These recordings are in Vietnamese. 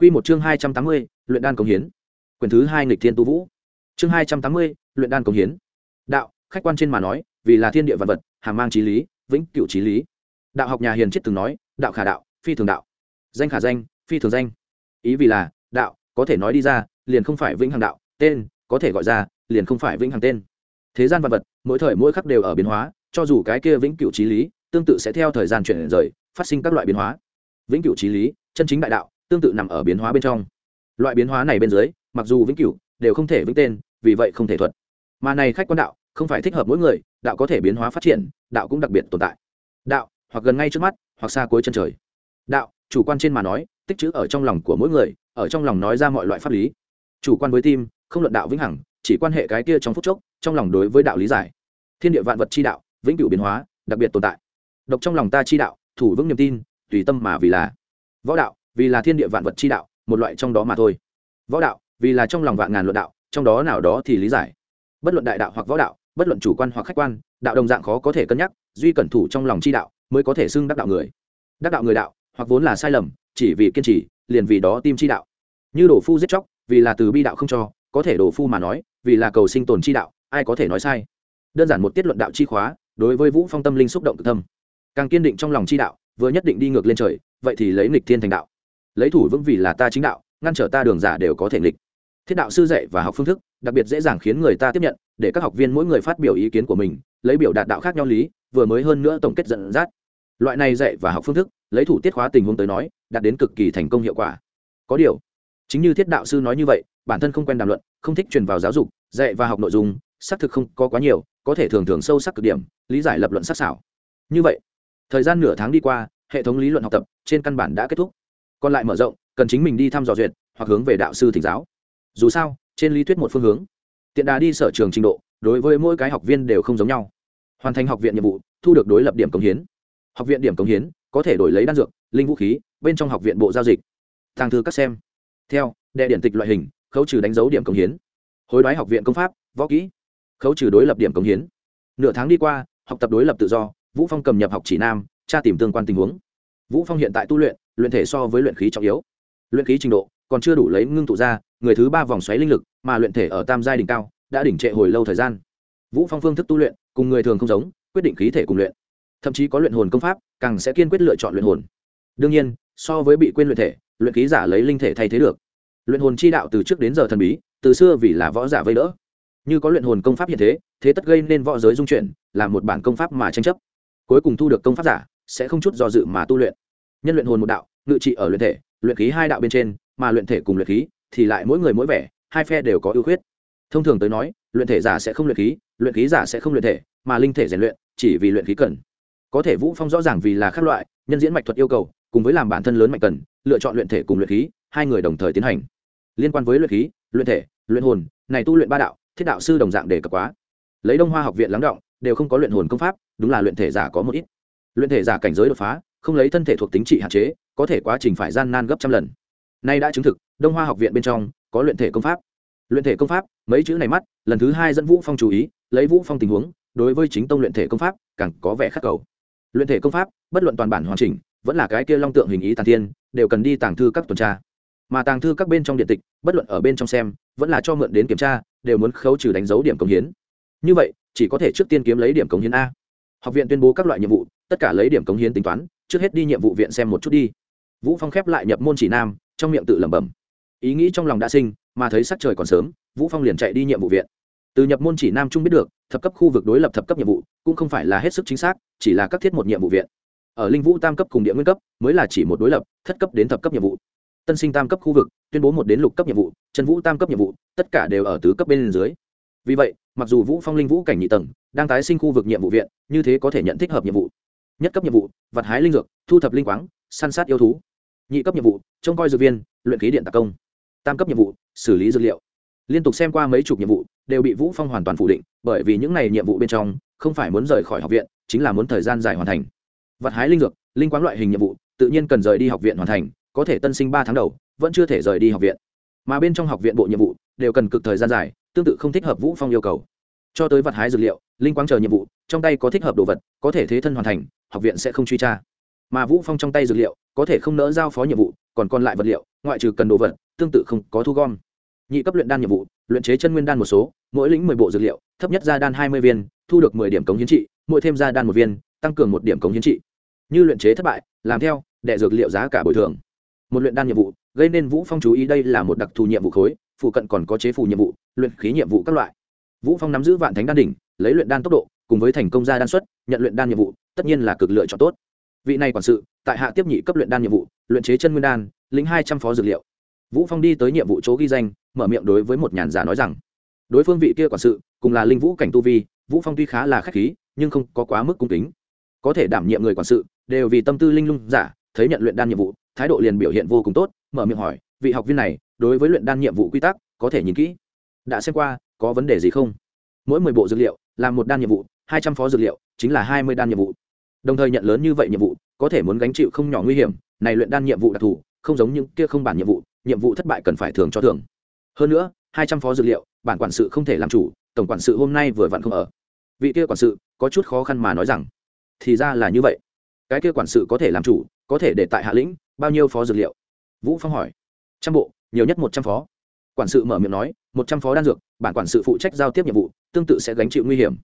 Quy một chương hai trăm tám mươi, luyện đan công hiến. Quyển thứ hai nghịch thiên tu vũ. Chương hai trăm tám mươi, luyện đan công hiến. Đạo, khách quan trên mà nói, vì là thiên địa vạn vật, hàm mang chí lý, vĩnh cửu chí lý. Đạo học nhà hiền triết từng nói, đạo khả đạo, phi thường đạo. Danh khả danh, phi thường danh. Ý vì là, đạo có thể nói đi ra, liền không phải vĩnh hằng đạo, tên có thể gọi ra, liền không phải vĩnh hằng tên. Thế gian vạn vật, mỗi thời mỗi khắc đều ở biến hóa, cho dù cái kia vĩnh cửu chí lý, tương tự sẽ theo thời gian chuyển rời, phát sinh các loại biến hóa. Vĩnh cửu chí lý, chân chính đại đạo, tương tự nằm ở biến hóa bên trong. Loại biến hóa này bên dưới, mặc dù vĩnh cửu, đều không thể vĩnh tên, vì vậy không thể thuật. Mà này khách quan đạo, không phải thích hợp mỗi người, đạo có thể biến hóa phát triển, đạo cũng đặc biệt tồn tại. Đạo, hoặc gần ngay trước mắt, hoặc xa cuối chân trời. Đạo, chủ quan trên mà nói, tích chữ ở trong lòng của mỗi người, ở trong lòng nói ra mọi loại pháp lý. Chủ quan với tim, không luận đạo vĩnh hằng, chỉ quan hệ cái kia trong phút chốc, trong lòng đối với đạo lý giải. Thiên địa vạn vật chi đạo, vĩnh cửu biến hóa, đặc biệt tồn tại. Độc trong lòng ta chi đạo, thủ vững niềm tin, tùy tâm mà vì là. Võ đạo vì là thiên địa vạn vật chi đạo, một loại trong đó mà thôi. Võ đạo, vì là trong lòng vạn ngàn luận đạo, trong đó nào đó thì lý giải. Bất luận đại đạo hoặc võ đạo, bất luận chủ quan hoặc khách quan, đạo đồng dạng khó có thể cân nhắc, duy cẩn thủ trong lòng chi đạo mới có thể xưng đắc đạo người. Đắc đạo người đạo, hoặc vốn là sai lầm, chỉ vì kiên trì, liền vì đó tim chi đạo. Như đổ phu giết chóc, vì là từ bi đạo không cho, có thể đổ phu mà nói, vì là cầu sinh tồn chi đạo, ai có thể nói sai. Đơn giản một tiết luận đạo chi khóa, đối với vũ phong tâm linh xúc động tự thâm. Càng kiên định trong lòng chi đạo, vừa nhất định đi ngược lên trời, vậy thì lấy nghịch thiên thành đạo lấy thủ vững vì là ta chính đạo, ngăn trở ta đường giả đều có thể nghịch. Thiết đạo sư dạy và học phương thức, đặc biệt dễ dàng khiến người ta tiếp nhận, để các học viên mỗi người phát biểu ý kiến của mình, lấy biểu đạt đạo khác nhau lý, vừa mới hơn nữa tổng kết dẫn dắt. Loại này dạy và học phương thức, lấy thủ tiết khóa tình huống tới nói, đạt đến cực kỳ thành công hiệu quả. Có điều, chính như thiết đạo sư nói như vậy, bản thân không quen đàm luận, không thích truyền vào giáo dục, dạy và học nội dung, xác thực không có quá nhiều, có thể thường thường sâu sắc cực điểm, lý giải lập luận sắc xảo như vậy, thời gian nửa tháng đi qua, hệ thống lý luận học tập trên căn bản đã kết thúc còn lại mở rộng, cần chính mình đi thăm dò duyệt, hoặc hướng về đạo sư thỉnh giáo. Dù sao, trên lý thuyết một phương hướng. Tiện đà đi sở trường trình độ, đối với mỗi cái học viên đều không giống nhau. Hoàn thành học viện nhiệm vụ, thu được đối lập điểm cống hiến. Học viện điểm cống hiến, có thể đổi lấy đan dược, linh vũ khí, bên trong học viện bộ giao dịch. Thang thư các xem. Theo, đệ điện tịch loại hình, khấu trừ đánh dấu điểm cống hiến. Hối đoái học viện công pháp, võ kỹ. Khấu trừ đối lập điểm cống hiến. Nửa tháng đi qua, học tập đối lập tự do, vũ phong cầm nhập học chỉ nam, tra tìm tương quan tình huống. Vũ phong hiện tại tu luyện luyện thể so với luyện khí trọng yếu. Luyện khí trình độ còn chưa đủ lấy ngưng tụ ra, người thứ ba vòng xoáy linh lực mà luyện thể ở tam giai đỉnh cao đã đỉnh trệ hồi lâu thời gian. Vũ phong phương thức tu luyện cùng người thường không giống, quyết định khí thể cùng luyện. Thậm chí có luyện hồn công pháp, càng sẽ kiên quyết lựa chọn luyện hồn. Đương nhiên, so với bị quên luyện thể, luyện khí giả lấy linh thể thay thế được. Luyện hồn chi đạo từ trước đến giờ thần bí, từ xưa vì là võ giả vây đỡ. Như có luyện hồn công pháp hiện thế thế tất gây nên võ giới dung chuyển, là một bản công pháp mà tranh chấp. Cuối cùng thu được công pháp giả sẽ không chút do dự mà tu luyện nhân luyện hồn một đạo, ngự trị ở luyện thể, luyện khí hai đạo bên trên, mà luyện thể cùng luyện khí thì lại mỗi người mỗi vẻ, hai phe đều có ưu khuyết. Thông thường tới nói, luyện thể giả sẽ không luyện khí luyện khí giả sẽ không luyện thể, mà linh thể rèn luyện chỉ vì luyện khí cần. Có thể vũ phong rõ ràng vì là khác loại, nhân diễn mạch thuật yêu cầu, cùng với làm bản thân lớn mạnh cần, lựa chọn luyện thể cùng luyện khí, hai người đồng thời tiến hành. Liên quan với luyện khí, luyện thể, luyện hồn, này tu luyện ba đạo, thiết đạo sư đồng dạng đề cập quá. Lấy đông hoa học viện lắng động, đều không có luyện hồn công pháp, đúng là luyện thể giả có một ít. Luyện thể giả cảnh giới đột phá không lấy thân thể thuộc tính trị hạn chế, có thể quá trình phải gian nan gấp trăm lần. Nay đã chứng thực, đông hoa học viện bên trong có luyện thể công pháp. Luyện thể công pháp, mấy chữ này mắt, lần thứ hai dẫn vũ phong chú ý, lấy vũ phong tình huống, đối với chính tông luyện thể công pháp, càng có vẻ khắc cầu. Luyện thể công pháp, bất luận toàn bản hoàn chỉnh, vẫn là cái kia long tượng hình ý tàn thiên, đều cần đi tàng thư các tuần tra. Mà tàng thư các bên trong điện tịch, bất luận ở bên trong xem, vẫn là cho mượn đến kiểm tra, đều muốn khấu trừ đánh dấu điểm cống hiến. Như vậy, chỉ có thể trước tiên kiếm lấy điểm cống hiến a. Học viện tuyên bố các loại nhiệm vụ, tất cả lấy điểm cống hiến tính toán trước hết đi nhiệm vụ viện xem một chút đi. Vũ phong khép lại nhập môn chỉ nam, trong miệng tự lẩm bẩm. Ý nghĩ trong lòng đã sinh, mà thấy sắc trời còn sớm, vũ phong liền chạy đi nhiệm vụ viện. Từ nhập môn chỉ nam trung biết được, thập cấp khu vực đối lập thập cấp nhiệm vụ, cũng không phải là hết sức chính xác, chỉ là các thiết một nhiệm vụ viện. Ở linh vũ tam cấp cùng địa nguyên cấp, mới là chỉ một đối lập, thất cấp đến thập cấp nhiệm vụ. Tân sinh tam cấp khu vực, tuyên bố một đến lục cấp nhiệm vụ chân vũ tam cấp nhiệm vụ, tất cả đều ở tứ cấp bên dưới. Vì vậy, mặc dù vũ phong linh vũ cảnh nhị tầng, đang tái sinh khu vực nhiệm vụ viện, như thế có thể nhận thích hợp nhiệm vụ nhất cấp nhiệm vụ, vặt hái linh dược, thu thập linh quáng, săn sát yêu thú. Nhị cấp nhiệm vụ, trông coi dược viên, luyện khí điện tạc công. Tam cấp nhiệm vụ, xử lý dược liệu. Liên tục xem qua mấy chục nhiệm vụ, đều bị vũ phong hoàn toàn phủ định, bởi vì những này nhiệm vụ bên trong, không phải muốn rời khỏi học viện, chính là muốn thời gian dài hoàn thành. Vặt hái linh dược, linh quáng loại hình nhiệm vụ, tự nhiên cần rời đi học viện hoàn thành, có thể tân sinh ba tháng đầu, vẫn chưa thể rời đi học viện. Mà bên trong học viện bộ nhiệm vụ, đều cần cực thời gian dài, tương tự không thích hợp vũ phong yêu cầu. Cho tới vật hái dược liệu, linh quang chờ nhiệm vụ, trong tay có thích hợp đồ vật, có thể thế thân hoàn thành học viện sẽ không truy tra. Mà vũ phong trong tay dược liệu, có thể không nỡ giao phó nhiệm vụ, còn còn lại vật liệu, ngoại trừ cần đồ vật, tương tự không có thu gom. Nhị cấp luyện đan nhiệm vụ, luyện chế chân nguyên đan một số, mỗi lĩnh mười bộ dược liệu, thấp nhất ra đan hai mươi viên, thu được mười điểm cống hiến trị, mỗi thêm ra đan một viên, tăng cường một điểm cống hiến trị. Như luyện chế thất bại, làm theo đệ dược liệu giá cả bồi thường. Một luyện đan nhiệm vụ, gây nên vũ phong chú ý đây là một đặc thù nhiệm vụ khối, phụ cận còn có chế phù nhiệm vụ, luyện khí nhiệm vụ các loại. Vũ phong nắm giữ vạn thánh đan đỉnh, lấy luyện đan tốc độ, cùng với thành công gia đan xuất, nhận luyện đan nhiệm vụ tất nhiên là cực lựa chọn tốt. Vị này quản sự, tại hạ tiếp nhị cấp luyện đan nhiệm vụ, luyện chế chân nguyên đan, lĩnh hai trăm phó dược liệu. Vũ phong đi tới nhiệm vụ chỗ ghi danh, mở miệng đối với một nhàn giả nói rằng, đối phương vị kia quản sự, cùng là linh vũ cảnh tu vi, vũ phong tuy khá là khách khí, nhưng không có quá mức cung kính. Có thể đảm nhiệm người quản sự, đều vì tâm tư linh lung giả, thấy nhận luyện đan nhiệm vụ, thái độ liền biểu hiện vô cùng tốt, mở miệng hỏi, vị học viên này, đối với luyện đan nhiệm vụ quy tắc, có thể nhìn kỹ? Đã xem qua, có vấn đề gì không? Mỗi mười bộ dược liệu làm một đan nhiệm vụ, hai trăm phó dược liệu, chính là hai mươi đan nhiệm vụ đồng thời nhận lớn như vậy nhiệm vụ, có thể muốn gánh chịu không nhỏ nguy hiểm, này luyện đan nhiệm vụ đặc thù, không giống những kia không bản nhiệm vụ nhiệm vụ thất bại cần phải thường cho thường hơn nữa, hai trăm phó dược liệu, bản quản sự không thể làm chủ, tổng quản sự hôm nay vừa vặn không ở. Vị kia quản sự có chút khó khăn mà nói rằng, thì ra là như vậy. Cái kia quản sự có thể làm chủ, có thể để tại hạ lĩnh, bao nhiêu phó dược liệu? Vũ phong hỏi. Trăm bộ, nhiều nhất một trăm phó. Quản sự mở miệng nói, một trăm phó đan dược, bản quản sự phụ trách giao tiếp nhiệm vụ, tương tự sẽ gánh chịu nguy hiểm.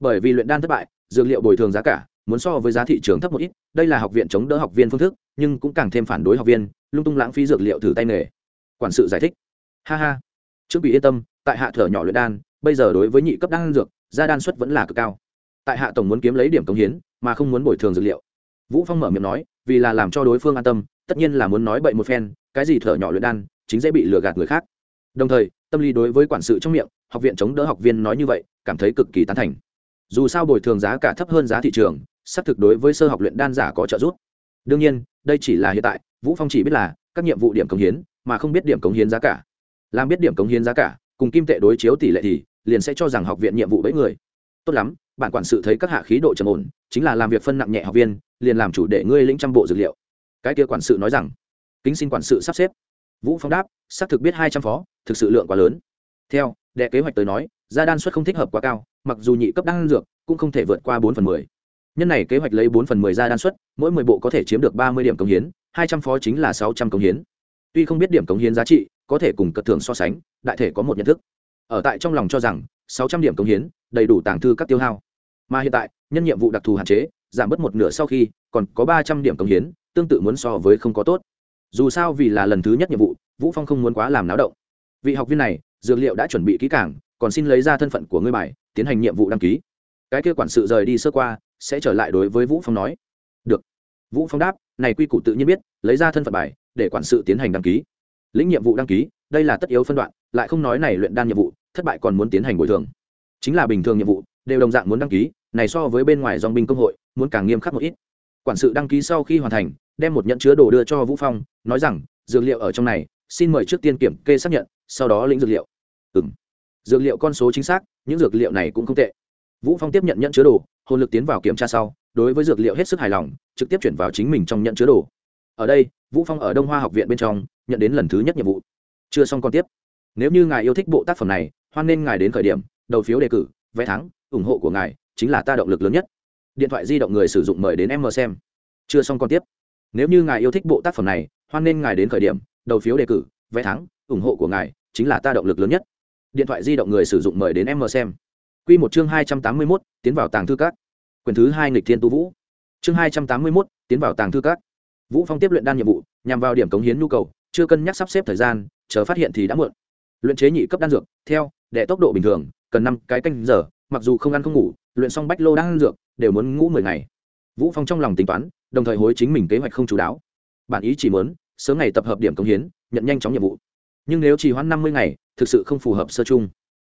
Bởi vì luyện đan thất bại, dược liệu bồi thường giá cả muốn so với giá thị trường thấp một ít, đây là học viện chống đỡ học viên phương thức, nhưng cũng càng thêm phản đối học viên, lung tung lãng phí dược liệu thử tay nghề. Quản sự giải thích. Ha ha. Trước bị yên tâm, tại hạ thở nhỏ luyện đan, bây giờ đối với nhị cấp đan dược, gia đan suất vẫn là cực cao. Tại hạ tổng muốn kiếm lấy điểm công hiến, mà không muốn bồi thường dược liệu. Vũ phong mở miệng nói, vì là làm cho đối phương an tâm, tất nhiên là muốn nói bậy một phen, cái gì thở nhỏ luyện đan, chính dễ bị lừa gạt người khác. Đồng thời, tâm lý đối với quản sự trong miệng, học viện chống đỡ học viên nói như vậy, cảm thấy cực kỳ tán thành. Dù sao bồi thường giá cả thấp hơn giá thị trường xác thực đối với sơ học luyện đan giả có trợ giúp. Đương nhiên, đây chỉ là hiện tại, vũ phong chỉ biết là, các nhiệm vụ điểm cống hiến, mà không biết điểm cống hiến giá cả. Làm biết điểm cống hiến giá cả, cùng kim tệ đối chiếu tỷ lệ thì, liền sẽ cho rằng học viện nhiệm vụ bẫy người. Tốt lắm, bạn quản sự thấy các hạ khí độ trầm ổn, chính là làm việc phân nặng nhẹ học viên, liền làm chủ để ngươi lĩnh trăm bộ dược liệu. Cái kia quản sự nói rằng. Kính xin quản sự sắp xếp. Vũ phong đáp, xác thực biết hai trăm phó, thực sự lượng quá lớn. Theo, đệ kế hoạch tới nói, gia đan suất không thích hợp quá cao, mặc dù nhị cấp đan dược cũng không thể vượt qua bốn phần mười nhân này kế hoạch lấy bốn phần mười ra đan suất, mỗi mười bộ có thể chiếm được ba mươi điểm cống hiến, hai trăm phó chính là sáu trăm cống hiến. Tuy không biết điểm cống hiến giá trị, có thể cùng cật thường so sánh, đại thể có một nhận thức. Ở tại trong lòng cho rằng, sáu trăm điểm cống hiến, đầy đủ tàng thư các tiêu hao. Mà hiện tại, nhân nhiệm vụ đặc thù hạn chế, giảm bớt một nửa sau khi, còn có ba trăm điểm cống hiến, tương tự muốn so với không có tốt. Dù sao vì là lần thứ nhất nhiệm vụ, vũ phong không muốn quá làm náo động. Vị học viên này, dược liệu đã chuẩn bị kỹ càng, còn xin lấy ra thân phận của ngươi bài, tiến hành nhiệm vụ đăng ký. Cái kia quản sự rời đi sơ qua sẽ trở lại đối với vũ phong nói. Được. Vũ phong đáp, này quy củ tự nhiên biết, lấy ra thân phận bài, để quản sự tiến hành đăng ký. Lĩnh nhiệm vụ đăng ký, đây là tất yếu phân đoạn, lại không nói này luyện đan nhiệm vụ, thất bại còn muốn tiến hành bồi thường. Chính là bình thường nhiệm vụ, đều đồng dạng muốn đăng ký, này so với bên ngoài dòng binh công hội, muốn càng nghiêm khắc một ít. Quản sự đăng ký sau khi hoàn thành, đem một nhận chứa đồ đưa cho vũ phong, nói rằng, dược liệu ở trong này, xin mời trước tiên kiểm kê xác nhận, sau đó lĩnh dược liệu. Ừ dược liệu con số chính xác, những dược liệu này cũng không tệ. Vũ phong tiếp nhận nhận chứa đồ hồn lực tiến vào kiểm tra sau, đối với dược liệu hết sức hài lòng, trực tiếp chuyển vào chính mình trong nhận chứa đồ. Ở đây, vũ phong ở đông hoa học viện bên trong, nhận đến lần thứ nhất nhiệm vụ. Chưa xong còn tiếp. Nếu như ngài yêu thích bộ tác phẩm này, hoan nên ngài đến khởi điểm, đầu phiếu đề cử, vé thắng, ủng hộ của ngài chính là ta động lực lớn nhất. Điện thoại di động người sử dụng mời đến em mờ xem. Chưa xong còn tiếp. Nếu như ngài yêu thích bộ tác phẩm này, hoan nên ngài đến khởi điểm, đầu phiếu đề cử, vé thắng, ủng hộ của ngài chính là ta động lực lớn nhất. Điện thoại di động người sử dụng mời đến em mờ xem. Quy một chương hai trăm tám mươi mốt, tiến vào tàng thư các. Quyền thứ hai nghịch thiên tu vũ. Chương hai trăm tám mươi mốt, tiến vào tàng thư các. Vũ phong tiếp luyện đan nhiệm vụ, nhằm vào điểm cống hiến nhu cầu, chưa cân nhắc sắp xếp thời gian, chờ phát hiện thì đã muộn. Luyện chế nhị cấp đan dược, theo đệ tốc độ bình thường, cần năm cái canh giờ, mặc dù không ăn không ngủ, luyện xong bách lô đan dược, đều muốn ngủ mười ngày. Vũ phong trong lòng tính toán, đồng thời hối chính mình kế hoạch không chú đáo. Bản ý chỉ muốn, sớm ngày tập hợp điểm cống hiến, nhận nhanh chóng nhiệm vụ. Nhưng nếu chỉ hoãn năm mươi ngày, thực sự không phù hợp sơ chung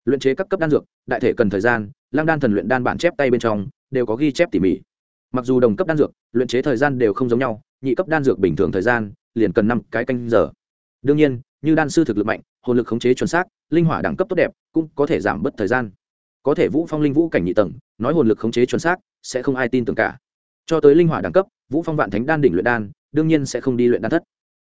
luyện chế các cấp đan dược, đại thể cần thời gian lang đan thần luyện đan bản chép tay bên trong đều có ghi chép tỉ mỉ. Mặc dù đồng cấp đan dược, luyện chế thời gian đều không giống nhau, nhị cấp đan dược bình thường thời gian liền cần năm cái canh giờ. Đương nhiên, như đan sư thực lực mạnh, hồn lực khống chế chuẩn xác, linh hỏa đẳng cấp tốt đẹp, cũng có thể giảm bớt thời gian. Có thể vũ phong linh vũ cảnh nhị tầng, nói hồn lực khống chế chuẩn xác, sẽ không ai tin tưởng cả. Cho tới linh hỏa đẳng cấp, vũ phong vạn thánh đan đỉnh luyện đan, đương nhiên sẽ không đi luyện đan thất.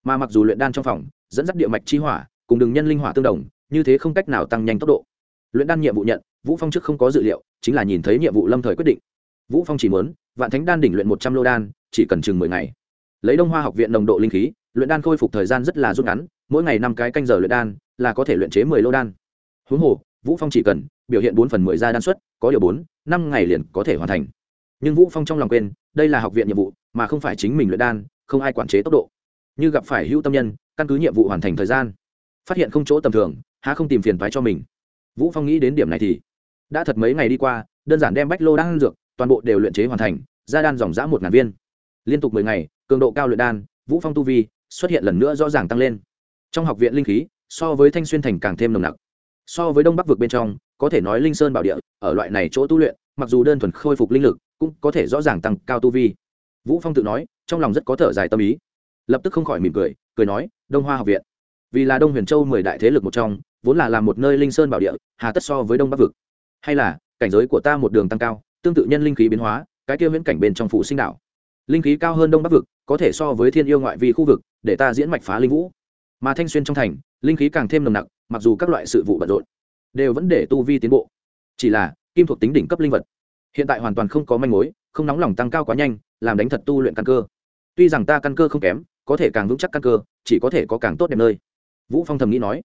Mà mặc dù luyện đan trong phòng, dẫn dắt địa mạch chi hỏa, cùng đường nhân linh hỏa tương đồng, như thế không cách nào tăng nhanh tốc độ luyện đan nhiệm vụ nhận, vũ phong trước không có dự liệu, chính là nhìn thấy nhiệm vụ lâm thời quyết định. Vũ phong chỉ muốn, vạn thánh đan đỉnh luyện một trăm lô đan, chỉ cần chừng mười ngày. Lấy đông hoa học viện nồng độ linh khí, luyện đan khôi phục thời gian rất là rút ngắn, mỗi ngày năm cái canh giờ luyện đan, là có thể luyện chế mười lô đan. Huống hồ, vũ phong chỉ cần, biểu hiện bốn phần mười ra đan suất, có điều bốn, năm ngày liền có thể hoàn thành. Nhưng vũ phong trong lòng quên, đây là học viện nhiệm vụ, mà không phải chính mình luyện đan, không ai quản chế tốc độ. Như gặp phải hữu tâm nhân, căn cứ nhiệm vụ hoàn thành thời gian. Phát hiện không chỗ tầm thường, há không tìm phiền toái cho mình vũ phong nghĩ đến điểm này thì, đã thật mấy ngày đi qua, đơn giản đem bách lô đan dược, toàn bộ đều luyện chế hoàn thành, ra đan dòng dã một ngàn viên. Liên tục mười ngày, cường độ cao luyện đan, vũ phong tu vi xuất hiện lần nữa rõ ràng tăng lên. Trong học viện linh khí, so với thanh xuyên thành càng thêm nồng nặc. So với đông bắc vực bên trong, có thể nói linh sơn bảo địa, ở loại này chỗ tu luyện, mặc dù đơn thuần khôi phục linh lực, cũng có thể rõ ràng tăng cao tu vi. Vũ phong tự nói, trong lòng rất có thở dài tâm ý. Lập tức không khỏi mỉm cười cười nói, đông hoa học viện, vì là đông huyền châu mười đại thế lực một trong vốn là làm một nơi linh sơn bảo địa, hà tất so với đông bắc vực. Hay là, cảnh giới của ta một đường tăng cao, tương tự nhân linh khí biến hóa, cái kia viễn cảnh bên trong phủ sinh đảo linh khí cao hơn đông bắc vực, có thể so với thiên yêu ngoại vi khu vực, để ta diễn mạch phá linh vũ. Mà thanh xuyên trong thành, linh khí càng thêm nồng nặc, mặc dù các loại sự vụ bận rộn, đều vẫn để tu vi tiến bộ. Chỉ là, kim thuộc tính đỉnh cấp linh vật, hiện tại hoàn toàn không có manh mối, không nóng lòng tăng cao quá nhanh, làm đánh thật tu luyện căn cơ. Tuy rằng ta căn cơ không kém, có thể càng vững chắc căn cơ, chỉ có thể có càng tốt đẹp nơi. Vũ phong thầm nghĩ nói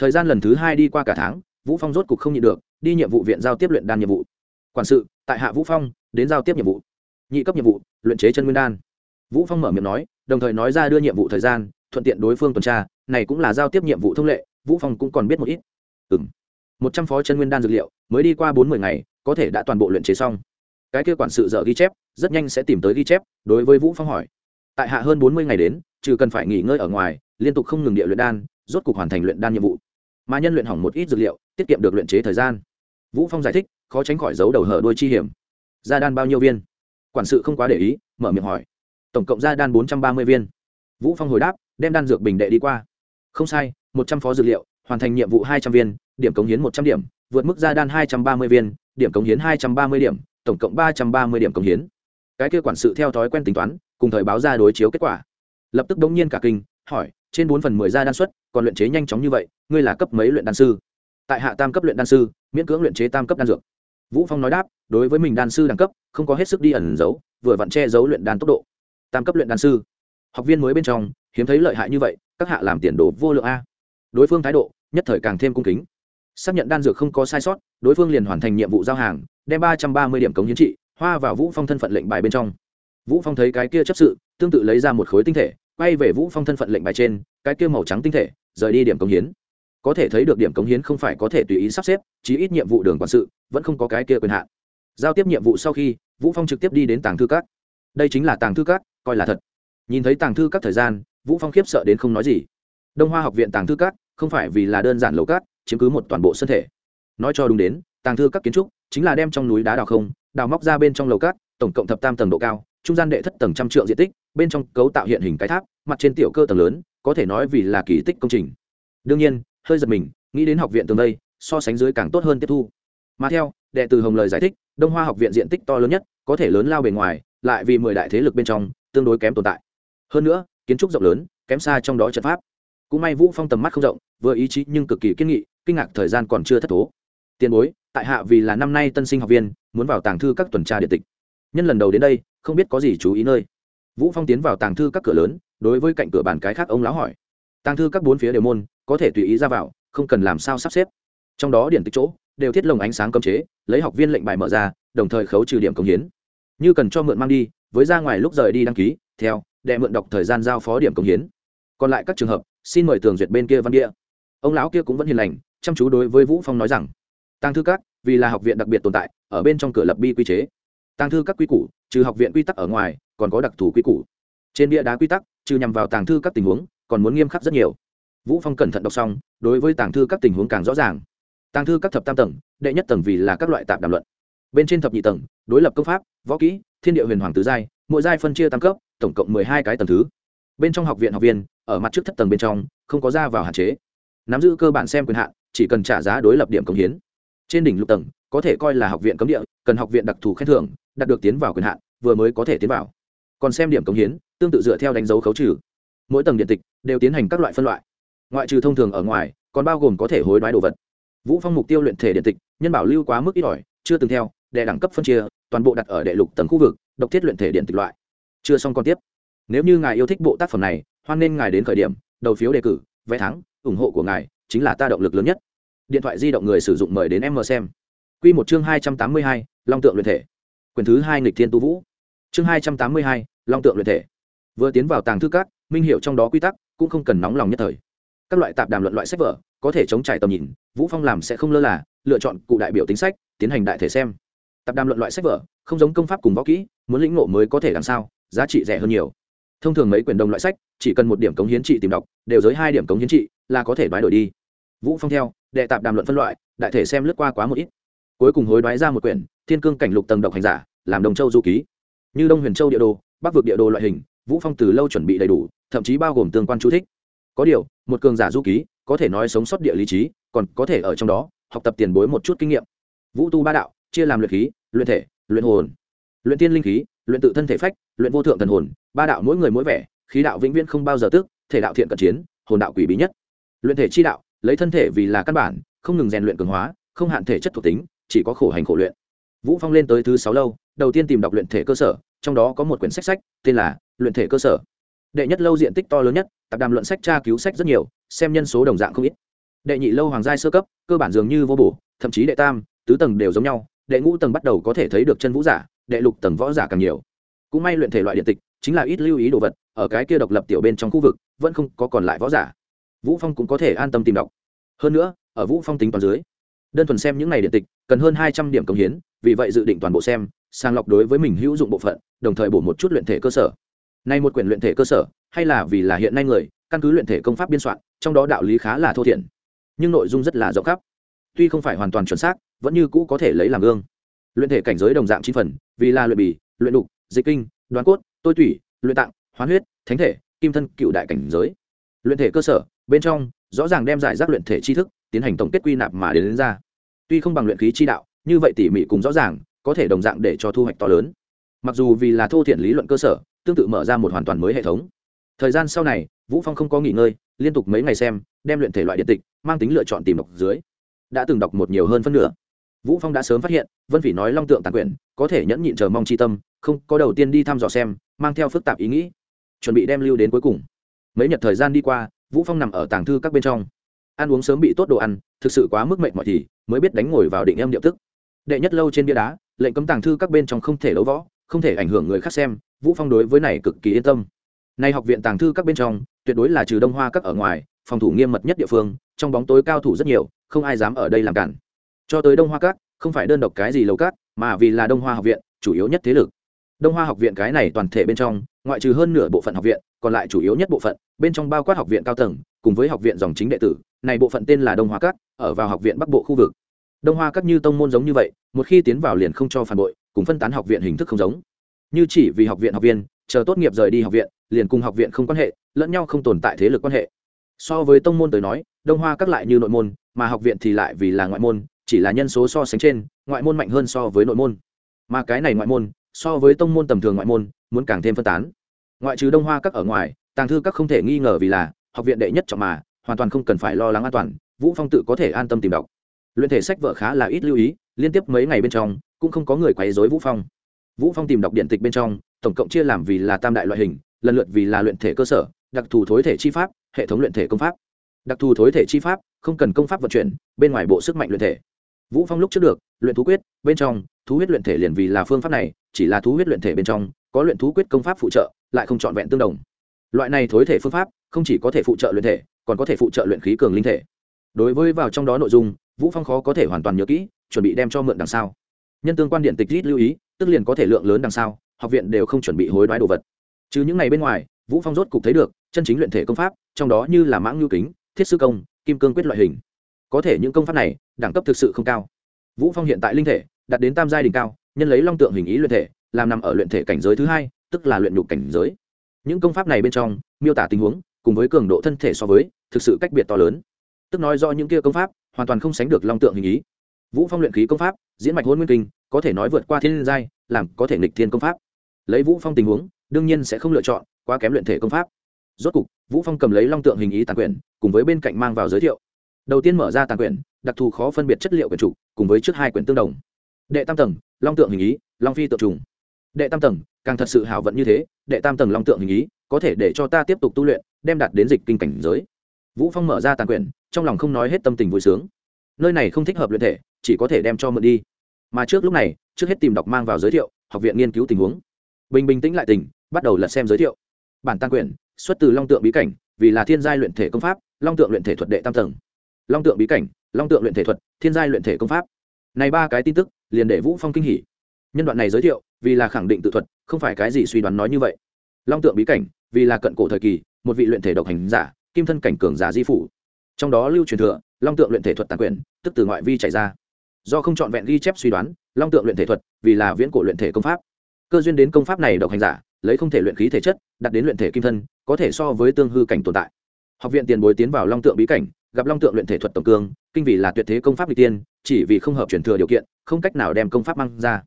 thời gian lần thứ hai đi qua cả tháng, vũ phong rốt cục không nhịn được, đi nhiệm vụ viện giao tiếp luyện đan nhiệm vụ. Quản sự, tại hạ vũ phong, đến giao tiếp nhiệm vụ. Nhị cấp nhiệm vụ, luyện chế chân nguyên đan. Vũ phong mở miệng nói, đồng thời nói ra đưa nhiệm vụ thời gian, thuận tiện đối phương tuần tra, này cũng là giao tiếp nhiệm vụ thông lệ, vũ phong cũng còn biết một ít. Ừm. Một trăm phó chân nguyên đan dược liệu, mới đi qua bốn mươi ngày, có thể đã toàn bộ luyện chế xong. Cái kia quản sự dở ghi chép, rất nhanh sẽ tìm tới ghi chép, đối với vũ phong hỏi. Tại hạ hơn bốn mươi ngày đến, trừ cần phải nghỉ ngơi ở ngoài, liên tục không ngừng địa luyện đan, rốt cục hoàn thành luyện đan nhiệm vụ mà nhân luyện hỏng một ít dược liệu, tiết kiệm được luyện chế thời gian. Vũ phong giải thích, khó tránh khỏi giấu đầu hở đôi chi hiểm. Gia đan bao nhiêu viên? Quản sự không quá để ý, mở miệng hỏi. Tổng cộng gia đan bốn trăm ba mươi viên. Vũ phong hồi đáp, đem đan dược bình đệ đi qua. Không sai, một trăm phó dược liệu, hoàn thành nhiệm vụ hai trăm viên, điểm cống hiến một trăm điểm, vượt mức gia đan hai trăm ba mươi viên, điểm cống hiến hai trăm ba mươi điểm, tổng cộng ba trăm ba mươi điểm cống hiến. Cái kia quản sự theo thói quen tính toán, cùng thời báo ra đối chiếu kết quả. Lập tức đống nhiên cả kinh, hỏi, trên bốn phần mười gia đan suất còn luyện chế nhanh chóng như vậy, ngươi là cấp mấy luyện đan sư? Tại hạ tam cấp luyện đan sư, miễn cưỡng luyện chế tam cấp đan dược. Vũ phong nói đáp, đối với mình đan sư đẳng cấp, không có hết sức đi ẩn giấu, vừa vặn che giấu luyện đan tốc độ. Tam cấp luyện đan sư, học viên mới bên trong, hiếm thấy lợi hại như vậy, các hạ làm tiền đồ vô lượng a. Đối phương thái độ, nhất thời càng thêm cung kính. Xác nhận đan dược không có sai sót, đối phương liền hoàn thành nhiệm vụ giao hàng, đem ba trăm ba mươi điểm cống hiến trị, hoa vào vũ phong thân phận lệnh bài bên trong. Vũ phong thấy cái kia chấp sự, tương tự lấy ra một khối tinh thể, quay về vũ phong thân phận lệnh bài trên, cái kia màu trắng tinh thể rời đi điểm cống hiến. Có thể thấy được điểm cống hiến không phải có thể tùy ý sắp xếp, chí ít nhiệm vụ đường quản sự vẫn không có cái kia quyền hạn. Giao tiếp nhiệm vụ sau khi, vũ phong trực tiếp đi đến tàng thư các. Đây chính là tàng thư các, coi là thật. Nhìn thấy tàng thư các thời gian, vũ phong khiếp sợ đến không nói gì. Đông hoa học viện tàng thư các không phải vì là đơn giản lầu cát, chiếm cứ một toàn bộ sân thể. Nói cho đúng đến, tàng thư các kiến trúc chính là đem trong núi đá đào không, đào móc ra bên trong lầu cát, tổng cộng thập tam tầng độ cao trung gian đệ thất tầng trăm trượng diện tích, bên trong cấu tạo hiện hình cái tháp, mặt trên tiểu cơ tầng lớn, có thể nói vì là kỳ tích công trình. Đương nhiên, hơi giật mình, nghĩ đến học viện tường đây, so sánh dưới càng tốt hơn tiếp thu. Mà theo, đệ từ hồng lời giải thích, đông hoa học viện diện tích to lớn nhất, có thể lớn lao bề ngoài, lại vì mười đại thế lực bên trong, tương đối kém tồn tại. Hơn nữa, kiến trúc rộng lớn, kém xa trong đó trận pháp. Cũng may vũ phong tầm mắt không rộng, vừa ý chí nhưng cực kỳ kiên nghị, kinh ngạc thời gian còn chưa thất thố. Tiền bối, tại hạ vì là năm nay tân sinh học viên, muốn vào tàng thư các tuần tra điện tịch nhân lần đầu đến đây, không biết có gì chú ý nơi. Vũ phong tiến vào tàng thư các cửa lớn, đối với cạnh cửa bàn cái khác ông lão hỏi. Tàng thư các bốn phía đều môn, có thể tùy ý ra vào, không cần làm sao sắp xếp. Trong đó điển tích chỗ, đều thiết lồng ánh sáng cấm chế, lấy học viên lệnh bài mở ra, đồng thời khấu trừ điểm công hiến. Như cần cho mượn mang đi, với ra ngoài lúc rời đi đăng ký, theo đệ mượn đọc thời gian giao phó điểm công hiến. Còn lại các trường hợp, xin mời tường duyệt bên kia văn địa. Ông lão kia cũng vẫn hiền lành, chăm chú đối với vũ phong nói rằng tăng thư các, vì là học viện đặc biệt tồn tại, ở bên trong cửa lập bi quy chế. Tàng thư các quy củ, trừ học viện quy tắc ở ngoài, còn có đặc thù quy củ. Trên bia đá quy tắc, trừ nhằm vào tàng thư các tình huống, còn muốn nghiêm khắc rất nhiều. Vũ phong cẩn thận đọc xong, đối với tàng thư các tình huống càng rõ ràng. Tàng thư các thập tam tầng, đệ nhất tầng vì là các loại tạp đàm luận. Bên trên thập nhị tầng, đối lập công pháp, võ kỹ, thiên địa huyền hoàng tứ giai, mỗi giai phân chia tam cấp, tổng cộng mười hai cái tầng thứ. Bên trong học viện học viên, ở mặt trước thất tầng bên trong, không có ra vào hạn chế. Nắm giữ cơ bản xem quyền hạn, chỉ cần trả giá đối lập điểm công hiến trên đỉnh lục tầng, có thể coi là học viện cấm địa, cần học viện đặc thù khen thưởng, đạt được tiến vào quyền hạn, vừa mới có thể tiến vào. Còn xem điểm công hiến, tương tự dựa theo đánh dấu khấu trừ. Mỗi tầng điện tịch đều tiến hành các loại phân loại. Ngoại trừ thông thường ở ngoài, còn bao gồm có thể hối đoái đồ vật. Vũ phong mục tiêu luyện thể điện tịch, nhân bảo lưu quá mức ít ỏi, chưa từng theo, đệ đẳng cấp phân chia, toàn bộ đặt ở đệ lục tầng khu vực, độc thiết luyện thể điện tịch loại. Chưa xong còn tiếp. Nếu như ngài yêu thích bộ tác phẩm này, hoan nên ngài đến khởi điểm, đầu phiếu đề cử, vé thắng, ủng hộ của ngài chính là ta động lực lớn nhất điện thoại di động người sử dụng mời đến em mờ xem. Q một chương hai trăm tám mươi hai, long tượng luyện thể. Quyền thứ hai nghịch thiên tu vũ. Chương hai trăm tám mươi hai, long tượng luyện thể. Vừa tiến vào tàng thư các, minh hiệu trong đó quy tắc cũng không cần nóng lòng nhất thời. Các loại tạp đàm luận loại sách vở, có thể chống trải tầm nhìn, vũ phong làm sẽ không lơ là, lựa chọn cụ đại biểu tính sách, tiến hành đại thể xem. Tạp đàm luận loại sách vở, không giống công pháp cùng võ kỹ, muốn lĩnh ngộ mới có thể làm sao, giá trị rẻ hơn nhiều. Thông thường mấy quyển đồng loại sách, chỉ cần một điểm cống hiến trị tìm đọc, đều giới hai điểm cống hiến trị là có thể đoái đổi đi. Vũ phong theo đệ tạp đàm luận phân loại, đại thể xem lướt qua quá một ít. Cuối cùng hối đoái ra một quyển, thiên cương cảnh lục tầng độc hành giả, làm đồng châu du ký. Như đông huyền châu địa đồ, bắc vực địa đồ loại hình, vũ phong từ lâu chuẩn bị đầy đủ, thậm chí bao gồm tương quan chú thích. Có điều, một cường giả du ký, có thể nói sống sót địa lý trí, còn có thể ở trong đó, học tập tiền bối một chút kinh nghiệm. Vũ tu ba đạo, chia làm luyện khí, luyện thể, luyện hồn. Luyện tiên linh khí, luyện tự thân thể phách, luyện vô thượng thần hồn, ba đạo mỗi người mỗi vẻ, khí đạo vĩnh viễn không bao giờ tức thể đạo thiện cận chiến, hồn đạo quỷ bí nhất. Luyện thể chi đạo lấy thân thể vì là căn bản, không ngừng rèn luyện cường hóa, không hạn thể chất thuộc tính, chỉ có khổ hành khổ luyện. Vũ phong lên tới thứ sáu lâu, đầu tiên tìm đọc luyện thể cơ sở, trong đó có một quyển sách sách, tên là luyện thể cơ sở. Đệ nhất lâu diện tích to lớn nhất, tập đàm luận sách tra cứu sách rất nhiều, xem nhân số đồng dạng không ít. Đệ nhị lâu hoàng giai sơ cấp, cơ bản dường như vô bổ, thậm chí đệ tam, tứ tầng đều giống nhau, đệ ngũ tầng bắt đầu có thể thấy được chân vũ giả, đệ lục tầng võ giả càng nhiều. Cũng may luyện thể loại điện tịch, chính là ít lưu ý đồ vật, ở cái kia độc lập tiểu bên trong khu vực, vẫn không có còn lại võ giả vũ phong cũng có thể an tâm tìm đọc. Hơn nữa, ở vũ phong tính toàn dưới, đơn thuần xem những ngày điện tịch, cần hơn hai trăm điểm công hiến, vì vậy dự định toàn bộ xem, sàng lọc đối với mình hữu dụng bộ phận, đồng thời bổ một chút luyện thể cơ sở. Nay một quyển luyện thể cơ sở, hay là vì là hiện nay người, căn cứ luyện thể công pháp biên soạn, trong đó đạo lý khá là thô thiển, nhưng nội dung rất là rộng khắp. Tuy không phải hoàn toàn chuẩn xác, vẫn như cũ có thể lấy làm gương. Luyện thể cảnh giới đồng dạng chín phần, vì là luyện bì, luyện đục, dịch kinh, đoán cốt, tôi tủy, luyện tạng, hoán huyết, thánh thể, kim thân cựu đại cảnh giới. Luyện thể cơ sở bên trong rõ ràng đem giải rác luyện thể tri thức tiến hành tổng kết quy nạp mà đến, đến ra. Tuy không bằng luyện khí chi đạo như vậy tỉ mỉ cùng rõ ràng có thể đồng dạng để cho thu hoạch to lớn. Mặc dù vì là thô thiện lý luận cơ sở tương tự mở ra một hoàn toàn mới hệ thống. Thời gian sau này vũ phong không có nghỉ ngơi liên tục mấy ngày xem đem luyện thể loại điện tịch mang tính lựa chọn tìm đọc dưới. Đã từng đọc một nhiều hơn phân nửa. Vũ phong đã sớm phát hiện vân phỉ nói long tượng tàn quyển có thể nhẫn nhịn chờ mong chi tâm không có đầu tiên đi thăm dò xem mang theo phức tạp ý nghĩ chuẩn bị đem lưu đến cuối cùng. Mấy nhật thời gian đi qua vũ phong nằm ở tàng thư các bên trong. Ăn uống sớm bị tốt đồ ăn, thực sự quá mức mệnh mọi thì mới biết đánh ngồi vào định em điệu tức. Đệ nhất lâu trên bia đá, lệnh cấm tàng thư các bên trong không thể đấu võ, không thể ảnh hưởng người khác xem, vũ phong đối với này cực kỳ yên tâm. Nay học viện tàng thư các bên trong, tuyệt đối là trừ đông hoa các ở ngoài, phòng thủ nghiêm mật nhất địa phương, trong bóng tối cao thủ rất nhiều, không ai dám ở đây làm cản. Cho tới đông hoa các, không phải đơn độc cái gì lầu các, mà vì là đông hoa học viện, chủ yếu nhất thế lực. Đông hoa học viện cái này toàn thể bên trong ngoại trừ hơn nửa bộ phận học viện, còn lại chủ yếu nhất bộ phận, bên trong bao quát học viện cao tầng, cùng với học viện dòng chính đệ tử. Này bộ phận tên là đông hoa các, ở vào học viện bắc bộ khu vực. Đông hoa các như tông môn giống như vậy, một khi tiến vào liền không cho phản bội, cùng phân tán học viện hình thức không giống. Như chỉ vì học viện học viên, chờ tốt nghiệp rời đi học viện, liền cùng học viện không quan hệ, lẫn nhau không tồn tại thế lực quan hệ. So với tông môn tới nói, đông hoa các lại như nội môn, mà học viện thì lại vì là ngoại môn, chỉ là nhân số so sánh trên, ngoại môn mạnh hơn so với nội môn. Mà cái này ngoại môn, so với tông môn tầm thường ngoại môn muốn càng thêm phân tán. Ngoại trừ đông hoa các ở ngoài, tàng thư các không thể nghi ngờ vì là học viện đệ nhất trọng mà, hoàn toàn không cần phải lo lắng an toàn, vũ phong tự có thể an tâm tìm đọc. Luyện thể sách vợ khá là ít lưu ý, liên tiếp mấy ngày bên trong, cũng không có người quấy rối vũ phong. Vũ phong tìm đọc điện tịch bên trong, tổng cộng chia làm vì là tam đại loại hình, lần lượt vì là luyện thể cơ sở, đặc thù thối thể chi pháp, hệ thống luyện thể công pháp. Đặc thù thối thể chi pháp, không cần công pháp vận chuyển, bên ngoài bộ sức mạnh luyện thể. Vũ phong lúc trước được, luyện thú quyết, bên trong, thú huyết luyện thể liền vì là phương pháp này, chỉ là thú huyết luyện thể bên trong có luyện thú quyết công pháp phụ trợ, lại không trọn vẹn tương đồng. Loại này thối thể phương pháp, không chỉ có thể phụ trợ luyện thể, còn có thể phụ trợ luyện khí cường linh thể. Đối với vào trong đó nội dung, vũ phong khó có thể hoàn toàn nhớ kỹ, chuẩn bị đem cho mượn đằng sau. Nhân tương quan điện tịch ít lưu ý, tức liền có thể lượng lớn đằng sau, học viện đều không chuẩn bị hối đoái đồ vật. Chứ những ngày bên ngoài, vũ phong rốt cục thấy được, chân chính luyện thể công pháp, trong đó như là mãng nhu kính, thiết sư công, kim cương quyết loại hình. Có thể những công pháp này, đẳng cấp thực sự không cao. Vũ phong hiện tại linh thể, đạt đến tam giai đỉnh cao, nhân lấy long tượng hình ý luyện thể làm nằm ở luyện thể cảnh giới thứ hai, tức là luyện nhục cảnh giới. Những công pháp này bên trong, miêu tả tình huống, cùng với cường độ thân thể so với, thực sự cách biệt to lớn. Tức nói do những kia công pháp, hoàn toàn không sánh được long tượng hình ý. Vũ phong luyện khí công pháp, diễn mạch hôn nguyên kinh, có thể nói vượt qua thiên giai, làm có thể nghịch thiên công pháp. Lấy vũ phong tình huống, đương nhiên sẽ không lựa chọn quá kém luyện thể công pháp. Rốt cục, vũ phong cầm lấy long tượng hình ý tàn quyển, cùng với bên cạnh mang vào giới thiệu. Đầu tiên mở ra tàn quyển, đặc thù khó phân biệt chất liệu quyển trục cùng với trước hai quyển tương đồng. Đệ tam tầng, long tượng hình ý, long phi tượng trùng đệ tam tầng, càng thật sự hảo vận như thế, đệ tam tầng long tượng hình ý, có thể để cho ta tiếp tục tu luyện, đem đạt đến dịch kinh cảnh giới. Vũ phong mở ra tàn quyển, trong lòng không nói hết tâm tình vui sướng. Nơi này không thích hợp luyện thể, chỉ có thể đem cho mượn đi. Mà trước lúc này, trước hết tìm đọc mang vào giới thiệu, học viện nghiên cứu tình huống. Bình bình tĩnh lại tình bắt đầu lật xem giới thiệu. Bản tàn quyển, xuất từ long tượng bí cảnh, vì là thiên giai luyện thể công pháp, long tượng luyện thể thuật đệ tam tầng. Long tượng bí cảnh, long tượng luyện thể thuật, thiên giai luyện thể công pháp. Này ba cái tin tức, liền để vũ phong kinh hỉ. Nhân đoạn này giới thiệu vì là khẳng định tự thuật, không phải cái gì suy đoán nói như vậy. Long tượng bí cảnh, vì là cận cổ thời kỳ, một vị luyện thể độc hành giả, kim thân cảnh cường giả di phủ. Trong đó lưu truyền thừa, long tượng luyện thể thuật tàn quyền, tức từ ngoại vi chảy ra. Do không chọn vẹn ghi chép suy đoán, long tượng luyện thể thuật, vì là viễn cổ luyện thể công pháp. Cơ duyên đến công pháp này độc hành giả, lấy không thể luyện khí thể chất, đặt đến luyện thể kim thân, có thể so với tương hư cảnh tồn tại. Học viện tiền bối tiến vào long tượng bí cảnh, gặp long tượng luyện thể thuật tổng cương, kinh vì là tuyệt thế công pháp n tiên, chỉ vì không hợp truyền thừa điều kiện, không cách nào đem công pháp mang ra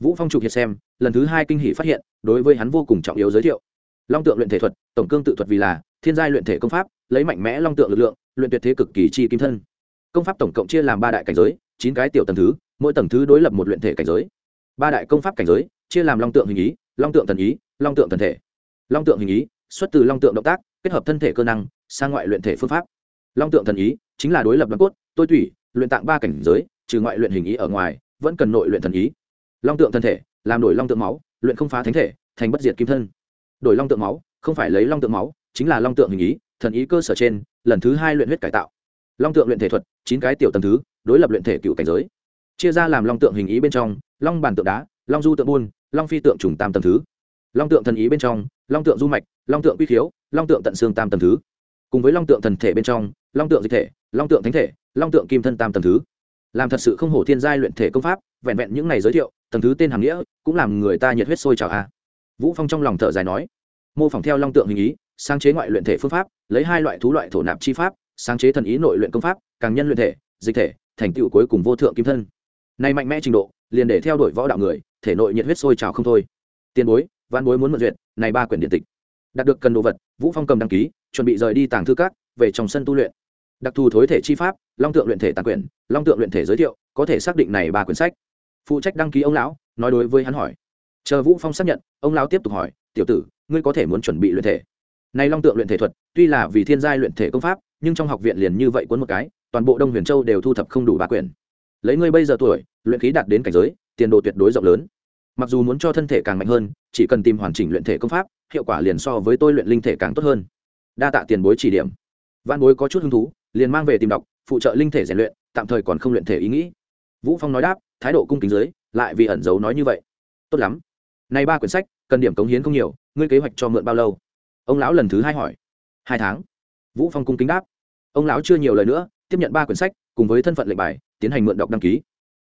vũ phong trục hiệt xem, lần thứ hai kinh hỷ phát hiện, đối với hắn vô cùng trọng yếu giới thiệu. Long tượng luyện thể thuật, tổng cương tự thuật vì là, thiên giai luyện thể công pháp, lấy mạnh mẽ long tượng lực lượng, luyện tuyệt thế cực kỳ chi kim thân. Công pháp tổng cộng chia làm ba đại cảnh giới, chín cái tiểu tầng thứ, mỗi tầng thứ đối lập một luyện thể cảnh giới. Ba đại công pháp cảnh giới, chia làm long tượng hình ý, long tượng thần ý, long tượng thần thể. Long tượng hình ý, xuất từ long tượng động tác, kết hợp thân thể cơ năng, sang ngoại luyện thể phương pháp. Long tượng thần ý, chính là đối lập đoàn cốt, tôi thủy luyện tạng ba cảnh giới, trừ ngoại luyện hình ý ở ngoài, vẫn cần nội luyện thần ý long tượng thân thể làm đổi long tượng máu luyện không phá thánh thể thành bất diệt kim thân đổi long tượng máu không phải lấy long tượng máu chính là long tượng hình ý thần ý cơ sở trên lần thứ hai luyện huyết cải tạo long tượng luyện thể thuật chín cái tiểu tầng thứ đối lập luyện thể cựu cảnh giới chia ra làm long tượng hình ý bên trong long bàn tượng đá long du tượng buôn long phi tượng trùng tam tầng thứ long tượng thần ý bên trong long tượng du mạch long tượng quy khiếu long tượng tận xương tam tầng thứ cùng với long tượng thần thể bên trong long tượng dịch thể long tượng thánh thể long tượng kim thân tam tầng thứ làm thật sự không hổ thiên giai luyện thể công pháp, vẹn vẹn những này giới thiệu, tầng thứ tên hàm nghĩa, cũng làm người ta nhiệt huyết sôi trào a. Vũ phong trong lòng thở dài nói, mô phỏng theo long tượng hình ý, sáng chế ngoại luyện thể phương pháp, lấy hai loại thú loại thổ nạp chi pháp, sáng chế thần ý nội luyện công pháp, càng nhân luyện thể, dịch thể, thành tựu cuối cùng vô thượng kim thân. Này mạnh mẽ trình độ, liền để theo đuổi võ đạo người, thể nội nhiệt huyết sôi trào không thôi. Tiền bối văn bối muốn mượn duyệt, này ba quyển điện tịch. Đạt được cần đồ vật, vũ phong cầm đăng ký, chuẩn bị rời đi tàng thư các, về trong sân tu luyện đặc thù thối thể chi pháp, long tượng luyện thể tàng quyển, long tượng luyện thể giới thiệu, có thể xác định này ba quyển sách. Phụ trách đăng ký ông lão, nói đối với hắn hỏi. Chờ vũ phong xác nhận, ông lão tiếp tục hỏi, tiểu tử, ngươi có thể muốn chuẩn bị luyện thể? Nay long tượng luyện thể thuật, tuy là vì thiên giai luyện thể công pháp, nhưng trong học viện liền như vậy cuốn một cái, toàn bộ đông huyền châu đều thu thập không đủ ba quyển. Lấy ngươi bây giờ tuổi, luyện khí đạt đến cảnh giới, tiền đồ tuyệt đối rộng lớn. Mặc dù muốn cho thân thể càng mạnh hơn, chỉ cần tìm hoàn chỉnh luyện thể công pháp, hiệu quả liền so với tôi luyện linh thể càng tốt hơn. Đa tạ tiền bối chỉ điểm. Văn bối có chút hứng thú liền mang về tìm đọc, phụ trợ linh thể rèn luyện, tạm thời còn không luyện thể ý nghĩ. Vũ phong nói đáp, thái độ cung kính dưới, lại vì ẩn giấu nói như vậy. Tốt lắm. Nay ba quyển sách, cần điểm cống hiến không nhiều, ngươi kế hoạch cho mượn bao lâu? Ông lão lần thứ hai hỏi. Hai tháng. Vũ phong cung kính đáp. Ông lão chưa nhiều lời nữa, tiếp nhận ba quyển sách, cùng với thân phận lệnh bài, tiến hành mượn đọc đăng ký.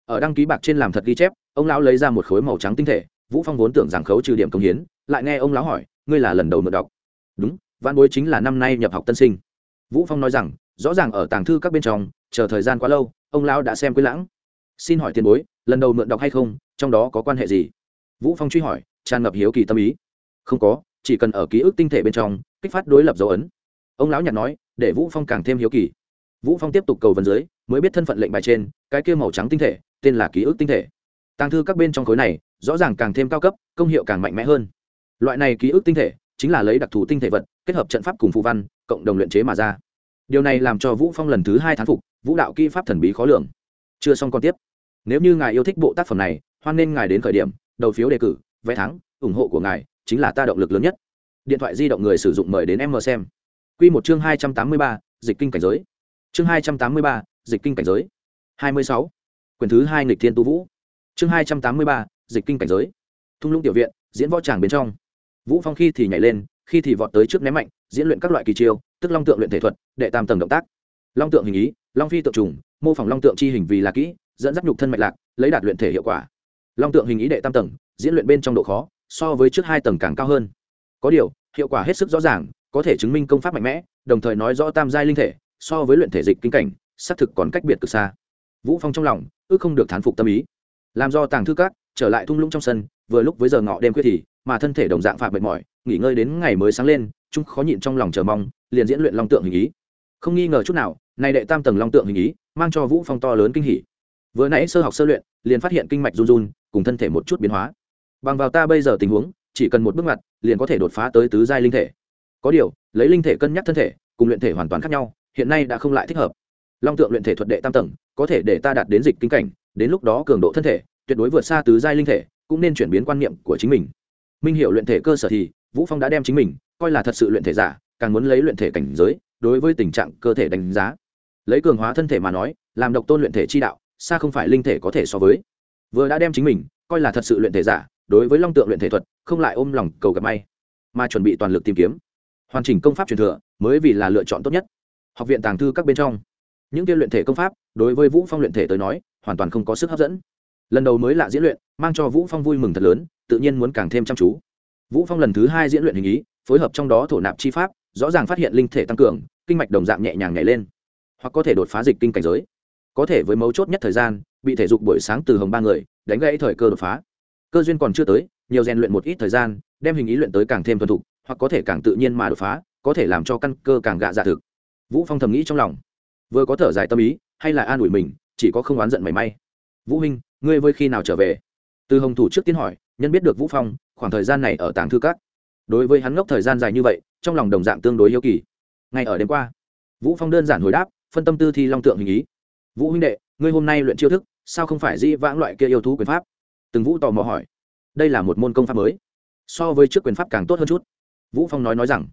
Ở đăng ký bạc trên làm thật ghi chép, ông lão lấy ra một khối màu trắng tinh thể, vũ phong vốn tưởng rằng khấu trừ điểm công hiến, lại nghe ông lão hỏi, ngươi là lần đầu mượn đọc? Đúng văn bối chính là năm nay nhập học tân sinh. Vũ phong nói rằng rõ ràng ở tàng thư các bên trong, chờ thời gian quá lâu, ông lão đã xem quên lãng. Xin hỏi tiền bối, lần đầu mượn đọc hay không, trong đó có quan hệ gì? Vũ phong truy hỏi, tràn ngập hiếu kỳ tâm ý. Không có, chỉ cần ở ký ức tinh thể bên trong, kích phát đối lập dấu ấn. Ông lão nhặt nói, để vũ phong càng thêm hiếu kỳ. Vũ phong tiếp tục cầu vấn dưới, mới biết thân phận lệnh bài trên, cái kia màu trắng tinh thể, tên là ký ức tinh thể. Tàng thư các bên trong khối này, rõ ràng càng thêm cao cấp, công hiệu càng mạnh mẽ hơn. Loại này ký ức tinh thể, chính là lấy đặc thù tinh thể vật, kết hợp trận pháp cùng phù văn, cộng đồng luyện chế mà ra điều này làm cho vũ phong lần thứ hai thán phục, vũ đạo kỹ pháp thần bí khó lường. Chưa xong còn tiếp. Nếu như ngài yêu thích bộ tác phẩm này, hoan nên ngài đến khởi điểm, đầu phiếu đề cử, vé thắng, ủng hộ của ngài chính là ta động lực lớn nhất. Điện thoại di động người sử dụng mời đến em mờ xem. Quy một chương hai trăm tám mươi ba, dịch kinh cảnh giới. Chương hai trăm tám mươi ba, dịch kinh cảnh giới. hai mươi sáu. Quyển thứ hai nghịch thiên tu vũ. Chương hai trăm tám mươi ba, dịch kinh cảnh giới. Thung lũng tiểu viện, diễn võ tràng bên trong. Vũ phong khi thì nhảy lên, khi thì vọt tới trước ném mạnh diễn luyện các loại kỳ chiêu, tức long tượng luyện thể thuật, đệ tam tầng động tác. Long tượng hình ý, long phi tượng trùng, mô phỏng long tượng chi hình vì là kỹ, dẫn dắt nhục thân mạch lạc, lấy đạt luyện thể hiệu quả. Long tượng hình ý đệ tam tầng, diễn luyện bên trong độ khó, so với trước hai tầng càng cao hơn. Có điều, hiệu quả hết sức rõ ràng, có thể chứng minh công pháp mạnh mẽ, đồng thời nói rõ tam giai linh thể, so với luyện thể dịch kinh cảnh, xác thực còn cách biệt cực xa. Vũ phong trong lòng, ước không được thán phục tâm ý. Làm do tàng thư cát trở lại thung lũng trong sân, vừa lúc với giờ ngọ đêm khuya thì, mà thân thể đồng dạng phạm mệt mỏi, nghỉ ngơi đến ngày mới sáng lên chúng khó nhịn trong lòng chờ mong, liền diễn luyện long tượng hình ý. Không nghi ngờ chút nào, này đệ tam tầng long tượng hình ý mang cho vũ phong to lớn kinh hỉ. Vừa nãy sơ học sơ luyện, liền phát hiện kinh mạch run run, cùng thân thể một chút biến hóa. Bằng vào ta bây giờ tình huống, chỉ cần một bước ngoặt, liền có thể đột phá tới tứ giai linh thể. Có điều, lấy linh thể cân nhắc thân thể, cùng luyện thể hoàn toàn khác nhau, hiện nay đã không lại thích hợp. Long tượng luyện thể thuật đệ tam tầng, có thể để ta đạt đến dịch kinh cảnh, đến lúc đó cường độ thân thể, tuyệt đối vượt xa tứ giai linh thể, cũng nên chuyển biến quan niệm của chính mình. Minh Hiểu luyện thể cơ sở thì, vũ phong đã đem chính mình coi là thật sự luyện thể giả, càng muốn lấy luyện thể cảnh giới, đối với tình trạng cơ thể đánh giá. Lấy cường hóa thân thể mà nói, làm độc tôn luyện thể chi đạo, xa không phải linh thể có thể so với. Vừa đã đem chính mình coi là thật sự luyện thể giả, đối với long tượng luyện thể thuật, không lại ôm lòng cầu gặp may, mà chuẩn bị toàn lực tìm kiếm. Hoàn chỉnh công pháp truyền thừa, mới vì là lựa chọn tốt nhất. Học viện tàng thư các bên trong, những kia luyện thể công pháp, đối với vũ phong luyện thể tới nói, hoàn toàn không có sức hấp dẫn. Lần đầu mới lạ diễn luyện, mang cho vũ phong vui mừng thật lớn, tự nhiên muốn càng thêm chăm chú. Vũ phong lần thứ hai diễn luyện hình ý phối hợp trong đó thổ nạp chi pháp, rõ ràng phát hiện linh thể tăng cường, kinh mạch đồng dạng nhẹ nhàng nhảy lên. Hoặc có thể đột phá dịch kinh cảnh giới. Có thể với mấu chốt nhất thời gian, bị thể dục buổi sáng từ hồng ba người, đánh gãy thời cơ đột phá. Cơ duyên còn chưa tới, nhiều rèn luyện một ít thời gian, đem hình ý luyện tới càng thêm thuần thục, hoặc có thể càng tự nhiên mà đột phá, có thể làm cho căn cơ càng gạ dạ thực. Vũ phong thầm nghĩ trong lòng. Vừa có thở dài tâm ý, hay là an ủi mình, chỉ có không oán giận mảy may. Vũ huynh, ngươi với khi nào trở về? Từ hồng thủ trước tiên hỏi, nhân biết được vũ phong, khoảng thời gian này ở tàng thư các đối với hắn ngốc thời gian dài như vậy, trong lòng đồng dạng tương đối yêu kỳ. Ngay ở đêm qua, vũ phong đơn giản hồi đáp, phân tâm tư thi long tượng hình ý. Vũ huynh đệ, ngươi hôm nay luyện chiêu thức, sao không phải di vãng loại kia yêu thú quyền pháp? Từng vũ tò mò hỏi. Đây là một môn công pháp mới. So với trước quyền pháp càng tốt hơn chút. Vũ phong nói nói rằng.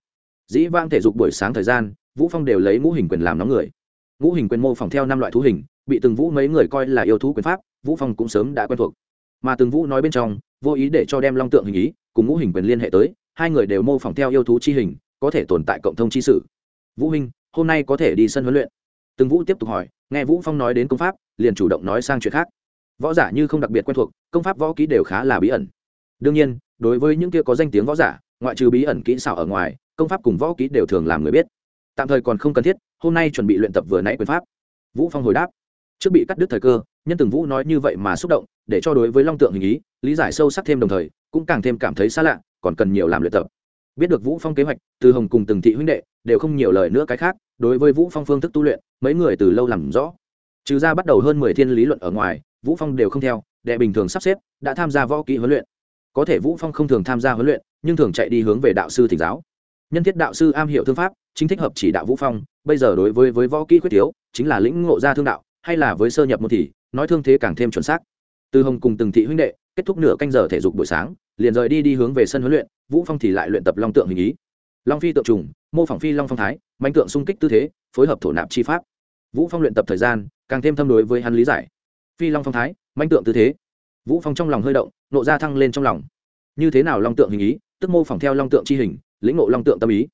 Dĩ vãng thể dục buổi sáng thời gian, vũ phong đều lấy ngũ hình quyền làm nóng người. Ngũ hình quyền mô phỏng theo năm loại thú hình, bị từng vũ mấy người coi là yêu thú quyền pháp, vũ phong cũng sớm đã quen thuộc. Mà từng vũ nói bên trong, vô ý để cho đem long tượng hình ý cùng ngũ hình quyền liên hệ tới hai người đều mô phỏng theo yêu thú chi hình, có thể tồn tại cộng thông chi sử vũ huynh, hôm nay có thể đi sân huấn luyện. Từng vũ tiếp tục hỏi, nghe vũ phong nói đến công pháp, liền chủ động nói sang chuyện khác. Võ giả như không đặc biệt quen thuộc, công pháp võ kỹ đều khá là bí ẩn. Đương nhiên, đối với những kia có danh tiếng võ giả, ngoại trừ bí ẩn kỹ xảo ở ngoài, công pháp cùng võ kỹ đều thường làm người biết. Tạm thời còn không cần thiết, hôm nay chuẩn bị luyện tập vừa nãy quyền pháp. Vũ phong hồi đáp, trước bị cắt đứt thời cơ, nhân từng vũ nói như vậy mà xúc động, để cho đối với long tượng hình ý, lý giải sâu sắc thêm đồng thời, cũng càng thêm cảm thấy xa lạ còn cần nhiều làm luyện tập. Biết được vũ phong kế hoạch, từ hồng cùng từng thị huynh đệ đều không nhiều lời nữa cái khác, đối với vũ phong phương thức tu luyện, mấy người từ lâu làm rõ. Trừ ra bắt đầu hơn mười thiên lý luận ở ngoài, vũ phong đều không theo, đệ bình thường sắp xếp, đã tham gia võ kỹ huấn luyện. Có thể vũ phong không thường tham gia huấn luyện, nhưng thường chạy đi hướng về đạo sư thỉnh giáo. Nhân thiết đạo sư am hiểu thương pháp, chính thích hợp chỉ đạo vũ phong, bây giờ đối với với võ kỹ quyết thiếu, chính là lĩnh ngộ ra thương đạo, hay là với sơ nhập một thì, nói thương thế càng thêm chuẩn xác. Từ hồng cùng từng thị huynh đệ, kết thúc nửa canh giờ thể dục buổi sáng liền rời đi đi hướng về sân huấn luyện, vũ phong thì lại luyện tập long tượng hình ý. Long phi tượng trùng, mô phỏng phi long phong thái Mạnh tượng xung kích tư thế, phối hợp thổ nạp chi pháp. Vũ phong luyện tập thời gian, càng thêm thâm đối với hắn lý giải. Phi long phong thái Mạnh tượng tư thế. Vũ phong trong lòng hơi động, nộ ra thăng lên trong lòng. Như thế nào long tượng hình ý? Tức mô phỏng theo long tượng chi hình, lĩnh ngộ long tượng tâm ý.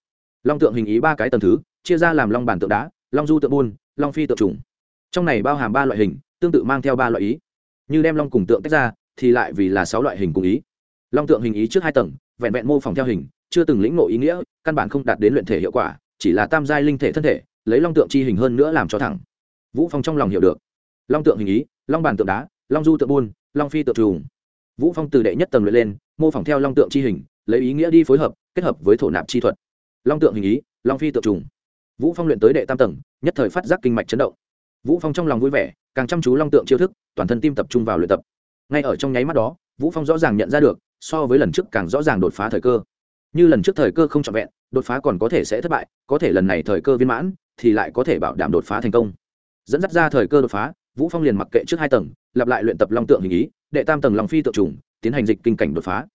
Long tượng hình ý ba cái tầng thứ, chia ra làm long bản tượng đá, long du tượng buôn, long phi tượng trùng. Trong này bao hàm ba loại hình, tương tự mang theo ba loại ý. Như đem long cùng tượng tách ra, thì lại vì là sáu loại hình cùng ý long tượng hình ý trước hai tầng, vẹn vẹn mô phỏng theo hình, chưa từng lĩnh ngộ ý nghĩa, căn bản không đạt đến luyện thể hiệu quả, chỉ là tam giai linh thể thân thể, lấy long tượng chi hình hơn nữa làm cho thẳng. Vũ phong trong lòng hiểu được. Long tượng hình ý, long bản tượng đá, long du tượng buôn, long phi tượng trùng. Vũ phong từ đệ nhất tầng luyện lên, mô phỏng theo long tượng chi hình, lấy ý nghĩa đi phối hợp, kết hợp với thổ nạp chi thuật. Long tượng hình ý, long phi tượng trùng. Vũ phong luyện tới đệ tam tầng, nhất thời phát giác kinh mạch chấn động. Vũ phong trong lòng vui vẻ, càng chăm chú long tượng chiêu thức, toàn thân tim tập trung vào luyện tập. Ngay ở trong nháy mắt đó, vũ phong rõ ràng nhận ra được so với lần trước càng rõ ràng đột phá thời cơ. Như lần trước thời cơ không trọn vẹn, đột phá còn có thể sẽ thất bại, có thể lần này thời cơ viên mãn, thì lại có thể bảo đảm đột phá thành công. Dẫn dắt ra thời cơ đột phá, vũ phong liền mặc kệ trước hai tầng, lặp lại luyện tập long tượng hình ý, đệ tam tầng long phi tượng trùng tiến hành dịch kinh cảnh đột phá.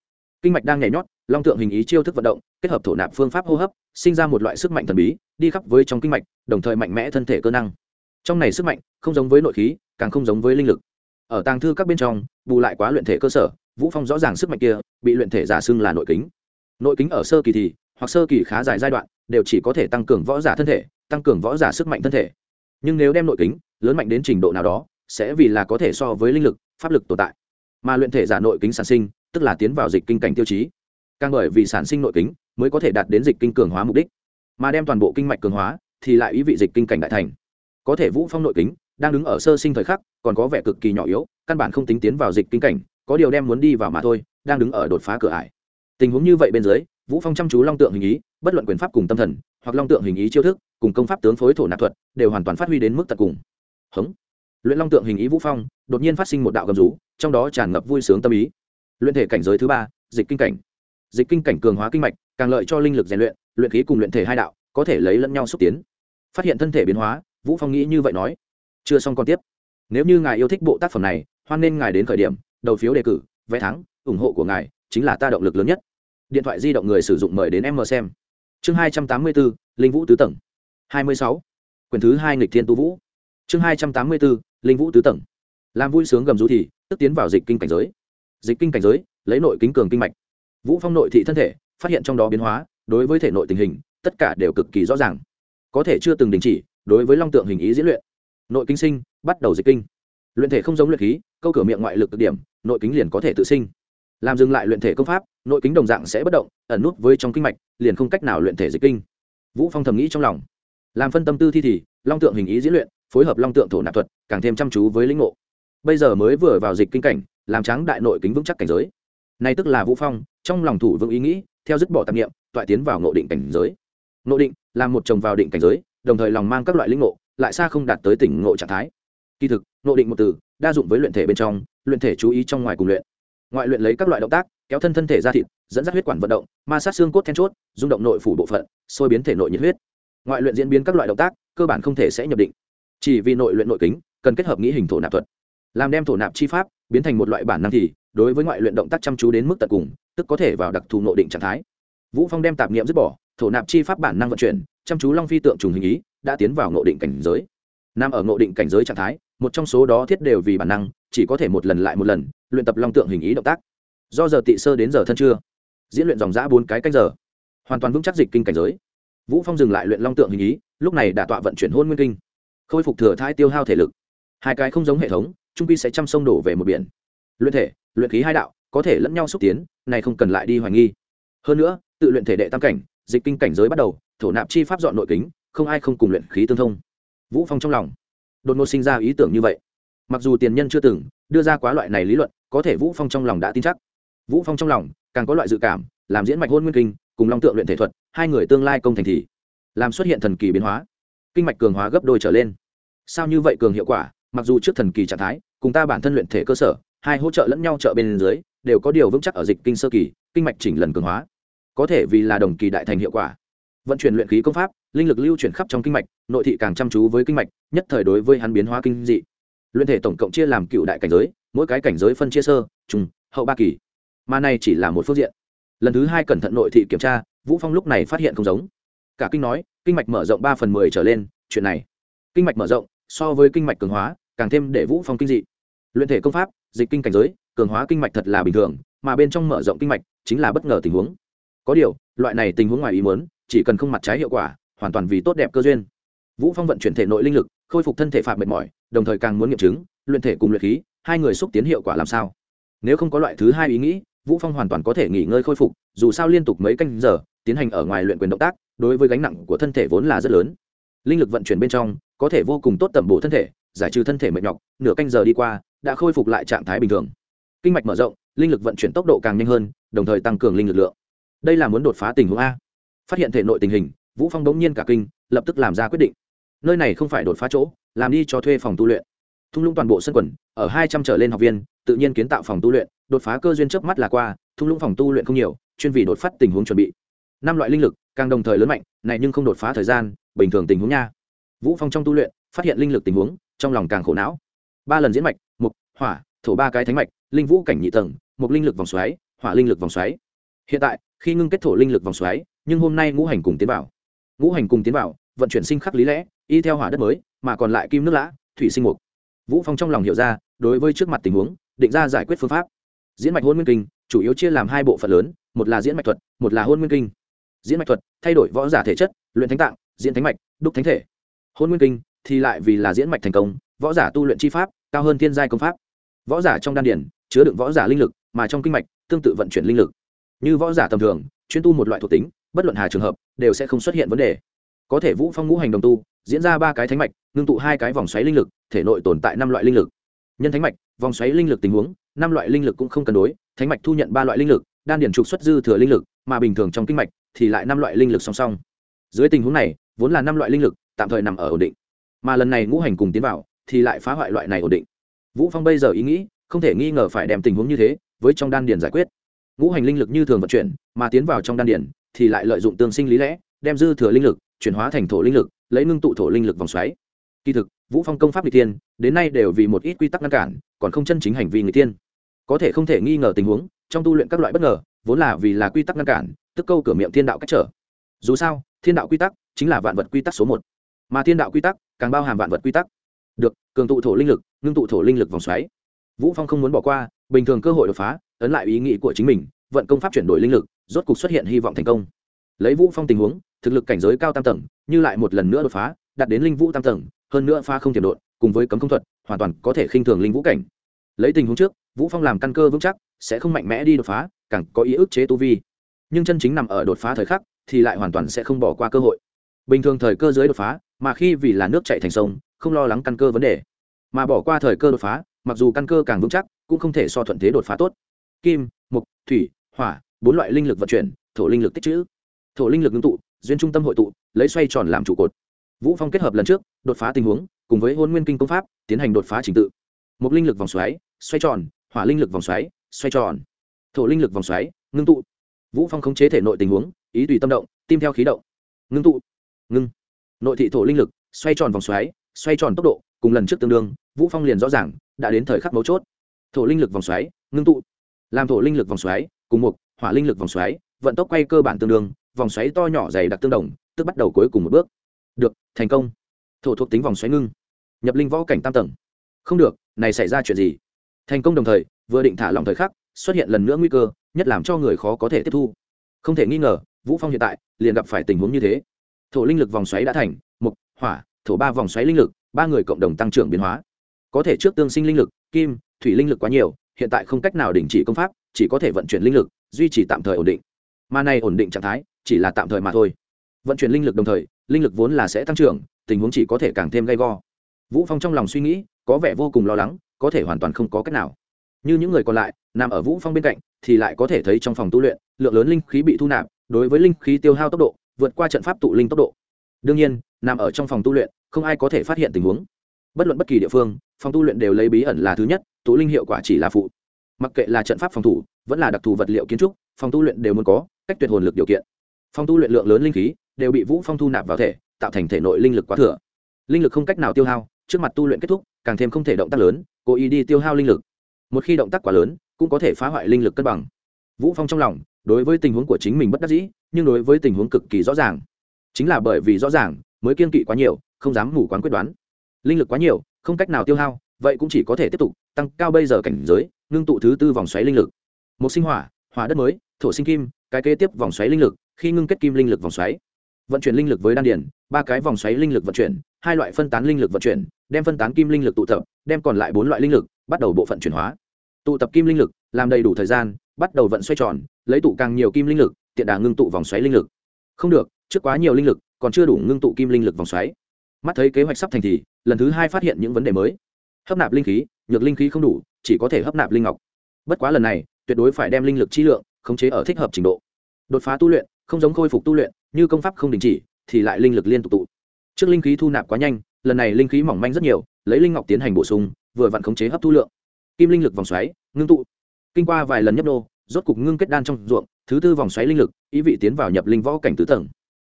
Kinh mạch đang nhảy nhót, long tượng hình ý chiêu thức vận động, kết hợp thổ nạp phương pháp hô hấp, sinh ra một loại sức mạnh thần bí, đi khắp với trong kinh mạch, đồng thời mạnh mẽ thân thể cơ năng. Trong này sức mạnh không giống với nội khí, càng không giống với linh lực. Ở tàng thư các bên trong, bù lại quá luyện thể cơ sở vũ phong rõ ràng sức mạnh kia, bị luyện thể giả xưng là nội kính. Nội kính ở sơ kỳ thì, hoặc sơ kỳ khá dài giai đoạn, đều chỉ có thể tăng cường võ giả thân thể, tăng cường võ giả sức mạnh thân thể. Nhưng nếu đem nội kính, lớn mạnh đến trình độ nào đó, sẽ vì là có thể so với linh lực, pháp lực tồn tại. Mà luyện thể giả nội kính sản sinh, tức là tiến vào dịch kinh cảnh tiêu chí. Càng bởi vì sản sinh nội kính, mới có thể đạt đến dịch kinh cường hóa mục đích. Mà đem toàn bộ kinh mạch cường hóa, thì lại ý vị dịch kinh cảnh đại thành. Có thể vũ phong nội kính, đang đứng ở sơ sinh thời khắc, còn có vẻ cực kỳ nhỏ yếu, căn bản không tính tiến vào dịch kinh cảnh có điều đem muốn đi vào mà thôi, đang đứng ở đột phá cửa ải. Tình huống như vậy bên dưới, vũ phong chăm chú long tượng hình ý, bất luận quyền pháp cùng tâm thần, hoặc long tượng hình ý chiêu thức, cùng công pháp tướng phối thổ nạp thuật, đều hoàn toàn phát huy đến mức tận cùng. Hống. Luyện long tượng hình ý vũ phong, đột nhiên phát sinh một đạo gầm rú, trong đó tràn ngập vui sướng tâm ý. Luyện thể cảnh giới thứ ba, dịch kinh cảnh. Dịch kinh cảnh cường hóa kinh mạch, càng lợi cho linh lực rèn luyện luyện khí cùng luyện thể hai đạo, có thể lấy lẫn nhau xúc tiến. Phát hiện thân thể biến hóa, vũ phong nghĩ như vậy nói. Chưa xong còn tiếp. Nếu như ngài yêu thích bộ tác phẩm này, hoan nên ngài đến khởi điểm đầu phiếu đề cử, vé thắng, ủng hộ của ngài chính là ta động lực lớn nhất. Điện thoại di động người sử dụng mời đến em mờ xem. Chương hai trăm tám mươi bốn linh vũ tứ tầng. hai mươi sáu quyển thứ hai nghịch thiên tu vũ. Chương hai trăm tám mươi bốn linh vũ tứ tầng. Làm vui sướng gầm rú thì, tức tiến vào dịch kinh cảnh giới. Dịch kinh cảnh giới, lấy nội kính cường kinh mạch. Vũ phong nội thị thân thể, phát hiện trong đó biến hóa, đối với thể nội tình hình, tất cả đều cực kỳ rõ ràng. Có thể chưa từng đình chỉ, đối với long tượng hình ý diễn luyện. Nội kinh sinh, bắt đầu dịch kinh. Luyện thể không giống luyện khí câu cửa miệng ngoại lực cực điểm, nội kính liền có thể tự sinh. Làm dừng lại luyện thể công pháp, nội kính đồng dạng sẽ bất động, ẩn nút với trong kinh mạch, liền không cách nào luyện thể dịch kinh. Vũ phong thầm nghĩ trong lòng. Làm phân tâm tư thi thì, long tượng hình ý diễn luyện, phối hợp long tượng thổ nạp thuật, càng thêm chăm chú với lĩnh ngộ. Bây giờ mới vừa vào dịch kinh cảnh, làm tráng đại nội kính vững chắc cảnh giới. Nay tức là vũ phong, trong lòng thủ vững ý nghĩ, theo dứt bỏ tạp niệm, toại tiến vào ngộ định cảnh giới. Ngộ định là một chồng vào định cảnh giới, đồng thời lòng mang các loại lĩnh ngộ, lại xa không đạt tới tỉnh ngộ trạng thái. Kỳ thực, ngộ định một từ đa dụng với luyện thể bên trong, luyện thể chú ý trong ngoài cùng luyện. Ngoại luyện lấy các loại động tác, kéo thân thân thể ra thịt, dẫn dắt huyết quản vận động, ma sát xương cốt then chốt, rung động nội phủ bộ phận, sôi biến thể nội nhiệt huyết. Ngoại luyện diễn biến các loại động tác, cơ bản không thể sẽ nhập định. Chỉ vì nội luyện nội kính, cần kết hợp nghĩ hình thổ nạp thuật. Làm đem thổ nạp chi pháp biến thành một loại bản năng thì, đối với ngoại luyện động tác chăm chú đến mức tận cùng, tức có thể vào đặc thù nội định trạng thái. Vũ phong đem tạp niệm dứt bỏ, thổ nạp chi pháp bản năng vận chuyển, chăm chú long phi tượng trùng hình ý, đã tiến vào nội định cảnh giới. Nằm ở nội định cảnh giới trạng thái một trong số đó thiết đều vì bản năng, chỉ có thể một lần lại một lần, luyện tập long tượng hình ý động tác. Do giờ tị sơ đến giờ thân trưa diễn luyện dòng giã bốn cái canh giờ. Hoàn toàn vững chắc dịch kinh cảnh giới. Vũ phong dừng lại luyện long tượng hình ý, lúc này đã tọa vận chuyển hôn nguyên kinh. Khôi phục thừa thai tiêu hao thể lực. Hai cái không giống hệ thống, trung quy sẽ chăm sông đổ về một biển. Luyện thể, luyện khí hai đạo, có thể lẫn nhau xúc tiến, này không cần lại đi hoài nghi. Hơn nữa, tự luyện thể đệ tam cảnh, dịch kinh cảnh giới bắt đầu, thổ nạp chi pháp dọn nội kính, không ai không cùng luyện khí tương thông. Vũ phong trong lòng đột ngột sinh ra ý tưởng như vậy. Mặc dù tiền nhân chưa từng đưa ra quá loại này lý luận, có thể vũ phong trong lòng đã tin chắc. Vũ phong trong lòng càng có loại dự cảm, làm diễn mạch hôn nguyên kinh, cùng long tượng luyện thể thuật, hai người tương lai công thành thì làm xuất hiện thần kỳ biến hóa. Kinh mạch cường hóa gấp đôi trở lên. Sao như vậy cường hiệu quả, mặc dù trước thần kỳ trạng thái, cùng ta bản thân luyện thể cơ sở, hai hỗ trợ lẫn nhau trợ bên dưới, đều có điều vững chắc ở dịch kinh sơ kỳ, kinh mạch chỉnh lần cường hóa. Có thể vì là đồng kỳ đại thành hiệu quả. Vận chuyển luyện khí công pháp linh lực lưu chuyển khắp trong kinh mạch nội thị càng chăm chú với kinh mạch nhất thời đối với hắn biến hóa kinh dị. Luyện thể tổng cộng chia làm cựu đại cảnh giới mỗi cái cảnh giới phân chia sơ trung, hậu ba kỳ. Mà này chỉ là một phương diện. Lần thứ hai cẩn thận nội thị kiểm tra vũ phong lúc này phát hiện không giống. Cả kinh nói kinh mạch mở rộng ba phần mười trở lên chuyện này. Kinh mạch mở rộng so với kinh mạch cường hóa càng thêm để vũ phong kinh dị. Luyện thể công pháp dịch kinh cảnh giới cường hóa kinh mạch thật là bình thường mà bên trong mở rộng kinh mạch chính là bất ngờ tình huống. Có điều loại này tình huống ngoài ý muốn chỉ cần không mặt trái hiệu quả hoàn toàn vì tốt đẹp cơ duyên. Vũ phong vận chuyển thể nội linh lực, khôi phục thân thể phạm mệt mỏi, đồng thời càng muốn nghiệm chứng, luyện thể cùng luyện khí, hai người xúc tiến hiệu quả làm sao. Nếu không có loại thứ hai ý nghĩ, vũ phong hoàn toàn có thể nghỉ ngơi khôi phục, dù sao liên tục mấy canh giờ, tiến hành ở ngoài luyện quyền động tác, đối với gánh nặng của thân thể vốn là rất lớn. Linh lực vận chuyển bên trong, có thể vô cùng tốt tẩm bổ thân thể, giải trừ thân thể mệt nhọc, nửa canh giờ đi qua, đã khôi phục lại trạng thái bình thường. Kinh mạch mở rộng, linh lực vận chuyển tốc độ càng nhanh hơn, đồng thời tăng cường linh lực lượng. Đây là muốn đột phá tình huống a. Phát hiện thể nội tình hình vũ phong đống nhiên cả kinh, lập tức làm ra quyết định. Nơi này không phải đột phá chỗ, làm đi cho thuê phòng tu luyện. Thung lũng toàn bộ sân quần, ở hai trăm trở lên học viên, tự nhiên kiến tạo phòng tu luyện, đột phá cơ duyên trước mắt là qua, thung lũng phòng tu luyện không nhiều, chuyên vì đột phát tình huống chuẩn bị. Năm loại linh lực, càng đồng thời lớn mạnh, này nhưng không đột phá thời gian, bình thường tình huống nha. Vũ phong trong tu luyện, phát hiện linh lực tình huống, trong lòng càng khổ não. Ba lần diễn mạch, mục, hỏa, thổ ba cái thánh mạch, linh vũ cảnh nhị tầng một linh lực vòng xoáy, hỏa linh lực vòng xoáy. Hiện tại, khi ngưng kết thổ linh lực vòng xoáy, nhưng hôm nay ngũ hành cùng tiến vào ngũ hành cùng tiến vào, vận chuyển sinh khắc lý lẽ, y theo hỏa đất mới, mà còn lại kim nước lã, thủy sinh mục. Vũ phong trong lòng hiểu ra, đối với trước mặt tình huống, định ra giải quyết phương pháp. Diễn mạch hôn nguyên kinh, chủ yếu chia làm hai bộ phận lớn, một là diễn mạch thuật, một là hôn nguyên kinh. Diễn mạch thuật, thay đổi võ giả thể chất, luyện thánh tạng, diễn thánh mạch, đúc thánh thể. Hôn nguyên kinh, thì lại vì là diễn mạch thành công, võ giả tu luyện chi pháp, cao hơn thiên giai công pháp. Võ giả trong đan điển, chứa đựng võ giả linh lực, mà trong kinh mạch, tương tự vận chuyển linh lực. Như võ giả tầm thường chuyên tu một loại thuộc tính, bất luận hà trường hợp, đều sẽ không xuất hiện vấn đề. Có thể vũ phong ngũ hành đồng tu, diễn ra ba cái thánh mạch, ngưng tụ hai cái vòng xoáy linh lực, thể nội tồn tại năm loại linh lực. Nhân thánh mạch, vòng xoáy linh lực tình huống, năm loại linh lực cũng không cân đối, thánh mạch thu nhận ba loại linh lực, đan điển trục xuất dư thừa linh lực, mà bình thường trong kinh mạch thì lại năm loại linh lực song song. Dưới tình huống này, vốn là năm loại linh lực, tạm thời nằm ở ổn định. Mà lần này ngũ hành cùng tiến vào, thì lại phá hoại loại này ổn định. Vũ phong bây giờ ý nghĩ, không thể nghi ngờ phải đem tình huống như thế với trong đan điền giải quyết ngũ hành linh lực như thường vận chuyển, mà tiến vào trong đan điển thì lại lợi dụng tương sinh lý lẽ, đem dư thừa linh lực chuyển hóa thành thổ linh lực, lấy ngưng tụ thổ linh lực vòng xoáy. Kỳ thực, vũ phong công pháp người tiên đến nay đều vì một ít quy tắc ngăn cản, còn không chân chính hành vi người tiên có thể không thể nghi ngờ tình huống, trong tu luyện các loại bất ngờ, vốn là vì là quy tắc ngăn cản, tức câu cửa miệng thiên đạo cách trở. Dù sao, thiên đạo quy tắc chính là vạn vật quy tắc số một. Mà thiên đạo quy tắc càng bao hàm vạn vật quy tắc. Được, cường tụ thổ linh lực, ngưng tụ thổ linh lực vòng xoáy. Vũ phong không muốn bỏ qua bình thường cơ hội đột phá, ấn lại ý nghĩ của chính mình, vận công pháp chuyển đổi linh lực, rốt cục xuất hiện hy vọng thành công. Lấy vũ phong tình huống, thực lực cảnh giới cao tam tầng, như lại một lần nữa đột phá, đạt đến linh vũ tam tầng, hơn nữa pha không tiềm đột cùng với cấm công thuật, hoàn toàn có thể khinh thường linh vũ cảnh. Lấy tình huống trước, vũ phong làm căn cơ vững chắc, sẽ không mạnh mẽ đi đột phá, càng có ý ức chế tu vi. Nhưng chân chính nằm ở đột phá thời khắc, thì lại hoàn toàn sẽ không bỏ qua cơ hội. Bình thường thời cơ dưới đột phá, mà khi vì là nước chạy thành sông, không lo lắng căn cơ vấn đề. Mà bỏ qua thời cơ đột phá, mặc dù căn cơ càng vững chắc cũng không thể so thuận thế đột phá tốt. Kim, mục, thủy, hỏa, bốn loại linh lực vận chuyển, thổ linh lực tích trữ. Thổ linh lực ngưng tụ, duyên trung tâm hội tụ, lấy xoay tròn làm trụ cột. Vũ phong kết hợp lần trước, đột phá tình huống, cùng với hôn nguyên kinh công pháp, tiến hành đột phá trình tự. Một linh lực vòng xoáy, xoay tròn, hỏa linh lực vòng xoáy, xoay tròn. Thổ linh lực vòng xoáy, ngưng tụ. Vũ phong khống chế thể nội tình huống, ý tùy tâm động, tim theo khí động. Ngưng tụ. Ngưng. Nội thị thổ linh lực, xoay tròn vòng xoáy, xoay tròn tốc độ, cùng lần trước tương đương, vũ phong liền rõ ràng, đã đến thời khắc mấu chốt thổ linh lực vòng xoáy, ngưng tụ. Làm thổ linh lực vòng xoáy, cùng một, hỏa linh lực vòng xoáy, vận tốc quay cơ bản tương đương, vòng xoáy to nhỏ dày đặc tương đồng, tức bắt đầu cuối cùng một bước. Được, thành công. Thổ thuộc tính vòng xoáy ngưng. Nhập linh võ cảnh tam tầng. Không được, này xảy ra chuyện gì? Thành công đồng thời, vừa định thả lỏng thời khắc, xuất hiện lần nữa nguy cơ, nhất làm cho người khó có thể tiếp thu. Không thể nghi ngờ, vũ phong hiện tại liền gặp phải tình huống như thế. Thổ linh lực vòng xoáy đã thành mục hỏa, thổ ba vòng xoáy linh lực, ba người cộng đồng tăng trưởng biến hóa. Có thể trước tương sinh linh lực, kim thủy linh lực quá nhiều, hiện tại không cách nào đình chỉ công pháp, chỉ có thể vận chuyển linh lực, duy trì tạm thời ổn định. Mà này ổn định trạng thái, chỉ là tạm thời mà thôi. Vận chuyển linh lực đồng thời, linh lực vốn là sẽ tăng trưởng, tình huống chỉ có thể càng thêm gay go. Vũ phong trong lòng suy nghĩ, có vẻ vô cùng lo lắng, có thể hoàn toàn không có cách nào. Như những người còn lại, nằm ở vũ phong bên cạnh, thì lại có thể thấy trong phòng tu luyện, lượng lớn linh khí bị thu nạp, đối với linh khí tiêu hao tốc độ, vượt qua trận pháp tụ linh tốc độ. Đương nhiên, nằm ở trong phòng tu luyện, không ai có thể phát hiện tình huống. Bất luận bất kỳ địa phương phòng tu luyện đều lấy bí ẩn là thứ nhất, tụ linh hiệu quả chỉ là phụ. Mặc kệ là trận pháp phòng thủ, vẫn là đặc thù vật liệu kiến trúc, phòng tu luyện đều muốn có cách tuyệt hồn lực điều kiện. Phòng tu luyện lượng lớn linh khí đều bị vũ phong thu nạp vào thể, tạo thành thể nội linh lực quá thừa. Linh lực không cách nào tiêu hao, trước mặt tu luyện kết thúc, càng thêm không thể động tác lớn, cố ý đi tiêu hao linh lực. Một khi động tác quá lớn, cũng có thể phá hoại linh lực cân bằng. Vũ phong trong lòng, đối với tình huống của chính mình bất đắc dĩ, nhưng đối với tình huống cực kỳ rõ ràng. Chính là bởi vì rõ ràng, mới kiên kỵ quá nhiều, không dám ngủ quán quyết đoán. Linh lực quá nhiều không cách nào tiêu hao, vậy cũng chỉ có thể tiếp tục tăng cao bây giờ cảnh giới, ngưng tụ thứ tư vòng xoáy linh lực. Một sinh hỏa hỏa đất mới, thổ sinh kim, cái kế tiếp vòng xoáy linh lực, khi ngưng kết kim linh lực vòng xoáy. Vận chuyển linh lực với đan điển ba cái vòng xoáy linh lực vận chuyển, hai loại phân tán linh lực vận chuyển, đem phân tán kim linh lực tụ tập, đem còn lại bốn loại linh lực bắt đầu bộ phận chuyển hóa. Tụ tập kim linh lực, làm đầy đủ thời gian, bắt đầu vận xoay tròn, lấy tụ càng nhiều kim linh lực, tiện đà ngưng tụ vòng xoáy linh lực. Không được, trước quá nhiều linh lực, còn chưa đủ ngưng tụ kim linh lực vòng xoáy. Mắt thấy kế hoạch sắp thành thì lần thứ hai phát hiện những vấn đề mới. Hấp nạp linh khí, nhược linh khí không đủ, chỉ có thể hấp nạp linh ngọc. Bất quá lần này, tuyệt đối phải đem linh lực chi lượng khống chế ở thích hợp trình độ. Đột phá tu luyện, không giống khôi phục tu luyện, như công pháp không đình chỉ, thì lại linh lực liên tục tụ. Trước linh khí thu nạp quá nhanh, lần này linh khí mỏng manh rất nhiều, lấy linh ngọc tiến hành bổ sung, vừa vặn khống chế hấp thu lượng. Kim linh lực vòng xoáy, ngưng tụ. Kinh qua vài lần nhấp nô, rốt cục ngưng kết đan trong ruộng, thứ tư vòng xoáy linh lực, ý vị tiến vào nhập linh võ cảnh tứ tầng.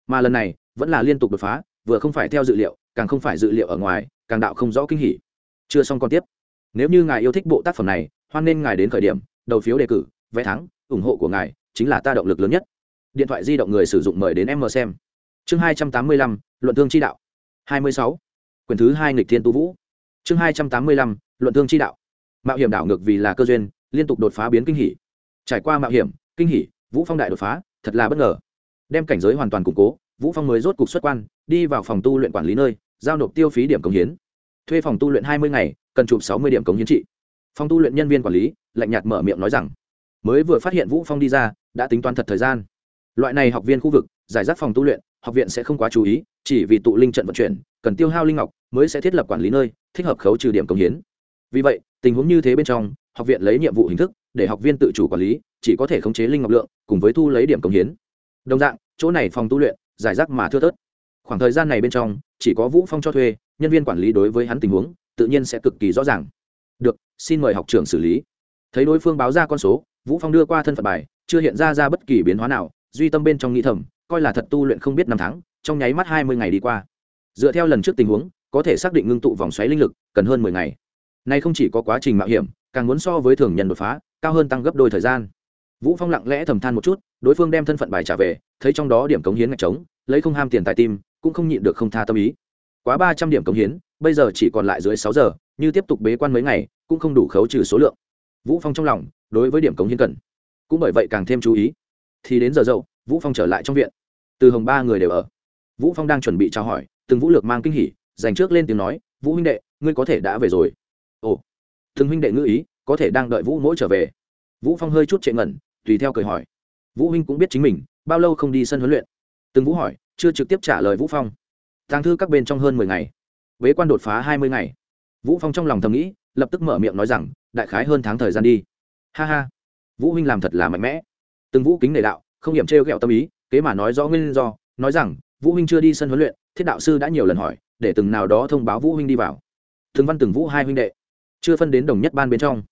Mà lần này, vẫn là liên tục đột phá, vừa không phải theo dự liệu càng không phải dự liệu ở ngoài, càng đạo không rõ kinh hỉ. Chưa xong còn tiếp. Nếu như ngài yêu thích bộ tác phẩm này, hoan nên ngài đến khởi điểm, đầu phiếu đề cử, vé thắng, ủng hộ của ngài chính là ta động lực lớn nhất. Điện thoại di động người sử dụng mời đến em mờ xem. Chương hai trăm tám mươi lăm, luận thương chi đạo. hai mươi sáu quyển thứ hai nghịch thiên tu vũ. Chương hai trăm tám mươi lăm, luận thương chi đạo. Mạo hiểm đảo ngược vì là cơ duyên, liên tục đột phá biến kinh hỉ. Trải qua mạo hiểm, kinh hỉ, vũ phong đại đột phá, thật là bất ngờ. Đem cảnh giới hoàn toàn củng cố, vũ phong mới rốt cục xuất quan, đi vào phòng tu luyện quản lý nơi giao nộp tiêu phí điểm cống hiến. Thuê phòng tu luyện hai mươi ngày, cần chụp sáu mươi điểm cống hiến trị. Phòng tu luyện nhân viên quản lý, lạnh nhạt mở miệng nói rằng, mới vừa phát hiện vũ phong đi ra, đã tính toán thật thời gian. Loại này học viên khu vực, giải rác phòng tu luyện, học viện sẽ không quá chú ý, chỉ vì tụ linh trận vận chuyển, cần tiêu hao linh ngọc, mới sẽ thiết lập quản lý nơi, thích hợp khấu trừ điểm cống hiến. Vì vậy, tình huống như thế bên trong, học viện lấy nhiệm vụ hình thức, để học viên tự chủ quản lý, chỉ có thể khống chế linh ngọc lượng, cùng với thu lấy điểm cống hiến. Đồng dạng, chỗ này phòng tu luyện, giải rác mà thưa thớt khoảng thời gian này bên trong, chỉ có vũ phong cho thuê, nhân viên quản lý đối với hắn tình huống, tự nhiên sẽ cực kỳ rõ ràng. Được, xin mời học trưởng xử lý. Thấy đối phương báo ra con số, vũ phong đưa qua thân phận bài, chưa hiện ra ra bất kỳ biến hóa nào, duy tâm bên trong nghĩ thầm, coi là thật tu luyện không biết năm tháng, trong nháy mắt hai mươi ngày đi qua. Dựa theo lần trước tình huống, có thể xác định ngưng tụ vòng xoáy linh lực, cần hơn mười ngày. Nay không chỉ có quá trình mạo hiểm, càng muốn so với thường nhân đột phá, cao hơn tăng gấp đôi thời gian. Vũ phong lặng lẽ thầm than một chút, đối phương đem thân phận bài trả về, thấy trong đó điểm cống hiến ngạch trống, lấy không ham tiền tài tim cũng không nhịn được không tha tâm ý. Quá ba trăm điểm cống hiến, bây giờ chỉ còn lại dưới sáu giờ, như tiếp tục bế quan mấy ngày, cũng không đủ khấu trừ số lượng. Vũ phong trong lòng, đối với điểm cống hiến cần. Cũng bởi vậy càng thêm chú ý. Thì đến giờ dậu, vũ phong trở lại trong viện. Từ hồng ba người đều ở. Vũ phong đang chuẩn bị trao hỏi, từng vũ lược mang kinh hỉ, dành trước lên tiếng nói, vũ huynh đệ, ngươi có thể đã về rồi. Ồ, từng huynh đệ ngữ ý, có thể đang đợi vũ mỗi trở về. Vũ phong hơi chút trệ ngẩn, tùy theo cười hỏi. Vũ huynh cũng biết chính mình, bao lâu không đi sân huấn luyện? Từng vũ hỏi chưa trực tiếp trả lời vũ phong. Tàng thư các bên trong hơn mười ngày. Bế quan đột phá hai mươi ngày. Vũ phong trong lòng thầm nghĩ, lập tức mở miệng nói rằng, đại khái hơn tháng thời gian đi. Ha ha. Vũ huynh làm thật là mạnh mẽ. Từng vũ kính nể đạo, không hiểm trêu ghẹo tâm ý, kế mà nói rõ nguyên do, nói rằng, vũ huynh chưa đi sân huấn luyện, thiết đạo sư đã nhiều lần hỏi, để từng nào đó thông báo vũ huynh đi vào. Từng văn, từng vũ hai huynh đệ. Chưa phân đến đồng nhất ban bên trong.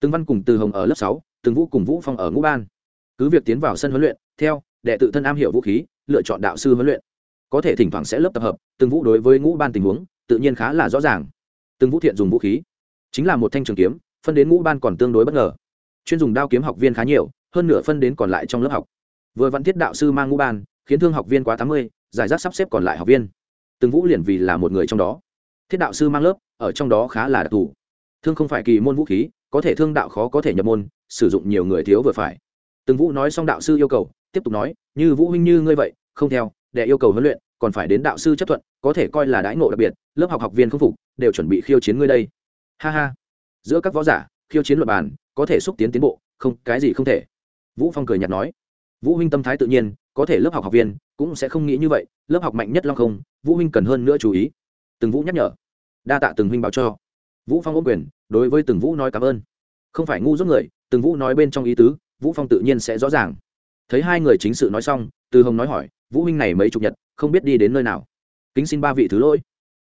Từng văn cùng từ hồng ở lớp sáu, từng vũ cùng vũ phong ở ngũ ban. Cứ việc tiến vào sân huấn luyện, theo, đệ tự thân am hiểu vũ khí lựa chọn đạo sư huấn luyện. Có thể thỉnh thoảng sẽ lớp tập hợp, từng vũ đối với ngũ ban tình huống, tự nhiên khá là rõ ràng. Từng vũ thiện dùng vũ khí, chính là một thanh trường kiếm, phân đến ngũ ban còn tương đối bất ngờ. Chuyên dùng đao kiếm học viên khá nhiều, hơn nửa phân đến còn lại trong lớp học. Vừa văn thiết đạo sư mang ngũ ban, khiến thương học viên quá tám mươi, giải rác sắp xếp còn lại học viên. Từng vũ liền vì là một người trong đó. Thiết đạo sư mang lớp, ở trong đó khá là đặc thù. Thương không phải kỳ môn vũ khí, có thể thương đạo khó có thể nhập môn, sử dụng nhiều người thiếu vừa phải. Từng vũ nói xong đạo sư yêu cầu tiếp tục nói, như vũ huynh như ngươi vậy, không theo, để yêu cầu huấn luyện, còn phải đến đạo sư chấp thuận, có thể coi là đãi ngộ đặc biệt, lớp học học viên không phục, đều chuẩn bị khiêu chiến ngươi đây. Ha ha. Giữa các võ giả, khiêu chiến luật bàn, có thể xúc tiến tiến bộ, không, cái gì không thể. Vũ phong cười nhạt nói. Vũ huynh tâm thái tự nhiên, có thể lớp học học viên cũng sẽ không nghĩ như vậy, lớp học mạnh nhất long không, vũ huynh cần hơn nữa chú ý. Từng vũ nhắc nhở. Đa tạ từng huynh báo cho. Vũ phong ôm quyền, đối với từng vũ nói cảm ơn. Không phải ngu dốt người, từng vũ nói bên trong ý tứ, vũ phong tự nhiên sẽ rõ ràng thấy hai người chính sự nói xong, từ hồng nói hỏi, vũ huynh này mấy chục nhật, không biết đi đến nơi nào? Kính xin ba vị thứ lỗi.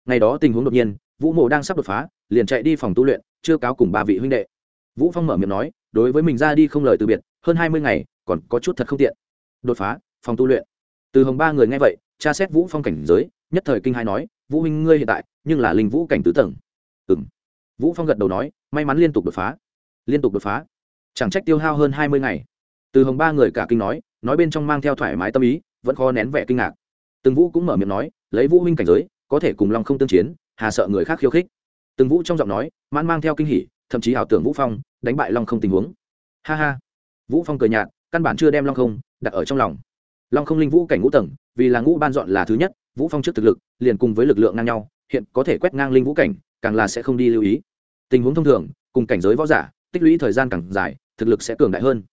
Ngày đó tình huống đột nhiên, vũ mộ đang sắp đột phá, liền chạy đi phòng tu luyện, chưa cáo cùng ba vị huynh đệ. Vũ phong mở miệng nói, đối với mình ra đi không lời từ biệt, hơn hai mươi ngày, còn có chút thật không tiện. Đột phá, phòng tu luyện. Từ hồng ba người nghe vậy, tra xét vũ phong cảnh giới, nhất thời kinh hai nói, vũ huynh ngươi hiện tại, nhưng là linh vũ cảnh tứ tầng. Ừng vũ phong gật đầu nói, may mắn liên tục đột phá. Liên tục đột phá. Chẳng trách tiêu hao hơn hai mươi ngày từ hồng ba người cả kinh nói nói bên trong mang theo thoải mái tâm ý, vẫn khó nén vẻ kinh ngạc. Từng vũ cũng mở miệng nói, lấy vũ huynh cảnh giới, có thể cùng long không tương chiến, hà sợ người khác khiêu khích. Từng vũ trong giọng nói, mãn mang theo kinh hỉ, thậm chí ảo tưởng vũ phong, đánh bại long không tình huống. Ha ha. Vũ phong cười nhạt, căn bản chưa đem long không, đặt ở trong lòng. Long không linh vũ cảnh ngũ tầng, vì là ngũ ban dọn là thứ nhất, vũ phong trước thực lực, liền cùng với lực lượng ngang nhau, hiện có thể quét ngang linh vũ cảnh, càng là sẽ không đi lưu ý. Tình huống thông thường, cùng cảnh giới võ giả, tích lũy thời gian càng dài, thực lực sẽ cường đại hơn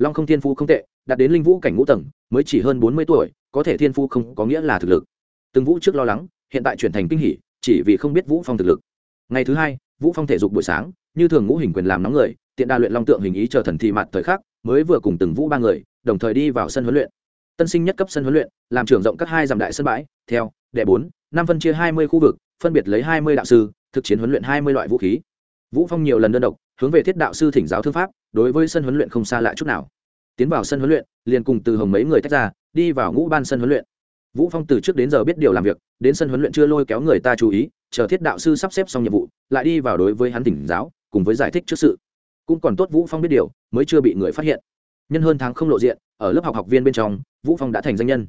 long không thiên phú không tệ, đạt đến linh vũ cảnh ngũ tầng, mới chỉ hơn bốn mươi tuổi, có thể thiên phú không có nghĩa là thực lực. Từng vũ trước lo lắng, hiện tại chuyển thành kinh hỉ, chỉ vì không biết vũ phong thực lực. Ngày thứ hai, vũ phong thể dục buổi sáng, như thường ngũ hình quyền làm nóng người, tiện đa luyện long tượng hình ý chờ thần thị mặt thời khắc, mới vừa cùng từng vũ ba người, đồng thời đi vào sân huấn luyện. Tân sinh nhất cấp sân huấn luyện, làm trưởng rộng các hai dặm đại sân bãi, theo, đệ bốn, năm phân chia hai mươi khu vực, phân biệt lấy hai mươi đạo sư, thực chiến huấn luyện hai mươi loại vũ khí vũ phong nhiều lần đơn độc, hướng về thiết đạo sư thỉnh giáo thương pháp, đối với sân huấn luyện không xa lạ chút nào. Tiến vào sân huấn luyện, liền cùng từ hồng mấy người tách ra, đi vào ngũ ban sân huấn luyện. Vũ phong từ trước đến giờ biết điều làm việc, đến sân huấn luyện chưa lôi kéo người ta chú ý, chờ thiết đạo sư sắp xếp xong nhiệm vụ, lại đi vào đối với hắn thỉnh giáo, cùng với giải thích trước sự. Cũng còn tốt vũ phong biết điều, mới chưa bị người phát hiện. Nhân hơn tháng không lộ diện, ở lớp học học viên bên trong, vũ phong đã thành danh nhân.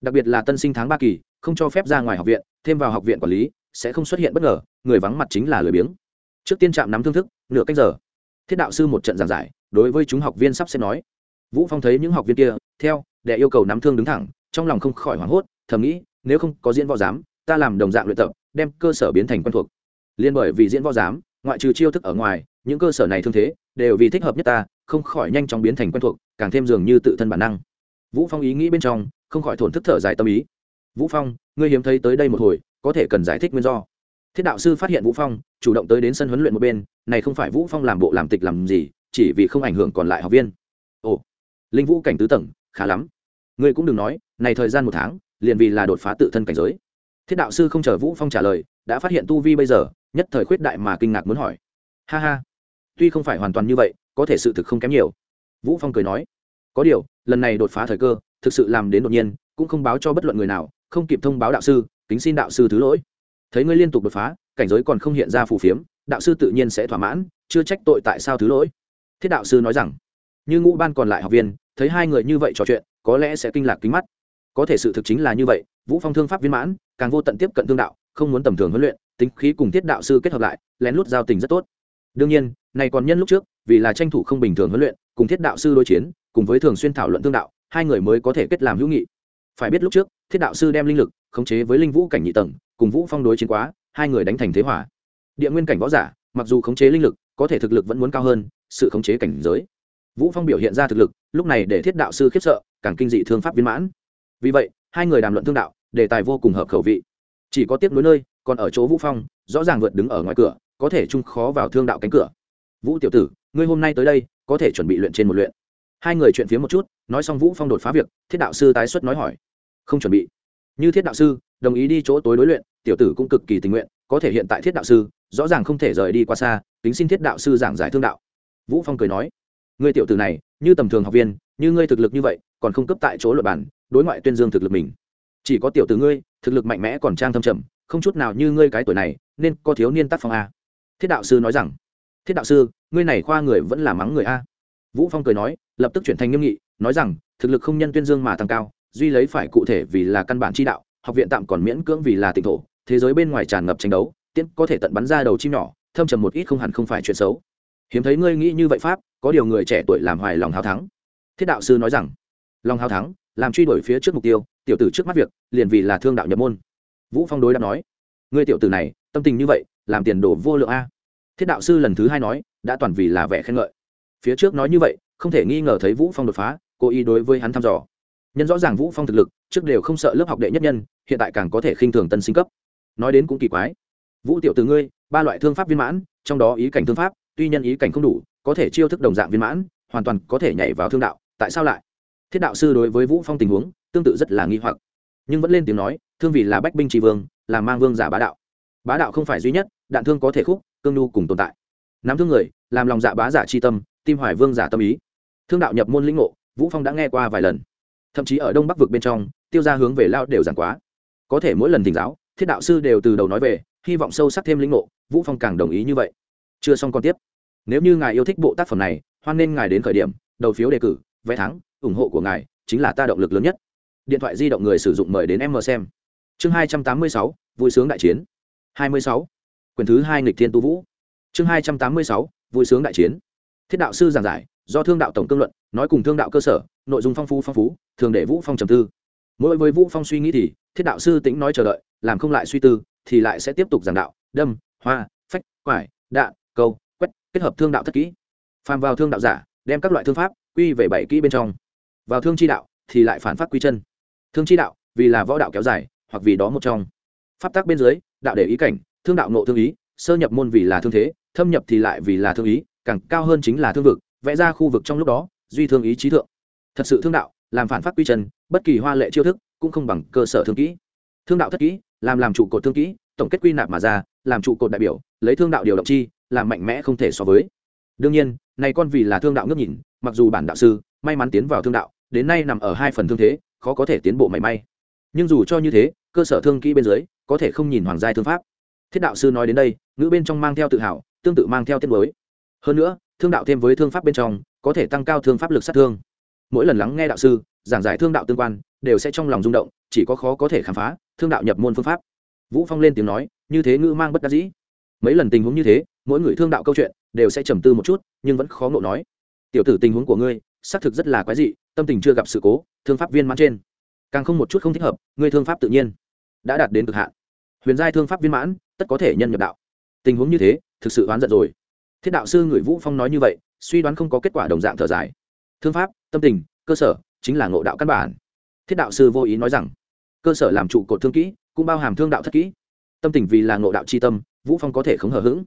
Đặc biệt là tân sinh tháng ba kỳ, không cho phép ra ngoài học viện, thêm vào học viện quản lý, sẽ không xuất hiện bất ngờ, người vắng mặt chính là lười biếng trước tiên trạm nắm thương thức, nửa cách giờ. Thiết đạo sư một trận giảng giải, đối với chúng học viên sắp xếp nói. Vũ phong thấy những học viên kia, theo, để yêu cầu nắm thương đứng thẳng, trong lòng không khỏi hoảng hốt, thầm nghĩ, nếu không có diễn võ giám, ta làm đồng dạng luyện tập, đem cơ sở biến thành quen thuộc. Liên bởi vì diễn võ giám, ngoại trừ chiêu thức ở ngoài, những cơ sở này thương thế, đều vì thích hợp nhất ta, không khỏi nhanh chóng biến thành quen thuộc, càng thêm dường như tự thân bản năng. Vũ phong ý nghĩ bên trong, không khỏi thổn thức thở dài tâm ý. Vũ phong, ngươi hiếm thấy tới đây một hồi, có thể cần giải thích nguyên do thiết đạo sư phát hiện vũ phong, chủ động tới đến sân huấn luyện một bên, này không phải vũ phong làm bộ làm tịch làm gì, chỉ vì không ảnh hưởng còn lại học viên. Ồ, linh vũ cảnh tứ tầng, khá lắm. Ngươi cũng đừng nói, này thời gian một tháng, liền vì là đột phá tự thân cảnh giới. Thiết đạo sư không chờ vũ phong trả lời, đã phát hiện tu vi bây giờ, nhất thời khuyết đại mà kinh ngạc muốn hỏi. Ha ha, tuy không phải hoàn toàn như vậy, có thể sự thực không kém nhiều. Vũ phong cười nói, có điều, lần này đột phá thời cơ, thực sự làm đến đột nhiên, cũng không báo cho bất luận người nào, không kịp thông báo đạo sư, kính xin đạo sư thứ lỗi thấy ngươi liên tục đột phá, cảnh giới còn không hiện ra phù phiếm, đạo sư tự nhiên sẽ thỏa mãn, chưa trách tội tại sao thứ lỗi. Thiết đạo sư nói rằng. Như ngũ ban còn lại học viên, thấy hai người như vậy trò chuyện, có lẽ sẽ kinh lạc kính mắt. Có thể sự thực chính là như vậy, vũ phong thương pháp viên mãn, càng vô tận tiếp cận thương đạo, không muốn tầm thường huấn luyện, tính khí cùng thiết đạo sư kết hợp lại, lén lút giao tình rất tốt. Đương nhiên, này còn nhân lúc trước, vì là tranh thủ không bình thường huấn luyện, cùng thiết đạo sư đối chiến, cùng với thường xuyên thảo luận thương đạo, hai người mới có thể kết làm hữu nghị phải biết lúc trước, thiết đạo sư đem linh lực khống chế với linh vũ cảnh nhị tầng, cùng vũ phong đối chiến quá, hai người đánh thành thế hỏa địa nguyên cảnh võ giả, mặc dù khống chế linh lực, có thể thực lực vẫn muốn cao hơn, sự khống chế cảnh giới. Vũ phong biểu hiện ra thực lực, lúc này để thiết đạo sư khiếp sợ, càng kinh dị thương pháp viên mãn. Vì vậy, hai người đàm luận thương đạo, đề tài vô cùng hợp khẩu vị. Chỉ có tiếp nối nơi, còn ở chỗ vũ phong, rõ ràng vượt đứng ở ngoài cửa, có thể chung khó vào thương đạo cánh cửa. Vũ tiểu tử, ngươi hôm nay tới đây, có thể chuẩn bị luyện trên một luyện hai người chuyện phía một chút, nói xong vũ phong đột phá việc, thiết đạo sư tái xuất nói hỏi. Không chuẩn bị. Như thiết đạo sư, đồng ý đi chỗ tối đối luyện, tiểu tử cũng cực kỳ tình nguyện, có thể hiện tại thiết đạo sư, rõ ràng không thể rời đi qua xa tính xin thiết đạo sư giảng giải thương đạo. Vũ phong cười nói. Ngươi tiểu tử này, như tầm thường học viên, như ngươi thực lực như vậy, còn không cấp tại chỗ luật bản đối ngoại tuyên dương thực lực mình. Chỉ có tiểu tử ngươi, thực lực mạnh mẽ còn trang thâm trầm, không chút nào như ngươi cái tuổi này, nên có thiếu niên tác phong a. Thiết đạo sư nói rằng. Thiết đạo sư, ngươi này khoa người vẫn là mắng người a vũ phong cười nói, lập tức chuyển thành nghiêm nghị, nói rằng, thực lực không nhân tuyên dương mà tăng cao, duy lấy phải cụ thể vì là căn bản chi đạo, học viện tạm còn miễn cưỡng vì là tịnh thổ, thế giới bên ngoài tràn ngập tranh đấu, tiễn có thể tận bắn ra đầu chim nhỏ, thâm trầm một ít không hẳn không phải chuyện xấu. Hiếm thấy ngươi nghĩ như vậy pháp, có điều người trẻ tuổi làm hoài lòng hào thắng. Thiết đạo sư nói rằng, lòng hào thắng, làm truy đuổi phía trước mục tiêu, tiểu tử trước mắt việc, liền vì là thương đạo nhập môn. Vũ phong đối đáp nói, ngươi tiểu tử này, tâm tình như vậy, làm tiền đồ vô lượng a. Thiết đạo sư lần thứ hai nói, đã toàn vì là vẻ khen ngợi phía trước nói như vậy, không thể nghi ngờ thấy vũ phong đột phá, cố ý đối với hắn thăm dò. Nhân rõ ràng vũ phong thực lực, trước đều không sợ lớp học đệ nhất nhân, hiện tại càng có thể khinh thường tân sinh cấp. Nói đến cũng kỳ quái. Vũ tiểu từ ngươi, ba loại thương pháp viên mãn, trong đó ý cảnh thương pháp, tuy nhân ý cảnh không đủ, có thể chiêu thức đồng dạng viên mãn, hoàn toàn có thể nhảy vào thương đạo, tại sao lại? Thiết đạo sư đối với vũ phong tình huống, tương tự rất là nghi hoặc. Nhưng vẫn lên tiếng nói, thương vì là bách binh tri vương, là mang vương giả bá đạo. Bá đạo không phải duy nhất, đạn thương có thể khúc, cương nhu cùng tồn tại. Nắm thương người, làm lòng dạ bá giả chi tâm tim hoài vương giả tâm ý. Thương đạo nhập môn lĩnh ngộ, vũ phong đã nghe qua vài lần. Thậm chí ở đông bắc vực bên trong, tiêu ra hướng về lao đều giảng quá. Có thể mỗi lần thỉnh giáo, thiết đạo sư đều từ đầu nói về, hy vọng sâu sắc thêm lĩnh ngộ, vũ phong càng đồng ý như vậy. Chưa xong còn tiếp. Nếu như ngài yêu thích bộ tác phẩm này, hoan nên ngài đến khởi điểm, đầu phiếu đề cử, vé thắng, ủng hộ của ngài chính là ta động lực lớn nhất. Điện thoại di động người sử dụng mời đến em mở xem. Chương hai trăm tám mươi sáu, vui sướng đại chiến. hai mươi sáu, quyển thứ hai nghịch thiên tu vũ. Chương hai trăm tám mươi sáu, vui sướng đại chiến thiết đạo sư giảng giải, do thương đạo tổng cương luận, nói cùng thương đạo cơ sở, nội dung phong phú phong phú, thường để vũ phong trầm tư. Mỗi với vũ phong suy nghĩ thì, thiết đạo sư tính nói chờ đợi, làm không lại suy tư, thì lại sẽ tiếp tục giảng đạo, đâm, hoa, phách, quải, đạn, câu, quét, kết hợp thương đạo thất kỹ. Phàm vào thương đạo giả, đem các loại thương pháp, quy về bảy kỹ bên trong. Vào thương chi đạo, thì lại phản phát quy chân. Thương chi đạo, vì là võ đạo kéo dài, hoặc vì đó một trong. Pháp tác bên dưới, đạo để ý cảnh, thương đạo nộ thương ý, sơ nhập môn vì là thương thế, thâm nhập thì lại vì là thương ý càng cao hơn chính là thương vực, vẽ ra khu vực trong lúc đó, duy thương ý trí thượng. Thật sự thương đạo, làm phản phát quy chân, bất kỳ hoa lệ chiêu thức, cũng không bằng cơ sở thương kỹ. Thương đạo thất kỹ, làm làm trụ cột thương kỹ, tổng kết quy nạp mà ra, làm trụ cột đại biểu, lấy thương đạo điều động chi, làm mạnh mẽ không thể so với. Đương nhiên, này con vì là thương đạo ngước nhìn, mặc dù bản đạo sư, may mắn tiến vào thương đạo, đến nay nằm ở hai phần thương thế, khó có thể tiến bộ mảy may. Nhưng dù cho như thế, cơ sở thương kỹ bên dưới, có thể không nhìn hoàng giai thương pháp. Thiết đạo sư nói đến đây, ngữ bên trong mang theo tự hào, tương tự mang theo tiết mới hơn nữa, thương đạo thêm với thương pháp bên trong, có thể tăng cao thương pháp lực sát thương. Mỗi lần lắng nghe đạo sư, giảng giải thương đạo tương quan, đều sẽ trong lòng rung động, chỉ có khó có thể khám phá, thương đạo nhập môn phương pháp. Vũ phong lên tiếng nói, như thế ngữ mang bất đắc dĩ. Mấy lần tình huống như thế, mỗi người thương đạo câu chuyện, đều sẽ trầm tư một chút, nhưng vẫn khó ngộ nói. Tiểu tử tình huống của ngươi, xác thực rất là quái dị, tâm tình chưa gặp sự cố, thương pháp viên mãn trên. Càng không một chút không thích hợp, ngươi thương pháp tự nhiên đã đạt đến cực hạn. Huyền giai thương pháp viên mãn, tất có thể nhân nhập đạo. Tình huống như thế, thực sự oán giận rồi thiết đạo sư người vũ phong nói như vậy, suy đoán không có kết quả đồng dạng thở dài. Thương pháp, tâm tình, cơ sở, chính là ngộ đạo căn bản. Thiết đạo sư vô ý nói rằng, cơ sở làm trụ cột thương kỹ, cũng bao hàm thương đạo thất kỹ. Tâm tình vì là ngộ đạo c h i tâm, vũ phong có thể không hờ hững.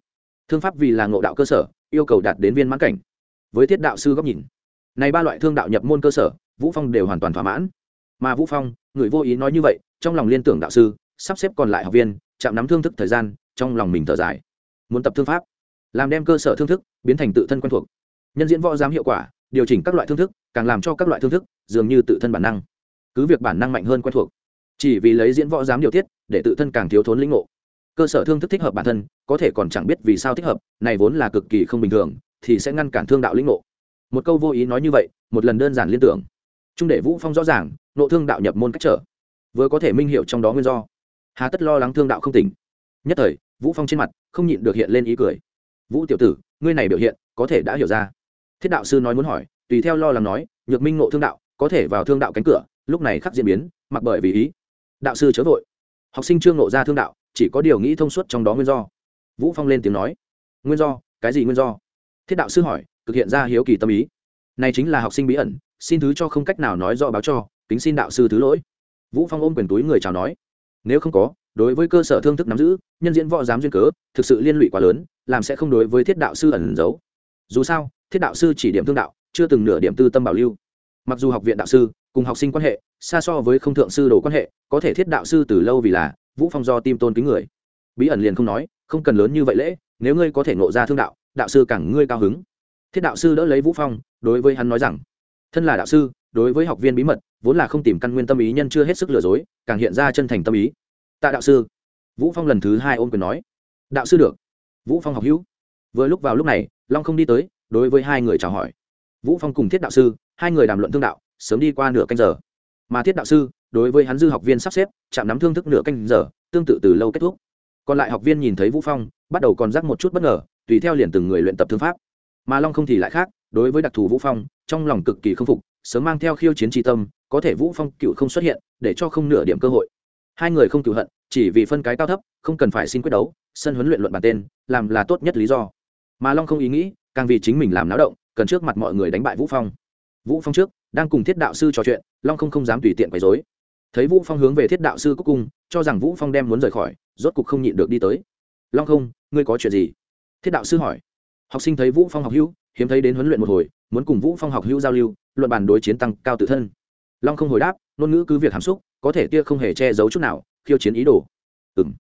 Thương pháp vì là ngộ đạo cơ sở, yêu cầu đạt đến viên mãn cảnh. Với thiết đạo sư góc nhìn, này ba loại thương đạo nhập môn cơ sở, vũ phong đều hoàn toàn thỏa mãn. Mà vũ phong, người vô ý nói như vậy, trong lòng liên tưởng đạo sư, sắp xếp còn lại học viên, chạm nắm thương thức thời gian, trong lòng mình thở dài. Muốn tập thương pháp làm đem cơ sở thương thức biến thành tự thân quen thuộc. Nhân diễn võ giám hiệu quả, điều chỉnh các loại thương thức, càng làm cho các loại thương thức dường như tự thân bản năng. Cứ việc bản năng mạnh hơn quen thuộc, chỉ vì lấy diễn võ giám điều tiết để tự thân càng thiếu thốn lĩnh ngộ. Cơ sở thương thức thích hợp bản thân, có thể còn chẳng biết vì sao thích hợp, này vốn là cực kỳ không bình thường, thì sẽ ngăn cản thương đạo lĩnh ngộ. Một câu vô ý nói như vậy, một lần đơn giản liên tưởng. Trung để vũ phong rõ ràng, nộ thương đạo nhập môn cách trở. Vừa có thể minh hiệu trong đó nguyên do. Hà tất lo lắng thương đạo không tỉnh. Nhất thời, vũ phong trên mặt không nhịn được hiện lên ý cười vũ tiểu tử, ngươi này biểu hiện, có thể đã hiểu ra. Thiết đạo sư nói muốn hỏi, tùy theo lo lắng nói, nhược minh ngộ thương đạo, có thể vào thương đạo cánh cửa, lúc này khắc diễn biến, mặc bởi vì ý. Đạo sư chớ vội. Học sinh chưa ngộ ra thương đạo, chỉ có điều nghĩ thông suốt trong đó nguyên do. Vũ phong lên tiếng nói, nguyên do? Cái gì nguyên do? Thiết đạo sư hỏi thực hiện ra hiếu kỳ tâm ý. Này chính là học sinh bí ẩn, xin thứ cho không cách nào nói rõ báo cho, kính xin đạo sư thứ lỗi. Vũ phong ôm quyền túi người chào nói, nếu không có đối với cơ sở thương thức nắm giữ, nhân diễn võ giám duyên cớ, thực sự liên lụy quá lớn, làm sẽ không đối với thiết đạo sư ẩn giấu. Dù sao, thiết đạo sư chỉ điểm thương đạo, chưa từng nửa điểm tư tâm bảo lưu. Mặc dù học viện đạo sư, cùng học sinh quan hệ, xa so với không thượng sư đồ quan hệ, có thể thiết đạo sư từ lâu vì là, vũ phong do tim tôn kính người. Bí ẩn liền không nói, không cần lớn như vậy lễ, nếu ngươi có thể ngộ ra thương đạo đạo sư càng ngươi cao hứng. Thiết đạo sư đỡ lấy vũ phong, đối với hắn nói rằng, thân là đạo sư, đối với học viên bí mật, vốn là không tìm căn nguyên tâm ý nhân chưa hết sức lừa dối, càng hiện ra chân thành tâm ý tạ đạo sư. Vũ phong lần thứ hai ôm quyền nói. Đạo sư được. Vũ phong học hữu. Vừa lúc vào lúc này, long không đi tới, đối với hai người chào hỏi. Vũ phong cùng thiết đạo sư, hai người đàm luận thương đạo, sớm đi qua nửa canh giờ. Mà thiết đạo sư, đối với hắn dư học viên sắp xếp, chạm nắm thương thức nửa canh giờ, tương tự từ lâu kết thúc. Còn lại học viên nhìn thấy vũ phong, bắt đầu còn rắc một chút bất ngờ, tùy theo liền từng người luyện tập thương pháp. Mà long không thì lại khác, đối với đặc thù vũ phong, trong lòng cực kỳ không phục, sớm mang theo khiêu chiến tri tâm, có thể vũ phong cựu không xuất hiện, để cho không nửa điểm cơ hội. Hai người không cựu hận chỉ vì phân cái cao thấp, không cần phải xin quyết đấu, sân huấn luyện luận bản tên, làm là tốt nhất lý do. Mà long không ý nghĩ, càng vì chính mình làm náo động, cần trước mặt mọi người đánh bại vũ phong. Vũ phong trước, đang cùng thiết đạo sư trò chuyện, long không không dám tùy tiện quấy rối. Thấy vũ phong hướng về thiết đạo sư cúc cung, cho rằng vũ phong đem muốn rời khỏi, rốt cục không nhịn được đi tới. Long không, ngươi có chuyện gì? Thiết đạo sư hỏi. Học sinh thấy vũ phong học hữu, hiếm thấy đến huấn luyện một hồi, muốn cùng vũ phong học hữu giao lưu, luận bàn đối chiến tăng cao tự thân. Long không hồi đáp, ngôn ngữ cứ việc hàm xúc, có thể tia không hề che giấu chút nào khiêu chiến ý đồ. Ừm.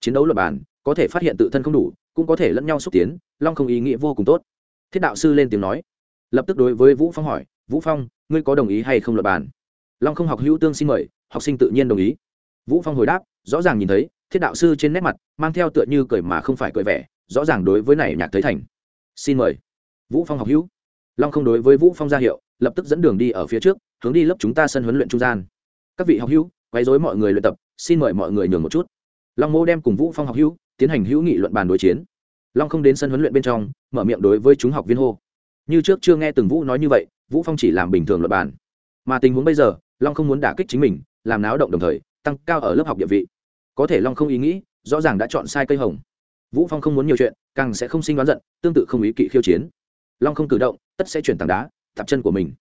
Chiến đấu luận bàn, có thể phát hiện tự thân không đủ, cũng có thể lẫn nhau xúc tiến, long không ý nghĩa vô cùng tốt. Thiết đạo sư lên tiếng nói. Lập tức đối với vũ phong hỏi, vũ phong, ngươi có đồng ý hay không luận bàn? Long không học hữu tương xin mời, học sinh tự nhiên đồng ý. Vũ phong hồi đáp, rõ ràng nhìn thấy, thiết đạo sư trên nét mặt, mang theo tựa như cười mà không phải cười vẻ, rõ ràng đối với này nhạc thấy thành. Xin mời. Vũ phong học hữu. Long không đối với vũ phong ra hiệu, lập tức dẫn đường đi ở phía trước, hướng đi lớp chúng ta sân huấn luyện trung gian. Các vị học hữu, quấy rối mọi người luyện tập xin mời mọi người nhường một chút. Long mô đem cùng vũ phong học hữu tiến hành hữu nghị luận bàn đối chiến. Long không đến sân huấn luyện bên trong, mở miệng đối với chúng học viên hô. Như trước chưa nghe từng vũ nói như vậy, vũ phong chỉ làm bình thường luận bàn. Mà tình huống bây giờ, long không muốn đả kích chính mình, làm náo động đồng thời, tăng cao ở lớp học địa vị. Có thể long không ý nghĩ, rõ ràng đã chọn sai cây hồng. Vũ phong không muốn nhiều chuyện, càng sẽ không sinh đoán giận, tương tự không ý kỵ khiêu chiến. Long không cử động, tất sẽ chuyển tảng đá, tập chân của mình.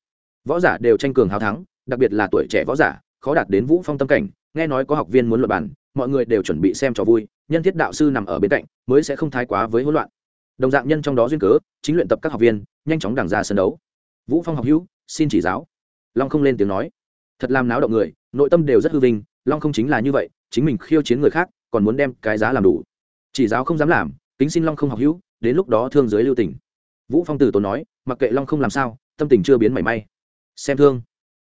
Võ giả đều tranh cường hào thắng, đặc biệt là tuổi trẻ võ giả, khó đạt đến vũ phong tâm cảnh nghe nói có học viên muốn luận bàn, mọi người đều chuẩn bị xem trò vui, nhân thiết đạo sư nằm ở bên cạnh, mới sẽ không thái quá với hỗn loạn. Đồng dạng nhân trong đó duyên cớ, chính luyện tập các học viên, nhanh chóng đằng ra sân đấu. Vũ phong học hữu, xin chỉ giáo. Long không lên tiếng nói. Thật làm náo động người, nội tâm đều rất hư vinh, long không chính là như vậy, chính mình khiêu chiến người khác, còn muốn đem cái giá làm đủ. Chỉ giáo không dám làm, kính xin long không học hữu, đến lúc đó thương giới lưu tình. Vũ phong tử tốn nói, mặc kệ long không làm sao, tâm tình chưa biến mảy may. Xem thương.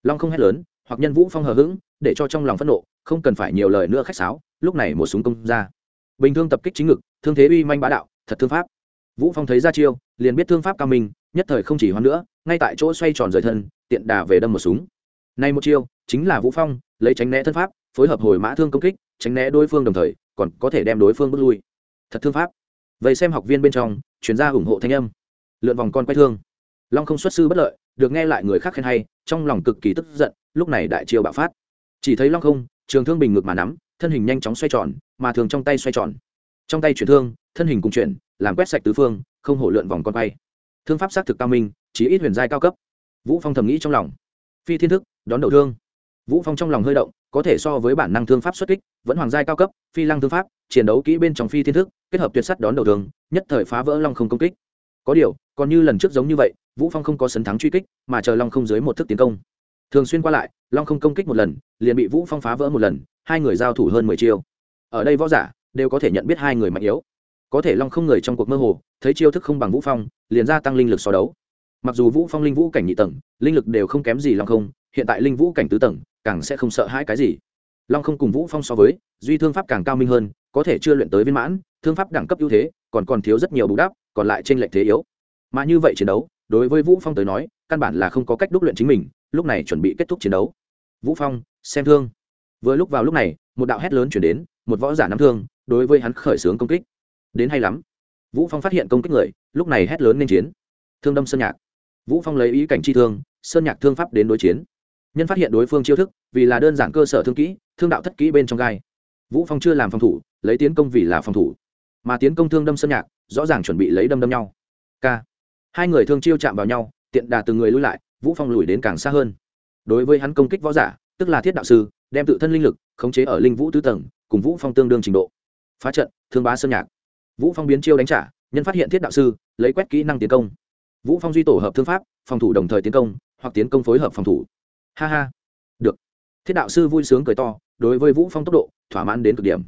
Long không hét lớn, hoặc nhân vũ phong hờ hững để cho trong lòng phẫn nộ, không cần phải nhiều lời nữa khách sáo, lúc này một súng công ra. Bình thương tập kích chính ngực, thương thế uy manh bá đạo, thật thương pháp. Vũ phong thấy ra chiêu, liền biết thương pháp cao minh, nhất thời không chỉ hoan nữa, ngay tại chỗ xoay tròn rời thân, tiện đà về đâm một súng. Nay một chiêu, chính là vũ phong, lấy tránh né thân pháp, phối hợp hồi mã thương công kích, tránh né đối phương đồng thời, còn có thể đem đối phương bước lui. Thật thương pháp. Vậy xem học viên bên trong, chuyên gia ủng hộ thanh âm. Lượn vòng con quay thương. Long không xuất sư bất lợi, được nghe lại người khác khen hay, trong lòng cực kỳ tức giận, lúc này đại chiêu bạo phát chỉ thấy long không trường thương bình ngực mà nắm thân hình nhanh chóng xoay tròn mà thường trong tay xoay tròn. Trong tay chuyển thương thân hình cùng chuyển làm quét sạch tứ phương không hổ lượn vòng con bay, thương pháp xác thực cao minh chí ít huyền giai cao cấp. Vũ phong thầm nghĩ trong lòng. Phi thiên thức đón đầu thương. Vũ phong trong lòng hơi động có thể so với bản năng thương pháp xuất kích vẫn hoàng giai cao cấp phi lăng thương pháp chiến đấu kỹ bên trong phi thiên thức kết hợp tuyệt sắt đón đầu thương nhất thời phá vỡ long không công kích. Có điều còn như lần trước giống như vậy vũ phong không có sấn thắng truy kích mà chờ long không dưới một thức tiến công thường xuyên qua lại, long không công kích một lần, liền bị vũ phong phá vỡ một lần, hai người giao thủ hơn 10 chiêu. Ở đây võ giả đều có thể nhận biết hai người mạnh yếu. Có thể long không người trong cuộc mơ hồ, thấy chiêu thức không bằng vũ phong, liền gia tăng linh lực so đấu. Mặc dù vũ phong linh vũ cảnh nhị tầng, linh lực đều không kém gì long không, hiện tại linh vũ cảnh tứ tầng, càng sẽ không sợ hãi cái gì. Long không cùng vũ phong so với, duy thương pháp càng cao minh hơn, có thể chưa luyện tới viên mãn, thương pháp đẳng cấp ưu thế, còn còn thiếu rất nhiều bù đắp, còn lại trên lệch thế yếu. Mà như vậy chiến đấu, đối với vũ phong tới nói, căn bản là không có cách đúc luyện chính mình lúc này chuẩn bị kết thúc chiến đấu. Vũ phong, xem thương. Vừa lúc vào lúc này, một đạo hét lớn chuyển đến, một võ giả nắm thương, đối với hắn khởi xướng công kích. Đến hay lắm. Vũ phong phát hiện công kích người, lúc này hét lớn nên chiến. Thương đâm sơn nhạc. Vũ phong lấy ý cảnh chi thương, sơn nhạc thương pháp đến đối chiến. Nhân phát hiện đối phương chiêu thức, vì là đơn giản cơ sở thương kỹ, thương đạo thất kỹ bên trong gai. Vũ phong chưa làm phòng thủ, lấy tiến công vì là phòng thủ. Mà tiến công thương đâm sơn nhạc, rõ ràng chuẩn bị lấy đâm đâm nhau. K hai người thương chiêu chạm vào nhau, tiện đà từng người lui lại vũ phong lùi đến càng xa hơn. Đối với hắn công kích võ giả, tức là thiết đạo sư, đem tự thân linh lực khống chế ở linh vũ tứ tầng, cùng vũ phong tương đương trình độ. Phá trận, thương bá sơn nhạc. Vũ phong biến chiêu đánh trả, nhân phát hiện thiết đạo sư, lấy quét kỹ năng tiến công. Vũ phong duy tổ hợp thương pháp, phòng thủ đồng thời tiến công, hoặc tiến công phối hợp phòng thủ. Ha ha. Được. Thiết đạo sư vui sướng cười to, đối với vũ phong tốc độ, thỏa mãn đến cực điểm.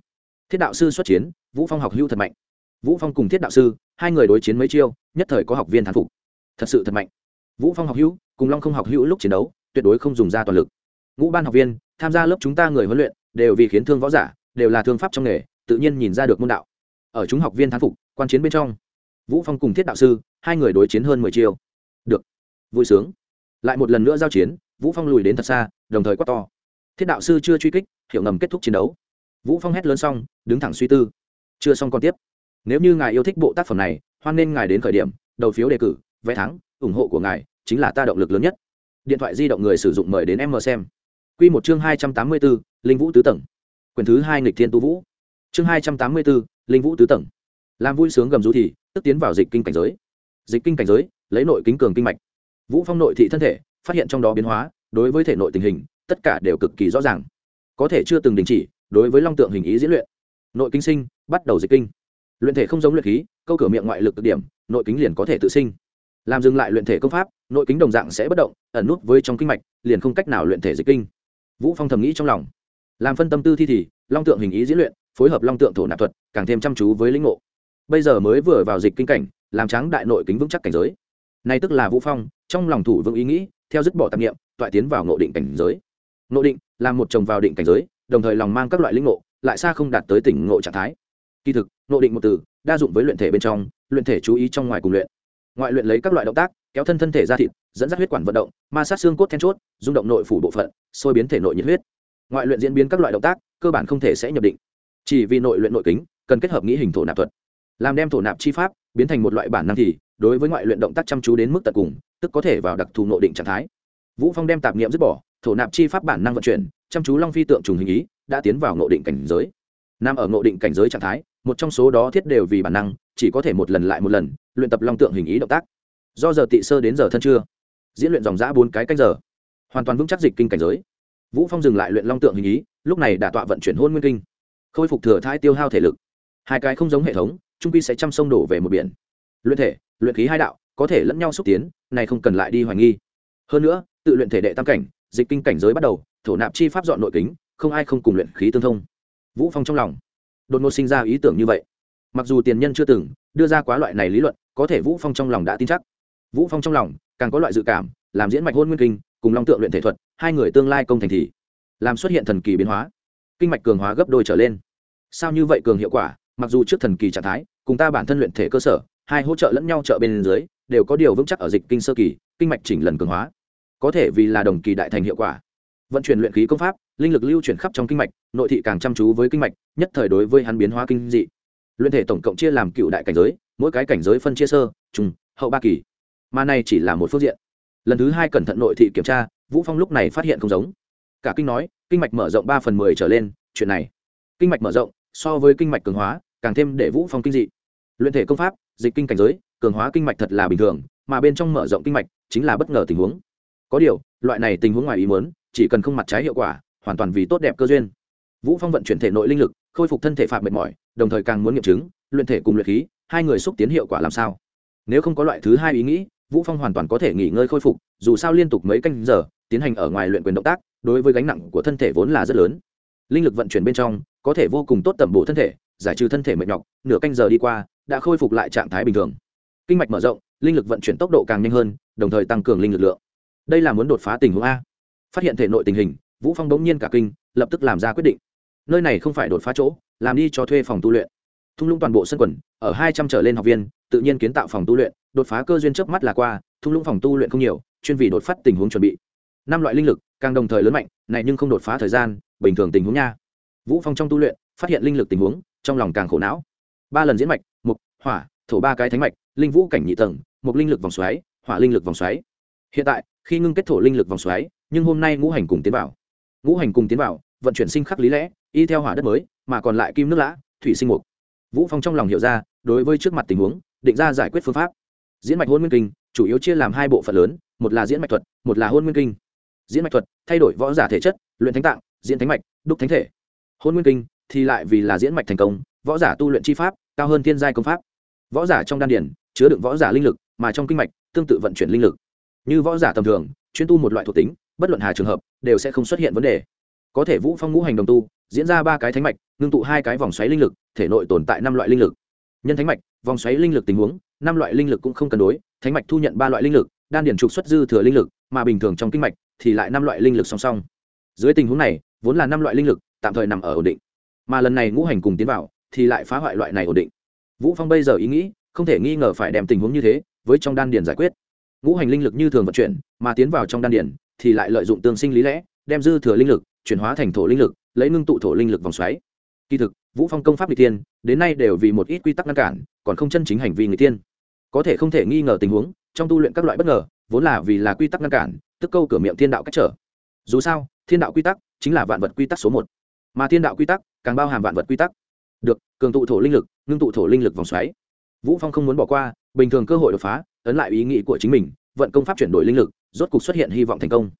Thiết đạo sư xuất chiến, vũ phong học hưu thật mạnh. Vũ phong cùng thiết đạo sư, hai người đối chiến mấy chiêu, nhất thời có học viên thán phục. Thật sự thật mạnh. Vũ phong học hữu cùng long không học hữu lúc chiến đấu, tuyệt đối không dùng ra toàn lực. Ngũ ban học viên, tham gia lớp chúng ta người huấn luyện, đều vì khiến thương võ giả, đều là thương pháp trong nghề, tự nhiên nhìn ra được môn đạo. Ở chúng học viên thán phục, quan chiến bên trong, vũ phong cùng thiết đạo sư, hai người đối chiến hơn mười chiêu. Được. Vui sướng. Lại một lần nữa giao chiến, vũ phong lùi đến thật xa, đồng thời quát to. Thiết đạo sư chưa truy kích, hiểu ngầm kết thúc chiến đấu. Vũ phong hét lớn xong, đứng thẳng suy tư. Chưa xong còn tiếp. Nếu như ngài yêu thích bộ tác phẩm này, hoan nên ngài đến khởi điểm, đầu phiếu đề cử, vé thắng, ủng hộ của ngài chính là ta động lực lớn nhất. Điện thoại di động người sử dụng mời đến em mờ xem. Quy một chương hai trăm tám mươi 284, linh vũ tứ tầng. Quyển thứ hai nghịch thiên tu vũ. Chương hai trăm tám mươi 284, linh vũ tứ tầng. Làm vui sướng gầm rú thì tức tiến vào dịch kinh cảnh giới. Dịch kinh cảnh giới lấy nội kính cường kinh mạch. Vũ phong nội thị thân thể phát hiện trong đó biến hóa đối với thể nội tình hình tất cả đều cực kỳ rõ ràng. Có thể chưa từng đình chỉ đối với long tượng hình ý diễn luyện. Nội kinh sinh bắt đầu dịch kinh. Luyện thể không giống luyện khí câu cửa miệng ngoại lực cực điểm nội kính liền có thể tự sinh làm dừng lại luyện thể công pháp, nội kính đồng dạng sẽ bất động, ẩn nút với trong kinh mạch, liền không cách nào luyện thể dịch kinh. Vũ phong thầm nghĩ trong lòng. Làm phân tâm tư thi thì, long tượng hình ý diễn luyện, phối hợp long tượng thổ nạp thuật, càng thêm chăm chú với lĩnh ngộ. Bây giờ mới vừa vào dịch kinh cảnh, làm trắng đại nội kính vững chắc cảnh giới. Này tức là vũ phong, trong lòng thủ vững ý nghĩ, theo dứt bỏ tạp niệm, toại tiến vào nội định cảnh giới. Nội định, là một chồng vào định cảnh giới, đồng thời lòng mang các loại lĩnh ngộ, lại xa không đạt tới tỉnh ngộ trạng thái. Kỳ thực nội định một từ, đa dụng với luyện thể bên trong, luyện thể chú ý trong ngoài cùng luyện ngoại luyện lấy các loại động tác, kéo thân thân thể ra thịt, dẫn dắt huyết quản vận động, ma sát xương cốt then chốt, rung động nội phủ bộ phận, sôi biến thể nội nhiệt huyết. Ngoại luyện diễn biến các loại động tác, cơ bản không thể sẽ nhập định. Chỉ vì nội luyện nội kính, cần kết hợp nghĩ hình thổ nạp thuật. Làm đem thổ nạp chi pháp biến thành một loại bản năng thì, đối với ngoại luyện động tác chăm chú đến mức tận cùng, tức có thể vào đặc thù nội định trạng thái. Vũ phong đem tạp niệm dứt bỏ, thổ nạp chi pháp bản năng vận chuyển, chăm chú long phi tượng trùng hình ý, đã tiến vào nội định cảnh giới. Nằm ở nội định cảnh giới trạng thái, một trong số đó thiết đều vì bản năng chỉ có thể một lần lại một lần, luyện tập long tượng hình ý động tác. Do giờ tị sơ đến giờ thân trưa, diễn luyện dòng giã bốn cái canh giờ. Hoàn toàn vững chắc dịch kinh cảnh giới. Vũ phong dừng lại luyện long tượng hình ý, lúc này đã tọa vận chuyển hôn nguyên kinh, khôi phục thừa thai tiêu hao thể lực. Hai cái không giống hệ thống, trung quy sẽ chăm sông đổ về một biển. Luyện thể, luyện khí hai đạo, có thể lẫn nhau xúc tiến, này không cần lại đi hoài nghi. Hơn nữa, tự luyện thể đệ tam cảnh, dịch kinh cảnh giới bắt đầu, thổ nạp chi pháp dọn nội kính, không ai không cùng luyện khí tương thông. Vũ phong trong lòng, đột ngột sinh ra ý tưởng như vậy mặc dù tiền nhân chưa từng đưa ra quá loại này lý luận, có thể vũ phong trong lòng đã tin chắc. Vũ phong trong lòng càng có loại dự cảm, làm diễn mạch hôn nguyên kinh, cùng long tượng luyện thể thuật, hai người tương lai công thành thì làm xuất hiện thần kỳ biến hóa. Kinh mạch cường hóa gấp đôi trở lên. Sao như vậy cường hiệu quả, mặc dù trước thần kỳ trạng thái, cùng ta bản thân luyện thể cơ sở, hai hỗ trợ lẫn nhau trợ bên dưới, đều có điều vững chắc ở dịch kinh sơ kỳ, kinh mạch chỉnh lần cường hóa. Có thể vì là đồng kỳ đại thành hiệu quả. Vận chuyển luyện khí công pháp, linh lực lưu chuyển khắp trong kinh mạch, nội thị càng chăm chú với kinh mạch, nhất thời đối với hắn biến hóa kinh dị luyện thể tổng cộng chia làm cựu đại cảnh giới mỗi cái cảnh giới phân chia sơ trung, hậu ba kỳ. Mà này chỉ là một phương diện. Lần thứ hai cẩn thận nội thị kiểm tra vũ phong lúc này phát hiện không giống. Cả kinh nói kinh mạch mở rộng ba phần mười trở lên chuyện này. Kinh mạch mở rộng so với kinh mạch cường hóa càng thêm để vũ phong kinh dị. Luyện thể công pháp dịch kinh cảnh giới cường hóa kinh mạch thật là bình thường mà bên trong mở rộng kinh mạch chính là bất ngờ tình huống. Có điều loại này tình huống ngoài ý muốn chỉ cần không mặt trái hiệu quả hoàn toàn vì tốt đẹp cơ duyên. Vũ phong vận chuyển thể nội linh lực khôi phục thân thể phạm mệt mỏi, đồng thời càng muốn nghiệm chứng, luyện thể cùng luyện khí, hai người xúc tiến hiệu quả làm sao. Nếu không có loại thứ hai ý nghĩ, vũ phong hoàn toàn có thể nghỉ ngơi khôi phục, dù sao liên tục mấy canh giờ, tiến hành ở ngoài luyện quyền động tác, đối với gánh nặng của thân thể vốn là rất lớn. Linh lực vận chuyển bên trong, có thể vô cùng tốt tẩm bổ thân thể, giải trừ thân thể mệt nhọc, nửa canh giờ đi qua, đã khôi phục lại trạng thái bình thường. Kinh mạch mở rộng, linh lực vận chuyển tốc độ càng nhanh hơn, đồng thời tăng cường linh lực lượng. Đây là muốn đột phá tình huống a. Phát hiện thể nội tình hình, vũ phong bỗng nhiên cả kinh, lập tức làm ra quyết định nơi này không phải đột phá chỗ, làm đi cho thuê phòng tu luyện. Thung lũng toàn bộ sân quần, ở hai trăm trở lên học viên, tự nhiên kiến tạo phòng tu luyện, đột phá cơ duyên trước mắt là qua, thung lũng phòng tu luyện không nhiều, chuyên vì đột phát tình huống chuẩn bị. Năm loại linh lực, càng đồng thời lớn mạnh, này nhưng không đột phá thời gian, bình thường tình huống nha. Vũ phong trong tu luyện, phát hiện linh lực tình huống, trong lòng càng khổ não. Ba lần diễn mạch, mục, hỏa, thổ ba cái thánh mạch, linh vũ cảnh nhị tầng một linh lực vòng xoáy, hỏa linh lực vòng xoáy. Hiện tại, khi ngưng kết thổ linh lực vòng xoáy, nhưng hôm nay ngũ hành cùng tiến vào. Ngũ hành cùng tiến vào vận chuyển sinh khắc lý lẽ, y theo hỏa đất mới, mà còn lại kim nước lã, thủy sinh mục. Vũ phong trong lòng hiểu ra, đối với trước mặt tình huống, định ra giải quyết phương pháp. Diễn mạch hôn nguyên kinh, chủ yếu chia làm hai bộ phận lớn, một là diễn mạch thuật, một là hôn nguyên kinh. Diễn mạch thuật, thay đổi võ giả thể chất, luyện thánh tạng, diễn thánh mạch, đúc thánh thể. Hôn nguyên kinh thì lại vì là diễn mạch thành công, võ giả tu luyện chi pháp, cao hơn thiên giai công pháp. Võ giả trong đan điển chứa đựng võ giả linh lực, mà trong kinh mạch, tương tự vận chuyển linh lực. Như võ giả tầm thường, chuyên tu một loại thuộc tính, bất luận hà trường hợp, đều sẽ không xuất hiện vấn đề có thể vũ phong ngũ hành đồng tu, diễn ra ba cái thánh mạch, ngưng tụ hai cái vòng xoáy linh lực, thể nội tồn tại năm loại linh lực. Nhân thánh mạch, vòng xoáy linh lực tình huống, năm loại linh lực cũng không cân đối, thánh mạch thu nhận ba loại linh lực, đan điển trục xuất dư thừa linh lực, mà bình thường trong kinh mạch thì lại năm loại linh lực song song. Dưới tình huống này, vốn là năm loại linh lực, tạm thời nằm ở ổn định. Mà lần này ngũ hành cùng tiến vào, thì lại phá hoại loại này ổn định. Vũ phong bây giờ ý nghĩ, không thể nghi ngờ phải đem tình huống như thế, với trong đan điển giải quyết. Ngũ hành linh lực như thường vận chuyển, mà tiến vào trong đan điển thì lại lợi dụng tương sinh lý lẽ, đem dư thừa linh lực chuyển hóa thành thổ linh lực, lấy ngưng tụ thổ linh lực vòng xoáy. Kỳ thực, vũ phong công pháp n tiên đến nay đều vì một ít quy tắc ngăn cản, còn không chân chính hành vi người tiên có thể không thể nghi ngờ tình huống, trong tu luyện các loại bất ngờ, vốn là vì là quy tắc ngăn cản, tức câu cửa miệng thiên đạo cách trở. Dù sao, thiên đạo quy tắc chính là vạn vật quy tắc số một. Mà thiên đạo quy tắc càng bao hàm vạn vật quy tắc. Được, cường tụ thổ linh lực, ngưng tụ thổ linh lực vòng xoáy. Vũ phong không muốn bỏ qua, bình thường cơ hội đột phá, ấn lại ý nghĩ của chính mình, vận công pháp chuyển đổi linh lực, rốt cục xuất hiện hy vọng thành công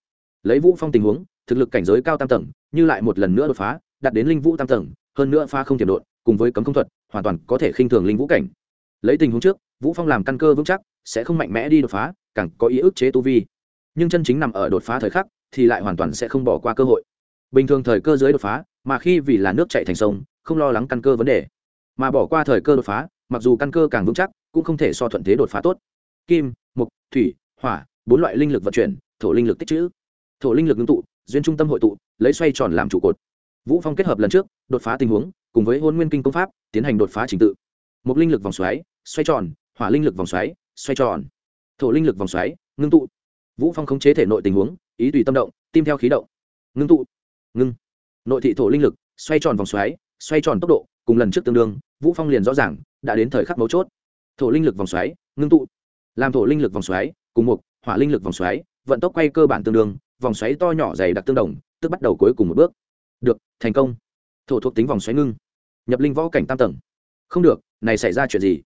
lấy vũ phong tình huống, thực lực cảnh giới cao tam tầng, như lại một lần nữa đột phá, đạt đến linh vũ tam tầng, hơn nữa pha không tiềm đột cùng với cấm không thuật, hoàn toàn có thể khinh thường linh vũ cảnh. Lấy tình huống trước, vũ phong làm căn cơ vững chắc, sẽ không mạnh mẽ đi đột phá, càng có ý ức chế tu vi. Nhưng chân chính nằm ở đột phá thời khắc, thì lại hoàn toàn sẽ không bỏ qua cơ hội. Bình thường thời cơ dưới đột phá, mà khi vì là nước chạy thành sông, không lo lắng căn cơ vấn đề. Mà bỏ qua thời cơ đột phá, mặc dù căn cơ càng vững chắc, cũng không thể so thuận thế đột phá tốt. Kim, mục, thủy, hỏa, bốn loại linh lực vận chuyển, thổ linh lực tích trữ thổ linh lực ngưng tụ, duyên trung tâm hội tụ, lấy xoay tròn làm trụ cột. Vũ phong kết hợp lần trước, đột phá tình huống, cùng với hôn nguyên kinh công pháp, tiến hành đột phá trình tự. Một linh lực vòng xoáy, xoay tròn, hỏa linh lực vòng xoáy, xoay tròn. Thổ linh lực vòng xoáy, ngưng tụ. Vũ phong khống chế thể nội tình huống, ý tùy tâm động, tim theo khí động. Ngưng tụ. Ngưng. Nội thị thổ linh lực, xoay tròn vòng xoáy, xoay tròn tốc độ, cùng lần trước tương đương, vũ phong liền rõ ràng, đã đến thời khắc mấu chốt. Thổ linh lực vòng xoáy, ngưng tụ. Làm thổ linh lực vòng xoáy, cùng một hỏa linh lực vòng xoáy, vận tốc quay cơ bản tương đương vòng xoáy to nhỏ dày đặc tương đồng, tức bắt đầu cuối cùng một bước. Được, thành công. Thổ thuộc tính vòng xoáy ngưng. Nhập linh võ cảnh tam tầng. Không được, này xảy ra chuyện gì?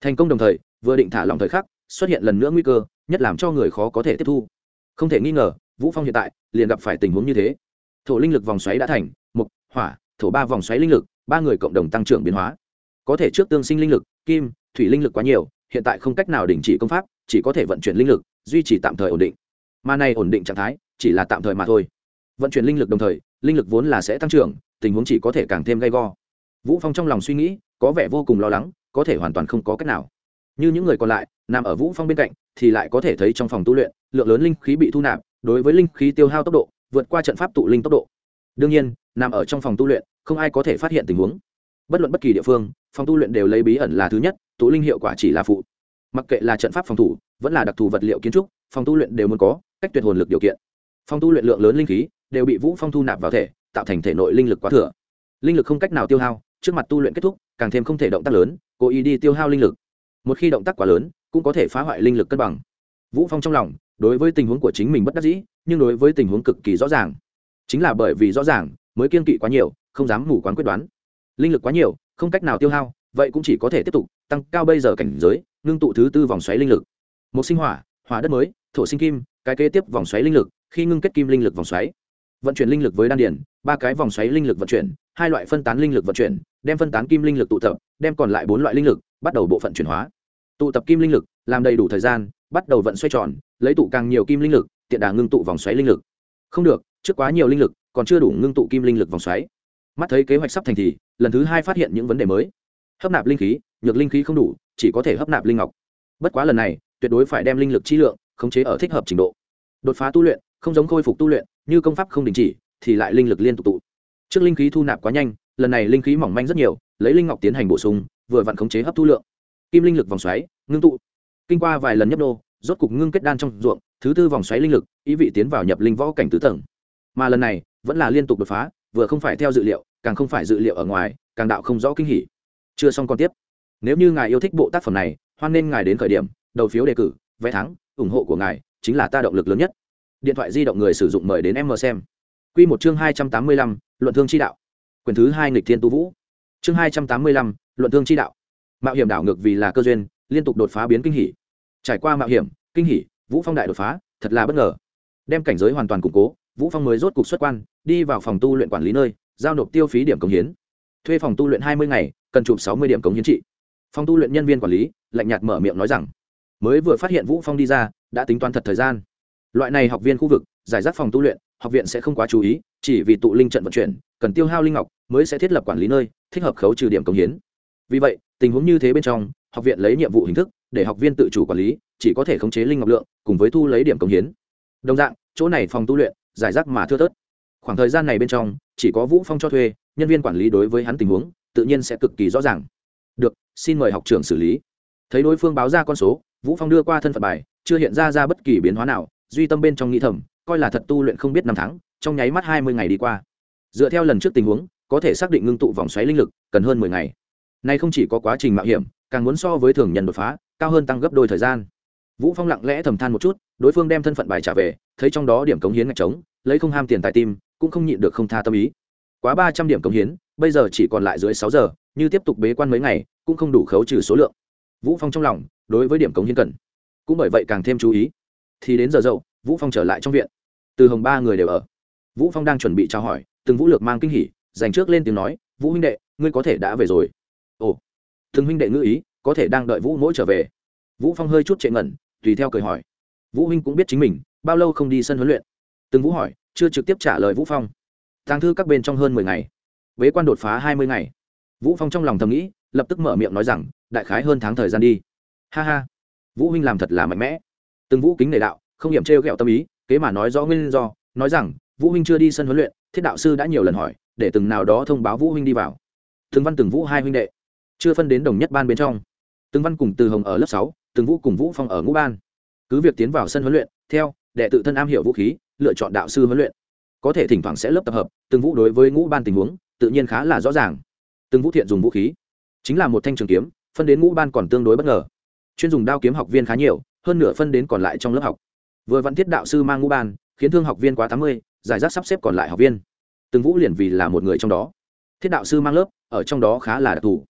Thành công đồng thời, vừa định thả lòng thời khắc, xuất hiện lần nữa nguy cơ, nhất làm cho người khó có thể tiếp thu. Không thể nghi ngờ, vũ phong hiện tại liền gặp phải tình huống như thế. Thổ linh lực vòng xoáy đã thành, mục, hỏa, thổ ba vòng xoáy linh lực, ba người cộng đồng tăng trưởng biến hóa. Có thể trước tương sinh linh lực, kim, thủy linh lực quá nhiều, hiện tại không cách nào đình chỉ công pháp, chỉ có thể vận chuyển linh lực, duy trì tạm thời ổn định. Mà này ổn định trạng thái chỉ là tạm thời mà thôi. Vận chuyển linh lực đồng thời, linh lực vốn là sẽ tăng trưởng, tình huống chỉ có thể càng thêm gay go. Vũ phong trong lòng suy nghĩ, có vẻ vô cùng lo lắng, có thể hoàn toàn không có cách nào. Như những người còn lại, nằm ở vũ phong bên cạnh, thì lại có thể thấy trong phòng tu luyện, lượng lớn linh khí bị thu nạp, đối với linh khí tiêu hao tốc độ, vượt qua trận pháp tụ linh tốc độ. Đương nhiên, nằm ở trong phòng tu luyện, không ai có thể phát hiện tình huống. Bất luận bất kỳ địa phương, phòng tu luyện đều lấy bí ẩn là thứ nhất, tụ linh hiệu quả chỉ là phụ. Mặc kệ là trận pháp phòng thủ, vẫn là đặc thù vật liệu kiến trúc, phòng tu luyện đều muốn có, cách tuyệt hồn lực điều kiện. Phong tu luyện lượng lớn linh khí, đều bị vũ phong thu nạp vào thể, tạo thành thể nội linh lực quá thừa. Linh lực không cách nào tiêu hao, trước mặt tu luyện kết thúc, càng thêm không thể động tác lớn, cố ý đi tiêu hao linh lực. Một khi động tác quá lớn, cũng có thể phá hoại linh lực cân bằng. Vũ phong trong lòng, đối với tình huống của chính mình bất đắc dĩ, nhưng đối với tình huống cực kỳ rõ ràng. Chính là bởi vì rõ ràng, mới kiên kỵ quá nhiều, không dám mù quán quyết đoán. Linh lực quá nhiều, không cách nào tiêu hao, vậy cũng chỉ có thể tiếp tục, tăng cao bây giờ cảnh giới, ngưng tụ thứ tư vòng xoáy linh lực. Một sinh hỏa hỏa đất mới thổ sinh kim, cái kế tiếp vòng xoáy linh lực, khi ngưng kết kim linh lực vòng xoáy. Vận chuyển linh lực với đan điển ba cái vòng xoáy linh lực vận chuyển, hai loại phân tán linh lực vận chuyển, đem phân tán kim linh lực tụ tập, đem còn lại bốn loại linh lực bắt đầu bộ phận chuyển hóa. Tụ tập kim linh lực, làm đầy đủ thời gian, bắt đầu vận xoay tròn, lấy tụ càng nhiều kim linh lực, tiện đà ngưng tụ vòng xoáy linh lực. Không được, trước quá nhiều linh lực, còn chưa đủ ngưng tụ kim linh lực vòng xoáy. Mắt thấy kế hoạch sắp thành thì, lần thứ hai phát hiện những vấn đề mới. Hấp nạp linh khí, nhược linh khí không đủ, chỉ có thể hấp nạp linh ngọc. Bất quá lần này, tuyệt đối phải đem linh lực chi lượng khống chế ở thích hợp trình độ. Đột phá tu luyện, không giống khôi phục tu luyện, như công pháp không đình chỉ, thì lại linh lực liên tục tụ. Trước linh khí thu nạp quá nhanh, lần này linh khí mỏng manh rất nhiều, lấy linh ngọc tiến hành bổ sung, vừa vặn khống chế hấp thu lượng. Kim linh lực vòng xoáy, ngưng tụ. Kinh qua vài lần nhấp nô, rốt cục ngưng kết đan trong ruộng, thứ tư vòng xoáy linh lực, ý vị tiến vào nhập linh võ cảnh tứ tầng. Mà lần này, vẫn là liên tục đột phá, vừa không phải theo dự liệu, càng không phải dự liệu ở ngoài, càng đạo không rõ kinh hỉ. Chưa xong còn tiếp. Nếu như ngài yêu thích bộ tác phẩm này, hoan nên ngài đến khởi điểm, đầu phiếu đề cử, vé thắng ủng hộ của ngài chính là ta động lực lớn nhất. Điện thoại di động người sử dụng mời đến em mờ xem. Q một chương hai trăm tám mươi lăm, luận thương chi đạo. Quyền thứ hai nghịch thiên tu vũ. Chương hai trăm tám mươi lăm, luận thương chi đạo. Mạo hiểm đảo ngược vì là cơ duyên, liên tục đột phá biến kinh hỉ. Trải qua mạo hiểm, kinh hỉ, vũ phong đại đột phá, thật là bất ngờ. Đem cảnh giới hoàn toàn củng cố, vũ phong mới rốt cục xuất quan, đi vào phòng tu luyện quản lý nơi, giao nộp tiêu phí điểm cống hiến. Thuê phòng tu luyện hai mươi ngày, cần chụp sáu mươi điểm cống hiến trị. Phòng tu luyện nhân viên quản lý, lạnh nhạt mở miệng nói rằng mới vừa phát hiện vũ phong đi ra, đã tính toán thật thời gian. Loại này học viên khu vực, giải rác phòng tu luyện, học viện sẽ không quá chú ý, chỉ vì tụ linh trận vận chuyển, cần tiêu hao linh ngọc, mới sẽ thiết lập quản lý nơi, thích hợp khấu trừ điểm công hiến. Vì vậy, tình huống như thế bên trong, học viện lấy nhiệm vụ hình thức, để học viên tự chủ quản lý, chỉ có thể khống chế linh ngọc lượng, cùng với thu lấy điểm công hiến. Đồng dạng, chỗ này phòng tu luyện, giải rác mà thưa thớt. Khoảng thời gian này bên trong, chỉ có vũ phong cho thuê, nhân viên quản lý đối với hắn tình huống, tự nhiên sẽ cực kỳ rõ ràng. Được, xin mời học trưởng xử lý. Thấy đối phương báo ra con số vũ phong đưa qua thân phận bài, chưa hiện ra ra bất kỳ biến hóa nào, duy tâm bên trong nghĩ thầm, coi là thật tu luyện không biết năm tháng, trong nháy mắt hai mươi ngày đi qua. Dựa theo lần trước tình huống, có thể xác định ngưng tụ vòng xoáy linh lực, cần hơn mười ngày. Nay không chỉ có quá trình mạo hiểm, càng muốn so với thường nhân đột phá, cao hơn tăng gấp đôi thời gian. Vũ phong lặng lẽ thầm than một chút, đối phương đem thân phận bài trả về, thấy trong đó điểm cống hiến ngạch trống, lấy không ham tiền tài tim, cũng không nhịn được không tha tâm ý. Quá ba trăm điểm cống hiến, bây giờ chỉ còn lại dưới sáu giờ, như tiếp tục bế quan mấy ngày, cũng không đủ khấu trừ số lượng. Vũ phong trong lòng đối với điểm cống hiến cần. Cũng bởi vậy càng thêm chú ý. Thì đến giờ dậu, vũ phong trở lại trong viện. Từ hồng ba người đều ở. Vũ phong đang chuẩn bị trao hỏi, từng vũ lược mang kinh hỉ, dành trước lên tiếng nói, vũ huynh đệ, ngươi có thể đã về rồi. Ồ. Từng huynh đệ ngữ ý, có thể đang đợi vũ mỗi trở về. Vũ phong hơi chút trệ ngẩn, tùy theo cười hỏi. Vũ huynh cũng biết chính mình, bao lâu không đi sân huấn luyện? Từng vũ hỏi, chưa trực tiếp trả lời vũ phong. Tàng thư các bên trong hơn mười ngày. Bế quan đột phá hai mươi ngày. Vũ phong trong lòng thầm nghĩ, lập tức mở miệng nói rằng, đại khái hơn tháng thời gian đi ha ha. Vũ huynh làm thật là mạnh mẽ. Từng vũ kính nể đạo, không hiểm trêu ghẹo tâm ý, kế mà nói rõ nguyên do, nói rằng, vũ huynh chưa đi sân huấn luyện, thiết đạo sư đã nhiều lần hỏi, để từng nào đó thông báo vũ huynh đi vào. Từng văn từng vũ hai huynh đệ, chưa phân đến đồng nhất ban bên trong. Từng văn cùng từ hồng ở lớp sáu, từng vũ cùng vũ phong ở ngũ ban. Cứ việc tiến vào sân huấn luyện, theo đệ tự thân am hiểu vũ khí, lựa chọn đạo sư huấn luyện, có thể thỉnh thoảng sẽ lớp tập hợp, từng vũ đối với ngũ ban tình huống, tự nhiên khá là rõ ràng. Từng vũ thiện dùng vũ khí, chính là một thanh trường kiếm, phân đến ngũ ban còn tương đối bất ngờ chuyên dùng đao kiếm học viên khá nhiều, hơn nửa phân đến còn lại trong lớp học. Vừa văn thiết đạo sư mang ngũ ban, khiến thương học viên quá tám mươi, giải rác sắp xếp còn lại học viên. Từng vũ liền vì là một người trong đó. Thiết đạo sư mang lớp, ở trong đó khá là đặc thù.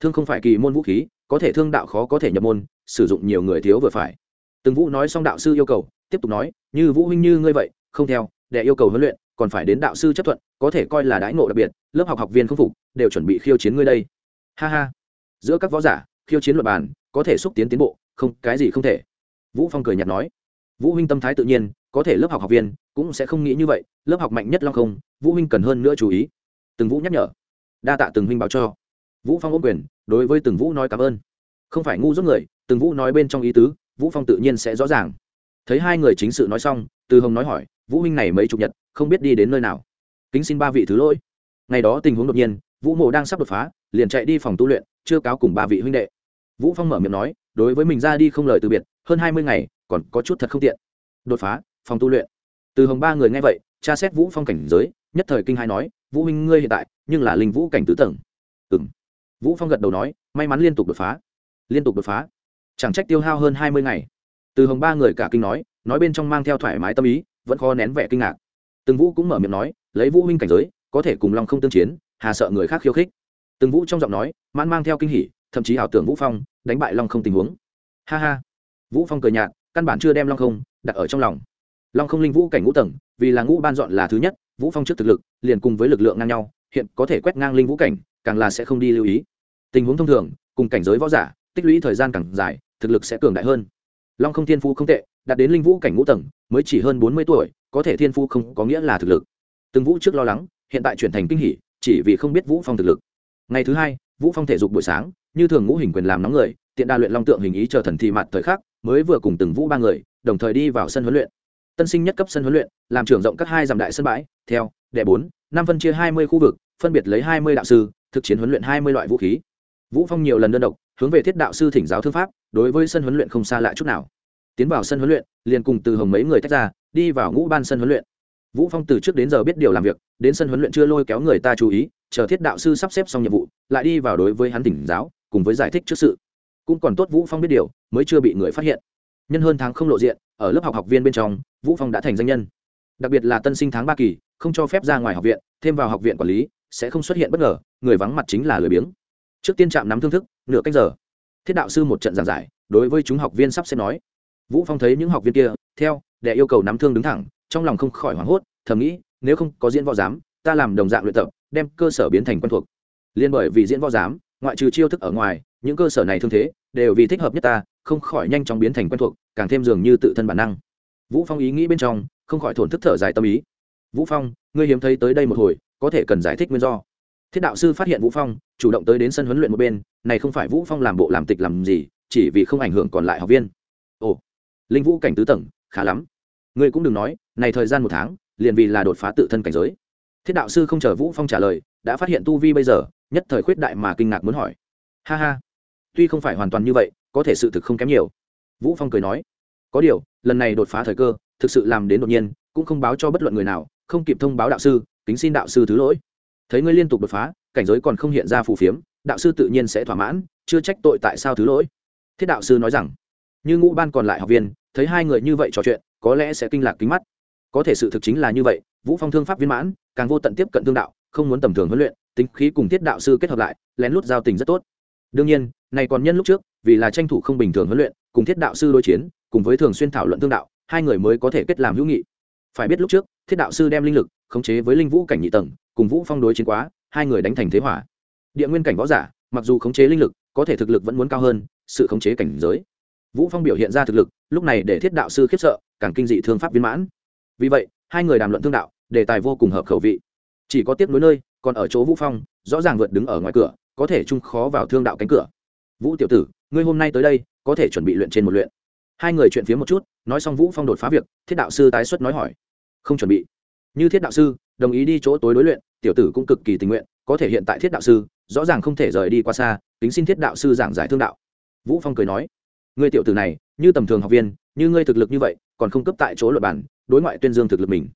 Thương không phải kỳ môn vũ khí, có thể thương đạo khó có thể nhập môn, sử dụng nhiều người thiếu vừa phải. Từng vũ nói xong đạo sư yêu cầu, tiếp tục nói, như vũ huynh như ngươi vậy, không theo, để yêu cầu huấn luyện, còn phải đến đạo sư chấp thuận, có thể coi là đãi ngộ đặc biệt, lớp học học viên không phục, đều chuẩn bị khiêu chiến ngươi đây. Ha ha. Giữa các võ giả, khiêu chiến luật bàn có thể xúc tiến tiến bộ, không, cái gì không thể. Vũ phong cười nhạt nói. Vũ huynh tâm thái tự nhiên, có thể lớp học học viên cũng sẽ không nghĩ như vậy, lớp học mạnh nhất long không, vũ huynh cần hơn nữa chú ý. Từng vũ nhắc nhở. Đa tạ từng huynh báo cho. Vũ phong ôm quyền, đối với từng vũ nói cảm ơn. Không phải ngu dốt người, từng vũ nói bên trong ý tứ, vũ phong tự nhiên sẽ rõ ràng. Thấy hai người chính sự nói xong, từ hồng nói hỏi, vũ huynh này mấy chục nhật, không biết đi đến nơi nào? Kính xin ba vị thứ lỗi. Ngày đó tình huống đột nhiên, vũ mộ đang sắp đột phá, liền chạy đi phòng tu luyện, chưa cáo cùng ba vị huynh đệ vũ phong mở miệng nói, đối với mình ra đi không lời từ biệt, hơn hai mươi ngày, còn có chút thật không tiện. Đột phá, phòng tu luyện. Từ hồng ba người nghe vậy, tra xét vũ phong cảnh giới, nhất thời kinh hai nói, vũ huynh ngươi hiện tại, nhưng là linh vũ cảnh tứ tầng. Ừ vũ phong gật đầu nói, may mắn liên tục đột phá. Liên tục đột phá? Chẳng trách tiêu hao hơn hai mươi ngày. Từ hồng ba người cả kinh nói nói bên trong mang theo thoải mái tâm ý, vẫn khó nén vẻ kinh ngạc. Từng vũ cũng mở miệng nói, lấy vũ huynh cảnh giới, có thể cùng long không tương chiến, hà sợ người khác khiêu khích. Từng vũ trong giọng nói, mãn mang theo kinh hỉ thậm chí ảo tưởng vũ phong đánh bại long không tình huống. Ha ha. Vũ phong cười nhạt, căn bản chưa đem long không đặt ở trong lòng. Long không linh vũ cảnh ngũ tầng, vì là ngũ ban dọn là thứ nhất, vũ phong trước thực lực, liền cùng với lực lượng ngang nhau, hiện có thể quét ngang linh vũ cảnh, càng là sẽ không đi lưu ý. Tình huống thông thường, cùng cảnh giới võ giả, tích lũy thời gian càng dài, thực lực sẽ cường đại hơn. Long không thiên phú không tệ, đạt đến linh vũ cảnh ngũ tầng, mới chỉ hơn bốn mươi tuổi, có thể thiên phú không có nghĩa là thực lực. Từng vũ trước lo lắng, hiện tại chuyển thành kinh hỉ, chỉ vì không biết vũ phong thực lực. Ngày thứ hai, vũ phong thể dục buổi sáng như thường ngũ hình quyền làm nóng người, tiện đa luyện long tượng hình ý chờ thần thị mặt thời khắc, mới vừa cùng từng vũ ba người, đồng thời đi vào sân huấn luyện. Tân sinh nhất cấp sân huấn luyện, làm trưởng rộng các hai dặm đại sân bãi, theo, đệ bốn, năm phân chia hai mươi khu vực, phân biệt lấy hai mươi đạo sư, thực chiến huấn luyện hai mươi loại vũ khí. Vũ phong nhiều lần đơn độc, hướng về thiết đạo sư thỉnh giáo thư pháp, đối với sân huấn luyện không xa lạ chút nào. Tiến vào sân huấn luyện, liền cùng từ hồng mấy người tách ra, đi vào ngũ ban sân huấn luyện vũ phong từ trước đến giờ biết điều làm việc, đến sân huấn luyện chưa lôi kéo người ta chú ý, chờ thiết đạo sư sắp xếp xong nhiệm vụ, lại đi vào đối với hắn tỉnh giáo, cùng với giải thích trước sự. Cũng còn tốt vũ phong biết điều, mới chưa bị người phát hiện. Nhân hơn tháng không lộ diện, ở lớp học học viên bên trong, vũ phong đã thành danh nhân. Đặc biệt là tân sinh tháng ba kỳ, không cho phép ra ngoài học viện, thêm vào học viện quản lý, sẽ không xuất hiện bất ngờ, người vắng mặt chính là lười biếng. Trước tiên trạm nắm thương thức, nửa cách giờ. Thiết đạo sư một trận giảng giải, đối với chúng học viên sắp xếp nói. Vũ phong thấy những học viên kia, theo, để yêu cầu nắm thương đứng thẳng trong lòng không khỏi hoảng hốt, thầm nghĩ, nếu không có diễn võ giám, ta làm đồng dạng luyện tập, đem cơ sở biến thành quen thuộc. Liên bởi vì diễn võ giám, ngoại trừ chiêu thức ở ngoài, những cơ sở này thương thế, đều vì thích hợp nhất ta, không khỏi nhanh chóng biến thành quen thuộc, càng thêm dường như tự thân bản năng. Vũ phong ý nghĩ bên trong, không khỏi thổn thức thở dài tâm ý. Vũ phong, ngươi hiếm thấy tới đây một hồi, có thể cần giải thích nguyên do. Thiết đạo sư phát hiện vũ phong, chủ động tới đến sân huấn luyện một bên, này không phải vũ phong làm bộ làm tịch làm gì, chỉ vì không ảnh hưởng còn lại học viên. Ồ, linh vũ cảnh tứ tầng, khá lắm. Ngươi cũng đừng nói này thời gian một tháng, liền vì là đột phá tự thân cảnh giới. Thiết đạo sư không chờ vũ phong trả lời, đã phát hiện tu vi bây giờ, nhất thời khuyết đại mà kinh ngạc muốn hỏi. Ha ha, tuy không phải hoàn toàn như vậy, có thể sự thực không kém nhiều. Vũ phong cười nói, có điều, lần này đột phá thời cơ, thực sự làm đến đột nhiên, cũng không báo cho bất luận người nào, không kịp thông báo đạo sư, kính xin đạo sư thứ lỗi. Thấy ngươi liên tục đột phá, cảnh giới còn không hiện ra phù phiếm, đạo sư tự nhiên sẽ thỏa mãn, chưa trách tội tại sao thứ lỗi. Thiết đạo sư nói rằng, như ngũ ban còn lại học viên, thấy hai người như vậy trò chuyện, có lẽ sẽ kinh lạc kính mắt có thể sự thực chính là như vậy, vũ phong thương pháp viên mãn, càng vô tận tiếp cận thương đạo, không muốn tầm thường huấn luyện, tính khí cùng thiết đạo sư kết hợp lại, lén lút giao tình rất tốt. Đương nhiên, này còn nhân lúc trước, vì là tranh thủ không bình thường huấn luyện, cùng thiết đạo sư đối chiến, cùng với thường xuyên thảo luận thương đạo, hai người mới có thể kết làm hữu nghị. Phải biết lúc trước, thiết đạo sư đem linh lực khống chế với linh vũ cảnh nhị tầng, cùng vũ phong đối chiến quá, hai người đánh thành thế hỏa địa nguyên cảnh võ giả, mặc dù khống chế linh lực, có thể thực lực vẫn muốn cao hơn, sự khống chế cảnh giới. Vũ phong biểu hiện ra thực lực, lúc này để thiết đạo sư khiếp sợ, càng kinh dị thương pháp viên mãn vì vậy, hai người đàm luận thương đạo, đề tài vô cùng hợp khẩu vị. Chỉ có tiếp nối nơi, còn ở chỗ vũ phong, rõ ràng vượt đứng ở ngoài cửa, có thể chung khó vào thương đạo cánh cửa. Vũ tiểu tử, ngươi hôm nay tới đây, có thể chuẩn bị luyện trên một luyện. Hai người chuyện phía một chút, nói xong vũ phong đột phá việc, thiết đạo sư tái xuất nói hỏi. Không chuẩn bị. Như thiết đạo sư, đồng ý đi chỗ tối đối luyện, tiểu tử cũng cực kỳ tình nguyện, có thể hiện tại thiết đạo sư, rõ ràng không thể rời đi qua xa, tính xin thiết đạo sư giảng giải thương đạo. Vũ phong cười nói. Ngươi tiểu tử này, như tầm thường học viên, như ngươi thực lực như vậy còn không cấp tại chỗ luật bản, đối ngoại tuyên dương thực lực mình.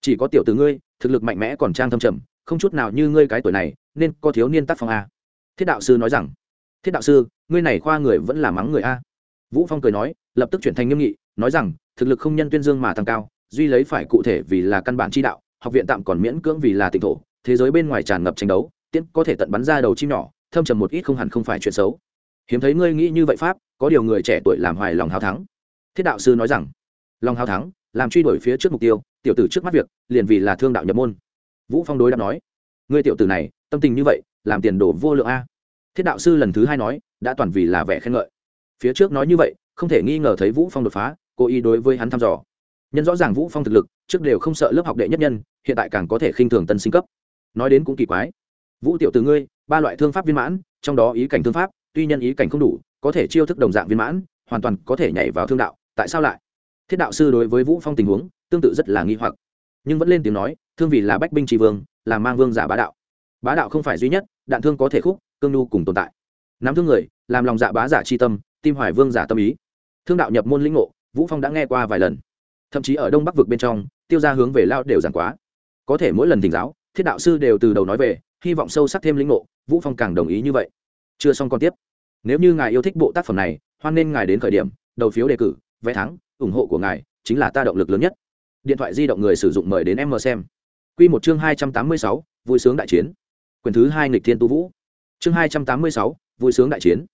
Chỉ có tiểu từ ngươi, thực lực mạnh mẽ còn trang thâm trầm, không chút nào như ngươi cái tuổi này, nên có thiếu niên tác phong a. Thiết đạo sư nói rằng, thiết đạo sư, ngươi này khoa người vẫn là mắng người a. Vũ phong cười nói, lập tức chuyển thành nghiêm nghị, nói rằng, thực lực không nhân tuyên dương mà tăng cao, duy lấy phải cụ thể vì là căn bản chi đạo, học viện tạm còn miễn cưỡng vì là tỉnh thổ, thế giới bên ngoài tràn ngập tranh đấu, tiễn có thể tận bắn ra đầu chim nhỏ, thâm trầm một ít không hẳn không phải chuyện xấu. Hiếm thấy ngươi nghĩ như vậy pháp, có điều người trẻ tuổi làm hoài lòng hào thắng. Thiết đạo sư nói rằng lòng hào thắng, làm truy đuổi phía trước mục tiêu, tiểu tử trước mắt việc, liền vì là thương đạo nhập môn. Vũ phong đối đáp nói, ngươi tiểu tử này, tâm tình như vậy, làm tiền đổ vô lượng a. Thiết đạo sư lần thứ hai nói, đã toàn vì là vẻ khen ngợi. Phía trước nói như vậy, không thể nghi ngờ thấy vũ phong đột phá, cố ý đối với hắn thăm dò. Nhân rõ ràng vũ phong thực lực, trước đều không sợ lớp học đệ nhất nhân, hiện tại càng có thể khinh thường tân sinh cấp. Nói đến cũng kỳ quái. Vũ tiểu từ ngươi, ba loại thương pháp viên mãn, trong đó ý cảnh thương pháp, tuy nhân ý cảnh không đủ, có thể chiêu thức đồng dạng viên mãn, hoàn toàn có thể nhảy vào thương đạo, tại sao lại? Thiết đạo sư đối với vũ phong tình huống tương tự rất là nghi hoặc, nhưng vẫn lên tiếng nói, thương vì là bách binh tri vương, là mang vương giả bá đạo. Bá đạo không phải duy nhất, đạn thương có thể khúc, cương nhu cùng tồn tại. Nắm thương người, làm lòng dạ bá giả chi tâm, tim hoài vương giả tâm ý. Thương đạo nhập môn lĩnh ngộ, vũ phong đã nghe qua vài lần. Thậm chí ở đông bắc vực bên trong, tiêu ra hướng về lao đều giảng quá. Có thể mỗi lần thỉnh giáo, thiết đạo sư đều từ đầu nói về, hy vọng sâu sắc thêm lĩnh ngộ, vũ phong càng đồng ý như vậy. Chưa xong còn tiếp. Nếu như ngài yêu thích bộ tác phẩm này, hoan nên ngài đến khởi điểm, đầu phiếu đề cử, vé thắng ủng hộ của ngài chính là ta động lực lớn nhất. Điện thoại di động người sử dụng mời đến em mờ xem. Q một chương hai trăm tám mươi sáu, vui sướng đại chiến. Quyền thứ hai nghịch thiên tu vũ. Chương hai trăm tám mươi sáu, vui sướng đại chiến.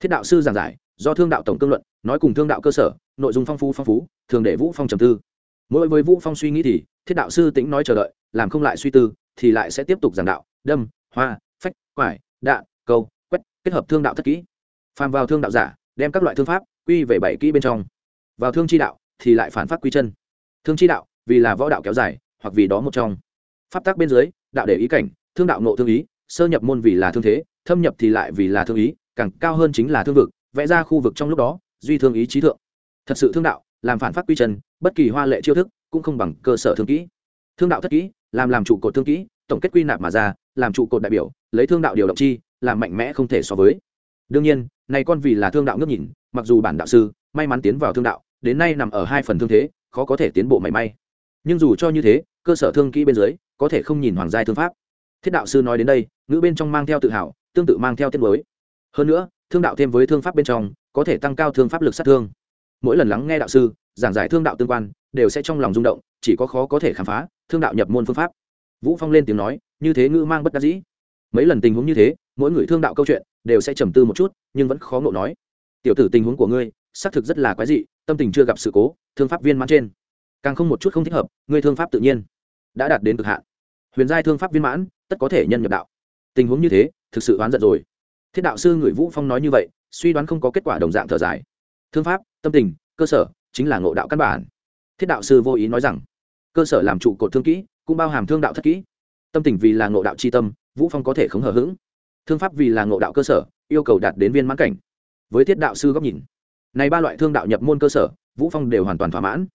Thiết đạo sư giảng giải, do thương đạo tổng cương luận, nói cùng thương đạo cơ sở, nội dung phong phú phong phú, thường để vũ phong trầm tư. Mỗi với vũ phong suy nghĩ thì, thiết đạo sư tĩnh nói chờ đợi, làm không lại suy tư, thì lại sẽ tiếp tục giảng đạo, đâm, hoa, phách, quải đạn câu, quét, kết hợp thương đạo thất kỹ. Phàm vào thương đạo giả, đem các loại thương pháp, quy về bảy kỹ bên trong vào thương chi đạo thì lại phản phát quy chân. Thương chi đạo, vì là võ đạo kéo dài, hoặc vì đó một trong. Pháp tác bên dưới, đạo để ý cảnh, thương đạo nộ thương ý, sơ nhập môn vì là thương thế, thâm nhập thì lại vì là thương ý, càng cao hơn chính là thương vực, vẽ ra khu vực trong lúc đó, duy thương ý trí thượng. Thật sự thương đạo, làm phản phát quy chân, bất kỳ hoa lệ chiêu thức, cũng không bằng cơ sở thương kỹ. Thương đạo thất kỹ, làm làm trụ cột thương kỹ, tổng kết quy nạp mà ra, làm trụ cột đại biểu, lấy thương đạo điều động chi, làm mạnh mẽ không thể so với. Đương nhiên, này con vì là thương đạo ngước nhìn, mặc dù bản đạo sư, may mắn tiến vào thương đạo đến nay nằm ở hai phần thương thế, khó có thể tiến bộ mảy may. Nhưng dù cho như thế, cơ sở thương kỹ bên dưới, có thể không nhìn hoàng giai thương pháp. Thiết đạo sư nói đến đây, ngữ bên trong mang theo tự hào, tương tự mang theo tiết mới. Hơn nữa, thương đạo thêm với thương pháp bên trong, có thể tăng cao thương pháp lực sát thương. Mỗi lần lắng nghe đạo sư, giảng giải thương đạo tương quan, đều sẽ trong lòng rung động, chỉ có khó có thể khám phá, thương đạo nhập môn phương pháp. Vũ phong lên tiếng nói, như thế ngữ mang bất đắc dĩ. Mấy lần tình huống như thế, mỗi người thương đạo câu chuyện, đều sẽ trầm tư một chút, nhưng vẫn khó ngộ nói. Tiểu tử tình huống của ngươi, xác thực rất là quái dị tâm tình chưa gặp sự cố, thương pháp viên mãn trên. Càng không một chút không thích hợp, ngươi thương pháp tự nhiên đã đạt đến cực hạn. Huyền giai thương pháp viên mãn, tất có thể nhân nhập đạo. Tình huống như thế, thực sự oán giận rồi. Thiết đạo sư người vũ phong nói như vậy, suy đoán không có kết quả đồng dạng thở dài. Thương pháp, tâm tình, cơ sở, chính là ngộ đạo căn bản. Thiết đạo sư vô ý nói rằng, cơ sở làm trụ cột thương kỹ, cũng bao hàm thương đạo thất kỹ. Tâm tình vì là ngộ đạo c h i tâm, vũ phong có thể không hờ hững. Thương pháp vì là ngộ đạo cơ sở, yêu cầu đạt đến viên mãn cảnh. Với thiết đạo sư góc nhìn này ba loại thương đạo nhập môn cơ sở, vũ phong đều hoàn toàn thỏa mãn.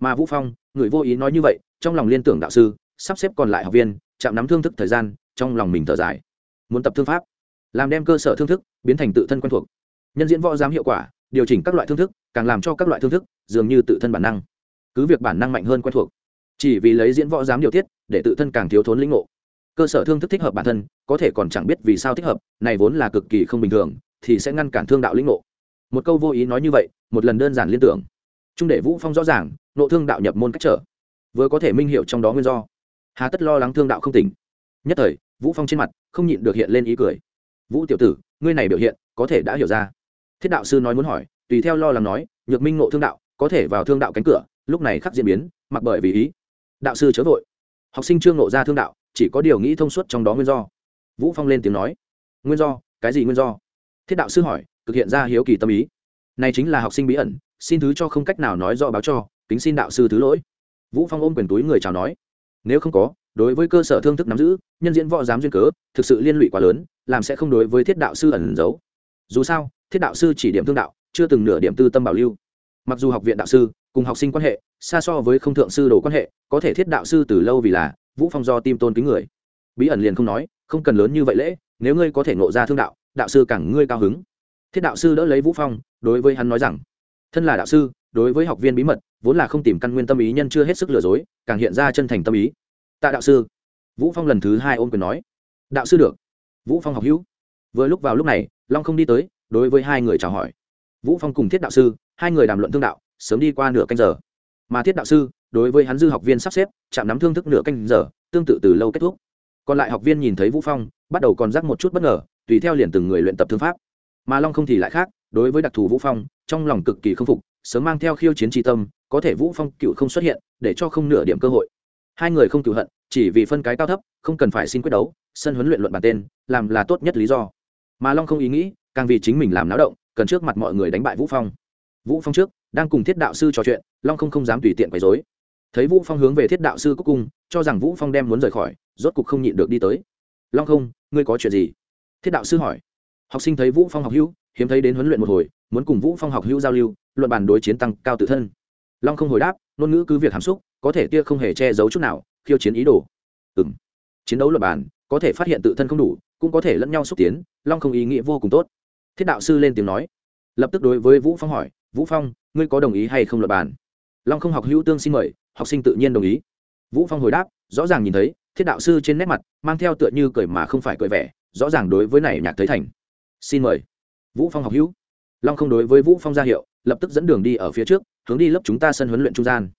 Mà vũ phong, người vô ý nói như vậy, trong lòng liên tưởng đạo sư, sắp xếp còn lại học viên, chạm nắm thương thức thời gian, trong lòng mình thở dài. Muốn tập thương pháp, làm đem cơ sở thương thức biến thành tự thân quen thuộc. Nhân diễn võ giám hiệu quả, điều chỉnh các loại thương thức, càng làm cho các loại thương thức dường như tự thân bản năng. Cứ việc bản năng mạnh hơn quen thuộc, chỉ vì lấy diễn võ giám điều tiết, để tự thân càng thiếu thốn lĩnh ngộ. Cơ sở thương thức thích hợp bản thân, có thể còn chẳng biết vì sao thích hợp, này vốn là cực kỳ không bình thường, thì sẽ ngăn cản thương đạo lĩnh ngộ một câu vô ý nói như vậy, một lần đơn giản liên tưởng. Trung để vũ phong rõ ràng, nộ thương đạo nhập môn cách trở. Vừa có thể minh hiểu trong đó nguyên do. Hà tất lo lắng thương đạo không tỉnh. Nhất thời, vũ phong trên mặt không nhịn được hiện lên ý cười. Vũ tiểu tử, ngươi này biểu hiện có thể đã hiểu ra. Thiết đạo sư nói muốn hỏi, tùy theo lo lắng nói, nhược minh nộ thương đạo, có thể vào thương đạo cánh cửa, lúc này khắc diễn biến, mặc bởi vì ý. Đạo sư chớ vội. Học sinh chưa ngộ ra thương đạo, chỉ có điều nghĩ thông suốt trong đó nguyên do. Vũ phong lên tiếng nói, nguyên do? Cái gì nguyên do? Thiết đạo sư hỏi thực hiện ra hiếu kỳ tâm ý. Này chính là học sinh bí ẩn, xin thứ cho không cách nào nói rõ báo cho, kính xin đạo sư thứ lỗi. Vũ phong ôm quyền túi người chào nói. Nếu không có, đối với cơ sở thương thức nắm giữ, nhân diễn võ giám duyên cớ, thực sự liên lụy quá lớn, làm sẽ không đối với thiết đạo sư ẩn giấu. Dù sao, thiết đạo sư chỉ điểm thương đạo, chưa từng nửa điểm tư tâm bảo lưu. Mặc dù học viện đạo sư, cùng học sinh quan hệ, xa so với không thượng sư đồ quan hệ, có thể thiết đạo sư từ lâu vì là, vũ phong do tim tôn kính người. Bí ẩn liền không nói, không cần lớn như vậy lễ, nếu ngươi có thể nộ ra thương đạo đạo sư càng ngươi cao hứng thiết đạo sư đỡ lấy vũ phong, đối với hắn nói rằng, thân là đạo sư, đối với học viên bí mật, vốn là không tìm căn nguyên tâm ý nhân chưa hết sức lừa dối, càng hiện ra chân thành tâm ý. Tạ đạo sư. Vũ phong lần thứ hai ôm quyền nói. Đạo sư được. Vũ phong học hữu. Vừa lúc vào lúc này, long không đi tới, đối với hai người chào hỏi. Vũ phong cùng thiết đạo sư, hai người đàm luận thương đạo, sớm đi qua nửa canh giờ. Mà thiết đạo sư, đối với hắn dư học viên sắp xếp, chạm nắm thương thức nửa canh giờ, tương tự từ lâu kết thúc. Còn lại học viên nhìn thấy vũ phong, bắt đầu còn rắc một chút bất ngờ, tùy theo liền từng người luyện tập thương pháp mà long không thì lại khác, đối với đặc thù vũ phong, trong lòng cực kỳ không phục, sớm mang theo khiêu chiến tri tâm, có thể vũ phong cựu không xuất hiện, để cho không nửa điểm cơ hội. Hai người không cựu hận, chỉ vì phân cái cao thấp, không cần phải xin quyết đấu, sân huấn luyện luận bản tên, làm là tốt nhất lý do. Mà long không ý nghĩ, càng vì chính mình làm náo động, cần trước mặt mọi người đánh bại vũ phong. Vũ phong trước, đang cùng thiết đạo sư trò chuyện, long không không dám tùy tiện quấy rối. Thấy vũ phong hướng về thiết đạo sư cúc cung cho rằng vũ phong đem muốn rời khỏi, rốt cục không nhịn được đi tới. Long không, ngươi có chuyện gì? Thiết đạo sư hỏi học sinh thấy vũ phong học hữu, hiếm thấy đến huấn luyện một hồi, muốn cùng vũ phong học hữu giao lưu, luận bàn đối chiến tăng cao tự thân. Long không hồi đáp, ngôn ngữ cứ việc hàm xúc, có thể tia không hề che giấu chút nào, khiêu chiến ý đồ. Ừ chiến đấu luận bàn, có thể phát hiện tự thân không đủ, cũng có thể lẫn nhau xúc tiến, long không ý nghĩa vô cùng tốt. Thiết đạo sư lên tiếng nói. Lập tức đối với vũ phong hỏi, vũ phong, ngươi có đồng ý hay không luận bàn? Long không học hữu tương xin mời, học sinh tự nhiên đồng ý. Vũ phong hồi đáp, rõ ràng nhìn thấy, thiết đạo sư trên nét mặt, mang theo tựa như cười mà không phải cười vẻ, rõ ràng đối với này nhạc thấy thành xin mời. Vũ phong học hữu. Long không đối với vũ phong ra hiệu, lập tức dẫn đường đi ở phía trước, hướng đi lớp chúng ta sân huấn luyện trung gian.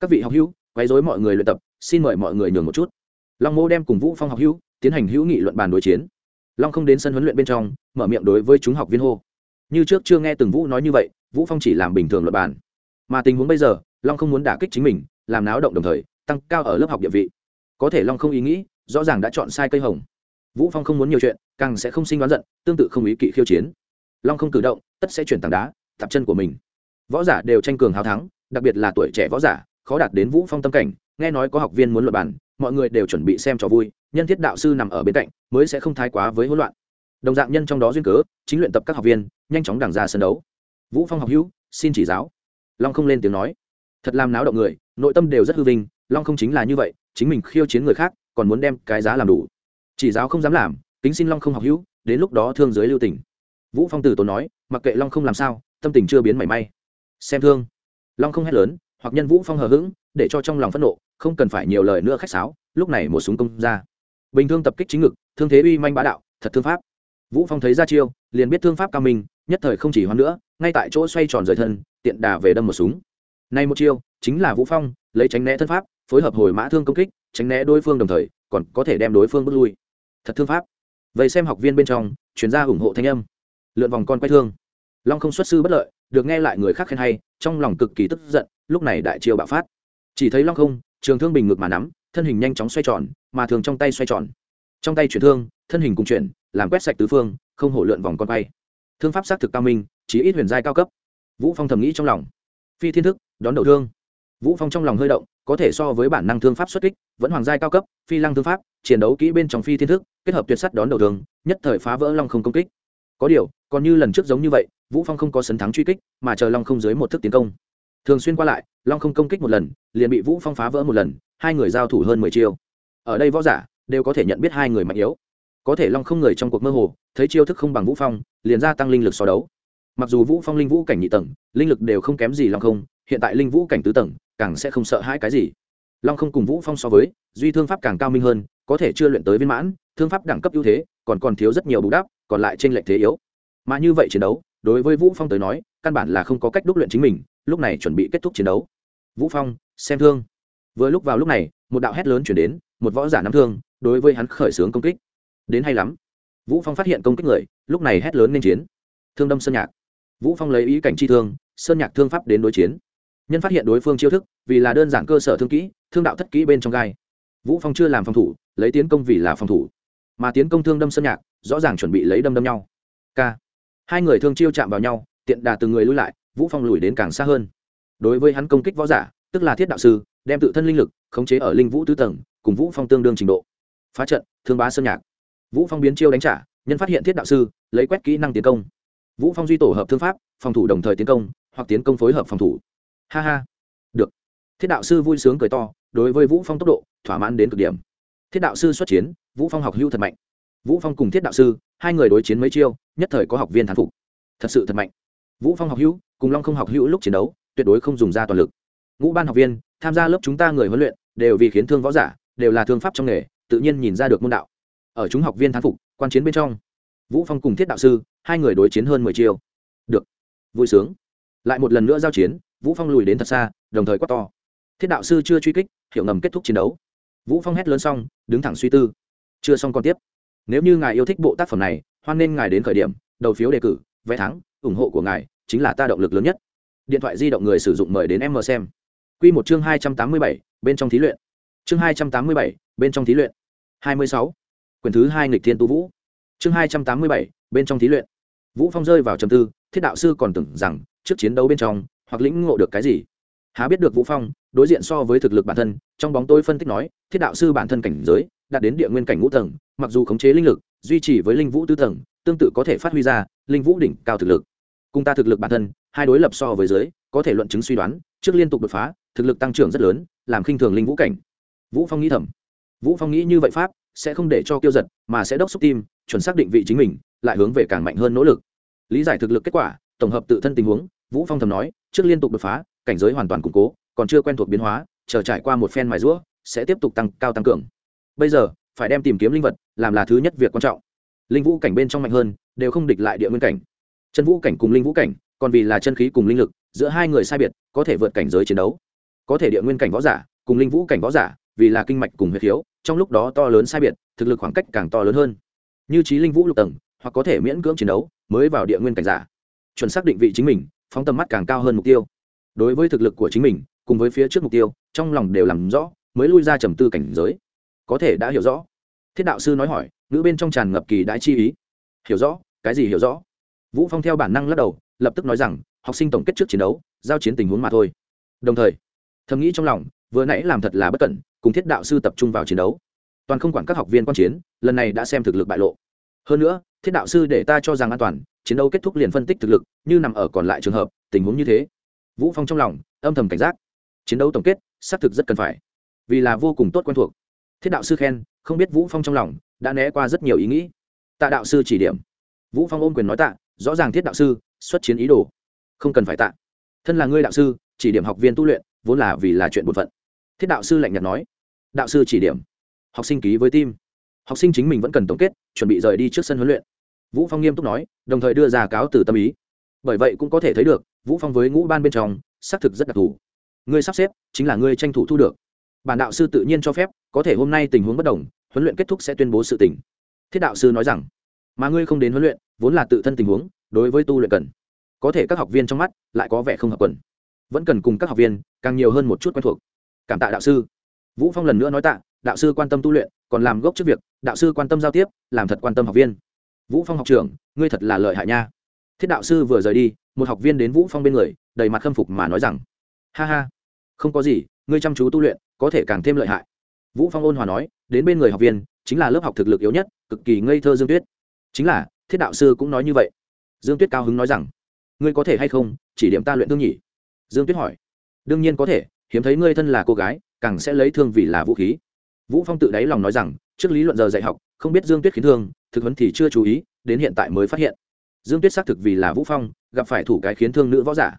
Các vị học hữu, quấy rối mọi người luyện tập, xin mời mọi người nhường một chút. Long mô đem cùng vũ phong học hữu, tiến hành hữu nghị luận bàn đối chiến. Long không đến sân huấn luyện bên trong, mở miệng đối với chúng học viên hô. Như trước chưa nghe từng vũ nói như vậy, vũ phong chỉ làm bình thường luận bàn. Mà tình huống bây giờ, long không muốn đả kích chính mình, làm náo động đồng thời, tăng cao ở lớp học địa vị. Có thể long không ý nghĩ, rõ ràng đã chọn sai cây hồng vũ phong không muốn nhiều chuyện, càng sẽ không sinh đoán giận, tương tự không ý kỵ khiêu chiến. Long không cử động, tất sẽ chuyển tảng đá tập chân của mình. Võ giả đều tranh cường hào thắng, đặc biệt là tuổi trẻ võ giả, khó đạt đến vũ phong tâm cảnh, nghe nói có học viên muốn luận bàn, mọi người đều chuẩn bị xem trò vui, nhân thiết đạo sư nằm ở bên cạnh, mới sẽ không thái quá với hỗn loạn. Đồng dạng nhân trong đó duyên cớ, chính luyện tập các học viên, nhanh chóng đảng ra sân đấu. Vũ phong học hữu, xin chỉ giáo. Long không lên tiếng nói. Thật làm náo động người, nội tâm đều rất hư vinh, long không chính là như vậy, chính mình khiêu chiến người khác, còn muốn đem cái giá làm đủ chỉ giáo không dám làm, kính xin long không học hữu, đến lúc đó thương giới lưu tỉnh vũ phong tử tốn nói, mặc kệ long không làm sao, tâm tình chưa biến mảy may. Xem thương. Long không hét lớn, hoặc nhân vũ phong hờ hững, để cho trong lòng phẫn nộ, không cần phải nhiều lời nữa khách sáo, lúc này một súng công ra. Bình thương tập kích chính ngực, thương thế uy manh bá đạo, thật thương pháp. Vũ phong thấy ra chiêu, liền biết thương pháp cao minh, nhất thời không chỉ hoan nữa, ngay tại chỗ xoay tròn rời thân, tiện đà về đâm một súng. Nay một chiêu, chính là vũ phong, lấy tránh né thân pháp, phối hợp hồi mã thương công kích, tránh né đối phương đồng thời, còn có thể đem đối phương bước lui thật thương pháp. Vậy xem học viên bên trong, chuyên gia ủng hộ thanh âm. Lượn vòng con quay thương. Long không xuất sư bất lợi, được nghe lại người khác khen hay, trong lòng cực kỳ tức giận, lúc này đại triều bạo phát. Chỉ thấy long không, trường thương bình ngực mà nắm, thân hình nhanh chóng xoay tròn, mà thường trong tay xoay tròn. Trong tay chuyển thương, thân hình cùng chuyển, làm quét sạch tứ phương, không hổ lượn vòng con quay. Thương pháp xác thực cao minh chỉ ít huyền giai cao cấp. Vũ phong thầm nghĩ trong lòng. Phi thiên thức, đón đầu thương. Vũ phong trong lòng hơi động, có thể so với bản năng thương pháp xuất kích, vẫn hoàng giai cao cấp, phi lăng thương pháp chiến đấu kỹ bên trong phi thiên thức, kết hợp tuyệt sắt đón đầu thường nhất thời phá vỡ long không công kích. Có điều, còn như lần trước giống như vậy, vũ phong không có sấn thắng truy kích, mà chờ long không dưới một thức tiến công. Thường xuyên qua lại, long không công kích một lần, liền bị vũ phong phá vỡ một lần, hai người giao thủ hơn 10 chiêu. Ở đây võ giả đều có thể nhận biết hai người mạnh yếu. Có thể long không người trong cuộc mơ hồ, thấy chiêu thức không bằng vũ phong, liền gia tăng linh lực so đấu. Mặc dù vũ phong linh vũ cảnh nhị tầng, linh lực đều không kém gì long không, hiện tại linh vũ cảnh tứ tầng, càng sẽ không sợ hãi cái gì. Long không cùng vũ phong so với, duy thương pháp càng cao minh hơn có thể chưa luyện tới viên mãn, thương pháp đẳng cấp ưu thế, còn còn thiếu rất nhiều bù đắp, còn lại trên lệnh thế yếu. Mà như vậy chiến đấu, đối với vũ phong tới nói, căn bản là không có cách đúc luyện chính mình, lúc này chuẩn bị kết thúc chiến đấu. Vũ phong, xem thương. Vừa lúc vào lúc này, một đạo hét lớn chuyển đến, một võ giả nắm thương, đối với hắn khởi xướng công kích. Đến hay lắm. Vũ phong phát hiện công kích người, lúc này hét lớn nên chiến. Thương đâm sơn nhạc. Vũ phong lấy ý cảnh chi thương, sơn nhạc thương pháp đến đối chiến. Nhân phát hiện đối phương chiêu thức, vì là đơn giản cơ sở thương kỹ, thương đạo thất kỹ bên trong gai. Vũ phong chưa làm phòng thủ lấy tiến công vì là phòng thủ. Mà tiến công thương đâm sơn nhạc, rõ ràng chuẩn bị lấy đâm đâm nhau. K. Hai người thương chiêu chạm vào nhau, tiện đà từng người lui lại, vũ phong lùi đến càng xa hơn. Đối với hắn công kích võ giả, tức là thiết đạo sư, đem tự thân linh lực khống chế ở linh vũ tứ tầng, cùng vũ phong tương đương trình độ. Phá trận, thương bá sơn nhạc. Vũ phong biến chiêu đánh trả, nhân phát hiện thiết đạo sư, lấy quét kỹ năng tiến công. Vũ phong duy tổ hợp thương pháp, phòng thủ đồng thời tiến công, hoặc tiến công phối hợp phòng thủ. Ha ha. Được. Thiết đạo sư vui sướng cười to, đối với vũ phong tốc độ thỏa mãn đến cực điểm thiết đạo sư xuất chiến, vũ phong học hưu thật mạnh. Vũ phong cùng thiết đạo sư, hai người đối chiến mấy chiêu, nhất thời có học viên thán phục. Thật sự thật mạnh. Vũ phong học hữu cùng long không học hữu lúc chiến đấu, tuyệt đối không dùng ra toàn lực. Ngũ ban học viên, tham gia lớp chúng ta người huấn luyện, đều vì khiến thương võ giả, đều là thương pháp trong nghề, tự nhiên nhìn ra được môn đạo. Ở chúng học viên thán phục, quan chiến bên trong, vũ phong cùng thiết đạo sư, hai người đối chiến hơn mười chiêu. Được. Vui sướng. Lại một lần nữa giao chiến, vũ phong lùi đến thật xa, đồng thời quát to. Thiết đạo sư chưa truy kích, hiểu ngầm kết thúc chiến đấu vũ phong hét lớn xong, đứng thẳng suy tư. Chưa xong còn tiếp. Nếu như ngài yêu thích bộ tác phẩm này, hoan nên ngài đến khởi điểm, đầu phiếu đề cử, vé thắng, ủng hộ của ngài chính là ta động lực lớn nhất. Điện thoại di động người sử dụng mời đến em mờ xem. Quy một chương hai trăm tám mươi bảy, bên trong thí luyện. Chương hai trăm tám mươi bảy, bên trong thí luyện. hai mươi sáu. Quyển thứ hai nghịch thiên tu vũ. Chương hai trăm tám mươi bảy, bên trong thí luyện. Vũ phong rơi vào trầm tư, thiết đạo sư còn tưởng rằng trước chiến đấu bên trong, hoặc lĩnh ngộ được cái gì há biết được vũ phong, đối diện so với thực lực bản thân, trong bóng tôi phân tích nói, thiết đạo sư bản thân cảnh giới, đạt đến địa nguyên cảnh ngũ tầng, mặc dù khống chế linh lực, duy trì với linh vũ tứ tầng, tương tự có thể phát huy ra linh vũ đỉnh cao thực lực. Cùng ta thực lực bản thân, hai đối lập so với dưới, có thể luận chứng suy đoán, trước liên tục đột phá, thực lực tăng trưởng rất lớn, làm khinh thường linh vũ cảnh. Vũ phong nghĩ thầm. Vũ phong nghĩ như vậy pháp, sẽ không để cho kiêu giật, mà sẽ đốc xúc tim, chuẩn xác định vị chính mình, lại hướng về càng mạnh hơn nỗ lực. Lý giải thực lực kết quả, tổng hợp tự thân tình huống, vũ phong thầm nói, trước liên tục đột phá cảnh giới hoàn toàn củng cố, còn chưa quen thuộc biến hóa, chờ trải qua một phen mài rũa sẽ tiếp tục tăng cao tăng cường. Bây giờ, phải đem tìm kiếm linh vật làm là thứ nhất việc quan trọng. Linh vũ cảnh bên trong mạnh hơn, đều không địch lại địa nguyên cảnh. Chân vũ cảnh cùng linh vũ cảnh, còn vì là chân khí cùng linh lực, giữa hai người sai biệt, có thể vượt cảnh giới chiến đấu. Có thể địa nguyên cảnh võ giả cùng linh vũ cảnh võ giả, vì là kinh mạch cùng huyết khiếu, trong lúc đó to lớn sai biệt, thực lực khoảng cách càng to lớn hơn. Như trí linh vũ lục tầng, hoặc có thể miễn cưỡng chiến đấu, mới vào địa nguyên cảnh giả. Chuẩn xác định vị chính mình, phóng tầm mắt càng cao hơn mục tiêu đối với thực lực của chính mình, cùng với phía trước mục tiêu, trong lòng đều làm rõ, mới lui ra trầm tư cảnh giới. Có thể đã hiểu rõ. Thiết đạo sư nói hỏi nữ bên trong tràn ngập kỳ đã chi ý. Hiểu rõ, cái gì hiểu rõ? Vũ phong theo bản năng lắc đầu, lập tức nói rằng, học sinh tổng kết trước chiến đấu, giao chiến tình huống mà thôi. Đồng thời, thầm nghĩ trong lòng, vừa nãy làm thật là bất cẩn, cùng thiết đạo sư tập trung vào chiến đấu. Toàn không quản các học viên quan chiến, lần này đã xem thực lực bại lộ. Hơn nữa, thiết đạo sư để ta cho rằng an toàn, chiến đấu kết thúc liền phân tích thực lực, như nằm ở còn lại trường hợp, tình huống như thế vũ phong trong lòng, âm thầm cảnh giác. Chiến đấu tổng kết, xác thực rất cần phải. Vì là vô cùng tốt quen thuộc. Thiết đạo sư khen, không biết vũ phong trong lòng đã né qua rất nhiều ý nghĩ. Tạ đạo sư chỉ điểm. Vũ phong ôm quyền nói tạ, rõ ràng thiết đạo sư xuất chiến ý đồ. Không cần phải tạ. Thân là ngươi đạo sư, chỉ điểm học viên tu luyện, vốn là vì là chuyện bổn phận. Thiết đạo sư lạnh nhạt nói. Đạo sư chỉ điểm. Học sinh ký với tim học sinh chính mình vẫn cần tổng kết, chuẩn bị rời đi trước sân huấn luyện. Vũ phong nghiêm túc nói, đồng thời đưa ra cáo từ tâm ý bởi vậy cũng có thể thấy được, vũ phong với ngũ ban bên trong, xác thực rất đặc thù. Ngươi sắp xếp chính là ngươi tranh thủ thu được. Bản đạo sư tự nhiên cho phép, có thể hôm nay tình huống bất đồng, huấn luyện kết thúc sẽ tuyên bố sự tình. Thiết đạo sư nói rằng, mà ngươi không đến huấn luyện, vốn là tự thân tình huống, đối với tu luyện cần. Có thể các học viên trong mắt lại có vẻ không hợp quần. Vẫn cần cùng các học viên càng nhiều hơn một chút quen thuộc. Cảm tạ đạo sư. Vũ phong lần nữa nói tạ, đạo sư quan tâm tu luyện, còn làm gốc trước việc, đạo sư quan tâm giao tiếp, làm thật quan tâm học viên. Vũ phong học trưởng, ngươi thật là lợi hại nha thiết đạo sư vừa rời đi, một học viên đến vũ phong bên người, đầy mặt khâm phục mà nói rằng, ha ha, không có gì, ngươi chăm chú tu luyện, có thể càng thêm lợi hại. Vũ phong ôn hòa nói, đến bên người học viên, chính là lớp học thực lực yếu nhất, cực kỳ ngây thơ dương tuyết. Chính là, thiết đạo sư cũng nói như vậy. Dương tuyết cao hứng nói rằng, ngươi có thể hay không, chỉ điểm ta luyện thương nhỉ? Dương tuyết hỏi, đương nhiên có thể, hiếm thấy ngươi thân là cô gái, càng sẽ lấy thương vì là vũ khí. Vũ phong tự đáy lòng nói rằng, trước lý luận giờ dạy học, không biết dương tuyết khiến thương, thực huấn thì chưa chú ý, đến hiện tại mới phát hiện dương tuyết xác thực vì là vũ phong, gặp phải thủ cái khiến thương nữ võ giả.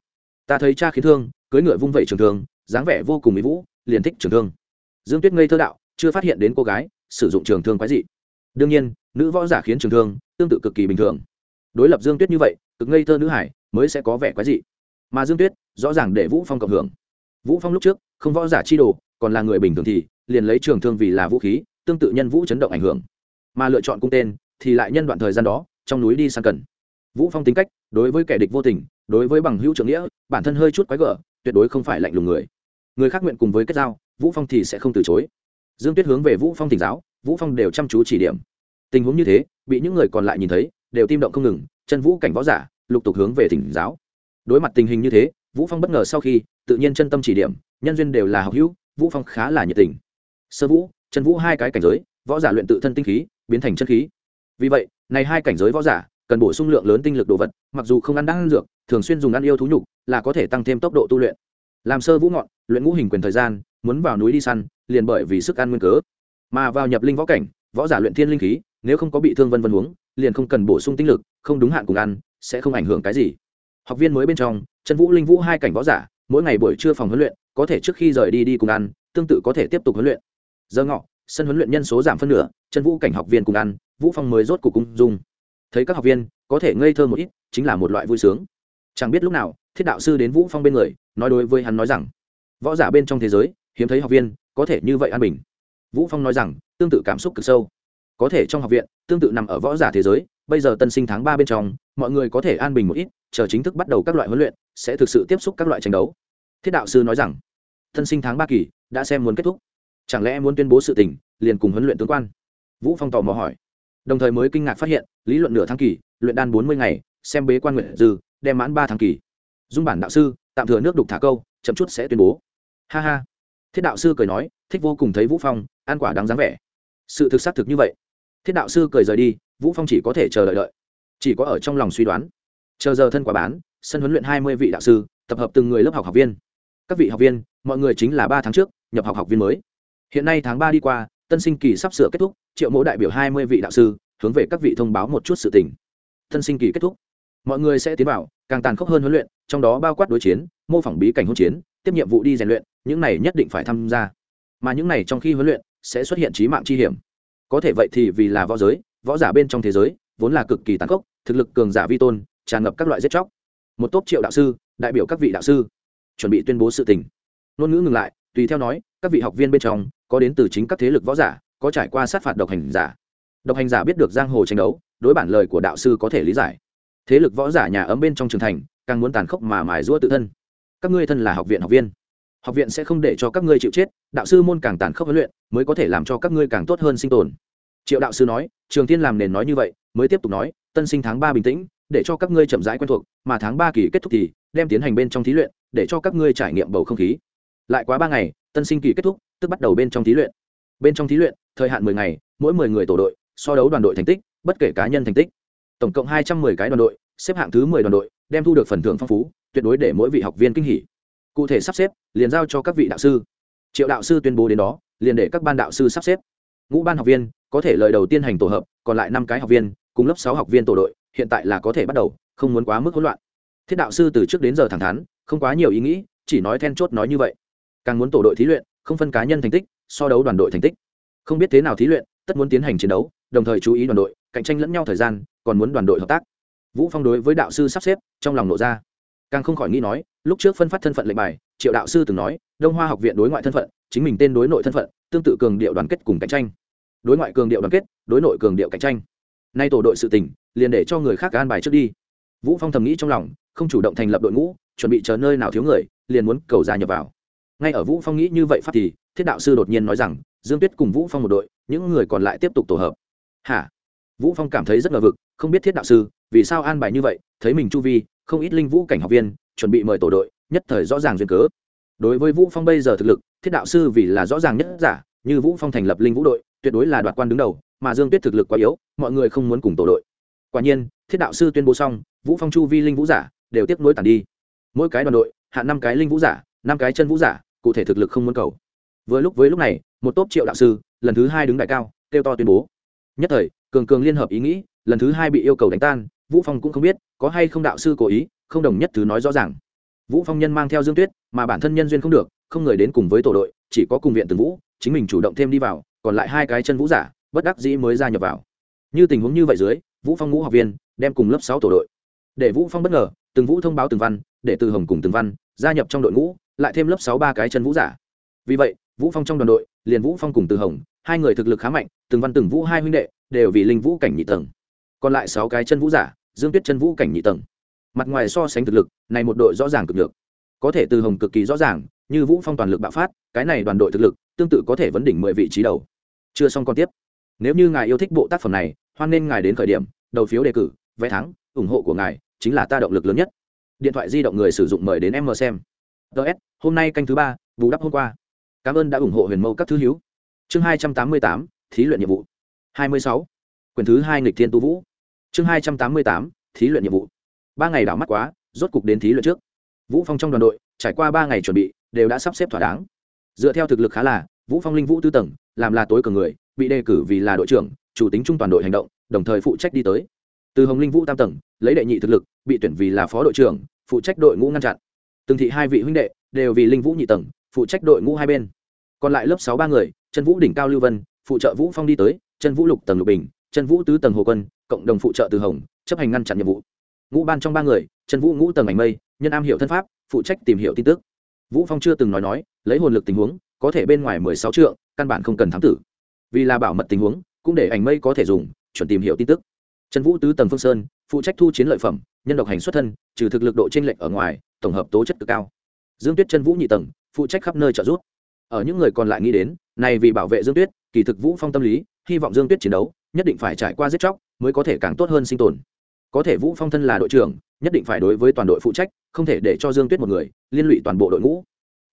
Ta thấy cha khiến thương, cưới ngựa vung vẩy trường thương, dáng vẻ vô cùng mỹ vũ, liền thích trường thương. Dương tuyết ngây thơ đạo, chưa phát hiện đến cô gái, sử dụng trường thương quái dị. Đương nhiên, nữ võ giả khiến trường thương, tương tự cực kỳ bình thường. Đối lập dương tuyết như vậy, cực ngây thơ nữ hải, mới sẽ có vẻ quái dị. Mà dương tuyết, rõ ràng để vũ phong cộng hưởng. Vũ phong lúc trước, không võ giả chi đồ, còn là người bình thường thì, liền lấy trường thương vì là vũ khí, tương tự nhân vũ chấn động ảnh hưởng. Mà lựa chọn cung tên, thì lại nhân đoạn thời gian đó, trong núi đi săn cần vũ phong tính cách, đối với kẻ địch vô tình, đối với bằng hữu trưởng nghĩa, bản thân hơi chút quái gở, tuyệt đối không phải lạnh lùng người. Người khác nguyện cùng với kết giao, vũ phong thì sẽ không từ chối. Dương tuyết hướng về vũ phong thỉnh giáo, vũ phong đều chăm chú chỉ điểm. Tình huống như thế, bị những người còn lại nhìn thấy, đều tim động không ngừng, chân vũ cảnh võ giả, lục tục hướng về thỉnh giáo. Đối mặt tình hình như thế, vũ phong bất ngờ sau khi, tự nhiên chân tâm chỉ điểm, nhân duyên đều là học hữu, vũ phong khá là nhiệt tình. Sơ vũ, chân vũ hai cái cảnh giới, võ giả luyện tự thân tinh khí, biến thành chân khí. Vì vậy, này hai cảnh giới võ giả cần bổ sung lượng lớn tinh lực đồ vật, mặc dù không ăn đan dược, thường xuyên dùng ăn yêu thú nhục, là có thể tăng thêm tốc độ tu luyện. Làm sơ vũ ngọn, luyện ngũ hình quyền thời gian, muốn vào núi đi săn, liền bởi vì sức ăn nguyên cớ. Mà vào nhập linh võ cảnh, võ giả luyện thiên linh khí, nếu không có bị thương vân vân uống, liền không cần bổ sung tinh lực, không đúng hạn cùng ăn, sẽ không ảnh hưởng cái gì. Học viên mới bên trong, trần vũ linh vũ hai cảnh võ giả, mỗi ngày buổi trưa phòng huấn luyện, có thể trước khi rời đi đi cùng ăn, tương tự có thể tiếp tục huấn luyện. Giờ ngọ, sân huấn luyện nhân số giảm phân nửa, trần vũ cảnh học viên cùng ăn, vũ phong mới rốt cuộc cung dung thấy các học viên có thể ngây thơ một ít, chính là một loại vui sướng. Chẳng biết lúc nào, thiết đạo sư đến vũ phong bên người, nói đối với hắn nói rằng, võ giả bên trong thế giới, hiếm thấy học viên có thể như vậy an bình. Vũ phong nói rằng, tương tự cảm xúc cực sâu. Có thể trong học viện, tương tự nằm ở võ giả thế giới, bây giờ tân sinh tháng ba bên trong, mọi người có thể an bình một ít, chờ chính thức bắt đầu các loại huấn luyện, sẽ thực sự tiếp xúc các loại tranh đấu. Thiết đạo sư nói rằng, tân sinh tháng ba kỳ, đã xem muốn kết thúc. Chẳng lẽ muốn tuyên bố sự tình, liền cùng huấn luyện tướng quan? Vũ phong tò mò hỏi đồng thời mới kinh ngạc phát hiện, lý luận nửa tháng kỳ, luyện đan bốn mươi ngày, xem bế quan nguyện dư, đem mãn ba tháng kỳ. Dung bản đạo sư, tạm thừa nước đục thả câu, chậm chút sẽ tuyên bố. Ha ha. Thiết đạo sư cười nói, thích vô cùng thấy vũ phong, ăn quả đáng dáng vẻ. Sự thực xác thực như vậy. Thiết đạo sư cười rời đi, vũ phong chỉ có thể chờ đợi đợi. Chỉ có ở trong lòng suy đoán. Chờ giờ thân quả bán, sân huấn luyện hai mươi vị đạo sư, tập hợp từng người lớp học học viên. Các vị học viên, mọi người chính là ba tháng trước, nhập học học viên mới. Hiện nay tháng ba đi qua tân sinh kỳ sắp sửa kết thúc, triệu mẫu đại biểu hai mươi vị đạo sư, hướng về các vị thông báo một chút sự tình. Tân sinh kỳ kết thúc. Mọi người sẽ tiến vào, càng tàn khốc hơn huấn luyện, trong đó bao quát đối chiến, mô phỏng bí cảnh hỗn chiến, tiếp nhiệm vụ đi rèn luyện, những này nhất định phải tham gia. Mà những này trong khi huấn luyện, sẽ xuất hiện trí mạng chi hiểm. Có thể vậy thì vì là võ giới, võ giả bên trong thế giới, vốn là cực kỳ tàn khốc, thực lực cường giả vi tôn, tràn ngập các loại giết chóc. Một tốt triệu đạo sư, đại biểu các vị đạo sư, chuẩn bị tuyên bố sự tình. Ngôn ngữ ngừng lại, tùy theo nói các vị học viên bên trong, có đến từ chính các thế lực võ giả, có trải qua sát phạt độc hành giả. Độc hành giả biết được giang hồ tranh đấu, đối bản lời của đạo sư có thể lý giải. Thế lực võ giả nhà ấm bên trong trường thành, càng muốn tàn khốc mà mài rũa tự thân. Các ngươi thân là học viện học viên. Học viện sẽ không để cho các ngươi chịu chết, đạo sư môn càng tàn khốc huấn luyện, mới có thể làm cho các ngươi càng tốt hơn sinh tồn. Triệu đạo sư nói, trường tiên làm nền nói như vậy, mới tiếp tục nói, tân sinh tháng ba bình tĩnh, để cho các ngươi chậm rãi quen thuộc, mà tháng ba kỳ kết thúc thì, đem tiến hành bên trong thí luyện, để cho các ngươi trải nghiệm bầu không khí. Lại quá ba ngày tân sinh kỳ kết thúc, tức bắt đầu bên trong thí luyện. Bên trong thí luyện, thời hạn mười ngày, mỗi mười người tổ đội, so đấu đoàn đội thành tích, bất kể cá nhân thành tích. Tổng cộng hai trăm mười cái đoàn đội, xếp hạng thứ mười đoàn đội, đem thu được phần thưởng phong phú, tuyệt đối để mỗi vị học viên kinh hỉ. Cụ thể sắp xếp, liền giao cho các vị đạo sư. Triệu đạo sư tuyên bố đến đó, liền để các ban đạo sư sắp xếp. Ngũ ban học viên, có thể lời đầu tiên hành tổ hợp, còn lại năm cái học viên, cùng lớp sáu học viên tổ đội, hiện tại là có thể bắt đầu, không muốn quá mức hỗn loạn. Thiết đạo sư từ trước đến giờ thẳng thắn, không quá nhiều ý nghĩ, chỉ nói then chốt nói như vậy càng muốn tổ đội thí luyện, không phân cá nhân thành tích, so đấu đoàn đội thành tích. Không biết thế nào thí luyện, tất muốn tiến hành chiến đấu, đồng thời chú ý đoàn đội, cạnh tranh lẫn nhau thời gian, còn muốn đoàn đội hợp tác. Vũ phong đối với đạo sư sắp xếp, trong lòng nộ ra. Càng không khỏi nghĩ nói, lúc trước phân phát thân phận lệnh bài, triệu đạo sư từng nói, đông hoa học viện đối ngoại thân phận, chính mình tên đối nội thân phận, tương tự cường điệu đoàn kết cùng cạnh tranh. Đối ngoại cường điệu đoàn kết, đối nội cường điệu cạnh tranh. Nay tổ đội sự tình, liền để cho người khác an bài trước đi. Vũ phong thầm nghĩ trong lòng, không chủ động thành lập đội ngũ, chuẩn bị chờ nơi nào thiếu người, liền muốn cầu gia nhập vào ngay ở vũ phong nghĩ như vậy phát thì, thiết đạo sư đột nhiên nói rằng, dương tuyết cùng vũ phong một đội, những người còn lại tiếp tục tổ hợp. Hả? Vũ phong cảm thấy rất ngờ vực, không biết thiết đạo sư, vì sao an bài như vậy, thấy mình chu vi, không ít linh vũ cảnh học viên, chuẩn bị mời tổ đội, nhất thời rõ ràng duyên cớ. Đối với vũ phong bây giờ thực lực, thiết đạo sư vì là rõ ràng nhất giả, như vũ phong thành lập linh vũ đội, tuyệt đối là đoạt quan đứng đầu, mà dương tuyết thực lực quá yếu, mọi người không muốn cùng tổ đội. Quả nhiên, thiết đạo sư tuyên bố xong, vũ phong chu vi linh vũ giả, đều tiếp nối tàn đi. Mỗi cái đoàn đội, hạ năm cái linh vũ giả, năm cái chân vũ giả cụ thể thực lực không muốn cầu. Vừa lúc với lúc này, một tốp triệu đạo sư, lần thứ hai đứng đại cao, kêu to tuyên bố. Nhất thời, cường cường liên hợp ý nghĩ, lần thứ hai bị yêu cầu đánh tan, vũ phong cũng không biết, có hay không đạo sư cố ý, không đồng nhất thứ nói rõ ràng. Vũ phong nhân mang theo dương tuyết, mà bản thân nhân duyên không được, không người đến cùng với tổ đội, chỉ có cùng viện từng vũ, chính mình chủ động thêm đi vào, còn lại hai cái chân vũ giả, bất đắc dĩ mới gia nhập vào. Như tình huống như vậy dưới, vũ phong ngũ học viên, đem cùng lớp sáu tổ đội. Để vũ phong bất ngờ, từng vũ thông báo từng văn, để từ hồng cùng từng văn, gia nhập trong đội ngũ lại thêm lớp sáu ba cái chân vũ giả. Vì vậy, vũ phong trong đoàn đội, liền vũ phong cùng từ hồng, hai người thực lực khá mạnh, từng văn từng vũ hai huynh đệ, đều vì linh vũ cảnh nhị tầng. Còn lại sáu cái chân vũ giả, dương tuyết chân vũ cảnh nhị tầng. Mặt ngoài so sánh thực lực, này một đội rõ ràng cực được. Có thể từ hồng cực kỳ rõ ràng, như vũ phong toàn lực bạo phát, cái này đoàn đội thực lực, tương tự có thể vấn đỉnh mười vị trí đầu. Chưa xong còn tiếp. Nếu như ngài yêu thích bộ tác phẩm này, hoan nên ngài đến khởi điểm, đầu phiếu đề cử, vé thắng, ủng hộ của ngài, chính là ta động lực lớn nhất. Điện thoại di động người sử dụng mời đến em mờ xem ts hôm nay canh thứ ba, bù đắp hôm qua. Cảm ơn đã ủng hộ huyền mẫu các thứ hiếu chương hai trăm tám mươi tám, thí luyện nhiệm vụ. Hai mươi sáu. Quyển thứ hai nghịch thiên tu vũ. Chương hai trăm tám mươi tám, thí luyện nhiệm vụ. Ba ngày đảo mắt quá, rốt cục đến thí luyện trước. Vũ phong trong đoàn đội, trải qua ba ngày chuẩn bị, đều đã sắp xếp thỏa đáng. Dựa theo thực lực khá là, vũ phong linh vũ tư tầng, làm là tối cường người, bị đề cử vì là đội trưởng, chủ tính trung toàn đội hành động, đồng thời phụ trách đi tới. Từ hồng linh vũ tam tầng, lấy đệ nhị thực lực, bị tuyển vì là phó đội trưởng, phụ trách đội ngũ ngăn chặn từng thị hai vị huynh đệ đều vì linh vũ nhị tầng phụ trách đội ngũ hai bên. Còn lại lớp sáu ba người chân vũ đỉnh cao lưu vân, phụ trợ vũ phong đi tới chân vũ lục tầng lục bình chân vũ tứ tầng hồ quân, cộng đồng phụ trợ từ hồng, chấp hành ngăn chặn nhiệm vụ. Ngũ ban trong ba người chân vũ ngũ tầng ảnh mây, nhân am hiểu thân pháp, phụ trách tìm hiểu tin tức. Vũ phong chưa từng nói nói, lấy hồn lực tình huống, có thể bên ngoài mười sáu trượng, căn bản không cần thám tử. Vì là bảo mật tình huống, cũng để ảnh mây có thể dùng, chuẩn tìm hiểu tin tức. Trần vũ tứ tầng phương sơn, phụ trách thu chiến lợi phẩm, nhân độc hành xuất thân, trừ thực lực độ t r ê n lệch ở ngoài tổng hợp tố chất cực cao. Dương tuyết chân vũ nhị tầng, phụ trách khắp nơi trợ giúp. Ở những người còn lại nghĩ đến, này vì bảo vệ dương tuyết, kỳ thực vũ phong tâm lý, hy vọng dương tuyết chiến đấu, nhất định phải trải qua giết chóc mới có thể càng tốt hơn sinh tồn. Có thể vũ phong thân là đội trưởng, nhất định phải đối với toàn đội phụ trách, không thể để cho dương tuyết một người liên lụy toàn bộ đội ngũ.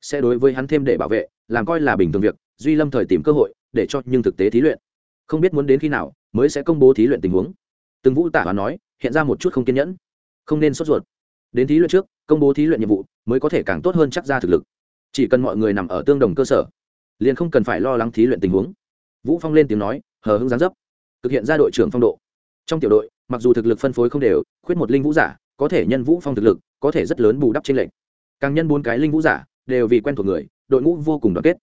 Sẽ đối với hắn thêm để bảo vệ, làm coi là bình thường việc, duy lâm thời tìm cơ hội để cho nhưng thực tế thí luyện. Không biết muốn đến khi nào mới sẽ công bố thí luyện tình huống. Từng vũ tả và nói, hiện ra một chút không kiên nhẫn, không nên sốt ruột. Đến thí luyện trước công bố thí luyện nhiệm vụ, mới có thể càng tốt hơn chắc ra thực lực. Chỉ cần mọi người nằm ở tương đồng cơ sở, liền không cần phải lo lắng thí luyện tình huống. Vũ phong lên tiếng nói, hờ hững gián dấp, thực hiện ra đội trưởng phong độ. Trong tiểu đội, mặc dù thực lực phân phối không đều, khuyết một linh vũ giả, có thể nhân vũ phong thực lực, có thể rất lớn bù đắp trên lệnh càng nhân bốn cái linh vũ giả, đều vì quen thuộc người, đội ngũ vô cùng đoàn kết.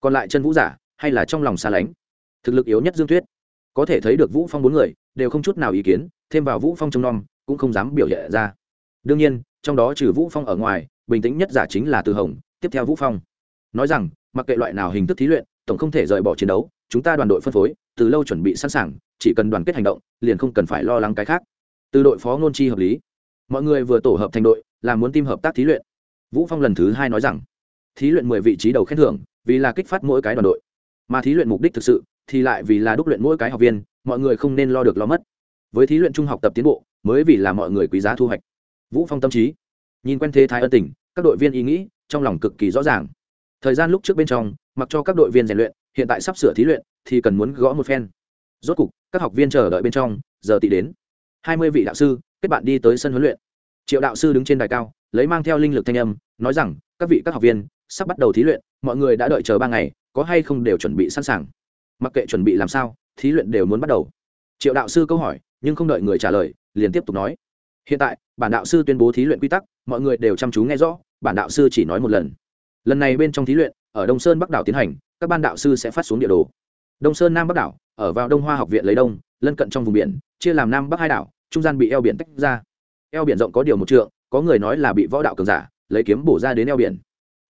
Còn lại chân vũ giả, hay là trong lòng xa lánh. Thực lực yếu nhất dương tuyết. Có thể thấy được vũ phong bốn người, đều không chút nào ý kiến, thêm vào vũ phong trông nom, cũng không dám biểu hiện ra. Đương nhiên trong đó trừ vũ phong ở ngoài, bình tĩnh nhất giả chính là từ hồng, tiếp theo vũ phong. Nói rằng, mặc kệ loại nào hình thức thí luyện, tổng không thể rời bỏ chiến đấu, chúng ta đoàn đội phân phối, từ lâu chuẩn bị sẵn sàng, chỉ cần đoàn kết hành động, liền không cần phải lo lắng cái khác. Từ đội phó ngôn chi hợp lý. Mọi người vừa tổ hợp thành đội, là muốn team hợp tác thí luyện. Vũ phong lần thứ hai nói rằng, thí luyện mười vị trí đầu khen thưởng, vì là kích phát mỗi cái đoàn đội. Mà thí luyện mục đích thực sự, thì lại vì là đúc luyện mỗi cái học viên, mọi người không nên lo được lo mất. Với thí luyện trung học tập tiến bộ, mới vì là mọi người quý giá thu hoạch vũ phong tâm trí. Nhìn quen thế thái ân tình các đội viên ý nghĩ trong lòng cực kỳ rõ ràng. Thời gian lúc trước bên trong, mặc cho các đội viên rèn luyện, hiện tại sắp sửa thí luyện, thì cần muốn gõ một phen. Rốt cục, các học viên chờ đợi bên trong, giờ tị đến. Hai mươi vị đạo sư, kết bạn đi tới sân huấn luyện. Triệu đạo sư đứng trên đài cao, lấy mang theo linh lực thanh âm, nói rằng, các vị các học viên, sắp bắt đầu thí luyện, mọi người đã đợi chờ ba ngày, có hay không đều chuẩn bị sẵn sàng? Mặc kệ chuẩn bị làm sao, thí luyện đều muốn bắt đầu. Triệu đạo sư câu hỏi, nhưng không đợi người trả lời, liền tiếp tục nói. Hiện tại bản đạo sư tuyên bố thí luyện quy tắc, mọi người đều chăm chú nghe rõ, bản đạo sư chỉ nói một lần. Lần này bên trong thí luyện, ở đông sơn bắc đảo tiến hành, các ban đạo sư sẽ phát xuống địa đồ. Đông sơn nam bắc đảo, ở vào đông hoa học viện lấy đông, lân cận trong vùng biển, chia làm nam bắc hai đảo, trung gian bị eo biển tách ra. Eo biển rộng có điều một trượng, có người nói là bị võ đạo cường giả, lấy kiếm bổ ra đến eo biển.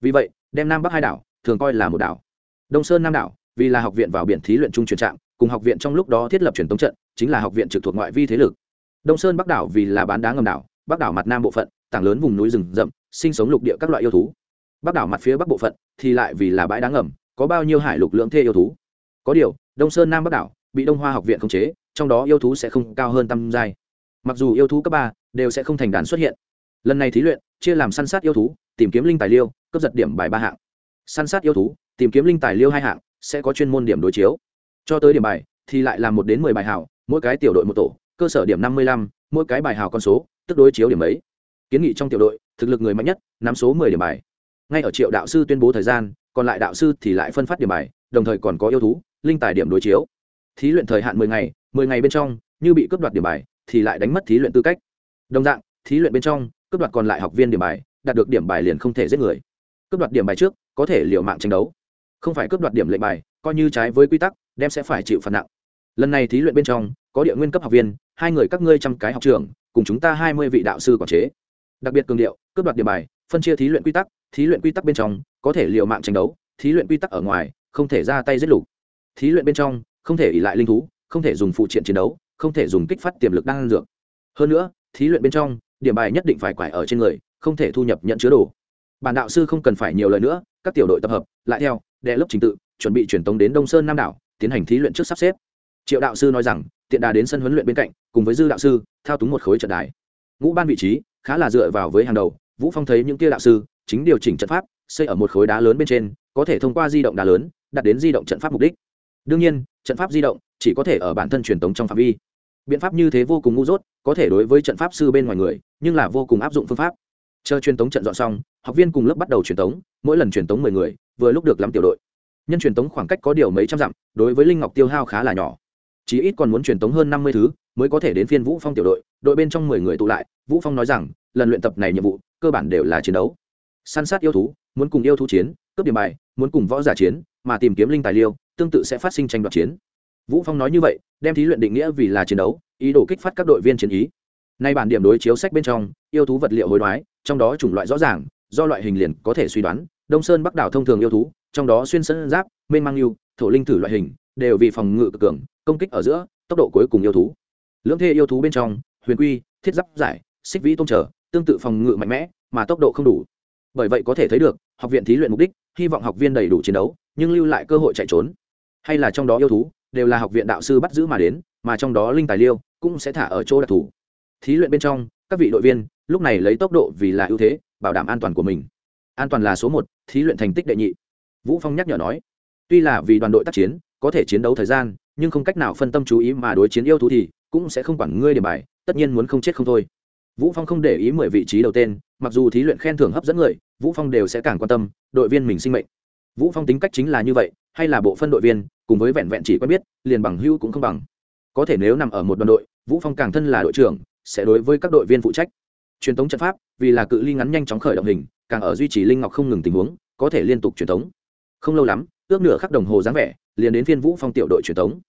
Vì vậy, đem nam bắc hai đảo, thường coi là một đảo. Đông sơn nam đảo, vì là học viện vào biển thí luyện trung truyền trạng, cùng học viện trong lúc đó thiết lập truyền tống trận, chính là học viện trực thuộc ngoại vi thế lực. Đông sơn bắc đảo vì là bán đá ngầm đảo bắc đảo mặt nam bộ phận, tảng lớn vùng núi rừng rậm, sinh sống lục địa các loại yêu thú. Bắc đảo mặt phía bắc bộ phận thì lại vì là bãi đá ngầm, có bao nhiêu hải lục lượng thê yêu thú? Có điều, đông sơn nam bắc đảo bị đông hoa học viện khống chế, trong đó yêu thú sẽ không cao hơn tam giai. Mặc dù yêu thú cấp ba đều sẽ không thành đàn xuất hiện. Lần này thí luyện, chia làm săn sát yêu thú, tìm kiếm linh tài liêu cấp giật điểm bài ba hạng. Săn sát yêu thú, tìm kiếm linh tài liêu hai hạng sẽ có chuyên môn điểm đối chiếu. Cho tới điểm bài thì lại là một đến mười bài hảo mỗi cái tiểu đội một tổ, cơ sở điểm năm mươi lăm, mỗi cái bài hảo con số tức đối chiếu điểm ấy. Kiến nghị trong tiểu đội, thực lực người mạnh nhất, nắm số mười điểm bài. Ngay ở triệu đạo sư tuyên bố thời gian, còn lại đạo sư thì lại phân phát điểm bài, đồng thời còn có yêu thú, linh tài điểm đối chiếu. Thí luyện thời hạn mười ngày mười ngày bên trong, như bị cướp đoạt điểm bài, thì lại đánh mất thí luyện tư cách. Đồng dạng, thí luyện bên trong, cướp đoạt còn lại học viên điểm bài, đạt được điểm bài liền không thể giết người. Cướp đoạt điểm bài trước, có thể liều mạng tranh đấu. Không phải cướp đoạt điểm lệnh bài, coi như trái với quy tắc, đem sẽ phải chịu phạt nặng. Lần này thí luyện bên trong, có địa nguyên cấp học viên, hai người các ngươi trăm cái học trường cùng chúng ta hai mươi vị đạo sư quản chế. Đặc biệt cường điệu, cướp đoạt điểm bài, phân chia thí luyện quy tắc, thí luyện quy tắc bên trong, có thể liều mạng tranh đấu, thí luyện quy tắc ở ngoài, không thể ra tay giết lục. Thí luyện bên trong, không thể ỉ lại linh thú, không thể dùng phụ triện chiến đấu, không thể dùng kích phát tiềm lực đang dược. Hơn nữa, thí luyện bên trong, điểm bài nhất định phải quải ở trên người, không thể thu nhập nhận chứa đồ. Bản đạo sư không cần phải nhiều lời nữa, các tiểu đội tập hợp, lại theo, đệ lớp trình tự, chuẩn bị truyền tống đến đông sơn nam đảo, tiến hành thí luyện trước sắp xếp triệu đạo sư nói rằng, tiện đà đến sân huấn luyện bên cạnh, cùng với dư đạo sư, thao túng một khối trận đài. Ngũ ban vị trí, khá là dựa vào với hàng đầu, vũ phong thấy những kia đạo sư, chính điều chỉnh trận pháp, xây ở một khối đá lớn bên trên, có thể thông qua di động đá lớn đặt đến di động trận pháp mục đích. Đương nhiên, trận pháp di động chỉ có thể ở bản thân truyền tống trong phạm vi. Biện pháp như thế vô cùng ngu dốt, có thể đối với trận pháp sư bên ngoài người, nhưng là vô cùng áp dụng phương pháp. Chờ truyền tống trận dọn xong, học viên cùng lớp bắt đầu truyền tống, mỗi lần truyền tống mười người, vừa lúc được lắm tiểu đội. Nhân truyền tống khoảng cách có điều mấy trăm dặm, đối với linh ngọc tiêu hao khá là nhỏ chí ít còn muốn truyền tống hơn năm mươi thứ, mới có thể đến phiên vũ phong tiểu đội. Đội bên trong mười người tụ lại, vũ phong nói rằng, lần luyện tập này nhiệm vụ, cơ bản đều là chiến đấu. Săn sát yêu thú, muốn cùng yêu thú chiến, cướp điểm bài, muốn cùng võ giả chiến, mà tìm kiếm linh tài liêu, tương tự sẽ phát sinh tranh đoạt chiến. Vũ phong nói như vậy, đem thí luyện định nghĩa vì là chiến đấu, ý đồ kích phát các đội viên chiến ý. Nay bản điểm đối chiếu sách bên trong, yêu thú vật liệu hối đoái, trong đó chủng loại rõ ràng, do loại hình liền có thể suy đoán, đông sơn bắc đảo thông thường yêu thú, trong đó xuyên sơn giáp, mênh mang yêu, thổ linh thử loại hình, đều vì phòng ngự cực cường công kích ở giữa, tốc độ cuối cùng yêu thú. Lưỡng thê yêu thú bên trong, huyền quy, thiết giáp giải, xích vĩ tôn trở, tương tự phòng ngự mạnh mẽ, mà tốc độ không đủ. Bởi vậy có thể thấy được, học viện thí luyện mục đích, hy vọng học viên đầy đủ chiến đấu, nhưng lưu lại cơ hội chạy trốn. Hay là trong đó yêu thú, đều là học viện đạo sư bắt giữ mà đến, mà trong đó linh tài liêu cũng sẽ thả ở chỗ đặc thù. Thí luyện bên trong, các vị đội viên, lúc này lấy tốc độ vì là ưu thế, bảo đảm an toàn của mình. An toàn là số một, thí luyện thành tích đệ nhị. Vũ phong nhắc nhở nói, tuy là vì đoàn đội tác chiến, có thể chiến đấu thời gian nhưng không cách nào phân tâm chú ý mà đối chiến yêu thú thì cũng sẽ không quản ngươi điểm bài, tất nhiên muốn không chết không thôi. Vũ phong không để ý mười vị trí đầu tên, mặc dù thí luyện khen thưởng hấp dẫn người, vũ phong đều sẽ càng quan tâm đội viên mình sinh mệnh. Vũ phong tính cách chính là như vậy, hay là bộ phân đội viên, cùng với vẹn vẹn chỉ quen biết, liền bằng hưu cũng không bằng. Có thể nếu nằm ở một đoàn đội, vũ phong càng thân là đội trưởng, sẽ đối với các đội viên phụ trách. Truyền thống trận pháp, vì là cự ly ngắn nhanh chóng khởi động hình, càng ở duy trì linh ngọc không ngừng tình huống, có thể liên tục truyền thống không lâu lắm, ước nửa khắc đồng hồ dáng vẻ, liền đến phiên vũ phong tiểu đội truyền thống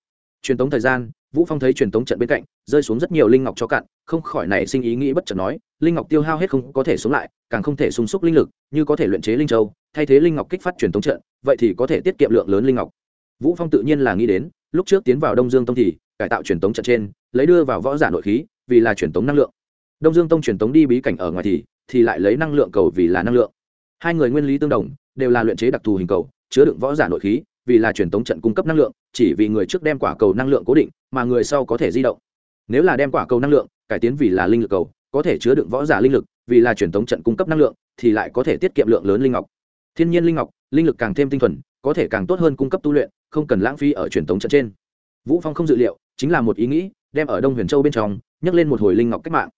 truyền thống thời gian, vũ phong thấy truyền thống trận bên cạnh, rơi xuống rất nhiều linh ngọc cho cạn, không khỏi nảy sinh ý nghĩ bất chợt nói, linh ngọc tiêu hao hết không có thể sống lại, càng không thể sung xúc linh lực, như có thể luyện chế linh châu, thay thế linh ngọc kích phát truyền thống trận, vậy thì có thể tiết kiệm lượng lớn linh ngọc. Vũ phong tự nhiên là nghĩ đến, lúc trước tiến vào đông dương tông thì, cải tạo truyền thống trận trên, lấy đưa vào võ giả nội khí, vì là truyền thống năng lượng. Đông dương tông truyền thống đi bí cảnh ở ngoài thì thì lại lấy năng lượng cầu vì là năng lượng. Hai người nguyên lý tương đồng, đều là luyện chế đặc thù hình cầu chứa đựng võ giả nội khí, vì là truyền tống trận cung cấp năng lượng, chỉ vì người trước đem quả cầu năng lượng cố định mà người sau có thể di động. Nếu là đem quả cầu năng lượng cải tiến vì là linh lực cầu, có thể chứa đựng võ giả linh lực, vì là truyền tống trận cung cấp năng lượng, thì lại có thể tiết kiệm lượng lớn linh ngọc. Thiên nhiên linh ngọc, linh lực càng thêm tinh thuần, có thể càng tốt hơn cung cấp tu luyện, không cần lãng phí ở truyền tống trận trên. Vũ phong không dự liệu, chính là một ý nghĩ, đem ở đông huyền châu bên trong, nhấc lên một hồi linh ngọc cách mạng.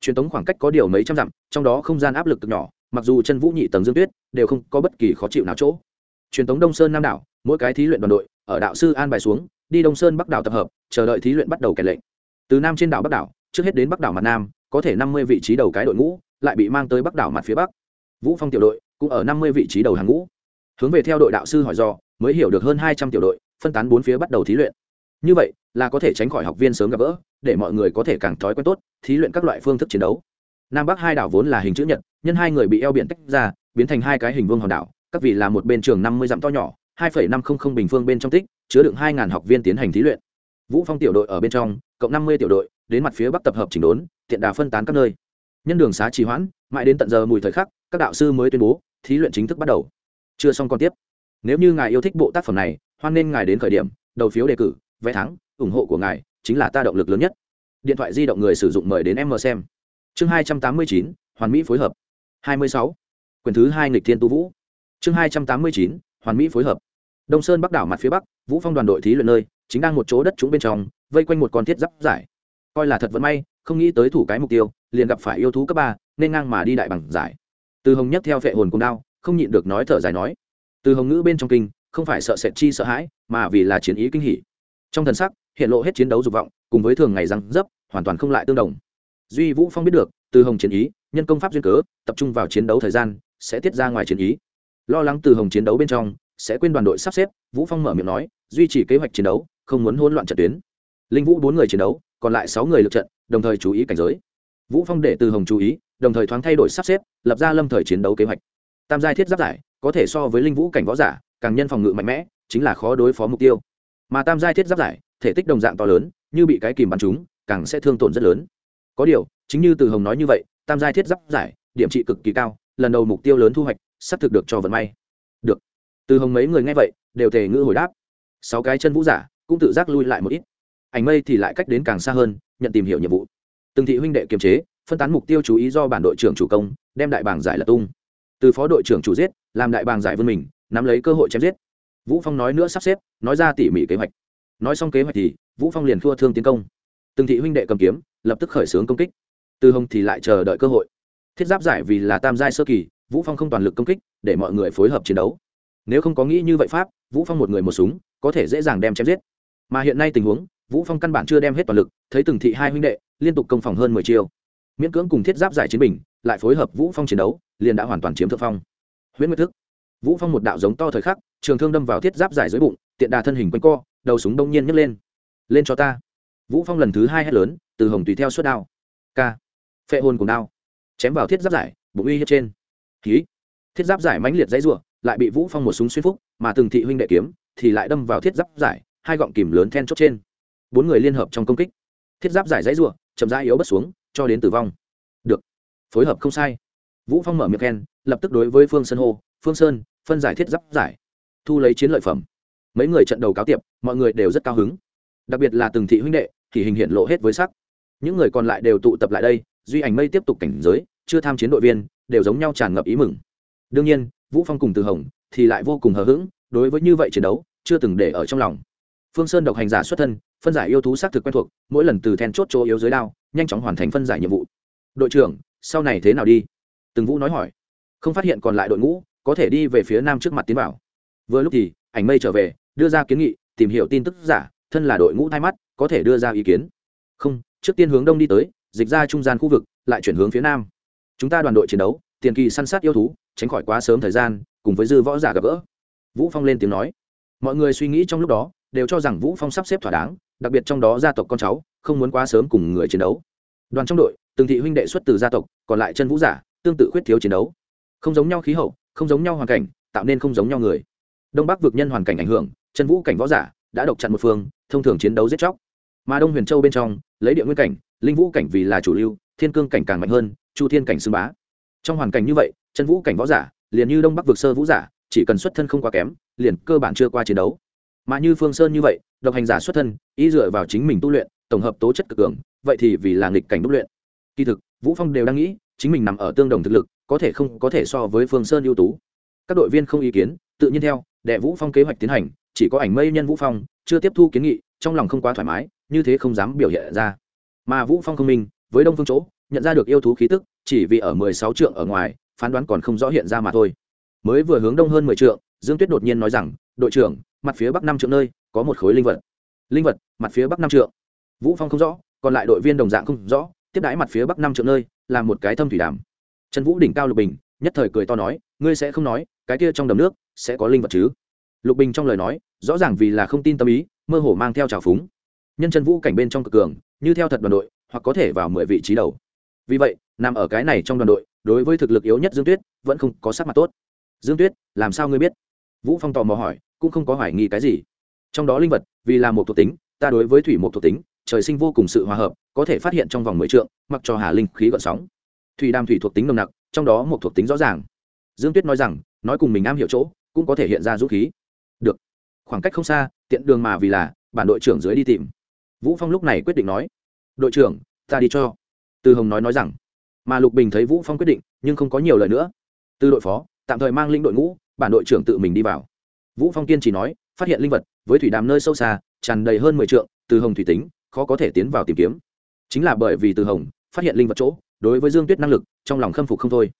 Truyền tống khoảng cách có điều mấy trăm dặm, trong đó không gian áp lực cực nhỏ, mặc dù chân vũ nhị tầng dương tuyết, đều không có bất kỳ khó chịu nào chỗ truyền thống đông sơn nam đảo, mỗi cái thí luyện đoàn đội, ở đạo sư an bài xuống, đi đông sơn bắc đảo tập hợp, chờ đợi thí luyện bắt đầu kèn lệnh. Từ nam trên đảo bắc đảo, trước hết đến bắc đảo mặt nam, có thể năm mươi vị trí đầu cái đội ngũ, lại bị mang tới bắc đảo mặt phía bắc. Vũ phong tiểu đội cũng ở năm mươi vị trí đầu hàng ngũ. Hướng về theo đội đạo sư hỏi do, mới hiểu được hơn hai trăm tiểu đội, phân tán bốn phía bắt đầu thí luyện. Như vậy, là có thể tránh khỏi học viên sớm gặp gỡ, để mọi người có thể càng thói quen tốt, thí luyện các loại phương thức chiến đấu. Nam bắc hai đảo vốn là hình chữ nhật, nhân hai người bị eo biển tách ra, biến thành hai cái hình vuông hòn đảo các vị là một bên trường năm mươi dặm to nhỏ, hai phẩy năm không không bình phương bên trong tích, chứa đựng hai ngàn học viên tiến hành thí luyện. Vũ phong tiểu đội ở bên trong, cộng năm mươi tiểu đội, đến mặt phía bắc tập hợp chỉnh đốn, tiện đà phân tán các nơi. Nhân đường xá trì hoãn, mãi đến tận giờ mùi thời khắc, các đạo sư mới tuyên bố, thí luyện chính thức bắt đầu. Chưa xong còn tiếp. Nếu như ngài yêu thích bộ tác phẩm này, hoan nên ngài đến khởi điểm, đầu phiếu đề cử, vé thắng, ủng hộ của ngài chính là ta động lực lớn nhất. Điện thoại di động người sử dụng mời đến em mờ xem. Chương hai trăm tám mươi chín, hoàn mỹ phối hợp. Hai mươi sáu. Quyền thứ hai nghịch thiên tu vũ chương hai trăm tám mươi chín, hoàn mỹ phối hợp. Đông sơn bắc đảo mặt phía bắc, vũ phong đoàn đội thí luyện nơi, chính đang một chỗ đất trũng bên trong, vây quanh một con thiết giáp giải. Coi là thật vận may, không nghĩ tới thủ cái mục tiêu, liền gặp phải yêu thú cấp ba, nên ngang mà đi đại bằng giải. Từ hồng nhất theo vệ hồn cùng đao, không nhịn được nói thở dài nói. Từ hồng ngữ bên trong kinh, không phải sợ sệt chi sợ hãi, mà vì là chiến ý kinh hỉ. Trong thần sắc, hiện lộ hết chiến đấu dục vọng, cùng với thường ngày răng dấp, hoàn toàn không lại tương đồng. Duy vũ phong biết được, từ hồng chiến ý, nhân công pháp duyên cớ, tập trung vào chiến đấu thời gian, sẽ tiết ra ngoài chiến ý lo lắng từ hồng chiến đấu bên trong, sẽ quên đoàn đội sắp xếp, vũ phong mở miệng nói, duy trì kế hoạch chiến đấu, không muốn hỗn loạn trận tuyến. Linh vũ bốn người chiến đấu, còn lại sáu người lực trận, đồng thời chú ý cảnh giới. Vũ phong để từ hồng chú ý, đồng thời thoáng thay đổi sắp xếp, lập ra lâm thời chiến đấu kế hoạch. Tam giai thiết giáp giải, có thể so với linh vũ cảnh võ giả, càng nhân phòng ngự mạnh mẽ, chính là khó đối phó mục tiêu. Mà tam giai thiết giáp giải, thể tích đồng dạng to lớn, như bị cái kìm bắn chúng càng sẽ thương tổn rất lớn. Có điều, chính như từ hồng nói như vậy, tam giai thiết giáp giải, điểm trị cực kỳ cao, lần đầu mục tiêu lớn thu hoạch sắp thực được cho vận may. Được. Từ hồng mấy người nghe vậy, đều thể ngữ hồi đáp. Sáu cái chân vũ giả, cũng tự giác lui lại một ít. Ảnh mây thì lại cách đến càng xa hơn, nhận tìm hiểu nhiệm vụ. Từng thị huynh đệ kiềm chế, phân tán mục tiêu chú ý do bản đội trưởng chủ công, đem đại bảng giải là tung. Từ phó đội trưởng chủ giết, làm đại bàng giải vươn mình, nắm lấy cơ hội chém giết. Vũ phong nói nữa sắp xếp, nói ra tỉ mỉ kế hoạch. Nói xong kế hoạch thì, vũ phong liền thua thương tiến công. Từng thị huynh đệ cầm kiếm, lập tức khởi xướng công kích. Từ hồng thì lại chờ đợi cơ hội. Thiết giáp giải vì là tam giai sơ kỳ vũ phong không toàn lực công kích, để mọi người phối hợp chiến đấu. Nếu không có nghĩ như vậy pháp, vũ phong một người một súng, có thể dễ dàng đem chém giết. Mà hiện nay tình huống, vũ phong căn bản chưa đem hết toàn lực, thấy từng thị hai huynh đệ, liên tục công phòng hơn 10 chiêu. Miễn cưỡng cùng thiết giáp giải chiến bình, lại phối hợp vũ phong chiến đấu, liền đã hoàn toàn chiếm thượng phong. Huyễn nguyệt thức. Vũ phong một đạo giống to thời khắc, trường thương đâm vào thiết giáp giải dưới bụng, tiện đà thân hình quanh co, đầu súng đông nhiên nhấc lên. Lên cho ta. Vũ phong lần thứ hai hét lớn, từ hồng tùy theo suốt đao. K phệ hồn cùng đao. Chém vào thiết giáp giải, bụng uy hiếp trên hí thiết giáp giải mãnh liệt dãy rủa, lại bị vũ phong một súng xuyên phúc, mà từng thị huynh đệ kiếm thì lại đâm vào thiết giáp giải, hai gọng kìm lớn then chốt trên. Bốn người liên hợp trong công kích. Thiết giáp giải dãy rủa chậm rãi yếu bất xuống, cho đến tử vong. Được. Phối hợp không sai. Vũ phong mở miệng khen, lập tức đối với phương sơn hô, phương sơn, phân giải thiết giáp giải. Thu lấy chiến lợi phẩm. Mấy người trận đầu cáo tiệp, mọi người đều rất cao hứng. Đặc biệt là từng thị huynh đệ, thì hình hiện lộ hết với sắc. Những người còn lại đều tụ tập lại đây, duy ảnh mây tiếp tục cảnh giới, chưa tham chiến đội viên đều giống nhau tràn ngập ý mừng. Đương nhiên, vũ phong cùng từ hồng thì lại vô cùng hờ hững, đối với như vậy chiến đấu, chưa từng để ở trong lòng. Phương sơn độc hành giả xuất thân, phân giải yêu thú xác thực quen thuộc, mỗi lần từ then chốt chỗ yếu dưới đao, nhanh chóng hoàn thành phân giải nhiệm vụ. Đội trưởng, sau này thế nào đi? Từng vũ nói hỏi. Không phát hiện còn lại đội ngũ, có thể đi về phía nam trước mặt tiến vào. Vừa lúc thì, ảnh mây trở về, đưa ra kiến nghị, tìm hiểu tin tức giả, thân là đội ngũ thay mắt, có thể đưa ra ý kiến. Không, trước tiên hướng đông đi tới, dịch ra trung gian khu vực, lại chuyển hướng phía nam chúng ta đoàn đội chiến đấu, tiền kỳ săn sát yêu thú, tránh khỏi quá sớm thời gian, cùng với dư võ giả gặp gỡ. Vũ phong lên tiếng nói. Mọi người suy nghĩ trong lúc đó, đều cho rằng vũ phong sắp xếp thỏa đáng, đặc biệt trong đó gia tộc con cháu, không muốn quá sớm cùng người chiến đấu. Đoàn trong đội, từng thị huynh đệ xuất từ gia tộc, còn lại chân vũ giả, tương tự khuyết thiếu chiến đấu. Không giống nhau khí hậu, không giống nhau hoàn cảnh, tạo nên không giống nhau người. Đông bắc vực nhân hoàn cảnh ảnh hưởng, chân vũ cảnh võ giả đã độc chặn một phương, thông thường chiến đấu giết chóc. Mà đông huyền châu bên trong, lấy địa nguyên cảnh, linh vũ cảnh vì là chủ lưu, thiên cương cảnh càng mạnh hơn chu thiên cảnh xưng bá. Trong hoàn cảnh như vậy, chân vũ cảnh võ giả, liền như đông bắc vực sơ vũ giả, chỉ cần xuất thân không quá kém, liền cơ bản chưa qua chiến đấu. Mà như phương sơn như vậy, độc hành giả xuất thân, ý dựa vào chính mình tu luyện, tổng hợp tố chất cực cường, vậy thì vì là nghịch cảnh đúc luyện. Kỳ thực, vũ phong đều đang nghĩ, chính mình nằm ở tương đồng thực lực, có thể không có thể so với phương sơn ưu tú. Các đội viên không ý kiến, tự nhiên theo, đệ vũ phong kế hoạch tiến hành, chỉ có ảnh mây nhân vũ phong, chưa tiếp thu kiến nghị, trong lòng không quá thoải mái, như thế không dám biểu hiện ra. Mà vũ phong không minh, với đông phương chỗ nhận ra được yêu thú khí tức, chỉ vì ở mười sáu trượng ở ngoài, phán đoán còn không rõ hiện ra mà thôi. Mới vừa hướng đông hơn mười trượng, dương tuyết đột nhiên nói rằng, đội trưởng, mặt phía bắc năm trượng nơi, có một khối linh vật. Linh vật, mặt phía bắc năm trượng. Vũ phong không rõ, còn lại đội viên đồng dạng không rõ, tiếp đãi mặt phía bắc năm trượng nơi, là một cái thâm thủy đàm. Trần vũ đỉnh cao lục bình, nhất thời cười to nói, ngươi sẽ không nói, cái kia trong đầm nước sẽ có linh vật chứ? Lục bình trong lời nói, rõ ràng vì là không tin tâm ý, mơ hồ mang theo trào phúng. Nhân chân vũ cảnh bên trong cực cường, như theo thật đoàn đội, hoặc có thể vào mười vị trí đầu vì vậy, nằm ở cái này trong đoàn đội, đối với thực lực yếu nhất dương tuyết, vẫn không có sắc mặt tốt. Dương tuyết, làm sao ngươi biết? Vũ phong tò mò hỏi, cũng không có hoài nghi cái gì. Trong đó linh vật, vì là một thuộc tính, ta đối với thủy một thuộc tính, trời sinh vô cùng sự hòa hợp, có thể phát hiện trong vòng mười trượng, mặc cho hà linh khí gợn sóng. Thủy đam thủy thuộc tính nồng nặc, trong đó một thuộc tính rõ ràng. Dương tuyết nói rằng, nói cùng mình am hiểu chỗ, cũng có thể hiện ra dũng khí. Được. Khoảng cách không xa, tiện đường mà vì là, bản đội trưởng dưới đi tìm. Vũ phong lúc này quyết định nói, đội trưởng, ta đi cho từ hồng nói nói rằng, mà lục bình thấy vũ phong quyết định, nhưng không có nhiều lời nữa. Từ đội phó, tạm thời mang linh đội ngũ, bản đội trưởng tự mình đi vào. Vũ phong kiên chỉ nói, phát hiện linh vật, với thủy đàm nơi sâu xa, tràn đầy hơn 10 trượng, từ hồng thủy tính, khó có thể tiến vào tìm kiếm. Chính là bởi vì từ hồng phát hiện linh vật chỗ, đối với dương tuyết năng lực, trong lòng khâm phục không thôi.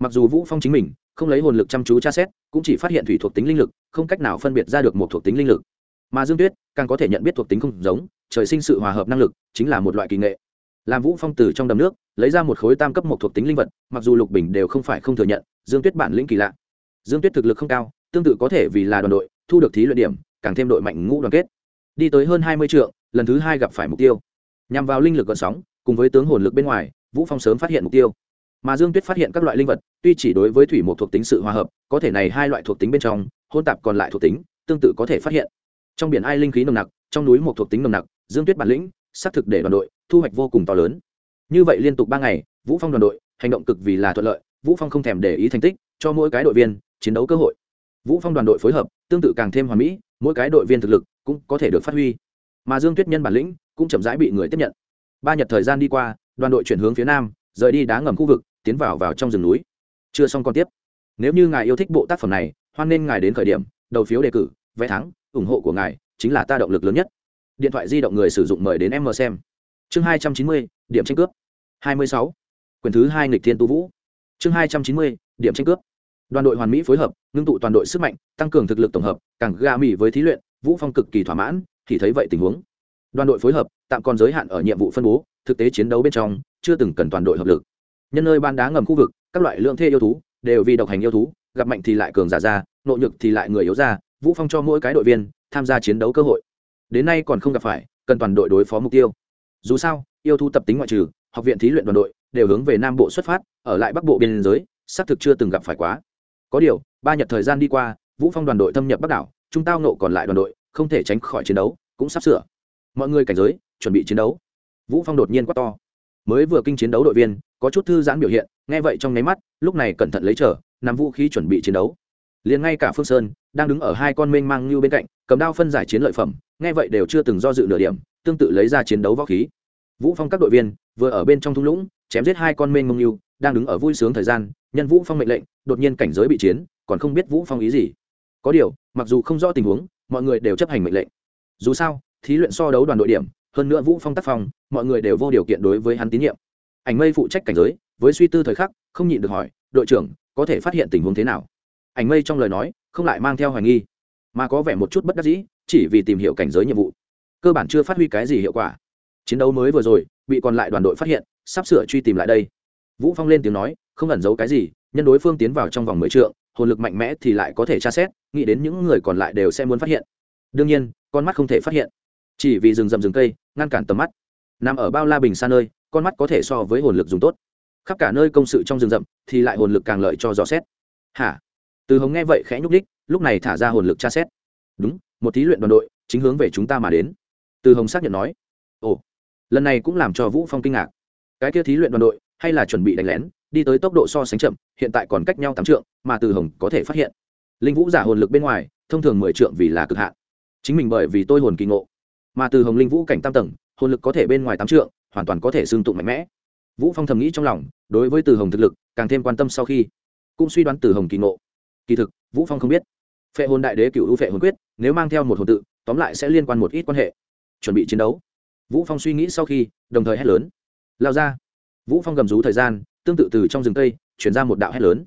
Mặc dù vũ phong chính mình không lấy hồn lực chăm chú tra xét, cũng chỉ phát hiện thủy thuộc tính linh lực, không cách nào phân biệt ra được một thuộc tính linh lực. Mà dương tuyết càng có thể nhận biết thuộc tính không giống, trời sinh sự hòa hợp năng lực, chính là một loại kỳ nghệ làm vũ phong từ trong đầm nước, lấy ra một khối tam cấp một thuộc tính linh vật, mặc dù lục bình đều không phải không thừa nhận, dương tuyết bản lĩnh kỳ lạ. Dương tuyết thực lực không cao, tương tự có thể vì là đoàn đội, thu được thí luyện điểm, càng thêm đội mạnh ngũ đoàn kết. Đi tới hơn hai mươi trượng, lần thứ hai gặp phải mục tiêu. Nhằm vào linh lực gợn sóng, cùng với tướng hồn lực bên ngoài, vũ phong sớm phát hiện mục tiêu. Mà dương tuyết phát hiện các loại linh vật, tuy chỉ đối với thủy một thuộc tính sự hòa hợp, có thể này hai loại thuộc tính bên trong hôn tạp còn lại thuộc tính, tương tự có thể phát hiện. Trong biển ai linh khí nồng nặc, trong núi một thuộc tính nồng nặc, dương tuyết bản lĩnh xác thực để đoàn đội thu hoạch vô cùng to lớn. Như vậy liên tục ba ngày, vũ phong đoàn đội hành động cực vì là thuận lợi, vũ phong không thèm để ý thành tích, cho mỗi cái đội viên chiến đấu cơ hội. Vũ phong đoàn đội phối hợp, tương tự càng thêm hoàn mỹ, mỗi cái đội viên thực lực cũng có thể được phát huy. Mà dương tuyết nhân bản lĩnh cũng chậm rãi bị người tiếp nhận. Ba nhật thời gian đi qua, đoàn đội chuyển hướng phía nam, rời đi đá ngầm khu vực, tiến vào vào trong rừng núi. Chưa xong còn tiếp. Nếu như ngài yêu thích bộ tác phẩm này, hoan nên ngài đến khởi điểm, đầu phiếu đề cử, vé thắng, ủng hộ của ngài chính là ta động lực lớn nhất điện thoại di động người sử dụng mời đến em mờ xem. Chương hai trăm chín mươi, điểm tranh cướp. hai mươi sáu, quyền thứ hai nghịch thiên tu vũ. Chương hai trăm chín mươi, điểm tranh cướp. Đoàn đội hoàn mỹ phối hợp, ngưng tụ toàn đội sức mạnh, tăng cường thực lực tổng hợp, càng ga mỹ với thí luyện, vũ phong cực kỳ thỏa mãn, thì thấy vậy tình huống. Đoàn đội phối hợp, tạm còn giới hạn ở nhiệm vụ phân bố, thực tế chiến đấu bên trong, chưa từng cần toàn đội hợp lực. Nhân nơi ban đá ngầm khu vực, các loại lượng thê yêu thú, đều vì độc hành yêu thú, gặp mạnh thì lại cường giả ra, nội nhược thì lại người yếu ra, vũ phong cho mỗi cái đội viên, tham gia chiến đấu cơ hội đến nay còn không gặp phải, cần toàn đội đối phó mục tiêu. Dù sao, yêu thú tập tính ngoại trừ, học viện thí luyện đoàn đội đều hướng về nam bộ xuất phát, ở lại bắc bộ biên giới, xác thực chưa từng gặp phải quá. Có điều, ba nhật thời gian đi qua, vũ phong đoàn đội thâm nhập bắc đảo chúng tao nộ còn lại đoàn đội không thể tránh khỏi chiến đấu, cũng sắp sửa. Mọi người cảnh giới, chuẩn bị chiến đấu. Vũ phong đột nhiên quát to. Mới vừa kinh chiến đấu đội viên, có chút thư giãn biểu hiện, nghe vậy trong nháy mắt, lúc này cẩn thận lấy trở nằm vũ khí chuẩn bị chiến đấu. Liền ngay cả phương sơn đang đứng ở hai con mênh mang như bên cạnh, cầm đao phân giải chiến lợi phẩm, nghe vậy đều chưa từng do dự nửa điểm, tương tự lấy ra chiến đấu võ khí. Vũ phong các đội viên, vừa ở bên trong thung lũng, chém giết hai con mênh mông như, đang đứng ở vui sướng thời gian, nhân vũ phong mệnh lệnh, đột nhiên cảnh giới bị chiến, còn không biết vũ phong ý gì. Có điều, mặc dù không rõ tình huống, mọi người đều chấp hành mệnh lệnh. Dù sao, thí luyện so đấu đoàn đội điểm, hơn nữa vũ phong tác phong, mọi người đều vô điều kiện đối với hắn tín nhiệm. Ảnh mây phụ trách cảnh giới, với suy tư thời khắc, không nhịn được hỏi, đội trưởng, có thể phát hiện tình huống thế nào? Ảnh mây trong lời nói không lại mang theo hoài nghi, mà có vẻ một chút bất đắc dĩ, chỉ vì tìm hiểu cảnh giới nhiệm vụ. Cơ bản chưa phát huy cái gì hiệu quả. Chiến đấu mới vừa rồi, bị còn lại đoàn đội phát hiện, sắp sửa truy tìm lại đây. Vũ phong lên tiếng nói, không ẩn giấu cái gì, nhân đối phương tiến vào trong vòng mười trượng, hồn lực mạnh mẽ thì lại có thể tra xét, nghĩ đến những người còn lại đều sẽ muốn phát hiện. Đương nhiên, con mắt không thể phát hiện. Chỉ vì rừng rậm rừng cây, ngăn cản tầm mắt. Nằm ở bao la bình xa nơi, con mắt có thể so với hồn lực dùng tốt. Khắp cả nơi công sự trong rừng rậm, thì lại hồn lực càng lợi cho dò xét. Hả? Từ hồng nghe vậy khẽ nhúc đích lúc này thả ra hồn lực tra xét. Đúng, một thí luyện đoàn đội chính hướng về chúng ta mà đến. Từ hồng xác nhận nói. Ồ, lần này cũng làm cho vũ phong kinh ngạc. Cái kia thí luyện đoàn đội hay là chuẩn bị đánh lén, đi tới tốc độ so sánh chậm, hiện tại còn cách nhau tám trượng, mà từ hồng có thể phát hiện. Linh vũ giả hồn lực bên ngoài, thông thường mười trượng vì là cực hạn. Chính mình bởi vì tôi hồn kỳ ngộ. Mà từ hồng linh vũ cảnh tam tầng, hồn lực có thể bên ngoài tám trượng, hoàn toàn có thể xương tụng mạnh mẽ. Vũ phong thầm nghĩ trong lòng, đối với từ hồng thực lực, càng thêm quan tâm sau khi, cũng suy đoán từ hồng kỳ ngộ kỳ thực, vũ phong không biết. Phệ hồn đại đế cựu ưu phệ hồn quyết, nếu mang theo một hồn tự, tóm lại sẽ liên quan một ít quan hệ. Chuẩn bị chiến đấu. Vũ phong suy nghĩ sau khi, đồng thời hét lớn. Lao ra. Vũ phong gầm rú thời gian, tương tự từ trong rừng cây chuyển ra một đạo hét lớn.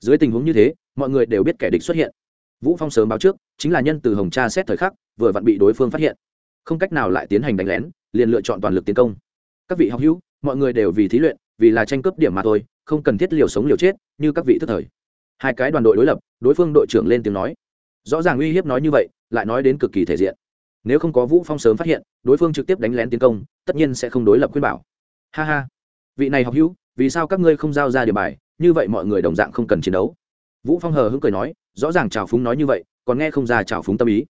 Dưới tình huống như thế, mọi người đều biết kẻ địch xuất hiện. Vũ phong sớm báo trước, chính là nhân từ hồng tra xét thời khắc, vừa vặn bị đối phương phát hiện. Không cách nào lại tiến hành đánh lén, liền lựa chọn toàn lực tiến công. Các vị học hữu, mọi người đều vì thí luyện, vì là tranh cướp điểm mà thôi, không cần thiết liều sống liều chết, như các vị thức thời hai cái đoàn đội đối lập, đối phương đội trưởng lên tiếng nói. Rõ ràng uy hiếp nói như vậy, lại nói đến cực kỳ thể diện. Nếu không có vũ phong sớm phát hiện, đối phương trực tiếp đánh lén tiến công, tất nhiên sẽ không đối lập khuyên bảo. Ha ha. Vị này học hữu, vì sao các ngươi không giao ra địa bài? Như vậy mọi người đồng dạng không cần chiến đấu. Vũ phong hờ hững cười nói, rõ ràng trào phúng nói như vậy, còn nghe không ra trào phúng tâm ý.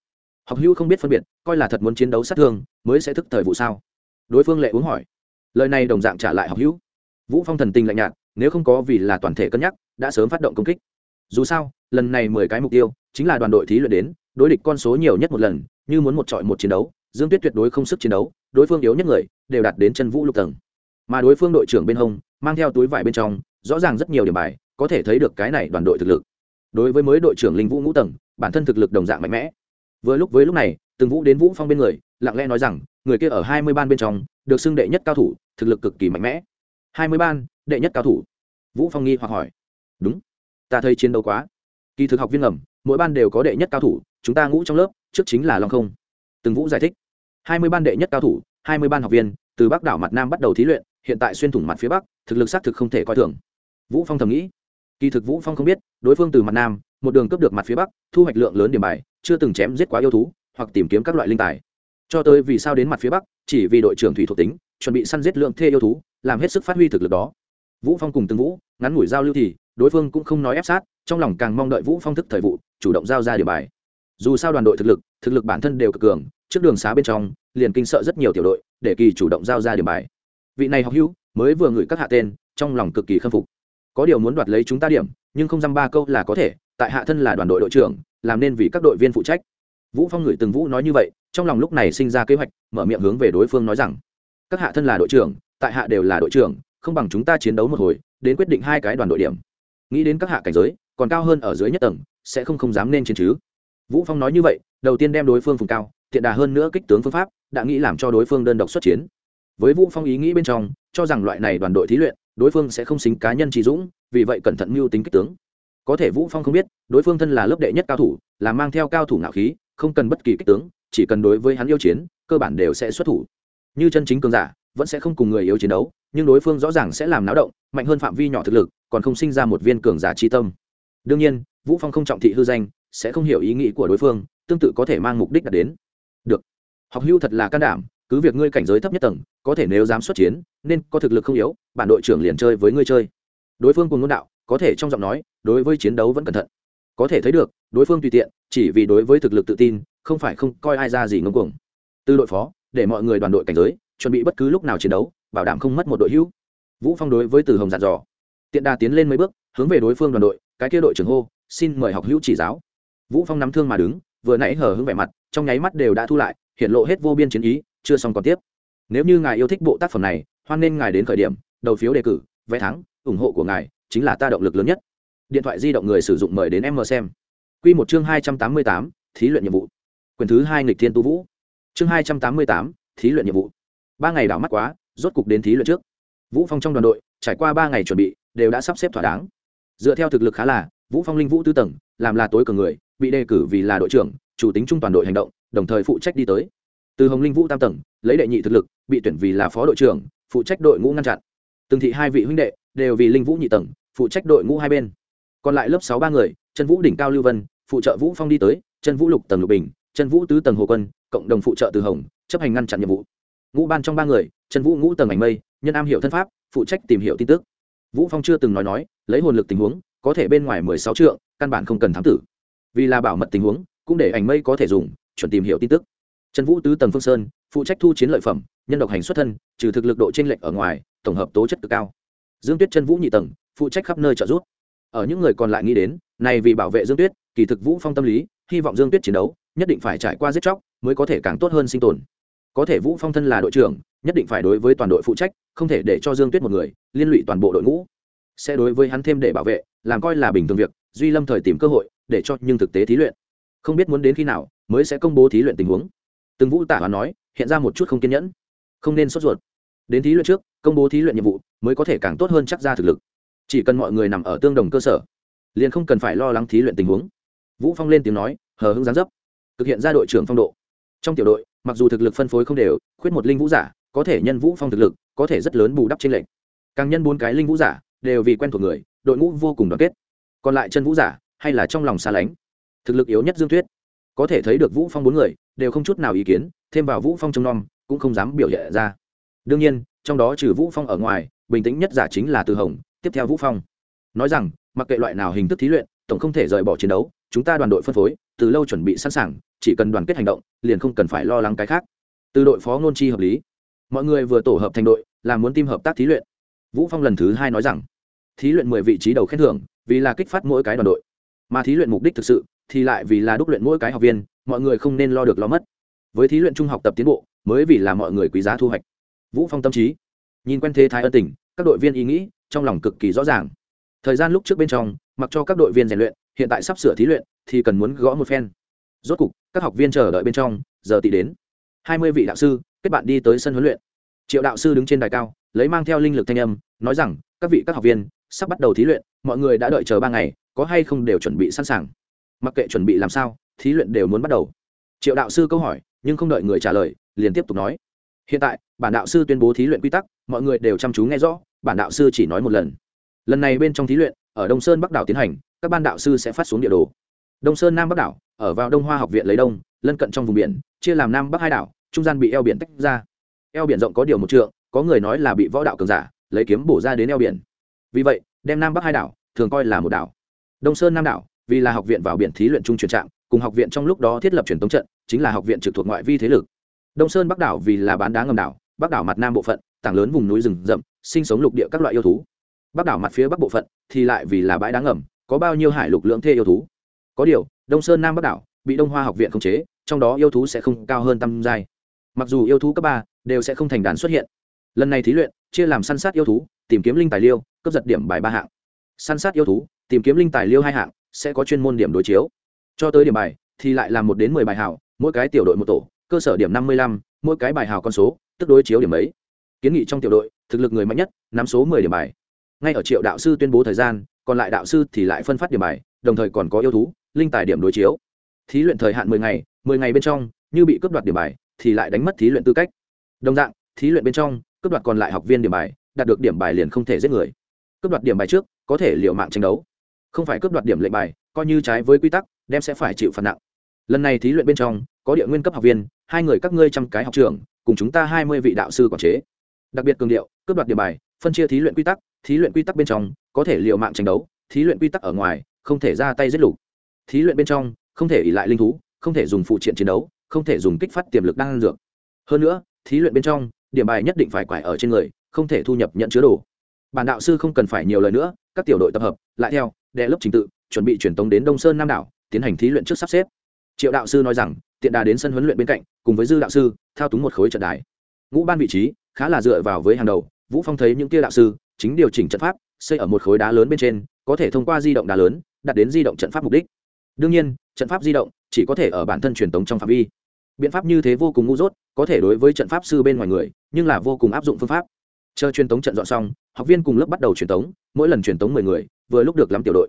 Học hữu không biết phân biệt, coi là thật muốn chiến đấu sát thương, mới sẽ thức thời vụ sao? Đối phương lệ uống hỏi. Lời này đồng dạng trả lại học hữu. Vũ phong thần tình lạnh nhạt, nếu không có vì là toàn thể cân nhắc, đã sớm phát động công kích dù sao, lần này mười cái mục tiêu chính là đoàn đội thí luyện đến, đối địch con số nhiều nhất một lần, như muốn một trọi một chiến đấu, dương tuyết tuyệt đối không sức chiến đấu, đối phương yếu nhất người đều đạt đến chân vũ lục tầng. Mà đối phương đội trưởng bên hông, mang theo túi vải bên trong, rõ ràng rất nhiều điểm bài, có thể thấy được cái này đoàn đội thực lực. Đối với mới đội trưởng linh vũ ngũ tầng, bản thân thực lực đồng dạng mạnh mẽ. Vừa lúc với lúc này, từng vũ đến vũ phong bên người, lặng lẽ nói rằng, người kia ở hai mươi ban bên trong, được xưng đệ nhất cao thủ, thực lực cực kỳ mạnh mẽ. Hai mươi ban, đệ nhất cao thủ. Vũ phong nghi hoặc hỏi. Đúng ta thấy chiến đấu quá. Kỳ thực học viên ngầm, mỗi ban đều có đệ nhất cao thủ, chúng ta ngũ trong lớp, trước chính là long không. Từng vũ giải thích, hai mươi ban đệ nhất cao thủ, hai mươi ban học viên, từ bắc đảo mặt nam bắt đầu thí luyện, hiện tại xuyên thủng mặt phía bắc, thực lực xác thực không thể coi thường. Vũ phong thầm nghĩ. Kỳ thực vũ phong không biết, đối phương từ mặt nam, một đường cướp được mặt phía bắc, thu hoạch lượng lớn điểm bài, chưa từng chém giết quá yêu thú, hoặc tìm kiếm các loại linh tài. Cho tới vì sao đến mặt phía bắc, chỉ vì đội trưởng thủy thuộc tính, chuẩn bị săn giết lượng thê yêu thú, làm hết sức phát huy thực lực đó. Vũ phong cùng từng vũ, ngắn ngủi giao lưu thì đối phương cũng không nói ép sát, trong lòng càng mong đợi vũ phong thức thời vụ, chủ động giao ra điểm bài. Dù sao đoàn đội thực lực thực lực bản thân đều cực cường, trước đường xá bên trong, liền kinh sợ rất nhiều tiểu đội, để kỳ chủ động giao ra điểm bài. Vị này học hữu, mới vừa ngửi các hạ tên, trong lòng cực kỳ khâm phục. Có điều muốn đoạt lấy chúng ta điểm, nhưng không dăm ba câu là có thể, tại hạ thân là đoàn đội đội trưởng, làm nên vì các đội viên phụ trách. Vũ phong ngửi từng vũ nói như vậy, trong lòng lúc này sinh ra kế hoạch, mở miệng hướng về đối phương nói rằng, các hạ thân là đội trưởng, tại hạ đều là đội trưởng, không bằng chúng ta chiến đấu một hồi, đến quyết định hai cái đoàn đội điểm nghĩ đến các hạ cảnh giới, còn cao hơn ở dưới nhất tầng, sẽ không không dám nên chiến chứ. Vũ phong nói như vậy, đầu tiên đem đối phương phùng cao thiện đà hơn nữa kích tướng phương pháp, đã nghĩ làm cho đối phương đơn độc xuất chiến. Với vũ phong ý nghĩ bên trong, cho rằng loại này đoàn đội thí luyện, đối phương sẽ không xính cá nhân trí dũng, vì vậy cẩn thận mưu tính kích tướng. Có thể vũ phong không biết, đối phương thân là lớp đệ nhất cao thủ, là mang theo cao thủ ngạo khí, không cần bất kỳ kích tướng, chỉ cần đối với hắn yêu chiến, cơ bản đều sẽ xuất thủ. Như chân chính cường giả vẫn sẽ không cùng người yếu chiến đấu, nhưng đối phương rõ ràng sẽ làm náo động, mạnh hơn phạm vi nhỏ thực lực, còn không sinh ra một viên cường giả tri tâm. Đương nhiên, vũ phong không trọng thị hư danh, sẽ không hiểu ý nghĩ của đối phương, tương tự có thể mang mục đích đạt đến. Được. Học hưu thật là can đảm, cứ việc ngươi cảnh giới thấp nhất tầng, có thể nếu dám xuất chiến, nên có thực lực không yếu, bản đội trưởng liền chơi với ngươi chơi. Đối phương cùng ngôn đạo, có thể trong giọng nói, đối với chiến đấu vẫn cẩn thận. Có thể thấy được, đối phương tùy tiện, chỉ vì đối với thực lực tự tin, không phải không coi ai ra gì ngông cuồng. Từ đội phó, để mọi người đoàn đội cảnh giới chuẩn bị bất cứ lúc nào chiến đấu, bảo đảm không mất một đội hữu. Vũ phong đối với từ hồng dặn dò. Tiện đà tiến lên mấy bước, hướng về đối phương đoàn đội, cái kia đội trưởng hô, xin mời học hữu chỉ giáo. Vũ phong nắm thương mà đứng, vừa nãy hở hứng vẻ mặt, trong nháy mắt đều đã thu lại, hiện lộ hết vô biên chiến ý, chưa xong còn tiếp. Nếu như ngài yêu thích bộ tác phẩm này, hoan nên ngài đến khởi điểm, đầu phiếu đề cử, vé thắng, ủng hộ của ngài chính là ta động lực lớn nhất. Điện thoại di động người sử dụng mời đến em mở xem. Quy một chương hai trăm tám mươi tám, thí luyện nhiệm vụ. Quyền thứ hai nghịch thiên tu vũ. Chương hai trăm tám mươi tám, thí luyện nhiệm vụ ba ngày đảo mắt quá, rốt cục đến thí luyện trước. Vũ phong trong đoàn đội, trải qua ba ngày chuẩn bị, đều đã sắp xếp thỏa đáng. Dựa theo thực lực khá là, vũ phong linh vũ tư tầng, làm là tối cường người, bị đề cử vì là đội trưởng, chủ tính trung toàn đội hành động, đồng thời phụ trách đi tới. Từ hồng linh vũ tam tầng, lấy đệ nhị thực lực, bị tuyển vì là phó đội trưởng, phụ trách đội ngũ ngăn chặn. Từng thị hai vị huynh đệ, đều vì linh vũ nhị tầng, phụ trách đội ngũ hai bên. Còn lại lớp sáu ba người chân vũ đỉnh cao lưu vân, phụ trợ vũ phong đi tới chân vũ lục tầng lục bình chân vũ tứ tầng hồ quân, cộng đồng phụ trợ từ hồng, chấp hành ngăn chặn nhiệm vụ ngũ ban trong ba người, Trần vũ ngũ tầng ảnh mây, nhân am hiểu thân pháp, phụ trách tìm hiểu tin tức. Vũ phong chưa từng nói nói, lấy hồn lực tình huống, có thể bên ngoài mười sáu trượng, căn bản không cần thám tử. Vì là bảo mật tình huống, cũng để ảnh mây có thể dùng, chuẩn tìm hiểu tin tức. Trần vũ tứ tầng phương sơn, phụ trách thu chiến lợi phẩm, nhân độc hành xuất thân, trừ thực lực độ t r ê n lệch ở ngoài, tổng hợp tố chất cực cao. Dương tuyết Trần vũ nhị tầng, phụ trách khắp nơi trợ giúp. Ở những người còn lại nghĩ đến, này vì bảo vệ dương tuyết, kỳ thực vũ phong tâm lý, hy vọng dương tuyết chiến đấu, nhất định phải trải qua giết chóc, mới có thể càng tốt hơn sinh tồn có thể vũ phong thân là đội trưởng, nhất định phải đối với toàn đội phụ trách, không thể để cho dương tuyết một người liên lụy toàn bộ đội ngũ. Sẽ đối với hắn thêm để bảo vệ, làm coi là bình thường việc, duy lâm thời tìm cơ hội để cho nhưng thực tế thí luyện. Không biết muốn đến khi nào mới sẽ công bố thí luyện tình huống. Từng vũ tả và nói, hiện ra một chút không kiên nhẫn. Không nên sốt ruột. Đến thí luyện trước, công bố thí luyện nhiệm vụ mới có thể càng tốt hơn chắc ra thực lực. Chỉ cần mọi người nằm ở tương đồng cơ sở, liền không cần phải lo lắng thí luyện tình huống. Vũ phong lên tiếng nói, hờ hững gián dấp, thực hiện ra đội trưởng phong độ. Trong tiểu đội mặc dù thực lực phân phối không đều, khuyết một linh vũ giả, có thể nhân vũ phong thực lực, có thể rất lớn bù đắp trên lệnh càng nhân bốn cái linh vũ giả, đều vì quen thuộc người, đội ngũ vô cùng đoàn kết. Còn lại chân vũ giả, hay là trong lòng xa lánh. Thực lực yếu nhất dương tuyết. Có thể thấy được vũ phong bốn người, đều không chút nào ý kiến, thêm vào vũ phong trông nom, cũng không dám biểu hiện ra. Đương nhiên, trong đó trừ vũ phong ở ngoài, bình tĩnh nhất giả chính là từ hồng, tiếp theo vũ phong. Nói rằng, mặc kệ loại nào hình thức thí luyện, tổng không thể rời bỏ chiến đấu, chúng ta đoàn đội phân phối, từ lâu chuẩn bị sẵn sàng chỉ cần đoàn kết hành động, liền không cần phải lo lắng cái khác. Từ đội phó ngôn chi hợp lý. Mọi người vừa tổ hợp thành đội, là muốn team hợp tác thí luyện. Vũ phong lần thứ hai nói rằng, thí luyện mười vị trí đầu khen thưởng, vì là kích phát mỗi cái đoàn đội. Mà thí luyện mục đích thực sự, thì lại vì là đúc luyện mỗi cái học viên, mọi người không nên lo được lo mất. Với thí luyện trung học tập tiến bộ, mới vì là mọi người quý giá thu hoạch. Vũ phong tâm trí. Nhìn quen thế thái ân tình, các đội viên ý nghĩ, trong lòng cực kỳ rõ ràng. Thời gian lúc trước bên trong, mặc cho các đội viên rèn luyện, hiện tại sắp sửa thí luyện, thì cần muốn gõ một phen rốt cục, các học viên chờ đợi bên trong, giờ tỷ đến. Hai mươi vị đạo sư, kết bạn đi tới sân huấn luyện. Triệu đạo sư đứng trên đài cao, lấy mang theo linh lực thanh âm, nói rằng, các vị, các học viên, sắp bắt đầu thí luyện, mọi người đã đợi chờ ba ngày, có hay không đều chuẩn bị sẵn sàng? Mặc kệ chuẩn bị làm sao, thí luyện đều muốn bắt đầu. Triệu đạo sư câu hỏi, nhưng không đợi người trả lời, liền tiếp tục nói, hiện tại, bản đạo sư tuyên bố thí luyện quy tắc, mọi người đều chăm chú nghe rõ, bản đạo sư chỉ nói một lần. Lần này bên trong thí luyện, ở đông sơn bắc đảo tiến hành, các ban đạo sư sẽ phát xuống địa đồ đông sơn nam bắc đảo, ở vào đông hoa học viện lấy đông, lân cận trong vùng biển, chia làm nam bắc hai đảo, trung gian bị eo biển tách ra. Eo biển rộng có điều một trượng, có người nói là bị võ đạo cường giả, lấy kiếm bổ ra đến eo biển. Vì vậy, đem nam bắc hai đảo thường coi là một đảo. Đông sơn nam đảo, vì là học viện vào biển thí luyện trung truyền trạng, cùng học viện trong lúc đó thiết lập truyền tống trận, chính là học viện trực thuộc ngoại vi thế lực. Đông sơn bắc đảo vì là bán đá ngầm đảo, bắc đảo mặt nam bộ phận, tảng lớn vùng núi rừng rậm, sinh sống lục địa các loại yêu thú. Bắc đảo mặt phía bắc bộ phận thì lại vì là bãi đá ngầm, có bao nhiêu hải lục lưỡng thê yêu thú có điều, đông sơn nam bắc đảo bị đông hoa học viện khống chế, trong đó yêu thú sẽ không cao hơn tam giai. Mặc dù yêu thú cấp ba đều sẽ không thành đàn xuất hiện. Lần này thí luyện, chia làm săn sát yêu thú, tìm kiếm linh tài liêu, cấp giật điểm bài ba hạng. Săn sát yêu thú, tìm kiếm linh tài liêu hai hạng, sẽ có chuyên môn điểm đối chiếu. Cho tới điểm bài, thì lại là một đến mười bài hảo mỗi cái tiểu đội một tổ, cơ sở điểm năm mươi lăm, mỗi cái bài hảo con số, tức đối chiếu điểm ấy. Kiến nghị trong tiểu đội, thực lực người mạnh nhất, nắm số mười điểm bài. Ngay ở triệu đạo sư tuyên bố thời gian, còn lại đạo sư thì lại phân phát điểm bài, đồng thời còn có yêu thú linh tài điểm đối chiếu. Thí luyện thời hạn mười ngày mười ngày bên trong, như bị cướp đoạt điểm bài, thì lại đánh mất thí luyện tư cách. Đồng dạng, thí luyện bên trong, cướp đoạt còn lại học viên điểm bài, đạt được điểm bài liền không thể giết người. Cướp đoạt điểm bài trước, có thể liệu mạng tranh đấu. Không phải cướp đoạt điểm lệnh bài, coi như trái với quy tắc, đem sẽ phải chịu phạt nặng. Lần này thí luyện bên trong, có địa nguyên cấp học viên, hai người các ngươi trăm cái học trường, cùng chúng ta hai mươi vị đạo sư quản chế. Đặc biệt cường điệu, cướp đoạt điểm bài, phân chia thí luyện quy tắc, thí luyện quy tắc bên trong, có thể liệu mạng tranh đấu, thí luyện quy tắc ở ngoài, không thể ra tay giết lục thí luyện bên trong, không thể ỉ lại linh thú, không thể dùng phụ triện chiến đấu, không thể dùng kích phát tiềm lực đang dược. Hơn nữa, thí luyện bên trong, điểm bài nhất định phải quải ở trên người, không thể thu nhập nhận chứa đồ. Bản đạo sư không cần phải nhiều lời nữa, các tiểu đội tập hợp, lại theo, đệ lớp trình tự, chuẩn bị truyền tống đến đông sơn nam đảo, tiến hành thí luyện trước sắp xếp. Triệu đạo sư nói rằng, tiện đà đến sân huấn luyện bên cạnh, cùng với dư đạo sư, thao túng một khối trận đài. Ngũ ban vị trí, khá là dựa vào với hàng đầu, vũ phong thấy những tia đạo sư, chính điều chỉnh trận pháp, xây ở một khối đá lớn bên trên, có thể thông qua di động đá lớn đặt đến di động trận pháp mục đích đương nhiên, trận pháp di động chỉ có thể ở bản thân truyền tống trong phạm vi. Biện pháp như thế vô cùng ngu dốt, có thể đối với trận pháp sư bên ngoài người, nhưng là vô cùng áp dụng phương pháp. Chờ truyền tống trận dọn xong, học viên cùng lớp bắt đầu truyền tống, mỗi lần truyền tống mười người, vừa lúc được lắm tiểu đội.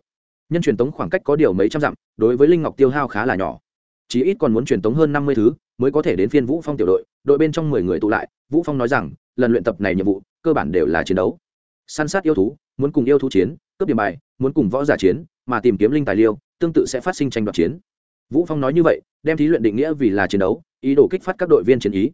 Nhân truyền tống khoảng cách có điều mấy trăm dặm, đối với linh ngọc tiêu hao khá là nhỏ. Chí ít còn muốn truyền tống hơn năm mươi thứ, mới có thể đến phiên vũ phong tiểu đội đội bên trong mười người tụ lại, vũ phong nói rằng, lần luyện tập này nhiệm vụ, cơ bản đều là chiến đấu. Săn sát yêu thú, muốn cùng yêu thú chiến, cướp điểm bài, muốn cùng võ giả chiến, mà tìm kiếm linh tài liêu tương tự sẽ phát sinh tranh đoạt chiến. Vũ phong nói như vậy, đem thí luyện định nghĩa vì là chiến đấu, ý đồ kích phát các đội viên chiến ý.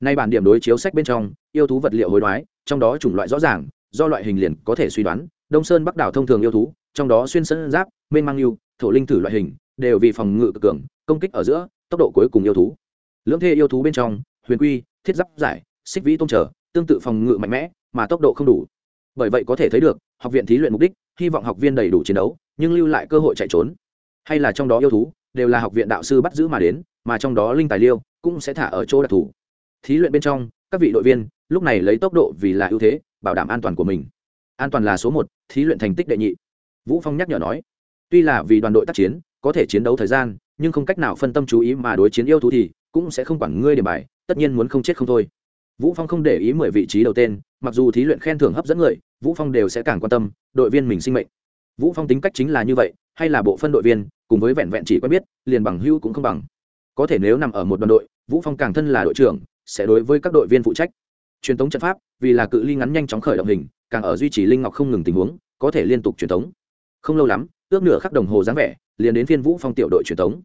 Nay bản điểm đối chiếu sách bên trong, yêu thú vật liệu hối đoái, trong đó chủng loại rõ ràng, do loại hình liền có thể suy đoán, đông sơn bắc đảo thông thường yêu thú, trong đó xuyên sơn giáp, mênh mang yêu, thổ linh thử loại hình, đều vì phòng ngự cực cường, công kích ở giữa, tốc độ cuối cùng yêu thú. Lưỡng thê yêu thú bên trong, huyền quy, thiết giáp giải, xích vĩ tôn trở, tương tự phòng ngự mạnh mẽ, mà tốc độ không đủ. Bởi vậy có thể thấy được, học viện thí luyện mục đích, hy vọng học viên đầy đủ chiến đấu, nhưng lưu lại cơ hội chạy trốn hay là trong đó yêu thú, đều là học viện đạo sư bắt giữ mà đến, mà trong đó linh tài liêu cũng sẽ thả ở chỗ đặc thù. Thí luyện bên trong, các vị đội viên lúc này lấy tốc độ vì là ưu thế, bảo đảm an toàn của mình. An toàn là số một, thí luyện thành tích đệ nhị. Vũ phong nhắc nhở nói, tuy là vì đoàn đội tác chiến, có thể chiến đấu thời gian, nhưng không cách nào phân tâm chú ý mà đối chiến yêu thú thì cũng sẽ không quản ngươi điểm bài, tất nhiên muốn không chết không thôi. Vũ phong không để ý mười vị trí đầu tên, mặc dù thí luyện khen thưởng hấp dẫn người, vũ phong đều sẽ càng quan tâm, đội viên mình sinh mệnh. Vũ phong tính cách chính là như vậy hay là bộ phân đội viên, cùng với vẹn vẹn chỉ quen biết, liền bằng hưu cũng không bằng. Có thể nếu nằm ở một đoàn đội, vũ phong càng thân là đội trưởng, sẽ đối với các đội viên phụ trách. Truyền thống trận pháp, vì là cự ly ngắn nhanh chóng khởi động hình, càng ở duy trì linh ngọc không ngừng tình huống, có thể liên tục truyền thống. Không lâu lắm, ước nửa khắc đồng hồ dáng vẻ, liền đến phiên vũ phong tiểu đội truyền thống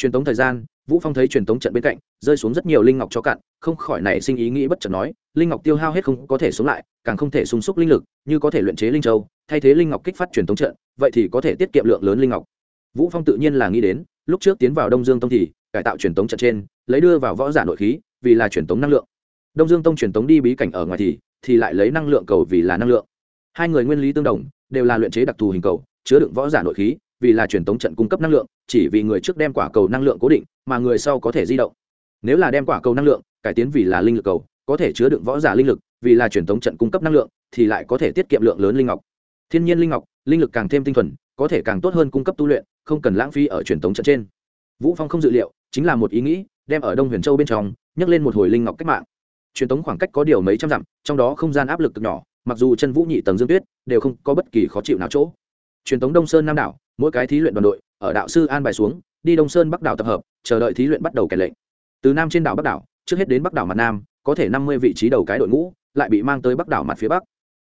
truyền tống thời gian, vũ phong thấy truyền tống trận bên cạnh, rơi xuống rất nhiều linh ngọc cho cạn, không khỏi nảy sinh ý nghĩ bất chợt nói, linh ngọc tiêu hao hết không có thể sống lại, càng không thể sung xúc linh lực, như có thể luyện chế linh châu, thay thế linh ngọc kích phát truyền tống trận, vậy thì có thể tiết kiệm lượng lớn linh ngọc. Vũ phong tự nhiên là nghĩ đến, lúc trước tiến vào đông dương tông thì, cải tạo truyền tống trận trên, lấy đưa vào võ giả nội khí, vì là truyền tống năng lượng. Đông dương tông truyền tống đi bí cảnh ở ngoài thì thì lại lấy năng lượng cầu vì là năng lượng. Hai người nguyên lý tương đồng, đều là luyện chế đặc thù hình cầu, chứa đựng võ giả nội khí vì là truyền tống trận cung cấp năng lượng, chỉ vì người trước đem quả cầu năng lượng cố định mà người sau có thể di động. Nếu là đem quả cầu năng lượng cải tiến vì là linh lực cầu, có thể chứa đựng võ giả linh lực, vì là truyền tống trận cung cấp năng lượng, thì lại có thể tiết kiệm lượng lớn linh ngọc. Thiên nhiên linh ngọc, linh lực càng thêm tinh thuần, có thể càng tốt hơn cung cấp tu luyện, không cần lãng phí ở truyền tống trận trên. Vũ phong không dự liệu, chính là một ý nghĩ, đem ở đông huyền châu bên trong, nhấc lên một hồi linh ngọc cách mạng. Truyền tống khoảng cách có điều mấy trăm dặm, trong đó không gian áp lực cực nhỏ, mặc dù chân vũ nhị tầng dương tuyết, đều không có bất kỳ khó chịu nào chỗ truyền thống đông sơn nam đảo, mỗi cái thí luyện đoàn đội, ở đạo sư an bài xuống, đi đông sơn bắc đảo tập hợp, chờ đợi thí luyện bắt đầu kẻ lệnh. Từ nam trên đảo bắc đảo, trước hết đến bắc đảo mặt nam, có thể năm mươi vị trí đầu cái đội ngũ, lại bị mang tới bắc đảo mặt phía bắc.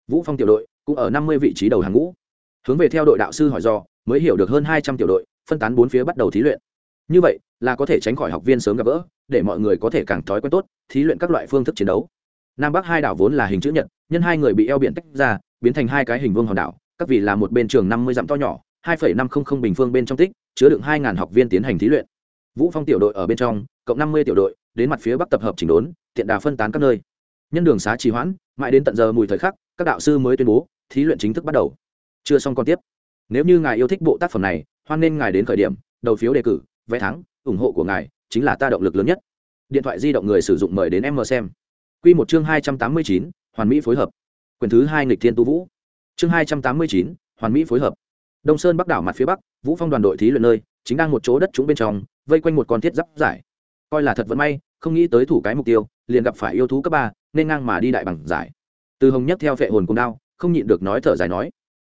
Vũ phong tiểu đội cũng ở năm mươi vị trí đầu hàng ngũ. Hướng về theo đội đạo sư hỏi do, mới hiểu được hơn hai trăm tiểu đội, phân tán bốn phía bắt đầu thí luyện. Như vậy, là có thể tránh khỏi học viên sớm gặp gỡ, để mọi người có thể càng thói quen tốt, thí luyện các loại phương thức chiến đấu. Nam bắc hai đảo vốn là hình chữ nhật, nhân hai người bị eo biển tách ra, biến thành hai cái hình vương hòn đảo các vị là một bên trường năm mươi dặm to nhỏ, hai phẩy năm không không bình phương bên trong tích, chứa đựng hai ngàn học viên tiến hành thí luyện. Vũ phong tiểu đội ở bên trong, cộng năm mươi tiểu đội, đến mặt phía bắc tập hợp chỉnh đốn, tiện đà phân tán các nơi. Nhân đường xá trì hoãn, mãi đến tận giờ mùi thời khắc, các đạo sư mới tuyên bố, thí luyện chính thức bắt đầu. Chưa xong còn tiếp. Nếu như ngài yêu thích bộ tác phẩm này, hoan nên ngài đến khởi điểm, đầu phiếu đề cử, vé thắng, ủng hộ của ngài chính là ta động lực lớn nhất. Điện thoại di động người sử dụng mời đến em mờ xem. Quy một chương hai trăm tám mươi chín, hoàn mỹ phối hợp. Quyền thứ hai nghịch thiên tu vũ chương hai trăm tám mươi chín, hoàn mỹ phối hợp. Đông sơn bắc đảo mặt phía bắc, vũ phong đoàn đội thí luyện nơi, chính đang một chỗ đất trũng bên trong, vây quanh một con thiết giáp giải. Coi là thật vận may, không nghĩ tới thủ cái mục tiêu, liền gặp phải yêu thú cấp ba, nên ngang mà đi đại bằng giải. Từ hồng nhất theo vệ hồn cùng đao, không nhịn được nói thở dài nói.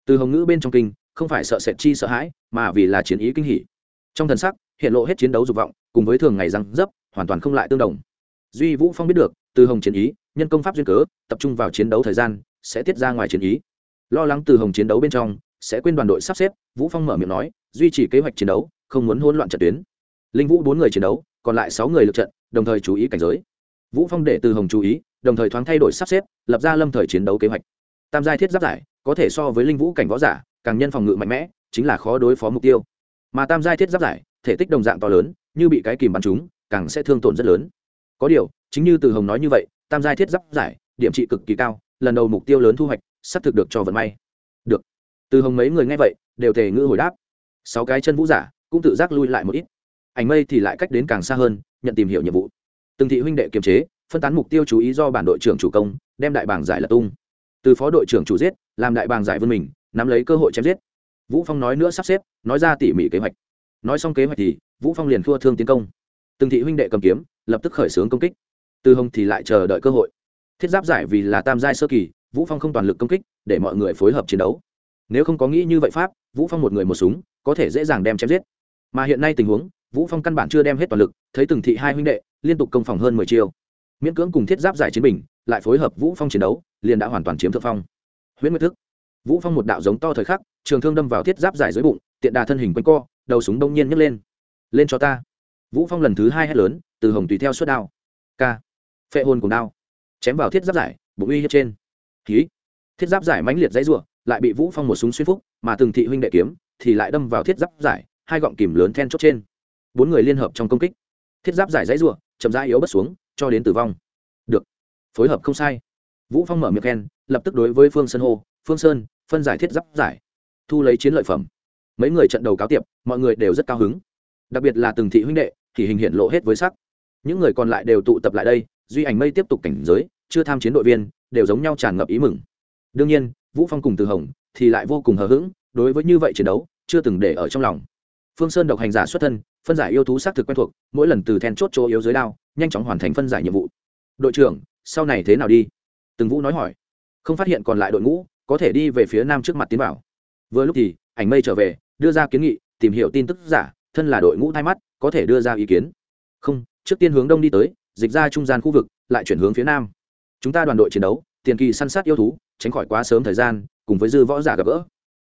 Từ hồng ngữ bên trong kinh, không phải sợ sệt chi sợ hãi, mà vì là chiến ý kinh hỉ. Trong thần sắc, hiện lộ hết chiến đấu dục vọng, cùng với thường ngày răng dấp, hoàn toàn không lại tương đồng. Duy vũ phong biết được, từ hồng chiến ý, nhân công pháp duyên cớ, tập trung vào chiến đấu thời gian, sẽ tiết ra ngoài chiến ý lo lắng từ hồng chiến đấu bên trong, sẽ quên đoàn đội sắp xếp, vũ phong mở miệng nói, duy trì kế hoạch chiến đấu, không muốn hỗn loạn trận tuyến. Linh vũ bốn người chiến đấu, còn lại sáu người lượt trận, đồng thời chú ý cảnh giới. Vũ phong để từ hồng chú ý, đồng thời thoáng thay đổi sắp xếp, lập ra lâm thời chiến đấu kế hoạch. Tam giai thiết giáp giải, có thể so với linh vũ cảnh võ giả, càng nhân phòng ngự mạnh mẽ, chính là khó đối phó mục tiêu. Mà tam giai thiết giáp giải, thể tích đồng dạng to lớn, như bị cái kìm bắn chúng càng sẽ thương tổn rất lớn. Có điều, chính như từ hồng nói như vậy, tam giai thiết giáp giải, điểm trị cực kỳ cao, lần đầu mục tiêu lớn thu hoạch sắp thực được cho vận may. Được. Từ hồng mấy người nghe vậy, đều tề ngữ hồi đáp. Sáu cái chân vũ giả cũng tự giác lui lại một ít. Ảnh mây thì lại cách đến càng xa hơn, nhận tìm hiểu nhiệm vụ. Từng thị huynh đệ kiềm chế, phân tán mục tiêu chú ý do bản đội trưởng chủ công, đem đại bảng giải là tung. Từ phó đội trưởng chủ giết, làm đại bảng giải vươn mình, nắm lấy cơ hội chém giết. Vũ phong nói nữa sắp xếp, nói ra tỉ mỉ kế hoạch. Nói xong kế hoạch thì, vũ phong liền thua thương tiến công. Từng thị huynh đệ cầm kiếm, lập tức khởi xướng công kích. Từ hồng thì lại chờ đợi cơ hội. Thiết giáp giải vì là tam giai sơ kỳ vũ phong không toàn lực công kích, để mọi người phối hợp chiến đấu. Nếu không có nghĩ như vậy pháp, vũ phong một người một súng, có thể dễ dàng đem chém giết. Mà hiện nay tình huống, vũ phong căn bản chưa đem hết toàn lực, thấy từng thị hai huynh đệ, liên tục công phòng hơn 10 chiêu. Miễn cưỡng cùng thiết giáp giải chiến bình, lại phối hợp vũ phong chiến đấu, liền đã hoàn toàn chiếm thượng phong. Huyễn nguyệt thức. Vũ phong một đạo giống to thời khắc, trường thương đâm vào thiết giáp giải dưới bụng, tiện đà thân hình quanh co, đầu súng đông nhiên nhấc lên. Lên cho ta. Vũ phong lần thứ hai hét lớn, từ hồng tùy theo suốt đao. K phệ hồn cùng đao. Chém vào thiết giáp giải, bụng uy hiếp trên ký. Thiết giáp giải mãnh liệt dãy rủa lại bị vũ phong một súng xuyên phúc, mà từng thị huynh đệ kiếm thì lại đâm vào thiết giáp giải, hai gọng kìm lớn then chốt trên. Bốn người liên hợp trong công kích. Thiết giáp giải dãy rủa chậm rãi yếu bất xuống, cho đến tử vong. Được. Phối hợp không sai. Vũ phong mở miệng khen, lập tức đối với phương sơn hô, phương sơn, phân giải thiết giáp giải. Thu lấy chiến lợi phẩm. Mấy người trận đầu cáo tiệp, mọi người đều rất cao hứng. Đặc biệt là từng thị huynh đệ, thì hình hiện lộ hết với sắc. Những người còn lại đều tụ tập lại đây, duy ảnh mây tiếp tục cảnh giới, chưa tham chiến đội viên đều giống nhau tràn ngập ý mừng. Đương nhiên, vũ phong cùng từ hồng thì lại vô cùng hờ hững, đối với như vậy chiến đấu, chưa từng để ở trong lòng. Phương sơn độc hành giả xuất thân, phân giải yêu thú xác thực quen thuộc, mỗi lần từ then chốt chỗ yếu dưới đao, nhanh chóng hoàn thành phân giải nhiệm vụ. Đội trưởng, sau này thế nào đi? Từng vũ nói hỏi. Không phát hiện còn lại đội ngũ, có thể đi về phía nam trước mặt tiến vào. Vừa lúc thì, ảnh mây trở về, đưa ra kiến nghị, tìm hiểu tin tức giả, thân là đội ngũ thay mắt, có thể đưa ra ý kiến. Không, trước tiên hướng đông đi tới, dịch ra trung gian khu vực, lại chuyển hướng phía nam chúng ta đoàn đội chiến đấu, tiền kỳ săn sát yêu thú, tránh khỏi quá sớm thời gian, cùng với dư võ giả gặp gỡ.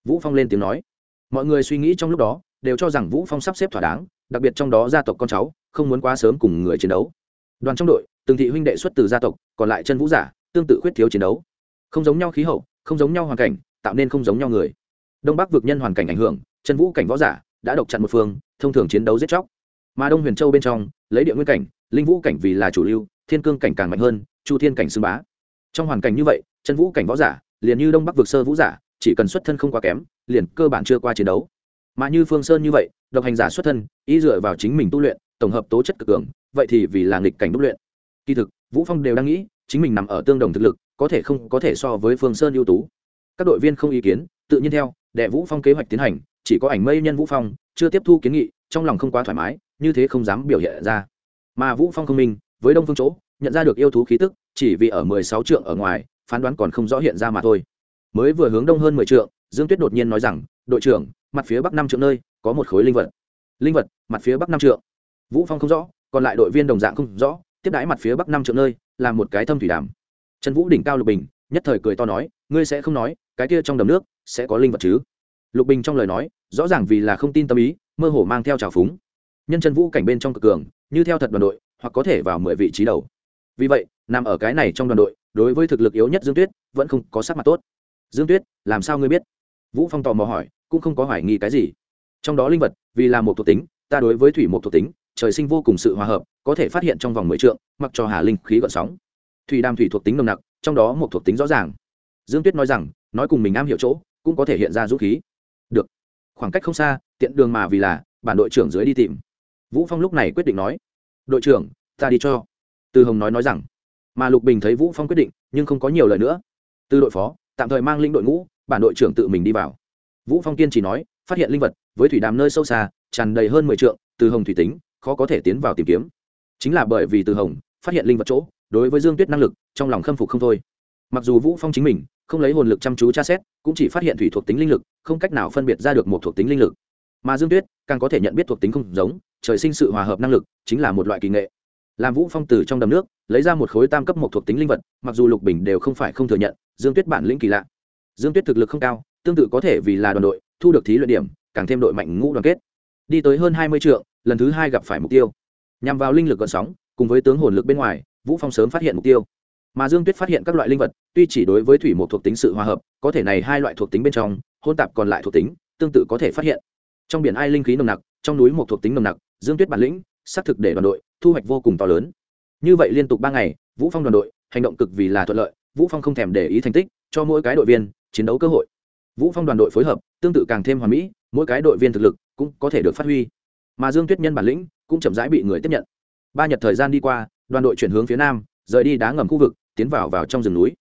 Vũ phong lên tiếng nói. Mọi người suy nghĩ trong lúc đó, đều cho rằng vũ phong sắp xếp thỏa đáng, đặc biệt trong đó gia tộc con cháu, không muốn quá sớm cùng người chiến đấu. Đoàn trong đội, từng thị huynh đệ xuất từ gia tộc, còn lại chân vũ giả, tương tự khuyết thiếu chiến đấu. Không giống nhau khí hậu, không giống nhau hoàn cảnh, tạo nên không giống nhau người. Đông bắc vực nhân hoàn cảnh ảnh hưởng, chân vũ cảnh võ giả đã độc chặn một phương, thông thường chiến đấu giết chóc. Mà đông huyền châu bên trong, lấy địa nguyên cảnh, linh vũ cảnh vì là chủ lưu, thiên cương cảnh càng mạnh hơn chu thiên cảnh xưng bá. Trong hoàn cảnh như vậy, chân vũ cảnh võ giả, liền như đông bắc vực sơ vũ giả, chỉ cần xuất thân không quá kém, liền cơ bản chưa qua chiến đấu. Mà như phương sơn như vậy, độc hành giả xuất thân ý dựa vào chính mình tu luyện, tổng hợp tố chất cực cường, vậy thì vì là nghịch cảnh đúc luyện. Kỳ thực, vũ phong đều đang nghĩ, chính mình nằm ở tương đồng thực lực, có thể không, có thể so với phương sơn ưu tú. Các đội viên không ý kiến, tự nhiên theo, đệ vũ phong kế hoạch tiến hành, chỉ có ảnh mây nhân vũ phong, chưa tiếp thu kiến nghị, trong lòng không quá thoải mái, như thế không dám biểu hiện ra. Mà vũ phong không minh, với đông phương chỗ nhận ra được yêu thú khí tức, chỉ vì ở mười sáu trượng ở ngoài, phán đoán còn không rõ hiện ra mà thôi. Mới vừa hướng đông hơn mười trượng, dương tuyết đột nhiên nói rằng, đội trưởng, mặt phía bắc năm trượng nơi, có một khối linh vật. Linh vật, mặt phía bắc năm trượng? Vũ phong không rõ, còn lại đội viên đồng dạng không rõ, tiếp đãi mặt phía bắc năm trượng nơi, là một cái thâm thủy đàm. Trần vũ đỉnh cao lục bình, nhất thời cười to nói, ngươi sẽ không nói, cái kia trong đầm nước sẽ có linh vật chứ? Lục bình trong lời nói, rõ ràng vì là không tin tâm ý, mơ hồ mang theo trào phúng. Nhân chân vũ cảnh bên trong cực cường, như theo thật đoàn đội, hoặc có thể vào mười vị trí đầu vì vậy, nằm ở cái này trong đoàn đội, đối với thực lực yếu nhất dương tuyết, vẫn không có sắc mặt tốt. Dương tuyết, làm sao ngươi biết? Vũ phong tò mò hỏi, cũng không có hoài nghi cái gì. Trong đó linh vật, vì là một thuộc tính, ta đối với thủy một thuộc tính, trời sinh vô cùng sự hòa hợp, có thể phát hiện trong vòng mười trượng, mặc cho hà linh khí gợn sóng. Thủy đàm thủy thuộc tính nồng nặc, trong đó một thuộc tính rõ ràng. Dương tuyết nói rằng, nói cùng mình am hiểu chỗ, cũng có thể hiện ra dũng khí. Được. Khoảng cách không xa, tiện đường mà vì là, bản đội trưởng dưới đi tìm. Vũ phong lúc này quyết định nói, đội trưởng, ta đi cho từ hồng nói nói rằng, mà lục bình thấy vũ phong quyết định, nhưng không có nhiều lời nữa. Từ đội phó, tạm thời mang linh đội ngũ, bản đội trưởng tự mình đi vào. Vũ phong kiên chỉ nói, phát hiện linh vật, với thủy đàm nơi sâu xa, tràn đầy hơn mười trượng, từ hồng thủy tính, khó có thể tiến vào tìm kiếm. Chính là bởi vì từ hồng phát hiện linh vật chỗ, đối với dương tuyết năng lực, trong lòng khâm phục không thôi. Mặc dù vũ phong chính mình, không lấy hồn lực chăm chú tra xét, cũng chỉ phát hiện thủy thuộc tính linh lực, không cách nào phân biệt ra được một thuộc tính linh lực. Mà dương tuyết, càng có thể nhận biết thuộc tính không giống, trời sinh sự hòa hợp năng lực, chính là một loại kỳ nghệ làm vũ phong từ trong đầm nước, lấy ra một khối tam cấp một thuộc tính linh vật, mặc dù lục bình đều không phải không thừa nhận, dương tuyết bản lĩnh kỳ lạ. Dương tuyết thực lực không cao, tương tự có thể vì là đoàn đội, thu được thí luyện điểm, càng thêm đội mạnh ngũ đoàn kết. Đi tới hơn hai mươi trượng, lần thứ hai gặp phải mục tiêu. Nhằm vào linh lực gợn sóng, cùng với tướng hồn lực bên ngoài, vũ phong sớm phát hiện mục tiêu. Mà dương tuyết phát hiện các loại linh vật, tuy chỉ đối với thủy một thuộc tính sự hòa hợp, có thể này hai loại thuộc tính bên trong hôn tạp còn lại thuộc tính, tương tự có thể phát hiện. Trong biển ai linh khí nồng nặc, trong núi một thuộc tính nồng nặc, dương tuyết bản lĩnh, xác thực để đoàn đội thu hoạch vô cùng to lớn. Như vậy liên tục ba ngày, vũ phong đoàn đội hành động cực vì là thuận lợi, vũ phong không thèm để ý thành tích, cho mỗi cái đội viên chiến đấu cơ hội. Vũ phong đoàn đội phối hợp, tương tự càng thêm hoàn mỹ, mỗi cái đội viên thực lực cũng có thể được phát huy. Mà dương tuyết nhân bản lĩnh cũng chậm rãi bị người tiếp nhận. Ba nhật thời gian đi qua, đoàn đội chuyển hướng phía nam, rời đi đá ngầm khu vực, tiến vào vào trong rừng núi.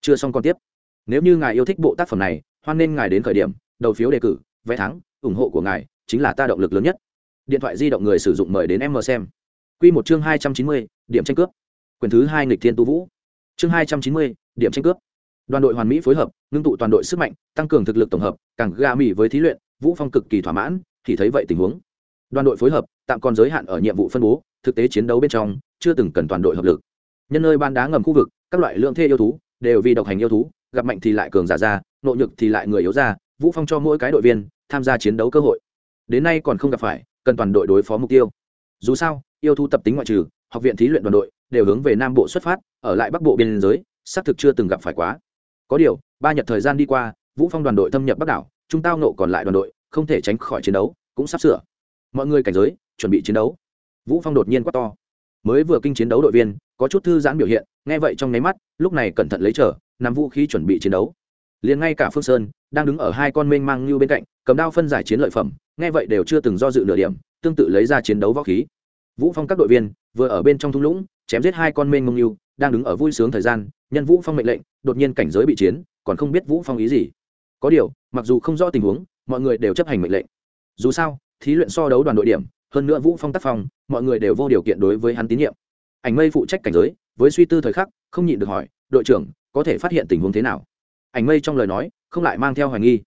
Chưa xong còn tiếp. Nếu như ngài yêu thích bộ tác phẩm này, hoan nên ngài đến khởi điểm, đầu phiếu đề cử, vé thắng, ủng hộ của ngài chính là ta động lực lớn nhất. Điện thoại di động người sử dụng mời đến em mờ xem. Quy một chương hai trăm chín mươi, điểm tranh cướp. Quyền thứ hai nghịch thiên tu vũ. Chương hai trăm chín mươi, điểm tranh cướp. Đoàn đội hoàn mỹ phối hợp, ngưng tụ toàn đội sức mạnh, tăng cường thực lực tổng hợp, càng ga mì với thí luyện, vũ phong cực kỳ thỏa mãn, thì thấy vậy tình huống. Đoàn đội phối hợp, tạm còn giới hạn ở nhiệm vụ phân bố, thực tế chiến đấu bên trong, chưa từng cần toàn đội hợp lực. Nhân nơi ban đá ngầm khu vực, các loại lượng thê yêu thú, đều vì độc hành yêu thú, gặp mạnh thì lại cường giả ra nội nhược thì lại người yếu ra, vũ phong cho mỗi cái đội viên, tham gia chiến đấu cơ hội. Đến nay còn không gặp phải, cần toàn đội đối phó mục tiêu dù sao, yêu thú tập tính ngoại trừ, học viện thí luyện đoàn đội đều hướng về nam bộ xuất phát, ở lại bắc bộ biên giới, xác thực chưa từng gặp phải quá. Có điều, ba nhật thời gian đi qua, vũ phong đoàn đội thâm nhập bắc đảo chúng tao nộ còn lại đoàn đội không thể tránh khỏi chiến đấu, cũng sắp sửa. Mọi người cảnh giới chuẩn bị chiến đấu. Vũ phong đột nhiên quát to. Mới vừa kinh chiến đấu đội viên, có chút thư giãn biểu hiện, nghe vậy trong nháy mắt, lúc này cẩn thận lấy trở, nắm vũ khí chuẩn bị chiến đấu. Liền ngay cả phương sơn, đang đứng ở hai con mênh mang như bên cạnh, cầm đao phân giải chiến lợi phẩm nghe vậy đều chưa từng do dự nửa điểm, tương tự lấy ra chiến đấu võ khí. Vũ phong các đội viên vừa ở bên trong thung lũng, chém giết hai con mênh mông yêu, đang đứng ở vui sướng thời gian, nhân vũ phong mệnh lệnh, đột nhiên cảnh giới bị chiến, còn không biết vũ phong ý gì. Có điều, mặc dù không rõ tình huống, mọi người đều chấp hành mệnh lệnh. Dù sao, thí luyện so đấu đoàn đội điểm, hơn nữa vũ phong tác phong, mọi người đều vô điều kiện đối với hắn tín nhiệm. Ảnh mây phụ trách cảnh giới, với suy tư thời khắc, không nhịn được hỏi, đội trưởng, có thể phát hiện tình huống thế nào? Ảnh mây trong lời nói, không lại mang theo hoài nghi,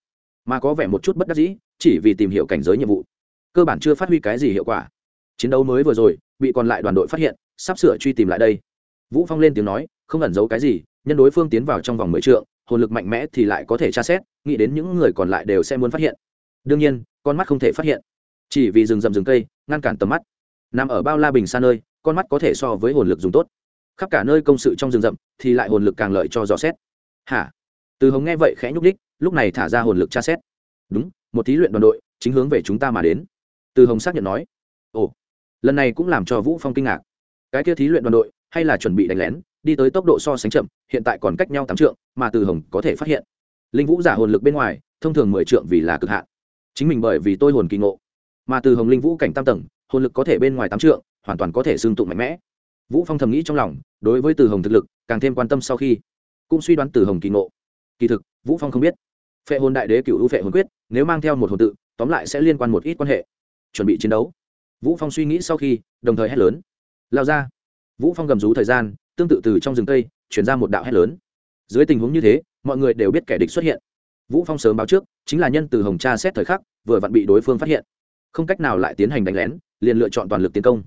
mà có vẻ một chút bất đắc dĩ chỉ vì tìm hiểu cảnh giới nhiệm vụ. Cơ bản chưa phát huy cái gì hiệu quả. Chiến đấu mới vừa rồi, bị còn lại đoàn đội phát hiện, sắp sửa truy tìm lại đây. Vũ phong lên tiếng nói, không ẩn giấu cái gì, nhân đối phương tiến vào trong vòng mười trượng, hồn lực mạnh mẽ thì lại có thể tra xét, nghĩ đến những người còn lại đều sẽ muốn phát hiện. Đương nhiên, con mắt không thể phát hiện. Chỉ vì rừng rậm rừng cây, ngăn cản tầm mắt. Nằm ở bao la bình xa nơi, con mắt có thể so với hồn lực dùng tốt. Khắp cả nơi công sự trong rừng rậm, thì lại hồn lực càng lợi cho dò xét. Hả? Từ hồng nghe vậy khẽ nhúc đích lúc này thả ra hồn lực tra xét. Đúng một thí luyện đoàn đội, chính hướng về chúng ta mà đến. Từ hồng xác nhận nói. Ồ, lần này cũng làm cho vũ phong kinh ngạc. Cái kia thí luyện đoàn đội, hay là chuẩn bị đánh lén, đi tới tốc độ so sánh chậm, hiện tại còn cách nhau tám trượng, mà từ hồng có thể phát hiện, linh vũ giả hồn lực bên ngoài, thông thường mười trượng vì là cực hạn. Chính mình bởi vì tôi hồn kỳ ngộ, mà từ hồng linh vũ cảnh tam tầng, hồn lực có thể bên ngoài tám trượng, hoàn toàn có thể xương tụng mạnh mẽ. Vũ phong thầm nghĩ trong lòng, đối với từ hồng thực lực, càng thêm quan tâm sau khi, cũng suy đoán từ hồng kỳ ngộ. Kỳ thực, vũ phong không biết phệ hồn đại đế cựu ưu phệ hồn quyết, nếu mang theo một hồn tự, tóm lại sẽ liên quan một ít quan hệ. Chuẩn bị chiến đấu. Vũ phong suy nghĩ sau khi, đồng thời hét lớn. Lao ra. Vũ phong gầm rú thời gian, tương tự từ trong rừng tây, chuyển ra một đạo hét lớn. Dưới tình huống như thế, mọi người đều biết kẻ địch xuất hiện. Vũ phong sớm báo trước, chính là nhân từ hồng tra xét thời khắc, vừa vặn bị đối phương phát hiện. Không cách nào lại tiến hành đánh lén, liền lựa chọn toàn lực tiến công.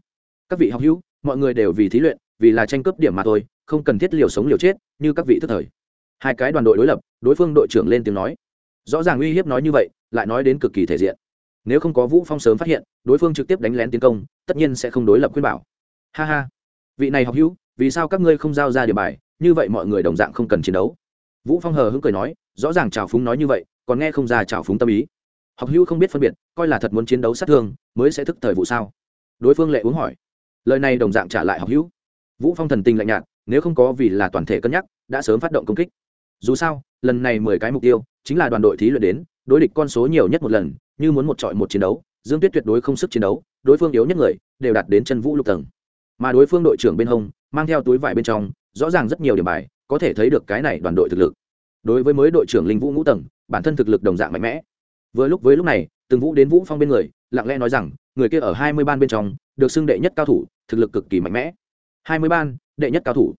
Các vị học hữu, mọi người đều vì thí luyện, vì là tranh cướp điểm mà thôi, không cần thiết liều sống liều chết, như các vị thức thời. Hai cái đoàn đội đối lập, đối phương đội trưởng lên tiếng nói rõ ràng uy hiếp nói như vậy, lại nói đến cực kỳ thể diện. Nếu không có vũ phong sớm phát hiện, đối phương trực tiếp đánh lén tiến công, tất nhiên sẽ không đối lập khuyên bảo. Ha ha. Vị này học hữu, vì sao các ngươi không giao ra địa bài, như vậy mọi người đồng dạng không cần chiến đấu? Vũ phong hờ hững cười nói, rõ ràng trào phúng nói như vậy, còn nghe không ra trào phúng tâm ý. Học hữu không biết phân biệt, coi là thật muốn chiến đấu sát thương, mới sẽ thức thời vụ sao? Đối phương lệ uống hỏi. Lời này đồng dạng trả lại học hữu. Vũ phong thần tình lạnh nhạt, nếu không có vì là toàn thể cân nhắc, đã sớm phát động công kích. Dù sao lần này mười cái mục tiêu chính là đoàn đội thí luyện đến, đối địch con số nhiều nhất một lần, như muốn một trọi một chiến đấu, dương tuyết tuyệt đối không sức chiến đấu, đối phương yếu nhất người đều đạt đến chân vũ lục tầng. Mà đối phương đội trưởng bên hông, mang theo túi vải bên trong, rõ ràng rất nhiều điểm bài, có thể thấy được cái này đoàn đội thực lực. Đối với mới đội trưởng linh vũ ngũ tầng, bản thân thực lực đồng dạng mạnh mẽ. Vừa lúc với lúc này, từng vũ đến vũ phong bên người, lặng lẽ nói rằng, người kia ở hai mươi ban bên trong, được xưng đệ nhất cao thủ, thực lực cực kỳ mạnh mẽ. Hai mươi ban, đệ nhất cao thủ.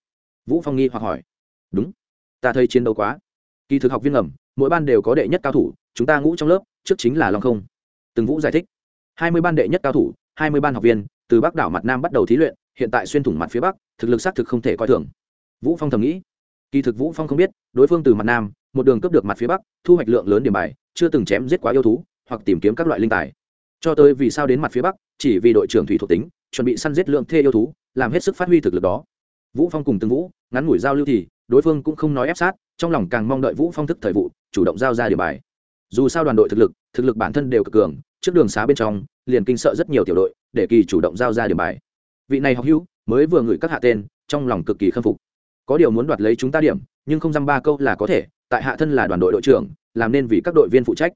Vũ phong nghi hoặc hỏi, đúng, ta thấy chiến đấu quá kỳ thực học viên ngầm, mỗi ban đều có đệ nhất cao thủ, chúng ta ngũ trong lớp, trước chính là long không. Từng vũ giải thích, hai mươi ban đệ nhất cao thủ, hai mươi ban học viên, từ bắc đảo mặt nam bắt đầu thí luyện, hiện tại xuyên thủng mặt phía bắc, thực lực xác thực không thể coi thường. Vũ phong thầm nghĩ, kỳ thực vũ phong không biết, đối phương từ mặt nam, một đường cướp được mặt phía bắc, thu hoạch lượng lớn điểm bài, chưa từng chém giết quá yêu thú, hoặc tìm kiếm các loại linh tài. Cho tới vì sao đến mặt phía bắc, chỉ vì đội trưởng thủy thuộc tính, chuẩn bị săn giết lượng thê yêu thú, làm hết sức phát huy thực lực đó. Vũ phong cùng từng vũ, ngắn ngủi giao lưu thì, đối phương cũng không nói ép sát trong lòng càng mong đợi vũ phong thức thời vụ, chủ động giao ra điểm bài. Dù sao đoàn đội thực lực thực lực bản thân đều cực cường, trước đường xá bên trong, liền kinh sợ rất nhiều tiểu đội, để kỳ chủ động giao ra điểm bài. Vị này học hữu, mới vừa ngửi các hạ tên, trong lòng cực kỳ khâm phục. Có điều muốn đoạt lấy chúng ta điểm, nhưng không dăm ba câu là có thể, tại hạ thân là đoàn đội đội trưởng, làm nên vì các đội viên phụ trách.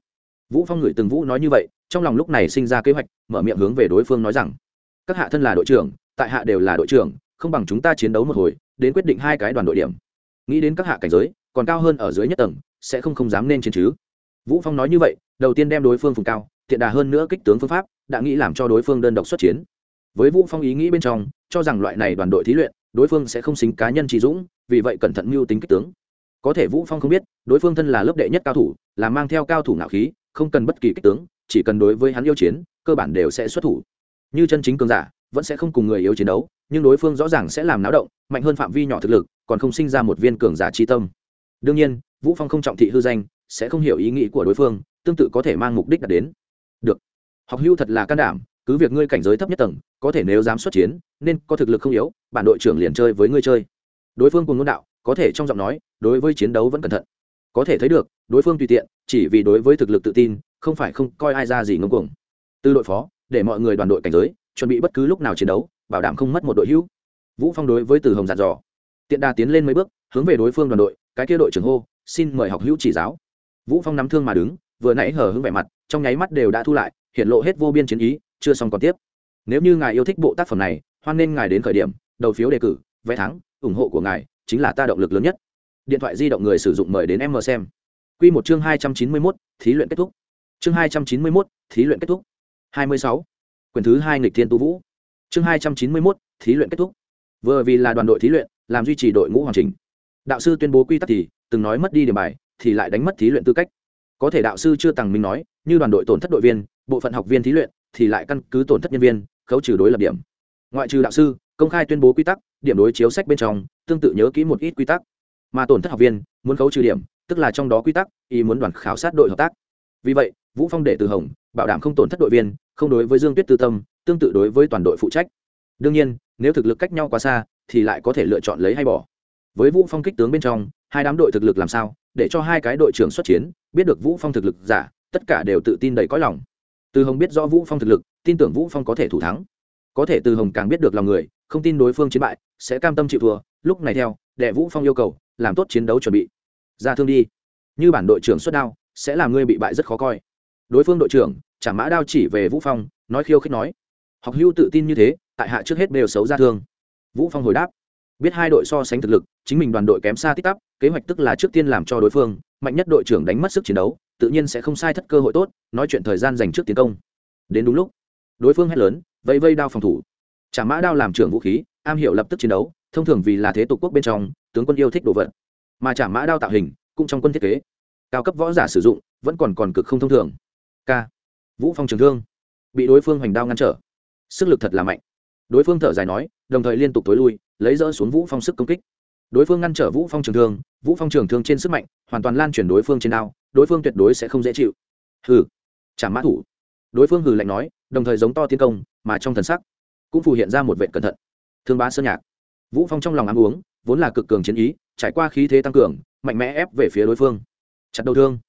Vũ phong ngửi từng vũ nói như vậy, trong lòng lúc này sinh ra kế hoạch, mở miệng hướng về đối phương nói rằng, các hạ thân là đội trưởng, tại hạ đều là đội trưởng, không bằng chúng ta chiến đấu một hồi, đến quyết định hai cái đoàn đội điểm. Nghĩ đến các hạ cảnh giới còn cao hơn ở dưới nhất tầng, sẽ không không dám nên chiến chứ. Vũ phong nói như vậy, đầu tiên đem đối phương phùng cao tiện đà hơn nữa kích tướng phương pháp, đã nghĩ làm cho đối phương đơn độc xuất chiến. Với vũ phong ý nghĩ bên trong, cho rằng loại này đoàn đội thí luyện, đối phương sẽ không xính cá nhân trí dũng, vì vậy cẩn thận mưu tính kích tướng. Có thể vũ phong không biết, đối phương thân là lớp đệ nhất cao thủ, là mang theo cao thủ ngạo khí, không cần bất kỳ kích tướng, chỉ cần đối với hắn yêu chiến, cơ bản đều sẽ xuất thủ. Như chân chính cường giả, vẫn sẽ không cùng người yếu chiến đấu, nhưng đối phương rõ ràng sẽ làm náo động, mạnh hơn phạm vi nhỏ thực lực, còn không sinh ra một viên cường giả chi tâm đương nhiên, vũ phong không trọng thị hư danh, sẽ không hiểu ý nghĩ của đối phương, tương tự có thể mang mục đích đạt đến. Được. Học hưu thật là can đảm, cứ việc ngươi cảnh giới thấp nhất tầng, có thể nếu dám xuất chiến, nên có thực lực không yếu, bản đội trưởng liền chơi với ngươi chơi. Đối phương cùng ngôn đạo, có thể trong giọng nói, đối với chiến đấu vẫn cẩn thận. Có thể thấy được, đối phương tùy tiện, chỉ vì đối với thực lực tự tin, không phải không coi ai ra gì ngông cuồng. Từ đội phó, để mọi người đoàn đội cảnh giới, chuẩn bị bất cứ lúc nào chiến đấu, bảo đảm không mất một đội hữu. Vũ phong đối với từ hồng giàn dò. Tiện đà tiến lên mấy bước, hướng về đối phương đoàn đội cái kia đội trưởng hô, xin mời học hữu chỉ giáo. Vũ phong nắm thương mà đứng, vừa nãy hở hững vẻ mặt, trong nháy mắt đều đã thu lại, hiện lộ hết vô biên chiến ý, chưa xong còn tiếp. Nếu như ngài yêu thích bộ tác phẩm này, hoan nên ngài đến khởi điểm, đầu phiếu đề cử, vé thắng, ủng hộ của ngài chính là ta động lực lớn nhất. Điện thoại di động người sử dụng mời đến em mờ xem. Q một chương hai trăm chín mươi mốt, thí luyện kết thúc. Chương hai trăm chín mươi mốt, thí luyện kết thúc. hai mươi sáu. Quyển thứ hai nghịch thiên tu vũ. Chương hai trăm chín mươi mốt, thí luyện kết thúc. Vừa vì là đoàn đội thí luyện, làm duy trì đội ngũ hoàn chỉnh đạo sư tuyên bố quy tắc thì, từng nói mất đi điểm bài, thì lại đánh mất thí luyện tư cách. Có thể đạo sư chưa tàng minh nói, như đoàn đội tổn thất đội viên, bộ phận học viên thí luyện, thì lại căn cứ tổn thất nhân viên, khấu trừ đối lập điểm. Ngoại trừ đạo sư, công khai tuyên bố quy tắc, điểm đối chiếu sách bên trong, tương tự nhớ kỹ một ít quy tắc. Mà tổn thất học viên, muốn khấu trừ điểm, tức là trong đó quy tắc, ý muốn đoàn khảo sát đội hợp tác. Vì vậy, vũ phong để từ hồng, bảo đảm không tổn thất đội viên, không đối với dương tuyết tư tâm, tương tự đối với toàn đội phụ trách. Đương nhiên, nếu thực lực cách nhau quá xa, thì lại có thể lựa chọn lấy hay bỏ với vũ phong kích tướng bên trong, hai đám đội thực lực làm sao, để cho hai cái đội trưởng xuất chiến, biết được vũ phong thực lực giả tất cả đều tự tin đầy cõi lòng. Từ hồng biết rõ vũ phong thực lực, tin tưởng vũ phong có thể thủ thắng. Có thể từ hồng càng biết được lòng người, không tin đối phương chiến bại, sẽ cam tâm chịu thua. Lúc này theo, đệ vũ phong yêu cầu, làm tốt chiến đấu chuẩn bị. Ra thương đi. Như bản đội trưởng xuất đao, sẽ làm ngươi bị bại rất khó coi. Đối phương đội trưởng, trả mã đao chỉ về vũ phong, nói khiêu khích nói. Học hưu tự tin như thế, tại hạ trước hết đều xấu ra thương. Vũ phong hồi đáp biết hai đội so sánh thực lực, chính mình đoàn đội kém xa tích tắp, kế hoạch tức là trước tiên làm cho đối phương, mạnh nhất đội trưởng đánh mất sức chiến đấu, tự nhiên sẽ không sai thất cơ hội tốt, nói chuyện thời gian dành trước tiến công. Đến đúng lúc, đối phương hét lớn vây vây đao phòng thủ. Trả mã đao làm trưởng vũ khí, am hiểu lập tức chiến đấu, thông thường vì là thế tục quốc bên trong, tướng quân yêu thích đồ vật. Mà trả mã đao tạo hình, cũng trong quân thiết kế. Cao cấp võ giả sử dụng, vẫn còn còn cực không thông thường. K vũ phong trường thương. Bị đối phương hoành đao ngăn trở. Sức lực thật là mạnh đối phương thở dài nói, đồng thời liên tục tối lui, lấy dỡ xuống vũ phong sức công kích. Đối phương ngăn trở vũ phong trường thương, vũ phong trường thương trên sức mạnh hoàn toàn lan chuyển đối phương trên đao đối phương tuyệt đối sẽ không dễ chịu. Hừ, chả mã thủ. Đối phương hừ lạnh nói, đồng thời giống to tiến công, mà trong thần sắc cũng phù hiện ra một vệ cẩn thận. Thương bá sơn nhạc. Vũ phong trong lòng ám uống, vốn là cực cường chiến ý, trải qua khí thế tăng cường, mạnh mẽ ép về phía đối phương. Chặt đầu thương.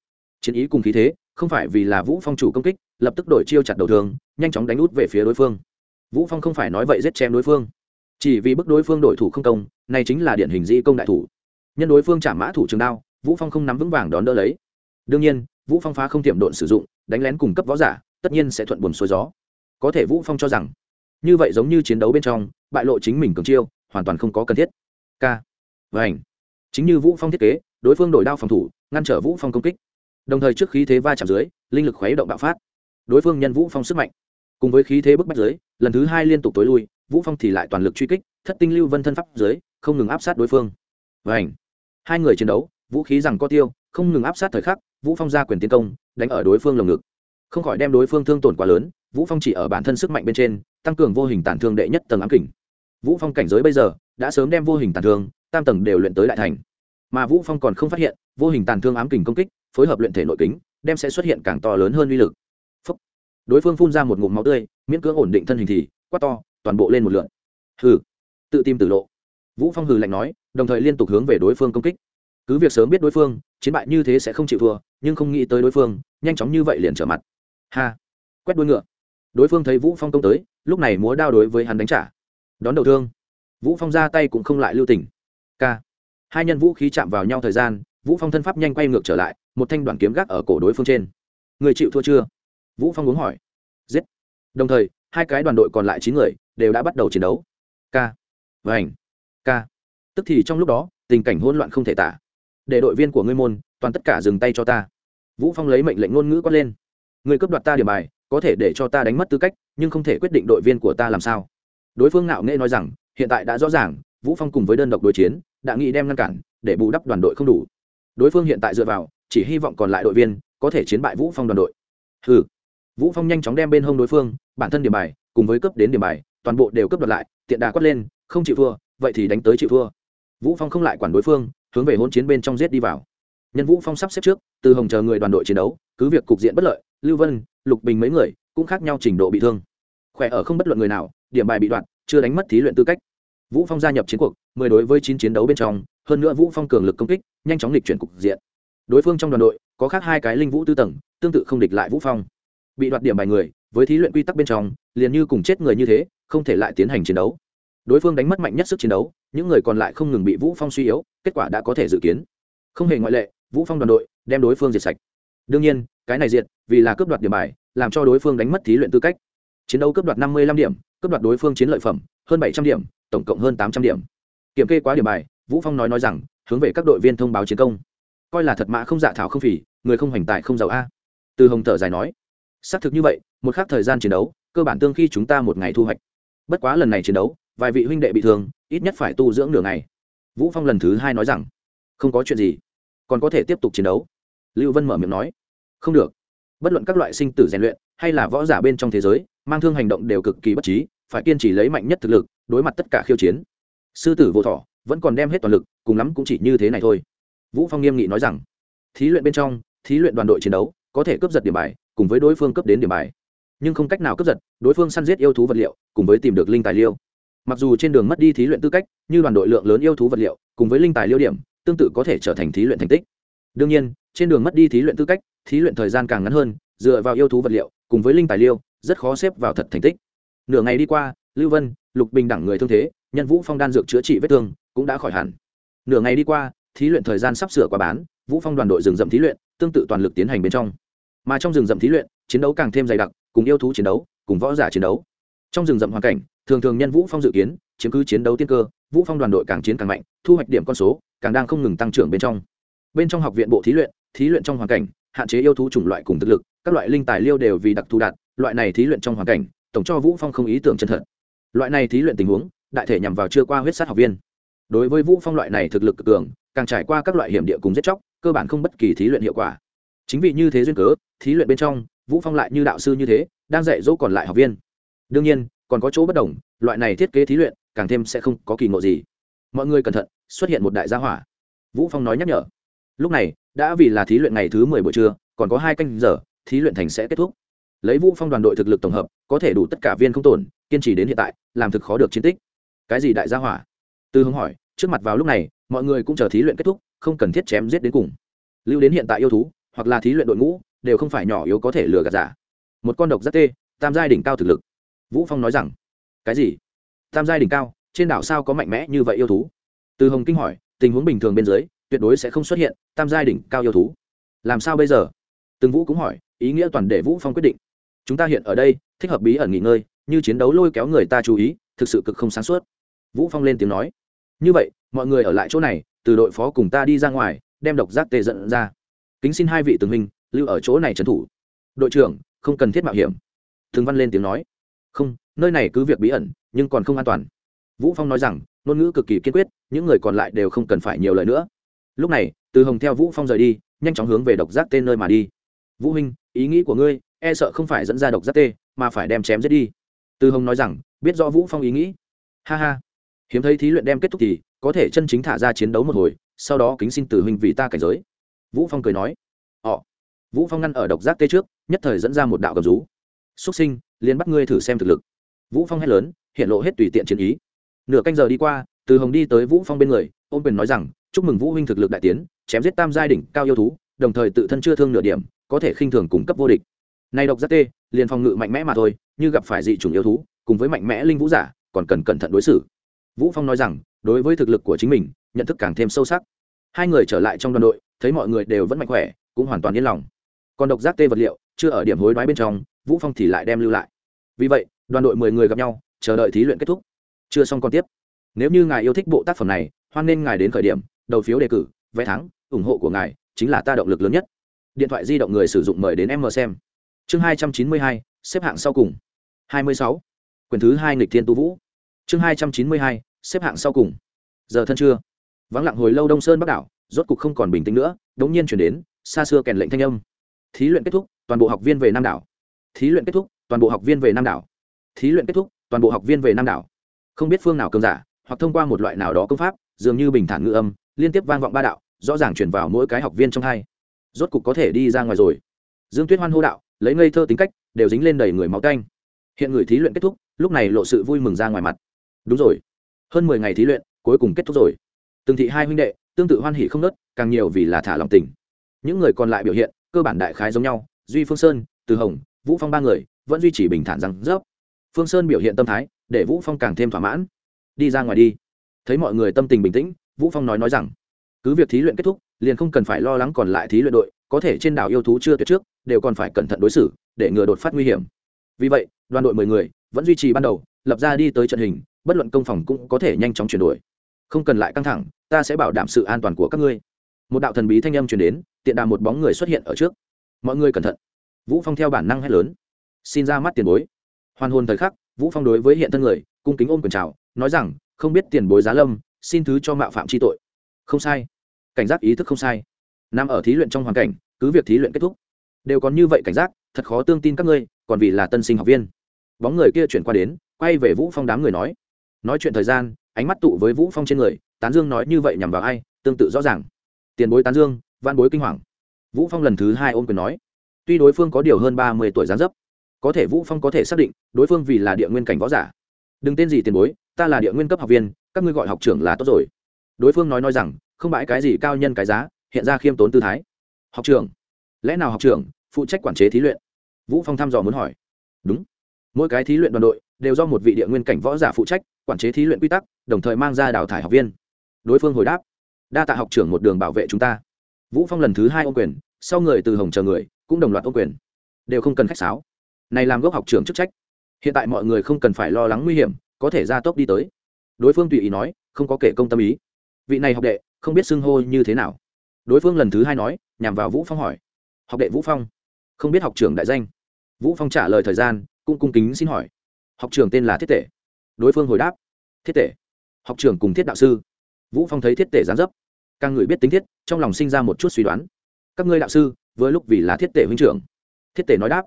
Chiến ý cùng khí thế, không phải vì là vũ phong chủ công kích, lập tức đổi chiêu chặt đầu thương, nhanh chóng đánh út về phía đối phương vũ phong không phải nói vậy giết chém đối phương. Chỉ vì bức đối phương đội thủ không công, này chính là điển hình di công đại thủ. Nhân đối phương trả mã thủ trường đao, vũ phong không nắm vững vàng đón đỡ lấy. Đương nhiên, vũ phong phá không tiệm độn sử dụng, đánh lén cùng cấp võ giả, tất nhiên sẽ thuận buồn xuôi gió. Có thể vũ phong cho rằng, như vậy giống như chiến đấu bên trong, bại lộ chính mình cường chiêu, hoàn toàn không có cần thiết. K. Và ảnh chính như vũ phong thiết kế, đối phương đổi đao phòng thủ, ngăn trở vũ phong công kích. Đồng thời trước khí thế va chạm dưới, linh lực khuấy động bạo phát. Đối phương nhân vũ phong sức mạnh cùng với khí thế bức bách dưới, lần thứ hai liên tục tối lui, vũ phong thì lại toàn lực truy kích, thất tinh lưu vân thân pháp dưới, không ngừng áp sát đối phương. Và ảnh hai người chiến đấu, vũ khí rằng có tiêu, không ngừng áp sát thời khắc, vũ phong ra quyền tiến công, đánh ở đối phương lồng ngực. Không khỏi đem đối phương thương tổn quá lớn, vũ phong chỉ ở bản thân sức mạnh bên trên, tăng cường vô hình tàn thương đệ nhất tầng ám kình. Vũ phong cảnh giới bây giờ, đã sớm đem vô hình tàn thương, tam tầng đều luyện tới đại thành. Mà vũ phong còn không phát hiện, vô hình tàn thương ám kình công kích, phối hợp luyện thể nội kính, đem sẽ xuất hiện càng to lớn hơn uy lực đối phương phun ra một ngụm máu tươi, miễn cưỡng ổn định thân hình thì, quát to, toàn bộ lên một lượn. Hừ, tự tìm tử lộ. Vũ phong hừ lạnh nói, đồng thời liên tục hướng về đối phương công kích. Cứ việc sớm biết đối phương, chiến bại như thế sẽ không chịu thua, nhưng không nghĩ tới đối phương, nhanh chóng như vậy liền trở mặt. Ha, quét đuôi ngựa. Đối phương thấy vũ phong công tới, lúc này múa đao đối với hắn đánh trả. Đón đầu thương. Vũ phong ra tay cũng không lại lưu tình. K. Hai nhân vũ khí chạm vào nhau thời gian, vũ phong thân pháp nhanh quay ngược trở lại, một thanh đoạn kiếm gác ở cổ đối phương trên. Người chịu thua chưa? Vũ phong uống hỏi. Giết. Đồng thời, hai cái đoàn đội còn lại chín người đều đã bắt đầu chiến đấu. K. Và ảnh k. Tức thì trong lúc đó, tình cảnh hỗn loạn không thể tả. Để đội viên của ngươi môn, toàn tất cả dừng tay cho ta. Vũ phong lấy mệnh lệnh ngôn ngữ quát lên. Người cướp đoạt ta điểm bài, có thể để cho ta đánh mất tư cách, nhưng không thể quyết định đội viên của ta làm sao. Đối phương ngạo nghệ nói rằng, hiện tại đã rõ ràng, vũ phong cùng với đơn độc đối chiến, đã nghĩ đem ngăn cản, để bù đắp đoàn đội không đủ. Đối phương hiện tại dựa vào, chỉ hy vọng còn lại đội viên có thể chiến bại vũ phong đoàn đội. Ừ vũ phong nhanh chóng đem bên hông đối phương, bản thân điểm bài, cùng với cấp đến điểm bài, toàn bộ đều cấp đoạt lại, tiện đà quát lên, không chịu thua, vậy thì đánh tới chịu thua. Vũ phong không lại quản đối phương, hướng về hỗn chiến bên trong giết đi vào. Nhân vũ phong sắp xếp trước, từ hồng chờ người đoàn đội chiến đấu, cứ việc cục diện bất lợi, lưu vân, lục bình mấy người, cũng khác nhau trình độ bị thương. Khỏe ở không bất luận người nào, điểm bài bị đoạn chưa đánh mất thí luyện tư cách. Vũ phong gia nhập chiến cuộc, mười đối với chín chiến đấu bên trong, hơn nữa vũ phong cường lực công kích, nhanh chóng lịch chuyển cục diện. Đối phương trong đoàn đội, có khác hai cái linh vũ tư tầng, tương tự không địch lại vũ phong bị đoạt điểm bài người, với thí luyện quy tắc bên trong, liền như cùng chết người như thế, không thể lại tiến hành chiến đấu. Đối phương đánh mất mạnh nhất sức chiến đấu, những người còn lại không ngừng bị vũ phong suy yếu, kết quả đã có thể dự kiến. Không hề ngoại lệ, vũ phong đoàn đội đem đối phương diệt sạch. Đương nhiên, cái này diệt, vì là cướp đoạt điểm bài, làm cho đối phương đánh mất thí luyện tư cách. Chiến đấu cướp đoạt năm mươi 55 điểm, cướp đoạt đối phương chiến lợi phẩm, hơn bảy trăm điểm, tổng cộng hơn tám trăm điểm. Kiểm kê quá điểm bài, vũ phong nói nói rằng, hướng về các đội viên thông báo chiến công. Coi là thật mã không dạ thảo không phỉ người không hoành tài không giàu a. Từ hồng thở dài nói xác thực như vậy, một khắc thời gian chiến đấu, cơ bản tương khi chúng ta một ngày thu hoạch. Bất quá lần này chiến đấu, vài vị huynh đệ bị thương, ít nhất phải tu dưỡng nửa ngày. Vũ phong lần thứ hai nói rằng, không có chuyện gì, còn có thể tiếp tục chiến đấu. Lưu vân mở miệng nói, không được. Bất luận các loại sinh tử rèn luyện, hay là võ giả bên trong thế giới, mang thương hành động đều cực kỳ bất trí, phải kiên trì lấy mạnh nhất thực lực, đối mặt tất cả khiêu chiến. Sư tử vô thọ, vẫn còn đem hết toàn lực, cùng lắm cũng chỉ như thế này thôi. Vũ phong nghiêm nghị nói rằng, thí luyện bên trong, thí luyện đoàn đội chiến đấu có thể cướp giật điểm bài, cùng với đối phương cấp đến điểm bài. Nhưng không cách nào cướp giật, đối phương săn giết yêu thú vật liệu, cùng với tìm được linh tài liêu mặc dù trên đường mất đi thí luyện tư cách, như đoàn đội lượng lớn yêu thú vật liệu, cùng với linh tài liêu điểm, tương tự có thể trở thành thí luyện thành tích. Đương nhiên, trên đường mất đi thí luyện tư cách, thí luyện thời gian càng ngắn hơn, dựa vào yêu thú vật liệu, cùng với linh tài liêu rất khó xếp vào thật thành tích. Nửa ngày đi qua, lưu vân, lục bình đẳng người thương thế, nhân vũ phong đan dược chữa trị vết thương, cũng đã khỏi hẳn. Nửa ngày đi qua, thí luyện thời gian sắp sửa qua bán, vũ phong đoàn đội dừng dậm thí luyện, tương tự toàn lực tiến hành bên trong mà trong rừng rậm thí luyện, chiến đấu càng thêm dày đặc, cùng yêu thú chiến đấu, cùng võ giả chiến đấu. Trong rừng rậm hoàn cảnh, thường thường nhân vũ phong dự kiến, chiếm cứ chiến đấu tiên cơ, vũ phong đoàn đội càng chiến càng mạnh, thu hoạch điểm con số càng đang không ngừng tăng trưởng bên trong. Bên trong học viện bộ thí luyện thí luyện trong hoàn cảnh, hạn chế yêu thú chủng loại cùng thực lực, các loại linh tài liêu đều vì đặc thù đạt, loại này thí luyện trong hoàn cảnh, tổng cho vũ phong không ý tưởng chân thật. Loại này thí luyện tình huống, đại thể nhằm vào chưa qua huyết sát học viên. Đối với vũ phong loại này thực lực cực cường, càng trải qua các loại hiểm địa cùng giết chóc, cơ bản không bất kỳ thí luyện hiệu quả chính vì như thế duyên cớ, thí luyện bên trong, vũ phong lại như đạo sư như thế, đang dạy dỗ còn lại học viên. Đương nhiên, còn có chỗ bất đồng, loại này thiết kế thí luyện, càng thêm sẽ không có kỳ ngộ gì. Mọi người cẩn thận, xuất hiện một đại gia hỏa. Vũ phong nói nhắc nhở. Lúc này, đã vì là thí luyện ngày thứ 10 buổi trưa, còn có hai canh giờ, thí luyện thành sẽ kết thúc. Lấy vũ phong đoàn đội thực lực tổng hợp, có thể đủ tất cả viên không tổn, kiên trì đến hiện tại, làm thực khó được chiến tích. Cái gì đại gia hỏa? Tư hướng hỏi. Trước mặt vào lúc này, mọi người cũng chờ thí luyện kết thúc, không cần thiết chém giết đến cùng. Lưu đến hiện tại yêu thú hoặc là thí luyện đội ngũ, đều không phải nhỏ yếu có thể lừa gạt giả. Một con độc rất tê, tam giai đỉnh cao thực lực. Vũ phong nói rằng, cái gì? Tam giai đỉnh cao, trên đảo sao có mạnh mẽ như vậy yêu thú? Từ hồng kinh hỏi, tình huống bình thường bên dưới, tuyệt đối sẽ không xuất hiện tam giai đỉnh cao yêu thú. Làm sao bây giờ? Từng vũ cũng hỏi, ý nghĩa toàn để vũ phong quyết định. Chúng ta hiện ở đây, thích hợp bí ẩn nghỉ ngơi, như chiến đấu lôi kéo người ta chú ý, thực sự cực không sáng suốt. Vũ phong lên tiếng nói, như vậy, mọi người ở lại chỗ này, từ đội phó cùng ta đi ra ngoài, đem độc giác tê dẫn ra kính xin hai vị tướng minh lưu ở chỗ này trấn thủ. Đội trưởng, không cần thiết mạo hiểm. Thường văn lên tiếng nói. Không, nơi này cứ việc bí ẩn, nhưng còn không an toàn. Vũ phong nói rằng, ngôn ngữ cực kỳ kiên quyết, những người còn lại đều không cần phải nhiều lời nữa. Lúc này, từ hồng theo vũ phong rời đi, nhanh chóng hướng về độc giác tên nơi mà đi. Vũ huynh, ý nghĩ của ngươi e sợ không phải dẫn ra độc giác tê, mà phải đem chém giết đi. Từ hồng nói rằng, biết rõ vũ phong ý nghĩ. Ha ha. Hiếm thấy thí luyện đem kết thúc thì, có thể chân chính thả ra chiến đấu một hồi, sau đó kính xin từ huynh vì ta cảnh giới vũ phong cười nói ọ vũ phong ngăn ở độc giác tê trước, nhất thời dẫn ra một đạo gầm rú. Xuất sinh, liền bắt ngươi thử xem thực lực. Vũ phong hét lớn, hiện lộ hết tùy tiện chiến ý. Nửa canh giờ đi qua, từ hồng đi tới vũ phong bên người, ôm quyền nói rằng, chúc mừng vũ huynh thực lực đại tiến, chém giết tam giai đỉnh cao yêu thú, đồng thời tự thân chưa thương nửa điểm, có thể khinh thường cung cấp vô địch. Này độc giác tê, liền phòng ngự mạnh mẽ mà thôi, như gặp phải dị chủng yêu thú, cùng với mạnh mẽ linh vũ giả, còn cần cẩn thận đối xử. Vũ phong nói rằng, đối với thực lực của chính mình, nhận thức càng thêm sâu sắc hai người trở lại trong đoàn đội, thấy mọi người đều vẫn mạnh khỏe, cũng hoàn toàn yên lòng. Còn độc giác tê vật liệu, chưa ở điểm hối đoái bên trong, vũ phong thì lại đem lưu lại. Vì vậy, đoàn đội mười người gặp nhau, chờ đợi thí luyện kết thúc. Chưa xong còn tiếp. Nếu như ngài yêu thích bộ tác phẩm này, hoan nên ngài đến khởi điểm, đầu phiếu đề cử, vé thắng, ủng hộ của ngài chính là ta động lực lớn nhất. Điện thoại di động người sử dụng mời đến em mờ xem. Chương hai trăm chín mươi hai, xếp hạng sau cùng. Hai mươi sáu. Quyển thứ hai nghịch thiên tu vũ. Chương hai trăm chín mươi hai, xếp hạng sau cùng. Giờ thân trưa vắng lặng hồi lâu đông sơn bắc đảo, rốt cục không còn bình tĩnh nữa đống nhiên chuyển đến, xa xưa kèn lệnh thanh âm. Thí luyện kết thúc, toàn bộ học viên về nam đảo. Thí luyện kết thúc, toàn bộ học viên về nam đảo. Thí luyện kết thúc, toàn bộ học viên về nam đảo. Không biết phương nào cường giả, hoặc thông qua một loại nào đó công pháp, dường như bình thản ngữ âm, liên tiếp vang vọng ba đạo, rõ ràng chuyển vào mỗi cái học viên trong hai. Rốt cục có thể đi ra ngoài rồi. Dương tuyết hoan hô đạo, lấy ngây thơ tính cách, đều dính lên đầy người máu canh. Hiện người thí luyện kết thúc, lúc này lộ sự vui mừng ra ngoài mặt. Đúng rồi. Hơn mười ngày thí luyện, cuối cùng kết thúc rồi từng thị hai huynh đệ, tương tự hoan hỉ không nớt càng nhiều vì là thả lòng tình. Những người còn lại biểu hiện, cơ bản đại khái giống nhau, duy phương sơn, từ hồng, vũ phong ba người, vẫn duy trì bình thản rằng rớp. Phương sơn biểu hiện tâm thái, để vũ phong càng thêm thỏa mãn. Đi ra ngoài đi. Thấy mọi người tâm tình bình tĩnh, vũ phong nói nói rằng, cứ việc thí luyện kết thúc, liền không cần phải lo lắng còn lại thí luyện đội, có thể trên đảo yêu thú chưa tuyệt trước, đều còn phải cẩn thận đối xử, để ngừa đột phát nguy hiểm. Vì vậy, đoàn đội mười người vẫn duy trì ban đầu, lập ra đi tới trận hình, bất luận công phòng cũng có thể nhanh chóng chuyển đổi. Không cần lại căng thẳng ta sẽ bảo đảm sự an toàn của các ngươi. Một đạo thần bí thanh âm truyền đến, tiện đà một bóng người xuất hiện ở trước. Mọi người cẩn thận. Vũ phong theo bản năng hét lớn. Xin ra mắt tiền bối. Hoàn hồn thời khắc, vũ phong đối với hiện thân người, cung kính ôm quyền chào, nói rằng, không biết tiền bối giá lâm, xin thứ cho mạo phạm chi tội. Không sai. Cảnh giác ý thức không sai. Nằm ở thí luyện trong hoàn cảnh, cứ việc thí luyện kết thúc, đều còn như vậy cảnh giác, thật khó tương tin các ngươi, còn vì là tân sinh học viên. Bóng người kia chuyển qua đến, quay về vũ phong đám người nói. Nói chuyện thời gian ánh mắt tụ với vũ phong trên người, tán dương nói như vậy nhằm vào ai, tương tự rõ ràng. Tiền bối tán dương, văn bối kinh hoàng. Vũ phong lần thứ hai ôm quyền nói, tuy đối phương có điều hơn ba mươi tuổi gián dấp, có thể vũ phong có thể xác định, đối phương vì là địa nguyên cảnh võ giả. Đừng tên gì tiền bối, ta là địa nguyên cấp học viên, các ngươi gọi học trưởng là tốt rồi. Đối phương nói nói rằng, không bãi cái gì cao nhân cái giá, hiện ra khiêm tốn tư thái. Học trưởng, lẽ nào học trưởng, phụ trách quản chế thí luyện? Vũ phong thăm dò muốn hỏi. Đúng. Mỗi cái thí luyện đoàn đội đều do một vị địa nguyên cảnh võ giả phụ trách quản chế thí luyện quy tắc, đồng thời mang ra đào thải học viên. Đối phương hồi đáp, đa tạ học trưởng một đường bảo vệ chúng ta. Vũ phong lần thứ hai ô quyền, sau người từ hồng chờ người, cũng đồng loạt ô quyền. Đều không cần khách sáo. Này làm gốc học trưởng chức trách. Hiện tại mọi người không cần phải lo lắng nguy hiểm, có thể ra tốc đi tới. Đối phương tùy ý nói, không có kể công tâm ý. Vị này học đệ, không biết xưng hô như thế nào. Đối phương lần thứ hai nói, nhằm vào vũ phong hỏi, học đệ vũ phong, không biết học trưởng đại danh? Vũ phong trả lời thời gian, cũng cung kính xin hỏi, học trưởng tên là thiết tể đối phương hồi đáp. Thiết tể. Học trưởng cùng thiết đạo sư. Vũ phong thấy thiết tể gián dấp. Càng người biết tính thiết, trong lòng sinh ra một chút suy đoán. Các ngươi đạo sư với lúc vì là thiết tể huynh trưởng. Thiết tể nói đáp.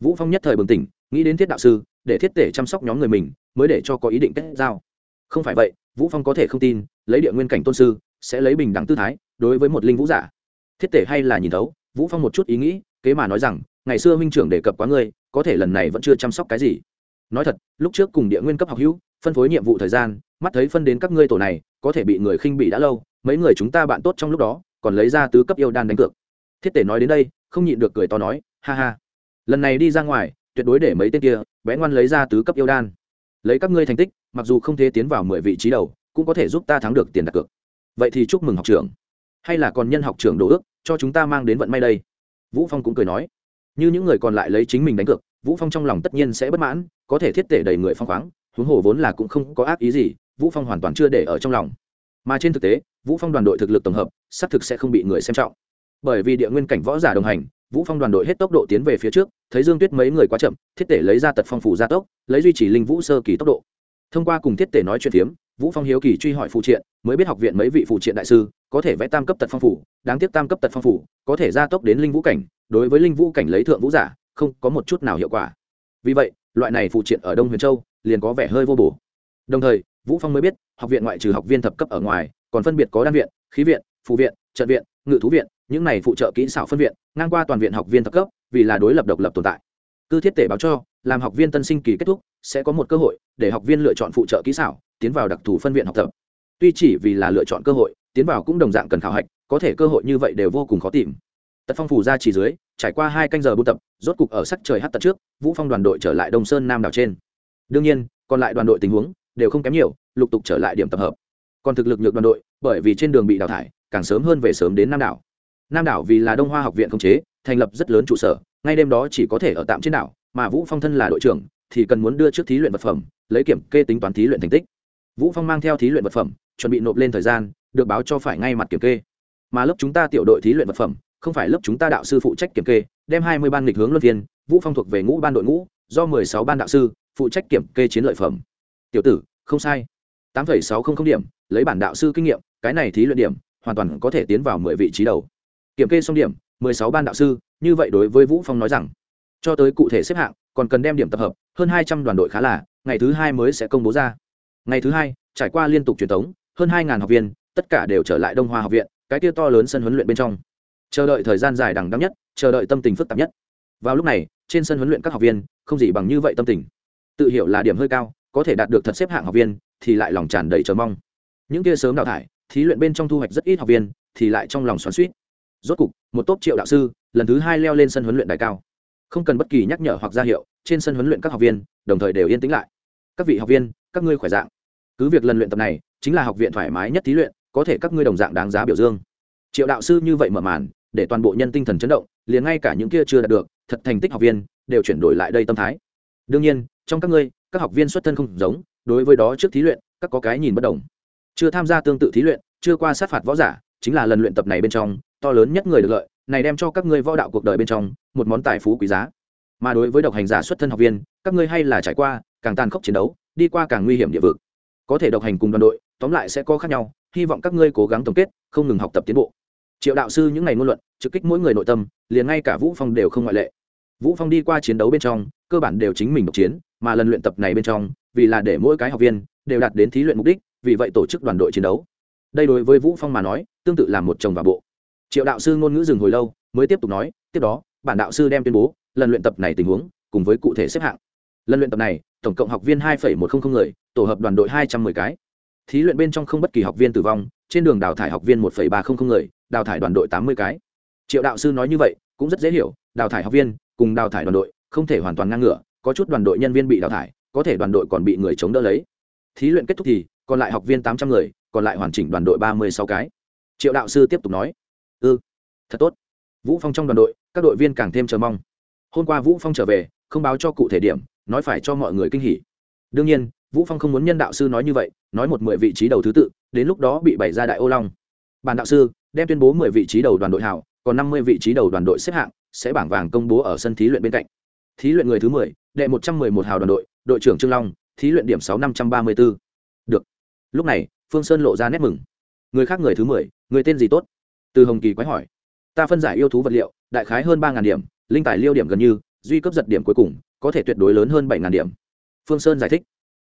Vũ phong nhất thời bừng tỉnh, nghĩ đến thiết đạo sư, để thiết tể chăm sóc nhóm người mình, mới để cho có ý định kết giao. Không phải vậy, vũ phong có thể không tin, lấy địa nguyên cảnh tôn sư, sẽ lấy bình đẳng tư thái, đối với một linh vũ giả. Thiết tể hay là nhìn thấu, vũ phong một chút ý nghĩ, kế mà nói rằng, ngày xưa huynh trưởng đề cập quá ngươi, có thể lần này vẫn chưa chăm sóc cái gì nói thật, lúc trước cùng địa nguyên cấp học hữu, phân phối nhiệm vụ thời gian, mắt thấy phân đến các ngươi tổ này, có thể bị người khinh bị đã lâu, mấy người chúng ta bạn tốt trong lúc đó, còn lấy ra tứ cấp yêu đan đánh cược. Thiết tể nói đến đây, không nhịn được cười to nói, ha ha. Lần này đi ra ngoài, tuyệt đối để mấy tên kia, bé ngoan lấy ra tứ cấp yêu đan. Lấy các ngươi thành tích, mặc dù không thể tiến vào mười vị trí đầu, cũng có thể giúp ta thắng được tiền đặt cược. Vậy thì chúc mừng học trưởng. Hay là còn nhân học trưởng đồ ước, cho chúng ta mang đến vận may đây. Vũ phong cũng cười nói. Như những người còn lại lấy chính mình đánh cược vũ phong trong lòng tất nhiên sẽ bất mãn, có thể thiết tể đầy người phong khoáng, huống hồ vốn là cũng không có ác ý gì, vũ phong hoàn toàn chưa để ở trong lòng. Mà trên thực tế, vũ phong đoàn đội thực lực tổng hợp, xác thực sẽ không bị người xem trọng. Bởi vì địa nguyên cảnh võ giả đồng hành, vũ phong đoàn đội hết tốc độ tiến về phía trước, thấy dương tuyết mấy người quá chậm, thiết tể lấy ra tật phong phủ gia tốc, lấy duy trì linh vũ sơ kỳ tốc độ. Thông qua cùng thiết tể nói chuyện phiếm, vũ phong hiếu kỳ truy hỏi phụ triện, mới biết học viện mấy vị phụ triện đại sư, có thể vẽ tam cấp tật phong phủ đáng tiếc tam cấp tật phong phủ có thể gia tốc đến linh vũ cảnh, đối với linh vũ cảnh lấy thượng vũ giả không có một chút nào hiệu quả. Vì vậy, loại này phụ triện ở đông huyền châu liền có vẻ hơi vô bổ. Đồng thời, vũ phong mới biết, học viện ngoại trừ học viên thập cấp ở ngoài, còn phân biệt có đan viện, khí viện, phụ viện, trận viện, ngự thú viện, những này phụ trợ kỹ xảo phân viện, ngang qua toàn viện học viên thập cấp, vì là đối lập độc lập tồn tại. Cư thiết tể báo cho, làm học viên tân sinh kỳ kết thúc, sẽ có một cơ hội để học viên lựa chọn phụ trợ kỹ xảo, tiến vào đặc thù phân viện học tập. Tuy chỉ vì là lựa chọn cơ hội, tiến vào cũng đồng dạng cần khảo hạch, có thể cơ hội như vậy đều vô cùng khó tìm tật phong phủ ra chỉ dưới, trải qua hai canh giờ buôn tập, rốt cục ở sắc trời hát tật trước, vũ phong đoàn đội trở lại đông sơn nam đảo trên. Đương nhiên, còn lại đoàn đội tình huống đều không kém nhiều, lục tục trở lại điểm tập hợp. Còn thực lực nhược đoàn đội, bởi vì trên đường bị đào thải, càng sớm hơn về sớm đến nam đảo. Nam đảo vì là đông hoa học viện không chế, thành lập rất lớn trụ sở, ngay đêm đó chỉ có thể ở tạm trên đảo, mà vũ phong thân là đội trưởng, thì cần muốn đưa trước thí luyện vật phẩm, lấy kiểm kê tính toán thí luyện thành tích. Vũ phong mang theo thí luyện vật phẩm, chuẩn bị nộp lên thời gian, được báo cho phải ngay mặt kiểm kê. Mà lớp chúng ta tiểu đội thí luyện vật phẩm không phải lớp chúng ta đạo sư phụ trách kiểm kê, đem hai mươi ban lịch hướng luân phiên, vũ phong thuộc về ngũ ban đội ngũ, do mười sáu ban đạo sư, phụ trách kiểm kê chiến lợi phẩm. Tiểu tử, không sai. Tám phẩy sáu không không điểm, lấy bản đạo sư kinh nghiệm, cái này thí luyện điểm, hoàn toàn có thể tiến vào mười vị trí đầu. Kiểm kê xong điểm, mười sáu ban đạo sư, như vậy đối với vũ phong nói rằng, cho tới cụ thể xếp hạng, còn cần đem điểm tập hợp, hơn hai trăm đoàn đội khá là, ngày thứ hai mới sẽ công bố ra. Ngày thứ hai, trải qua liên tục truyền thống, hơn hai học viên, tất cả đều trở lại đông hoa học viện, cái kia to lớn sân huấn luyện bên trong chờ đợi thời gian dài đằng đắng nhất, chờ đợi tâm tình phức tạp nhất. Vào lúc này, trên sân huấn luyện các học viên, không gì bằng như vậy tâm tình. Tự hiểu là điểm hơi cao, có thể đạt được thật xếp hạng học viên, thì lại lòng tràn đầy chờ mong. Những kia sớm đào thải, thí luyện bên trong thu hoạch rất ít học viên, thì lại trong lòng xoắn suýt rốt cục, một tốp triệu đạo sư, lần thứ hai leo lên sân huấn luyện đại cao. Không cần bất kỳ nhắc nhở hoặc ra hiệu, trên sân huấn luyện các học viên, đồng thời đều yên tĩnh lại. Các vị học viên, các ngươi khỏe dạng. Cứ việc lần luyện tập này, chính là học viện thoải mái nhất thí luyện, có thể các ngươi đồng dạng đáng giá biểu dương. Triệu đạo sư như vậy mở màn để toàn bộ nhân tinh thần chấn động, liền ngay cả những kia chưa đạt được, thật thành tích học viên, đều chuyển đổi lại đây tâm thái. Đương nhiên, trong các ngươi, các học viên xuất thân không giống, đối với đó trước thí luyện, các có cái nhìn bất đồng. Chưa tham gia tương tự thí luyện, chưa qua sát phạt võ giả, chính là lần luyện tập này bên trong, to lớn nhất người được lợi, này đem cho các ngươi võ đạo cuộc đời bên trong, một món tài phú quý giá. Mà đối với độc hành giả xuất thân học viên, các ngươi hay là trải qua, càng tàn khốc chiến đấu, đi qua càng nguy hiểm địa vực. Có thể độc hành cùng đoàn đội, tóm lại sẽ có khác nhau, hy vọng các ngươi cố gắng tổng kết, không ngừng học tập tiến bộ triệu đạo sư những ngày ngôn luận, trực kích mỗi người nội tâm, liền ngay cả vũ phong đều không ngoại lệ. Vũ phong đi qua chiến đấu bên trong, cơ bản đều chính mình độc chiến, mà lần luyện tập này bên trong, vì là để mỗi cái học viên đều đạt đến thí luyện mục đích, vì vậy tổ chức đoàn đội chiến đấu. Đây đối với vũ phong mà nói, tương tự là một chồng và bộ. Triệu đạo sư ngôn ngữ dừng hồi lâu, mới tiếp tục nói, tiếp đó, bản đạo sư đem tuyên bố, lần luyện tập này tình huống, cùng với cụ thể xếp hạng. Lần luyện tập này, tổng cộng học viên hai một trăm linh người, tổ hợp đoàn đội hai trăm 210 cái. Thí luyện bên trong không bất kỳ học viên tử vong, trên đường đào thải học viên một ba trăm linh người đào thải đoàn đội tám mươi cái. Triệu đạo sư nói như vậy cũng rất dễ hiểu đào thải học viên cùng đào thải đoàn đội không thể hoàn toàn ngang ngửa có chút đoàn đội nhân viên bị đào thải có thể đoàn đội còn bị người chống đỡ lấy. Thí luyện kết thúc thì còn lại học viên tám trăm người còn lại hoàn chỉnh đoàn đội ba mươi sáu cái. Triệu đạo sư tiếp tục nói ư ừ, thật tốt. Vũ phong trong đoàn đội các đội viên càng thêm chờ mong. Hôm qua vũ phong trở về không báo cho cụ thể điểm nói phải cho mọi người kinh hỉ. Đương nhiên vũ phong không muốn nhân đạo sư nói như vậy nói một mười vị trí đầu thứ tự đến lúc đó bị bày ra đại ô long. Bản đạo sư đem tuyên bố mười vị trí đầu đoàn đội hảo, còn năm mươi vị trí đầu đoàn đội xếp hạng, sẽ bảng vàng công bố ở sân thí luyện bên cạnh. Thí luyện người thứ mười, đệ một trăm mười một hào đoàn đội đội trưởng trương long, thí luyện điểm sáu năm trăm ba mươi b được. Lúc này, phương sơn lộ ra nét mừng. Người khác người thứ mười, người tên gì tốt? Từ hồng kỳ quái hỏi. Ta phân giải yêu thú vật liệu, đại khái hơn ba điểm, linh tài liêu điểm gần như, duy cấp giật điểm cuối cùng, có thể tuyệt đối lớn hơn bảy điểm. Phương sơn giải thích.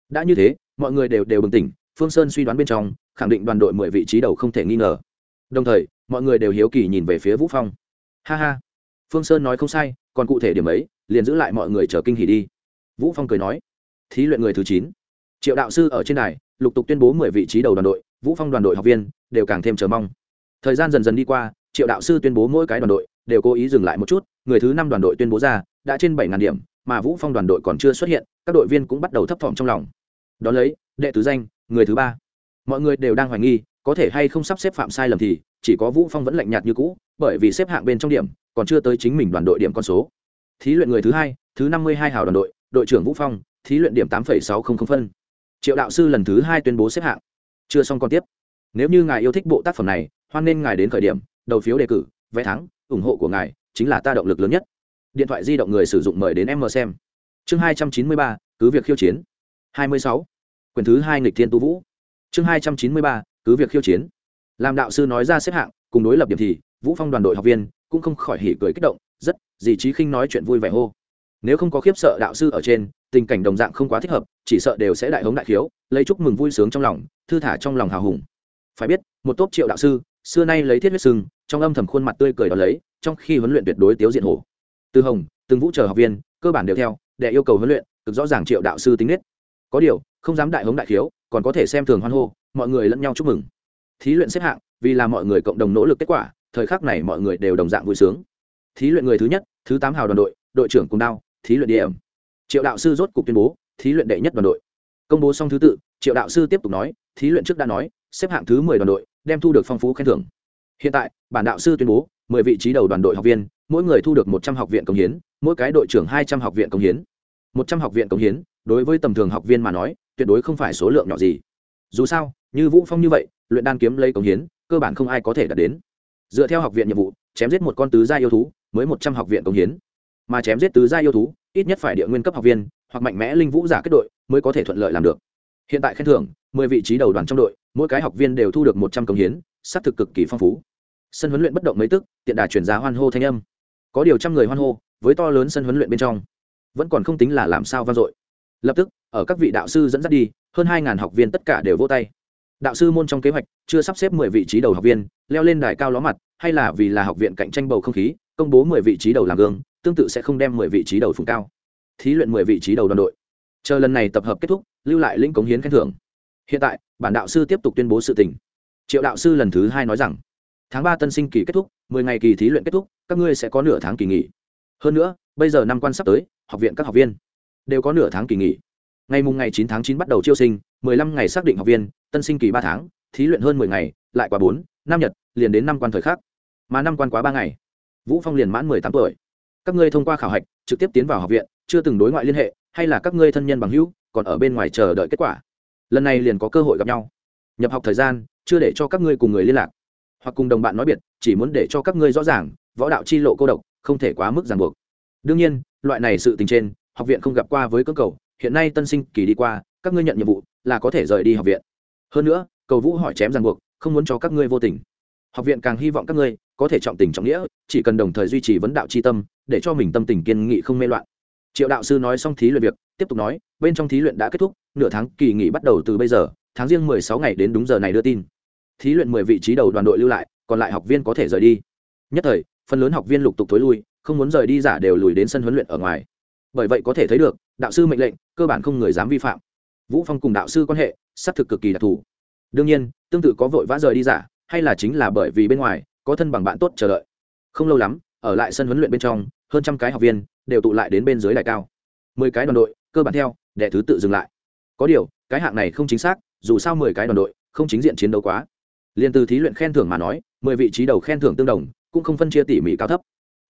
Đã như thế, mọi người đều đều bừng tỉnh, phương sơn suy đoán bên trong, khẳng định đoàn đội mười vị trí đầu không thể nghi ngờ đồng thời, mọi người đều hiếu kỳ nhìn về phía vũ phong. Ha ha. Phương sơn nói không sai, còn cụ thể điểm ấy, liền giữ lại mọi người chờ kinh hỉ đi. Vũ phong cười nói. Thí luyện người thứ chín. Triệu đạo sư ở trên đài, lục tục tuyên bố mười vị trí đầu đoàn đội, vũ phong đoàn đội học viên, đều càng thêm chờ mong. Thời gian dần dần đi qua, triệu đạo sư tuyên bố mỗi cái đoàn đội đều cố ý dừng lại một chút, người thứ năm đoàn đội tuyên bố ra, đã trên bảy điểm, mà vũ phong đoàn đội còn chưa xuất hiện, các đội viên cũng bắt đầu thấp thỏm trong lòng. Đón lấy, đệ tứ danh, người thứ ba. Mọi người đều đang hoài nghi có thể hay không sắp xếp phạm sai lầm thì, chỉ có vũ phong vẫn lạnh nhạt như cũ, bởi vì xếp hạng bên trong điểm, còn chưa tới chính mình đoàn đội điểm con số. Thí luyện người thứ hai, thứ năm mươi hai hào đoàn đội đội trưởng vũ phong, thí luyện điểm tám sáu trăm linh phân. Triệu đạo sư lần thứ hai tuyên bố xếp hạng. Chưa xong còn tiếp. Nếu như ngài yêu thích bộ tác phẩm này, hoan nên ngài đến khởi điểm, đầu phiếu đề cử, vé thắng, ủng hộ của ngài chính là ta động lực lớn nhất. Điện thoại di động người sử dụng mời đến em mờ xem. Chương hai trăm chín mươi ba, cứ việc khiêu chiến. hai mươi sáu. Quyển thứ hai nghịch thiên tu vũ. Chương hai trăm chín mươi ba cứ việc khiêu chiến. Làm đạo sư nói ra xếp hạng, cùng đối lập điểm thì, vũ phong đoàn đội học viên cũng không khỏi hỉ cười kích động, rất, dì trí khinh nói chuyện vui vẻ hô. Nếu không có khiếp sợ đạo sư ở trên, tình cảnh đồng dạng không quá thích hợp, chỉ sợ đều sẽ đại hống đại khiếu, lấy chúc mừng vui sướng trong lòng, thư thả trong lòng hào hùng. Phải biết, một tốp triệu đạo sư, xưa nay lấy thiết huyết sưng trong âm thầm khuôn mặt tươi cười đó lấy, trong khi huấn luyện tuyệt đối tiếu diện hổ. Từ hồng, từng vũ chờ học viên, cơ bản đều theo, để yêu cầu huấn luyện, cực rõ ràng triệu đạo sư tính nết. Có điều, không dám đại hống đại khiếu, còn có thể xem thường hoan hô mọi người lẫn nhau chúc mừng. Thí luyện xếp hạng, vì là mọi người cộng đồng nỗ lực kết quả, thời khắc này mọi người đều đồng dạng vui sướng. Thí luyện người thứ nhất, thứ tám hào đoàn đội đội trưởng cùng đao, thí luyện điểm. Triệu đạo sư rốt cục tuyên bố, thí luyện đệ nhất đoàn đội. Công bố xong thứ tự, triệu đạo sư tiếp tục nói, thí luyện trước đã nói, xếp hạng thứ mười đoàn đội, đem thu được phong phú khen thưởng. Hiện tại, bản đạo sư tuyên bố, mười vị trí đầu đoàn đội học viên, mỗi người thu được một trăm học viện công hiến, mỗi cái đội trưởng hai trăm học viện công hiến. Một trăm học viện công hiến, đối với tầm thường học viên mà nói, tuyệt đối không phải số lượng nhỏ gì. Dù sao như vũ phong như vậy, luyện đan kiếm lấy công hiến, cơ bản không ai có thể đạt đến. Dựa theo học viện nhiệm vụ, chém giết một con tứ gia yêu thú, mới một trăm học viện công hiến. Mà chém giết tứ gia yêu thú, ít nhất phải địa nguyên cấp học viên, hoặc mạnh mẽ linh vũ giả kết đội, mới có thể thuận lợi làm được. Hiện tại khen thưởng, mười vị trí đầu đoàn trong đội, mỗi cái học viên đều thu được một trăm công hiến xác thực cực kỳ phong phú. Sân huấn luyện bất động mấy tức, tiện đà chuyển giá hoan hô thanh âm. Có điều trăm người hoan hô, với to lớn sân huấn luyện bên trong, vẫn còn không tính là làm sao vang dội. Lập tức, ở các vị đạo sư dẫn dắt đi, hơn hai ngàn học viên tất cả đều vô tay đạo sư môn trong kế hoạch chưa sắp xếp mười vị trí đầu học viên, leo lên đài cao ló mặt, hay là vì là học viện cạnh tranh bầu không khí, công bố mười vị trí đầu làm gương, tương tự sẽ không đem mười vị trí đầu phùng cao. Thí luyện mười vị trí đầu đoàn đội. Chờ lần này tập hợp kết thúc, lưu lại linh cống hiến khen thưởng. Hiện tại, bản đạo sư tiếp tục tuyên bố sự tình. Triệu đạo sư lần thứ hai nói rằng, tháng ba tân sinh kỳ kết thúc, mười ngày kỳ thí luyện kết thúc, các ngươi sẽ có nửa tháng kỳ nghỉ. Hơn nữa, bây giờ năm quan sắp tới, học viện các học viên đều có nửa tháng kỳ nghỉ. Ngày mùng ngày chín tháng chín bắt đầu chiêu sinh mười lăm ngày xác định học viên, tân sinh kỳ ba tháng, thí luyện hơn mười ngày, lại qua bốn, năm nhật, liền đến năm quan thời khắc. Mà năm quan quá ba ngày. Vũ phong liền mãn mười tám tuổi. Các ngươi thông qua khảo hạch, trực tiếp tiến vào học viện, chưa từng đối ngoại liên hệ, hay là các ngươi thân nhân bằng hữu, còn ở bên ngoài chờ đợi kết quả? Lần này liền có cơ hội gặp nhau. Nhập học thời gian, chưa để cho các ngươi cùng người liên lạc. Hoặc cùng đồng bạn nói biệt, chỉ muốn để cho các ngươi rõ ràng, võ đạo chi lộ cô độc, không thể quá mức ràng buộc. Đương nhiên, loại này sự tình trên, học viện không gặp qua với cơ cầu. Hiện nay tân sinh kỳ đi qua, các ngươi nhận nhiệm vụ là có thể rời đi học viện. Hơn nữa, cầu vũ hỏi chém ràng buộc, không muốn cho các ngươi vô tình. Học viện càng hy vọng các ngươi có thể trọng tình trọng nghĩa, chỉ cần đồng thời duy trì vấn đạo c h i tâm, để cho mình tâm tình kiên nghị không mê loạn. Triệu đạo sư nói xong thí luyện việc, tiếp tục nói, bên trong thí luyện đã kết thúc, nửa tháng kỳ nghỉ bắt đầu từ bây giờ, tháng riêng mười sáu ngày đến đúng giờ này đưa tin. Thí luyện mười vị trí đầu đoàn đội lưu lại, còn lại học viên có thể rời đi. Nhất thời, phần lớn học viên lục tục thối lui, không muốn rời đi giả đều lùi đến sân huấn luyện ở ngoài. Bởi vậy có thể thấy được, đạo sư mệnh lệnh, cơ bản không người dám vi phạm vũ phong cùng đạo sư quan hệ, xác thực cực kỳ đặc thù. Đương nhiên, tương tự có vội vã rời đi giả, hay là chính là bởi vì bên ngoài, có thân bằng bạn tốt chờ đợi. Không lâu lắm, ở lại sân huấn luyện bên trong, hơn trăm cái học viên đều tụ lại đến bên dưới đài cao. Mười cái đoàn đội, cơ bản theo để thứ tự dừng lại. Có điều, cái hạng này không chính xác, dù sao mười cái đoàn đội, không chính diện chiến đấu quá. Liền từ thí luyện khen thưởng mà nói, mười vị trí đầu khen thưởng tương đồng, cũng không phân chia tỉ mỉ cao thấp.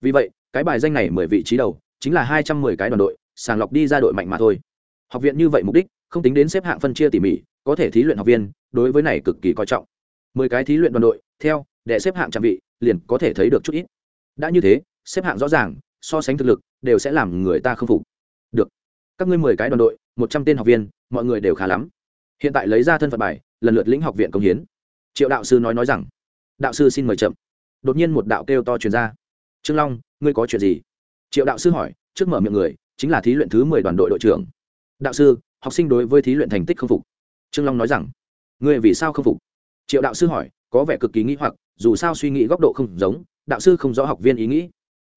Vì vậy, cái bài danh này mười vị trí đầu, chính là hai trăm mười cái đoàn đội, sàng lọc đi ra đội mạnh mà thôi. Học viện như vậy mục đích không tính đến xếp hạng phân chia tỉ mỉ, có thể thí luyện học viên, đối với này cực kỳ coi trọng. Mười cái thí luyện đoàn đội, theo, để xếp hạng trạm vị liền có thể thấy được chút ít. Đã như thế, xếp hạng rõ ràng, so sánh thực lực, đều sẽ làm người ta không phục. Được. Các ngươi mười cái đoàn đội, một trăm tên học viên, mọi người đều khá lắm. Hiện tại lấy ra thân phận bài, lần lượt lĩnh học viện công hiến. Triệu đạo sư nói nói rằng. Đạo sư xin mời chậm. Đột nhiên một đạo kêu to truyền ra. Trương long, ngươi có chuyện gì? Triệu đạo sư hỏi, trước mở miệng người, chính là thí luyện thứ mười đoàn đội đội trưởng. Đạo sư học sinh đối với thí luyện thành tích không phục. Trương long nói rằng, ngươi vì sao không phục? Triệu đạo sư hỏi, có vẻ cực kỳ nghĩ hoặc, dù sao suy nghĩ góc độ không giống, đạo sư không rõ học viên ý nghĩ.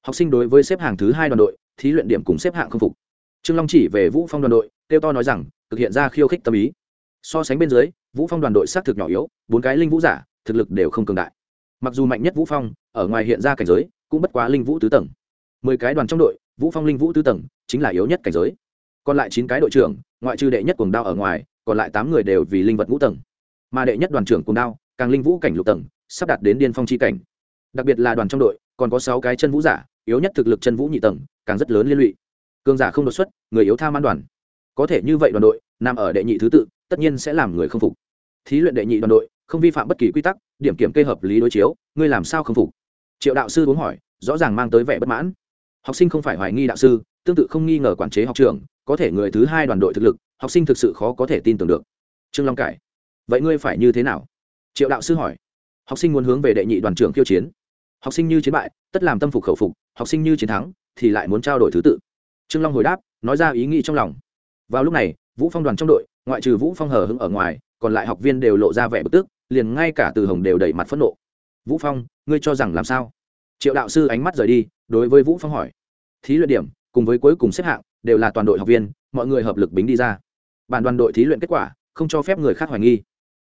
Học sinh đối với xếp hạng thứ hai đoàn đội, thí luyện điểm cùng xếp hạng không phục. Trương long chỉ về vũ phong đoàn đội, kêu to nói rằng, thực hiện ra khiêu khích tâm ý. So sánh bên dưới, vũ phong đoàn đội xác thực nhỏ yếu, bốn cái linh vũ giả, thực lực đều không cường đại. Mặc dù mạnh nhất vũ phong, ở ngoài hiện ra cảnh giới, cũng bất quá linh vũ tứ tầng. Mười cái đoàn trong đội, vũ phong linh vũ tứ tầng, chính là yếu nhất cảnh giới. Còn lại chín cái đội trưởng ngoại trừ đệ nhất cuồng đao ở ngoài, còn lại tám người đều vì linh vật ngũ tầng. Mà đệ nhất đoàn trưởng cuồng đao, càng linh vũ cảnh lục tầng, sắp đạt đến điên phong chi cảnh. Đặc biệt là đoàn trong đội, còn có sáu cái chân vũ giả, yếu nhất thực lực chân vũ nhị tầng, càng rất lớn liên lụy. Cường giả không đột xuất, người yếu tha man đoàn. Có thể như vậy đoàn đội, nằm ở đệ nhị thứ tự, tất nhiên sẽ làm người không phục. Thí luyện đệ nhị đoàn đội, không vi phạm bất kỳ quy tắc, điểm kiểm kê hợp lý đối chiếu, ngươi làm sao không phục? Triệu đạo sư uống hỏi, rõ ràng mang tới vẻ bất mãn. Học sinh không phải hoài nghi đạo sư, tương tự không nghi ngờ quản chế học trường có thể người thứ hai đoàn đội thực lực, học sinh thực sự khó có thể tin tưởng được. Trương long cải, vậy ngươi phải như thế nào? Triệu đạo sư hỏi. Học sinh muốn hướng về đệ nhị đoàn trưởng khiêu chiến. Học sinh như chiến bại, tất làm tâm phục khẩu phục, học sinh như chiến thắng, thì lại muốn trao đổi thứ tự. Trương long hồi đáp, nói ra ý nghĩ trong lòng. Vào lúc này, vũ phong đoàn trong đội, ngoại trừ vũ phong hờ hững ở ngoài, còn lại học viên đều lộ ra vẻ bực tức, liền ngay cả từ hồng đều đẩy mặt phẫn nộ. Vũ phong, ngươi cho rằng làm sao? Triệu đạo sư ánh mắt rời đi, đối với vũ phong hỏi. Thí luyện điểm cùng với cuối cùng xếp hạng, đều là toàn đội học viên, mọi người hợp lực bính đi ra. Bản đoàn đội thí luyện kết quả, không cho phép người khác hoài nghi.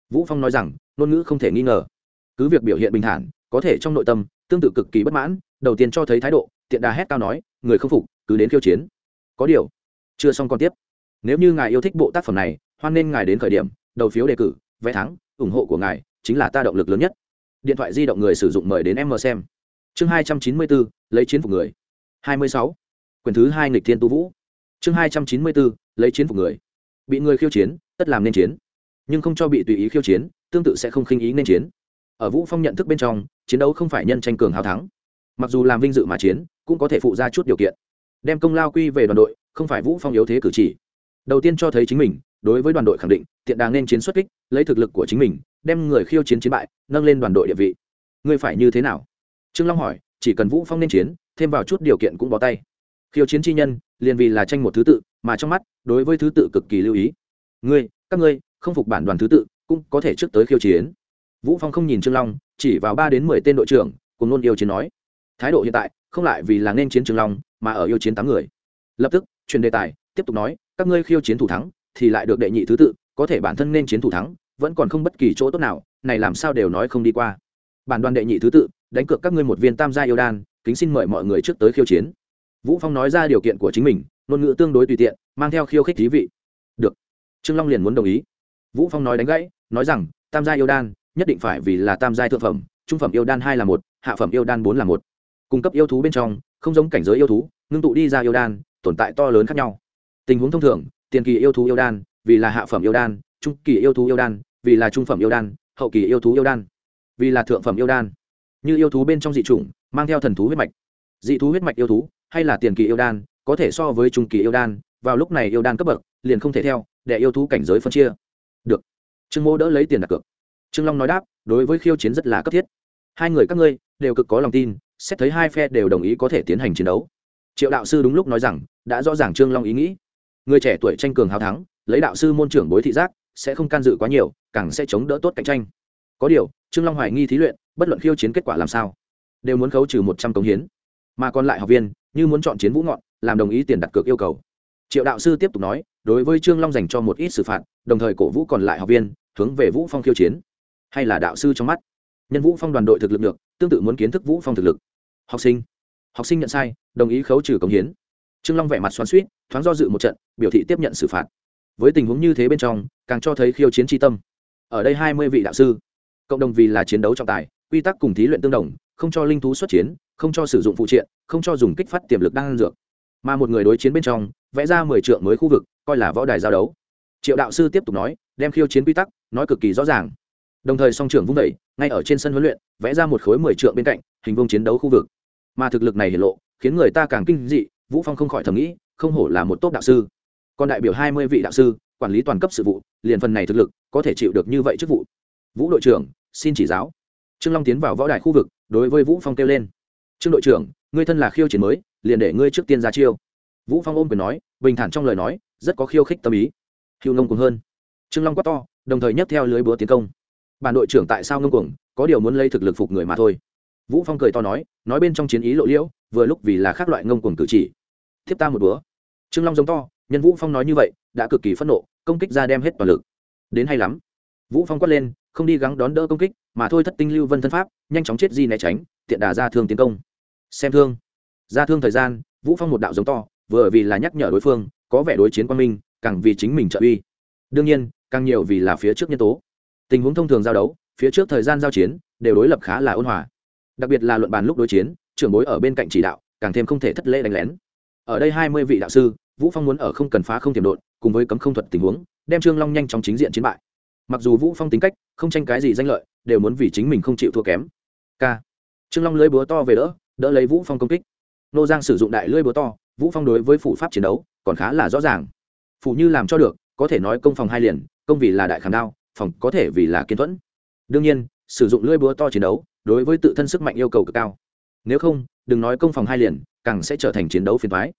Vũ phong nói rằng, ngôn ngữ không thể nghi ngờ. Cứ việc biểu hiện bình thản, có thể trong nội tâm, tương tự cực kỳ bất mãn, đầu tiên cho thấy thái độ, tiện đà hét cao nói, người không phục, cứ đến khiêu chiến. Có điều, chưa xong còn tiếp. Nếu như ngài yêu thích bộ tác phẩm này, hoan nên ngài đến khởi điểm, đầu phiếu đề cử, vé thắng, ủng hộ của ngài chính là ta động lực lớn nhất. Điện thoại di động người sử dụng mời đến em mờ xem. Chương hai trăm chín mươi bốn, lấy chiến phục người. Hai mươi sáu quyển thứ hai nghịch thiên tu vũ. Chương hai trăm chín mươi bốn, lấy chiến phục người. Bị người khiêu chiến, tất làm nên chiến. Nhưng không cho bị tùy ý khiêu chiến, tương tự sẽ không khinh ý nên chiến. Ở vũ phong nhận thức bên trong, chiến đấu không phải nhân tranh cường hào thắng. Mặc dù làm vinh dự mà chiến, cũng có thể phụ ra chút điều kiện. Đem công lao quy về đoàn đội, không phải vũ phong yếu thế cử chỉ. Đầu tiên cho thấy chính mình, đối với đoàn đội khẳng định, tiện đang nên chiến xuất kích, lấy thực lực của chính mình, đem người khiêu chiến chiến bại, nâng lên đoàn đội địa vị. Ngươi phải như thế nào? Trương long hỏi, chỉ cần vũ phong nên chiến, thêm vào chút điều kiện cũng bó tay khiêu chiến chi nhân, liền vì là tranh một thứ tự, mà trong mắt, đối với thứ tự cực kỳ lưu ý. Ngươi, các ngươi, không phục bản đoàn thứ tự, cũng có thể trước tới khiêu chiến. Vũ phong không nhìn trương long, chỉ vào ba đến mười tên đội trưởng, cùng luôn yêu chiến nói. Thái độ hiện tại, không lại vì là nên chiến trương long, mà ở yêu chiến tám người. Lập tức, truyền đề tài, tiếp tục nói, các ngươi khiêu chiến thủ thắng, thì lại được đệ nhị thứ tự, có thể bản thân nên chiến thủ thắng, vẫn còn không bất kỳ chỗ tốt nào, này làm sao đều nói không đi qua. Bản đoàn đệ nhị thứ tự, đánh cược các ngươi một viên tam gia yêu đan, kính xin mời mọi người trước tới khiêu chiến vũ phong nói ra điều kiện của chính mình, ngôn ngữ tương đối tùy tiện, mang theo khiêu khích thí vị. Được. Trương long liền muốn đồng ý. Vũ phong nói đánh gãy, nói rằng, tam gia yêu đan, nhất định phải vì là tam giai thượng phẩm, trung phẩm yêu đan hai là một, hạ phẩm yêu đan bốn là một. Cung cấp yêu thú bên trong, không giống cảnh giới yêu thú, ngưng tụ đi ra yêu đan, tồn tại to lớn khác nhau. Tình huống thông thường, tiền kỳ yêu thú yêu đan, vì là hạ phẩm yêu đan, trung kỳ yêu thú yêu đan, vì là trung phẩm yêu đan, hậu kỳ yêu thú yêu đan, vì là thượng phẩm yêu đan. Như yêu thú bên trong dị chủng, mang theo thần thú huyết mạch. Dị thú huyết mạch yêu thú hay là tiền kỳ yêu đan, có thể so với trung kỳ yêu đan, vào lúc này yêu đan cấp bậc, liền không thể theo, để yêu thú cảnh giới phân chia. Được. Trương mô đỡ lấy tiền đặt cược. Trương long nói đáp, đối với khiêu chiến rất là cấp thiết. Hai người các ngươi, đều cực có lòng tin, xét thấy hai phe đều đồng ý có thể tiến hành chiến đấu. Triệu đạo sư đúng lúc nói rằng, đã rõ ràng trương long ý nghĩ. Người trẻ tuổi tranh cường hào thắng, lấy đạo sư môn trưởng bối thị giác, sẽ không can dự quá nhiều, càng sẽ chống đỡ tốt cạnh tranh. Có điều, trương long hoài nghi thí luyện, bất luận khiêu chiến kết quả làm sao, đều muốn khấu trừ một trăm cống hiến. Mà còn lại học viên như muốn chọn chiến vũ ngọn, làm đồng ý tiền đặt cược yêu cầu. Triệu đạo sư tiếp tục nói, đối với trương long dành cho một ít xử phạt, đồng thời cổ vũ còn lại học viên, hướng về vũ phong khiêu chiến. Hay là đạo sư trong mắt? Nhân vũ phong đoàn đội thực lực được, tương tự muốn kiến thức vũ phong thực lực. Học sinh. Học sinh nhận sai, đồng ý khấu trừ cống hiến. Trương long vẻ mặt xoắn suýt thoáng do dự một trận, biểu thị tiếp nhận xử phạt. Với tình huống như thế bên trong, càng cho thấy khiêu chiến tri tâm. Ở đây hai mươi vị đạo sư, cộng đồng vì là chiến đấu trọng tài, quy tắc cùng thí luyện tương đồng không cho linh thú xuất chiến, không cho sử dụng phụ triện, không cho dùng kích phát tiềm lực đang ăn dược. Mà một người đối chiến bên trong, vẽ ra mười trượng mới khu vực, coi là võ đài giao đấu. Triệu đạo sư tiếp tục nói, đem khiêu chiến quy tắc, nói cực kỳ rõ ràng. Đồng thời song trưởng vung vẩy ngay ở trên sân huấn luyện, vẽ ra một khối mười trượng bên cạnh, hình vông chiến đấu khu vực. Mà thực lực này hiện lộ, khiến người ta càng kinh dị, vũ phong không khỏi thầm nghĩ, không hổ là một tốt đạo sư. Còn đại biểu hai mươi vị đạo sư, quản lý toàn cấp sự vụ, liền phần này thực lực, có thể chịu được như vậy chức vụ. Vũ đội trưởng, xin chỉ giáo trương long tiến vào võ đài khu vực, đối với vũ phong kêu lên. Trương đội trưởng, ngươi thân là khiêu chiến mới, liền để ngươi trước tiên ra chiêu. Vũ phong ôm quyền nói, bình thản trong lời nói, rất có khiêu khích tâm ý. Hiu ngông cùng hơn. Trương long quát to, đồng thời nhấc theo lưới búa tiến công. Bản đội trưởng tại sao ngông cuồng, có điều muốn lấy thực lực phục người mà thôi. Vũ phong cười to nói nói bên trong chiến ý lộ liễu, vừa lúc vì là khác loại ngông cuồng cử chỉ. Thiếp ta một búa. Trương long giống to, nhân vũ phong nói như vậy, đã cực kỳ phẫn nộ, công kích ra đem hết toàn lực. Đến hay lắm. Vũ phong quát lên không đi gắng đón đỡ công kích, mà thôi thất tinh lưu vân thân pháp, nhanh chóng chết di né tránh, tiện đà ra thương tiến công. Xem thương. Ra thương thời gian, vũ phong một đạo giống to, vừa vì là nhắc nhở đối phương, có vẻ đối chiến quan minh, càng vì chính mình trợ uy. Đương nhiên, càng nhiều vì là phía trước nhân tố. Tình huống thông thường giao đấu, phía trước thời gian giao chiến, đều đối lập khá là ôn hòa. Đặc biệt là luận bàn lúc đối chiến, trưởng bối ở bên cạnh chỉ đạo, càng thêm không thể thất lễ đánh lén. Ở đây hai mươi vị đạo sư, vũ phong muốn ở không cần phá không tiềm đột cùng với cấm không thuật tình huống, đem trương long nhanh chóng chính diện chiến bại mặc dù vũ phong tính cách, không tranh cái gì danh lợi, đều muốn vì chính mình không chịu thua kém. K. Trương long lưới búa to về đỡ đỡ lấy vũ phong công kích. Nô giang sử dụng đại lưới búa to, vũ phong đối với phủ pháp chiến đấu còn khá là rõ ràng. Phủ như làm cho được, có thể nói công phòng hai liền, công vì là đại khảm đao, phòng có thể vì là kiên thuẫn. Đương nhiên, sử dụng lưỡi búa to chiến đấu, đối với tự thân sức mạnh yêu cầu cực cao. Nếu không, đừng nói công phòng hai liền, càng sẽ trở thành chiến đấu phiền thoái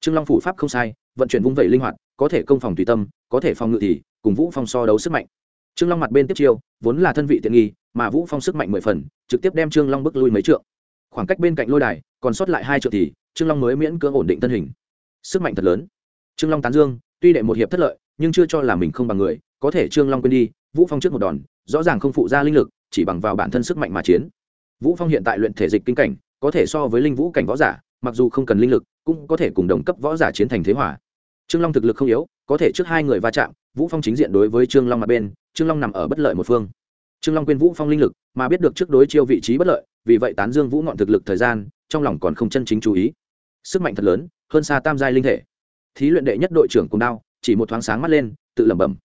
trương long phủ pháp không sai, vận chuyển vung vẩy linh hoạt, có thể công phòng tùy tâm, có thể phòng ngự thì, cùng vũ phong so đấu sức mạnh trương long mặt bên tiếp chiêu, vốn là thân vị tiện nghi, mà vũ phong sức mạnh mười phần, trực tiếp đem trương long bước lui mấy trượng. Khoảng cách bên cạnh lôi đài, còn sót lại hai trượng thì, trương long mới miễn cưỡng ổn định thân hình. Sức mạnh thật lớn. Trương long tán dương, tuy đệ một hiệp thất lợi, nhưng chưa cho là mình không bằng người, có thể trương long quên đi, vũ phong trước một đòn, rõ ràng không phụ ra linh lực, chỉ bằng vào bản thân sức mạnh mà chiến. Vũ phong hiện tại luyện thể dịch kinh cảnh, có thể so với linh vũ cảnh võ giả, mặc dù không cần linh lực, cũng có thể cùng đồng cấp võ giả chiến thành thế hỏa trương long thực lực không yếu, có thể trước hai người va chạm, vũ phong chính diện đối với trương long mặt bên trương long nằm ở bất lợi một phương. Trương long quên vũ phong linh lực, mà biết được trước đối chiêu vị trí bất lợi, vì vậy tán dương vũ ngọn thực lực thời gian, trong lòng còn không chân chính chú ý. Sức mạnh thật lớn, hơn xa tam giai linh thể. Thí luyện đệ nhất đội trưởng cùng đao, chỉ một thoáng sáng mắt lên, tự lẩm bẩm.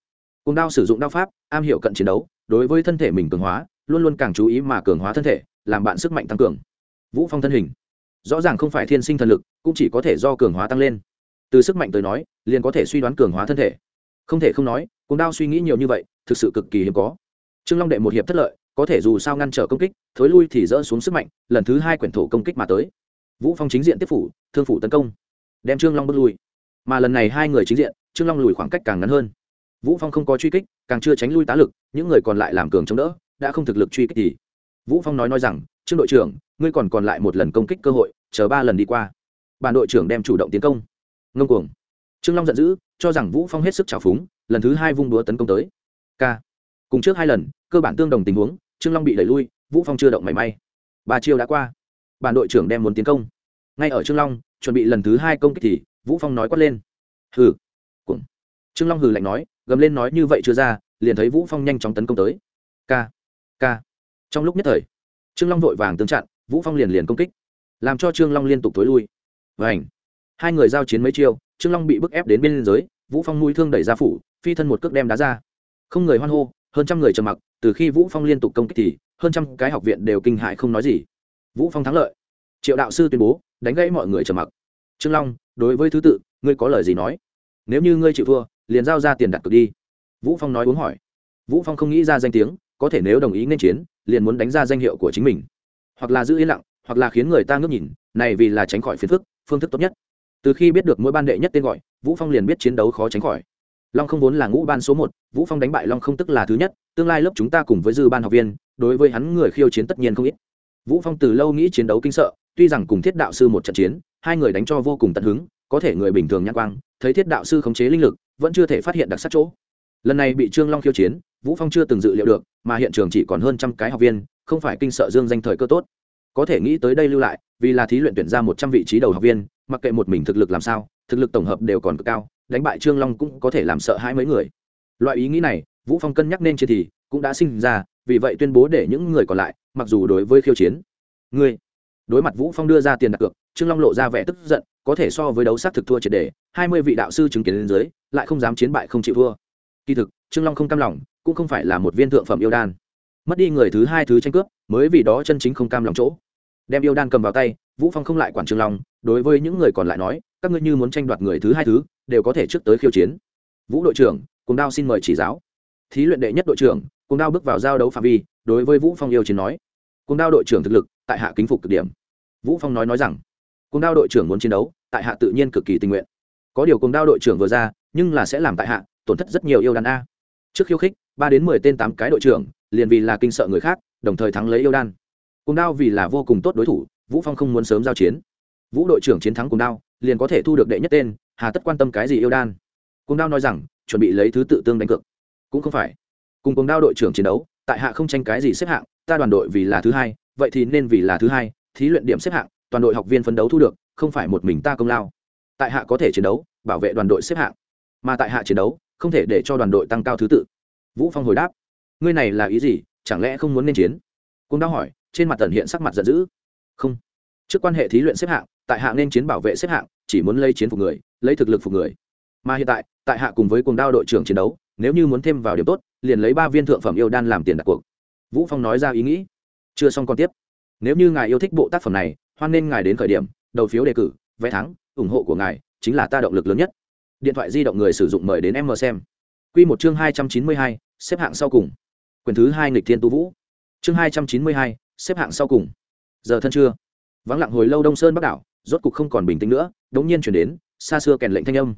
Cùng đao sử dụng đao pháp, am hiểu cận chiến đấu, đối với thân thể mình cường hóa, luôn luôn càng chú ý mà cường hóa thân thể, làm bạn sức mạnh tăng cường. Vũ phong thân hình. Rõ ràng không phải thiên sinh thần lực, cũng chỉ có thể do cường hóa tăng lên. Từ sức mạnh tới nói, liền có thể suy đoán cường hóa thân thể không thể không nói cùng đao suy nghĩ nhiều như vậy, thực sự cực kỳ hiếm có. Trương long đệ một hiệp thất lợi, có thể dù sao ngăn trở công kích, thối lui thì dỡ xuống sức mạnh, lần thứ hai quyển thổ công kích mà tới. Vũ phong chính diện tiếp phủ, thương phủ tấn công, đem trương long bước lui. Mà lần này hai người chính diện, trương long lùi khoảng cách càng ngắn hơn. Vũ phong không có truy kích, càng chưa tránh lui tá lực, những người còn lại làm cường chống đỡ, đã không thực lực truy kích thì. Vũ phong nói nói rằng, trương đội trưởng, ngươi còn còn lại một lần công kích cơ hội, chờ ba lần đi qua. Bản đội trưởng đem chủ động tiến công. Ngông cuồng trương long giận dữ, cho rằng vũ phong hết sức trào phúng, lần thứ hai vung đúa tấn công tới. K. Cùng trước hai lần, cơ bản tương đồng tình huống, trương long bị đẩy lui, vũ phong chưa động mảy may. Ba chiêu đã qua. Bản đội trưởng đem muốn tiến công. Ngay ở trương long, chuẩn bị lần thứ hai công kích thì, vũ phong nói quát lên. Hừ. Cùng trương long hừ lạnh nói, gầm lên nói như vậy chưa ra, liền thấy vũ phong nhanh chóng tấn công tới. K. K. Trong lúc nhất thời, trương long vội vàng tương chặn, vũ phong liền liền công kích, làm cho trương long liên tục thối lui. Vảnh hai người giao chiến mấy chiêu trương long bị bức ép đến bên giới, vũ phong mũi thương đẩy ra phủ, phi thân một cước đem đá ra. Không người hoan hô, hơn trăm người trầm mặc, từ khi vũ phong liên tục công kích thì, hơn trăm cái học viện đều kinh hại không nói gì. Vũ phong thắng lợi. Triệu đạo sư tuyên bố, đánh gãy mọi người trầm mặc. Trương long, đối với thứ tự, ngươi có lời gì nói? Nếu như ngươi chịu thua, liền giao ra tiền đặt cược đi. Vũ phong nói uống hỏi. Vũ phong không nghĩ ra danh tiếng, có thể nếu đồng ý nên chiến, liền muốn đánh ra danh hiệu của chính mình. Hoặc là giữ yên lặng, hoặc là khiến người ta ngước nhìn, này vì là tránh khỏi phiền phức, phương thức tốt nhất từ khi biết được mỗi ban đệ nhất tên gọi, vũ phong liền biết chiến đấu khó tránh khỏi. Long không vốn là ngũ ban số một, vũ phong đánh bại long không tức là thứ nhất, tương lai lớp chúng ta cùng với dư ban học viên, đối với hắn người khiêu chiến tất nhiên không ít. Vũ phong từ lâu nghĩ chiến đấu kinh sợ, tuy rằng cùng thiết đạo sư một trận chiến, hai người đánh cho vô cùng tận hứng, có thể người bình thường nhãn quang, thấy thiết đạo sư khống chế linh lực, vẫn chưa thể phát hiện đặc sắc chỗ. Lần này bị trương long khiêu chiến, vũ phong chưa từng dự liệu được, mà hiện trường chỉ còn hơn trăm cái học viên, không phải kinh sợ dương danh thời cơ tốt. Có thể nghĩ tới đây lưu lại, vì là thí luyện tuyển ra một trăm vị trí đầu học viên mặc kệ một mình thực lực làm sao, thực lực tổng hợp đều còn cực cao, đánh bại trương long cũng có thể làm sợ hai mấy người. Loại ý nghĩ này, vũ phong cân nhắc nên chiến thì cũng đã sinh ra, vì vậy tuyên bố để những người còn lại, mặc dù đối với khiêu chiến ngươi đối mặt vũ phong đưa ra tiền đặt cược, trương long lộ ra vẻ tức giận, có thể so với đấu sát thực thua triệt đề hai mươi vị đạo sư chứng kiến lên dưới, lại không dám chiến bại không chịu thua. Kỳ thực, trương long không cam lòng, cũng không phải là một viên thượng phẩm yêu đan. Mất đi người thứ hai thứ tranh cướp, mới vì đó chân chính không cam lòng chỗ. Đem yêu đan cầm vào tay vũ phong không lại quản trương long, đối với những người còn lại nói, các ngươi như muốn tranh đoạt người thứ hai thứ, đều có thể trước tới khiêu chiến. Vũ đội trưởng cùng đao xin mời chỉ giáo. Thí luyện đệ nhất đội trưởng cùng đao bước vào giao đấu phạm vi, đối với vũ phong yêu chiến nói. Cùng đao đội trưởng thực lực, tại hạ kính phục cực điểm. Vũ phong nói nói rằng cùng đao đội trưởng muốn chiến đấu, tại hạ tự nhiên cực kỳ tình nguyện. Có điều cùng đao đội trưởng vừa ra, nhưng là sẽ làm tại hạ, tổn thất rất nhiều yêu đan a. Trước khiêu khích, ba đến mười tên tám cái đội trưởng, liền vì là kinh sợ người khác, đồng thời thắng lấy yêu đan. Cùng đao vì là vô cùng tốt đối thủ vũ phong không muốn sớm giao chiến. Vũ đội trưởng chiến thắng cùng đao, liền có thể thu được đệ nhất tên, hà tất quan tâm cái gì yêu đan? Cùng đao nói rằng, chuẩn bị lấy thứ tự tương đánh cược. Cũng không phải. Cùng cùng đao đội trưởng chiến đấu, tại hạ không tranh cái gì xếp hạng, ta đoàn đội vì là thứ hai, vậy thì nên vì là thứ hai, thí luyện điểm xếp hạng, toàn đội học viên phấn đấu thu được, không phải một mình ta công lao. Tại hạ có thể chiến đấu, bảo vệ đoàn đội xếp hạng. Mà tại hạ chiến đấu, không thể để cho đoàn đội tăng cao thứ tự. Vũ phong hồi đáp. Ngươi này là ý gì? Chẳng lẽ không muốn nên chiến? Cung đao hỏi, trên mặt tần hiện sắc mặt giận dữ không. Trước quan hệ thí luyện xếp hạng tại hạ nên chiến bảo vệ xếp hạng chỉ muốn lấy chiến phục người lấy thực lực phục người. Mà hiện tại tại hạ cùng với cuồng đao đội trưởng chiến đấu nếu như muốn thêm vào điểm tốt liền lấy ba viên thượng phẩm yêu đan làm tiền đặt cuộc. Vũ phong nói ra ý nghĩ. Chưa xong còn tiếp. Nếu như ngài yêu thích bộ tác phẩm này hoan nên ngài đến khởi điểm đầu phiếu đề cử vé thắng ủng hộ của ngài chính là ta động lực lớn nhất. Điện thoại di động người sử dụng mời đến em mờ xem. Quy một chương hai trăm chín mươi hai, xếp hạng sau cùng. Quyền thứ hai nghịch thiên tu vũ. Chương hai trăm chín mươi hai, xếp hạng sau cùng giờ thân chưa? Vắng lặng hồi lâu đông sơn bắc đảo, rốt cục không còn bình tĩnh nữa đống nhiên chuyển đến, xa xưa kèn lệnh thanh âm.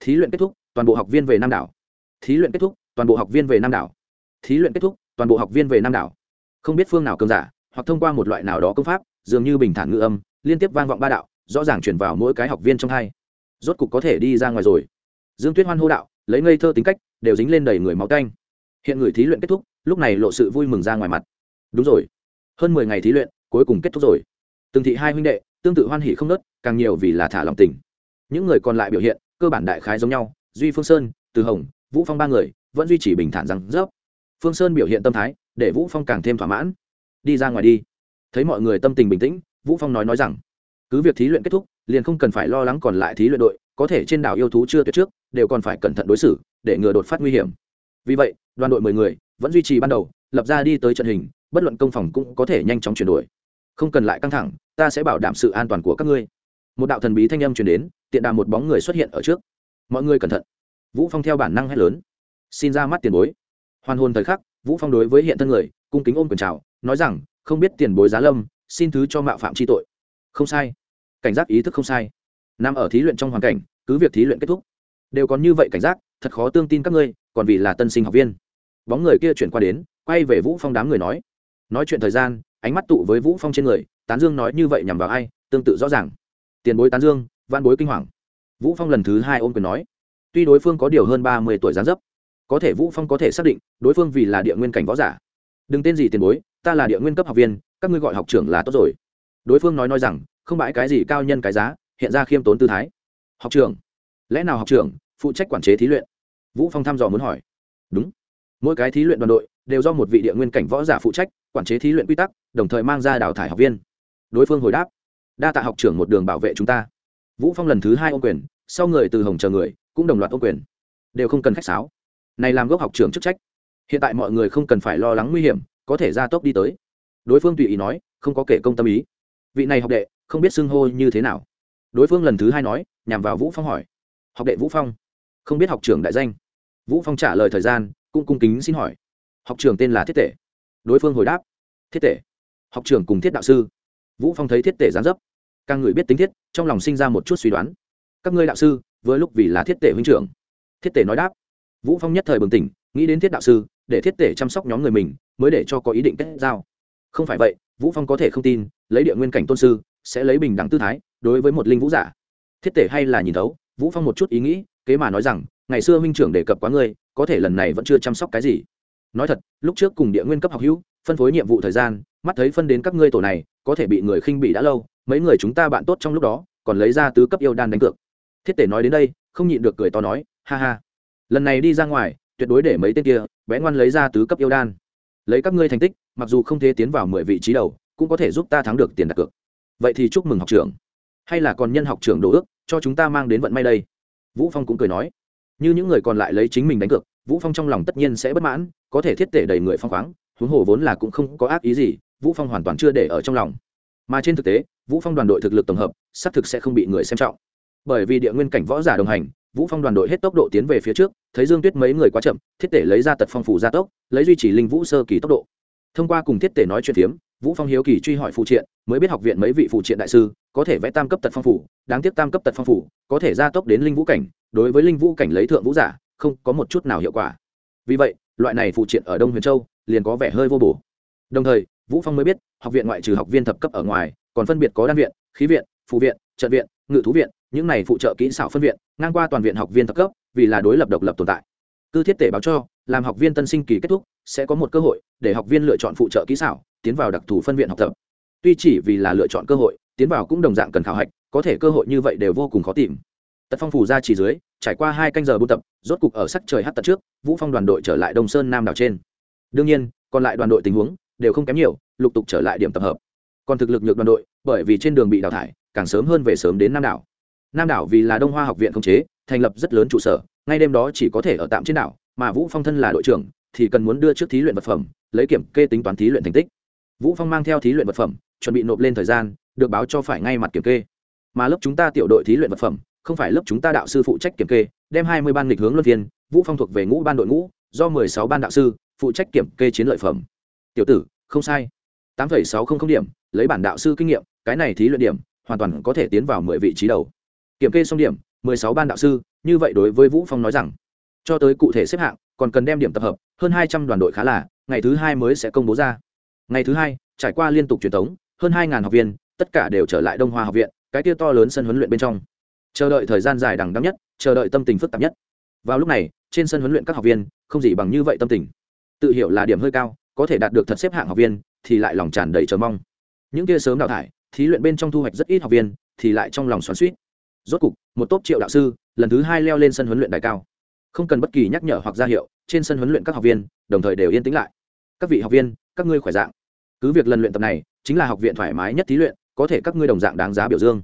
Thí luyện kết thúc, toàn bộ học viên về nam đảo. Thí luyện kết thúc, toàn bộ học viên về nam đảo. Thí luyện kết thúc, toàn bộ học viên về nam đảo. Không biết phương nào cường giả, hoặc thông qua một loại nào đó công pháp, dường như bình thản ngữ âm, liên tiếp vang vọng ba đạo, rõ ràng chuyển vào mỗi cái học viên trong hai. Rốt cục có thể đi ra ngoài rồi. Dương tuyết hoan hô đạo, lấy ngây thơ tính cách, đều dính lên đầy người máu canh hiện người thí luyện kết thúc, lúc này lộ sự vui mừng ra ngoài mặt. Đúng rồi. Hơn mười ngày thí luyện cuối cùng kết thúc rồi. Từng thị hai huynh đệ, tương tự hoan hỉ không nớt càng nhiều vì là thả lòng tình. Những người còn lại biểu hiện, cơ bản đại khái giống nhau, duy phương sơn, từ hồng, vũ phong ba người, vẫn duy trì bình thản rằng rớp. Phương sơn biểu hiện tâm thái, để vũ phong càng thêm thỏa mãn. Đi ra ngoài đi. Thấy mọi người tâm tình bình tĩnh, vũ phong nói nói rằng, cứ việc thí luyện kết thúc, liền không cần phải lo lắng còn lại thí luyện đội, có thể trên đảo yêu thú chưa tuyệt trước, đều còn phải cẩn thận đối xử, để ngừa đột phát nguy hiểm. Vì vậy, đoàn đội mười người vẫn duy trì ban đầu, lập ra đi tới trận hình, bất luận công phòng cũng có thể nhanh chóng chuyển đổi không cần lại căng thẳng, ta sẽ bảo đảm sự an toàn của các ngươi. Một đạo thần bí thanh âm truyền đến, tiện đà một bóng người xuất hiện ở trước. Mọi người cẩn thận. Vũ phong theo bản năng hét lớn. Xin ra mắt tiền bối. Hoàn hồn thời khắc, vũ phong đối với hiện thân người, cung kính ôm quyền chào, nói rằng, không biết tiền bối giá lâm, xin thứ cho mạo phạm chi tội. Không sai. Cảnh giác ý thức không sai. Nằm ở thí luyện trong hoàn cảnh, cứ việc thí luyện kết thúc, đều còn như vậy cảnh giác, thật khó tương tin các ngươi, còn vì là tân sinh học viên. Bóng người kia chuyển qua đến, quay về vũ phong đám người nói nói chuyện thời gian, ánh mắt tụ với vũ phong trên người, tán dương nói như vậy nhằm vào ai, tương tự rõ ràng. Tiền bối tán dương văn bối kinh hoàng. Vũ phong lần thứ hai ôm quyền nói, tuy đối phương có điều hơn ba mươi tuổi gián dấp, có thể vũ phong có thể xác định, đối phương vì là địa nguyên cảnh võ giả. Đừng tên gì tiền bối, ta là địa nguyên cấp học viên, các ngươi gọi học trưởng là tốt rồi. Đối phương nói nói rằng, không bãi cái gì cao nhân cái giá, hiện ra khiêm tốn tư thái. Học trưởng, lẽ nào học trưởng, phụ trách quản chế thí luyện? Vũ phong thăm dò muốn hỏi. Đúng. Mỗi cái thí luyện đoàn đội đều do một vị địa nguyên cảnh võ giả phụ trách quản chế thí luyện quy tắc, đồng thời mang ra đào thải học viên. Đối phương hồi đáp, đa tạ học trưởng một đường bảo vệ chúng ta. Vũ phong lần thứ hai ô quyền, sau người từ hồng chờ người, cũng đồng loạt ô quyền. Đều không cần khách sáo. Này làm gốc học trưởng chức trách. Hiện tại mọi người không cần phải lo lắng nguy hiểm, có thể ra tốc đi tới. Đối phương tùy ý nói, không có kể công tâm ý. Vị này học đệ, không biết xưng hô như thế nào. Đối phương lần thứ hai nói, nhằm vào vũ phong hỏi, học đệ vũ phong, không biết học trưởng đại danh? Vũ phong trả lời thời gian, cũng cung kính xin hỏi, học trưởng tên là thiết tể đối phương hồi đáp. Thiết tể. Học trưởng cùng thiết đạo sư. Vũ phong thấy thiết tể gián dấp. Càng người biết tính thiết, trong lòng sinh ra một chút suy đoán. Các ngươi đạo sư với lúc vì là thiết tể huynh trưởng. Thiết tể nói đáp. Vũ phong nhất thời bừng tỉnh, nghĩ đến thiết đạo sư, để thiết tể chăm sóc nhóm người mình, mới để cho có ý định kết giao. Không phải vậy, vũ phong có thể không tin, lấy địa nguyên cảnh tôn sư, sẽ lấy bình đẳng tư thái, đối với một linh vũ giả. Thiết tể hay là nhìn thấu, vũ phong một chút ý nghĩ, kế mà nói rằng, ngày xưa huynh trưởng đề cập quá ngươi, có thể lần này vẫn chưa chăm sóc cái gì nói thật, lúc trước cùng địa nguyên cấp học hữu, phân phối nhiệm vụ thời gian, mắt thấy phân đến các ngươi tổ này, có thể bị người khinh bị đã lâu, mấy người chúng ta bạn tốt trong lúc đó, còn lấy ra tứ cấp yêu đan đánh cược. Thiết tể nói đến đây, không nhịn được cười to nói, ha ha. Lần này đi ra ngoài, tuyệt đối để mấy tên kia, bé ngoan lấy ra tứ cấp yêu đan. Lấy các ngươi thành tích, mặc dù không thể tiến vào mười vị trí đầu, cũng có thể giúp ta thắng được tiền đặt cược. Vậy thì chúc mừng học trưởng. Hay là còn nhân học trưởng đồ ước, cho chúng ta mang đến vận may đây. Vũ phong cũng cười nói. Như những người còn lại lấy chính mình đánh cược, vũ phong trong lòng tất nhiên sẽ bất mãn có thể thiết tể đầy người phong khoáng, huống hồ vốn là cũng không có ác ý gì, vũ phong hoàn toàn chưa để ở trong lòng. Mà trên thực tế, vũ phong đoàn đội thực lực tổng hợp, xác thực sẽ không bị người xem trọng. Bởi vì địa nguyên cảnh võ giả đồng hành, vũ phong đoàn đội hết tốc độ tiến về phía trước, thấy dương tuyết mấy người quá chậm, thiết tể lấy ra tật phong phủ gia tốc, lấy duy trì linh vũ sơ kỳ tốc độ. Thông qua cùng thiết tể nói chuyện phiếm, vũ phong hiếu kỳ truy hỏi phụ triện, mới biết học viện mấy vị phụ triện đại sư, có thể vẽ tam cấp tật phong phủ đáng tiếc tam cấp tật phong phủ có thể gia tốc đến linh vũ cảnh, đối với linh vũ cảnh lấy thượng vũ giả, không có một chút nào hiệu quả. Vì vậy loại này phụ triện ở đông huyền châu liền có vẻ hơi vô bổ. Đồng thời, vũ phong mới biết, học viện ngoại trừ học viên thập cấp ở ngoài, còn phân biệt có đan viện, khí viện, phụ viện, trận viện, ngự thú viện, những này phụ trợ kỹ xảo phân viện, ngang qua toàn viện học viên thập cấp, vì là đối lập độc lập tồn tại. Cư thiết tể báo cho, làm học viên tân sinh kỳ kết thúc, sẽ có một cơ hội để học viên lựa chọn phụ trợ kỹ xảo, tiến vào đặc thù phân viện học tập. Tuy chỉ vì là lựa chọn cơ hội, tiến vào cũng đồng dạng cần khảo hạch, có thể cơ hội như vậy đều vô cùng khó tìm. Tật phong phủ ra chỉ dưới trải qua hai canh giờ buôn tập, rốt cục ở sắc trời hát tật trước, vũ phong đoàn đội trở lại đông sơn nam đảo trên. Đương nhiên, còn lại đoàn đội tình huống đều không kém nhiều, lục tục trở lại điểm tập hợp. Còn thực lực nhược đoàn đội, bởi vì trên đường bị đào thải, càng sớm hơn về sớm đến nam đảo. Nam đảo vì là đông hoa học viện không chế, thành lập rất lớn trụ sở, ngay đêm đó chỉ có thể ở tạm trên đảo, mà vũ phong thân là đội trưởng, thì cần muốn đưa trước thí luyện vật phẩm, lấy kiểm kê tính toán thí luyện thành tích. Vũ phong mang theo thí luyện vật phẩm, chuẩn bị nộp lên thời gian, được báo cho phải ngay mặt kiểm kê. Mà lớp chúng ta tiểu đội thí luyện vật phẩm không phải lớp chúng ta đạo sư phụ trách kiểm kê, đem hai mươi ban lịch hướng luân viên vũ phong thuộc về ngũ ban đội ngũ, do mười sáu ban đạo sư, phụ trách kiểm kê chiến lợi phẩm. Tiểu tử, không sai. Tám phẩy sáu không không điểm, lấy bản đạo sư kinh nghiệm, cái này thí luyện điểm, hoàn toàn có thể tiến vào mười vị trí đầu. Kiểm kê xong điểm, mười sáu ban đạo sư, như vậy đối với vũ phong nói rằng, cho tới cụ thể xếp hạng, còn cần đem điểm tập hợp, hơn hai trăm đoàn đội khá là, ngày thứ hai mới sẽ công bố ra. Ngày thứ hai, trải qua liên tục truyền thống, hơn hai học viên, tất cả đều trở lại đông hoa học viện, cái kia to lớn sân huấn luyện bên trong chờ đợi thời gian dài đằng đắng nhất, chờ đợi tâm tình phức tạp nhất. Vào lúc này, trên sân huấn luyện các học viên, không gì bằng như vậy tâm tình. Tự hiểu là điểm hơi cao, có thể đạt được thật xếp hạng học viên, thì lại lòng tràn đầy chờ mong. Những kia sớm đào thải, thí luyện bên trong thu hoạch rất ít học viên, thì lại trong lòng xoắn suýt rốt cục, một tốt triệu đạo sư, lần thứ hai leo lên sân huấn luyện đại cao. Không cần bất kỳ nhắc nhở hoặc ra hiệu, trên sân huấn luyện các học viên, đồng thời đều yên tĩnh lại. Các vị học viên, các ngươi khỏe dạng. Cứ việc lần luyện tập này, chính là học viện thoải mái nhất thí luyện, có thể các ngươi đồng dạng đáng giá biểu dương.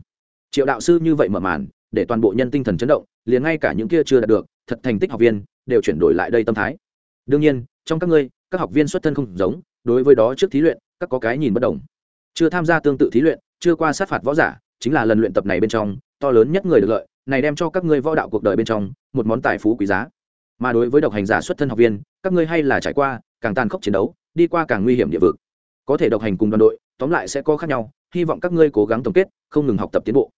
Triệu đạo sư như vậy mở màn để toàn bộ nhân tinh thần chấn động, liền ngay cả những kia chưa đạt được, thật thành tích học viên, đều chuyển đổi lại đây tâm thái. Đương nhiên, trong các ngươi, các học viên xuất thân không giống, đối với đó trước thí luyện, các có cái nhìn bất đồng. Chưa tham gia tương tự thí luyện, chưa qua sát phạt võ giả, chính là lần luyện tập này bên trong, to lớn nhất người được lợi, này đem cho các ngươi võ đạo cuộc đời bên trong, một món tài phú quý giá. Mà đối với độc hành giả xuất thân học viên, các ngươi hay là trải qua, càng tàn khốc chiến đấu, đi qua càng nguy hiểm địa vực. Có thể độc hành cùng đoàn đội, tóm lại sẽ có khác nhau, hy vọng các ngươi cố gắng tổng kết, không ngừng học tập tiến bộ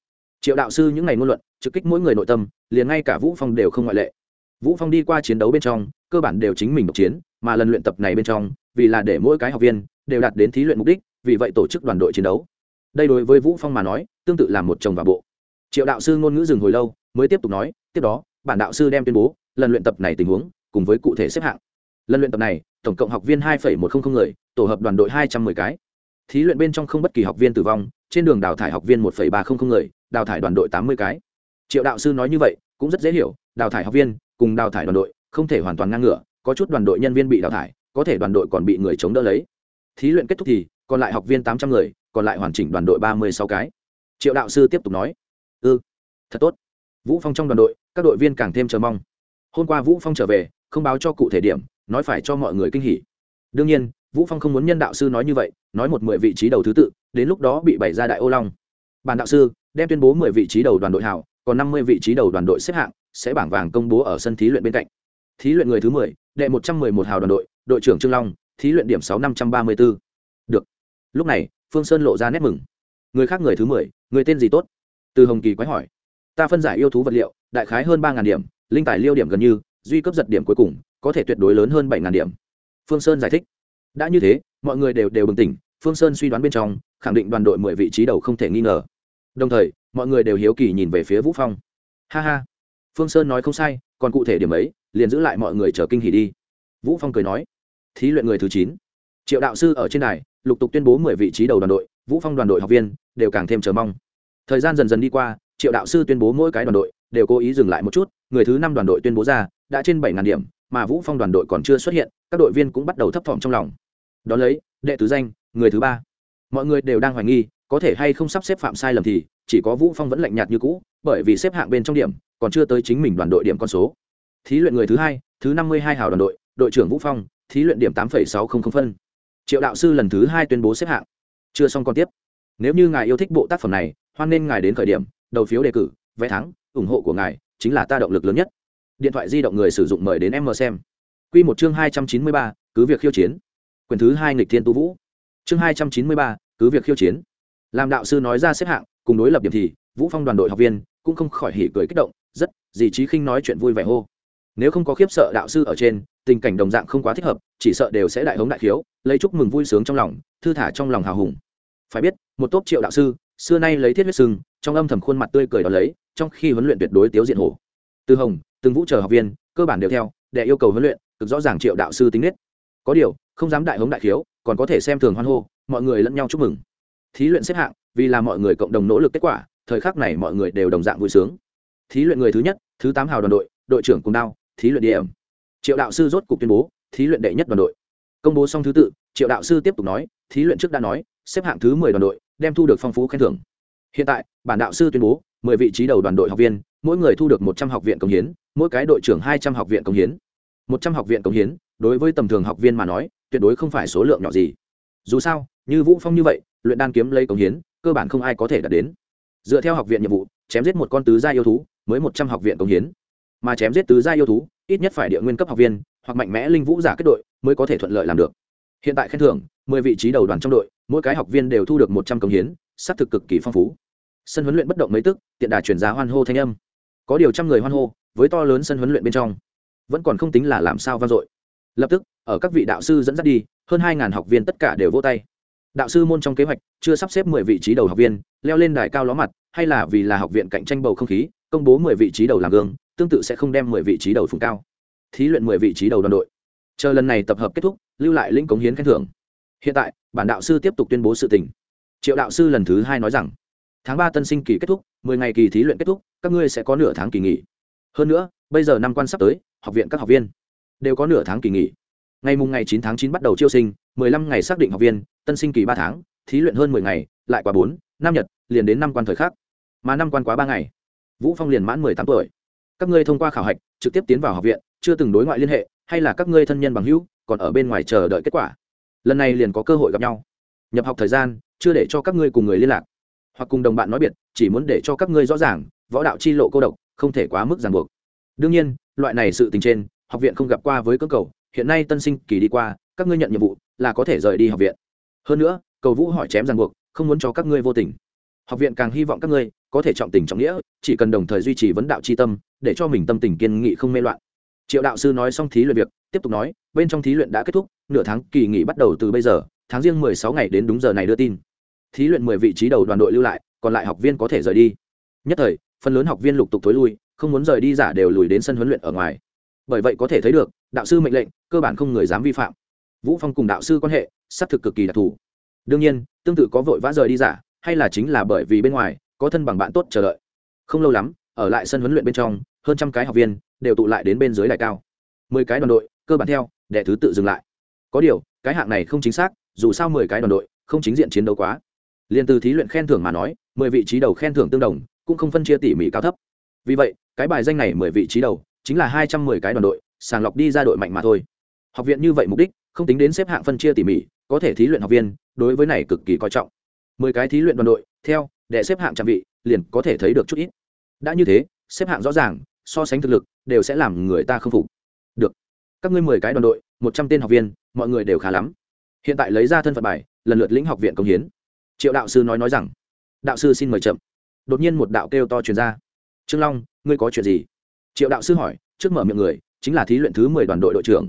triệu đạo sư những ngày ngôn luận, trực kích mỗi người nội tâm, liền ngay cả vũ phong đều không ngoại lệ. Vũ phong đi qua chiến đấu bên trong, cơ bản đều chính mình độc chiến, mà lần luyện tập này bên trong, vì là để mỗi cái học viên đều đạt đến thí luyện mục đích, vì vậy tổ chức đoàn đội chiến đấu. Đây đối với vũ phong mà nói, tương tự là một chồng và bộ. Triệu đạo sư ngôn ngữ dừng hồi lâu, mới tiếp tục nói, tiếp đó, bản đạo sư đem tuyên bố, lần luyện tập này tình huống, cùng với cụ thể xếp hạng. Lần luyện tập này, tổng cộng học viên hai một trăm linh người, tổ hợp đoàn đội hai trăm 210 cái. Thí luyện bên trong không bất kỳ học viên tử vong, trên đường đào thải học viên một ba trăm linh người đào thải đoàn đội tám mươi cái. Triệu đạo sư nói như vậy cũng rất dễ hiểu đào thải học viên cùng đào thải đoàn đội không thể hoàn toàn ngang ngửa có chút đoàn đội nhân viên bị đào thải có thể đoàn đội còn bị người chống đỡ lấy. Thí luyện kết thúc thì còn lại học viên tám trăm người còn lại hoàn chỉnh đoàn đội ba mươi sáu cái. Triệu đạo sư tiếp tục nói ư ừ, thật tốt. Vũ phong trong đoàn đội các đội viên càng thêm chờ mong. Hôm qua vũ phong trở về không báo cho cụ thể điểm nói phải cho mọi người kinh hỉ. Đương nhiên vũ phong không muốn nhân đạo sư nói như vậy nói một mười vị trí đầu thứ tự đến lúc đó bị bày ra đại ô long. Bàn đạo sư đem tuyên bố mười vị trí đầu đoàn đội hảo, còn năm mươi vị trí đầu đoàn đội xếp hạng, sẽ bảng vàng công bố ở sân thí luyện bên cạnh. Thí luyện người thứ mười, đệ một trăm mười một hào đoàn đội đội trưởng trương long, thí luyện điểm sáu năm trăm ba mươi b ố được. Lúc này, phương sơn lộ ra nét mừng. Người khác người thứ mười, người tên gì tốt? Từ hồng kỳ quái hỏi. Ta phân giải yêu thú vật liệu, đại khái hơn ba ngàn điểm, linh tài liêu điểm gần như, duy cấp giật điểm cuối cùng, có thể tuyệt đối lớn hơn bảy ngàn điểm. Phương sơn giải thích. Đã như thế, mọi người đều đều bình tĩnh phương sơn suy đoán bên trong, khẳng định đoàn đội mười vị trí đầu không thể nghi ngờ đồng thời, mọi người đều hiếu kỳ nhìn về phía vũ phong. Ha ha. Phương sơn nói không sai, còn cụ thể điểm ấy, liền giữ lại mọi người chờ kinh hỉ đi. Vũ phong cười nói. Thí luyện người thứ chín. Triệu đạo sư ở trên đài, lục tục tuyên bố mười vị trí đầu đoàn đội, vũ phong đoàn đội học viên, đều càng thêm chờ mong. Thời gian dần dần đi qua, triệu đạo sư tuyên bố mỗi cái đoàn đội, đều cố ý dừng lại một chút, người thứ năm đoàn đội tuyên bố ra, đã trên bảy ngàn điểm, mà vũ phong đoàn đội còn chưa xuất hiện, các đội viên cũng bắt đầu thấp thỏm trong lòng. Đón lấy, đệ tứ danh, người thứ ba. Mọi người đều đang hoài nghi có thể hay không sắp xếp phạm sai lầm thì, chỉ có vũ phong vẫn lạnh nhạt như cũ, bởi vì xếp hạng bên trong điểm, còn chưa tới chính mình đoàn đội điểm con số. Thí luyện người thứ hai, thứ năm mươi hai hào đoàn đội đội trưởng vũ phong, thí luyện điểm tám sáu trăm linh phân. Triệu đạo sư lần thứ hai tuyên bố xếp hạng. Chưa xong còn tiếp. Nếu như ngài yêu thích bộ tác phẩm này, hoan nên ngài đến khởi điểm, đầu phiếu đề cử, vé thắng, ủng hộ của ngài chính là ta động lực lớn nhất. Điện thoại di động người sử dụng mời đến em mờ xem. Quy một chương hai trăm chín mươi ba, cứ việc khiêu chiến. Quyền thứ hai nghịch thiên tu vũ. Chương hai trăm chín mươi ba, cứ việc khiêu chiến làm đạo sư nói ra xếp hạng, cùng đối lập điểm thì, vũ phong đoàn đội học viên cũng không khỏi hỉ cười kích động, rất, dì trí khinh nói chuyện vui vẻ hô. Nếu không có khiếp sợ đạo sư ở trên, tình cảnh đồng dạng không quá thích hợp, chỉ sợ đều sẽ đại hống đại khiếu, lấy chúc mừng vui sướng trong lòng, thư thả trong lòng hào hùng. Phải biết, một tốp triệu đạo sư, xưa nay lấy thiết huyết sưng trong âm thầm khuôn mặt tươi cười đó lấy, trong khi huấn luyện tuyệt đối tiếu diện hổ. Từ hồng, từng vũ chờ học viên, cơ bản đều theo, để yêu cầu huấn luyện, cực rõ ràng triệu đạo sư tính nết. Có điều, không dám đại hống đại khiếu, còn có thể xem thường hoan hô, mọi người lẫn nhau chúc mừng thí luyện xếp hạng, vì là mọi người cộng đồng nỗ lực kết quả, thời khắc này mọi người đều đồng dạng vui sướng. Thí luyện người thứ nhất, thứ tám hào đoàn đội đội trưởng cùng đao, thí luyện điểm. Triệu đạo sư rốt cục tuyên bố, thí luyện đệ nhất đoàn đội. Công bố xong thứ tự, triệu đạo sư tiếp tục nói, thí luyện trước đã nói, xếp hạng thứ mười đoàn đội, đem thu được phong phú khen thưởng. Hiện tại, bản đạo sư tuyên bố, mười vị trí đầu đoàn đội học viên, mỗi người thu được một trăm học viện công hiến, mỗi cái đội trưởng hai trăm học viện công hiến. Một trăm học viện công hiến, đối với tầm thường học viên mà nói, tuyệt đối không phải số lượng nhỏ gì dù sao, như vũ phong như vậy, luyện đan kiếm lấy công hiến, cơ bản không ai có thể đạt đến. Dựa theo học viện nhiệm vụ, chém giết một con tứ gia yêu thú mới một trăm học viện công hiến. Mà chém giết tứ gia yêu thú, ít nhất phải địa nguyên cấp học viên, hoặc mạnh mẽ linh vũ giả kết đội mới có thể thuận lợi làm được. Hiện tại khen thưởng, mười vị trí đầu đoàn trong đội, mỗi cái học viên đều thu được một trăm công hiến xác thực cực kỳ phong phú. Sân huấn luyện bất động mấy tức, tiện đà chuyển giá hoan hô thanh âm. Có điều trăm người hoan hô, với to lớn sân huấn luyện bên trong, vẫn còn không tính là làm sao vang dội lập tức, ở các vị đạo sư dẫn dắt đi, hơn hai học viên tất cả đều vô tay. Đạo sư môn trong kế hoạch chưa sắp xếp mười vị trí đầu học viên, leo lên đài cao ló mặt, hay là vì là học viện cạnh tranh bầu không khí, công bố mười vị trí đầu làm gương, tương tự sẽ không đem mười vị trí đầu phùng cao. Thí luyện mười vị trí đầu đoàn đội. Chờ lần này tập hợp kết thúc, lưu lại lĩnh cống hiến khen thưởng. Hiện tại, bản đạo sư tiếp tục tuyên bố sự tình. Triệu đạo sư lần thứ hai nói rằng, tháng ba tân sinh kỳ kết thúc, mười ngày kỳ thí luyện kết thúc, các ngươi sẽ có nửa tháng kỳ nghỉ. Hơn nữa, bây giờ năm quan sắp tới, học viện các học viên đều có nửa tháng kỳ nghỉ. Ngày mùng ngày chín tháng chín bắt đầu chiêu sinh, mười lăm ngày xác định học viên, tân sinh kỳ ba tháng, thí luyện hơn mười ngày, lại qua bốn, năm nhật, liền đến năm quan thời khắc. Mà năm quan quá ba ngày. Vũ phong liền mãn mười tám tuổi. Các ngươi thông qua khảo hạch, trực tiếp tiến vào học viện, chưa từng đối ngoại liên hệ, hay là các ngươi thân nhân bằng hữu, còn ở bên ngoài chờ đợi kết quả? Lần này liền có cơ hội gặp nhau. Nhập học thời gian, chưa để cho các ngươi cùng người liên lạc. Hoặc cùng đồng bạn nói biệt, chỉ muốn để cho các ngươi rõ ràng, võ đạo chi lộ cô độc, không thể quá mức ràng buộc. Đương nhiên, loại này sự tình trên học viện không gặp qua với cơ cầu, hiện nay tân sinh kỳ đi qua, các ngươi nhận nhiệm vụ là có thể rời đi học viện. Hơn nữa, cầu vũ hỏi chém ràng buộc, không muốn cho các ngươi vô tình. Học viện càng hy vọng các ngươi có thể trọng tình trọng nghĩa, chỉ cần đồng thời duy trì vấn đạo c h i tâm, để cho mình tâm tình kiên nghị không mê loạn. Triệu đạo sư nói xong thí luyện việc, tiếp tục nói, bên trong thí luyện đã kết thúc, nửa tháng kỳ nghỉ bắt đầu từ bây giờ, tháng riêng mười sáu ngày đến đúng giờ này đưa tin. Thí luyện mười vị trí đầu đoàn đội lưu lại, còn lại học viên có thể rời đi. Nhất thời, phần lớn học viên lục tục t ố i lui, không muốn rời đi giả đều lùi đến sân huấn luyện ở ngoài bởi vậy có thể thấy được, đạo sư mệnh lệnh, cơ bản không người dám vi phạm. Vũ phong cùng đạo sư quan hệ, xác thực cực kỳ đặc thù. Đương nhiên, tương tự có vội vã rời đi giả, hay là chính là bởi vì bên ngoài, có thân bằng bạn tốt chờ đợi. Không lâu lắm, ở lại sân huấn luyện bên trong, hơn trăm cái học viên đều tụ lại đến bên dưới đài cao. Mười cái đoàn đội, cơ bản theo để thứ tự dừng lại. Có điều, cái hạng này không chính xác, dù sao mười cái đoàn đội, không chính diện chiến đấu quá. Liền từ thí luyện khen thưởng mà nói, mười vị trí đầu khen thưởng tương đồng, cũng không phân chia tỉ mỉ cao thấp. Vì vậy, cái bài danh này mười vị trí đầu chính là hai trăm mười cái đoàn đội, sàng lọc đi ra đội mạnh mà thôi. Học viện như vậy mục đích, không tính đến xếp hạng phân chia tỉ mỉ, có thể thí luyện học viên, đối với này cực kỳ coi trọng. Mười cái thí luyện đoàn đội, theo, để xếp hạng trang vị liền có thể thấy được chút ít. Đã như thế, xếp hạng rõ ràng, so sánh thực lực, đều sẽ làm người ta không phục. Được. Các ngươi mười cái đoàn đội, một trăm tên học viên, mọi người đều khá lắm. Hiện tại lấy ra thân phận bài, lần lượt lĩnh học viện công hiến. Triệu đạo sư nói nói rằng, đạo sư xin mời chậm. Đột nhiên một đạo kêu to truyền ra. Trương long, ngươi có chuyện gì? Triệu đạo sư hỏi, trước mở miệng người, chính là thí luyện thứ mười đoàn đội đội trưởng.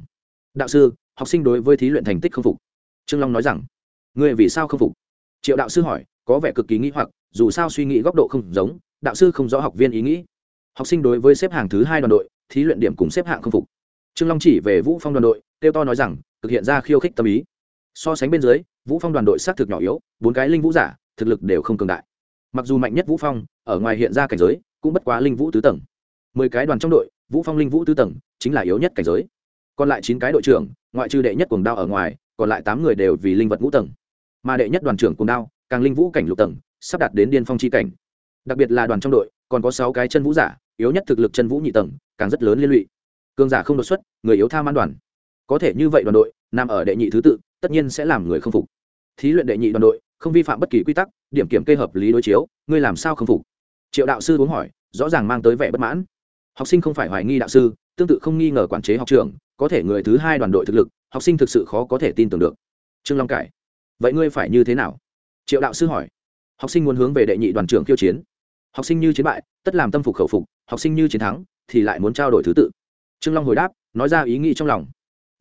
Đạo sư, học sinh đối với thí luyện thành tích không phục. Trương long nói rằng, ngươi vì sao không phục? Triệu đạo sư hỏi, có vẻ cực kỳ nghĩ hoặc, dù sao suy nghĩ góc độ không giống, đạo sư không rõ học viên ý nghĩ. Học sinh đối với xếp hạng thứ hai đoàn đội, thí luyện điểm cùng xếp hạng không phục. Trương long chỉ về vũ phong đoàn đội, kêu to nói rằng, thực hiện ra khiêu khích tâm ý. So sánh bên dưới, vũ phong đoàn đội xác thực nhỏ yếu, bốn cái linh vũ giả, thực lực đều không cường đại. Mặc dù mạnh nhất vũ phong, ở ngoài hiện ra cảnh giới, cũng bất quá linh vũ tứ tầng mười cái đoàn trong đội, vũ phong linh vũ tứ tầng, chính là yếu nhất cảnh giới. Còn lại chín cái đội trưởng, ngoại trừ đệ nhất cuồng đao ở ngoài, còn lại tám người đều vì linh vật ngũ tầng. Mà đệ nhất đoàn trưởng cuồng đao, càng linh vũ cảnh lục tầng, sắp đạt đến điên phong chi cảnh. Đặc biệt là đoàn trong đội, còn có sáu cái chân vũ giả, yếu nhất thực lực chân vũ nhị tầng, càng rất lớn liên lụy. Cường giả không đột xuất, người yếu tha man đoàn. Có thể như vậy đoàn đội, nằm ở đệ nhị thứ tự, tất nhiên sẽ làm người không phục. Thí luyện đệ nhị đoàn đội, không vi phạm bất kỳ quy tắc, điểm kiểm kê hợp lý đối chiếu, ngươi làm sao không phục? Triệu đạo sư uống hỏi, rõ ràng mang tới vẻ bất mãn học sinh không phải hoài nghi đạo sư, tương tự không nghi ngờ quản chế học trường, có thể người thứ hai đoàn đội thực lực, học sinh thực sự khó có thể tin tưởng được. Trương long cải, vậy ngươi phải như thế nào? Triệu đạo sư hỏi. Học sinh muốn hướng về đệ nhị đoàn trưởng khiêu chiến. Học sinh như chiến bại, tất làm tâm phục khẩu phục, học sinh như chiến thắng, thì lại muốn trao đổi thứ tự. Trương long hồi đáp, nói ra ý nghĩ trong lòng.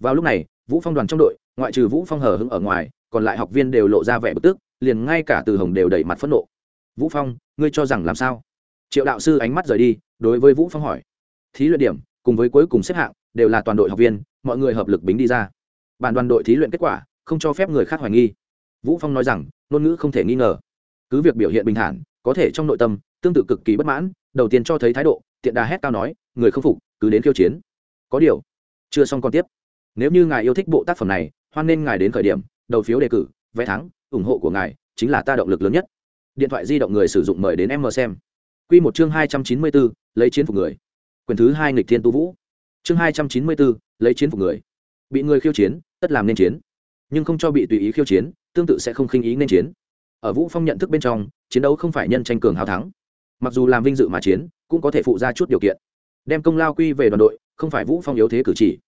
Vào lúc này, vũ phong đoàn trong đội, ngoại trừ vũ phong hờ hững ở ngoài, còn lại học viên đều lộ ra vẻ bực tức, liền ngay cả từ hồng đều đẩy mặt phẫn nộ. Vũ phong, ngươi cho rằng làm sao? Triệu đạo sư ánh mắt rời đi, đối với vũ phong hỏi. Thí luyện điểm, cùng với cuối cùng xếp hạng, đều là toàn đội học viên, mọi người hợp lực bính đi ra. Bản đoàn đội thí luyện kết quả, không cho phép người khác hoài nghi. Vũ phong nói rằng, ngôn ngữ không thể nghi ngờ. Cứ việc biểu hiện bình thản, có thể trong nội tâm, tương tự cực kỳ bất mãn, đầu tiên cho thấy thái độ, tiện đà hét cao nói, người không phục, cứ đến khiêu chiến. Có điều, chưa xong còn tiếp. Nếu như ngài yêu thích bộ tác phẩm này, hoan nên ngài đến khởi điểm, đầu phiếu đề cử, vé thắng, ủng hộ của ngài, chính là ta động lực lớn nhất. Điện thoại di động người sử dụng mời đến em mờ xem. Quy một chương hai trăm chín mươi bốn, lấy chiến phục người. Quyền thứ hai nghịch thiên tu vũ. Chương hai trăm chín mươi bốn, lấy chiến phục người. Bị người khiêu chiến, tất làm nên chiến. Nhưng không cho bị tùy ý khiêu chiến, tương tự sẽ không khinh ý nên chiến. Ở vũ phong nhận thức bên trong, chiến đấu không phải nhân tranh cường hào thắng. Mặc dù làm vinh dự mà chiến, cũng có thể phụ ra chút điều kiện. Đem công lao quy về đoàn đội, không phải vũ phong yếu thế cử chỉ.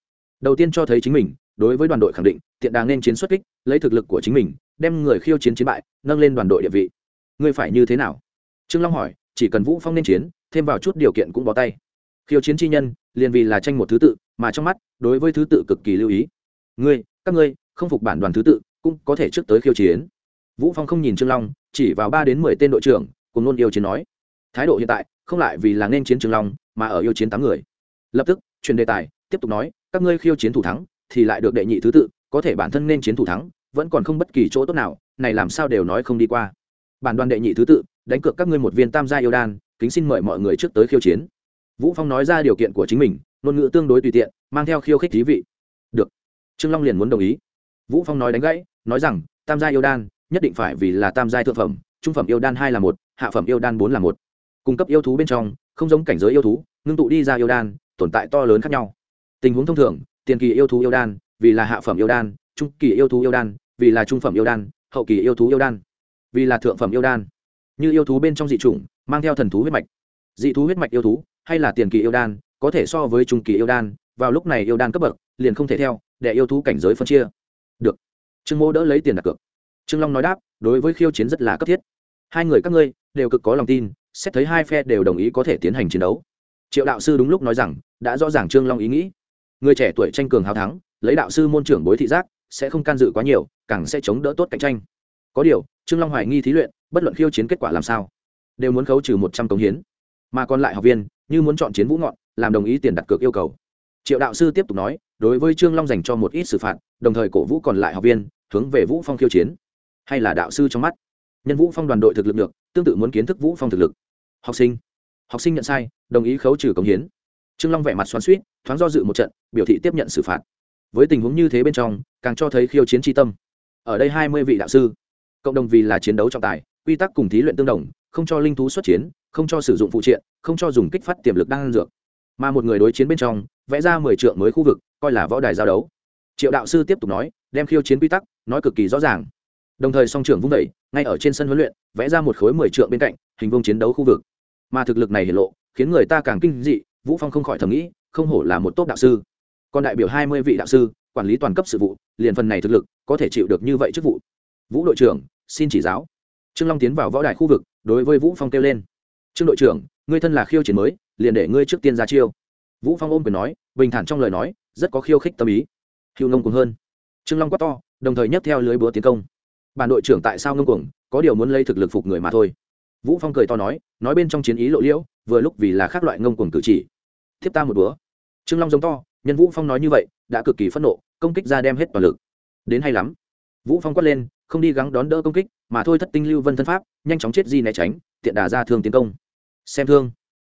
Đầu tiên cho thấy chính mình, đối với đoàn đội khẳng định, tiện đáng nên chiến xuất kích, lấy thực lực của chính mình, đem người khiêu chiến chiến bại, nâng lên đoàn đội địa vị. Ngươi phải như thế nào? Trương long hỏi chỉ cần vũ phong nên chiến, thêm vào chút điều kiện cũng bó tay. Khiêu chiến chi nhân, liền vì là tranh một thứ tự, mà trong mắt, đối với thứ tự cực kỳ lưu ý. Ngươi, các ngươi, không phục bản đoàn thứ tự, cũng có thể trước tới khiêu chiến. Vũ phong không nhìn trương long, chỉ vào ba đến mười tên đội trưởng, cùng luôn yêu chiến nói. Thái độ hiện tại, không lại vì là nên chiến trương long, mà ở yêu chiến tám người. Lập tức, truyền đề tài, tiếp tục nói, các ngươi khiêu chiến thủ thắng, thì lại được đệ nhị thứ tự, có thể bản thân nên chiến thủ thắng, vẫn còn không bất kỳ chỗ tốt nào, này làm sao đều nói không đi qua. Bản đoàn đệ nhị thứ tự đánh cược các ngươi một viên tam gia yêu đan, kính xin mời mọi người trước tới khiêu chiến. Vũ phong nói ra điều kiện của chính mình, ngôn ngữ tương đối tùy tiện, mang theo khiêu khích thí vị. Được. Trương long liền muốn đồng ý. Vũ phong nói đánh gãy, nói rằng, tam gia yêu đan, nhất định phải vì là tam gia thượng phẩm, trung phẩm yêu đan hai là một, hạ phẩm yêu đan bốn là một. Cung cấp yêu thú bên trong, không giống cảnh giới yêu thú, ngưng tụ đi ra yêu đan, tồn tại to lớn khác nhau. Tình huống thông thường, tiền kỳ yêu thú yêu đan, vì là hạ phẩm yêu đan, trung kỳ yêu thú yêu đan, vì là trung phẩm yêu đan, hậu kỳ yêu thú yêu đan, vì là thượng phẩm yêu đan như yêu thú bên trong dị chủng, mang theo thần thú huyết mạch. Dị thú huyết mạch yêu thú, hay là tiền kỳ yêu đan, có thể so với trung kỳ yêu đan, vào lúc này yêu đan cấp bậc, liền không thể theo, để yêu thú cảnh giới phân chia. Được. Trương mô đỡ lấy tiền đặt cược. Trương long nói đáp, đối với khiêu chiến rất là cấp thiết. Hai người các ngươi, đều cực có lòng tin, xét thấy hai phe đều đồng ý có thể tiến hành chiến đấu. Triệu đạo sư đúng lúc nói rằng, đã rõ ràng trương long ý nghĩ. Người trẻ tuổi tranh cường hào thắng, lấy đạo sư môn trưởng bối thị giác, sẽ không can dự quá nhiều, càng sẽ chống đỡ tốt cạnh tranh có điều, trương long hoài nghi thí luyện, bất luận khiêu chiến kết quả làm sao, đều muốn khấu trừ một trăm cống hiến. Mà còn lại học viên, như muốn chọn chiến vũ ngọn, làm đồng ý tiền đặt cược yêu cầu. Triệu đạo sư tiếp tục nói, đối với trương long dành cho một ít xử phạt, đồng thời cổ vũ còn lại học viên, hướng về vũ phong khiêu chiến. Hay là đạo sư trong mắt? Nhân vũ phong đoàn đội thực lực được, tương tự muốn kiến thức vũ phong thực lực. Học sinh học sinh nhận sai, đồng ý khấu trừ cống hiến. Trương long vẻ mặt xoắn suýt thoáng do dự một trận, biểu thị tiếp nhận xử phạt. Với tình huống như thế bên trong, càng cho thấy khiêu chiến tri tâm. Ở đây hai mươi vị đạo sư cộng đồng vì là chiến đấu trọng tài, quy tắc cùng thí luyện tương đồng, không cho linh thú xuất chiến, không cho sử dụng phụ triện, không cho dùng kích phát tiềm lực đang dược. Mà một người đối chiến bên trong, vẽ ra mười trượng mới khu vực, coi là võ đài giao đấu. Triệu đạo sư tiếp tục nói, đem khiêu chiến quy tắc, nói cực kỳ rõ ràng. Đồng thời song trưởng vung vẩy ngay ở trên sân huấn luyện, vẽ ra một khối mười trượng bên cạnh, hình vông chiến đấu khu vực. Mà thực lực này hiển lộ, khiến người ta càng kinh dị, vũ phong không khỏi thầm nghĩ, không hổ là một tốt đạo sư. Còn đại biểu hai mươi vị đạo sư, quản lý toàn cấp sự vụ, liền phần này thực lực, có thể chịu được như vậy chức vụ. Vũ đội trưởng xin chỉ giáo. Trương long tiến vào võ đài khu vực, đối với vũ phong kêu lên. Trương đội trưởng, ngươi thân là khiêu chiến mới, liền để ngươi trước tiên ra chiêu. Vũ phong ôm quyền nói, bình thản trong lời nói, rất có khiêu khích tâm ý. Hữu ngông cuồng hơn. Trương long quát to, đồng thời nhấc theo lưới búa tiến công. Bản đội trưởng tại sao ngông cuồng, có điều muốn lấy thực lực phục người mà thôi. Vũ phong cười to nói nói bên trong chiến ý lộ liễu, vừa lúc vì là khác loại ngông cuồng cử chỉ. Thiếp ta một búa. Trương long giống to, nhân vũ phong nói như vậy, đã cực kỳ phẫn nộ, công kích ra đem hết toàn lực. Đến hay lắm. Vũ phong quát lên không đi gắng đón đỡ công kích, mà thôi thất tinh lưu vân thân pháp, nhanh chóng chết di né tránh, tiện đà ra thương tiến công. Xem thương.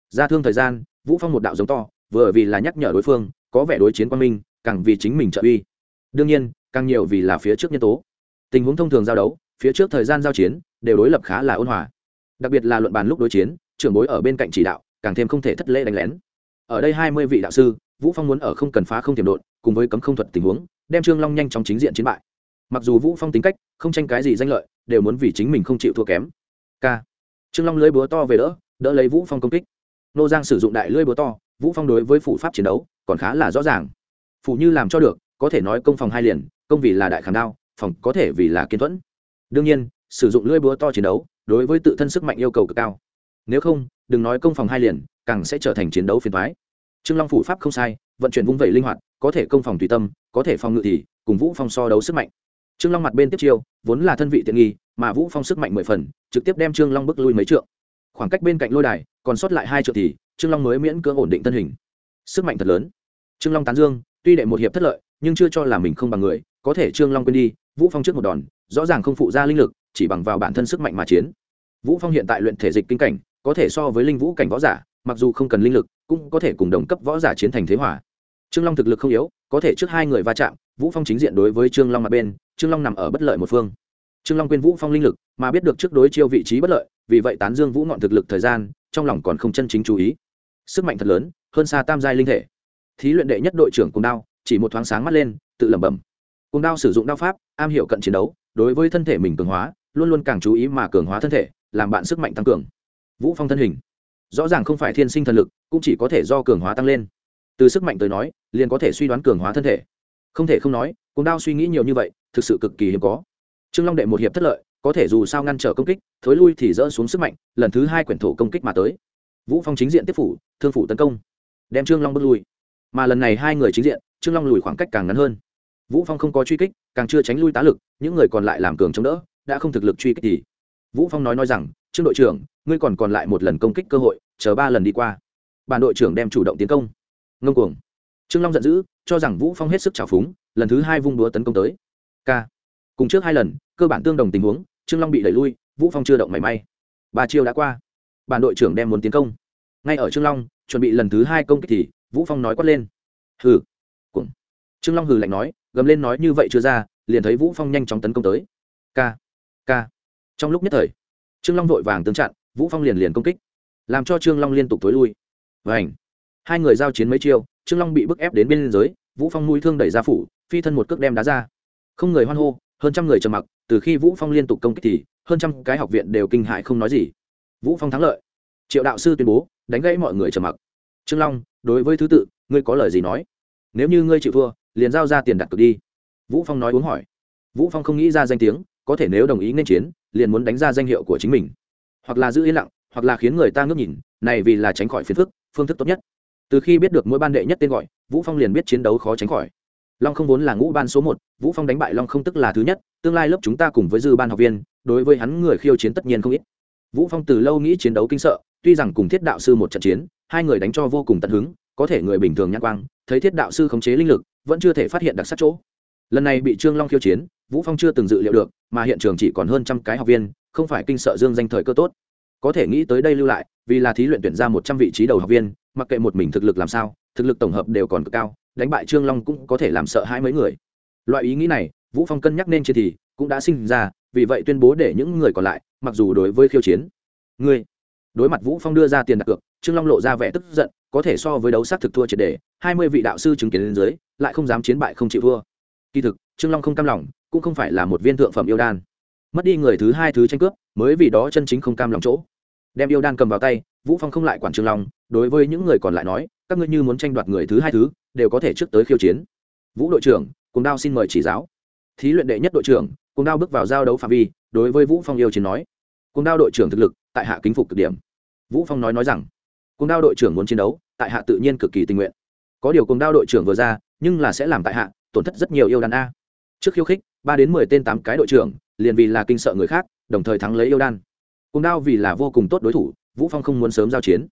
Ra thương thời gian, vũ phong một đạo giống to, vừa vì là nhắc nhở đối phương, có vẻ đối chiến quan minh, càng vì chính mình trợ uy. Đương nhiên, càng nhiều vì là phía trước nhân tố. Tình huống thông thường giao đấu, phía trước thời gian giao chiến, đều đối lập khá là ôn hòa. Đặc biệt là luận bàn lúc đối chiến, trưởng bối ở bên cạnh chỉ đạo, càng thêm không thể thất lễ đánh lén. Ở đây hai mươi vị đạo sư, vũ phong muốn ở không cần phá không tiềm độn, cùng với cấm không thuật tình huống, đem trương long nhanh chóng chính diện chiến bại mặc dù vũ phong tính cách, không tranh cái gì danh lợi, đều muốn vì chính mình không chịu thua kém. K. Trương long lưới búa to về đỡ đỡ lấy vũ phong công kích. Nô giang sử dụng đại lưới búa to, vũ phong đối với phủ pháp chiến đấu còn khá là rõ ràng. Phủ như làm cho được, có thể nói công phòng hai liền, công vì là đại khảm đao, phòng có thể vì là kiên thuẫn. Đương nhiên, sử dụng lưỡi búa to chiến đấu, đối với tự thân sức mạnh yêu cầu cực cao. Nếu không, đừng nói công phòng hai liền, càng sẽ trở thành chiến đấu phiền thoái trương long phủ pháp không sai, vận chuyển vung vẩy linh hoạt, có thể công phòng tùy tâm, có thể phòng ngự thì, cùng vũ phong so đấu sức mạnh trương long mặt bên tiếp chiêu, vốn là thân vị tiện nghi, mà vũ phong sức mạnh mười phần, trực tiếp đem trương long bước lui mấy trượng. Khoảng cách bên cạnh lôi đài, còn sót lại hai trượng thì, trương long mới miễn cưỡng ổn định thân hình. Sức mạnh thật lớn. Trương long tán dương, tuy đệ một hiệp thất lợi, nhưng chưa cho là mình không bằng người, có thể trương long quên đi, vũ phong trước một đòn, rõ ràng không phụ ra linh lực, chỉ bằng vào bản thân sức mạnh mà chiến. Vũ phong hiện tại luyện thể dịch kinh cảnh, có thể so với linh vũ cảnh võ giả, mặc dù không cần linh lực, cũng có thể cùng đồng cấp võ giả chiến thành thế hỏa trương long thực lực không yếu, có thể trước hai người va chạm vũ phong chính diện đối với trương long mặt bên, trương long nằm ở bất lợi một phương. Trương long quên vũ phong linh lực, mà biết được trước đối chiêu vị trí bất lợi, vì vậy tán dương vũ ngọn thực lực thời gian, trong lòng còn không chân chính chú ý. Sức mạnh thật lớn, hơn xa tam giai linh thể. Thí luyện đệ nhất đội trưởng cùng đao, chỉ một thoáng sáng mắt lên, tự lẩm bẩm. Cùng đao sử dụng đao pháp, am hiểu cận chiến đấu, đối với thân thể mình cường hóa, luôn luôn càng chú ý mà cường hóa thân thể, làm bạn sức mạnh tăng cường. Vũ phong thân hình. Rõ ràng không phải thiên sinh thần lực, cũng chỉ có thể do cường hóa tăng lên. Từ sức mạnh tới nói, liền có thể suy đoán cường hóa thân thể không thể không nói cùng đao suy nghĩ nhiều như vậy, thực sự cực kỳ hiếm có. Trương long đệ một hiệp thất lợi, có thể dù sao ngăn trở công kích, thối lui thì dỡ xuống sức mạnh, lần thứ hai quyển thổ công kích mà tới. Vũ phong chính diện tiếp phủ, thương phủ tấn công, đem trương long bước lui. Mà lần này hai người chính diện, trương long lùi khoảng cách càng ngắn hơn. Vũ phong không có truy kích, càng chưa tránh lui tá lực, những người còn lại làm cường chống đỡ, đã không thực lực truy kích gì vũ phong nói nói rằng, trương đội trưởng, ngươi còn còn lại một lần công kích cơ hội, chờ ba lần đi qua. Bản đội trưởng đem chủ động tiến công. Ngông cuồng trương long giận dữ, cho rằng vũ phong hết sức trào phúng, lần thứ hai vung đúa tấn công tới. K. Cùng trước hai lần, cơ bản tương đồng tình huống, trương long bị đẩy lui, vũ phong chưa động mảy may. Ba chiêu đã qua. Bản đội trưởng đem muốn tiến công. Ngay ở trương long, chuẩn bị lần thứ hai công kích thì, vũ phong nói quát lên. Hừ. Cùng. trương long hừ lạnh nói, gầm lên nói như vậy chưa ra, liền thấy vũ phong nhanh chóng tấn công tới. K. K. Trong lúc nhất thời, trương long vội vàng tương chặn, vũ phong liền liền công kích. Làm cho trương long liên tục tối lui. Vảnh hai người giao chiến mấy chiêu trương long bị bức ép đến bên giới, vũ phong mũi thương đẩy ra phủ, phi thân một cước đem đá ra. Không người hoan hô, hơn trăm người trầm mặc, từ khi vũ phong liên tục công kích thì, hơn trăm cái học viện đều kinh hại không nói gì. Vũ phong thắng lợi. Triệu đạo sư tuyên bố, đánh gãy mọi người trầm mặc. Trương long, đối với thứ tự, ngươi có lời gì nói? Nếu như ngươi chịu thua, liền giao ra tiền đặt cược đi. Vũ phong nói uống hỏi. Vũ phong không nghĩ ra danh tiếng, có thể nếu đồng ý nên chiến, liền muốn đánh ra danh hiệu của chính mình. Hoặc là giữ yên lặng, hoặc là khiến người ta ngước nhìn, này vì là tránh khỏi phiền phức, phương thức tốt nhất từ khi biết được mỗi ban đệ nhất tên gọi, vũ phong liền biết chiến đấu khó tránh khỏi. Long không vốn là ngũ ban số một, vũ phong đánh bại long không tức là thứ nhất, tương lai lớp chúng ta cùng với dư ban học viên, đối với hắn người khiêu chiến tất nhiên không ít. Vũ phong từ lâu nghĩ chiến đấu kinh sợ, tuy rằng cùng thiết đạo sư một trận chiến, hai người đánh cho vô cùng tận hứng, có thể người bình thường nhãn quang, thấy thiết đạo sư khống chế linh lực, vẫn chưa thể phát hiện đặc sắc chỗ. Lần này bị trương long khiêu chiến, vũ phong chưa từng dự liệu được, mà hiện trường chỉ còn hơn trăm cái học viên, không phải kinh sợ dương danh thời cơ tốt có thể nghĩ tới đây lưu lại, vì là thí luyện tuyển ra một trăm vị trí đầu học viên, mặc kệ một mình thực lực làm sao, thực lực tổng hợp đều còn cực cao, đánh bại trương long cũng có thể làm sợ hai mấy người. Loại ý nghĩ này, vũ phong cân nhắc nên chia thì cũng đã sinh ra, vì vậy tuyên bố để những người còn lại, mặc dù đối với khiêu chiến, người, đối mặt vũ phong đưa ra tiền đặt cược, trương long lộ ra vẻ tức giận, có thể so với đấu sát thực thua triệt đề hai mươi vị đạo sư chứng kiến lên dưới, lại không dám chiến bại không chịu thua. Kỳ thực, trương long không cam lòng, cũng không phải là một viên thượng phẩm yêu đan. Mất đi người thứ hai thứ tranh cướp, mới vì đó chân chính không cam lòng chỗ đem yêu đan cầm vào tay, vũ phong không lại quản trương long, đối với những người còn lại nói, các ngươi như muốn tranh đoạt người thứ hai thứ, đều có thể trước tới khiêu chiến. Vũ đội trưởng cùng đao xin mời chỉ giáo. Thí luyện đệ nhất đội trưởng cùng đao bước vào giao đấu phạm vi, đối với vũ phong yêu chiến nói. Cùng đao đội trưởng thực lực, tại hạ kính phục cực điểm. Vũ phong nói nói rằng cùng đao đội trưởng muốn chiến đấu, tại hạ tự nhiên cực kỳ tình nguyện. Có điều cùng đao đội trưởng vừa ra, nhưng là sẽ làm tại hạ, tổn thất rất nhiều yêu đan a. Trước khiêu khích, ba đến mười tên tám cái đội trưởng, liền vì là kinh sợ người khác, đồng thời thắng lấy yêu đan cùng đao vì là vô cùng tốt đối thủ, vũ phong không muốn sớm giao chiến.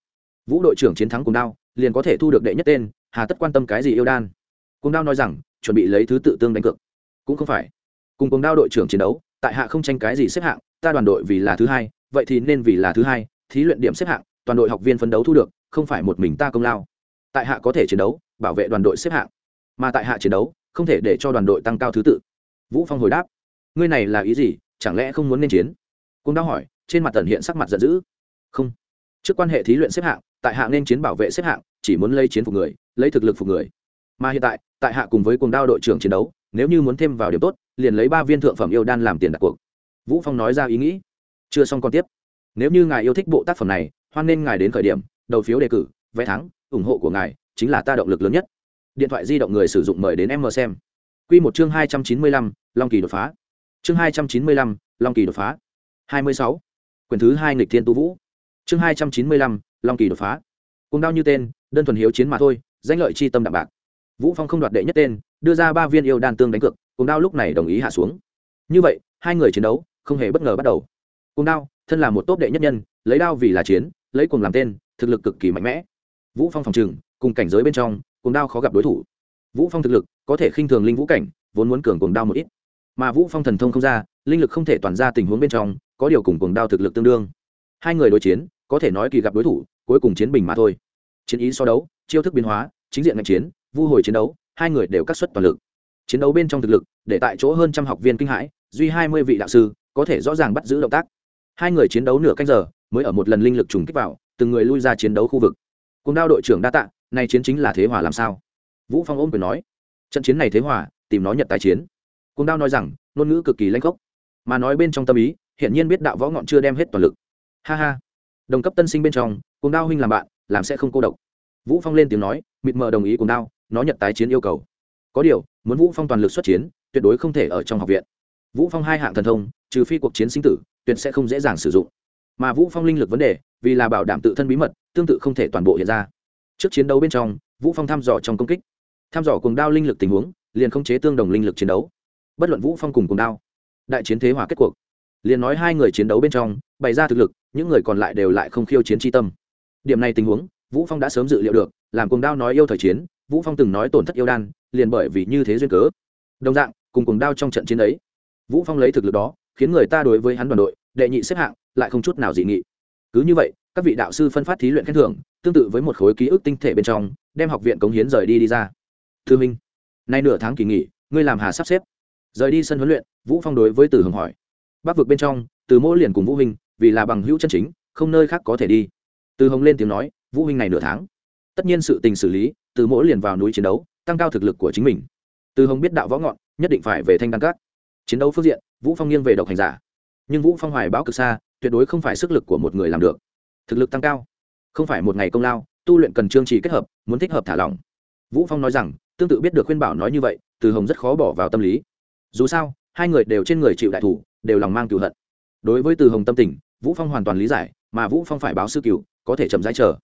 Vũ đội trưởng chiến thắng cùng đao, liền có thể thu được đệ nhất tên, hà tất quan tâm cái gì yêu đan? Cùng đao nói rằng, chuẩn bị lấy thứ tự tương đánh cược. Cũng không phải. Cùng cùng đao đội trưởng chiến đấu, tại hạ không tranh cái gì xếp hạng, ta đoàn đội vì là thứ hai, vậy thì nên vì là thứ hai, thí luyện điểm xếp hạng, toàn đội học viên phấn đấu thu được, không phải một mình ta công lao. Tại hạ có thể chiến đấu, bảo vệ đoàn đội xếp hạng. Mà tại hạ chiến đấu, không thể để cho đoàn đội tăng cao thứ tự. Vũ phong hồi đáp. Ngươi này là ý gì? Chẳng lẽ không muốn nên chiến? Cung đao hỏi trên mặt tần hiện sắc mặt giận dữ. Không. Trước quan hệ thí luyện xếp hạng tại hạ nên chiến bảo vệ xếp hạng chỉ muốn lấy chiến phục người lấy thực lực phục người. Mà hiện tại tại hạ cùng với cuồng đao đội trưởng chiến đấu nếu như muốn thêm vào điểm tốt liền lấy ba viên thượng phẩm yêu đan làm tiền đặt cuộc. Vũ phong nói ra ý nghĩ. Chưa xong còn tiếp. Nếu như ngài yêu thích bộ tác phẩm này hoan nên ngài đến khởi điểm đầu phiếu đề cử vé thắng ủng hộ của ngài chính là ta động lực lớn nhất. Điện thoại di động người sử dụng mời đến em mờ xem. Quy một chương hai trăm chín mươi lăm, long kỳ đột phá. Chương hai trăm chín mươi lăm, long kỳ đột phá. Hai mươi sáu, quyển thứ hai nghịch thiên tu vũ. Chương hai trăm chín mươi lăm, long kỳ đột phá. Cùng đao như tên đơn thuần hiếu chiến mà thôi danh lợi chi tâm đạm bạc. Vũ phong không đoạt đệ nhất tên đưa ra ba viên yêu đan tương đánh cược cùng đao lúc này đồng ý hạ xuống. Như vậy hai người chiến đấu không hề bất ngờ bắt đầu. Cùng đao thân là một tốt đệ nhất nhân lấy đao vì là chiến lấy cùng làm tên thực lực cực kỳ mạnh mẽ. Vũ phong phòng trừng cùng cảnh giới bên trong cùng đao khó gặp đối thủ. Vũ phong thực lực có thể khinh thường linh vũ cảnh vốn muốn cường cùng đao một ít. Mà vũ phong thần thông không ra linh lực không thể toàn ra tình huống bên trong có điều cùng cùng đao thực lực tương đương. Hai người đối chiến có thể nói kỳ gặp đối thủ cuối cùng chiến bình mà thôi. Chiến ý so đấu chiêu thức biến hóa chính diện ngạch chiến vu hồi chiến đấu hai người đều cắt xuất toàn lực. Chiến đấu bên trong thực lực để tại chỗ hơn trăm học viên kinh hãi duy hai mươi vị đạo sư có thể rõ ràng bắt giữ động tác. Hai người chiến đấu nửa canh giờ mới ở một lần linh lực trùng kích vào từng người lui ra chiến đấu khu vực. Cùng đao đội trưởng đa tạ nay chiến chính là thế hòa làm sao? Vũ phong ôm quyền nói. Trận chiến này thế hòa tìm nó nhận tài chiến. Cùng đao nói rằng ngôn ngữ cực kỳ lanh khốc, mà nói bên trong tâm ý hiện nhiên biết đạo võ ngọn chưa đem hết toàn lực. Ha ha. Đồng cấp tân sinh bên trong cùng đao huynh làm bạn, làm sẽ không cô độc. Vũ phong lên tiếng nói, mịt mờ đồng ý cùng đao, nó nhận tái chiến yêu cầu. Có điều, muốn vũ phong toàn lực xuất chiến, tuyệt đối không thể ở trong học viện. Vũ phong hai hạng thần thông, trừ phi cuộc chiến sinh tử, tuyệt sẽ không dễ dàng sử dụng. Mà vũ phong linh lực vấn đề, vì là bảo đảm tự thân bí mật, tương tự không thể toàn bộ hiện ra. Trước chiến đấu bên trong, vũ phong thăm dò trong công kích. Thăm dò cùng đao linh lực tình huống, liền không chế tương đồng linh lực chiến đấu. Bất luận vũ phong cùng cùng đao, đại chiến thế hòa kết cuộc liền nói hai người chiến đấu bên trong, bày ra thực lực, những người còn lại đều lại không khiêu chiến tri tâm. Điểm này tình huống, vũ phong đã sớm dự liệu được, làm cùng đao nói yêu thời chiến, vũ phong từng nói tổn thất yêu đan, liền bởi vì như thế duyên cớ. Đồng dạng, cùng cùng đao trong trận chiến ấy, vũ phong lấy thực lực đó, khiến người ta đối với hắn đoàn đội, đệ nhị xếp hạng, lại không chút nào dị nghị. Cứ như vậy, các vị đạo sư phân phát thí luyện khen thưởng, tương tự với một khối ký ức tinh thể bên trong, đem học viện cống hiến rời đi đi ra. Thư minh, nay nửa tháng kỳ nghỉ, ngươi làm hà sắp xếp. Rời đi sân huấn luyện, vũ phong đối với từ hưởng hỏi bắc vực bên trong, từ mỗi liền cùng vũ huynh, vì là bằng hữu chân chính, không nơi khác có thể đi. Từ hồng lên tiếng nói, vũ huynh này nửa tháng. Tất nhiên sự tình xử lý, từ mỗi liền vào núi chiến đấu, tăng cao thực lực của chính mình. Từ hồng biết đạo võ ngọn, nhất định phải về thanh đăng các. Chiến đấu phương diện, vũ phong nghiêng về độc hành giả. Nhưng vũ phong hoài báo cực xa, tuyệt đối không phải sức lực của một người làm được. Thực lực tăng cao, không phải một ngày công lao, tu luyện cần chương trì kết hợp, muốn thích hợp thả lỏng. Vũ phong nói rằng, tương tự biết được khuyên bảo nói như vậy, từ hồng rất khó bỏ vào tâm lý. Dù sao, hai người đều trên người chịu đại thủ đều lòng mang cựu hận. Đối với từ hồng tâm tình, vũ phong hoàn toàn lý giải, mà vũ phong phải báo sư cựu có thể chậm rãi chờ.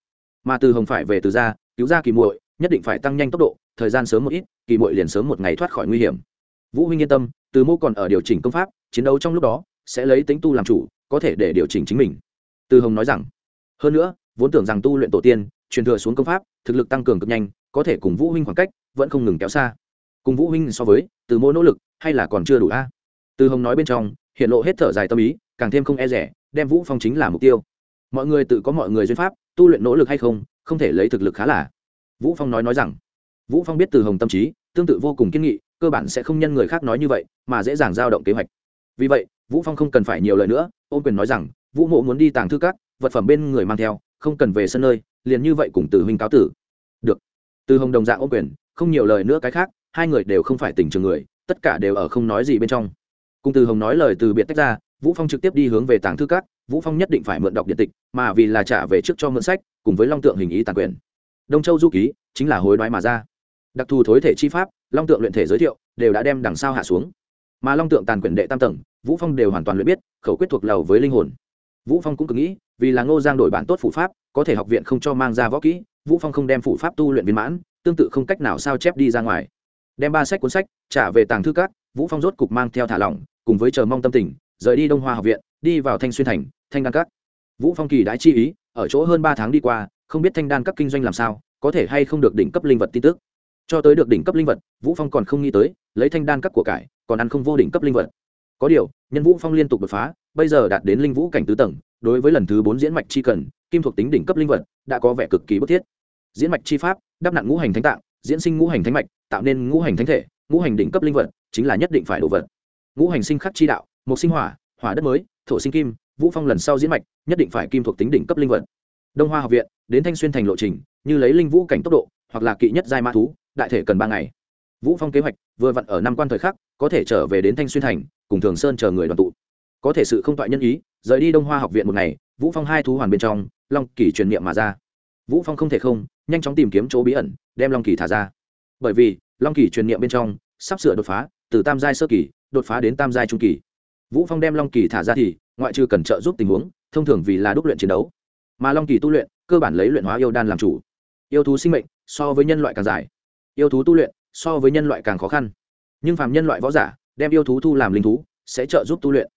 Mà từ hồng phải về từ ra cứu ra kỳ muội, nhất định phải tăng nhanh tốc độ, thời gian sớm một ít, kỳ muội liền sớm một ngày thoát khỏi nguy hiểm. Vũ huynh yên tâm, từ mô còn ở điều chỉnh công pháp, chiến đấu trong lúc đó, sẽ lấy tính tu làm chủ, có thể để điều chỉnh chính mình. Từ hồng nói rằng, hơn nữa, vốn tưởng rằng tu luyện tổ tiên, truyền thừa xuống công pháp, thực lực tăng cường cực nhanh, có thể cùng vũ huynh khoảng cách, vẫn không ngừng kéo xa. Cùng vũ huynh so với, từ mô nỗ lực, hay là còn chưa đủ a? Từ hồng nói bên trong hiện lộ hết thở dài tâm ý, càng thêm không e rẻ, đem vũ phong chính là mục tiêu. Mọi người tự có mọi người duyên pháp, tu luyện nỗ lực hay không không thể lấy thực lực khá là. Vũ phong nói nói rằng, vũ phong biết từ hồng tâm trí, tương tự vô cùng kiên nghị, cơ bản sẽ không nhân người khác nói như vậy, mà dễ dàng dao động kế hoạch. Vì vậy, vũ phong không cần phải nhiều lời nữa, ôn quyền nói rằng, vũ mộ muốn đi tàng thư các, vật phẩm bên người mang theo, không cần về sân nơi, liền như vậy cùng từ huynh cáo tử. Được. Từ hồng đồng dạng ôn quyền, không nhiều lời nữa cái khác, hai người đều không phải tình trường người, tất cả đều ở không nói gì bên trong cùng từ hồng nói lời từ biệt tách ra, vũ phong trực tiếp đi hướng về tàng thư các, vũ phong nhất định phải mượn đọc điện tịch, mà vì là trả về trước cho mượn sách, cùng với long tượng hình ý tàn quyền. Đông châu du ký, chính là hối đoái mà ra. Đặc thù thối thể chi pháp, long tượng luyện thể giới thiệu, đều đã đem đằng sau hạ xuống. Mà long tượng tàn quyền đệ tam tầng, vũ phong đều hoàn toàn luyện biết, khẩu quyết thuộc lầu với linh hồn. Vũ phong cũng cứ nghĩ, vì là ngô giang đổi bản tốt phủ pháp, có thể học viện không cho mang ra võ kỹ, vũ phong không đem phủ pháp tu luyện viên mãn, tương tự không cách nào sao chép đi ra ngoài. Đem ba sách cuốn sách, trả về tàng thư các vũ phong rốt cục mang theo thả lỏng, cùng với chờ mong tâm tình, rời đi đông hoa học viện, đi vào thanh xuyên thành, thanh đan các. Vũ phong kỳ đã chi ý, ở chỗ hơn ba tháng đi qua, không biết thanh đan các kinh doanh làm sao, có thể hay không được đỉnh cấp linh vật tin tức. Cho tới được đỉnh cấp linh vật, vũ phong còn không nghĩ tới, lấy thanh đan các của cải, còn ăn không vô đỉnh cấp linh vật. Có điều, nhân vũ phong liên tục đột phá, bây giờ đạt đến linh vũ cảnh tứ tầng, đối với lần thứ bốn diễn mạch chi cần, kim thuộc tính đỉnh cấp linh vật, đã có vẻ cực kỳ bức thiết. Diễn mạch chi pháp, đắp nặng ngũ hành thánh tạng, diễn sinh ngũ hành thánh mạch, tạo nên ngũ hành thánh thể, ngũ hành đỉnh cấp linh vật chính là nhất định phải đồ vật. Ngũ hành sinh khắc chi đạo một sinh hỏa hỏa đất mới, thổ sinh kim, vũ phong lần sau diễn mạch, nhất định phải kim thuộc tính đỉnh cấp linh vật. Đông hoa học viện, đến thanh xuyên thành lộ trình, như lấy linh vũ cảnh tốc độ, hoặc là kỵ nhất giai mã thú, đại thể cần ba ngày. Vũ phong kế hoạch, vừa vặn ở năm quan thời khắc, có thể trở về đến thanh xuyên thành, cùng thường sơn chờ người đoàn tụ. Có thể sự không toại nhân ý, rời đi đông hoa học viện một ngày, vũ phong hai thú hoàn bên trong, long kỳ truyền niệm mà ra. Vũ phong không thể không, nhanh chóng tìm kiếm chỗ bí ẩn, đem long kỳ thả ra. Bởi vì, long kỳ truyền niệm bên trong sắp sửa đột phá, từ tam giai sơ kỳ, đột phá đến tam giai trung kỳ. Vũ phong đem long kỳ thả ra thì, ngoại trừ cần trợ giúp tình huống, thông thường vì là đúc luyện chiến đấu. Mà long kỳ tu luyện, cơ bản lấy luyện hóa yêu đan làm chủ. Yêu thú sinh mệnh, so với nhân loại càng dài. Yêu thú tu luyện, so với nhân loại càng khó khăn. Nhưng phàm nhân loại võ giả, đem yêu thú thu làm linh thú, sẽ trợ giúp tu luyện.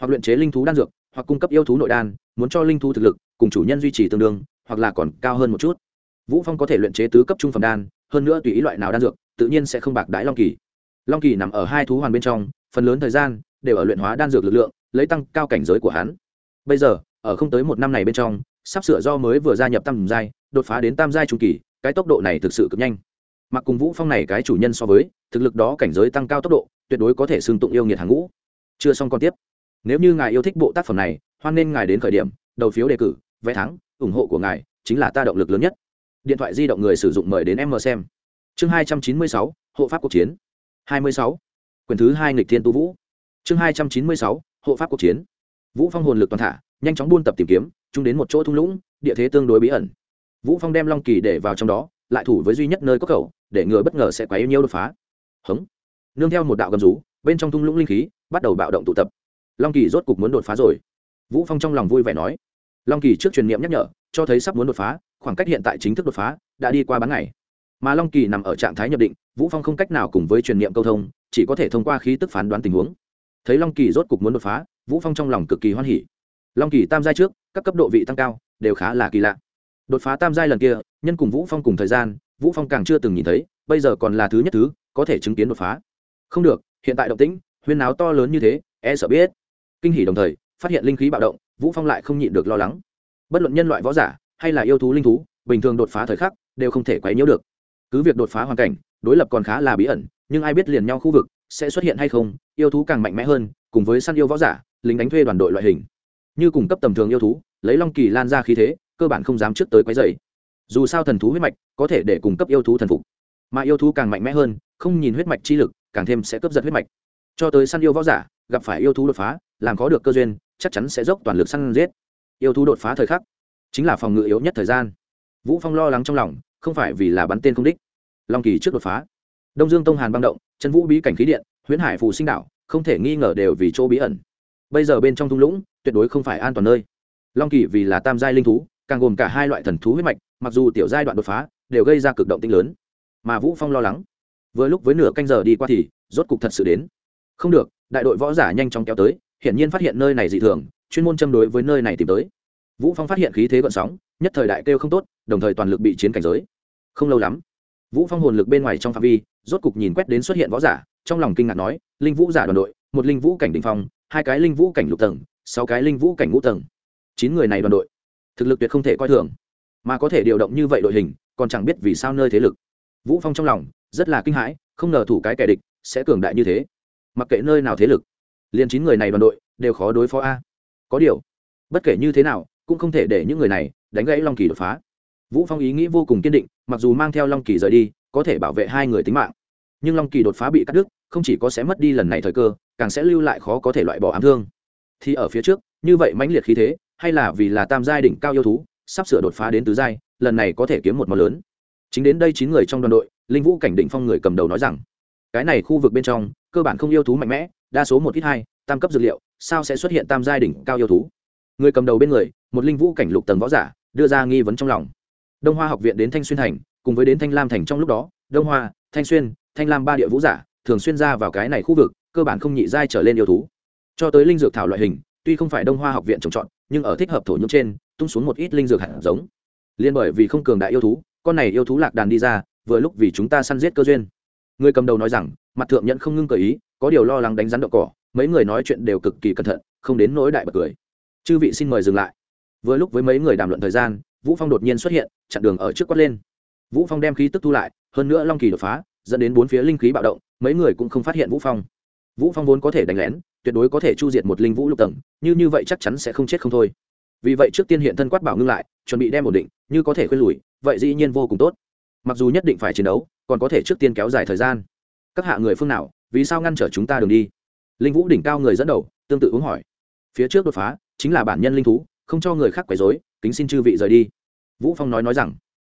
Hoặc luyện chế linh thú đan dược, hoặc cung cấp yêu thú nội đan, muốn cho linh thú thực lực, cùng chủ nhân duy trì tương đương, hoặc là còn cao hơn một chút. Vũ phong có thể luyện chế tứ cấp trung phẩm đan, hơn nữa tùy ý loại nào đan dược, tự nhiên sẽ không bạc đái long kỳ long kỳ nằm ở hai thú hoàn bên trong, phần lớn thời gian đều ở luyện hóa đan dược lực lượng, lấy tăng cao cảnh giới của hắn. Bây giờ, ở không tới một năm này bên trong, sắp sửa do mới vừa gia nhập tam giai, đột phá đến tam giai trung kỳ, cái tốc độ này thực sự cực nhanh. Mặc cùng vũ phong này cái chủ nhân so với, thực lực đó cảnh giới tăng cao tốc độ, tuyệt đối có thể xương tụng yêu nghiệt hàng ngũ. Chưa xong còn tiếp. Nếu như ngài yêu thích bộ tác phẩm này, hoan nên ngài đến khởi điểm, đầu phiếu đề cử, vé thắng, ủng hộ của ngài chính là ta động lực lớn nhất. Điện thoại di động người sử dụng mời đến em mờ xem. Chương hai trăm chín mươi sáu, hộ pháp cuộc chiến hai mươi sáu quyển thứ hai nghịch thiên tu vũ. Chương hai trăm chín mươi sáu, hộ pháp cuộc chiến. Vũ phong hồn lực toàn thả, nhanh chóng buôn tập tìm kiếm chúng đến một chỗ thung lũng, địa thế tương đối bí ẩn. Vũ phong đem long kỳ để vào trong đó, lại thủ với duy nhất nơi có khẩu, để ngừa bất ngờ sẽ quấy nhiêu đột phá. Hững. nương theo một đạo gầm rú, bên trong thung lũng linh khí, bắt đầu bạo động tụ tập. Long kỳ rốt cục muốn đột phá rồi. Vũ phong trong lòng vui vẻ nói. Long kỳ trước truyền niệm nhắc nhở, cho thấy sắp muốn đột phá, khoảng cách hiện tại chính thức đột phá, đã đi qua bán ngày. Mà long kỳ nằm ở trạng thái nhập định vũ phong không cách nào cùng với truyền niệm câu thông, chỉ có thể thông qua khí tức phán đoán tình huống. Thấy long kỳ rốt cục muốn đột phá, vũ phong trong lòng cực kỳ hoan hỉ. Long kỳ tam giai trước, các cấp độ vị tăng cao, đều khá là kỳ lạ. Đột phá tam giai lần kia, nhân cùng vũ phong cùng thời gian, vũ phong càng chưa từng nhìn thấy, bây giờ còn là thứ nhất thứ, có thể chứng kiến đột phá. Không được, hiện tại động tĩnh, huyên náo to lớn như thế e sợ biết. Kinh hỉ đồng thời, phát hiện linh khí bạo động, vũ phong lại không nhịn được lo lắng. Bất luận nhân loại võ giả, hay là yêu thú linh thú, bình thường đột phá thời khắc, đều không thể quấy nhiễu được. Cứ việc đột phá hoàn cảnh đối lập còn khá là bí ẩn, nhưng ai biết liền nhau khu vực sẽ xuất hiện hay không, yêu thú càng mạnh mẽ hơn, cùng với săn yêu võ giả, lính đánh thuê đoàn đội loại hình. Như cung cấp tầm thường yêu thú, lấy long kỳ lan ra khí thế, cơ bản không dám trước tới quấy dày dù sao thần thú huyết mạch có thể để cung cấp yêu thú thần phục, mà yêu thú càng mạnh mẽ hơn, không nhìn huyết mạch chi lực, càng thêm sẽ cướp giật huyết mạch. Cho tới săn yêu võ giả, gặp phải yêu thú đột phá, làm có được cơ duyên, chắc chắn sẽ dốc toàn lực săn giết. Yêu thú đột phá thời khắc, chính là phòng ngự yếu nhất thời gian. Vũ phong lo lắng trong lòng, không phải vì là bắn tên không đích long kỳ trước đột phá. Đông dương tông hàn băng động, chân vũ bí cảnh khí điện, huyễn hải phù sinh đạo không thể nghi ngờ đều vì chỗ bí ẩn. Bây giờ bên trong thung lũng, tuyệt đối không phải an toàn nơi. Long kỳ vì là tam giai linh thú, càng gồm cả hai loại thần thú huyết mạch, mặc dù tiểu giai đoạn đột phá, đều gây ra cực động tinh lớn. Mà vũ phong lo lắng, vừa lúc với nửa canh giờ đi qua thì, rốt cục thật sự đến. Không được, đại đội võ giả nhanh chóng kéo tới, hiển nhiên phát hiện nơi này dị thường, chuyên môn châm đối với nơi này tìm tới. Vũ phong phát hiện khí thế gợn sóng, nhất thời đại kêu không tốt, đồng thời toàn lực bị chiến cảnh giới. Không lâu lắm vũ phong hồn lực bên ngoài trong phạm vi, rốt cục nhìn quét đến xuất hiện võ giả, trong lòng kinh ngạc nói, linh vũ giả đoàn đội, một linh vũ cảnh đỉnh phong, hai cái linh vũ cảnh lục tầng, sáu cái linh vũ cảnh ngũ tầng. Chín người này đoàn đội, thực lực tuyệt không thể coi thường, mà có thể điều động như vậy đội hình, còn chẳng biết vì sao nơi thế lực. Vũ phong trong lòng rất là kinh hãi, không ngờ thủ cái kẻ địch sẽ cường đại như thế. Mặc kệ nơi nào thế lực, liền chín người này đoàn đội đều khó đối phó a. Có điều, bất kể như thế nào, cũng không thể để những người này đánh gãy long kỳ đột phá vũ phong ý nghĩ vô cùng kiên định, mặc dù mang theo long kỳ rời đi, có thể bảo vệ hai người tính mạng. Nhưng long kỳ đột phá bị cắt đứt, không chỉ có sẽ mất đi lần này thời cơ, càng sẽ lưu lại khó có thể loại bỏ ám thương. Thì ở phía trước, như vậy mãnh liệt khí thế, hay là vì là tam giai đỉnh cao yêu thú, sắp sửa đột phá đến tứ giai, lần này có thể kiếm một món lớn. Chính đến đây chín người trong đoàn đội, linh vũ cảnh định phong người cầm đầu nói rằng, cái này khu vực bên trong, cơ bản không yêu thú mạnh mẽ, đa số một ít hai, tam cấp dược liệu, sao sẽ xuất hiện tam giai đỉnh cao yêu thú? Người cầm đầu bên người, một linh vũ cảnh lục tầng võ giả, đưa ra nghi vấn trong lòng đông hoa học viện đến thanh xuyên thành, cùng với đến thanh lam thành trong lúc đó, đông hoa, thanh xuyên, thanh lam ba địa vũ giả thường xuyên ra vào cái này khu vực, cơ bản không nhị giai trở lên yêu thú. Cho tới linh dược thảo loại hình, tuy không phải đông hoa học viện trồng trọt, nhưng ở thích hợp thổ nhưỡng trên, tung xuống một ít linh dược hạt giống. Liên bởi vì không cường đại yêu thú, con này yêu thú lạc đàn đi ra, vừa lúc vì chúng ta săn giết cơ duyên. Người cầm đầu nói rằng, mặt thượng nhận không ngưng cởi ý, có điều lo lắng đánh rắn đậu cỏ, mấy người nói chuyện đều cực kỳ cẩn thận, không đến nỗi đại bật cười. Chư vị xin mời dừng lại. Vừa lúc với mấy người đàm luận thời gian vũ phong đột nhiên xuất hiện, chặn đường ở trước quát lên. Vũ phong đem khí tức thu lại, hơn nữa long kỳ đột phá, dẫn đến bốn phía linh khí bạo động, mấy người cũng không phát hiện vũ phong. Vũ phong vốn có thể đánh lén, tuyệt đối có thể chu diệt một linh vũ lục tầng, như như vậy chắc chắn sẽ không chết không thôi. Vì vậy trước tiên hiện thân quát bảo ngưng lại, chuẩn bị đem ổn định, như có thể khuyên lùi, vậy dĩ nhiên vô cùng tốt. Mặc dù nhất định phải chiến đấu, còn có thể trước tiên kéo dài thời gian. Các hạ người phương nào, vì sao ngăn trở chúng ta đường đi? Linh vũ đỉnh cao người dẫn đầu, tương tự uống hỏi. Phía trước đột phá, chính là bản nhân linh thú, không cho người khác quấy rối, kính xin chư vị rời đi vũ phong nói nói rằng,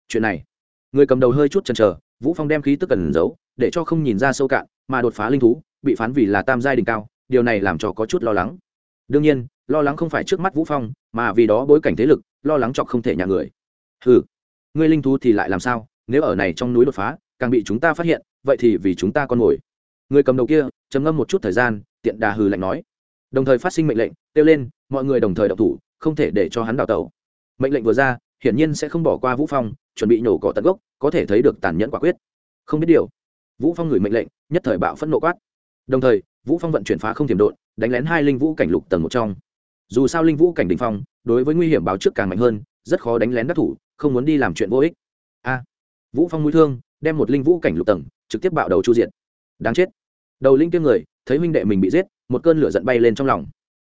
chuyện này. Người cầm đầu hơi chút chần chờ, vũ phong đem khí tức cần giấu, để cho không nhìn ra sâu cạn, mà đột phá linh thú, bị phán vì là tam giai đỉnh cao, điều này làm cho có chút lo lắng. Đương nhiên, lo lắng không phải trước mắt vũ phong, mà vì đó bối cảnh thế lực, lo lắng chọc không thể nhà người. Ừ ngươi linh thú thì lại làm sao? Nếu ở này trong núi đột phá, càng bị chúng ta phát hiện, vậy thì vì chúng ta con ngồi. người cầm đầu kia, trầm ngâm một chút thời gian, tiện đà hừ lạnh nói. Đồng thời phát sinh mệnh lệnh, kêu lên, mọi người đồng thời đọc thủ, không thể để cho hắn đào tẩu. Mệnh lệnh vừa ra hiển nhiên sẽ không bỏ qua vũ phong, chuẩn bị nổ cỏ tận gốc, có thể thấy được tàn nhẫn quả quyết. Không biết điều, vũ phong gửi mệnh lệnh, nhất thời bạo phẫn nộ quát. Đồng thời, vũ phong vận chuyển phá không tiềm độn, đánh lén hai linh vũ cảnh lục tầng một trong. Dù sao linh vũ cảnh đình phong, đối với nguy hiểm báo trước càng mạnh hơn, rất khó đánh lén đắc thủ, không muốn đi làm chuyện vô ích. A. Vũ phong mũi thương, đem một linh vũ cảnh lục tầng, trực tiếp bạo đầu chu diện đáng chết. Đầu linh kiêng người, thấy huynh đệ mình bị giết, một cơn lửa giận bay lên trong lòng.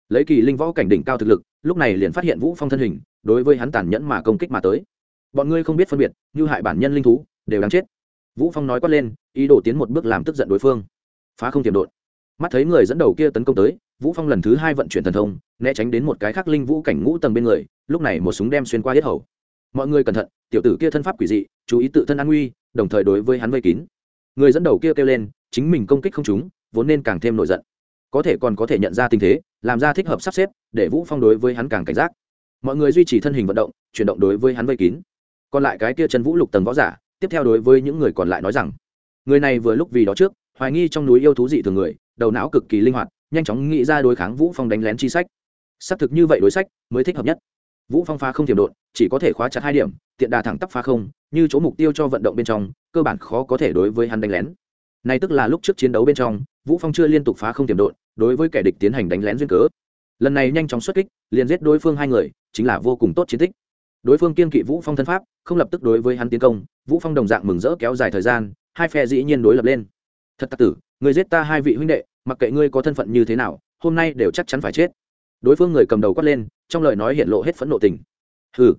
Lấy kỳ linh võ cảnh đỉnh cao thực lực, lúc này liền phát hiện vũ phong thân hình đối với hắn tàn nhẫn mà công kích mà tới. Bọn ngươi không biết phân biệt, như hại bản nhân linh thú, đều đáng chết. Vũ phong nói quát lên, ý đồ tiến một bước làm tức giận đối phương. Phá không tiềm đột mắt thấy người dẫn đầu kia tấn công tới, vũ phong lần thứ hai vận chuyển thần thông, né tránh đến một cái khác linh vũ cảnh ngũ tầng bên người, lúc này một súng đem xuyên qua hết hầu. Mọi người cẩn thận, tiểu tử kia thân pháp quỷ dị, chú ý tự thân an nguy, đồng thời đối với hắn vây kín. Người dẫn đầu kia kêu lên, chính mình công kích không chúng vốn nên càng thêm nổi giận. Có thể còn có thể nhận ra tình thế, làm ra thích hợp sắp xếp, để vũ phong đối với hắn càng cảnh giác mọi người duy trì thân hình vận động, chuyển động đối với hắn vây kín. Còn lại cái kia chân vũ lục tầng võ giả, tiếp theo đối với những người còn lại nói rằng, người này vừa lúc vì đó trước, hoài nghi trong núi yêu thú dị thường người, đầu não cực kỳ linh hoạt, nhanh chóng nghĩ ra đối kháng vũ phong đánh lén chi sách. Xác thực như vậy đối sách, mới thích hợp nhất. Vũ phong phá không tiềm đột chỉ có thể khóa chặt hai điểm, tiện đà thẳng tắp phá không, như chỗ mục tiêu cho vận động bên trong, cơ bản khó có thể đối với hắn đánh lén. Này tức là lúc trước chiến đấu bên trong, vũ phong chưa liên tục phá không tiềm đột đối với kẻ địch tiến hành đánh lén duyên cớ. Lần này nhanh chóng xuất kích, liền giết đối phương hai người chính là vô cùng tốt chiến tích. Đối phương kiên kỵ vũ phong thân pháp, không lập tức đối với hắn tiến công, vũ phong đồng dạng mừng rỡ kéo dài thời gian, hai phe dĩ nhiên đối lập lên. Thật tặc tử, người giết ta hai vị huynh đệ, mặc kệ ngươi có thân phận như thế nào, hôm nay đều chắc chắn phải chết. Đối phương người cầm đầu quát lên, trong lời nói hiện lộ hết phẫn nộ tình. Hừ,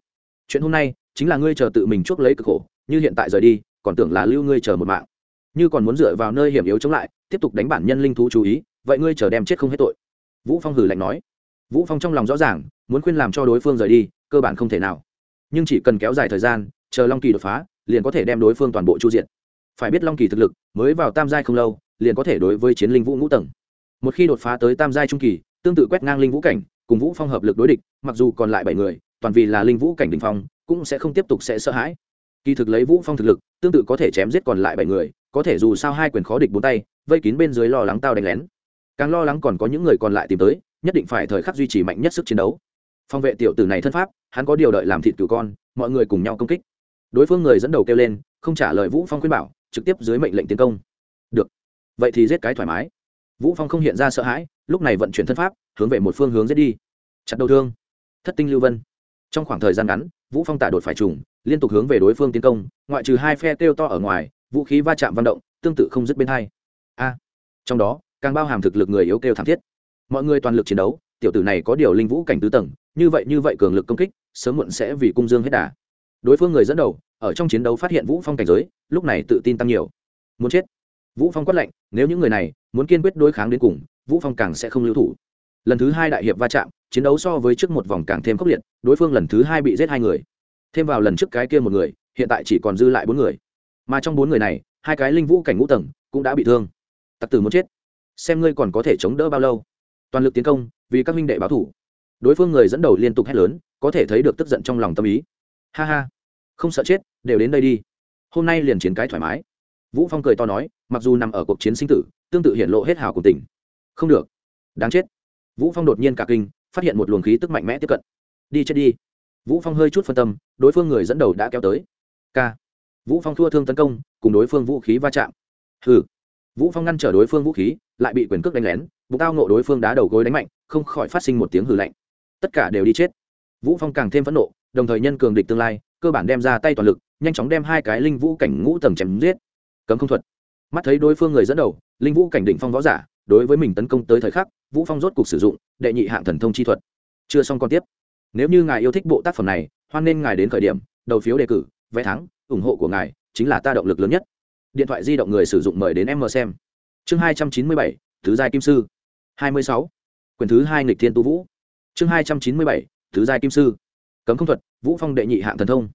chuyện hôm nay, chính là ngươi chờ tự mình chuốc lấy cực khổ, như hiện tại rời đi, còn tưởng là lưu ngươi chờ một mạng. Như còn muốn dựa vào nơi hiểm yếu chống lại, tiếp tục đánh bản nhân linh thú chú ý, vậy ngươi chờ đem chết không hết tội. Vũ phong hừ lạnh nói. Vũ phong trong lòng rõ ràng muốn khuyên làm cho đối phương rời đi, cơ bản không thể nào. Nhưng chỉ cần kéo dài thời gian, chờ long kỳ đột phá, liền có thể đem đối phương toàn bộ chu diện phải biết long kỳ thực lực, mới vào tam giai không lâu, liền có thể đối với chiến linh vũ ngũ tầng. Một khi đột phá tới tam giai trung kỳ, tương tự quét ngang linh vũ cảnh, cùng vũ phong hợp lực đối địch, mặc dù còn lại bảy người, toàn vì là linh vũ cảnh đình phong, cũng sẽ không tiếp tục sẽ sợ hãi. Kỳ thực lấy vũ phong thực lực, tương tự có thể chém giết còn lại bảy người, có thể dù sao hai quyền khó địch bốn tay, vây kín bên dưới lo lắng tao đánh lén. Càng lo lắng còn có những người còn lại tìm tới, nhất định phải thời khắc duy trì mạnh nhất sức chiến đấu phong vệ tiểu tử này thân pháp, hắn có điều đợi làm thịt cừu con, mọi người cùng nhau công kích. Đối phương người dẫn đầu kêu lên, không trả lời vũ phong khuyên bảo, trực tiếp dưới mệnh lệnh tiến công. Được. Vậy thì giết cái thoải mái. Vũ phong không hiện ra sợ hãi, lúc này vận chuyển thân pháp, hướng về một phương hướng giết đi. Chặt đầu thương. Thất tinh lưu vân. Trong khoảng thời gian ngắn, vũ phong tả đột phải trùng, liên tục hướng về đối phương tiến công, ngoại trừ hai phe kêu to ở ngoài, vũ khí va chạm vận động, tương tự không dứt bên hai. A. Trong đó, càng bao hàm thực lực người yếu kêu thảm thiết. Mọi người toàn lực chiến đấu, tiểu tử này có điều linh vũ cảnh tứ tầng như vậy như vậy cường lực công kích, sớm muộn sẽ vì cung dương hết đà. Đối phương người dẫn đầu, ở trong chiến đấu phát hiện vũ phong cảnh giới, lúc này tự tin tăng nhiều. Muốn chết. Vũ phong quát lệnh nếu những người này muốn kiên quyết đối kháng đến cùng, vũ phong càng sẽ không lưu thủ. Lần thứ hai đại hiệp va chạm, chiến đấu so với trước một vòng càng thêm khốc liệt, đối phương lần thứ hai bị giết hai người. Thêm vào lần trước cái kia một người, hiện tại chỉ còn dư lại bốn người. Mà trong bốn người này, hai cái linh vũ cảnh ngũ tầng cũng đã bị thương. Tặc tử muốn chết. Xem ngươi còn có thể chống đỡ bao lâu. Toàn lực tiến công, vì các minh đệ báo thủ đối phương người dẫn đầu liên tục hét lớn, có thể thấy được tức giận trong lòng tâm ý. Ha ha, không sợ chết, đều đến đây đi. Hôm nay liền chiến cái thoải mái. Vũ phong cười to nói, mặc dù nằm ở cuộc chiến sinh tử, tương tự hiện lộ hết hào của tỉnh không được. Đáng chết. Vũ phong đột nhiên cả kinh, phát hiện một luồng khí tức mạnh mẽ tiếp cận. Đi chết đi. Vũ phong hơi chút phân tâm, đối phương người dẫn đầu đã kéo tới. K vũ phong thua thương tấn công, cùng đối phương vũ khí va chạm. Hừ. Vũ phong ngăn trở đối phương vũ khí, lại bị quyền cước đánh lén, bụng tao nộ đối phương đá đầu gối đánh mạnh, không khỏi phát sinh một tiếng hừ lạnh tất cả đều đi chết. Vũ phong càng thêm phẫn nộ, đồng thời nhân cường địch tương lai, cơ bản đem ra tay toàn lực, nhanh chóng đem hai cái linh vũ cảnh ngũ tầng chém giết. Cấm không thuật. Mắt thấy đối phương người dẫn đầu, linh vũ cảnh đỉnh phong võ giả, đối với mình tấn công tới thời khắc, vũ phong rốt cục sử dụng đệ nhị hạng thần thông chi thuật. Chưa xong còn tiếp. Nếu như ngài yêu thích bộ tác phẩm này, hoan nên ngài đến khởi điểm, đầu phiếu đề cử, vé thắng, ủng hộ của ngài chính là ta động lực lớn nhất. Điện thoại di động người sử dụng mời đến em mờ xem. Chương hai trăm chín mươi bảy thứ giai kim sư. hai mươi sáu. Quyển thứ hai nghịch thiên tu vũ chương hai trăm chín mươi bảy thứ giai kim sư. Cấm không thuật, vũ phong đệ nhị hạng thần thông.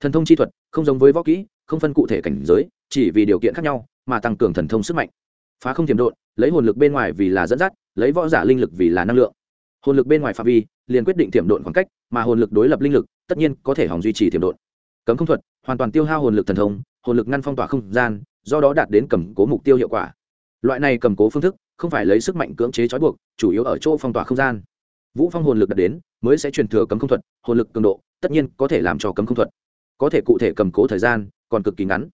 Thần thông chi thuật, không giống với võ kỹ, không phân cụ thể cảnh giới, chỉ vì điều kiện khác nhau, mà tăng cường thần thông sức mạnh. Phá không tiềm độn, lấy hồn lực bên ngoài vì là dẫn dắt, lấy võ giả linh lực vì là năng lượng. Hồn lực bên ngoài phạm vi, liền quyết định tiềm độn khoảng cách, mà hồn lực đối lập linh lực, tất nhiên có thể hòng duy trì tiềm độn. Cấm không thuật, hoàn toàn tiêu hao hồn lực thần thông, hồn lực ngăn phong tỏa không gian, do đó đạt đến cầm cố mục tiêu hiệu quả. Loại này cầm cố phương thức, không phải lấy sức mạnh cưỡng chế trói buộc, chủ yếu ở chỗ phong tỏa không gian vũ phong hồn lực đạt đến, mới sẽ truyền thừa cấm không thuật, hồn lực cường độ, tất nhiên có thể làm cho cấm không thuật. Có thể cụ thể cầm cố thời gian, còn cực kỳ ngắn.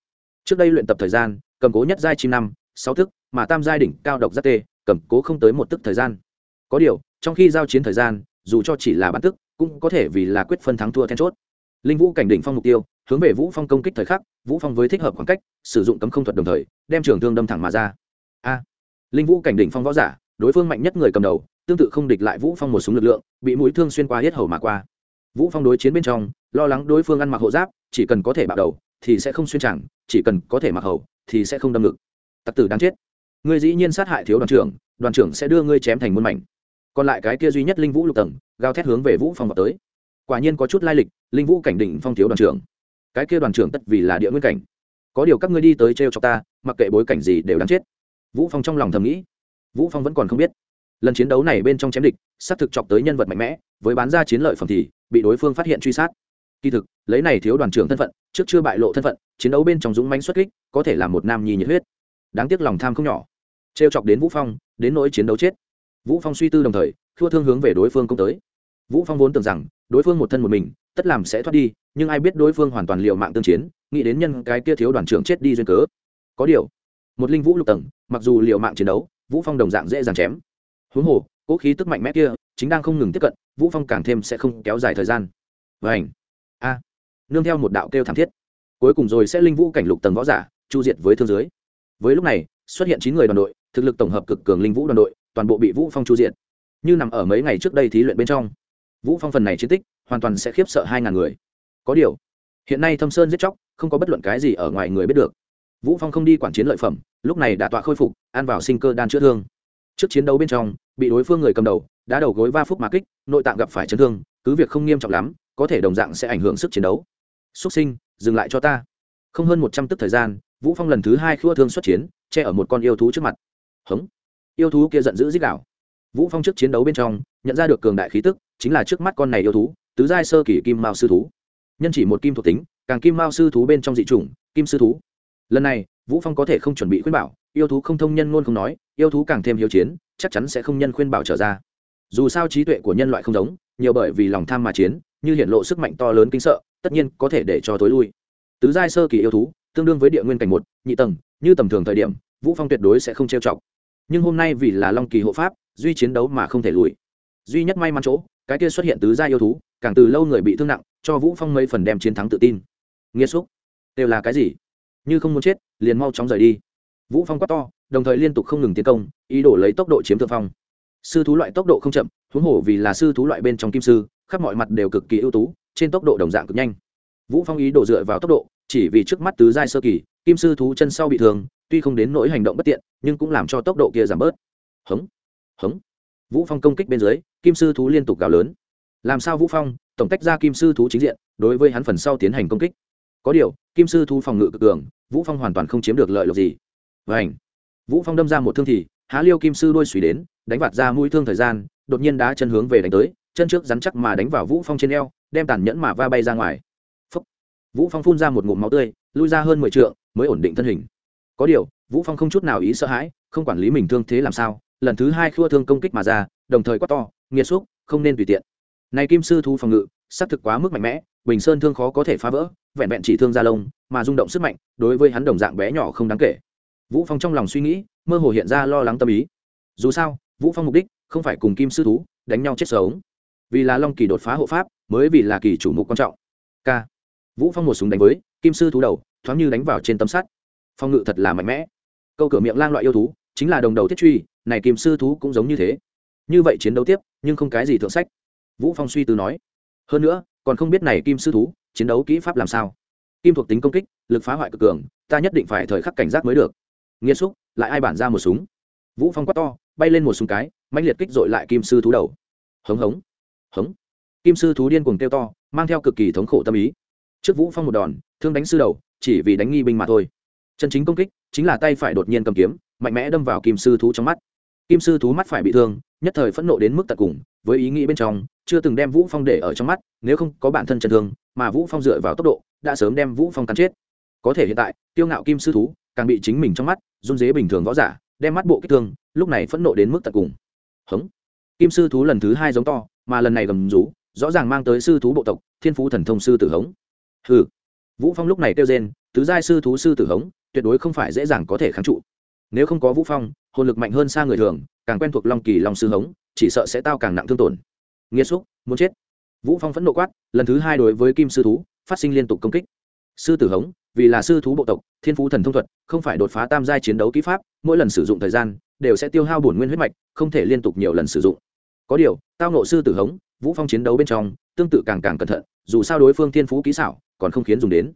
Trước đây luyện tập thời gian, cầm cố nhất giai chim năm, sáu thức, mà tam giai đỉnh cao độc giác tê, cầm cố không tới một tức thời gian. Có điều, trong khi giao chiến thời gian, dù cho chỉ là bán tức cũng có thể vì là quyết phân thắng thua then chốt. Linh vũ cảnh đỉnh phong mục tiêu, hướng về vũ phong công kích thời khắc, vũ phong với thích hợp khoảng cách, sử dụng cấm không thuật đồng thời, đem trường thương đâm thẳng mà ra. A. Linh vũ cảnh đỉnh phong võ giả, đối phương mạnh nhất người cầm đầu tương tự không địch lại vũ phong một súng lực lượng, bị mũi thương xuyên qua hết hầu mà qua. Vũ phong đối chiến bên trong, lo lắng đối phương ăn mặc hộ giáp, chỉ cần có thể bạo đầu, thì sẽ không xuyên chẳng, chỉ cần có thể mặc hầu, thì sẽ không đâm ngực. Tặc tử đáng chết. Ngươi dĩ nhiên sát hại thiếu đoàn trưởng đoàn trưởng sẽ đưa ngươi chém thành muôn mảnh. Còn lại cái kia duy nhất linh vũ lục tầng, gào thét hướng về vũ phong vào tới. Quả nhiên có chút lai lịch, linh vũ cảnh định phong thiếu đoàn trưởng. Cái kia đoàn trưởng tất vì là địa nguyên cảnh. Có điều các ngươi đi tới trêu cho ta, mặc kệ bối cảnh gì đều đáng chết. Vũ phong trong lòng thầm nghĩ. Vũ phong vẫn còn không biết lần chiến đấu này bên trong chém địch, xác thực chọc tới nhân vật mạnh mẽ, với bán ra chiến lợi phẩm thì bị đối phương phát hiện truy sát. Kỳ thực, lấy này thiếu đoàn trưởng thân phận, trước chưa bại lộ thân phận, chiến đấu bên trong dũng mãnh xuất kích, có thể là một nam nhi nhiệt huyết. Đáng tiếc lòng tham không nhỏ. Trêu chọc đến vũ phong, đến nỗi chiến đấu chết. Vũ phong suy tư đồng thời thua thương hướng về đối phương công tới. Vũ phong vốn tưởng rằng, đối phương một thân một mình, tất làm sẽ thoát đi, nhưng ai biết đối phương hoàn toàn liều mạng tương chiến, nghĩ đến nhân cái kia thiếu đoàn trưởng chết đi duyên cớ. Có điều, một linh vũ lục tầng, mặc dù liều mạng chiến đấu, vũ phong đồng dạng dễ dàng chém huống hồ cố khí tức mạnh mẽ kia chính đang không ngừng tiếp cận, vũ phong càng thêm sẽ không kéo dài thời gian. Vảnh a. Nương theo một đạo kêu thảm thiết. Cuối cùng rồi sẽ linh vũ cảnh lục tầng võ giả, chu diệt với thương giới với lúc này, xuất hiện chín người đoàn đội, thực lực tổng hợp cực cường linh vũ đoàn đội, toàn bộ bị vũ phong chu diệt. Như nằm ở mấy ngày trước đây thí luyện bên trong, vũ phong phần này chiến tích hoàn toàn sẽ khiếp sợ hai ngàn người. Có điều, hiện nay thâm sơn giết chóc, không có bất luận cái gì ở ngoài người biết được. Vũ phong không đi quản chiến lợi phẩm, lúc này đã tọa khôi phục, ăn vào sinh cơ đan chữa thương trước chiến đấu bên trong, bị đối phương người cầm đầu đã đầu gối va phúc mà kích, nội tạng gặp phải chấn thương, cứ việc không nghiêm trọng lắm, có thể đồng dạng sẽ ảnh hưởng sức chiến đấu. Xuất sinh, dừng lại cho ta. Không hơn một trăm tức thời gian, vũ phong lần thứ hai khua thương xuất chiến, che ở một con yêu thú trước mặt. Hống. Yêu thú kia giận dữ dích đạo vũ phong trước chiến đấu bên trong, nhận ra được cường đại khí tức, chính là trước mắt con này yêu thú, tứ giai sơ kỷ kim mao sư thú. Nhân chỉ một kim thuộc tính, càng kim mao sư thú bên trong dị chủng, kim sư thú. Lần này, vũ phong có thể không chuẩn bị khuyên bảo yêu thú không thông nhân luôn không nói, yêu thú càng thêm hiếu chiến, chắc chắn sẽ không nhân khuyên bảo trở ra. Dù sao trí tuệ của nhân loại không giống, nhiều bởi vì lòng tham mà chiến, như hiện lộ sức mạnh to lớn kinh sợ, tất nhiên có thể để cho tối lui. Tứ giai sơ kỳ yêu thú, tương đương với địa nguyên cảnh một, nhị tầng, như tầm thường thời điểm, vũ phong tuyệt đối sẽ không trêu chọc. Nhưng hôm nay vì là long kỳ hộ pháp, duy chiến đấu mà không thể lùi. Duy nhất may mắn chỗ, cái kia xuất hiện tứ gia yêu thú, càng từ lâu người bị thương nặng, cho vũ phong mấy phần đem chiến thắng tự tin. Nghiêm xúc, đều là cái gì? Như không muốn chết, liền mau chóng rời đi vũ phong quát to, đồng thời liên tục không ngừng tiến công, ý đồ lấy tốc độ chiếm thượng phong. Sư thú loại tốc độ không chậm, huống hồ vì là sư thú loại bên trong kim sư, khắp mọi mặt đều cực kỳ ưu tú, trên tốc độ đồng dạng cực nhanh. Vũ phong ý đồ dựa vào tốc độ, chỉ vì trước mắt tứ giai sơ kỳ, kim sư thú chân sau bị thương, tuy không đến nỗi hành động bất tiện, nhưng cũng làm cho tốc độ kia giảm bớt. Hống hống. Vũ phong công kích bên dưới, kim sư thú liên tục gào lớn. Làm sao vũ phong, tổng tách ra kim sư thú chính diện, đối với hắn phần sau tiến hành công kích? Có điều, kim sư thú phòng ngự cực cường, vũ phong hoàn toàn không chiếm được lợi lộc gì và ảnh. Vũ phong đâm ra một thương thì há liêu kim sư đuôi suy đến, đánh vạt ra mũi thương thời gian, đột nhiên đá chân hướng về đánh tới, chân trước rắn chắc mà đánh vào vũ phong trên eo, đem tàn nhẫn mà va bay ra ngoài. Phúc. vũ phong phun ra một ngụm máu tươi, lui ra hơn mười trượng, mới ổn định thân hình. Có điều, vũ phong không chút nào ý sợ hãi, không quản lý mình thương thế làm sao, lần thứ hai khua thương công kích mà ra, đồng thời quát to, nghiệt xúc, không nên tùy tiện. Này kim sư thú phòng ngự, xác thực quá mức mạnh mẽ, bình sơn thương khó có thể phá vỡ, vẹn vẹn chỉ thương ra lông, mà rung động sức mạnh, đối với hắn đồng dạng bé nhỏ không đáng kể vũ phong trong lòng suy nghĩ, mơ hồ hiện ra lo lắng tâm ý. Dù sao, vũ phong mục đích không phải cùng kim sư thú đánh nhau chết sống. Vì là long kỳ đột phá hộ pháp, mới vì là kỳ chủ mục quan trọng. K. Vũ phong một súng đánh với kim sư thú đầu, thoáng như đánh vào trên tấm sắt. Phong ngự thật là mạnh mẽ. Câu cửa miệng lang loại yêu thú, chính là đồng đầu thiết truy, này kim sư thú cũng giống như thế. Như vậy chiến đấu tiếp, nhưng không cái gì thượng sách. Vũ phong suy tư nói. Hơn nữa, còn không biết này kim sư thú chiến đấu kỹ pháp làm sao. Kim thuộc tính công kích, lực phá hoại cực cường, ta nhất định phải thời khắc cảnh giác mới được nghiêm xúc, lại ai bản ra một súng? Vũ phong quát to, bay lên một súng cái mạnh liệt kích dội lại kim sư thú đầu. Hống hống hống. Kim sư thú điên cuồng kêu to, mang theo cực kỳ thống khổ tâm ý. Trước vũ phong một đòn, thương đánh sư đầu, chỉ vì đánh nghi binh mà thôi. Chân chính công kích chính là tay phải đột nhiên cầm kiếm, mạnh mẽ đâm vào kim sư thú trong mắt. Kim sư thú mắt phải bị thương, nhất thời phẫn nộ đến mức tận cùng, với ý nghĩ bên trong, chưa từng đem vũ phong để ở trong mắt, nếu không có bản thân chân thương, mà vũ phong dựa vào tốc độ, đã sớm đem vũ phong cắn chết. Có thể hiện tại tiêu ngạo kim sư thú, càng bị chính mình trong mắt run dế bình thường võ giả, đem mắt bộ kích thương, lúc này phẫn nộ đến mức tận cùng. Hống. Kim sư thú lần thứ hai giống to, mà lần này gầm rú, rõ ràng mang tới sư thú bộ tộc, thiên phú thần thông sư tử hống. Hừ. Vũ phong lúc này kêu rên, tứ giai sư thú sư tử hống, tuyệt đối không phải dễ dàng có thể kháng trụ. Nếu không có vũ phong, hồn lực mạnh hơn xa người thường, càng quen thuộc long kỳ long sư hống, chỉ sợ sẽ tao càng nặng thương tổn. Nghiêm xúc, muốn chết. Vũ phong phẫn nộ quát, lần thứ hai đối với kim sư thú, phát sinh liên tục công kích. Sư tử hống vì là sư thú bộ tộc, thiên phú thần thông thuật, không phải đột phá tam giai chiến đấu kỹ pháp, mỗi lần sử dụng thời gian đều sẽ tiêu hao bổn nguyên huyết mạch, không thể liên tục nhiều lần sử dụng. Có điều, tao nộ sư tử hống, vũ phong chiến đấu bên trong, tương tự càng càng cẩn thận, dù sao đối phương thiên phú kỹ xảo, còn không khiến dùng đến.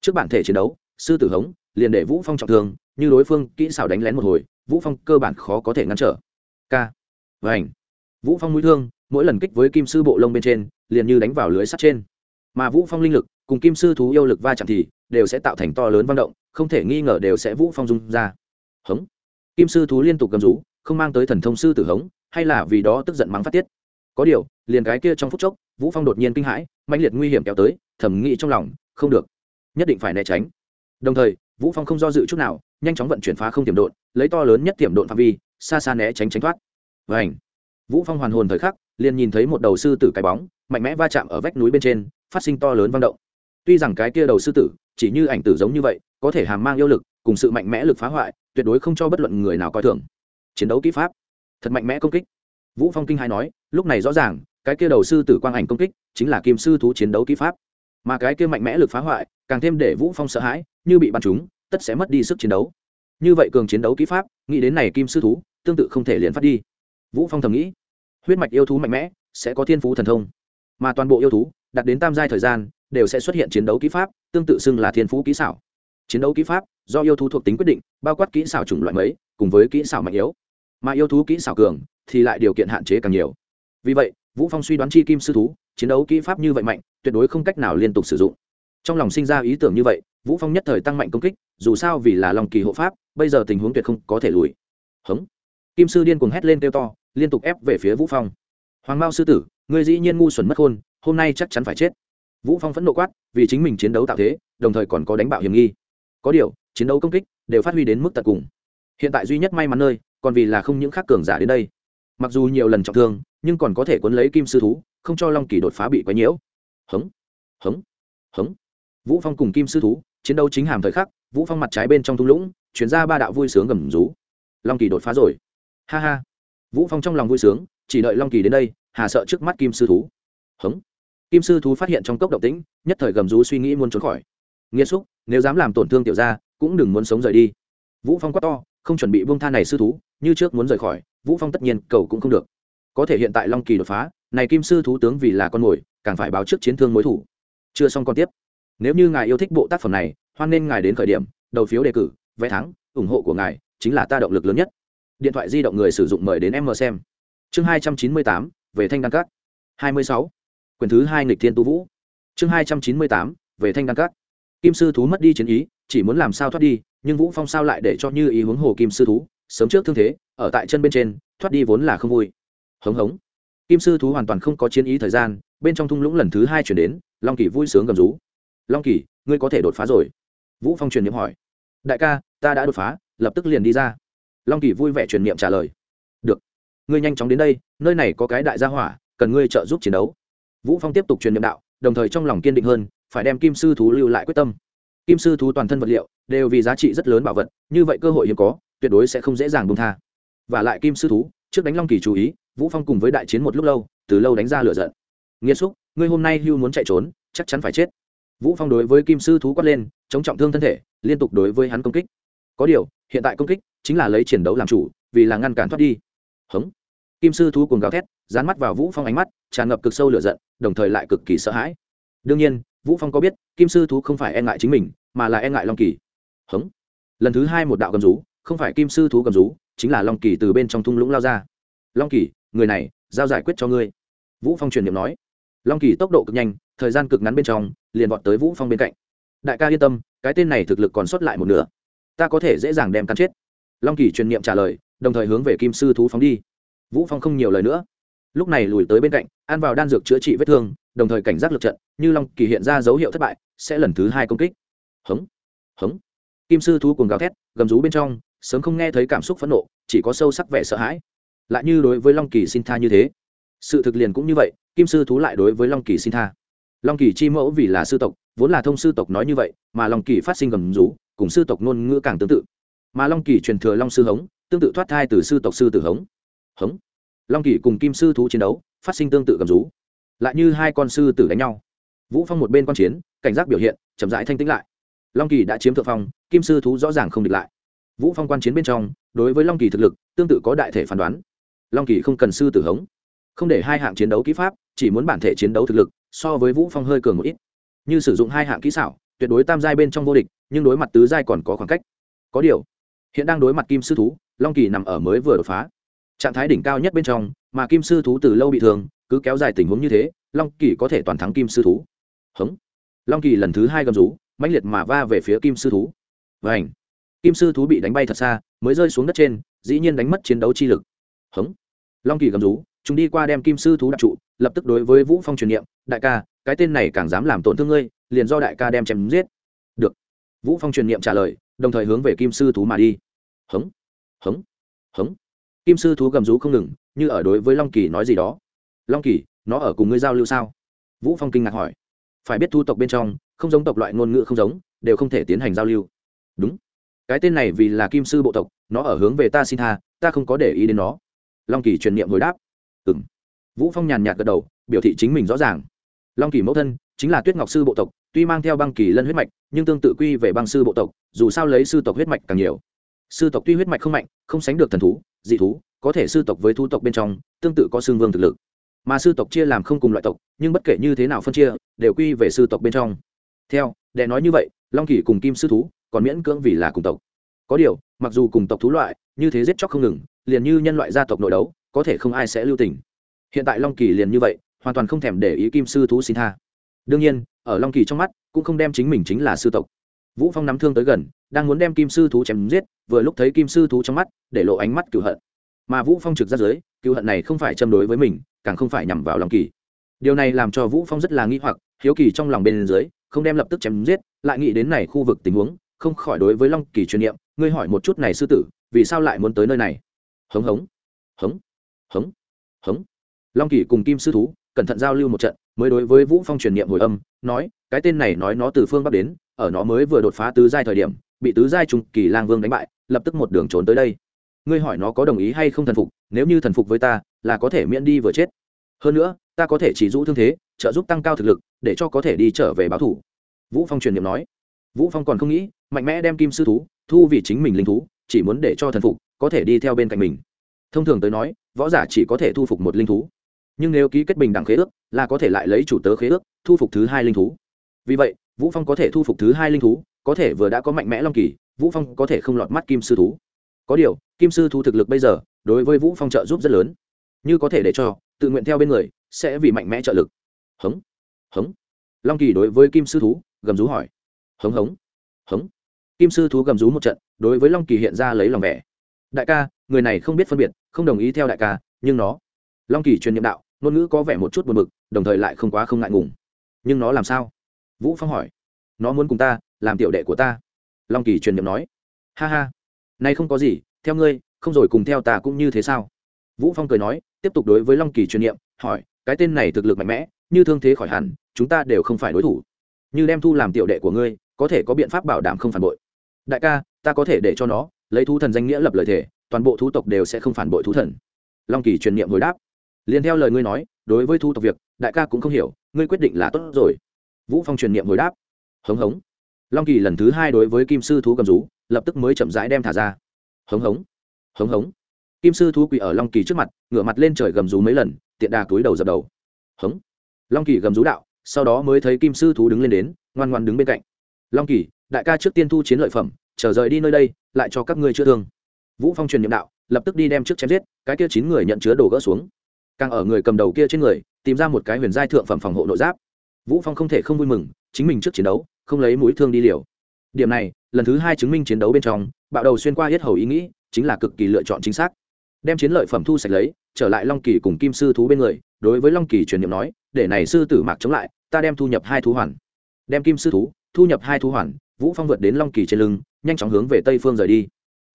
Trước bản thể chiến đấu, sư tử hống liền để vũ phong trọng thương, như đối phương kỹ xảo đánh lén một hồi, vũ phong cơ bản khó có thể ngăn trở. K vảnh vũ phong mũi thương, mỗi lần kích với kim sư bộ lông bên trên, liền như đánh vào lưới sắt trên. Mà vũ phong linh lực cùng kim sư thú yêu lực va chạm thì đều sẽ tạo thành to lớn văn động, không thể nghi ngờ đều sẽ vũ phong dung ra. Hống. Kim sư thú liên tục gầm rú, không mang tới thần thông sư tử hống, hay là vì đó tức giận mắng phát tiết. Có điều, liền cái kia trong phút chốc, vũ phong đột nhiên kinh hãi, mãnh liệt nguy hiểm kéo tới thẩm nghĩ trong lòng, không được. Nhất định phải né tránh. Đồng thời, vũ phong không do dự chút nào, nhanh chóng vận chuyển phá không tiềm độn, lấy to lớn nhất tiềm độn phạm vi, xa xa né tránh tránh thoát. Vảnh vũ phong hoàn hồn thời khắc, liền nhìn thấy một đầu sư tử cái bóng, mạnh mẽ va chạm ở vách núi bên trên, phát sinh to lớn vang động. Tuy rằng cái kia đầu sư tử chỉ như ảnh tử giống như vậy, có thể hàm mang yêu lực, cùng sự mạnh mẽ lực phá hoại, tuyệt đối không cho bất luận người nào coi thường. Chiến đấu kỹ pháp, thật mạnh mẽ công kích. Vũ phong kinh hai nói, lúc này rõ ràng, cái kia đầu sư tử quang ảnh công kích, chính là kim sư thú chiến đấu kỹ pháp. Mà cái kia mạnh mẽ lực phá hoại, càng thêm để vũ phong sợ hãi, như bị bắn trúng, tất sẽ mất đi sức chiến đấu. Như vậy cường chiến đấu kỹ pháp, nghĩ đến này kim sư thú, tương tự không thể liền phát đi. Vũ phong thầm nghĩ, huyết mạch yêu thú mạnh mẽ, sẽ có thiên phú thần thông. Mà toàn bộ yêu thú đặt đến tam giai thời gian đều sẽ xuất hiện chiến đấu kỹ pháp, tương tự xưng là thiên phú kỹ xảo. Chiến đấu kỹ pháp do yêu thú thuộc tính quyết định, bao quát kỹ xảo chủng loại mấy, cùng với kỹ xảo mạnh yếu. Mà yêu thú kỹ xảo cường thì lại điều kiện hạn chế càng nhiều. Vì vậy, vũ phong suy đoán chi kim sư thú, chiến đấu kỹ pháp như vậy mạnh, tuyệt đối không cách nào liên tục sử dụng. Trong lòng sinh ra ý tưởng như vậy, vũ phong nhất thời tăng mạnh công kích, dù sao vì là lòng kỳ hộ pháp, bây giờ tình huống tuyệt không có thể lùi. Hống. Kim sư điên cuồng hét lên kêu to, liên tục ép về phía vũ phong. Hoàng mao sư tử người dĩ nhiên ngu xuẩn mất khôn hôm nay chắc chắn phải chết vũ phong phẫn nộ quát, vì chính mình chiến đấu tạo thế, đồng thời còn có đánh bạo hiểm nghi. Có điều, chiến đấu công kích đều phát huy đến mức tận cùng. Hiện tại duy nhất may mắn nơi, còn vì là không những khác cường giả đến đây. Mặc dù nhiều lần trọng thương, nhưng còn có thể cuốn lấy kim sư thú, không cho long kỳ đột phá bị quấy nhiễu. Hống hống hống. Vũ phong cùng kim sư thú chiến đấu chính hàm thời khắc, vũ phong mặt trái bên trong thung lũng chuyển ra ba đạo vui sướng gầm rú. Long kỳ đột phá rồi. Ha ha. Vũ phong trong lòng vui sướng, chỉ đợi long kỳ đến đây, hà sợ trước mắt kim sư thú. Hống kim sư thú phát hiện trong cốc động tĩnh, nhất thời gầm rú suy nghĩ muốn trốn khỏi. Nghiêm xúc, nếu dám làm tổn thương tiểu gia, cũng đừng muốn sống rời đi. Vũ phong quát to, không chuẩn bị buông tha này sư thú, như trước muốn rời khỏi, vũ phong tất nhiên cầu cũng không được. Có thể hiện tại long kỳ đột phá, này kim sư thú tướng vì là con mồi, càng phải báo trước chiến thương mối thủ. Chưa xong còn tiếp. Nếu như ngài yêu thích bộ tác phẩm này, hoan nên ngài đến khởi điểm, đầu phiếu đề cử, vé thắng, ủng hộ của ngài chính là ta động lực lớn nhất. Điện thoại di động người sử dụng mời đến em mờ xem. Chương hai trăm chín mươi tám, về thanh đăng cát. Hai mươi sáu. Quyển thứ hai nghịch thiên tu vũ. Chương hai trăm chín mươi tám, về thanh đăng cát kim sư thú mất đi chiến ý, chỉ muốn làm sao thoát đi, nhưng vũ phong sao lại để cho như ý huống hồ kim sư thú? Sớm trước thương thế, ở tại chân bên trên, thoát đi vốn là không vui. Hống hống. Kim sư thú hoàn toàn không có chiến ý thời gian, bên trong thung lũng lần thứ hai chuyển đến, long kỳ vui sướng gầm rú. Long kỳ, ngươi có thể đột phá rồi. Vũ phong truyền niệm hỏi. Đại ca, ta đã đột phá, lập tức liền đi ra. Long kỳ vui vẻ truyền niệm trả lời. Được. Ngươi nhanh chóng đến đây, nơi này có cái đại gia hỏa, cần ngươi trợ giúp chiến đấu vũ phong tiếp tục truyền niệm đạo, đồng thời trong lòng kiên định hơn, phải đem kim sư thú lưu lại quyết tâm. Kim sư thú toàn thân vật liệu đều vì giá trị rất lớn bảo vật, như vậy cơ hội hiếm có, tuyệt đối sẽ không dễ dàng buông tha. Và lại kim sư thú, trước đánh long kỳ chú ý, vũ phong cùng với đại chiến một lúc lâu, từ lâu đánh ra lửa giận. Nghiêm xúc, ngươi hôm nay hưu muốn chạy trốn, chắc chắn phải chết. Vũ phong đối với kim sư thú quát lên, chống trọng thương thân thể, liên tục đối với hắn công kích. Có điều, hiện tại công kích chính là lấy chiến đấu làm chủ, vì là ngăn cản thoát đi. Hống kim sư thú cuồng gào thét, dán mắt vào vũ phong ánh mắt, tràn ngập cực sâu lửa giận, đồng thời lại cực kỳ sợ hãi. Đương nhiên, vũ phong có biết, kim sư thú không phải e ngại chính mình, mà là e ngại long kỳ. Hống. Lần thứ hai một đạo gầm rú, không phải kim sư thú gầm rú, chính là long kỳ từ bên trong thung lũng lao ra. Long kỳ, người này, giao giải quyết cho ngươi. Vũ phong truyền niệm nói. Long kỳ tốc độ cực nhanh, thời gian cực ngắn bên trong, liền vọt tới vũ phong bên cạnh. Đại ca yên tâm, cái tên này thực lực còn sót lại một nửa. Ta có thể dễ dàng đem cắn chết. Long kỳ truyền niệm trả lời, đồng thời hướng về kim sư thú phóng đi vũ phong không nhiều lời nữa. Lúc này lùi tới bên cạnh, ăn vào đan dược chữa trị vết thương, đồng thời cảnh giác lực trận, như long kỳ hiện ra dấu hiệu thất bại, sẽ lần thứ hai công kích. Hống hống. Kim sư thú cùng gào thét, gầm rú bên trong, sớm không nghe thấy cảm xúc phẫn nộ, chỉ có sâu sắc vẻ sợ hãi. Lại như đối với long kỳ xin tha như thế. Sự thực liền cũng như vậy, kim sư thú lại đối với long kỳ xin tha. Long kỳ chi mẫu vì là sư tộc, vốn là thông sư tộc nói như vậy, mà long kỳ phát sinh gầm rú, cùng sư tộc ngôn ngữ càng tương tự. Mà long kỳ truyền thừa long sư hống, tương tự thoát thai từ sư tộc sư tử hống hống. Long kỳ cùng kim sư thú chiến đấu, phát sinh tương tự gầm rú. Lại như hai con sư tử đánh nhau. Vũ phong một bên quan chiến, cảnh giác biểu hiện, chậm rãi thanh tĩnh lại. Long kỳ đã chiếm thượng phong, kim sư thú rõ ràng không địch lại. Vũ phong quan chiến bên trong, đối với long kỳ thực lực, tương tự có đại thể phán đoán. Long kỳ không cần sư tử hống. Không để hai hạng chiến đấu kỹ pháp, chỉ muốn bản thể chiến đấu thực lực, so với vũ phong hơi cường một ít. Như sử dụng hai hạng kỹ xảo, tuyệt đối tam giai bên trong vô địch, nhưng đối mặt tứ giai còn có khoảng cách. Có điều, hiện đang đối mặt kim sư thú, long kỳ nằm ở mới vừa đột phá trạng thái đỉnh cao nhất bên trong, mà kim sư thú từ lâu bị thương, cứ kéo dài tình huống như thế, long kỳ có thể toàn thắng kim sư thú. Hống. Long kỳ lần thứ hai gầm rú, mãnh liệt mà va về phía kim sư thú. Và ảnh kim sư thú bị đánh bay thật xa, mới rơi xuống đất trên, dĩ nhiên đánh mất chiến đấu chi lực. Hống. Long kỳ gầm rú, chúng đi qua đem kim sư thú đặt trụ, lập tức đối với vũ phong truyền niệm, đại ca, cái tên này càng dám làm tổn thương ngươi, liền do đại ca đem chém giết. Được. Vũ phong truyền niệm trả lời, đồng thời hướng về kim sư thú mà đi. Hống. Hống. Hống kim sư thú gầm rú không ngừng, như ở đối với long kỳ nói gì đó. Long kỳ, nó ở cùng ngươi giao lưu sao? Vũ phong kinh ngạc hỏi. Phải biết thu tộc bên trong, không giống tộc loại ngôn ngữ không giống, đều không thể tiến hành giao lưu. Đúng. Cái tên này vì là kim sư bộ tộc, nó ở hướng về ta xin tha, ta không có để ý đến nó. Long kỳ truyền niệm hồi đáp. Ừ m vũ phong nhàn nhạt gật đầu, biểu thị chính mình rõ ràng. Long kỳ mẫu thân chính là tuyết ngọc sư bộ tộc, tuy mang theo băng kỳ lân huyết mạch, nhưng tương tự quy về băng sư bộ tộc, dù sao lấy sư tộc huyết mạch càng nhiều sư tộc tuy huyết mạch không mạnh, không sánh được thần thú, dị thú, có thể sư tộc với thu tộc bên trong, tương tự có xương vương thực lực. Mà sư tộc chia làm không cùng loại tộc, nhưng bất kể như thế nào phân chia, đều quy về sư tộc bên trong. Theo để nói như vậy, long kỳ cùng kim sư thú, còn miễn cưỡng vì là cùng tộc. Có điều, mặc dù cùng tộc thú loại, như thế giết chóc không ngừng, liền như nhân loại gia tộc nội đấu, có thể không ai sẽ lưu tình. Hiện tại long kỳ liền như vậy, hoàn toàn không thèm để ý kim sư thú xin tha. Đương nhiên, ở long kỳ trong mắt, cũng không đem chính mình chính là sư tộc vũ phong nắm thương tới gần, đang muốn đem kim sư thú chém giết, vừa lúc thấy kim sư thú trong mắt, để lộ ánh mắt cựu hận. Mà vũ phong trực ra dưới cựu hận này không phải châm đối với mình, càng không phải nhằm vào long kỳ. Điều này làm cho vũ phong rất là nghi hoặc, hiếu kỳ trong lòng bên dưới, không đem lập tức chém giết, lại nghĩ đến này khu vực tình huống, không khỏi đối với long kỳ truyền niệm, ngươi hỏi một chút này sư tử, vì sao lại muốn tới nơi này? Hống hống hống hống hống. Long kỳ cùng kim sư thú cẩn thận giao lưu một trận, mới đối với vũ phong truyền niệm hồi âm, nói, cái tên này nói nó từ phương bắc đến ở nó mới vừa đột phá tứ giai thời điểm, bị tứ giai trung kỳ lang vương đánh bại, lập tức một đường trốn tới đây. Ngươi hỏi nó có đồng ý hay không thần phục, nếu như thần phục với ta, là có thể miễn đi vừa chết. Hơn nữa, ta có thể chỉ rũ thương thế, trợ giúp tăng cao thực lực, để cho có thể đi trở về báo thủ. Vũ phong truyền niệm nói. Vũ phong còn không nghĩ, mạnh mẽ đem kim sư thú, thu vì chính mình linh thú, chỉ muốn để cho thần phục, có thể đi theo bên cạnh mình. Thông thường tới nói, võ giả chỉ có thể thu phục một linh thú. Nhưng nếu ký kết bình đẳng khế ước, là có thể lại lấy chủ tớ khế ước, thu phục thứ hai linh thú. Vì vậy vũ phong có thể thu phục thứ hai linh thú, có thể vừa đã có mạnh mẽ long kỳ, vũ phong có thể không lọt mắt kim sư thú. Có điều, kim sư thú thực lực bây giờ, đối với vũ phong trợ giúp rất lớn. Như có thể để cho, tự nguyện theo bên người, sẽ vì mạnh mẽ trợ lực. Hống hống. Long kỳ đối với kim sư thú, gầm rú hỏi. Hống hống hống. Kim sư thú gầm rú một trận, đối với long kỳ hiện ra lấy lòng vẻ. Đại ca, người này không biết phân biệt, không đồng ý theo đại ca, nhưng nó. Long kỳ truyền nhiệm đạo, ngôn ngữ có vẻ một chút buồn bực, đồng thời lại không quá không ngại ngùng. Nhưng nó làm sao? Vũ phong hỏi. Nó muốn cùng ta, làm tiểu đệ của ta. Long kỳ truyền nhiệm nói. Ha ha. Nay không có gì, theo ngươi, không rồi cùng theo ta cũng như thế sao? Vũ phong cười nói, tiếp tục đối với long kỳ truyền nhiệm hỏi, cái tên này thực lực mạnh mẽ, như thương thế khỏi hẳn, chúng ta đều không phải đối thủ. Như đem thu làm tiểu đệ của ngươi, có thể có biện pháp bảo đảm không phản bội. Đại ca, ta có thể để cho nó, lấy thú thần danh nghĩa lập lời thể toàn bộ thú tộc đều sẽ không phản bội thú thần. Long kỳ truyền niệm hồi đáp. Liền theo lời ngươi nói, đối với thú tộc việc, đại ca cũng không hiểu, ngươi quyết định là tốt rồi vũ phong truyền niệm hồi đáp. Hống hống. Long kỳ lần thứ hai đối với kim sư thú cầm rú, lập tức mới chậm rãi đem thả ra. Hống hống. Hống hống. Kim sư thú quỳ ở long kỳ trước mặt, ngửa mặt lên trời gầm rú mấy lần, tiện đà túi đầu dập đầu. Hống. Long kỳ gầm rú đạo, sau đó mới thấy kim sư thú đứng lên đến, ngoan ngoan đứng bên cạnh. Long kỳ, đại ca trước tiên thu chiến lợi phẩm trở rời đi nơi đây, lại cho các ngươi chữa thương. Vũ phong truyền nhiệm đạo, lập tức đi đem trước chém giết, cái kia chín người nhận chứa đồ gỡ xuống. Càng ở người cầm đầu kia trên người, tìm ra một cái huyền giai thượng phẩm phòng hộ nội giáp vũ phong không thể không vui mừng, chính mình trước chiến đấu, không lấy mũi thương đi liều. Điểm này, lần thứ hai chứng minh chiến đấu bên trong, bạo đầu xuyên qua hết hầu ý nghĩ, chính là cực kỳ lựa chọn chính xác. Đem chiến lợi phẩm thu sạch lấy, trở lại long kỳ cùng kim sư thú bên người, đối với long kỳ truyền niệm nói, để này sư tử mạc chống lại, ta đem thu nhập hai thú hoàn. Đem kim sư thú, thu nhập hai thú hoàn, vũ phong vượt đến long kỳ trên lưng, nhanh chóng hướng về tây phương rời đi.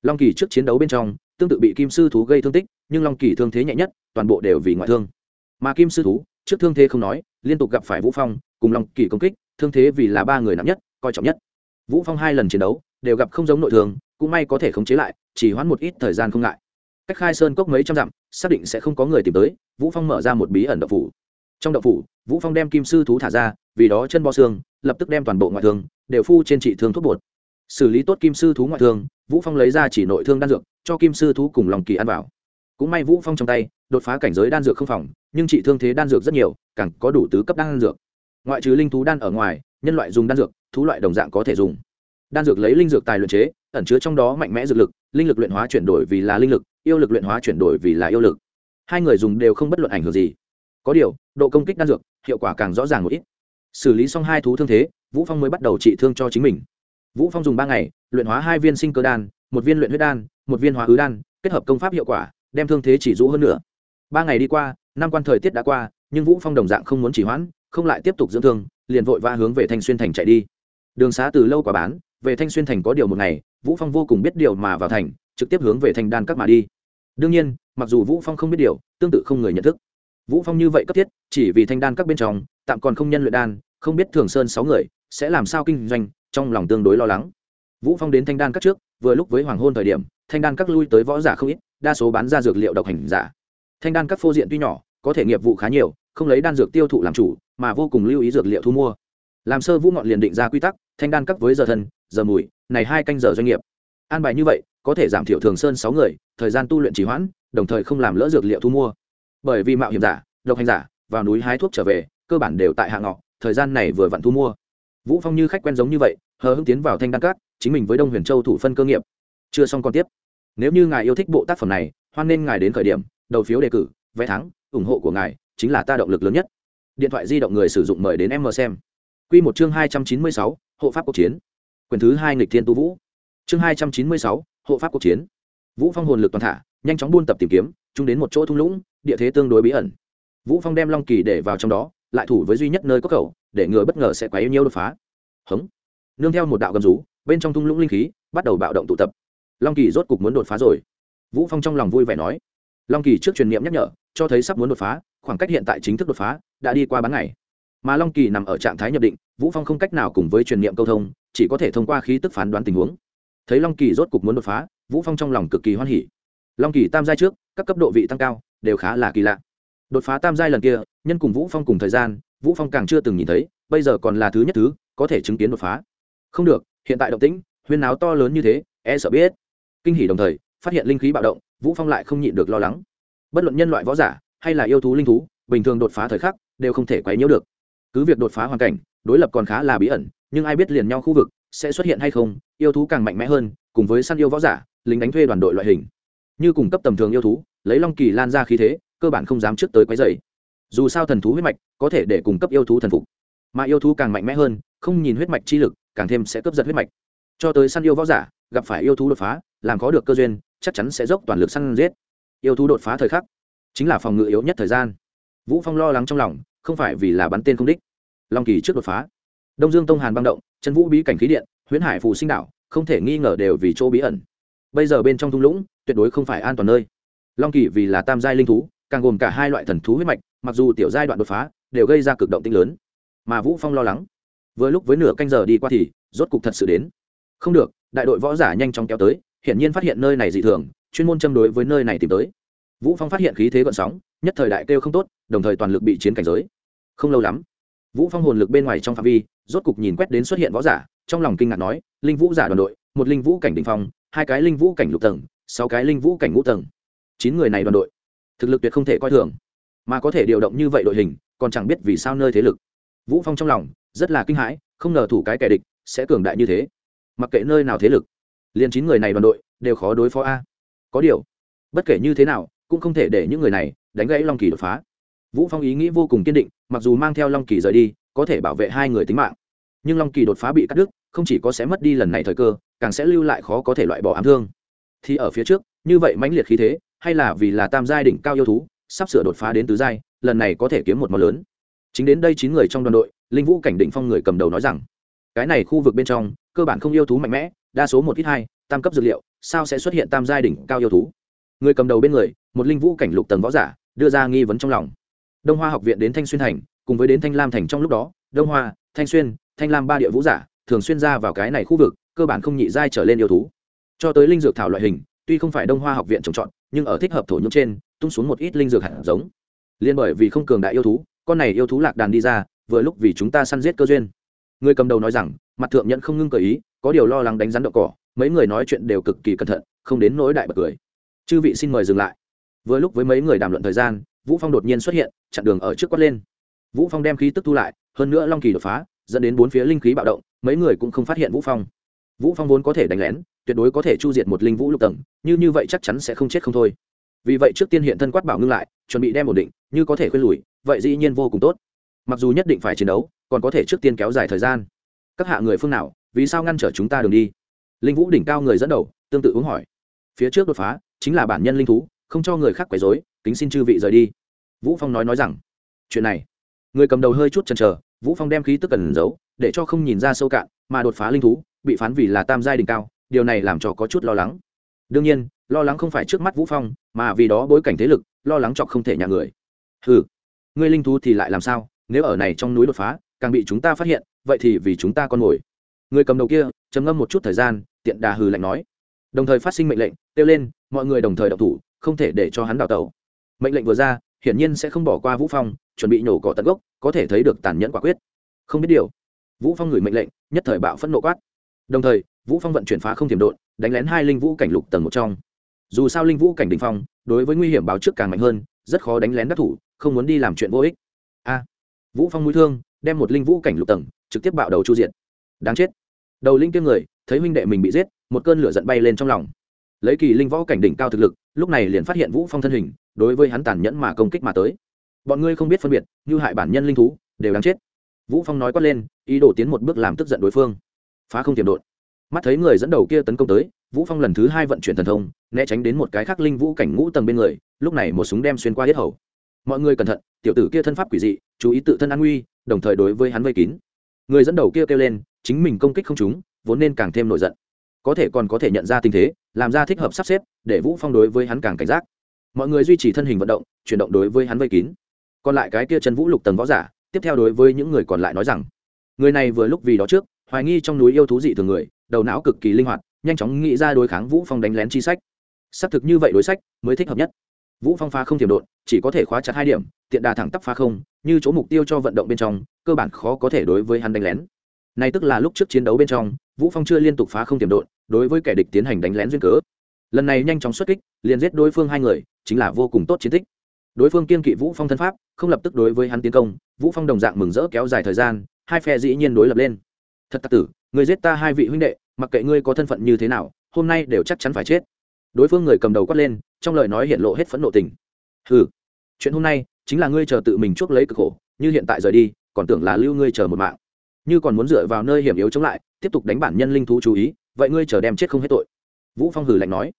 Long kỳ trước chiến đấu bên trong, tương tự bị kim sư thú gây thương tích, nhưng long kỳ thương thế nhẹ nhất, toàn bộ đều vì ngoại thương mà kim sư thú, trước thương thế không nói, liên tục gặp phải vũ phong, cùng long kỳ công kích, thương thế vì là ba người nặng nhất, coi trọng nhất. Vũ phong hai lần chiến đấu, đều gặp không giống nội thương cũng may có thể khống chế lại, chỉ hoãn một ít thời gian không ngại. Cách khai sơn cốc mấy trăm dặm, xác định sẽ không có người tìm tới, vũ phong mở ra một bí ẩn đậu phủ. Trong đậu phủ, vũ phong đem kim sư thú thả ra, vì đó chân bo xương, lập tức đem toàn bộ ngoại thương, đều phu trên trị thương thuốc bột. Xử lý tốt kim sư thú ngoại thương, vũ phong lấy ra chỉ nội thương đan dược, cho kim sư thú cùng lòng kỳ ăn vào. Cũng may vũ phong trong tay, đột phá cảnh giới đan dược không phòng nhưng trị thương thế đan dược rất nhiều, càng có đủ tứ cấp đan dược. Ngoại trừ linh thú đan ở ngoài, nhân loại dùng đan dược, thú loại đồng dạng có thể dùng. Đan dược lấy linh dược tài luyện chế, ẩn chứa trong đó mạnh mẽ dược lực, linh lực luyện hóa chuyển đổi vì là linh lực, yêu lực luyện hóa chuyển đổi vì là yêu lực. Hai người dùng đều không bất luận ảnh hưởng gì. Có điều, độ công kích đan dược, hiệu quả càng rõ ràng một ít. Xử lý xong hai thú thương thế, vũ phong mới bắt đầu trị thương cho chính mình. Vũ phong dùng ba ngày, luyện hóa hai viên sinh cơ đan, một viên luyện huyết đan, một viên hóa ứ đan, kết hợp công pháp hiệu quả, đem thương thế chỉ rũ hơn nữa. Ba ngày đi qua năm quan thời tiết đã qua, nhưng vũ phong đồng dạng không muốn chỉ hoãn, không lại tiếp tục dưỡng thương, liền vội vã hướng về thanh xuyên thành chạy đi. Đường xá từ lâu quả bán, về thanh xuyên thành có điều một ngày, vũ phong vô cùng biết điều mà vào thành, trực tiếp hướng về thanh đan các mà đi. Đương nhiên, mặc dù vũ phong không biết điều, tương tự không người nhận thức. Vũ phong như vậy cấp thiết, chỉ vì thanh đan các bên trong, tạm còn không nhân luyện đan, không biết thường sơn sáu người sẽ làm sao kinh doanh, trong lòng tương đối lo lắng. Vũ phong đến thanh đan các trước, vừa lúc với hoàng hôn thời điểm, thanh đan các lui tới võ giả không ít, đa số bán ra dược liệu độc hành giả thanh đan các phô diện tuy nhỏ, có thể nghiệp vụ khá nhiều, không lấy đan dược tiêu thụ làm chủ, mà vô cùng lưu ý dược liệu thu mua. Làm sơ vũ ngọn liền định ra quy tắc, thanh đan các với giờ thân, giờ mùi, này hai canh giờ doanh nghiệp. An bài như vậy, có thể giảm thiểu thường sơn sáu người, thời gian tu luyện trì hoãn, đồng thời không làm lỡ dược liệu thu mua. Bởi vì mạo hiểm giả, độc hành giả, vào núi hái thuốc trở về, cơ bản đều tại hạ ngọ, thời gian này vừa vặn thu mua. Vũ phong như khách quen giống như vậy, hờ hững tiến vào thanh đan cát chính mình với đông huyền châu thủ phân cơ nghiệp. Chưa xong còn tiếp. Nếu như ngài yêu thích bộ tác phẩm này, hoan nên ngài đến khởi điểm đầu phiếu đề cử, vé thắng, ủng hộ của ngài chính là ta động lực lớn nhất. Điện thoại di động người sử dụng mời đến em mờ xem. Quy một chương hai trăm chín mươi sáu, hộ pháp cuộc chiến. Quyền thứ hai nghịch thiên tu vũ. Chương hai trăm chín mươi sáu, hộ pháp cuộc chiến. Vũ phong hồn lực toàn thả, nhanh chóng buôn tập tìm kiếm chúng đến một chỗ thung lũng, địa thế tương đối bí ẩn. Vũ phong đem long kỳ để vào trong đó, lại thủ với duy nhất nơi có cầu, để ngừa bất ngờ sẽ quá yêu nhiêu đột phá. Hống. Nương theo một đạo gầm rú, bên trong thung lũng linh khí bắt đầu bạo động tụ tập. Long kỳ rốt cục muốn đột phá rồi. Vũ phong trong lòng vui vẻ nói long kỳ trước truyền niệm nhắc nhở, cho thấy sắp muốn đột phá, khoảng cách hiện tại chính thức đột phá, đã đi qua bán ngày. Mà long kỳ nằm ở trạng thái nhập định, vũ phong không cách nào cùng với truyền niệm câu thông, chỉ có thể thông qua khí tức phán đoán tình huống. Thấy long kỳ rốt cục muốn đột phá, vũ phong trong lòng cực kỳ hoan hỉ. Long kỳ tam giai trước, các cấp độ vị tăng cao, đều khá là kỳ lạ. Đột phá tam giai lần kia, nhân cùng vũ phong cùng thời gian, vũ phong càng chưa từng nhìn thấy, bây giờ còn là thứ nhất thứ, có thể chứng kiến đột phá. Không được, hiện tại động tĩnh, huyên náo to lớn như thế e sợ biết. Kinh hỉ đồng thời, phát hiện linh khí bạo động vũ phong lại không nhịn được lo lắng. Bất luận nhân loại võ giả hay là yêu thú linh thú, bình thường đột phá thời khắc đều không thể quấy nhiễu được. Cứ việc đột phá hoàn cảnh, đối lập còn khá là bí ẩn, nhưng ai biết liền nhau khu vực sẽ xuất hiện hay không, yêu thú càng mạnh mẽ hơn, cùng với săn yêu võ giả, lính đánh thuê đoàn đội loại hình. Như cung cấp tầm thường yêu thú, lấy long kỳ lan ra khí thế, cơ bản không dám trước tới quấy dày dù sao thần thú huyết mạch có thể để cung cấp yêu thú thần phục, mà yêu thú càng mạnh mẽ hơn, không nhìn huyết mạch chi lực, càng thêm sẽ cướp giật huyết mạch cho tới săn yêu võ giả, gặp phải yêu thú đột phá, làm có được cơ duyên, chắc chắn sẽ dốc toàn lực săn giết. Yêu thú đột phá thời khắc, chính là phòng ngự yếu nhất thời gian. Vũ phong lo lắng trong lòng, không phải vì là bắn tên không đích. Long kỳ trước đột phá. Đông dương tông hàn băng động, chân vũ bí cảnh khí điện, huyễn hải phù sinh đảo, không thể nghi ngờ đều vì chỗ bí ẩn. Bây giờ bên trong thung lũng, tuyệt đối không phải an toàn nơi. Long kỳ vì là tam giai linh thú, càng gồm cả hai loại thần thú huyết mạch, mặc dù tiểu giai đoạn đột phá, đều gây ra cực động tinh lớn. Mà vũ phong lo lắng, vừa lúc với nửa canh giờ đi qua thì rốt cục thật sự đến không được, đại đội võ giả nhanh chóng kéo tới, hiển nhiên phát hiện nơi này dị thường, chuyên môn châm đối với nơi này tìm tới. Vũ phong phát hiện khí thế gợn sóng, nhất thời đại kêu không tốt, đồng thời toàn lực bị chiến cảnh giới. Không lâu lắm, vũ phong hồn lực bên ngoài trong phạm vi, rốt cục nhìn quét đến xuất hiện võ giả, trong lòng kinh ngạc nói, linh vũ giả đoàn đội, một linh vũ cảnh đỉnh phong, hai cái linh vũ cảnh lục tầng, sáu cái linh vũ cảnh ngũ tầng. Chín người này đoàn đội, thực lực tuyệt không thể coi thường, mà có thể điều động như vậy đội hình, còn chẳng biết vì sao nơi thế lực. Vũ phong trong lòng rất là kinh hãi, không ngờ thủ cái kẻ địch sẽ cường đại như thế mặc kệ nơi nào thế lực, liền chín người này đoàn đội đều khó đối phó a. Có điều, bất kể như thế nào, cũng không thể để những người này đánh gãy long kỳ đột phá. Vũ phong ý nghĩ vô cùng kiên định, mặc dù mang theo long kỳ rời đi, có thể bảo vệ hai người tính mạng. Nhưng long kỳ đột phá bị cắt đứt, không chỉ có sẽ mất đi lần này thời cơ, càng sẽ lưu lại khó có thể loại bỏ ám thương. Thì ở phía trước, như vậy mãnh liệt khí thế, hay là vì là tam giai đỉnh cao yêu thú, sắp sửa đột phá đến tứ giai, lần này có thể kiếm một món lớn. Chính đến đây chín người trong đoàn đội, linh vũ cảnh đỉnh phong người cầm đầu nói rằng, cái này khu vực bên trong cơ bản không yêu thú mạnh mẽ, đa số một ít hai, tam cấp dược liệu, sao sẽ xuất hiện tam giai đỉnh cao yêu thú? Người cầm đầu bên người, một linh vũ cảnh lục tầng võ giả, đưa ra nghi vấn trong lòng. Đông hoa học viện đến thanh xuyên thành, cùng với đến thanh lam thành trong lúc đó, đông hoa, thanh xuyên, thanh lam ba địa vũ giả, thường xuyên ra vào cái này khu vực, cơ bản không nhị giai trở lên yêu thú. Cho tới linh dược thảo loại hình, tuy không phải đông hoa học viện trồng trọt, nhưng ở thích hợp thổ nhưỡng trên, tung xuống một ít linh dược hạt giống. Liên bởi vì không cường đại yêu thú, con này yêu thú lạc đàn đi ra, vừa lúc vì chúng ta săn giết cơ duyên. Người cầm đầu nói rằng mặt thượng nhận không ngưng cờ ý, có điều lo lắng đánh rắn đậu cỏ, mấy người nói chuyện đều cực kỳ cẩn thận, không đến nỗi đại bật cười. Chư vị xin mời dừng lại. Vừa lúc với mấy người đàm luận thời gian, vũ phong đột nhiên xuất hiện, chặn đường ở trước quát lên. Vũ phong đem khí tức thu lại, hơn nữa long kỳ đột phá, dẫn đến bốn phía linh khí bạo động, mấy người cũng không phát hiện vũ phong. Vũ phong vốn có thể đánh lén, tuyệt đối có thể chu diệt một linh vũ lục tầng, như như vậy chắc chắn sẽ không chết không thôi. Vì vậy trước tiên hiện thân quát bảo ngưng lại, chuẩn bị đem ổn định, như có thể khuyên lùi, vậy dĩ nhiên vô cùng tốt. Mặc dù nhất định phải chiến đấu, còn có thể trước tiên kéo dài thời gian các hạ người phương nào, vì sao ngăn trở chúng ta đường đi? Linh vũ đỉnh cao người dẫn đầu, tương tự uống hỏi. Phía trước đột phá, chính là bản nhân linh thú, không cho người khác quấy rối, kính xin chư vị rời đi. Vũ phong nói nói rằng, chuyện này, người cầm đầu hơi chút chần chờ, vũ phong đem khí tức cần giấu, để cho không nhìn ra sâu cạn, mà đột phá linh thú, bị phán vì là tam giai đỉnh cao, điều này làm cho có chút lo lắng. Đương nhiên, lo lắng không phải trước mắt vũ phong, mà vì đó bối cảnh thế lực, lo lắng chọc không thể nhà người. Hừ ngươi linh thú thì lại làm sao? Nếu ở này trong núi đột phá càng bị chúng ta phát hiện, vậy thì vì chúng ta con mồi người cầm đầu kia, trầm ngâm một chút thời gian, tiện đà hừ lạnh nói. Đồng thời phát sinh mệnh lệnh, kêu lên, mọi người đồng thời đọc thủ, không thể để cho hắn đào tẩu. Mệnh lệnh vừa ra, hiển nhiên sẽ không bỏ qua vũ phong, chuẩn bị nổ cỏ tận gốc, có thể thấy được tàn nhẫn quả quyết. Không biết điều, vũ phong gửi mệnh lệnh, nhất thời bạo phẫn nộ quát. Đồng thời, vũ phong vận chuyển phá không tiềm độn, đánh lén hai linh vũ cảnh lục tầng một trong. Dù sao linh vũ cảnh đỉnh phong, đối với nguy hiểm báo trước càng mạnh hơn, rất khó đánh lén đắc thủ, không muốn đi làm chuyện vô ích. A, vũ phong mũi thương đem một linh vũ cảnh lục tầng, trực tiếp bạo đầu chu diện đáng chết. Đầu linh kia người, thấy huynh đệ mình bị giết, một cơn lửa giận bay lên trong lòng. Lấy kỳ linh võ cảnh đỉnh cao thực lực, lúc này liền phát hiện vũ phong thân hình, đối với hắn tàn nhẫn mà công kích mà tới. Bọn ngươi không biết phân biệt, như hại bản nhân linh thú, đều đáng chết. Vũ phong nói quát lên, ý đồ tiến một bước làm tức giận đối phương. Phá không tiềm đột mắt thấy người dẫn đầu kia tấn công tới, vũ phong lần thứ hai vận chuyển thần thông, né tránh đến một cái khác linh vũ cảnh ngũ tầng bên người, lúc này một súng đem xuyên qua hết hầu mọi người cẩn thận, tiểu tử kia thân pháp quỷ dị, chú ý tự thân an nguy, đồng thời đối với hắn vây kín. Người dẫn đầu kia kêu lên, chính mình công kích không chúng vốn nên càng thêm nổi giận. Có thể còn có thể nhận ra tình thế, làm ra thích hợp sắp xếp, để vũ phong đối với hắn càng cảnh giác. Mọi người duy trì thân hình vận động, chuyển động đối với hắn vây kín. Còn lại cái kia chân vũ lục tầng võ giả, tiếp theo đối với những người còn lại nói rằng, người này vừa lúc vì đó trước, hoài nghi trong núi yêu thú dị thường người, đầu não cực kỳ linh hoạt, nhanh chóng nghĩ ra đối kháng vũ phong đánh lén chi sách. Xác thực như vậy đối sách, mới thích hợp nhất vũ phong phá không tiềm đột, chỉ có thể khóa chặt hai điểm tiện đà thẳng tắp phá không như chỗ mục tiêu cho vận động bên trong cơ bản khó có thể đối với hắn đánh lén. Này tức là lúc trước chiến đấu bên trong vũ phong chưa liên tục phá không tiềm đột, đối với kẻ địch tiến hành đánh lén duyên cớ. Lần này nhanh chóng xuất kích liền giết đối phương hai người chính là vô cùng tốt chiến tích. Đối phương kiên kỵ vũ phong thân pháp không lập tức đối với hắn tiến công vũ phong đồng dạng mừng rỡ kéo dài thời gian hai phe dĩ nhiên đối lập lên. Thật tặc tử người giết ta hai vị huynh đệ mặc kệ ngươi có thân phận như thế nào hôm nay đều chắc chắn phải chết. Đối phương người cầm đầu quát lên trong lời nói hiện lộ hết phẫn nộ tình. Hừ, chuyện hôm nay chính là ngươi chờ tự mình chuốc lấy cực khổ, như hiện tại rời đi, còn tưởng là lưu ngươi chờ một mạng. Như còn muốn dựa vào nơi hiểm yếu chống lại, tiếp tục đánh bản nhân linh thú chú ý, vậy ngươi chờ đem chết không hết tội. Vũ phong hử lạnh nói.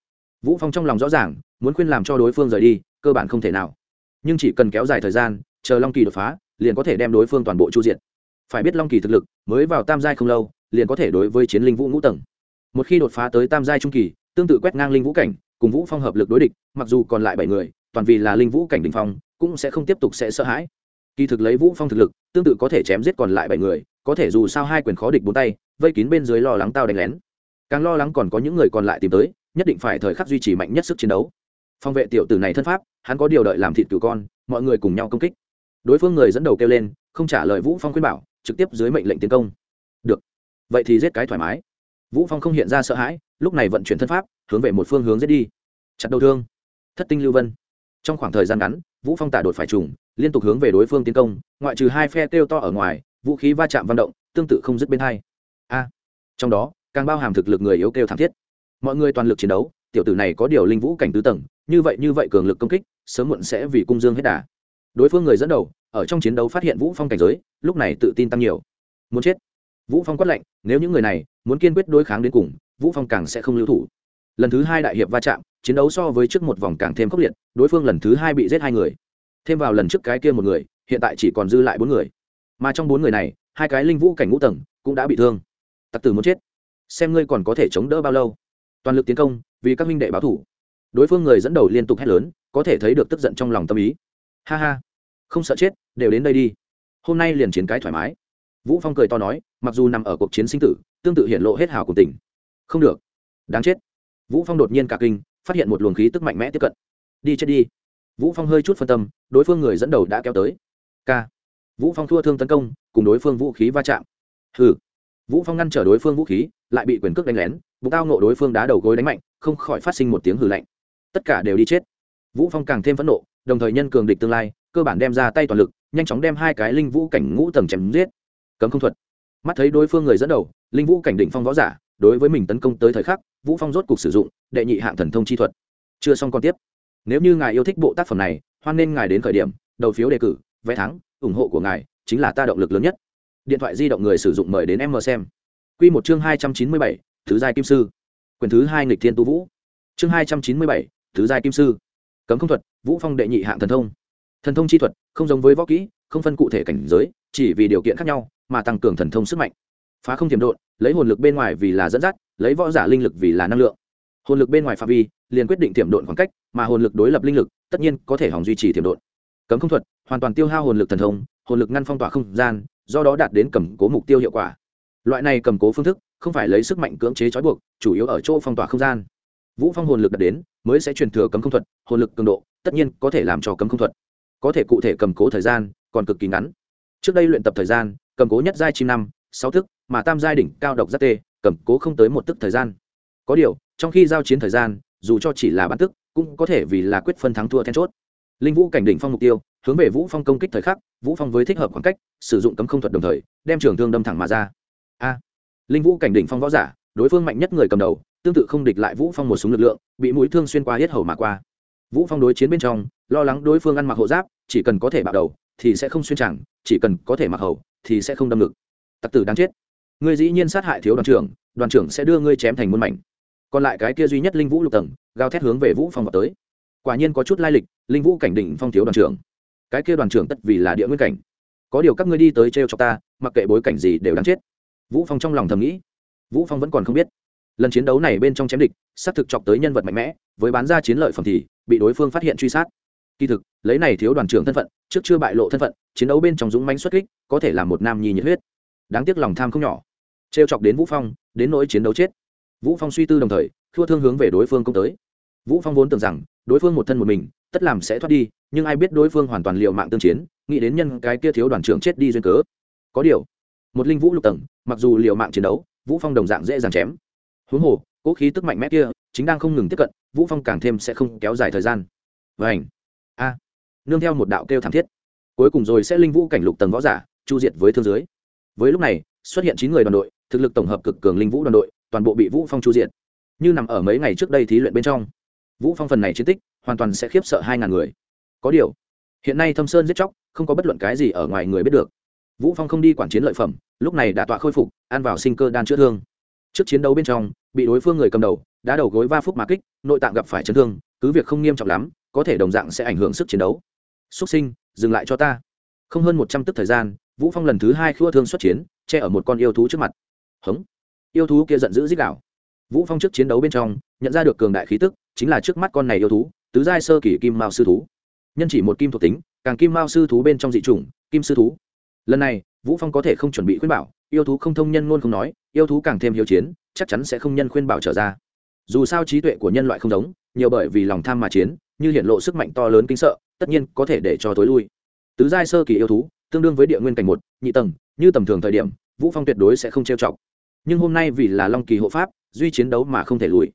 Vũ phong trong lòng rõ ràng, muốn khuyên làm cho đối phương rời đi, cơ bản không thể nào. Nhưng chỉ cần kéo dài thời gian, chờ long kỳ đột phá, liền có thể đem đối phương toàn bộ chu diện phải biết long kỳ thực lực, mới vào tam giai không lâu, liền có thể đối với chiến linh vũ ngũ tầng. Một khi đột phá tới tam giai trung kỳ, tương tự quét ngang linh vũ cảnh cùng vũ phong hợp lực đối địch, mặc dù còn lại bảy người, toàn vì là linh vũ cảnh đình phong, cũng sẽ không tiếp tục sẽ sợ hãi. Kỳ thực lấy vũ phong thực lực, tương tự có thể chém giết còn lại bảy người, có thể dù sao hai quyền khó địch bốn tay, vây kín bên dưới lo lắng tao đánh lén. Càng lo lắng còn có những người còn lại tìm tới, nhất định phải thời khắc duy trì mạnh nhất sức chiến đấu. Phòng vệ tiểu tử này thân pháp, hắn có điều đợi làm thịt cửu con, mọi người cùng nhau công kích. Đối phương người dẫn đầu kêu lên, không trả lời vũ phong khuyên bảo, trực tiếp dưới mệnh lệnh tiến công. Được. Vậy thì giết cái thoải mái. Vũ phong không hiện ra sợ hãi, lúc này vận chuyển thân pháp hướng về một phương hướng giết đi. Chặt đầu thương, thất tinh lưu vân. Trong khoảng thời gian ngắn, vũ phong tả đột phải trùng, liên tục hướng về đối phương tiến công, ngoại trừ hai phe kêu to ở ngoài, vũ khí va chạm vận động, tương tự không dứt bên hai. A, trong đó, càng bao hàm thực lực người yếu kêu thảm thiết. Mọi người toàn lực chiến đấu, tiểu tử này có điều linh vũ cảnh tứ tầng, như vậy như vậy cường lực công kích, sớm muộn sẽ vì cung dương hết đà. Đối phương người dẫn đầu, ở trong chiến đấu phát hiện vũ phong cảnh giới, lúc này tự tin tăng nhiều. Muốn chết. Vũ phong quát lệnh nếu những người này muốn kiên quyết đối kháng đến cùng, vũ phong càng sẽ không lưu thủ lần thứ hai đại hiệp va chạm, chiến đấu so với trước một vòng càng thêm khốc liệt, đối phương lần thứ hai bị giết hai người. Thêm vào lần trước cái kia một người, hiện tại chỉ còn dư lại bốn người. Mà trong bốn người này, hai cái linh vũ cảnh ngũ tầng cũng đã bị thương. Tặc tử muốn chết. Xem ngươi còn có thể chống đỡ bao lâu. Toàn lực tiến công, vì các minh đệ báo thủ. Đối phương người dẫn đầu liên tục hét lớn, có thể thấy được tức giận trong lòng tâm ý. Ha ha. Không sợ chết, đều đến đây đi. Hôm nay liền chiến cái thoải mái. Vũ phong cười to nói, mặc dù nằm ở cuộc chiến sinh tử, tương tự hiện lộ hết hào của tỉnh không được. Đáng chết vũ phong đột nhiên cả kinh, phát hiện một luồng khí tức mạnh mẽ tiếp cận. Đi chết đi. Vũ phong hơi chút phân tâm, đối phương người dẫn đầu đã kéo tới. K vũ phong thua thương tấn công, cùng đối phương vũ khí va chạm. Hừ. Vũ phong ngăn trở đối phương vũ khí, lại bị quyền cước đánh lén, bụng tao nộ đối phương đá đầu gối đánh mạnh, không khỏi phát sinh một tiếng hừ lạnh. Tất cả đều đi chết. Vũ phong càng thêm phẫn nộ, đồng thời nhân cường địch tương lai, cơ bản đem ra tay toàn lực, nhanh chóng đem hai cái linh vũ cảnh ngũ tầng chém giết. Cấm không thuật. Mắt thấy đối phương người dẫn đầu, linh vũ cảnh đỉnh phong võ giả đối với mình tấn công tới thời khắc, vũ phong rốt cục sử dụng đệ nhị hạng thần thông chi thuật. Chưa xong còn tiếp. Nếu như ngài yêu thích bộ tác phẩm này, hoan nên ngài đến khởi điểm, đầu phiếu đề cử, vé thắng, ủng hộ của ngài chính là ta động lực lớn nhất. Điện thoại di động người sử dụng mời đến em mờ xem. Quy một chương hai trăm chín mươi bảy, thứ giai kim sư. Quyền thứ hai nghịch thiên tu vũ. Chương hai trăm chín mươi bảy, thứ giai kim sư. Cấm không thuật, vũ phong đệ nhị hạng thần thông. Thần thông chi thuật, không giống với võ kỹ, không phân cụ thể cảnh giới, chỉ vì điều kiện khác nhau, mà tăng cường thần thông sức mạnh phá không tiềm độn, lấy hồn lực bên ngoài vì là dẫn dắt, lấy võ giả linh lực vì là năng lượng. Hồn lực bên ngoài phạm vi, liền quyết định tiềm độn khoảng cách, mà hồn lực đối lập linh lực, tất nhiên có thể hỏng duy trì tiềm độn. Cấm không thuật, hoàn toàn tiêu hao hồn lực thần thông, hồn lực ngăn phong tỏa không gian, do đó đạt đến cầm cố mục tiêu hiệu quả. Loại này cầm cố phương thức, không phải lấy sức mạnh cưỡng chế trói buộc, chủ yếu ở chỗ phong tỏa không gian. Vũ phong hồn lực đạt đến, mới sẽ truyền thừa cấm không thuật, hồn lực cường độ, tất nhiên có thể làm cho cấm không thuật. Có thể cụ thể cầm cố thời gian, còn cực kỳ ngắn. Trước đây luyện tập thời gian, cầm cố nhất giai chim năm, sáu thức mà tam giai đỉnh cao độc giác tê, cầm cố không tới một tức thời gian. Có điều, trong khi giao chiến thời gian, dù cho chỉ là bán tức, cũng có thể vì là quyết phân thắng thua then chốt. Linh vũ cảnh đỉnh phong mục tiêu, hướng về vũ phong công kích thời khắc, vũ phong với thích hợp khoảng cách, sử dụng cấm không thuật đồng thời, đem trường thương đâm thẳng mà ra. A! Linh vũ cảnh đỉnh phong võ giả, đối phương mạnh nhất người cầm đầu, tương tự không địch lại vũ phong một súng lực lượng, bị mũi thương xuyên qua hết hầu mà qua. Vũ phong đối chiến bên trong, lo lắng đối phương ăn mặc hộ giáp, chỉ cần có thể bạo đầu, thì sẽ không xuyên chẳng, chỉ cần có thể mặc hầu, thì sẽ không đâm ngực. Tặc tử đáng chết ngươi dĩ nhiên sát hại thiếu đoàn trưởng đoàn trưởng sẽ đưa ngươi chém thành muôn mảnh. Còn lại cái kia duy nhất linh vũ lục tầng, gào thét hướng về vũ phong vào tới. Quả nhiên có chút lai lịch, linh vũ cảnh đỉnh phong thiếu đoàn trưởng. Cái kia đoàn trưởng tất vì là địa nguyên cảnh. Có điều các ngươi đi tới trêu cho ta, mặc kệ bối cảnh gì đều đáng chết. Vũ phong trong lòng thầm nghĩ. Vũ phong vẫn còn không biết. Lần chiến đấu này bên trong chém địch, xác thực chọc tới nhân vật mạnh mẽ, với bán ra chiến lợi phẩm thì bị đối phương phát hiện truy sát. Kỳ thực, lấy này thiếu đoàn trưởng thân phận, trước chưa bại lộ thân phận, chiến đấu bên trong dũng mãnh xuất kích, có thể là một nam nhi nhiệt huyết đáng tiếc lòng tham không nhỏ. Trêu chọc đến vũ phong, đến nỗi chiến đấu chết. Vũ phong suy tư đồng thời thua thương hướng về đối phương công tới. Vũ phong vốn tưởng rằng, đối phương một thân một mình, tất làm sẽ thoát đi, nhưng ai biết đối phương hoàn toàn liều mạng tương chiến, nghĩ đến nhân cái kia thiếu đoàn trưởng chết đi duyên cớ. Có điều, một linh vũ lục tầng, mặc dù liều mạng chiến đấu, vũ phong đồng dạng dễ dàng chém. Huống hồ, cố khí tức mạnh mẽ kia, chính đang không ngừng tiếp cận, vũ phong càng thêm sẽ không kéo dài thời gian. Vảnh a. Nương theo một đạo kêu thảm thiết. Cuối cùng rồi sẽ linh vũ cảnh lục tầng võ giả, chu diệt với thương dưới với lúc này, xuất hiện chín người đoàn đội, thực lực tổng hợp cực cường linh vũ đoàn đội, toàn bộ bị vũ phong chu diện. như nằm ở mấy ngày trước đây thí luyện bên trong, vũ phong phần này chiến tích hoàn toàn sẽ khiếp sợ hai ngàn người. Có điều, hiện nay thâm sơn giết chóc, không có bất luận cái gì ở ngoài người biết được. Vũ phong không đi quản chiến lợi phẩm, lúc này đã tọa khôi phục, ăn vào sinh cơ đan chữa thương. Trước chiến đấu bên trong, bị đối phương người cầm đầu đã đầu gối va phúc mà kích, nội tạng gặp phải chấn thương, cứ việc không nghiêm trọng lắm, có thể đồng dạng sẽ ảnh hưởng sức chiến đấu. Xuất sinh, dừng lại cho ta. Không hơn một trăm tức thời gian vũ phong lần thứ hai khua thương xuất chiến, che ở một con yêu thú trước mặt. Hống. Yêu thú kia giận dữ dích đảo vũ phong trước chiến đấu bên trong, nhận ra được cường đại khí tức, chính là trước mắt con này yêu thú, tứ giai sơ kỷ kim mao sư thú. Nhân chỉ một kim thuộc tính, càng kim mao sư thú bên trong dị chủng, kim sư thú. Lần này, vũ phong có thể không chuẩn bị khuyên bảo, yêu thú không thông nhân ngôn không nói, yêu thú càng thêm hiếu chiến, chắc chắn sẽ không nhân khuyên bảo trở ra. Dù sao trí tuệ của nhân loại không giống, nhiều bởi vì lòng tham mà chiến, như hiện lộ sức mạnh to lớn kinh sợ, tất nhiên có thể để cho tối lui. Tứ giai sơ kỳ yêu thú tương đương với địa nguyên cảnh một, nhị tầng, như tầm thường thời điểm, vũ phong tuyệt đối sẽ không trêu chọc. Nhưng hôm nay vì là long kỳ hộ pháp, duy chiến đấu mà không thể lùi.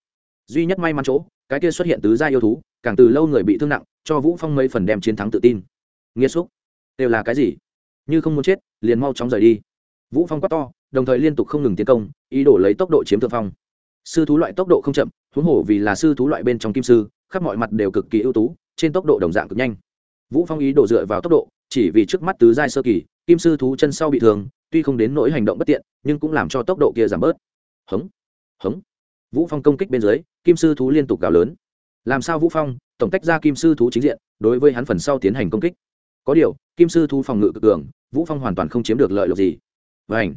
Duy nhất may mắn chỗ, cái kia xuất hiện tứ gia yêu thú, càng từ lâu người bị thương nặng, cho vũ phong mấy phần đem chiến thắng tự tin. Nghĩa xúc, đều là cái gì? Như không muốn chết, liền mau chóng rời đi. Vũ phong quát to, đồng thời liên tục không ngừng tiến công, ý đồ lấy tốc độ chiếm thượng phong. Sư thú loại tốc độ không chậm, huống hổ vì là sư thú loại bên trong kim sư, khắp mọi mặt đều cực kỳ ưu tú, trên tốc độ đồng dạng cực nhanh. Vũ phong ý đồ dựa vào tốc độ chỉ vì trước mắt tứ giai sơ kỳ, kim sư thú chân sau bị thương, tuy không đến nỗi hành động bất tiện, nhưng cũng làm cho tốc độ kia giảm bớt. Hống hống. Vũ phong công kích bên dưới, kim sư thú liên tục gào lớn. Làm sao vũ phong, tổng tách ra kim sư thú chính diện, đối với hắn phần sau tiến hành công kích? Có điều, kim sư thú phòng ngự cực cường, vũ phong hoàn toàn không chiếm được lợi lộc gì. Và ảnh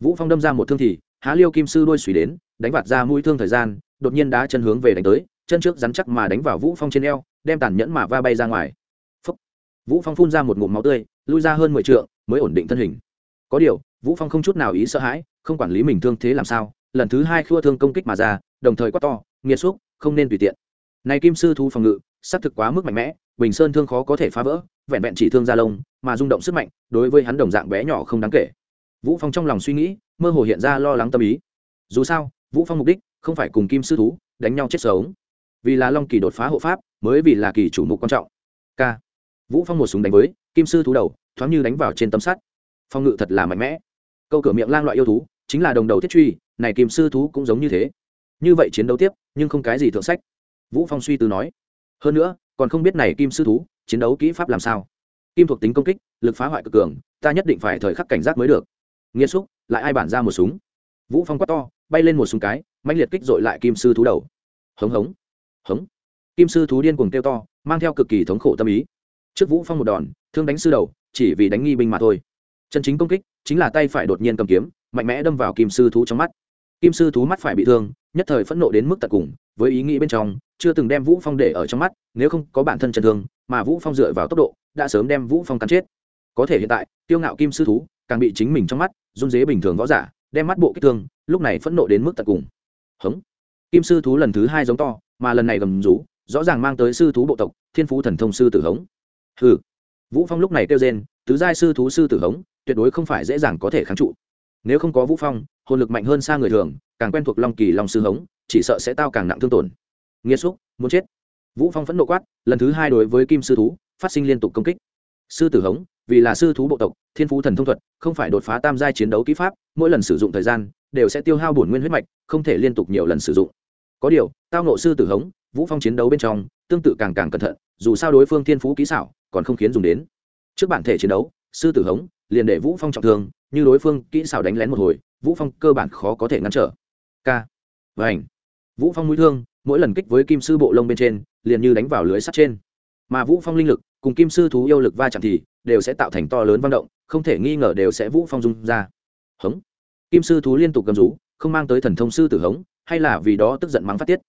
vũ phong đâm ra một thương thì, há liêu kim sư đôi xùy đến, đánh vạt ra mũi thương thời gian, đột nhiên đá chân hướng về đánh tới, chân trước rắn chắc mà đánh vào vũ phong trên eo, đem tàn nhẫn mà va bay ra ngoài vũ phong phun ra một ngụm máu tươi, lui ra hơn mười trượng, mới ổn định thân hình. Có điều, vũ phong không chút nào ý sợ hãi, không quản lý mình thương thế làm sao, lần thứ hai khua thương công kích mà ra, đồng thời quát to, nghiệt xúc, không nên tùy tiện. Này kim sư thu phòng ngự xác thực quá mức mạnh mẽ, bình sơn thương khó có thể phá vỡ, vẹn vẹn chỉ thương ra lông, mà rung động sức mạnh, đối với hắn đồng dạng bé nhỏ không đáng kể. Vũ phong trong lòng suy nghĩ, mơ hồ hiện ra lo lắng tâm ý. Dù sao, vũ phong mục đích không phải cùng kim sư thú đánh nhau chết sống. Vì là long kỳ đột phá hộ pháp, mới vì là kỳ chủ mục quan trọng. K vũ phong một súng đánh với kim sư thú đầu, thoáng như đánh vào trên tấm sắt. Phong ngự thật là mạnh mẽ. Câu cửa miệng lang loại yêu thú, chính là đồng đầu thiết truy, này kim sư thú cũng giống như thế. Như vậy chiến đấu tiếp, nhưng không cái gì thượng sách. Vũ phong suy tư nói. Hơn nữa, còn không biết này kim sư thú chiến đấu kỹ pháp làm sao. Kim thuộc tính công kích, lực phá hoại cực cường, ta nhất định phải thời khắc cảnh giác mới được. Nghiêm xúc, lại ai bản ra một súng? Vũ phong quát to, bay lên một súng cái mạnh liệt kích dội lại kim sư thú đầu. Hống hống hống. Kim sư thú điên cuồng kêu to, mang theo cực kỳ thống khổ tâm ý trước vũ phong một đòn, thương đánh sư đầu, chỉ vì đánh nghi binh mà thôi. Chân chính công kích chính là tay phải đột nhiên cầm kiếm, mạnh mẽ đâm vào kim sư thú trong mắt. Kim sư thú mắt phải bị thương, nhất thời phẫn nộ đến mức tận cùng, với ý nghĩ bên trong, chưa từng đem vũ phong để ở trong mắt, nếu không có bản thân chân thương, mà vũ phong dựa vào tốc độ, đã sớm đem vũ phong cắn chết. Có thể hiện tại tiêu ngạo kim sư thú, càng bị chính mình trong mắt, run dế bình thường võ giả, đem mắt bộ kích thương, lúc này phẫn nộ đến mức tận cùng. Hống. Kim sư thú lần thứ hai giống to, mà lần này gầm rú, rõ ràng mang tới sư thú bộ tộc, thiên phú thần thông sư tử hống hừ. Vũ phong lúc này kêu rên, tứ giai sư thú sư tử hống, tuyệt đối không phải dễ dàng có thể kháng trụ. Nếu không có vũ phong, hồn lực mạnh hơn xa người thường, càng quen thuộc long kỳ long sư hống, chỉ sợ sẽ tao càng nặng thương tổn. Nghiêm xúc, muốn chết. Vũ phong phẫn nộ quát, lần thứ hai đối với kim sư thú, phát sinh liên tục công kích. Sư tử hống, vì là sư thú bộ tộc, thiên phú thần thông thuật, không phải đột phá tam giai chiến đấu kỹ pháp, mỗi lần sử dụng thời gian, đều sẽ tiêu hao bổn nguyên huyết mạch, không thể liên tục nhiều lần sử dụng. Có điều, tao nộ sư tử hống, vũ phong chiến đấu bên trong, tương tự càng càng cẩn thận, dù sao đối phương thiên phú kỹ xảo còn không khiến dùng đến. Trước bản thể chiến đấu, sư tử hống, liền để vũ phong trọng thương, như đối phương kỹ xảo đánh lén một hồi, vũ phong cơ bản khó có thể ngăn trở. K. Và ảnh vũ phong mũi thương, mỗi lần kích với kim sư bộ lông bên trên, liền như đánh vào lưới sắt trên. Mà vũ phong linh lực, cùng kim sư thú yêu lực va chạm thì, đều sẽ tạo thành to lớn vang động, không thể nghi ngờ đều sẽ vũ phong dung ra. Hống. Kim sư thú liên tục cầm rú, không mang tới thần thông sư tử hống, hay là vì đó tức giận mắng phát tiết.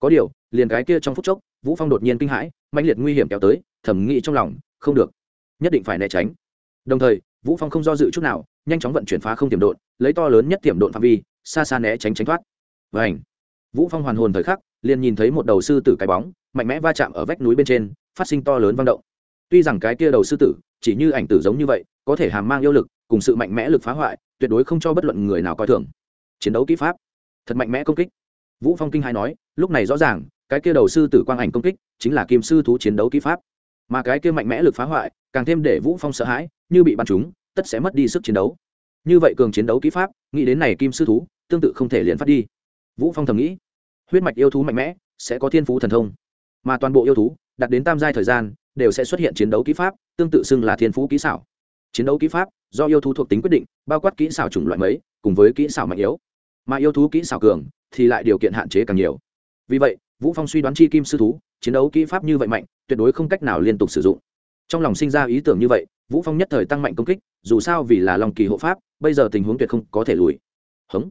Có điều liền cái kia trong phút chốc, vũ phong đột nhiên kinh hãi, mãnh liệt nguy hiểm kéo tới thẩm nghĩ trong lòng, không được, nhất định phải né tránh. Đồng thời, vũ phong không do dự chút nào, nhanh chóng vận chuyển phá không tiềm độn, lấy to lớn nhất tiềm độn phạm vi, xa xa né tránh tránh thoát. Vảnh vũ phong hoàn hồn thời khắc, liền nhìn thấy một đầu sư tử cái bóng, mạnh mẽ va chạm ở vách núi bên trên, phát sinh to lớn vang động. Tuy rằng cái kia đầu sư tử, chỉ như ảnh tử giống như vậy, có thể hàm mang yêu lực, cùng sự mạnh mẽ lực phá hoại, tuyệt đối không cho bất luận người nào coi thường. Chiến đấu kỹ pháp, thật mạnh mẽ công kích. Vũ phong kinh hai nói, lúc này rõ ràng cái kia đầu sư tử quang ảnh công kích chính là kim sư thú chiến đấu kỹ pháp. Mà cái kia mạnh mẽ lực phá hoại, càng thêm để vũ phong sợ hãi, như bị bắn trúng, tất sẽ mất đi sức chiến đấu. Như vậy cường chiến đấu kỹ pháp, nghĩ đến này kim sư thú, tương tự không thể liền phát đi. Vũ phong thầm nghĩ, huyết mạch yêu thú mạnh mẽ, sẽ có thiên phú thần thông. Mà toàn bộ yêu thú, đạt đến tam giai thời gian, đều sẽ xuất hiện chiến đấu kỹ pháp, tương tự xưng là thiên phú kỹ xảo. Chiến đấu kỹ pháp, do yêu thú thuộc tính quyết định, bao quát kỹ xảo chủng loại mấy, cùng với kỹ xảo mạnh yếu. Mà yêu thú kỹ xảo cường, thì lại điều kiện hạn chế càng nhiều. Vì vậy vũ phong suy đoán chi kim sư thú, chiến đấu kỹ pháp như vậy mạnh, tuyệt đối không cách nào liên tục sử dụng. Trong lòng sinh ra ý tưởng như vậy, vũ phong nhất thời tăng mạnh công kích, dù sao vì là lòng kỳ hộ pháp, bây giờ tình huống tuyệt không có thể lùi. Hống.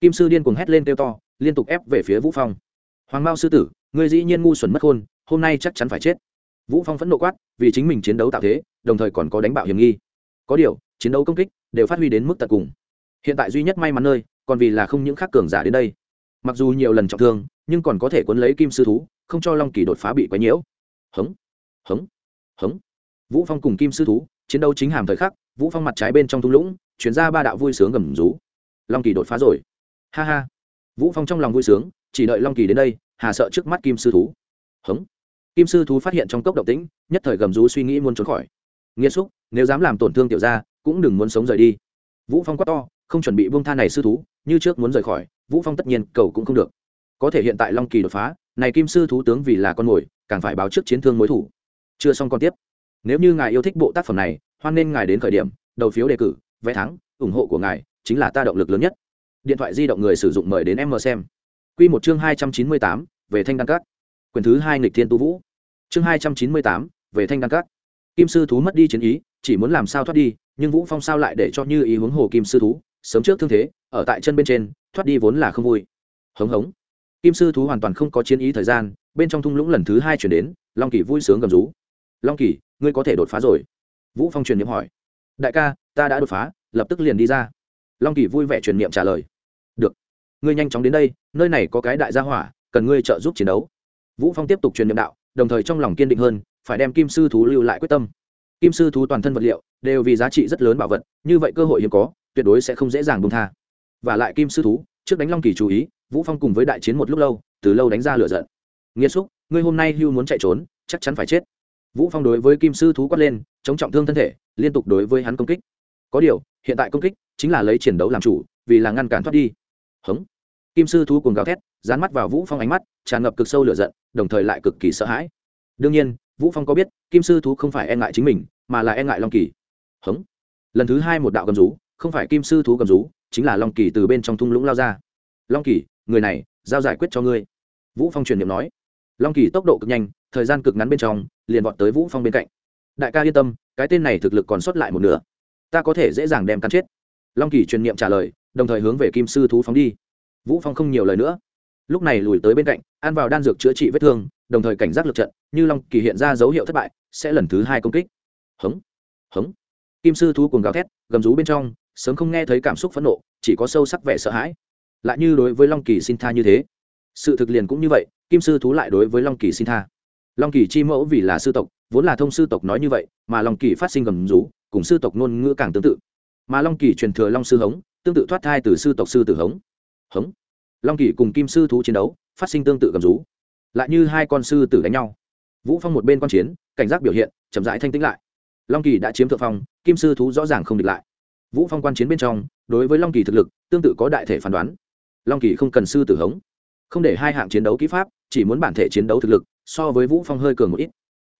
Kim sư điên cuồng hét lên kêu to, liên tục ép về phía vũ phong. Hoàng mao sư tử người dĩ nhiên ngu xuẩn mất hôn hôm nay chắc chắn phải chết. Vũ phong phẫn nộ quát, vì chính mình chiến đấu tạo thế, đồng thời còn có đánh bạo hiểm nghi. Có điều, chiến đấu công kích đều phát huy đến mức tận cùng. Hiện tại duy nhất may mắn nơi, còn vì là không những khác cường giả đến đây. Mặc dù nhiều lần trọng thương nhưng còn có thể cuốn lấy kim sư thú, không cho long kỳ đột phá bị quấy nhiễu. Hống hống hống. Vũ phong cùng kim sư thú chiến đấu chính hàm thời khắc, vũ phong mặt trái bên trong thung lũng, chuyển ra ba đạo vui sướng gầm rú. Long kỳ đột phá rồi. Ha ha. Vũ phong trong lòng vui sướng, chỉ đợi long kỳ đến đây, hà sợ trước mắt kim sư thú. Hống. Kim sư thú phát hiện trong cốc động tĩnh, nhất thời gầm rú suy nghĩ muốn trốn khỏi. Nghĩa xúc, nếu dám làm tổn thương tiểu gia, cũng đừng muốn sống rời đi. Vũ phong quát to, không chuẩn bị buông tha này sư thú, như trước muốn rời khỏi, vũ phong tất nhiên cầu cũng không được có thể hiện tại long kỳ đột phá, này kim sư thú tướng vì là con mồi, càng phải báo trước chiến thương mối thủ. Chưa xong con tiếp. Nếu như ngài yêu thích bộ tác phẩm này, hoan nên ngài đến khởi điểm, đầu phiếu đề cử, vé thắng, ủng hộ của ngài chính là ta động lực lớn nhất. Điện thoại di động người sử dụng mời đến em mờ xem. Quy một chương hai trăm chín mươi tám, về thanh đăng cát quyền thứ hai nghịch thiên tu vũ. Chương hai trăm chín mươi tám, về thanh đăng cát kim sư thú mất đi chiến ý, chỉ muốn làm sao thoát đi, nhưng vũ phong sao lại để cho như ý hướng hồ kim sư thú, sớm trước thương thế, ở tại chân bên trên, thoát đi vốn là không vui. Hống hống kim sư thú hoàn toàn không có chiến ý thời gian, bên trong thung lũng lần thứ hai chuyển đến, long kỳ vui sướng gầm rú. Long kỳ, ngươi có thể đột phá rồi. Vũ phong truyền niệm hỏi. Đại ca, ta đã đột phá, lập tức liền đi ra. Long kỳ vui vẻ truyền niệm trả lời. Được, ngươi nhanh chóng đến đây, nơi này có cái đại gia hỏa, cần ngươi trợ giúp chiến đấu. Vũ phong tiếp tục truyền niệm đạo, đồng thời trong lòng kiên định hơn, phải đem kim sư thú lưu lại quyết tâm. Kim sư thú toàn thân vật liệu, đều vì giá trị rất lớn bảo vật, như vậy cơ hội hiếm có, tuyệt đối sẽ không dễ dàng buông tha. Và lại kim sư thú, trước đánh long kỳ chú ý vũ phong cùng với đại chiến một lúc lâu, từ lâu đánh ra lửa giận. Nghiêm xúc ngươi hôm nay hưu muốn chạy trốn, chắc chắn phải chết. Vũ phong đối với kim sư thú quát lên, chống trọng thương thân thể, liên tục đối với hắn công kích. Có điều, hiện tại công kích chính là lấy chiến đấu làm chủ, vì là ngăn cản thoát đi. Hống. Kim sư thú cùng gào thét, dán mắt vào vũ phong ánh mắt, tràn ngập cực sâu lửa giận, đồng thời lại cực kỳ sợ hãi. Đương nhiên, vũ phong có biết, kim sư thú không phải e ngại chính mình, mà là e ngại long kỳ. Hống. Lần thứ hai một đạo gầm rú, không phải kim sư thú gầm rú, chính là long kỳ từ bên trong thung lũng lao ra. Long kỳ người này, giao giải quyết cho ngươi. Vũ phong truyền niệm nói. Long kỳ tốc độ cực nhanh, thời gian cực ngắn bên trong, liền vọt tới vũ phong bên cạnh. Đại ca yên tâm, cái tên này thực lực còn sót lại một nửa. Ta có thể dễ dàng đem cắn chết. Long kỳ truyền niệm trả lời, đồng thời hướng về kim sư thú phóng đi. Vũ phong không nhiều lời nữa. Lúc này lùi tới bên cạnh, ăn vào đan dược chữa trị vết thương, đồng thời cảnh giác lực trận, như long kỳ hiện ra dấu hiệu thất bại, sẽ lần thứ hai công kích. Hống hống. Kim sư thú cuồng gào thét, gầm rú bên trong, sớm không nghe thấy cảm xúc phẫn nộ, chỉ có sâu sắc vẻ sợ hãi lại như đối với long kỳ xin tha như thế. Sự thực liền cũng như vậy, kim sư thú lại đối với long kỳ xin tha. Long kỳ chi mẫu vì là sư tộc, vốn là thông sư tộc nói như vậy, mà long kỳ phát sinh gầm rú, cùng sư tộc ngôn ngữ càng tương tự. Mà long kỳ truyền thừa long sư hống, tương tự thoát thai từ sư tộc sư tử hống. Hống. Long kỳ cùng kim sư thú chiến đấu, phát sinh tương tự gầm rú. Lại như hai con sư tử đánh nhau. Vũ phong một bên quan chiến, cảnh giác biểu hiện, chậm rãi thanh tĩnh lại. Long kỳ đã chiếm thượng phong, kim sư thú rõ ràng không địch lại. Vũ phong quan chiến bên trong, đối với long kỳ thực lực, tương tự có đại thể phán đoán long kỳ không cần sư tử hống. Không để hai hạng chiến đấu kỹ pháp, chỉ muốn bản thể chiến đấu thực lực, so với vũ phong hơi cường một ít.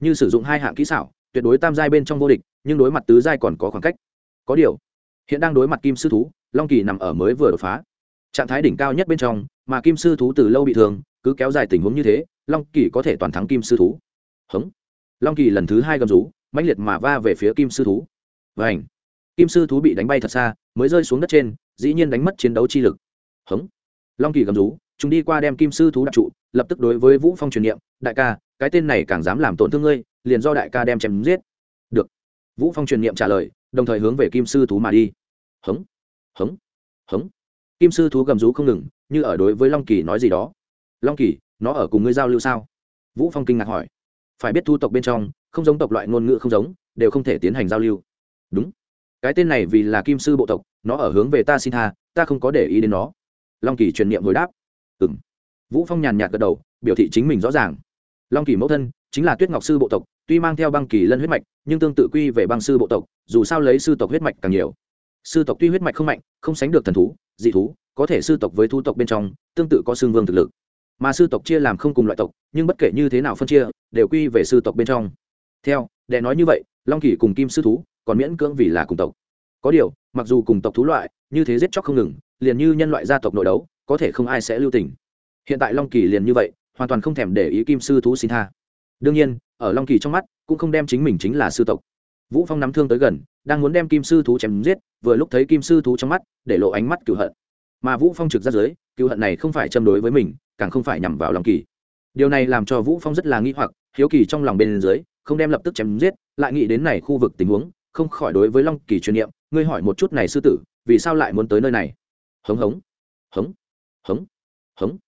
Như sử dụng hai hạng kỹ xảo, tuyệt đối tam giai bên trong vô địch, nhưng đối mặt tứ giai còn có khoảng cách. Có điều, hiện đang đối mặt kim sư thú, long kỳ nằm ở mới vừa đột phá. Trạng thái đỉnh cao nhất bên trong, mà kim sư thú từ lâu bị thương, cứ kéo dài tình huống như thế, long kỳ có thể toàn thắng kim sư thú. Hống. Long kỳ lần thứ hai gầm rú, mãnh liệt mà va về phía kim sư thú. Và ảnh kim sư thú bị đánh bay thật xa, mới rơi xuống đất trên, dĩ nhiên đánh mất chiến đấu chi lực hống. Long kỳ gầm rú, chúng đi qua đem kim sư thú đặt trụ, lập tức đối với vũ phong truyền niệm, đại ca, cái tên này càng dám làm tổn thương ngươi, liền do đại ca đem chém giết. Được. Vũ phong truyền niệm trả lời, đồng thời hướng về kim sư thú mà đi. Hống hống hống. Kim sư thú gầm rú không ngừng, như ở đối với long kỳ nói gì đó. Long kỳ, nó ở cùng ngươi giao lưu sao? Vũ phong kinh ngạc hỏi. Phải biết thu tộc bên trong, không giống tộc loại ngôn ngữ không giống, đều không thể tiến hành giao lưu. Đúng. Cái tên này vì là kim sư bộ tộc, nó ở hướng về ta xin tha, ta không có để ý đến nó long kỳ truyền niệm hồi đáp. Ừng vũ phong nhàn nhạt gật đầu, biểu thị chính mình rõ ràng. Long kỳ mẫu thân, chính là tuyết ngọc sư bộ tộc, tuy mang theo băng kỳ lân huyết mạch, nhưng tương tự quy về băng sư bộ tộc, dù sao lấy sư tộc huyết mạch càng nhiều. Sư tộc tuy huyết mạch không mạnh, không sánh được thần thú, dị thú, có thể sư tộc với thu tộc bên trong, tương tự có xương vương thực lực. Mà sư tộc chia làm không cùng loại tộc, nhưng bất kể như thế nào phân chia, đều quy về sư tộc bên trong. Theo, để nói như vậy, long kỳ cùng kim sư thú, còn miễn cưỡng vì là cùng tộc. Có điều, mặc dù cùng tộc thú loại, như thế giết chóc không ngừng liền như nhân loại gia tộc nội đấu, có thể không ai sẽ lưu tình. Hiện tại long kỳ liền như vậy, hoàn toàn không thèm để ý kim sư thú xin tha. Đương nhiên, ở long kỳ trong mắt, cũng không đem chính mình chính là sư tộc. Vũ phong nắm thương tới gần, đang muốn đem kim sư thú chém giết, vừa lúc thấy kim sư thú trong mắt, để lộ ánh mắt cựu hận. Mà vũ phong trực ra dưới cựu hận này không phải châm đối với mình, càng không phải nhằm vào long kỳ. Điều này làm cho vũ phong rất là nghi hoặc, hiếu kỳ trong lòng bên dưới, không đem lập tức chém giết, lại nghĩ đến này khu vực tình huống, không khỏi đối với long kỳ truyền niệm, ngươi hỏi một chút này sư tử, vì sao lại muốn tới nơi này? Hống hống hống hống hống.